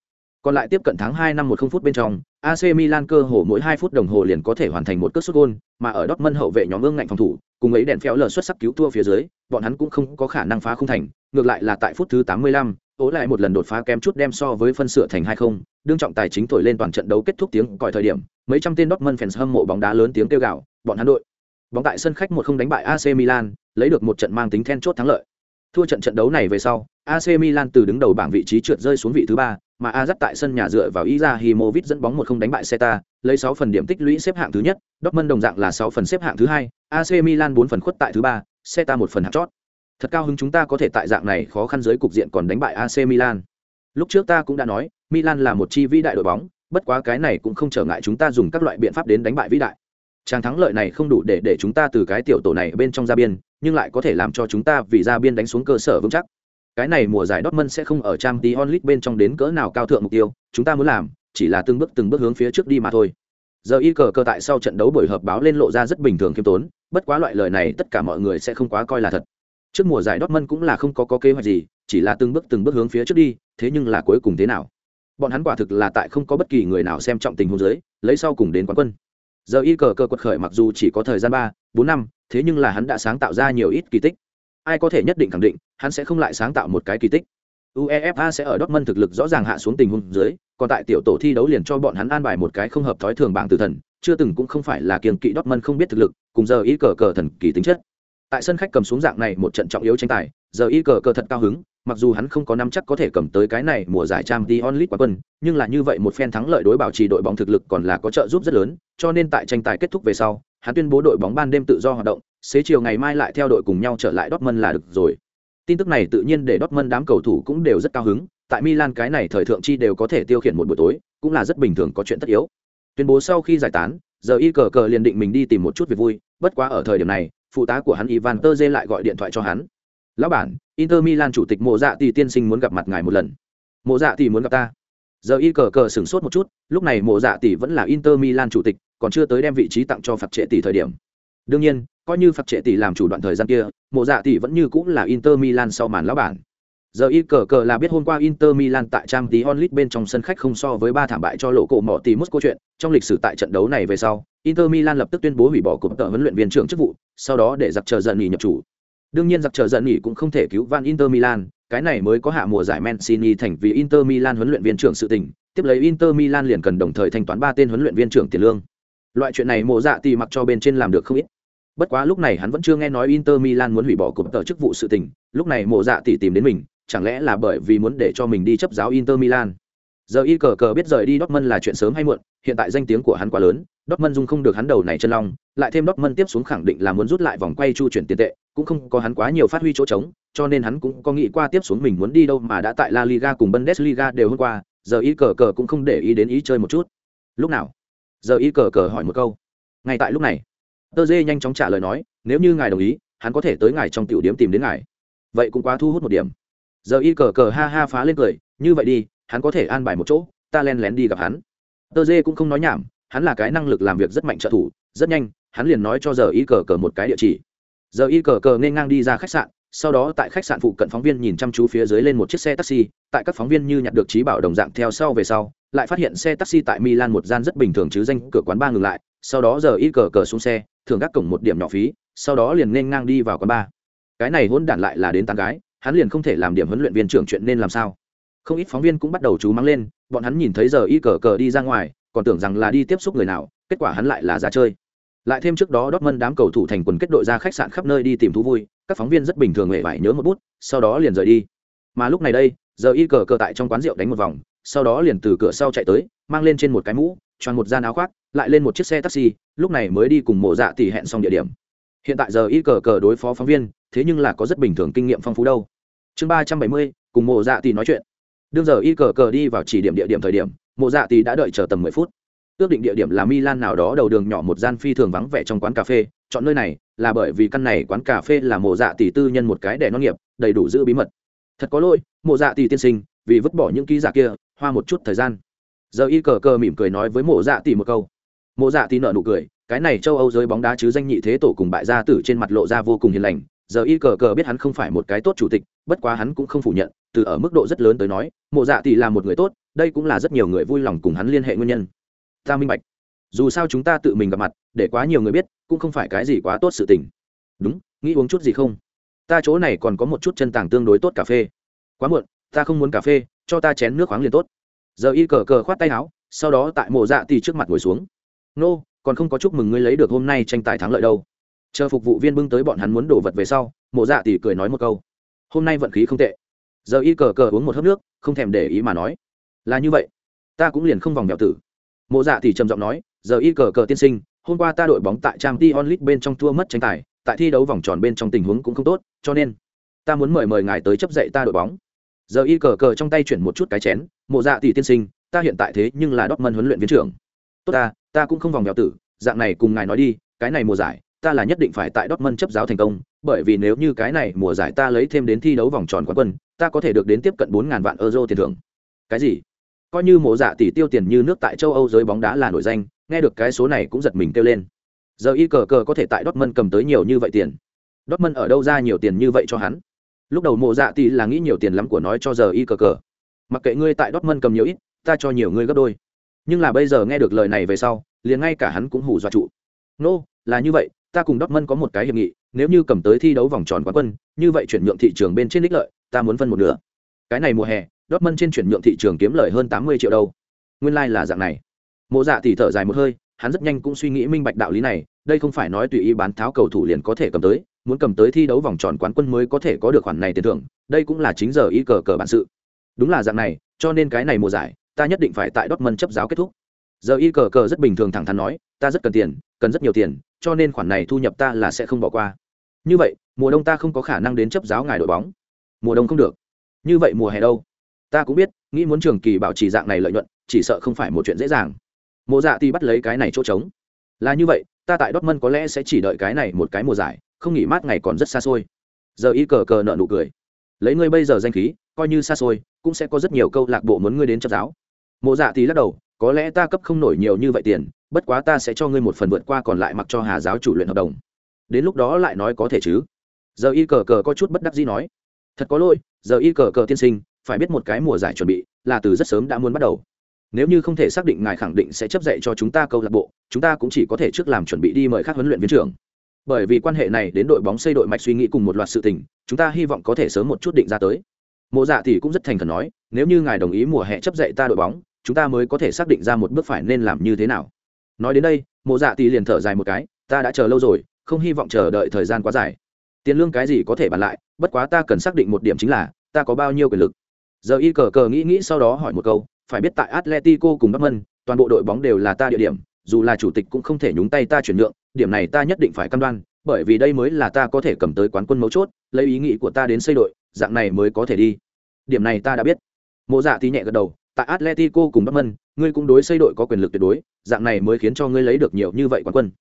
Còn lại tiếp cận tháng 2 năm 10 phút bên trong, AC Milan cơ hồ mỗi 2 phút đồng hồ liền có thể hoàn thành một cú sút gol, mà ở Dortmund hậu vệ nhóm ương ngạnh phòng thủ, cùng ấy đèn phéo lở xuất sắc cứu thua phía dưới, bọn hắn cũng không có khả năng phá không thành, ngược lại là tại phút thứ 85, ố lại một lần đột phá kém chút đem so với phân sửa thành 2-0, đương trọng tài chính thổi lên toàn trận đấu kết thúc tiếng còi thời điểm, mấy trăm tên Dortmund fans hâm mộ bóng đá lớn tiếng kêu gào, bọn hắn đội. Bóng tại sân khách 1-0 đánh bại AC Milan, lấy được một trận mang tính then chốt thắng lợi. Thua trận trận đấu này về sau, AC Milan từ đứng đầu bảng vị trí trượt rơi xuống vị thứ 3, mà Ajax tại sân nhà dựa vào Izahimovic dẫn bóng 1-0 đánh bại Celta, lấy 6 phần điểm tích lũy xếp hạng thứ nhất, Dortmund đồng dạng là 6 phần xếp hạng thứ hai, AC Milan 4 phần khuất tại thứ ba, Celta 1 phần hạng chót. Thật cao hứng chúng ta có thể tại dạng này khó khăn dưới cục diện còn đánh bại AC Milan. Lúc trước ta cũng đã nói, Milan là một chi vĩ đại đội bóng, bất quá cái này cũng không trở ngại chúng ta dùng các loại biện pháp đến đánh bại vĩ đại. Tràng thắng lợi này không đủ để để chúng ta từ cái tiểu tổ này bên trong ra biên, nhưng lại có thể làm cho chúng ta vì ra biên đánh xuống cơ sở vững chắc. Cái này mùa giải Dortmund sẽ không ở Champions League bên trong đến cỡ nào cao thượng mục tiêu, chúng ta muốn làm chỉ là từng bước từng bước hướng phía trước đi mà thôi. Giờ y cờ cờ tại sau trận đấu buổi họp báo lên lộ ra rất bình thường khiêm tốn, bất quá loại lời này tất cả mọi người sẽ không quá coi là thật. Trước mùa giải Dortmund cũng là không có có kế hoạch gì, chỉ là từng bước từng bước hướng phía trước đi, thế nhưng là cuối cùng thế nào? Bọn hắn quả thực là tại không có bất kỳ người nào xem trọng tình huống dưới, lấy sau cùng đến quán quân. Giờ y cờ cờ quật khởi mặc dù chỉ có thời gian ba, bốn năm, thế nhưng là hắn đã sáng tạo ra nhiều ít kỳ tích. Ai có thể nhất định khẳng định, hắn sẽ không lại sáng tạo một cái kỳ tích. UEFA sẽ ở Dortmund thực lực rõ ràng hạ xuống tình huống dưới, còn tại tiểu tổ thi đấu liền cho bọn hắn an bài một cái không hợp thói thường bảng tử thần, chưa từng cũng không phải là kiêng kỵ Dortmund không biết thực lực, cùng giờ y cờ cờ thần kỳ tính chất. Tại sân khách cầm xuống dạng này một trận trọng yếu tranh tài, giờ y cờ cờ thật cao hứng, mặc dù hắn không có nắm chắc có thể cầm tới cái này mùa giải Champions League quán quân, nhưng là như vậy một phen thắng lợi đối bảo trì đội bóng thực lực còn là có trợ giúp rất lớn, cho nên tại tranh tài kết thúc về sau, hắn tuyên bố đội bóng ban đêm tự do hoạt động, xế chiều ngày mai lại theo đội cùng nhau trở lại Dortmund là được rồi. Tin tức này tự nhiên để Dortmund đám cầu thủ cũng đều rất cao hứng, tại Milan cái này thời thượng chi đều có thể tiêu khiển một buổi tối, cũng là rất bình thường có chuyện tất yếu. Tuyên bố sau khi giải tán, giờ y cờ cờ liền định mình đi tìm một chút việc vui, bất quá ở thời điểm này, phụ tá của hắn Ivan Terze lại gọi điện thoại cho hắn. "Lão bản, Inter Milan chủ tịch Mộ Dạ Tỷ tiên sinh muốn gặp mặt ngài một lần." "Mộ Dạ Tỷ muốn gặp ta?" Giờ y cờ cờ sửng sốt một chút, lúc này Mộ Dạ Tỷ vẫn là Inter Milan chủ tịch, còn chưa tới đem vị trí tặng cho phạt trệ tỷ thời điểm. Đương nhiên, coi như phạt trệ tỷ làm chủ đoạn thời gian kia, Mộ Dạ Tỷ vẫn như cũng là Inter Milan sau màn lão bản. Giờ y cờ cờ là biết hôm qua Inter Milan tại trang tí onlit bên trong sân khách không so với ba thảm bại cho lộ cổ mỏ tí câu chuyện, trong lịch sử tại trận đấu này về sau, Inter Milan lập tức tuyên bố hủy bỏ cuộc tợ huấn luyện viên trưởng chức vụ, sau đó để giặc chờ giận nghỉ nhập chủ. Đương nhiên giặc chờ giận nghỉ cũng không thể cứu van Inter Milan, cái này mới có hạ mùa giải Mancini thành vì Inter Milan huấn luyện viên trưởng sự tình, tiếp lấy Inter Milan liền cần đồng thời thanh toán ba tên huấn luyện viên trưởng tiền lương. Loại chuyện này mộ dạ tỷ mặc cho bên trên làm được không ít. Bất quá lúc này hắn vẫn chưa nghe nói Inter Milan muốn hủy bỏ cụm tờ chức vụ sự tình, lúc này mộ dạ tỷ tìm đến mình, chẳng lẽ là bởi vì muốn để cho mình đi chấp giáo Inter Milan. Giờ y cờ cờ biết rời đi Dortmund là chuyện sớm hay muộn, hiện tại danh tiếng của hắn quá lớn, Dortmund dung không được hắn đầu này chân long, lại thêm Dortmund tiếp xuống khẳng định là muốn rút lại vòng quay chu chuyển tiền tệ, cũng không có hắn quá nhiều phát huy chỗ trống, cho nên hắn cũng có nghĩ qua tiếp xuống mình muốn đi đâu mà đã tại La Liga cùng Bundesliga đều hôm qua, giờ y cờ cờ cũng không để ý đến ý chơi một chút. Lúc nào? Giờ y cờ cờ hỏi một câu. Ngay tại lúc này, Tơ Dê nhanh chóng trả lời nói, nếu như ngài đồng ý, hắn có thể tới ngài trong tiểu điểm tìm đến ngài. Vậy cũng quá thu hút một điểm. Giờ y cờ cờ ha ha phá lên cười như vậy đi hắn có thể an bài một chỗ ta len lén đi gặp hắn. Tơ dê cũng không nói nhảm hắn là cái năng lực làm việc rất mạnh trợ thủ rất nhanh hắn liền nói cho giờ y cờ cờ một cái địa chỉ. Giờ y cờ cờ nên ngang đi ra khách sạn sau đó tại khách sạn phụ cận phóng viên nhìn chăm chú phía dưới lên một chiếc xe taxi tại các phóng viên như nhặt được trí bảo đồng dạng theo sau về sau lại phát hiện xe taxi tại milan một gian rất bình thường chứ danh cửa quán ba ngừng lại sau đó giờ y cờ cờ xuống xe thường gác cổng một điểm nhỏ phí, sau đó liền nên ngang đi vào quán ba cái này hôn đản lại là đến tán gái, hắn liền không thể làm điểm huấn luyện viên trưởng chuyện nên làm sao? Không ít phóng viên cũng bắt đầu chú mắng lên, bọn hắn nhìn thấy giờ y cờ cờ đi ra ngoài, còn tưởng rằng là đi tiếp xúc người nào, kết quả hắn lại là ra chơi. Lại thêm trước đó đốt mân đám cầu thủ thành quần kết đội ra khách sạn khắp nơi đi tìm thú vui, các phóng viên rất bình thường hề vải nhớ một bút, sau đó liền rời đi. Mà lúc này đây, giờ y cờ cờ tại trong quán rượu đánh một vòng, sau đó liền từ cửa sau chạy tới, mang lên trên một cái mũ, choàng một gian áo khoác lại lên một chiếc xe taxi, lúc này mới đi cùng mộ dạ tỷ hẹn xong địa điểm. Hiện tại giờ y cờ cờ đối phó phóng viên, thế nhưng là có rất bình thường kinh nghiệm phong phú đâu. Chương ba trăm bảy mươi, cùng mộ dạ tỷ nói chuyện. Đương giờ y cờ cờ đi vào chỉ điểm địa điểm thời điểm, mộ dạ tỷ đã đợi chờ tầm mười phút. Ước định địa điểm là milan nào đó đầu đường nhỏ một gian phi thường vắng vẻ trong quán cà phê, chọn nơi này là bởi vì căn này quán cà phê là mộ dạ tỷ tư nhân một cái để non nghiệp, đầy đủ giữ bí mật. Thật có lỗi, mộ dạ tỷ tiên sinh, vì vứt bỏ những ký giả kia, hoa một chút thời gian. Giờ y cờ cờ mỉm cười nói với mộ dạ tỷ một câu mộ dạ tỷ nợ nụ cười, cái này châu âu giới bóng đá chứ danh nhị thế tổ cùng bại gia tử trên mặt lộ ra vô cùng hiền lành, giờ y cờ cờ biết hắn không phải một cái tốt chủ tịch, bất quá hắn cũng không phủ nhận, từ ở mức độ rất lớn tới nói, mộ dạ tỷ là một người tốt, đây cũng là rất nhiều người vui lòng cùng hắn liên hệ nguyên nhân. Ta minh bạch. Dù sao chúng ta tự mình gặp mặt, để quá nhiều người biết, cũng không phải cái gì quá tốt sự tình. Đúng, nghĩ uống chút gì không? Ta chỗ này còn có một chút chân tàng tương đối tốt cà phê. Quá muộn, ta không muốn cà phê, cho ta chén nước khoáng liền tốt. Giờ y cờ cờ khoát tay áo, sau đó tại mộ dạ tỷ trước mặt ngồi xuống nô, còn không có chúc mừng ngươi lấy được hôm nay tranh tài thắng lợi đâu. Chờ phục vụ viên bưng tới bọn hắn muốn đổ vật về sau, mộ dạ tỷ cười nói một câu, hôm nay vận khí không tệ. Giờ y cờ cờ uống một hớp nước, không thèm để ý mà nói, là như vậy, ta cũng liền không vòng mèo tử. Mộ dạ tỷ trầm giọng nói, giờ y cờ cờ tiên sinh, hôm qua ta đội bóng tại trang t onlit bên trong thua mất tranh tài, tại thi đấu vòng tròn bên trong tình huống cũng không tốt, cho nên ta muốn mời mời ngài tới chấp dậy ta đội bóng. Giờ y cờ cờ trong tay chuyển một chút cái chén, mộ dạ tỷ tiên sinh, ta hiện tại thế nhưng là đốc mân huấn luyện viên trưởng. Tốt ta ta cũng không vòng đèo tử dạng này cùng ngài nói đi cái này mùa giải ta là nhất định phải tại Dortmund chấp giáo thành công, bởi vì nếu như cái này mùa giải ta lấy thêm đến thi đấu vòng tròn quán quân, ta có thể được đến tiếp cận 4000 vạn euro tiền thưởng. Cái gì? Coi như mộ giả tỷ tiêu tiền như nước tại châu Âu giới bóng đá là nổi danh, nghe được cái số này cũng giật mình kêu lên. Giờ y cờ cờ có thể tại Dortmund cầm tới nhiều như vậy tiền. Dortmund ở đâu ra nhiều tiền như vậy cho hắn? Lúc đầu mộ dạ tỷ là nghĩ nhiều tiền lắm của nói cho giờ y cờ cờ. Mặc kệ ngươi tại Dortmund cầm nhiều ít, ta cho nhiều ngươi gấp đôi. Nhưng là bây giờ nghe được lời này về sau, liền ngay cả hắn cũng hù dọa trụ. nô、no, là như vậy, ta cùng Dortmund có một cái hiệp nghị, nếu như cầm tới thi đấu vòng tròn quán quân, như vậy chuyển nhượng thị trường bên trên đích lợi, ta muốn phân một nửa. Cái này mùa hè, Dortmund trên chuyển nhượng thị trường kiếm lời hơn 80 triệu đâu. Nguyên lai like là dạng này. Mộ Dạ thì thở dài một hơi, hắn rất nhanh cũng suy nghĩ minh bạch đạo lý này, đây không phải nói tùy ý bán tháo cầu thủ liền có thể cầm tới, muốn cầm tới thi đấu vòng tròn quán quân mới có thể có được khoản này tiền thưởng, đây cũng là chính giờ ý cờ cờ bản sự. Đúng là dạng này, cho nên cái này mùa giải, ta nhất định phải tại Dortmund chấp giáo kết thúc. Giờ y cờ cờ rất bình thường thẳng thắn nói, ta rất cần tiền, cần rất nhiều tiền, cho nên khoản này thu nhập ta là sẽ không bỏ qua. Như vậy mùa đông ta không có khả năng đến chấp giáo ngài đội bóng. Mùa đông không được. Như vậy mùa hè đâu? Ta cũng biết nghĩ muốn trường kỳ bảo trì dạng này lợi nhuận chỉ sợ không phải một chuyện dễ dàng. Mùa dạ thì bắt lấy cái này chỗ trống. Là như vậy ta tại Dortmund có lẽ sẽ chỉ đợi cái này một cái mùa giải không nghỉ mát ngày còn rất xa xôi. Giờ y cờ cờ nợ nụ cười. Lấy ngươi bây giờ danh khí coi như xa xôi, cũng sẽ có rất nhiều câu lạc bộ muốn ngươi đến chấp giáo. Mộ dạ thì lắc đầu, có lẽ ta cấp không nổi nhiều như vậy tiền, bất quá ta sẽ cho ngươi một phần vượt qua còn lại mặc cho hà giáo chủ luyện hợp đồng. Đến lúc đó lại nói có thể chứ? Giờ y cờ cờ có chút bất đắc gì nói. Thật có lỗi, giờ y cờ cờ tiên sinh, phải biết một cái mùa giải chuẩn bị, là từ rất sớm đã muốn bắt đầu. Nếu như không thể xác định ngài khẳng định sẽ chấp dạy cho chúng ta câu lạc bộ, chúng ta cũng chỉ có thể trước làm chuẩn bị đi mời các huấn luyện viên trưởng. Bởi vì quan hệ này đến đội bóng xây đội mạch suy nghĩ cùng một loạt sự tình, chúng ta hy vọng có thể sớm một chút định ra tới mộ dạ thì cũng rất thành khẩn nói, nếu như ngài đồng ý mùa hè chấp dạy ta đội bóng, chúng ta mới có thể xác định ra một bước phải nên làm như thế nào. Nói đến đây, mộ dạ thì liền thở dài một cái, ta đã chờ lâu rồi, không hy vọng chờ đợi thời gian quá dài. Tiền lương cái gì có thể bàn lại, bất quá ta cần xác định một điểm chính là, ta có bao nhiêu quyền lực. Giờ y cờ cờ nghĩ nghĩ sau đó hỏi một câu, phải biết tại atletico cùng bắc mân toàn bộ đội bóng đều là ta địa điểm, dù là chủ tịch cũng không thể nhúng tay ta chuyển nhượng, điểm này ta nhất định phải cam đoan, bởi vì đây mới là ta có thể cầm tới quán quân mấu chốt, lấy ý nghĩ của ta đến xây đội dạng này mới có thể đi. Điểm này ta đã biết. Mộ dạ thì nhẹ gật đầu, tại atletico cùng bắc mân, ngươi cũng đối xây đội có quyền lực tuyệt đối, dạng này mới khiến cho ngươi lấy được nhiều như vậy quán quân.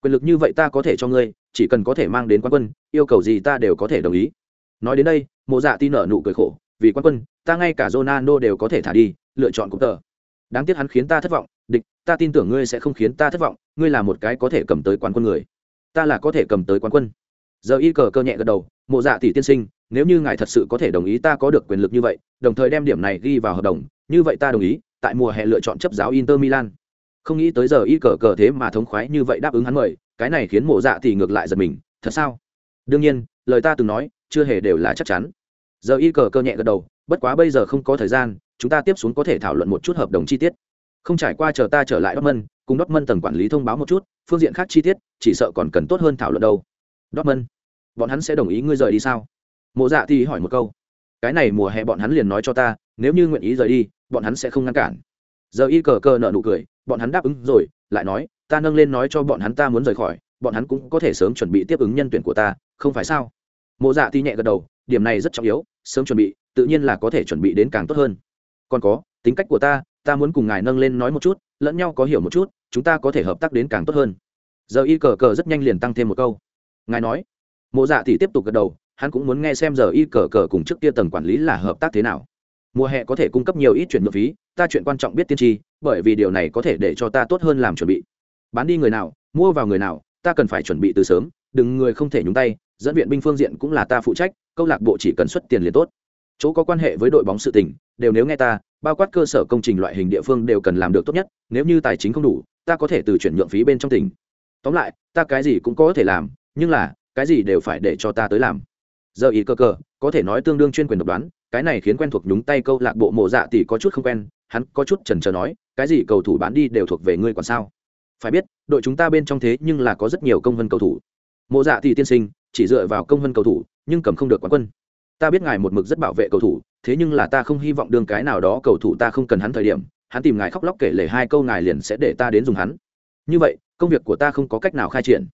Quyền lực như vậy ta có thể cho ngươi, chỉ cần có thể mang đến quán quân, yêu cầu gì ta đều có thể đồng ý. Nói đến đây, mộ dạ tin nở nụ cười khổ, vì quán quân, ta ngay cả Ronaldo đều có thể thả đi, lựa chọn cũng tờ. Đáng tiếc hắn khiến ta thất vọng, địch, ta tin tưởng ngươi sẽ không khiến ta thất vọng, ngươi là một cái có thể cầm tới quán quân người. Ta là có thể cầm tới quán quân. Giờ y cờ cơ nhẹ gật đầu, mộ dạ tỷ tiên sinh nếu như ngài thật sự có thể đồng ý ta có được quyền lực như vậy đồng thời đem điểm này ghi vào hợp đồng như vậy ta đồng ý tại mùa hè lựa chọn chấp giáo inter milan không nghĩ tới giờ y cờ cờ thế mà thống khoái như vậy đáp ứng hắn mời cái này khiến mộ dạ thì ngược lại giật mình thật sao đương nhiên lời ta từng nói chưa hề đều là chắc chắn giờ y cờ cờ nhẹ gật đầu bất quá bây giờ không có thời gian chúng ta tiếp xuống có thể thảo luận một chút hợp đồng chi tiết không trải qua chờ ta trở lại Dortmund, cùng Dortmund tầng quản lý thông báo một chút, phương diện khác chi tiết, chỉ sợ còn cần tốt hơn thảo luận đâu. Dortmund, bọn hắn sẽ đồng ý ngươi rời đi sao? Mộ Dạ thì hỏi một câu. Cái này mùa hè bọn hắn liền nói cho ta, nếu như nguyện ý rời đi, bọn hắn sẽ không ngăn cản. Giờ y cờ cờ nợ nụ cười, bọn hắn đáp ứng rồi, lại nói, ta nâng lên nói cho bọn hắn ta muốn rời khỏi, bọn hắn cũng có thể sớm chuẩn bị tiếp ứng nhân tuyển của ta, không phải sao? Mộ Dạ thì nhẹ gật đầu, điểm này rất trọng yếu, sớm chuẩn bị, tự nhiên là có thể chuẩn bị đến càng tốt hơn. Còn có, tính cách của ta, ta muốn cùng ngài nâng lên nói một chút lẫn nhau có hiểu một chút chúng ta có thể hợp tác đến càng tốt hơn giờ y cờ cờ rất nhanh liền tăng thêm một câu ngài nói mộ dạ thì tiếp tục gật đầu hắn cũng muốn nghe xem giờ y cờ cờ cùng trước kia tầng quản lý là hợp tác thế nào. Mùa hè có thể cung cấp nhiều ít chuyển nhượng phí, ta chuyện quan trọng biết tiên tri, bởi vì điều này có thể để cho ta tốt hơn làm chuẩn bị. Bán đi người nào, mua vào người nào, ta cần phải chuẩn bị từ sớm, đừng người không thể nhúng tay, dẫn viện binh phương diện cũng là ta phụ trách, câu lạc bộ chỉ cần xuất tiền liền tốt. Chỗ có quan hệ với đội bóng sự tình, đều nếu nghe ta, bao quát cơ sở công trình loại hình địa phương đều cần làm được tốt nhất, nếu như tài chính không đủ, ta có thể từ chuyển nhượng phí bên trong tỉnh. Tóm lại, ta cái gì cũng có thể làm, nhưng là, cái gì đều phải để cho ta tới làm giờ ý cơ cơ có thể nói tương đương chuyên quyền độc đoán, cái này khiến quen thuộc nhúng tay câu lạc bộ mộ dạ tỷ có chút không quen, hắn có chút chần chờ nói, cái gì cầu thủ bán đi đều thuộc về ngươi còn sao? Phải biết, đội chúng ta bên trong thế nhưng là có rất nhiều công vân cầu thủ. Mộ dạ tỷ tiên sinh, chỉ dựa vào công vân cầu thủ, nhưng cầm không được quán quân. Ta biết ngài một mực rất bảo vệ cầu thủ, thế nhưng là ta không hy vọng đương cái nào đó cầu thủ ta không cần hắn thời điểm, hắn tìm ngài khóc lóc kể lể hai câu ngài liền sẽ để ta đến dùng hắn. Như vậy, công việc của ta không có cách nào khai triển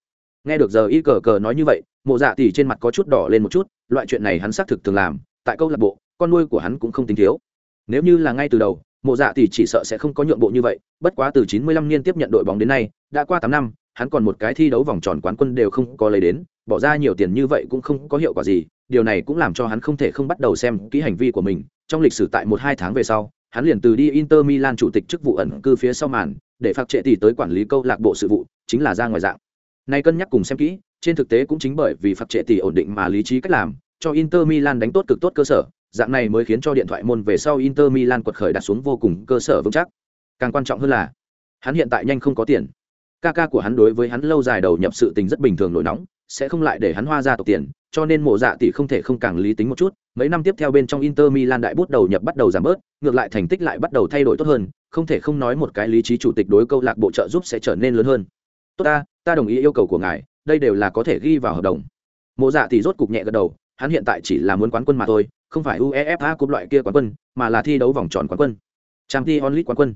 nghe được giờ y cờ cờ nói như vậy, mộ dạ tỉ trên mặt có chút đỏ lên một chút, loại chuyện này hắn xác thực thường làm, tại câu lạc bộ, con nuôi của hắn cũng không tính thiếu. Nếu như là ngay từ đầu, mộ dạ tỉ chỉ sợ sẽ không có nhượng bộ như vậy, bất quá từ 95 niên tiếp nhận đội bóng đến nay, đã qua 8 năm, hắn còn một cái thi đấu vòng tròn quán quân đều không có lấy đến, bỏ ra nhiều tiền như vậy cũng không có hiệu quả gì, điều này cũng làm cho hắn không thể không bắt đầu xem kỹ hành vi của mình. Trong lịch sử tại một hai tháng về sau, hắn liền từ đi inter milan chủ tịch chức vụ ẩn cư phía sau màn, để phạt trệ tỷ tới quản lý câu lạc bộ sự vụ, chính là ra ngoài dạng nay cân nhắc cùng xem kỹ, trên thực tế cũng chính bởi vì phạt trệ tỷ ổn định mà lý trí cách làm, cho inter milan đánh tốt cực tốt cơ sở, dạng này mới khiến cho điện thoại môn về sau inter milan quật khởi đặt xuống vô cùng cơ sở vững chắc. Càng quan trọng hơn là, hắn hiện tại nhanh không có tiền. Ca ca của hắn đối với hắn lâu dài đầu nhập sự tình rất bình thường nổi nóng, sẽ không lại để hắn hoa ra tộc tiền, cho nên mộ dạ tỷ không thể không càng lý tính một chút. Mấy năm tiếp theo bên trong inter milan đại bút đầu nhập bắt đầu giảm bớt, ngược lại thành tích lại bắt đầu thay đổi tốt hơn, không thể không nói một cái lý trí chủ tịch đối câu lạc bộ trợ giúp sẽ trở nên lớn hơn. Tốt ta ta đồng ý yêu cầu của ngài đây đều là có thể ghi vào hợp đồng mộ dạ thì rốt cục nhẹ gật đầu hắn hiện tại chỉ là muốn quán quân mà thôi không phải uefa cúp loại kia quán quân mà là thi đấu vòng tròn quán quân trang t onlit quán quân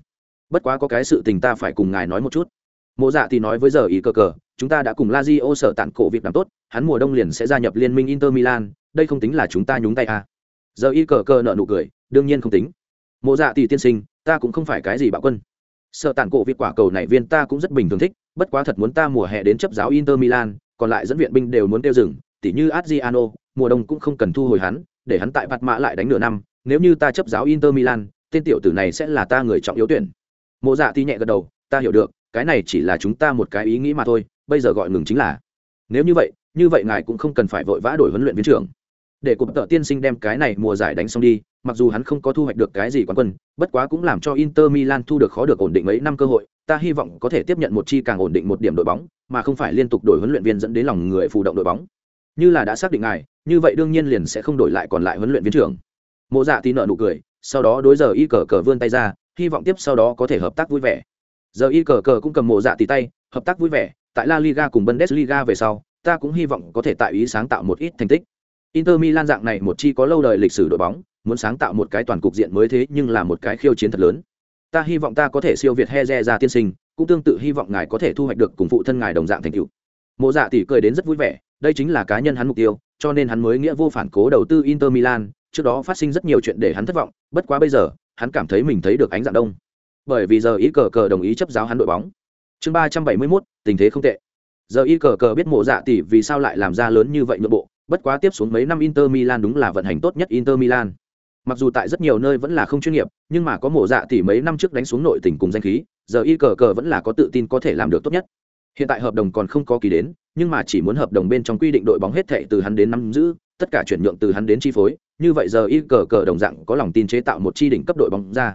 bất quá có cái sự tình ta phải cùng ngài nói một chút mộ dạ thì nói với giờ ý cờ cờ chúng ta đã cùng La Zio sở tản cổ việc làm tốt, hắn mùa đông liền sẽ gia nhập liên minh Inter Milan, đây không tính là chúng ta nhúng tay à. Giờ y cờ cờ nợ nụ cười, đương nhiên không tính. Mộ dạ tỷ tiên sinh, ta cũng không phải cái gì bạo quân sợ tản cổ việc quả cầu này viên ta cũng rất bình thường thích, bất quá thật muốn ta mùa hè đến chấp giáo Inter Milan, còn lại dẫn viện binh đều muốn tiêu dừng, tỉ như Adriano, mùa đông cũng không cần thu hồi hắn, để hắn tại bạt mã lại đánh nửa năm, nếu như ta chấp giáo Inter Milan, tên tiểu tử này sẽ là ta người trọng yếu tuyển. Mộ dạ thì nhẹ gật đầu, ta hiểu được, cái này chỉ là chúng ta một cái ý nghĩ mà thôi bây giờ gọi ngừng chính là nếu như vậy như vậy ngài cũng không cần phải vội vã đổi huấn luyện viên trưởng để cụm tợ tiên sinh đem cái này mùa giải đánh xong đi, mặc dù hắn không có thu hoạch được cái gì quán quân, bất quá cũng làm cho inter milan thu được khó được ổn định mấy năm cơ hội, ta hy vọng có thể tiếp nhận một chi càng ổn định một điểm đội bóng, mà không phải liên tục đổi huấn luyện viên dẫn đến lòng người phù động đội bóng. Như là đã xác định ngài, như vậy đương nhiên liền sẽ không đổi lại còn lại huấn luyện viên trưởng. Mộ dạ thì nợ nụ cười, sau đó đối giờ y cờ cờ vươn tay ra, hy vọng tiếp sau đó có thể hợp tác vui vẻ. Giờ y cờ cờ cũng cầm mộ dạ tì tay, hợp tác vui vẻ, tại la liga cùng bundesliga về sau, ta cũng hy vọng có thể tạo ý sáng tạo một ít thành tích inter milan dạng này một chi có lâu đời lịch sử đội bóng, muốn sáng tạo một cái toàn cục diện mới thế nhưng là một cái khiêu chiến thật lớn. Ta hy vọng ta có thể siêu việt Heze ra tiên sinh, cũng tương tự hy vọng ngài có thể thu hoạch được cùng phụ thân ngài đồng dạng thành tựu. Mộ dạ tỷ cười đến rất vui vẻ, đây chính là cá nhân hắn mục tiêu, cho nên hắn mới nghĩa vô phản cố đầu tư inter milan, trước đó phát sinh rất nhiều chuyện để hắn thất vọng, bất quá bây giờ, hắn cảm thấy mình thấy được ánh dạng đông. Bởi vì giờ ý cờ cờ đồng ý chấp giáo hắn đội bóng. Chương ba trăm bảy mươi mốt, tình thế không tệ. Giờ y cờ cờ biết mộ dạ tỷ vì sao lại làm ra lớn như vậy nội bộ bất quá tiếp xuống mấy năm inter milan đúng là vận hành tốt nhất inter milan. Mặc dù tại rất nhiều nơi vẫn là không chuyên nghiệp, nhưng mà có mộ dạ tỷ mấy năm trước đánh xuống nội tình cùng danh khí, giờ y cờ cờ vẫn là có tự tin có thể làm được tốt nhất. Hiện tại hợp đồng còn không có kỳ đến, nhưng mà chỉ muốn hợp đồng bên trong quy định đội bóng hết thệ từ hắn đến năm giữ, tất cả chuyển nhượng từ hắn đến chi phối, như vậy giờ y cờ cờ đồng dạng có lòng tin chế tạo một chi đỉnh cấp đội bóng ra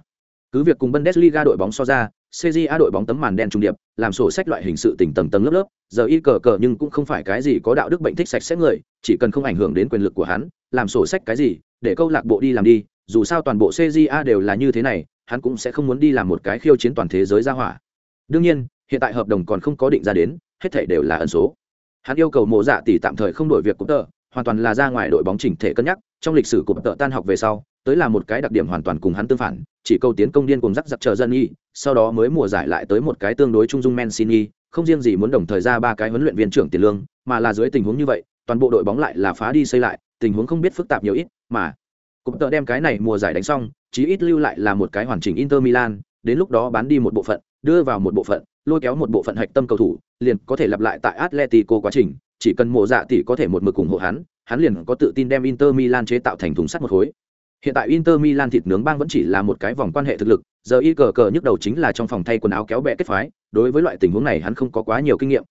cứ việc cùng bundesliga đội bóng so ra CJA đội bóng tấm màn đen trung điệp, làm sổ sách loại hình sự tình tầng tầng lớp lớp, giờ y cờ cờ nhưng cũng không phải cái gì có đạo đức bệnh thích sạch sẽ người, chỉ cần không ảnh hưởng đến quyền lực của hắn, làm sổ sách cái gì, để câu lạc bộ đi làm đi, dù sao toàn bộ CJA đều là như thế này, hắn cũng sẽ không muốn đi làm một cái khiêu chiến toàn thế giới ra hỏa. Đương nhiên, hiện tại hợp đồng còn không có định ra đến, hết thảy đều là ẩn số. Hắn yêu cầu mộ dạ tỷ tạm thời không đổi việc của tờ, hoàn toàn là ra ngoài đội bóng chỉnh thể cân nhắc, trong lịch sử của tợ tan học về sau, tới là một cái đặc điểm hoàn toàn cùng hắn tương phản, chỉ câu tiến công điên cùng rắc rắc chờ dân y, sau đó mới mùa giải lại tới một cái tương đối trung dung Mancini, không riêng gì muốn đồng thời ra ba cái huấn luyện viên trưởng tiền lương, mà là dưới tình huống như vậy, toàn bộ đội bóng lại là phá đi xây lại, tình huống không biết phức tạp nhiều ít, mà cũng tự đem cái này mùa giải đánh xong, chí ít lưu lại là một cái hoàn chỉnh Inter Milan, đến lúc đó bán đi một bộ phận, đưa vào một bộ phận, lôi kéo một bộ phận hạch tâm cầu thủ, liền có thể lặp lại tại Atletico quá trình, chỉ cần mùa dạ tỷ có thể một mực ủng hộ hắn, hắn liền có tự tin đem Inter Milan chế tạo thành thùng sắt một khối. Hiện tại Inter Milan thịt nướng bang vẫn chỉ là một cái vòng quan hệ thực lực, giờ y cờ cờ nhức đầu chính là trong phòng thay quần áo kéo bè kết phái, đối với loại tình huống này hắn không có quá nhiều kinh nghiệm.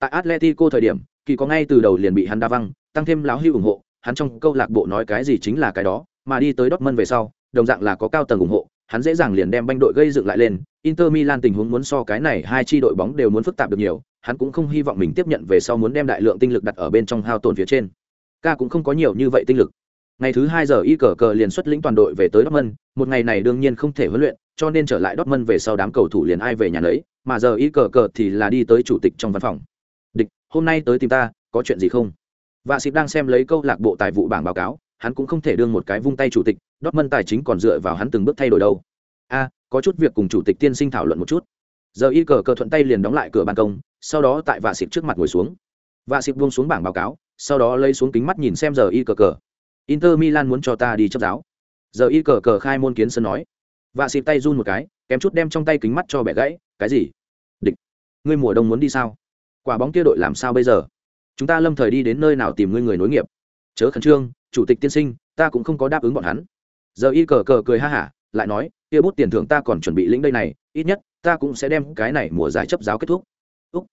Tại Atletico thời điểm, kỳ có ngay từ đầu liền bị hắn đa văng, tăng thêm láo hưu ủng hộ, hắn trong câu lạc bộ nói cái gì chính là cái đó, mà đi tới Dortmund về sau, đồng dạng là có cao tầng ủng hộ, hắn dễ dàng liền đem banh đội gây dựng lại lên. Inter Milan tình huống muốn so cái này hai chi đội bóng đều muốn phức tạp được nhiều, hắn cũng không hy vọng mình tiếp nhận về sau muốn đem đại lượng tinh lực đặt ở bên trong hao tổn phía trên. Ca cũng không có nhiều như vậy tinh lực ngày thứ hai giờ y cờ cờ liền xuất lĩnh toàn đội về tới Dortmund, một ngày này đương nhiên không thể huấn luyện, cho nên trở lại Dortmund về sau đám cầu thủ liền ai về nhà lấy, mà giờ y cờ cờ thì là đi tới chủ tịch trong văn phòng. "Địch, hôm nay tới tìm ta, có chuyện gì không?" Vạ Sĩ đang xem lấy câu lạc bộ tài vụ bảng báo cáo, hắn cũng không thể đương một cái vung tay chủ tịch, Dortmund tài chính còn dựa vào hắn từng bước thay đổi đâu. "A, có chút việc cùng chủ tịch tiên sinh thảo luận một chút." Giờ y cờ cờ thuận tay liền đóng lại cửa ban công, sau đó tại Vạ Sĩ trước mặt ngồi xuống. Vạ Sĩ buông xuống bảng báo cáo, sau đó lấy xuống kính mắt nhìn xem giờ y cờ cờ Inter Milan muốn cho ta đi chấp giáo. Giờ y cờ cờ khai môn kiến sân nói. Vạ xịp tay run một cái, kém chút đem trong tay kính mắt cho bẻ gãy, cái gì? Địch. Ngươi mùa đông muốn đi sao? Quả bóng kia đội làm sao bây giờ? Chúng ta lâm thời đi đến nơi nào tìm ngươi người nối nghiệp? Chớ khẩn trương, chủ tịch tiên sinh, ta cũng không có đáp ứng bọn hắn. Giờ y cờ cờ cười ha hả, lại nói, kia bút tiền thưởng ta còn chuẩn bị lĩnh đây này, ít nhất ta cũng sẽ đem cái này mùa giải chấp giáo kết thúc. Úc.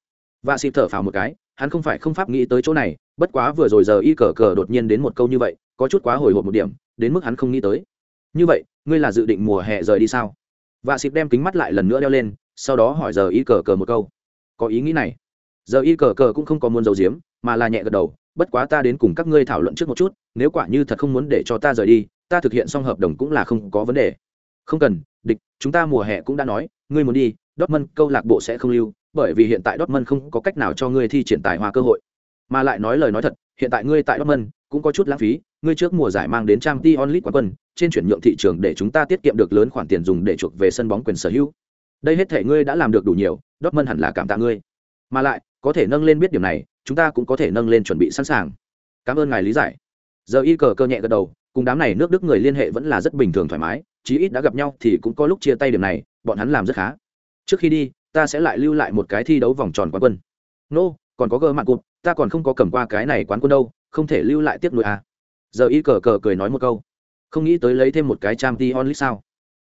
Vạ xịp thở phào một cái, hắn không phải không pháp nghĩ tới chỗ này, bất quá vừa rồi giờ y cờ cờ đột nhiên đến một câu như vậy, có chút quá hồi hộp một điểm đến mức hắn không nghĩ tới. Như vậy ngươi là dự định mùa hè rời đi sao? Và xịp đem kính mắt lại lần nữa đeo lên sau đó hỏi giờ y cờ cờ một câu. Có ý nghĩ này. Giờ y cờ cờ cũng không có muốn giấu giếm mà là nhẹ gật đầu bất quá ta đến cùng các ngươi thảo luận trước một chút nếu quả như thật không muốn để cho ta rời đi ta thực hiện xong hợp đồng cũng là không có vấn đề. Không cần địch chúng ta mùa hè cũng đã nói ngươi muốn đi Dortmund câu lạc bộ sẽ không lưu bởi vì hiện tại Dortmund không có cách nào cho ngươi thi triển tài hoa cơ hội mà lại nói lời nói thật hiện tại ngươi tại Dortmund cũng có chút lãng phí ngươi trước mùa giải mang đến trang Tion League quán quân, trên chuyển nhượng thị trường để chúng ta tiết kiệm được lớn khoản tiền dùng để chuộc về sân bóng quyền sở hữu. Đây hết thể ngươi đã làm được đủ nhiều, Dortmund hẳn là cảm tạ ngươi. Mà lại, có thể nâng lên biết điểm này, chúng ta cũng có thể nâng lên chuẩn bị sẵn sàng. Cảm ơn ngài lý giải. Giờ y cờ cơ nhẹ gật đầu, cùng đám này nước Đức người liên hệ vẫn là rất bình thường thoải mái, chí ít đã gặp nhau thì cũng có lúc chia tay điểm này, bọn hắn làm rất khá. Trước khi đi, ta sẽ lại lưu lại một cái thi đấu vòng tròn quán quân. Nô, no, còn có gơ mạng cụt, ta còn không có cầm qua cái này quán quân đâu, không thể lưu lại tiếp nối à giờ y cờ cờ cười nói một câu không nghĩ tới lấy thêm một cái trang t onlit sao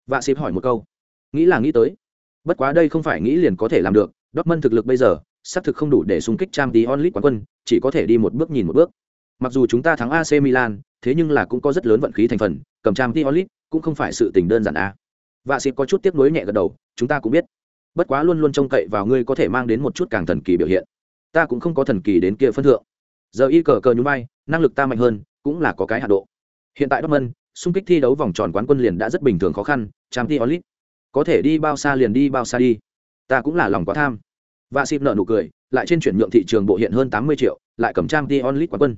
vạ xịp hỏi một câu nghĩ là nghĩ tới bất quá đây không phải nghĩ liền có thể làm được mân thực lực bây giờ xác thực không đủ để xung kích trang t onlit quán quân chỉ có thể đi một bước nhìn một bước mặc dù chúng ta thắng AC Milan, thế nhưng là cũng có rất lớn vận khí thành phần, cầm trang League cũng không phải sự tình đơn giản. À. Vạ xịp có chút tiếc nuối nhẹ gật đầu, chúng ta cũng biết. Bất quá luôn luôn trông cậy vào ngươi có thể mang đến một chút càng thần kỳ biểu hiện. Ta cũng không có thần kỳ đến kia phân thượng. Giờ y cờ cờ nhún vai, năng lực ta mạnh hơn, cũng là có cái hạ độ. Hiện tại Dortmund, xung kích thi đấu vòng tròn quán quân liền đã rất bình thường khó khăn, trang thi olit có thể đi bao xa liền đi bao xa đi. Ta cũng là lòng quá tham. và xịp nở nụ cười, lại trên chuyển nhượng thị trường bộ hiện hơn tám mươi triệu, lại cầm trang thi olit quán quân.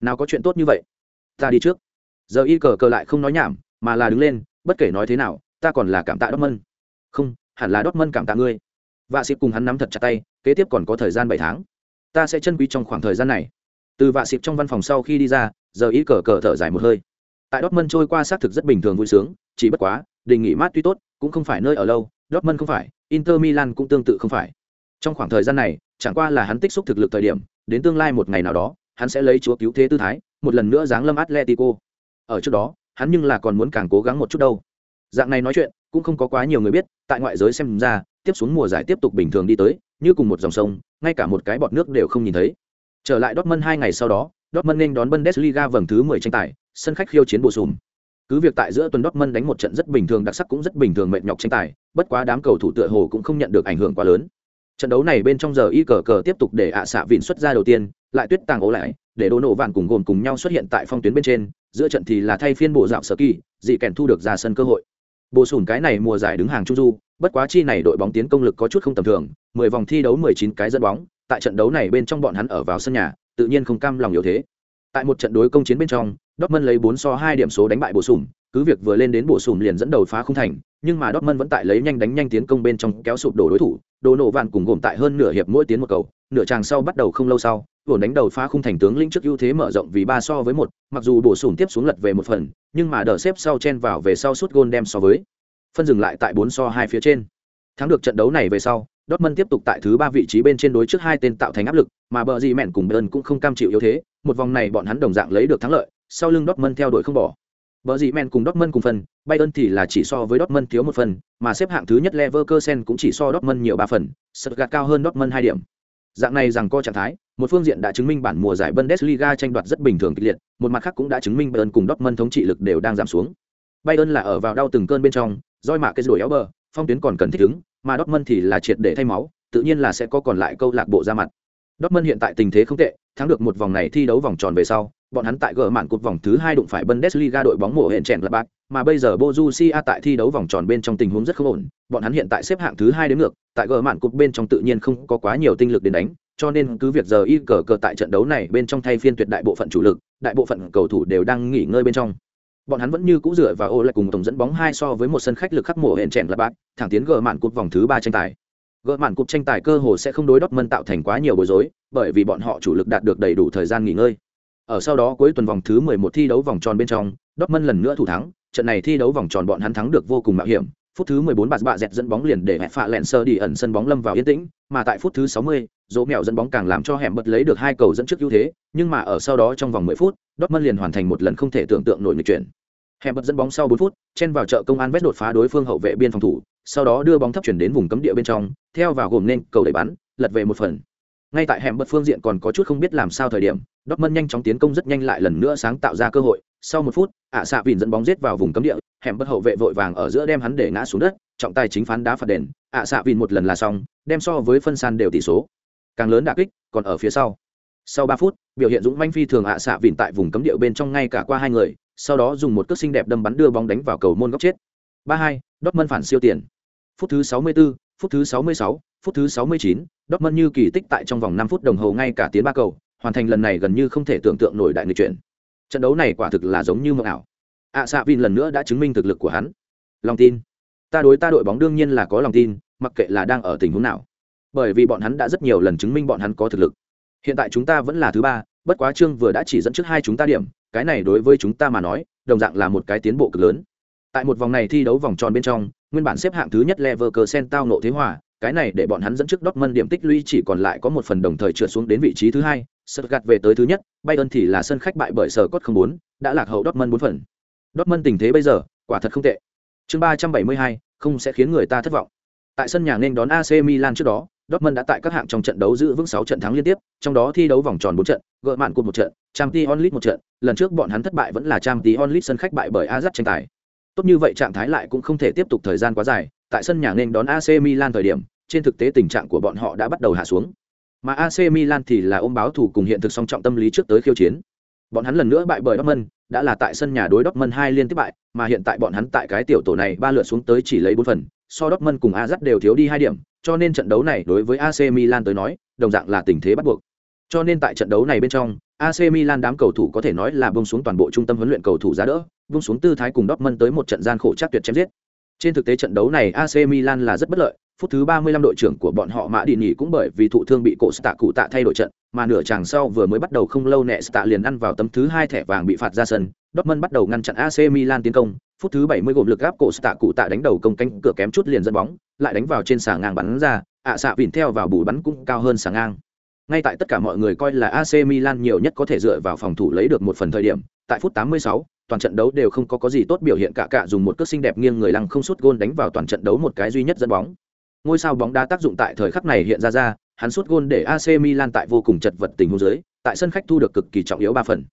Nào có chuyện tốt như vậy? Ta đi trước. Giờ y cờ cờ lại không nói nhảm, mà là đứng lên, bất kể nói thế nào, ta còn là cảm tạ Dortmund. Không, hẳn là Dortmund cảm tạ ngươi. và xịp cùng hắn nắm thật chặt tay, kế tiếp còn có thời gian bảy tháng. Ta sẽ chân quý trong khoảng thời gian này. Từ Vạ xịp trong văn phòng sau khi đi ra, giờ y cờ cờ thở dài một hơi tại Dortmund trôi qua xác thực rất bình thường vui sướng, chỉ bất quá, đình nghỉ mát tuy tốt, cũng không phải nơi ở lâu, Dortmund không phải, Inter Milan cũng tương tự không phải. Trong khoảng thời gian này, chẳng qua là hắn tích xúc thực lực thời điểm, đến tương lai một ngày nào đó, hắn sẽ lấy chúa cứu thế tư thái, một lần nữa giáng lâm Atletico. Ở trước đó, hắn nhưng là còn muốn càng cố gắng một chút đâu. Dạng này nói chuyện, cũng không có quá nhiều người biết, tại ngoại giới xem ra, tiếp xuống mùa giải tiếp tục bình thường đi tới, như cùng một dòng sông, ngay cả một cái bọt nước đều không nhìn thấy. Trở lại Dortmund hai ngày sau đó, Dortmund nên đón Bundesliga vầng thứ 10 tranh tài, sân khách khiêu chiến bổ sung. Cứ việc tại giữa tuần Dortmund đánh một trận rất bình thường đặc sắc cũng rất bình thường mệt nhọc tranh tài, bất quá đám cầu thủ tựa hồ cũng không nhận được ảnh hưởng quá lớn. Trận đấu này bên trong giờ y cờ cờ tiếp tục để ạ xạ vịn xuất ra đầu tiên, lại tuyết tàng ố lại, để đỗ nổ vạn cùng gồm cùng nhau xuất hiện tại phong tuyến bên trên, giữa trận thì là thay phiên bộ dạo sở kỳ, dị kèn thu được ra sân cơ hội. Bổ sủn cái này mùa giải đứng hàng trung du, bất quá chi này đội bóng tiến công lực có chút không tầm thường, 10 vòng thi đấu 19 cái dẫn bóng, tại trận đấu này bên trong bọn hắn ở vào sân nhà, tự nhiên không cam lòng yếu thế. Tại một trận đối công chiến bên trong, Dortmund lấy 4 so 2 điểm số đánh bại bổ sủn, cứ việc vừa lên đến bổ sủn liền dẫn đầu phá không thành, nhưng mà Dortmund vẫn tại lấy nhanh đánh nhanh tiến công bên trong kéo sụp đổ đối thủ, đồ nổ vạn cùng gồm tại hơn nửa hiệp mỗi tiến một cầu, nửa chàng sau bắt đầu không lâu sau, ổn đánh đầu phá khung thành tướng lĩnh trước ưu thế mở rộng vì 3 so với 1, mặc dù bổ sung tiếp xuống lật về một phần, nhưng mà đỡ xếp sau chen vào về sau suốt gôn đem so với phân dừng lại tại 4 so 2 phía trên. Thắng được trận đấu này về sau, Dortmund tiếp tục tại thứ ba vị trí bên trên đối trước hai tên tạo thành áp lực, mà bờ gì mẹn cùng Bayern cũng không cam chịu yếu thế, một vòng này bọn hắn đồng dạng lấy được thắng lợi, sau lưng Dortmund theo đuổi không bỏ. Bờ gì mẹn cùng Dortmund cùng phần, Bayern thì là chỉ so với Dortmund thiếu một phần, mà xếp hạng thứ nhất Leverkusen cũng chỉ so Dortmund nhiều ba phần, Stuttgart cao hơn Dortmund hai điểm. Dạng này rằng co trạng thái, một phương diện đã chứng minh bản mùa giải Bundesliga tranh đoạt rất bình thường kịch liệt, một mặt khác cũng đã chứng minh Bayern cùng Dortmund thống trị lực đều đang giảm xuống. Bayern là ở vào đau từng cơn bên trong, roi mạ cái đuổi éo bờ, phong tuyến còn cần thích ứng, mà Dortmund thì là triệt để thay máu, tự nhiên là sẽ có còn lại câu lạc bộ ra mặt. Dortmund hiện tại tình thế không tệ, thắng được một vòng này thi đấu vòng tròn về sau, bọn hắn tại gỡ mạn cột vòng thứ hai đụng phải Bundesliga đội bóng mùa hẹn chèn là bạc, mà bây giờ Borussia tại thi đấu vòng tròn bên trong tình huống rất không ổn, bọn hắn hiện tại xếp hạng thứ hai đến ngược, tại gỡ mạn cột bên trong tự nhiên không có quá nhiều tinh lực đến đánh, cho nên cứ việc giờ y cờ cờ tại trận đấu này bên trong thay phiên tuyệt đại bộ phận chủ lực, đại bộ phận cầu thủ đều đang nghỉ ngơi bên trong. Bọn hắn vẫn như cũ dựa vào ô lại cùng tổng dẫn bóng hai so với một sân khách lực khắc mùa hẹn chèn là bạc, thẳng tiến gỡ mạn cột vòng thứ ba tranh tài gỡ màn cục tranh tài cơ hồ sẽ không đối Dortmund tạo thành quá nhiều bối rối, bởi vì bọn họ chủ lực đạt được đầy đủ thời gian nghỉ ngơi. Ở sau đó cuối tuần vòng thứ 11 thi đấu vòng tròn bên trong, Dortmund lần nữa thủ thắng, trận này thi đấu vòng tròn bọn hắn thắng được vô cùng mạo hiểm. Phút thứ 14 bạt bạ dẹt dẫn bóng liền để hẹp phạ lẹn sơ đi ẩn sân bóng lâm vào yên tĩnh, mà tại phút thứ 60, dỗ mèo dẫn bóng càng làm cho hẻm bật lấy được hai cầu dẫn trước ưu thế, nhưng mà ở sau đó trong vòng 10 phút, Dortmund liền hoàn thành một lần không thể tưởng tượng nổi nghịch chuyển. Hẻm bật dẫn bóng sau 4 phút, chen vào chợ công an vết đột phá đối phương hậu vệ biên phòng thủ, sau đó đưa bóng thấp chuyển đến vùng cấm địa bên trong, theo vào gồm nên cầu đẩy bắn, lật về một phần. Ngay tại hẻm bật phương diện còn có chút không biết làm sao thời điểm, Dortmund nhanh chóng tiến công rất nhanh lại lần nữa sáng tạo ra cơ hội. Sau một phút, ạ xạ vìn dẫn bóng giết vào vùng cấm địa, hẻm bật hậu vệ vội vàng ở giữa đem hắn để ngã xuống đất, trọng tài chính phán đá phạt đền, ạ xạ vìn một lần là xong, đem so với phân san đều tỷ số. Càng lớn đả kích, còn ở phía sau. Sau ba phút, biểu hiện dũng manh phi thường ạ xạ vìn tại vùng cấm địa bên trong ngay cả qua hai người, sau đó dùng một cước xinh đẹp đâm bắn đưa bóng đánh vào cầu môn góc chết. Ba hai, Dortmund phản siêu tiền phút thứ 64, phút thứ 66, phút thứ 69, Dortmund như kỳ tích tại trong vòng 5 phút đồng hồ ngay cả tiến ba cầu, hoàn thành lần này gần như không thể tưởng tượng nổi đại nghịch chuyển. Trận đấu này quả thực là giống như mộng ảo. À xạ Vin lần nữa đã chứng minh thực lực của hắn. Lòng tin. Ta đối ta đội bóng đương nhiên là có lòng tin, mặc kệ là đang ở tình huống nào. Bởi vì bọn hắn đã rất nhiều lần chứng minh bọn hắn có thực lực. Hiện tại chúng ta vẫn là thứ ba, bất quá Trương vừa đã chỉ dẫn trước hai chúng ta điểm, cái này đối với chúng ta mà nói, đồng dạng là một cái tiến bộ cực lớn. Tại một vòng này thi đấu vòng tròn bên trong, nguyên bản xếp hạng thứ nhất Leverkusen tao nộ thế hòa, cái này để bọn hắn dẫn trước Dortmund điểm tích lũy chỉ còn lại có một phần đồng thời trượt xuống đến vị trí thứ hai, Stuttgart về tới thứ nhất, Bayern thì là sân khách bại bởi sở cốt 04, đã lạc hậu Dortmund 4 phần. Dortmund tình thế bây giờ, quả thật không tệ. Chương 372, không sẽ khiến người ta thất vọng. Tại sân nhà nên đón AC Milan trước đó, Dortmund đã tại các hạng trong trận đấu giữ vững 6 trận thắng liên tiếp, trong đó thi đấu vòng tròn 4 trận, gỡ mạn cuộc một trận Champions League onlit một trận lần trước bọn hắn thất bại vẫn là Champions League onlit sân khách bại bởi azat tranh tài tốt như vậy trạng thái lại cũng không thể tiếp tục thời gian quá dài tại sân nhà nên đón ac milan thời điểm trên thực tế tình trạng của bọn họ đã bắt đầu hạ xuống. Mà ac milan thì là ôm báo thủ cùng hiện thực song trọng tâm lý trước tới khiêu chiến. Bọn hắn lần nữa bại bởi dortmund đã là tại sân nhà đối dortmund hai liên tiếp bại mà hiện tại bọn hắn tại cái tiểu tổ này ba lượt xuống tới chỉ lấy bốn phần so dortmund cùng Ajax đều thiếu đi hai điểm cho nên trận đấu này đối với ac milan tới nói đồng dạng là tình thế bắt buộc. Cho nên tại trận đấu này bên trong AC Milan đám cầu thủ có thể nói là buông xuống toàn bộ trung tâm huấn luyện cầu thủ giá đỡ, buông xuống tư thái cùng Dortmund tới một trận gian khổ chắc tuyệt chém giết. Trên thực tế trận đấu này AC Milan là rất bất lợi, phút thứ 35 đội trưởng của bọn họ Mã Đi Nghị cũng bởi vì thụ thương bị cổ Stạ cụ tạ thay đổi trận, mà nửa chàng sau vừa mới bắt đầu không lâu nẹ Stạ liền ăn vào tấm thứ hai thẻ vàng bị phạt ra sân, Dortmund bắt đầu ngăn chặn AC Milan tiến công, phút thứ 70 gồm lực áp cổ Stạ cụ tạ đánh đầu công cánh cửa kém chút liền dẫn bóng, lại đánh vào trên xà ngang bắn ra, ạ à xạ vịn theo vào bù bắn cũng cao hơn xà ngang. Ngay tại tất cả mọi người coi là AC Milan nhiều nhất có thể dựa vào phòng thủ lấy được một phần thời điểm, tại phút 86, toàn trận đấu đều không có có gì tốt biểu hiện cả cả dùng một cước xinh đẹp nghiêng người lăng không sút gôn đánh vào toàn trận đấu một cái duy nhất dẫn bóng. Ngôi sao bóng đá tác dụng tại thời khắc này hiện ra ra, hắn sút gôn để AC Milan tại vô cùng chật vật tình huống dưới, tại sân khách thu được cực kỳ trọng yếu ba phần.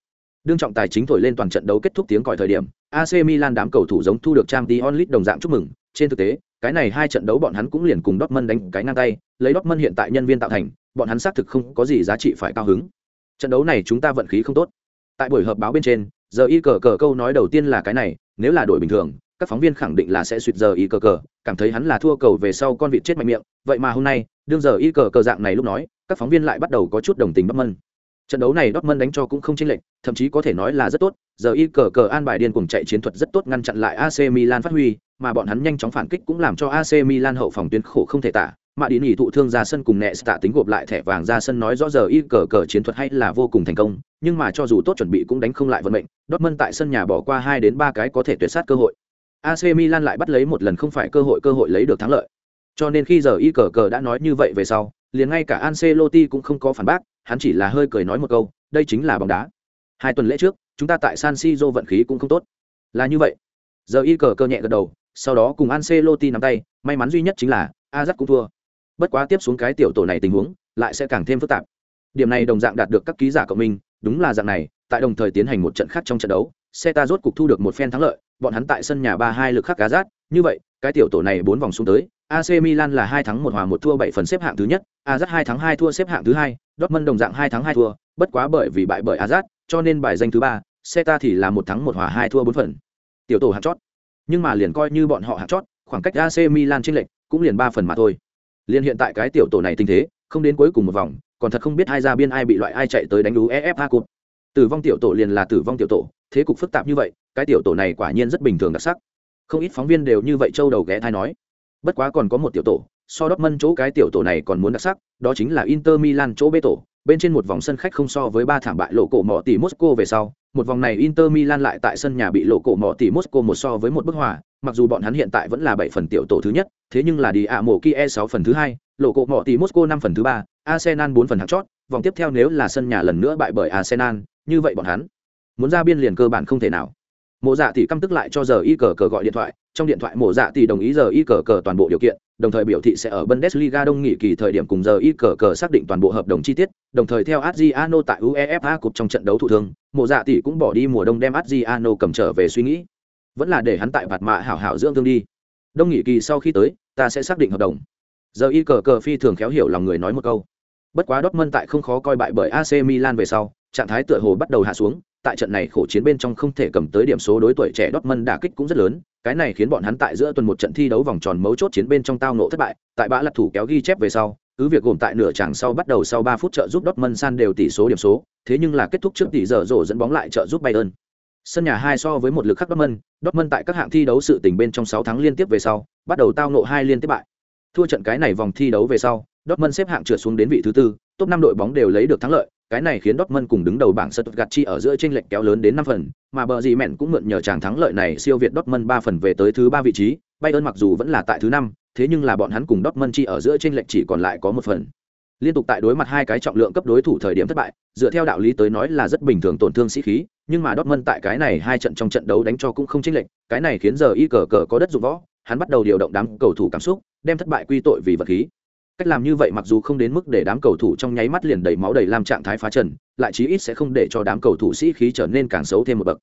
Đương trọng tài chính thổi lên toàn trận đấu kết thúc tiếng còi thời điểm, AC Milan đám cầu thủ giống thu được Champions League đồng dạng chúc mừng, trên thực tế, cái này hai trận đấu bọn hắn cũng liền cùng Dortmund đánh cái ngang tay, lấy Dortmund hiện tại nhân viên tạo thành, bọn hắn xác thực không có gì giá trị phải cao hứng. Trận đấu này chúng ta vận khí không tốt. Tại buổi họp báo bên trên, giờ y cờ cờ câu nói đầu tiên là cái này, nếu là đội bình thường, các phóng viên khẳng định là sẽ suýt giờ y cờ cờ, cảm thấy hắn là thua cầu về sau con vịt chết mạnh miệng, vậy mà hôm nay, đương giờ y cờ cờ dạng này lúc nói, các phóng viên lại bắt đầu có chút đồng tình Dortmund. Trận đấu này Dortmund đánh cho cũng không chênh lệch, thậm chí có thể nói là rất tốt, giờ y cờ cờ an bài điên cuồng chạy chiến thuật rất tốt ngăn chặn lại AC Milan phát huy, mà bọn hắn nhanh chóng phản kích cũng làm cho AC Milan hậu phòng tuyến khổ không thể tả mạ đi nghỉ thụ thương ra sân cùng nẹ tạ tính gộp lại thẻ vàng ra sân nói rõ giờ y cờ cờ chiến thuật hay là vô cùng thành công, nhưng mà cho dù tốt chuẩn bị cũng đánh không lại vận mệnh, Dortmund tại sân nhà bỏ qua hai đến ba cái có thể tuyệt sát cơ hội. AC Milan lại bắt lấy một lần không phải cơ hội cơ hội lấy được thắng lợi. Cho nên khi giờ y cờ cờ đã nói như vậy về sau, liền ngay cả Ancelotti cũng không có phản bác, hắn chỉ là hơi cười nói một câu, đây chính là bóng đá. Hai tuần lễ trước, chúng ta tại San Siro vận khí cũng không tốt. Là như vậy. Giờ y cờ cờ nhẹ gật đầu, sau đó cùng Ancelotti nắm tay, may mắn duy nhất chính là Ajax cũng thua. Bất quá tiếp xuống cái tiểu tổ này tình huống lại sẽ càng thêm phức tạp. Điểm này đồng dạng đạt được các ký giả cộng minh, đúng là dạng này, tại đồng thời tiến hành một trận khác trong trận đấu, Celta rốt cục thu được một phen thắng lợi, bọn hắn tại sân nhà 3-2 lực khắc Ajax, như vậy, cái tiểu tổ này bốn vòng xuống tới, AC Milan là hai thắng một hòa một thua bảy phần xếp hạng thứ nhất, Ajax hai thắng hai thua xếp hạng thứ hai, Dortmund đồng dạng hai thắng hai thua, bất quá bởi vì bại bởi Ajax, cho nên bài danh thứ ba, Celta thì là một thắng một hòa hai thua bốn phần. Tiểu tổ hạng chót. Nhưng mà liền coi như bọn họ hạng chót, khoảng cách AC Milan chênh lệch cũng liền ba phần mà thôi. Liên hiện tại cái tiểu tổ này tình thế, không đến cuối cùng một vòng, còn thật không biết ai ra biên ai bị loại ai chạy tới đánh đú EFA Cup. Tử vong tiểu tổ liền là tử vong tiểu tổ, thế cục phức tạp như vậy, cái tiểu tổ này quả nhiên rất bình thường đặc sắc. Không ít phóng viên đều như vậy châu đầu ghé thai nói. Bất quá còn có một tiểu tổ, so Dortmund chỗ cái tiểu tổ này còn muốn đặc sắc, đó chính là Inter Milan chỗ bê tổ, bên trên một vòng sân khách không so với ba thảm bại lộ cổ mỏ tỷ Moscow về sau, một vòng này Inter Milan lại tại sân nhà bị lộ cổ mỏ tỷ Moscow một so với một bức hòa, mặc dù bọn hắn hiện tại vẫn là bảy phần tiểu tổ thứ nhất, thế nhưng là đi ạ mổ Kia sáu phần thứ hai, lộ cổ mỏ tỷ Moscow năm phần thứ ba, Arsenal bốn phần hạng chót, vòng tiếp theo nếu là sân nhà lần nữa bại bởi Arsenal, như vậy bọn hắn muốn ra biên liền cơ bản không thể nào. Mộ Dạ tỷ căm tức lại cho giờ y cờ cờ gọi điện thoại, trong điện thoại Mộ Dạ tỷ đồng ý giờ y cờ cờ toàn bộ điều kiện, đồng thời biểu thị sẽ ở Bundesliga đông nghỉ kỳ thời điểm cùng giờ y cờ cờ xác định toàn bộ hợp đồng chi tiết, đồng thời theo Adriano tại UEFA Cup trong trận đấu thủ thương, Mộ Dạ tỷ cũng bỏ đi mùa đông đem Adriano cầm trở về suy nghĩ, vẫn là để hắn tại bạt mạ hảo hảo dưỡng thương đi. Đông nghỉ kỳ sau khi tới, ta sẽ xác định hợp đồng. Giờ y cờ cờ phi thường khéo hiểu lòng người nói một câu. Bất quá Dortmund tại không khó coi bại bởi AC Milan về sau, trạng thái tựa hồ bắt đầu hạ xuống, tại trận này khổ chiến bên trong không thể cầm tới điểm số đối tuổi trẻ Dortmund đả kích cũng rất lớn, cái này khiến bọn hắn tại giữa tuần một trận thi đấu vòng tròn mấu chốt chiến bên trong tao nộ thất bại, tại bã lật thủ kéo ghi chép về sau, cứ việc gồm tại nửa chặng sau bắt đầu sau 3 phút trợ giúp Dortmund san đều tỷ số điểm số, thế nhưng là kết thúc trước tỷ giờ rổ dẫn bóng lại trợ giúp Bayern. Sân nhà hai so với một lực khắc Dortmund, Dortmund tại các hạng thi đấu sự tình bên trong 6 tháng liên tiếp về sau, bắt đầu tao nộ hai liên tiếp bại. Thua trận cái này vòng thi đấu về sau, Dortmund xếp hạng trượt xuống đến vị thứ tư, top 5 đội bóng đều lấy được thắng lợi, cái này khiến Dortmund cùng đứng đầu bảng Stuttgart chi ở giữa chênh lệch kéo lớn đến 5 phần, mà bờ gì mẹn cũng mượn nhờ chàng thắng lợi này siêu việt Dortmund 3 phần về tới thứ 3 vị trí, Bayern mặc dù vẫn là tại thứ 5, thế nhưng là bọn hắn cùng Dortmund chi ở giữa trên lệch chỉ còn lại có một phần. Liên tục tại đối mặt hai cái trọng lượng cấp đối thủ thời điểm thất bại, dựa theo đạo lý tới nói là rất bình thường tổn thương sĩ khí, nhưng mà Dortmund tại cái này hai trận trong trận đấu đánh cho cũng không chênh lệch, cái này khiến giờ y cờ cờ có đất dụng võ, hắn bắt đầu điều động đám cầu thủ cảm xúc, đem thất bại quy tội vì vật khí. cách làm như vậy mặc dù không đến mức để đám cầu thủ trong nháy mắt liền đầy máu đầy làm trạng thái phá trần lại chí ít sẽ không để cho đám cầu thủ sĩ khí trở nên càng xấu thêm một bậc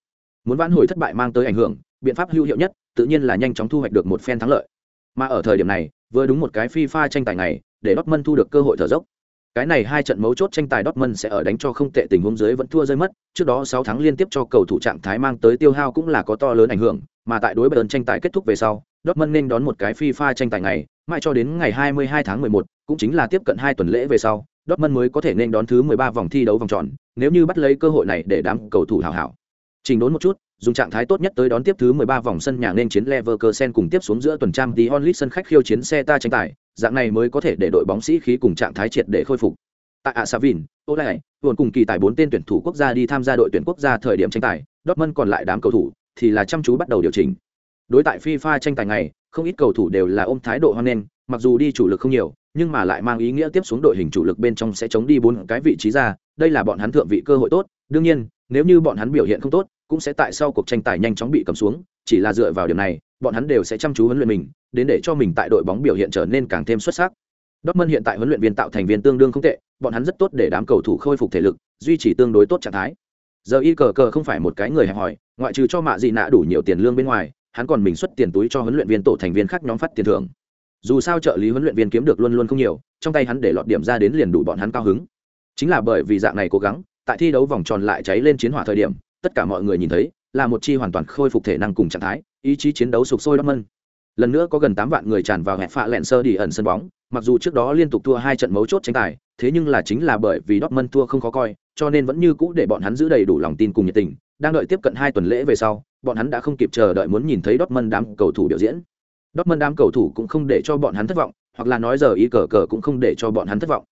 muốn vãn hồi thất bại mang tới ảnh hưởng biện pháp hữu hiệu nhất tự nhiên là nhanh chóng thu hoạch được một phen thắng lợi mà ở thời điểm này vừa đúng một cái phi pha tranh tài này để Dortmund thu được cơ hội thở dốc cái này hai trận mấu chốt tranh tài Dortmund sẽ ở đánh cho không tệ tình huống dưới vẫn thua rơi mất trước đó sáu tháng liên tiếp cho cầu thủ trạng thái mang tới tiêu hao cũng là có to lớn ảnh hưởng mà tại đối Bayern tranh tài kết thúc về sau Dortmund nên đón một cái FIFA tranh tài ngày, mãi cho đến ngày 22 tháng 11, cũng chính là tiếp cận hai tuần lễ về sau, Dortmund mới có thể nên đón thứ 13 vòng thi đấu vòng tròn, nếu như bắt lấy cơ hội này để đám cầu thủ hảo hảo. Trình đốn một chút, dùng trạng thái tốt nhất tới đón tiếp thứ 13 vòng sân nhà nên chiến Leverkusen cùng tiếp xuống giữa tuần trang Dion Lee sân khách khiêu chiến xe ta tranh tài, dạng này mới có thể để đội bóng sĩ khí cùng trạng thái triệt để khôi phục. Tại Asavin, Olay, buồn cùng kỳ tài bốn tên tuyển thủ quốc gia đi tham gia đội tuyển quốc gia thời điểm tranh tài, Dortmund còn lại đám cầu thủ thì là chăm chú bắt đầu điều chỉnh. Đối tại FIFA tranh tài này, không ít cầu thủ đều là ôm thái độ hoan nghênh, mặc dù đi chủ lực không nhiều, nhưng mà lại mang ý nghĩa tiếp xuống đội hình chủ lực bên trong sẽ chống đi bốn cái vị trí ra, đây là bọn hắn thượng vị cơ hội tốt, đương nhiên, nếu như bọn hắn biểu hiện không tốt, cũng sẽ tại sau cuộc tranh tài nhanh chóng bị cầm xuống, chỉ là dựa vào điểm này, bọn hắn đều sẽ chăm chú huấn luyện mình, đến để cho mình tại đội bóng biểu hiện trở nên càng thêm xuất sắc. Dortmund hiện tại huấn luyện viên tạo thành viên tương đương không tệ, bọn hắn rất tốt để đám cầu thủ khôi phục thể lực, duy trì tương đối tốt trạng thái. Giờ y cờ cờ không phải một cái người hẹp hòi, ngoại trừ cho mạ gì nạ đủ nhiều tiền lương bên ngoài, hắn còn mình xuất tiền túi cho huấn luyện viên tổ thành viên khác nhóm phát tiền thưởng dù sao trợ lý huấn luyện viên kiếm được luôn luôn không nhiều trong tay hắn để lọt điểm ra đến liền đủ bọn hắn cao hứng chính là bởi vì dạng này cố gắng tại thi đấu vòng tròn lại cháy lên chiến hỏa thời điểm tất cả mọi người nhìn thấy là một chi hoàn toàn khôi phục thể năng cùng trạng thái ý chí chiến đấu sục sôi đắp mân lần nữa có gần tám vạn người tràn vào hẹp phạ lẹn sơ đi ẩn sân bóng mặc dù trước đó liên tục thua hai trận mấu chốt tranh tài thế nhưng là chính là bởi vì Dortmund thua không khó coi cho nên vẫn như cũ để bọn hắn giữ đầy đủ lòng tin cùng nhiệt tình đang đợi tiếp cận hai tuần lễ về sau bọn hắn đã không kịp chờ đợi muốn nhìn thấy Dortmund đám cầu thủ biểu diễn. Dortmund đám cầu thủ cũng không để cho bọn hắn thất vọng, hoặc là nói giờ y cờ cờ cũng không để cho bọn hắn thất vọng.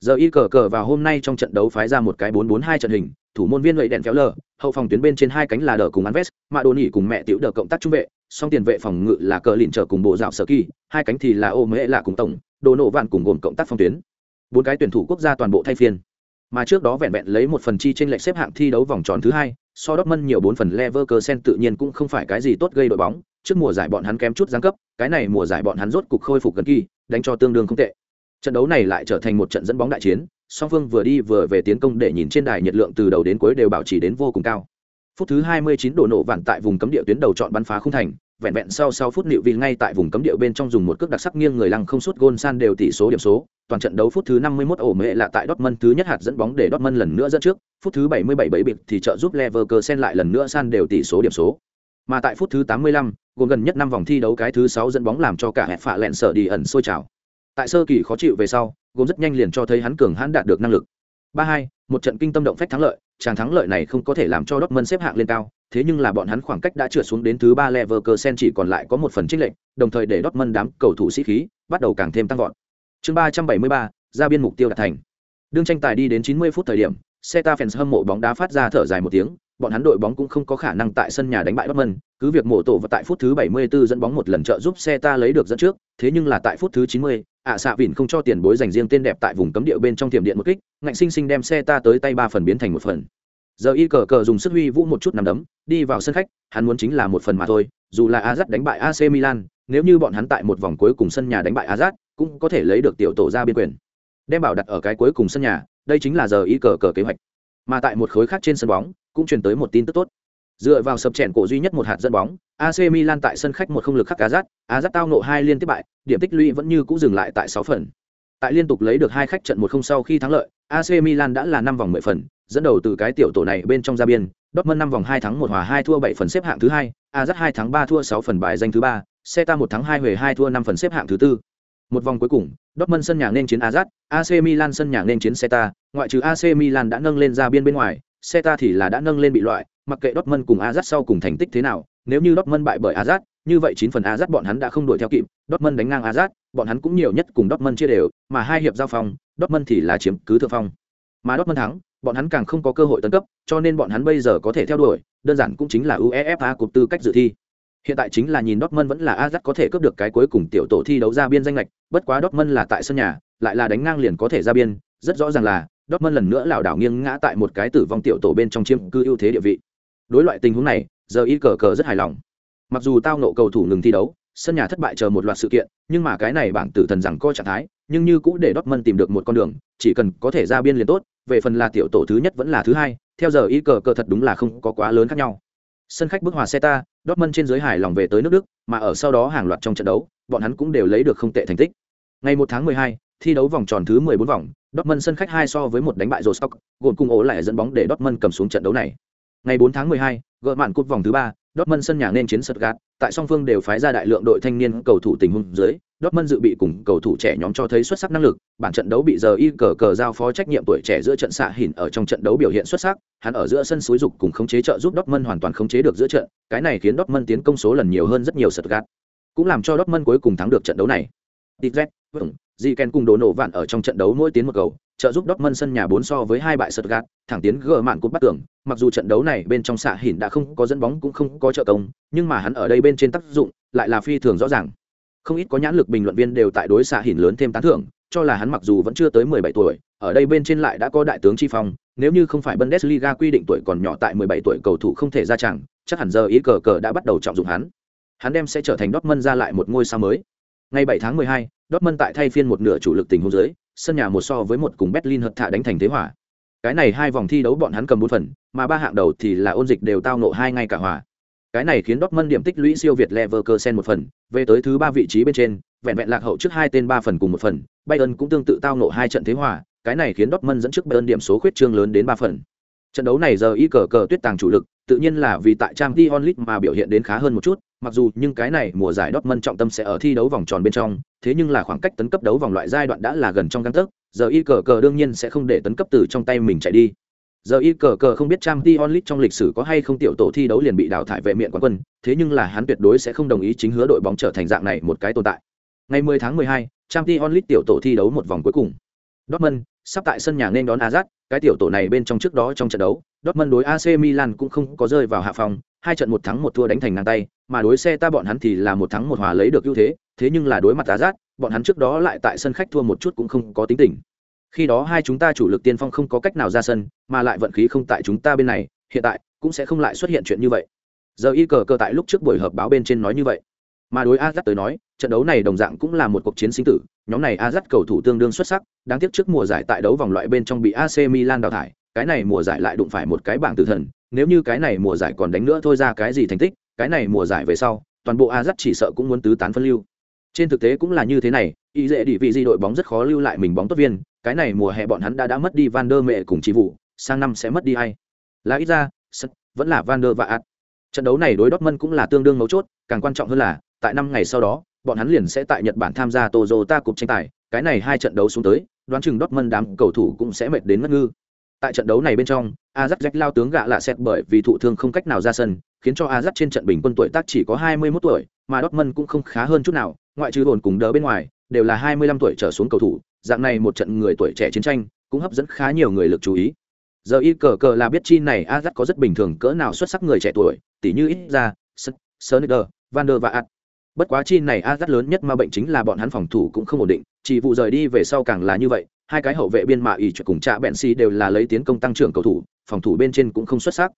Giờ y cờ cờ vào hôm nay trong trận đấu phái ra một cái 4-4-2 trận hình, thủ môn viên lợi đèn kéo lờ, hậu phòng tuyến bên trên hai cánh là đỡ cùng Anves, mà đồ nỉ cùng mẹ tiểu đỡ cộng tác trung vệ, song tiền vệ phòng ngự là cờ lìn trở cùng bộ dạo sở kỳ, hai cánh thì là ô mễ là cùng tổng, đồ nổ vạn cùng gồm cộng tác phòng tuyến. Bốn cái tuyển thủ quốc gia toàn bộ thay phiên. Mà trước đó vẹn vẹn lấy một phần chi trên lệch xếp hạng thi đấu vòng tròn thứ hai, so Dortmund nhiều bốn phần Leverkusen tự nhiên cũng không phải cái gì tốt gây đội bóng, trước mùa giải bọn hắn kém chút giáng cấp, cái này mùa giải bọn hắn rốt cục khôi phục gần kỳ, đánh cho tương đương không tệ. Trận đấu này lại trở thành một trận dẫn bóng đại chiến, song phương vừa đi vừa về tiến công để nhìn trên đài nhiệt lượng từ đầu đến cuối đều bảo trì đến vô cùng cao. Phút thứ 29 đổ nổ vạn tại vùng cấm địa tuyến đầu chọn bắn phá không thành, vẹn vẹn sau sau phút nịu vì ngay tại vùng cấm địa bên trong dùng một cước đặc sắc nghiêng người lăng không suốt gôn san đều tỷ số điểm số, toàn trận đấu phút thứ 51 ổ mệ là tại Dortmund thứ nhất hạt dẫn bóng để Dortmund lần nữa dẫn trước, phút thứ 77 bảy bịp thì trợ giúp Leverkusen lại lần nữa san đều tỷ số điểm số. Mà tại phút thứ 85, gồm gần nhất năm vòng thi đấu cái thứ 6 dẫn bóng làm cho cả hẹp phạ lẹn sợ đi ẩn sôi trào. Tại sơ kỳ khó chịu về sau, gồm rất nhanh liền cho thấy hắn cường hãn đạt được năng lực. 3-2, một trận kinh tâm động phách thắng lợi, chàng thắng lợi này không có thể làm cho Dortmund xếp hạng lên cao, thế nhưng là bọn hắn khoảng cách đã trượt xuống đến thứ 3 Leverkusen chỉ còn lại có một phần chênh lệnh, đồng thời để Dortmund đám cầu thủ sĩ khí bắt đầu càng thêm tăng vọt chương ba trăm bảy mươi ba ra biên mục tiêu đạt thành đương tranh tài đi đến chín mươi phút thời điểm Seta fans hâm mộ bóng đá phát ra thở dài một tiếng bọn hắn đội bóng cũng không có khả năng tại sân nhà đánh bại Dortmund, cứ việc mổ tổ và tại phút thứ 74 dẫn bóng một lần trợ giúp Seta lấy được dẫn trước, thế nhưng là tại phút thứ 90, ạ xạ vìn không cho tiền bối dành riêng tên đẹp tại vùng cấm địa bên trong tiềm điện một kích, ngạnh sinh sinh đem xe ta tới tay ba phần biến thành một phần. Giờ y cờ cờ dùng sức huy vũ một chút nằm đấm, đi vào sân khách, hắn muốn chính là một phần mà thôi, dù là Ajax đánh bại AC Milan, nếu như bọn hắn tại một vòng cuối cùng sân nhà đánh bại Ajax, cũng có thể lấy được tiểu tổ ra biên quyền. Đem bảo đặt ở cái cuối cùng sân nhà đây chính là giờ y cờ cờ kế hoạch. Mà tại một khối khác trên sân bóng cũng truyền tới một tin tức tốt dựa vào sập chèn cổ duy nhất một hạt dẫn bóng AC Milan tại sân khách một không lực khắc Azat, Azat tao nộ hai liên tiếp bại, điểm tích lũy vẫn như cũ dừng lại tại 6 phần. Tại liên tục lấy được hai khách trận một không sau khi thắng lợi, AC Milan đã là năm vòng 10 phần, dẫn đầu từ cái tiểu tổ này bên trong ra biên, Dortmund năm vòng 2 thắng 1 hòa 2 thua 7 phần xếp hạng thứ hai, Azat 2 thắng 3 thua 6 phần bài danh thứ ba, Celta 1 thắng 2 huề 2 thua 5 phần xếp hạng thứ tư. Một vòng cuối cùng, Dortmund sân nhà nên chiến Ajax, AC Milan sân nhà nên chiến Celta, ngoại trừ AC Milan đã nâng lên ra biên bên ngoài, Celta thì là đã nâng lên bị loại, mặc kệ Dortmund cùng Azat sau cùng thành tích thế nào, nếu như Dortmund bại bởi Azat, như vậy 9 phần Azat bọn hắn đã không đuổi theo kịp, Dortmund đánh ngang Azat, bọn hắn cũng nhiều nhất cùng Dortmund chia đều, mà hai hiệp giao phong, Dortmund thì là chiếm cứ thượng phong. Mà Dortmund thắng, bọn hắn càng không có cơ hội tấn cấp, cho nên bọn hắn bây giờ có thể theo đuổi, đơn giản cũng chính là UEFA cục tư cách dự thi. Hiện tại chính là nhìn Dortmund vẫn là Azat có thể cướp được cái cuối cùng tiểu tổ thi đấu ra biên danh lệch, bất quá Dortmund là tại sân nhà, lại là đánh ngang liền có thể ra biên, rất rõ ràng là Dortmund lần nữa lảo đảo nghiêng ngã tại một cái tử vong tiểu tổ bên trong chiếm cư ưu thế địa vị. Đối loại tình huống này, giờ y cờ cờ rất hài lòng. Mặc dù tao nộ cầu thủ ngừng thi đấu, sân nhà thất bại chờ một loạt sự kiện, nhưng mà cái này bảng tử thần rằng coi trạng thái, nhưng như cũ để Dortmund tìm được một con đường, chỉ cần có thể ra biên liền tốt, về phần là tiểu tổ thứ nhất vẫn là thứ hai, theo giờ y cờ cờ thật đúng là không có quá lớn khác nhau. Sân khách bước hòa xe ta, Dortmund trên giới hài lòng về tới nước Đức, mà ở sau đó hàng loạt trong trận đấu, bọn hắn cũng đều lấy được không tệ thành tích. Ngày 1 tháng 12, thi đấu vòng tròn thứ 14 vòng, Dortmund sân khách 2 so với một đánh bại Rostock, gồm cùng ổ lại dẫn bóng để Dortmund cầm xuống trận đấu này. Ngày 4 tháng 12, gỡ mạn cúp vòng thứ 3, Dortmund sân nhà nên chiến Stuttgart, tại song phương đều phái ra đại lượng đội thanh niên cầu thủ tình huống dưới, Dortmund dự bị cùng cầu thủ trẻ nhóm cho thấy xuất sắc năng lực, bản trận đấu bị giờ y cờ cờ giao phó trách nhiệm tuổi trẻ giữa trận xạ hỉn ở trong trận đấu biểu hiện xuất sắc, hắn ở giữa sân suối dục cùng khống chế trợ giúp Dortmund hoàn toàn khống chế được giữa trận, cái này khiến Dortmund tiến công số lần nhiều hơn rất nhiều Stuttgart, cũng làm cho Dortmund cuối cùng thắng được trận đấu này. Dizet, vâng, cùng đổ nổ vạn ở trong trận đấu mỗi tiến một cầu, trợ giúp Dortmund sân nhà 4 so với hai bại Stuttgart, thẳng tiến gỡ mạn cột bắt tưởng, mặc dù trận đấu này bên trong xạ hỉn đã không có dẫn bóng cũng không có trợ công, nhưng mà hắn ở đây bên trên tác dụng lại là phi thường rõ ràng. Không ít có nhãn lực bình luận viên đều tại đối xạ hỉn lớn thêm tán thưởng, cho là hắn mặc dù vẫn chưa tới 17 tuổi, ở đây bên trên lại đã có đại tướng chi phong, nếu như không phải Bundesliga quy định tuổi còn nhỏ tại 17 tuổi cầu thủ không thể ra trận, chắc hẳn giờ ý cờ cờ đã bắt đầu trọng dụng hắn. Hắn đem sẽ trở thành Dortmund ra lại một ngôi sao mới. Ngày 7 tháng 12, Dortmund tại thay phiên một nửa chủ lực tình huống dưới, sân nhà một so với một cùng Berlin hợp thạ đánh thành thế hòa. Cái này hai vòng thi đấu bọn hắn cầm bốn phần, mà ba hạng đầu thì là ôn dịch đều tao nộ hai ngay cả hòa. Cái này khiến Dortmund điểm tích lũy siêu việt Leverkusen một phần, về tới thứ ba vị trí bên trên, vẹn vẹn lạc hậu trước hai tên ba phần cùng một phần, Bayern cũng tương tự tao nộ hai trận thế hòa, cái này khiến Dortmund dẫn trước Bayern điểm số khuyết trương lớn đến ba phần. Trận đấu này giờ y cờ cờ tuyết tàng chủ lực, tự nhiên là vì tại Champions League mà biểu hiện đến khá hơn một chút, mặc dù nhưng cái này mùa giải Dortmund trọng tâm sẽ ở thi đấu vòng tròn bên trong, thế nhưng là khoảng cách tấn cấp đấu vòng loại giai đoạn đã là gần trong gang tấc, giờ y cờ cờ đương nhiên sẽ không để tấn cấp từ trong tay mình chạy đi. Giờ y cờ cờ không biết Champions League trong lịch sử có hay không tiểu tổ thi đấu liền bị đào thải vệ miệng quán quân, thế nhưng là hắn tuyệt đối sẽ không đồng ý chính hứa đội bóng trở thành dạng này một cái tồn tại. Ngày 10 tháng 12, Champions League tiểu tổ thi đấu một vòng cuối cùng. Dortmund sắp tại sân nhà nên đón Ajax, cái tiểu tổ này bên trong trước đó trong trận đấu, Dortmund đối AC Milan cũng không có rơi vào hạ phòng, hai trận một thắng một thua đánh thành ngang tay, mà đối xe ta bọn hắn thì là một thắng một hòa lấy được ưu thế, thế nhưng là đối mặt Ajax, bọn hắn trước đó lại tại sân khách thua một chút cũng không có tính tình. Khi đó hai chúng ta chủ lực tiên phong không có cách nào ra sân, mà lại vận khí không tại chúng ta bên này, hiện tại cũng sẽ không lại xuất hiện chuyện như vậy. Giờ y cờ cờ tại lúc trước buổi họp báo bên trên nói như vậy. Mà đối Azat tới nói, trận đấu này đồng dạng cũng là một cuộc chiến sinh tử, nhóm này Azat cầu thủ tương đương xuất sắc, đáng tiếc trước mùa giải tại đấu vòng loại bên trong bị AC Milan đào thải, cái này mùa giải lại đụng phải một cái bảng tử thần, nếu như cái này mùa giải còn đánh nữa thôi ra cái gì thành tích, cái này mùa giải về sau, toàn bộ a dắt chỉ sợ cũng muốn tứ tán phân lưu. Trên thực tế cũng là như thế này, ý dễ đi vị gì đội bóng rất khó lưu lại mình bóng tốt viên, cái này mùa hè bọn hắn đã đã mất đi Van der Mẹ cùng chỉ vụ, sang năm sẽ mất đi ai? Là ít ra, vẫn là Van der và Ad. Trận đấu này đối Dortmund cũng là tương đương mấu chốt, càng quan trọng hơn là, tại năm ngày sau đó, bọn hắn liền sẽ tại Nhật Bản tham gia tozota cục tranh tài, cái này hai trận đấu xuống tới, đoán chừng Dortmund đám cầu thủ cũng sẽ mệt đến ngất ngư. Tại trận đấu này bên trong, Ajax jack lao tướng gạ lạ xẹt bởi vì thụ thương không cách nào ra sân, khiến cho Ajax trên trận bình quân tuổi tác chỉ có 21 tuổi, mà Dortmund cũng không khá hơn chút nào, ngoại trừ hồn cùng đỡ bên ngoài, đều là 25 tuổi trở xuống cầu thủ, dạng này một trận người tuổi trẻ chiến tranh, cũng hấp dẫn khá nhiều người lực chú ý. Giờ y cờ cờ là biết chi này Ajax có rất bình thường cỡ nào xuất sắc người trẻ tuổi, tỉ như ít ra, Sonicer, Van der và Ad. Bất quá chi này Ajax lớn nhất mà bệnh chính là bọn hắn phòng thủ cũng không ổn định, chỉ vụ rời đi về sau càng là như vậy, hai cái hậu vệ biên mạ ỉ cùng trạ bẹn xì đều là lấy tiến công tăng trưởng cầu thủ, phòng thủ bên trên cũng không xuất sắc.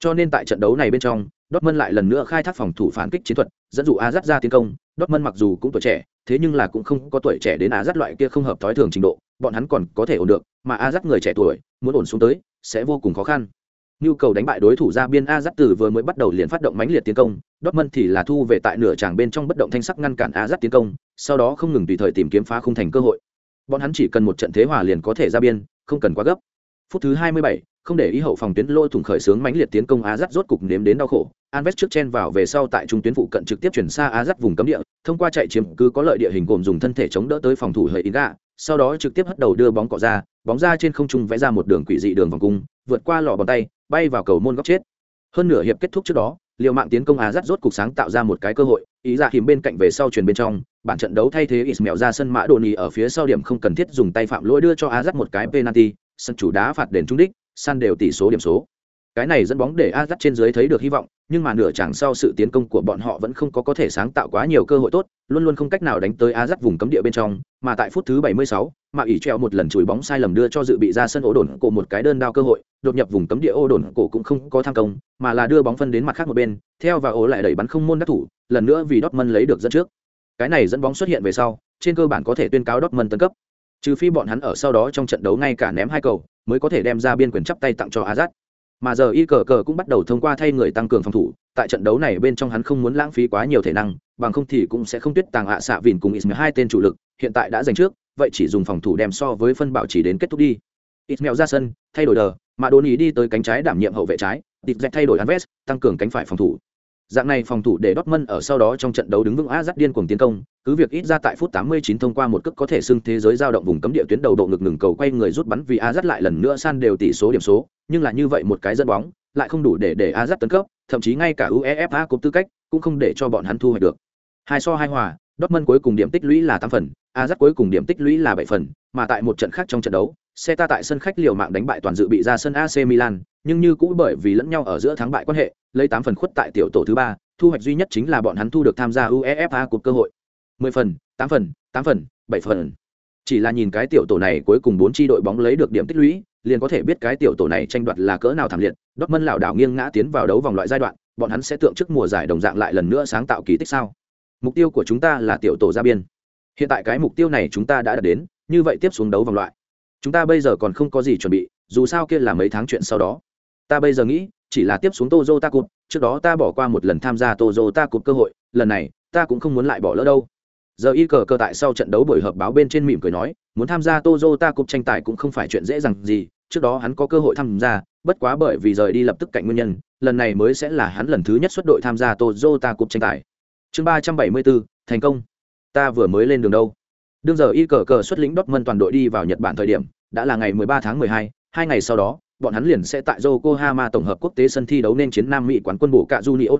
Cho nên tại trận đấu này bên trong, Dortmund lại lần nữa khai thác phòng thủ phản kích chiến thuật, dẫn dụ Ajax ra tiến công. Dortmund mặc dù cũng tuổi trẻ, thế nhưng là cũng không có tuổi trẻ đến Ajax loại kia không hợp thói thường trình độ, bọn hắn còn có thể ổn được, mà Ajax người trẻ tuổi, muốn ổn xuống tới, sẽ vô cùng khó khăn. Nhu cầu đánh bại đối thủ ra biên Ajax từ vừa mới bắt đầu liền phát động mãnh liệt tiến công, Dortmund thì là thu về tại nửa tràng bên trong bất động thanh sắc ngăn cản Ajax tiến công, sau đó không ngừng tùy thời tìm kiếm phá khung thành cơ hội. Bọn hắn chỉ cần một trận thế hòa liền có thể ra biên, không cần quá gấp. Phút thứ 27, không để ý hậu phòng tuyến lôi thủng khởi sướng mãnh liệt tiến công á dắt rốt cục nếm đến đau khổ Anves trước chen vào về sau tại trung tuyến phụ cận trực tiếp chuyển xa á dắt vùng cấm địa thông qua chạy chiếm cứ có lợi địa hình gồm dùng thân thể chống đỡ tới phòng thủ hơi ý gạ sau đó trực tiếp hất đầu đưa bóng cọ ra bóng ra trên không trung vẽ ra một đường quỷ dị đường vòng cung vượt qua lò bàn tay bay vào cầu môn góc chết hơn nửa hiệp kết thúc trước đó liều mạng tiến công á dắt rốt cục sáng tạo ra một cái cơ hội, ý ra hiểm bên cạnh về sau truyền bên trong, bản trận đấu thay thế Ismail ra sân mã đồ nì ở phía sau điểm không cần thiết dùng tay phạm lỗi đưa cho á dắt một cái penalty, sân chủ đá phạt đền trúng đích san đều tỷ số điểm số cái này dẫn bóng để Ajax trên dưới thấy được hy vọng, nhưng mà nửa chẳng sau sự tiến công của bọn họ vẫn không có có thể sáng tạo quá nhiều cơ hội tốt, luôn luôn không cách nào đánh tới Ajax vùng cấm địa bên trong, mà tại phút thứ 76, mà ỷ treo một lần chùi bóng sai lầm đưa cho dự bị ra sân ổ đồn cổ một cái đơn đao cơ hội, đột nhập vùng cấm địa ô đồn cổ cũng không có tham công, mà là đưa bóng phân đến mặt khác một bên, theo và ổ lại đẩy bắn không môn đắc thủ, lần nữa vì Dortmund lấy được dẫn trước. Cái này dẫn bóng xuất hiện về sau, trên cơ bản có thể tuyên cáo Dortmund tấn cấp. Trừ phi bọn hắn ở sau đó trong trận đấu ngay cả ném hai cầu, mới có thể đem ra biên quyền chắp tay tặng cho Azat. Mà giờ y cờ cờ cũng bắt đầu thông qua thay người tăng cường phòng thủ, tại trận đấu này bên trong hắn không muốn lãng phí quá nhiều thể năng, bằng không thì cũng sẽ không tuyết tàng hạ xạ vìn cùng Ismail hai tên chủ lực, hiện tại đã giành trước, vậy chỉ dùng phòng thủ đem so với phân bảo chỉ đến kết thúc đi. Ismail ra sân, thay đổi đờ, mà đồn ý đi tới cánh trái đảm nhiệm hậu vệ trái, Tịt Dẹt thay đổi Alves, tăng cường cánh phải phòng thủ. Dạng này phòng thủ để Dortmund ở sau đó trong trận đấu đứng vững Azat điên cuồng tiến công, cứ việc ít ra tại phút 89 thông qua một cước có thể xưng thế giới giao động vùng cấm địa tuyến đầu độ ngực ngừng cầu quay người rút bắn vì Azat lại lần nữa san đều tỷ số điểm số, nhưng là như vậy một cái dẫn bóng, lại không đủ để để Azat tấn cấp, thậm chí ngay cả UEFA cúp tư cách cũng không để cho bọn hắn thu hoạch được. Hai so hai hòa, Dortmund cuối cùng điểm tích lũy là 8 phần, Ajax cuối cùng điểm tích lũy là 7 phần, mà tại một trận khác trong trận đấu, xe ta tại sân khách liều mạng đánh bại toàn dự bị ra sân AC Milan, nhưng như cũ bởi vì lẫn nhau ở giữa thắng bại quan hệ, lấy 8 phần khuất tại tiểu tổ thứ 3, thu hoạch duy nhất chính là bọn hắn thu được tham gia UEFA cuộc cơ hội. 10 phần, 8 phần, 8 phần, 7 phần. Chỉ là nhìn cái tiểu tổ này cuối cùng 4 chi đội bóng lấy được điểm tích lũy, liền có thể biết cái tiểu tổ này tranh đoạt là cỡ nào thảm liệt. Dortmund lão đảo nghiêng ngã tiến vào đấu vòng loại giai đoạn, bọn hắn sẽ tượng trước mùa giải đồng dạng lại lần nữa sáng tạo kỳ tích sao? Mục tiêu của chúng ta là tiểu tổ ra biên. Hiện tại cái mục tiêu này chúng ta đã đạt đến, như vậy tiếp xuống đấu vòng loại. Chúng ta bây giờ còn không có gì chuẩn bị, dù sao kia là mấy tháng chuyện sau đó. Ta bây giờ nghĩ, chỉ là tiếp xuống Toyota Cup, trước đó ta bỏ qua một lần tham gia Toyota Cup cơ hội, lần này, ta cũng không muốn lại bỏ lỡ đâu. Giờ y cờ cờ tại sau trận đấu buổi họp báo bên trên mỉm cười nói, muốn tham gia Toyota Cup tranh tài cũng không phải chuyện dễ dàng gì, trước đó hắn có cơ hội tham gia, bất quá bởi vì rời đi lập tức cạnh nguyên nhân, lần này mới sẽ là hắn lần thứ nhất xuất đội tham gia Toyota Cup tranh tài. Chương ba trăm bảy mươi bốn thành công. Ta vừa mới lên đường đâu. Đương giờ y cờ cờ xuất lĩnh Dortmund toàn đội đi vào Nhật Bản thời điểm, đã là ngày 13 tháng 12, hai ngày sau đó, bọn hắn liền sẽ tại Yokohama tổng hợp quốc tế sân thi đấu nên chiến Nam Mỹ quán quân bổ cạ Junior.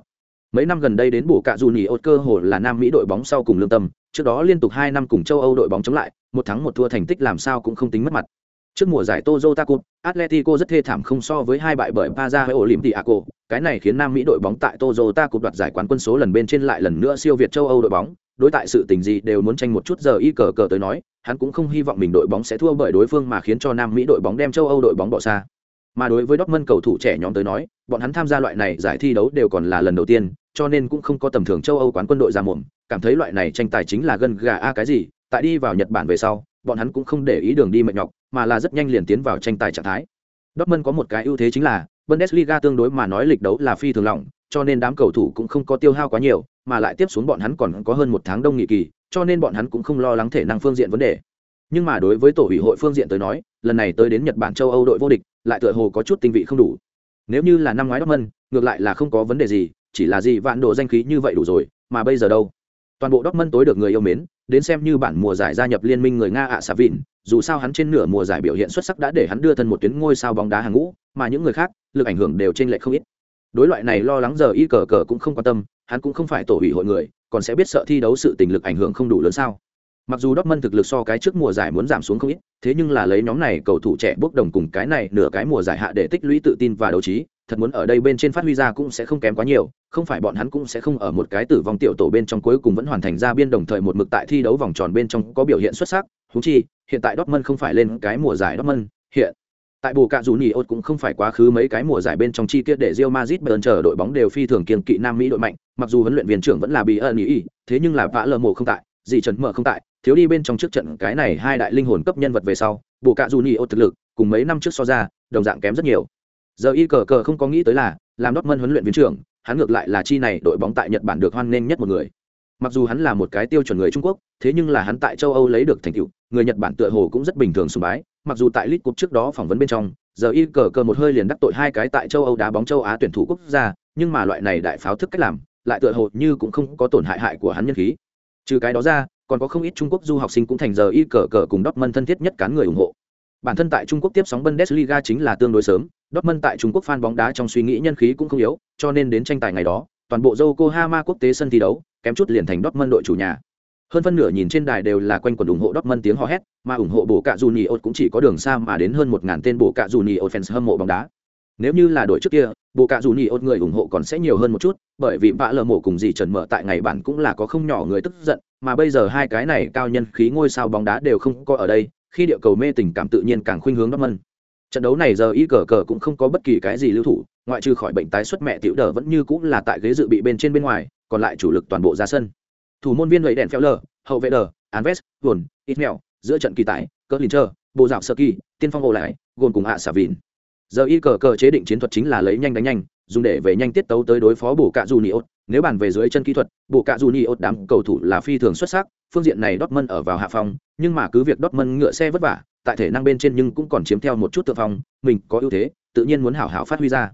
Mấy năm gần đây đến bổ cạ Junior cơ hội là Nam Mỹ đội bóng sau cùng lương tâm, trước đó liên tục 2 năm cùng châu Âu đội bóng chống lại, một thắng một thua thành tích làm sao cũng không tính mất mặt. Trước mùa giải Toyota Cup, Atletico rất thê thảm không so với hai bại bởi Paza hay Olympiaco, cái này khiến Nam Mỹ đội bóng tại Toyota Cup đoạt giải quán quân số lần bên trên lại lần nữa siêu việt châu Âu đội bóng, đối tại sự tình gì đều muốn tranh một chút giờ y cờ cờ tới nói, hắn cũng không hy vọng mình đội bóng sẽ thua bởi đối phương mà khiến cho Nam Mỹ đội bóng đem châu Âu đội bóng bỏ xa. Mà đối với Dortmund cầu thủ trẻ nhóm tới nói, bọn hắn tham gia loại này giải thi đấu đều còn là lần đầu tiên, cho nên cũng không có tầm thường châu Âu quán quân đội ra mồm, cảm thấy loại này tranh tài chính là gân gà a cái gì, tại đi vào Nhật Bản về sau, bọn hắn cũng không để ý đường đi mệt nhọc, mà là rất nhanh liền tiến vào tranh tài trạng thái. Dortmund có một cái ưu thế chính là Bundesliga tương đối mà nói lịch đấu là phi thường lỏng, cho nên đám cầu thủ cũng không có tiêu hao quá nhiều, mà lại tiếp xuống bọn hắn còn có hơn một tháng đông nghỉ kỳ, cho nên bọn hắn cũng không lo lắng thể năng phương diện vấn đề. Nhưng mà đối với tổ ủy hội phương diện tới nói, lần này tới đến Nhật Bản châu Âu đội vô địch, lại tựa hồ có chút tinh vị không đủ. Nếu như là năm ngoái Dortmund, ngược lại là không có vấn đề gì, chỉ là gì vạn độ danh khí như vậy đủ rồi, mà bây giờ đâu? Toàn bộ Dortmund tối được người yêu mến, đến xem như bản mùa giải gia nhập liên minh người Nga ạ xà Vịn, dù sao hắn trên nửa mùa giải biểu hiện xuất sắc đã để hắn đưa thân một tuyến ngôi sao bóng đá hàng ngũ, mà những người khác, lực ảnh hưởng đều trên lệ không ít. Đối loại này lo lắng giờ y cờ cờ cũng không quan tâm, hắn cũng không phải tổ ủy hội người, còn sẽ biết sợ thi đấu sự tình lực ảnh hưởng không đủ lớn sao? Mặc dù Dortmund thực lực so cái trước mùa giải muốn giảm xuống không ít, thế nhưng là lấy nhóm này cầu thủ trẻ bước đồng cùng cái này nửa cái mùa giải hạ để tích lũy tự tin và đấu trí, thật muốn ở đây bên trên phát huy ra cũng sẽ không kém quá nhiều, không phải bọn hắn cũng sẽ không ở một cái tử vong tiểu tổ bên trong cuối cùng vẫn hoàn thành ra biên đồng thời một mực tại thi đấu vòng tròn bên trong có biểu hiện xuất sắc, huống chi, hiện tại Dortmund không phải lên cái mùa giải Dortmund, hiện tại bù cạ dù nhì ốt cũng không phải quá khứ mấy cái mùa giải bên trong chi tiết để Real Madrid bờn chờ đội bóng đều phi thường kiên kỵ Nam Mỹ đội mạnh, mặc dù huấn luyện viên trưởng vẫn là bị ẩn ý, thế nhưng là vã lờ mồ không tại, gì trần mở không tại, thiếu đi bên trong trước trận cái này hai đại linh hồn cấp nhân vật về sau, bộ cạ dù nhì ô thực lực cùng mấy năm trước so ra, đồng dạng kém rất nhiều. Giờ y cờ cờ không có nghĩ tới là, làm Dortmund huấn luyện viên trưởng, hắn ngược lại là chi này đội bóng tại Nhật Bản được hoan nghênh nhất một người. Mặc dù hắn là một cái tiêu chuẩn người Trung Quốc, thế nhưng là hắn tại châu Âu lấy được thành tựu, người Nhật Bản tựa hồ cũng rất bình thường sùng bái, mặc dù tại League Cup trước đó phỏng vấn bên trong, giờ y cờ cờ một hơi liền đắc tội hai cái tại châu Âu đá bóng châu Á tuyển thủ quốc gia, nhưng mà loại này đại pháo thức cách làm, lại tựa hồ như cũng không có tổn hại hại của hắn nhân khí. Trừ cái đó ra, còn có không ít Trung Quốc du học sinh cũng thành giờ y cờ cờ cùng Dortmund thân thiết nhất cán người ủng hộ. Bản thân tại Trung Quốc tiếp sóng Bundesliga chính là tương đối sớm, Dortmund tại Trung Quốc fan bóng đá trong suy nghĩ nhân khí cũng không yếu, cho nên đến tranh tài ngày đó, toàn bộ Yokohama quốc tế sân thi đấu, kém chút liền thành Dortmund đội chủ nhà. Hơn phân nửa nhìn trên đài đều là quanh quần ủng hộ Dortmund tiếng hò hét, mà ủng hộ bổ cạ Junior cũng chỉ có đường xa mà đến hơn 1000 tên bổ cạ Junior fans hâm mộ bóng đá. Nếu như là đội trước kia, bộ cạ Junior người ủng hộ còn sẽ nhiều hơn một chút, bởi vì vạ lờ mộ cùng dì trần mở tại ngày bản cũng là có không nhỏ người tức giận, mà bây giờ hai cái này cao nhân khí ngôi sao bóng đá đều không có ở đây, khi địa cầu mê tình cảm tự nhiên càng khuynh hướng Dortmund. Trận đấu này giờ y cờ cờ cũng không có bất kỳ cái gì lưu thủ, ngoại trừ khỏi bệnh tái xuất mẹ tiểu đờ vẫn như cũng là tại ghế dự bị bên trên bên ngoài, còn lại chủ lực toàn bộ ra sân thủ môn viên gậy đèn phèo lờ hậu vệ đờ Anves, Gồn, mèo, giữa trận kỳ tải cỡ lìn trơ, bộ dạo sơ kỳ, tiên phong ổ lại, gồm cùng hạ xả vìn Giờ y cờ cờ chế định chiến thuật chính là lấy nhanh đánh nhanh, dùng để về nhanh tiết tấu tới đối phó bổ cạ Junior. Nếu bàn về dưới chân kỹ thuật, bổ cạ Junior đám cầu thủ là phi thường xuất sắc, phương diện này Dortmund ở vào hạ phòng, nhưng mà cứ việc Dortmund ngựa xe vất vả, tại thể năng bên trên nhưng cũng còn chiếm theo một chút tự phòng, mình có ưu thế, tự nhiên muốn hảo hảo phát huy ra.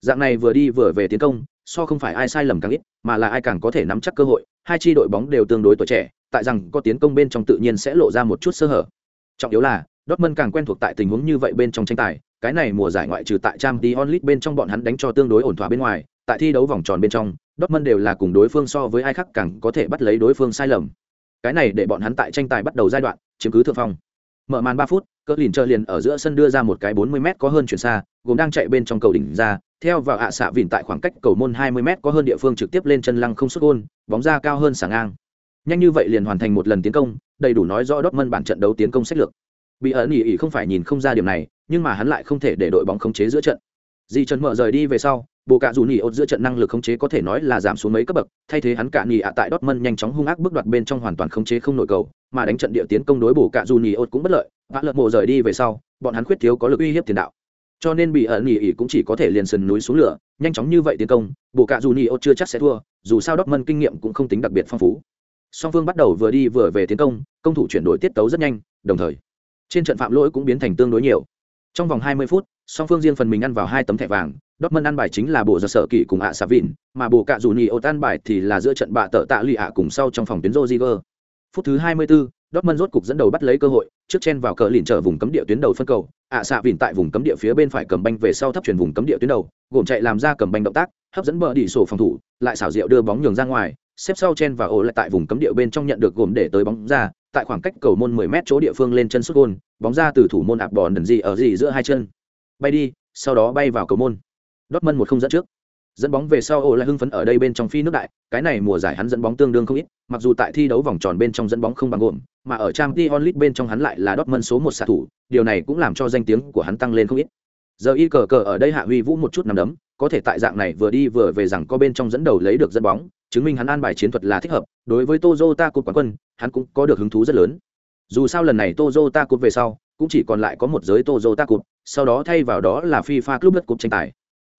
Dạng này vừa đi vừa về tiến công, so không phải ai sai lầm càng ít, mà là ai càng có thể nắm chắc cơ hội, hai chi đội bóng đều tương đối tuổi trẻ, tại rằng có tiến công bên trong tự nhiên sẽ lộ ra một chút sơ hở. Trọng yếu là, Dortmund càng quen thuộc tại tình huống như vậy bên trong tranh tài, cái này mùa giải ngoại trừ tại Champions League bên trong bọn hắn đánh cho tương đối ổn thỏa bên ngoài, tại thi đấu vòng tròn bên trong, Dortmund đều là cùng đối phương so với ai khác càng có thể bắt lấy đối phương sai lầm. Cái này để bọn hắn tại tranh tài bắt đầu giai đoạn, chiếm cứ thượng phong. Mở màn 3 phút, Cỡ lìn chơi liền ở giữa sân đưa ra một cái 40m có hơn chuyển xa, gồm đang chạy bên trong cầu đỉnh ra, theo vào ạ xạ vịn tại khoảng cách cầu môn 20m có hơn địa phương trực tiếp lên chân lăng không xuất gôn, bóng ra cao hơn sảng ngang. Nhanh như vậy liền hoàn thành một lần tiến công, đầy đủ nói rõ Dortmund bản trận đấu tiến công sách lược. Bị ẩn ỉ ỉ không phải nhìn không ra điểm này, nhưng mà hắn lại không thể để đội bóng khống chế giữa trận. Di Trần mở rời đi về sau, bộ cạ dù nhì ốt giữa trận năng lực khống chế có thể nói là giảm xuống mấy cấp bậc, thay thế hắn cạ nhì ạ tại Dortmund nhanh chóng hung ác bước đoạt bên trong hoàn toàn khống chế không nổi cầu, mà đánh trận địa tiến công đối bộ cạ dù nhì ốt cũng bất lợi, vã lợn mộ rời đi về sau, bọn hắn khuyết thiếu có lực uy hiếp tiền đạo. Cho nên bị ẩn nhì ỉ cũng chỉ có thể liền sườn núi xuống lửa, nhanh chóng như vậy tiến công, bộ cạ dù nhì ốt chưa chắc sẽ thua, dù sao Dortmund kinh nghiệm cũng không tính đặc biệt phong phú. Song phương bắt đầu vừa đi vừa về tiến công, công thủ chuyển đổi tiết tấu rất nhanh, đồng thời trên trận phạm lỗi cũng biến thành tương đối nhiều. Trong vòng 20 phút, song phương riêng phần mình ăn vào hai tấm thẻ vàng, Dortmund ăn bài chính là bộ giờ sở kỷ cùng ạ xà vịn, mà bộ cạ dù nhì ô tan bài thì là giữa trận bạ tợ tạ lì ạ cùng sau trong phòng tuyến Rodriguez. Phút thứ 24, Dortmund rốt cục dẫn đầu bắt lấy cơ hội, trước chen vào cờ lìn trở vùng cấm địa tuyến đầu phân cầu, ạ xạ vịn tại vùng cấm địa phía bên phải cầm banh về sau thấp chuyển vùng cấm địa tuyến đầu, gồm chạy làm ra cầm banh động tác, hấp dẫn bờ đỉ sổ phòng thủ, lại xảo diệu đưa bóng nhường ra ngoài, xếp sau chen và ổ lại tại vùng cấm địa bên trong nhận được gồm để tới bóng ra, tại khoảng cách cầu môn 10 mét chỗ địa phương lên chân sút gôn, bóng ra từ thủ môn ạp bòn đần gì ở gì giữa hai chân. Bay đi, sau đó bay vào cầu môn. Dortmund một không dẫn trước. Dẫn bóng về sau ổ lại hưng phấn ở đây bên trong phi nước đại, cái này mùa giải hắn dẫn bóng tương đương không ít, mặc dù tại thi đấu vòng tròn bên trong dẫn bóng không bằng gồm, mà ở Champions League bên trong hắn lại là Dortmund số một xạ thủ, điều này cũng làm cho danh tiếng của hắn tăng lên không ít. Giờ y cờ cờ ở đây hạ huy vũ một chút nằm đấm, có thể tại dạng này vừa đi vừa về rằng có bên trong dẫn đầu lấy được dẫn bóng, chứng minh hắn an bài chiến thuật là thích hợp, đối với tozota cột quán quân, hắn cũng có được hứng thú rất lớn. Dù sao lần này tozota cột về sau, cũng chỉ còn lại có một giới tozota cột, sau đó thay vào đó là FIFA Club Cup tranh tài.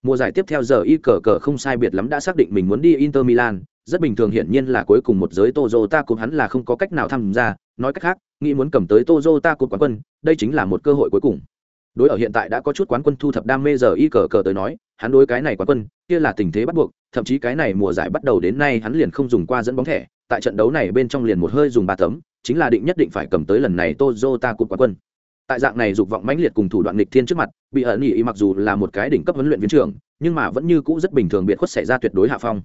Mùa giải tiếp theo giờ y cờ cờ không sai biệt lắm đã xác định mình muốn đi Inter Milan, rất bình thường hiển nhiên là cuối cùng một giới tozota cột hắn là không có cách nào tham gia, nói cách khác, nghĩ muốn cầm tới tozota cột quán quân, đây chính là một cơ hội cuối cùng đối ở hiện tại đã có chút quán quân thu thập đam mê giờ y cờ cờ tới nói hắn đối cái này quán quân, kia là tình thế bắt buộc, thậm chí cái này mùa giải bắt đầu đến nay hắn liền không dùng qua dẫn bóng thẻ, tại trận đấu này bên trong liền một hơi dùng ba tấm, chính là định nhất định phải cầm tới lần này Toyota cúp quán quân. Tại dạng này dục vọng mãnh liệt cùng thủ đoạn nghịch thiên trước mặt, bị ẩn ý mặc dù là một cái đỉnh cấp huấn luyện viên trưởng, nhưng mà vẫn như cũ rất bình thường biệt khuất xảy ra tuyệt đối hạ phong.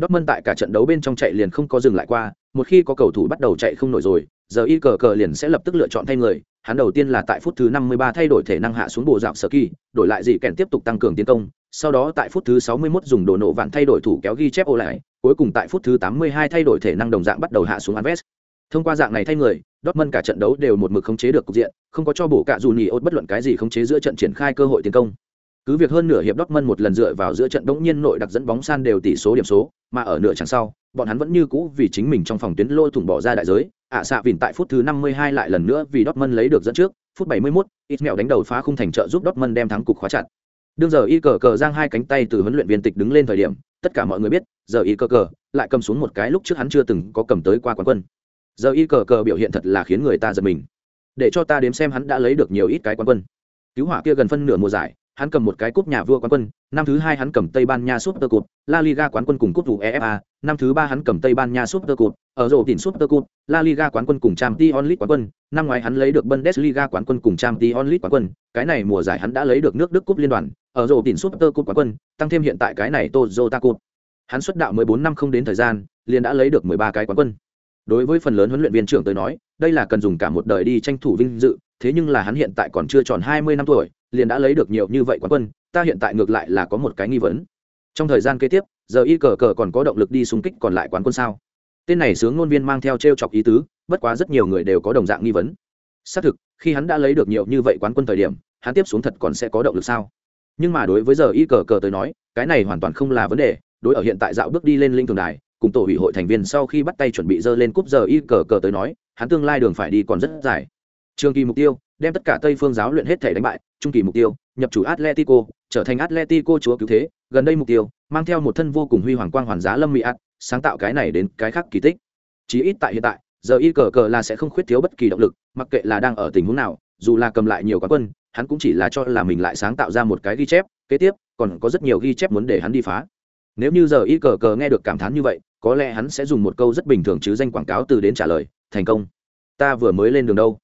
Dortmund tại cả trận đấu bên trong chạy liền không có dừng lại qua, một khi có cầu thủ bắt đầu chạy không nổi rồi, giờ y cờ cờ liền sẽ lập tức lựa chọn thay người, hắn đầu tiên là tại phút thứ 53 thay đổi thể năng hạ xuống bộ dạng sở kỳ, đổi lại gì kèn tiếp tục tăng cường tiến công, sau đó tại phút thứ 61 dùng đồ nổ vạn thay đổi thủ kéo ghi chép ô lại, cuối cùng tại phút thứ 82 thay đổi thể năng đồng dạng bắt đầu hạ xuống Anves. Thông qua dạng này thay người, Dortmund cả trận đấu đều một mực khống chế được cục diện, không có cho bổ cả dù nhì ốt bất luận cái gì khống chế giữa trận triển khai cơ hội tiến công. Cứ việc hơn nửa hiệp Dortmund một lần dựa vào giữa trận đống nhiên nội đặc dẫn bóng san đều tỷ số điểm số, mà ở nửa chẳng sau, bọn hắn vẫn như cũ vì chính mình trong phòng tuyến lôi thủng bỏ ra đại giới, ạ xạ vỉn tại phút thứ 52 lại lần nữa vì Dortmund lấy được dẫn trước, phút 71, Ismail đánh đầu phá khung thành trợ giúp Dortmund đem thắng cục khóa chặt. Đương giờ y cờ cờ giang hai cánh tay từ huấn luyện viên tịch đứng lên thời điểm, tất cả mọi người biết, giờ y cờ cờ lại cầm xuống một cái lúc trước hắn chưa từng có cầm tới qua quán quân. Giờ y cờ cờ biểu hiện thật là khiến người ta giật mình. Để cho ta đếm xem hắn đã lấy được nhiều ít cái quán quân. Cứu hỏa kia gần phân nửa mùa giải, hắn cầm một cái cúp nhà vua quán quân, năm thứ hai hắn cầm Tây Ban Nha Super Cup, La Liga quán quân cùng cúp UEFA, năm thứ ba hắn cầm Tây Ban Nha Super Cup, ở rổ tỉnh Super Cup, La Liga quán quân cùng Champions League quán quân, năm ngoái hắn lấy được Bundesliga quán quân cùng Champions League quán quân, cái này mùa giải hắn đã lấy được nước Đức cúp liên đoàn, ở rổ tỉnh Super Cup quán quân, tăng thêm hiện tại cái này Toyota Cup. Hắn xuất đạo 14 năm không đến thời gian, liền đã lấy được 13 cái quán quân. Đối với phần lớn huấn luyện viên trưởng tới nói, đây là cần dùng cả một đời đi tranh thủ vinh dự, thế nhưng là hắn hiện tại còn chưa tròn 20 năm tuổi, liền đã lấy được nhiều như vậy quán quân, ta hiện tại ngược lại là có một cái nghi vấn. Trong thời gian kế tiếp, giờ y cờ cờ còn có động lực đi xung kích còn lại quán quân sao? Tên này sướng ngôn viên mang theo trêu chọc ý tứ, bất quá rất nhiều người đều có đồng dạng nghi vấn. Xác thực, khi hắn đã lấy được nhiều như vậy quán quân thời điểm, hắn tiếp xuống thật còn sẽ có động lực sao? Nhưng mà đối với giờ y cờ cờ tới nói, cái này hoàn toàn không là vấn đề, đối ở hiện tại dạo bước đi lên linh thường đài, cùng tổ ủy hội thành viên sau khi bắt tay chuẩn bị dơ lên cúp giờ y cờ cờ tới nói, hắn tương lai đường phải đi còn rất dài. Trường kỳ mục tiêu đem tất cả tây phương giáo luyện hết thể đánh bại trung kỳ mục tiêu nhập chủ atletico trở thành atletico chúa cứu thế gần đây mục tiêu mang theo một thân vô cùng huy hoàng quang hoàn giá lâm mỹ ạt sáng tạo cái này đến cái khác kỳ tích. Chí ít tại hiện tại giờ y cờ cờ là sẽ không khuyết thiếu bất kỳ động lực mặc kệ là đang ở tình huống nào dù là cầm lại nhiều quán quân hắn cũng chỉ là cho là mình lại sáng tạo ra một cái ghi chép kế tiếp còn có rất nhiều ghi chép muốn để hắn đi phá. Nếu như giờ y cờ cờ nghe được cảm thán như vậy có lẽ hắn sẽ dùng một câu rất bình thường chứ danh quảng cáo từ đến trả lời, thành công, ta vừa mới lên đường đâu?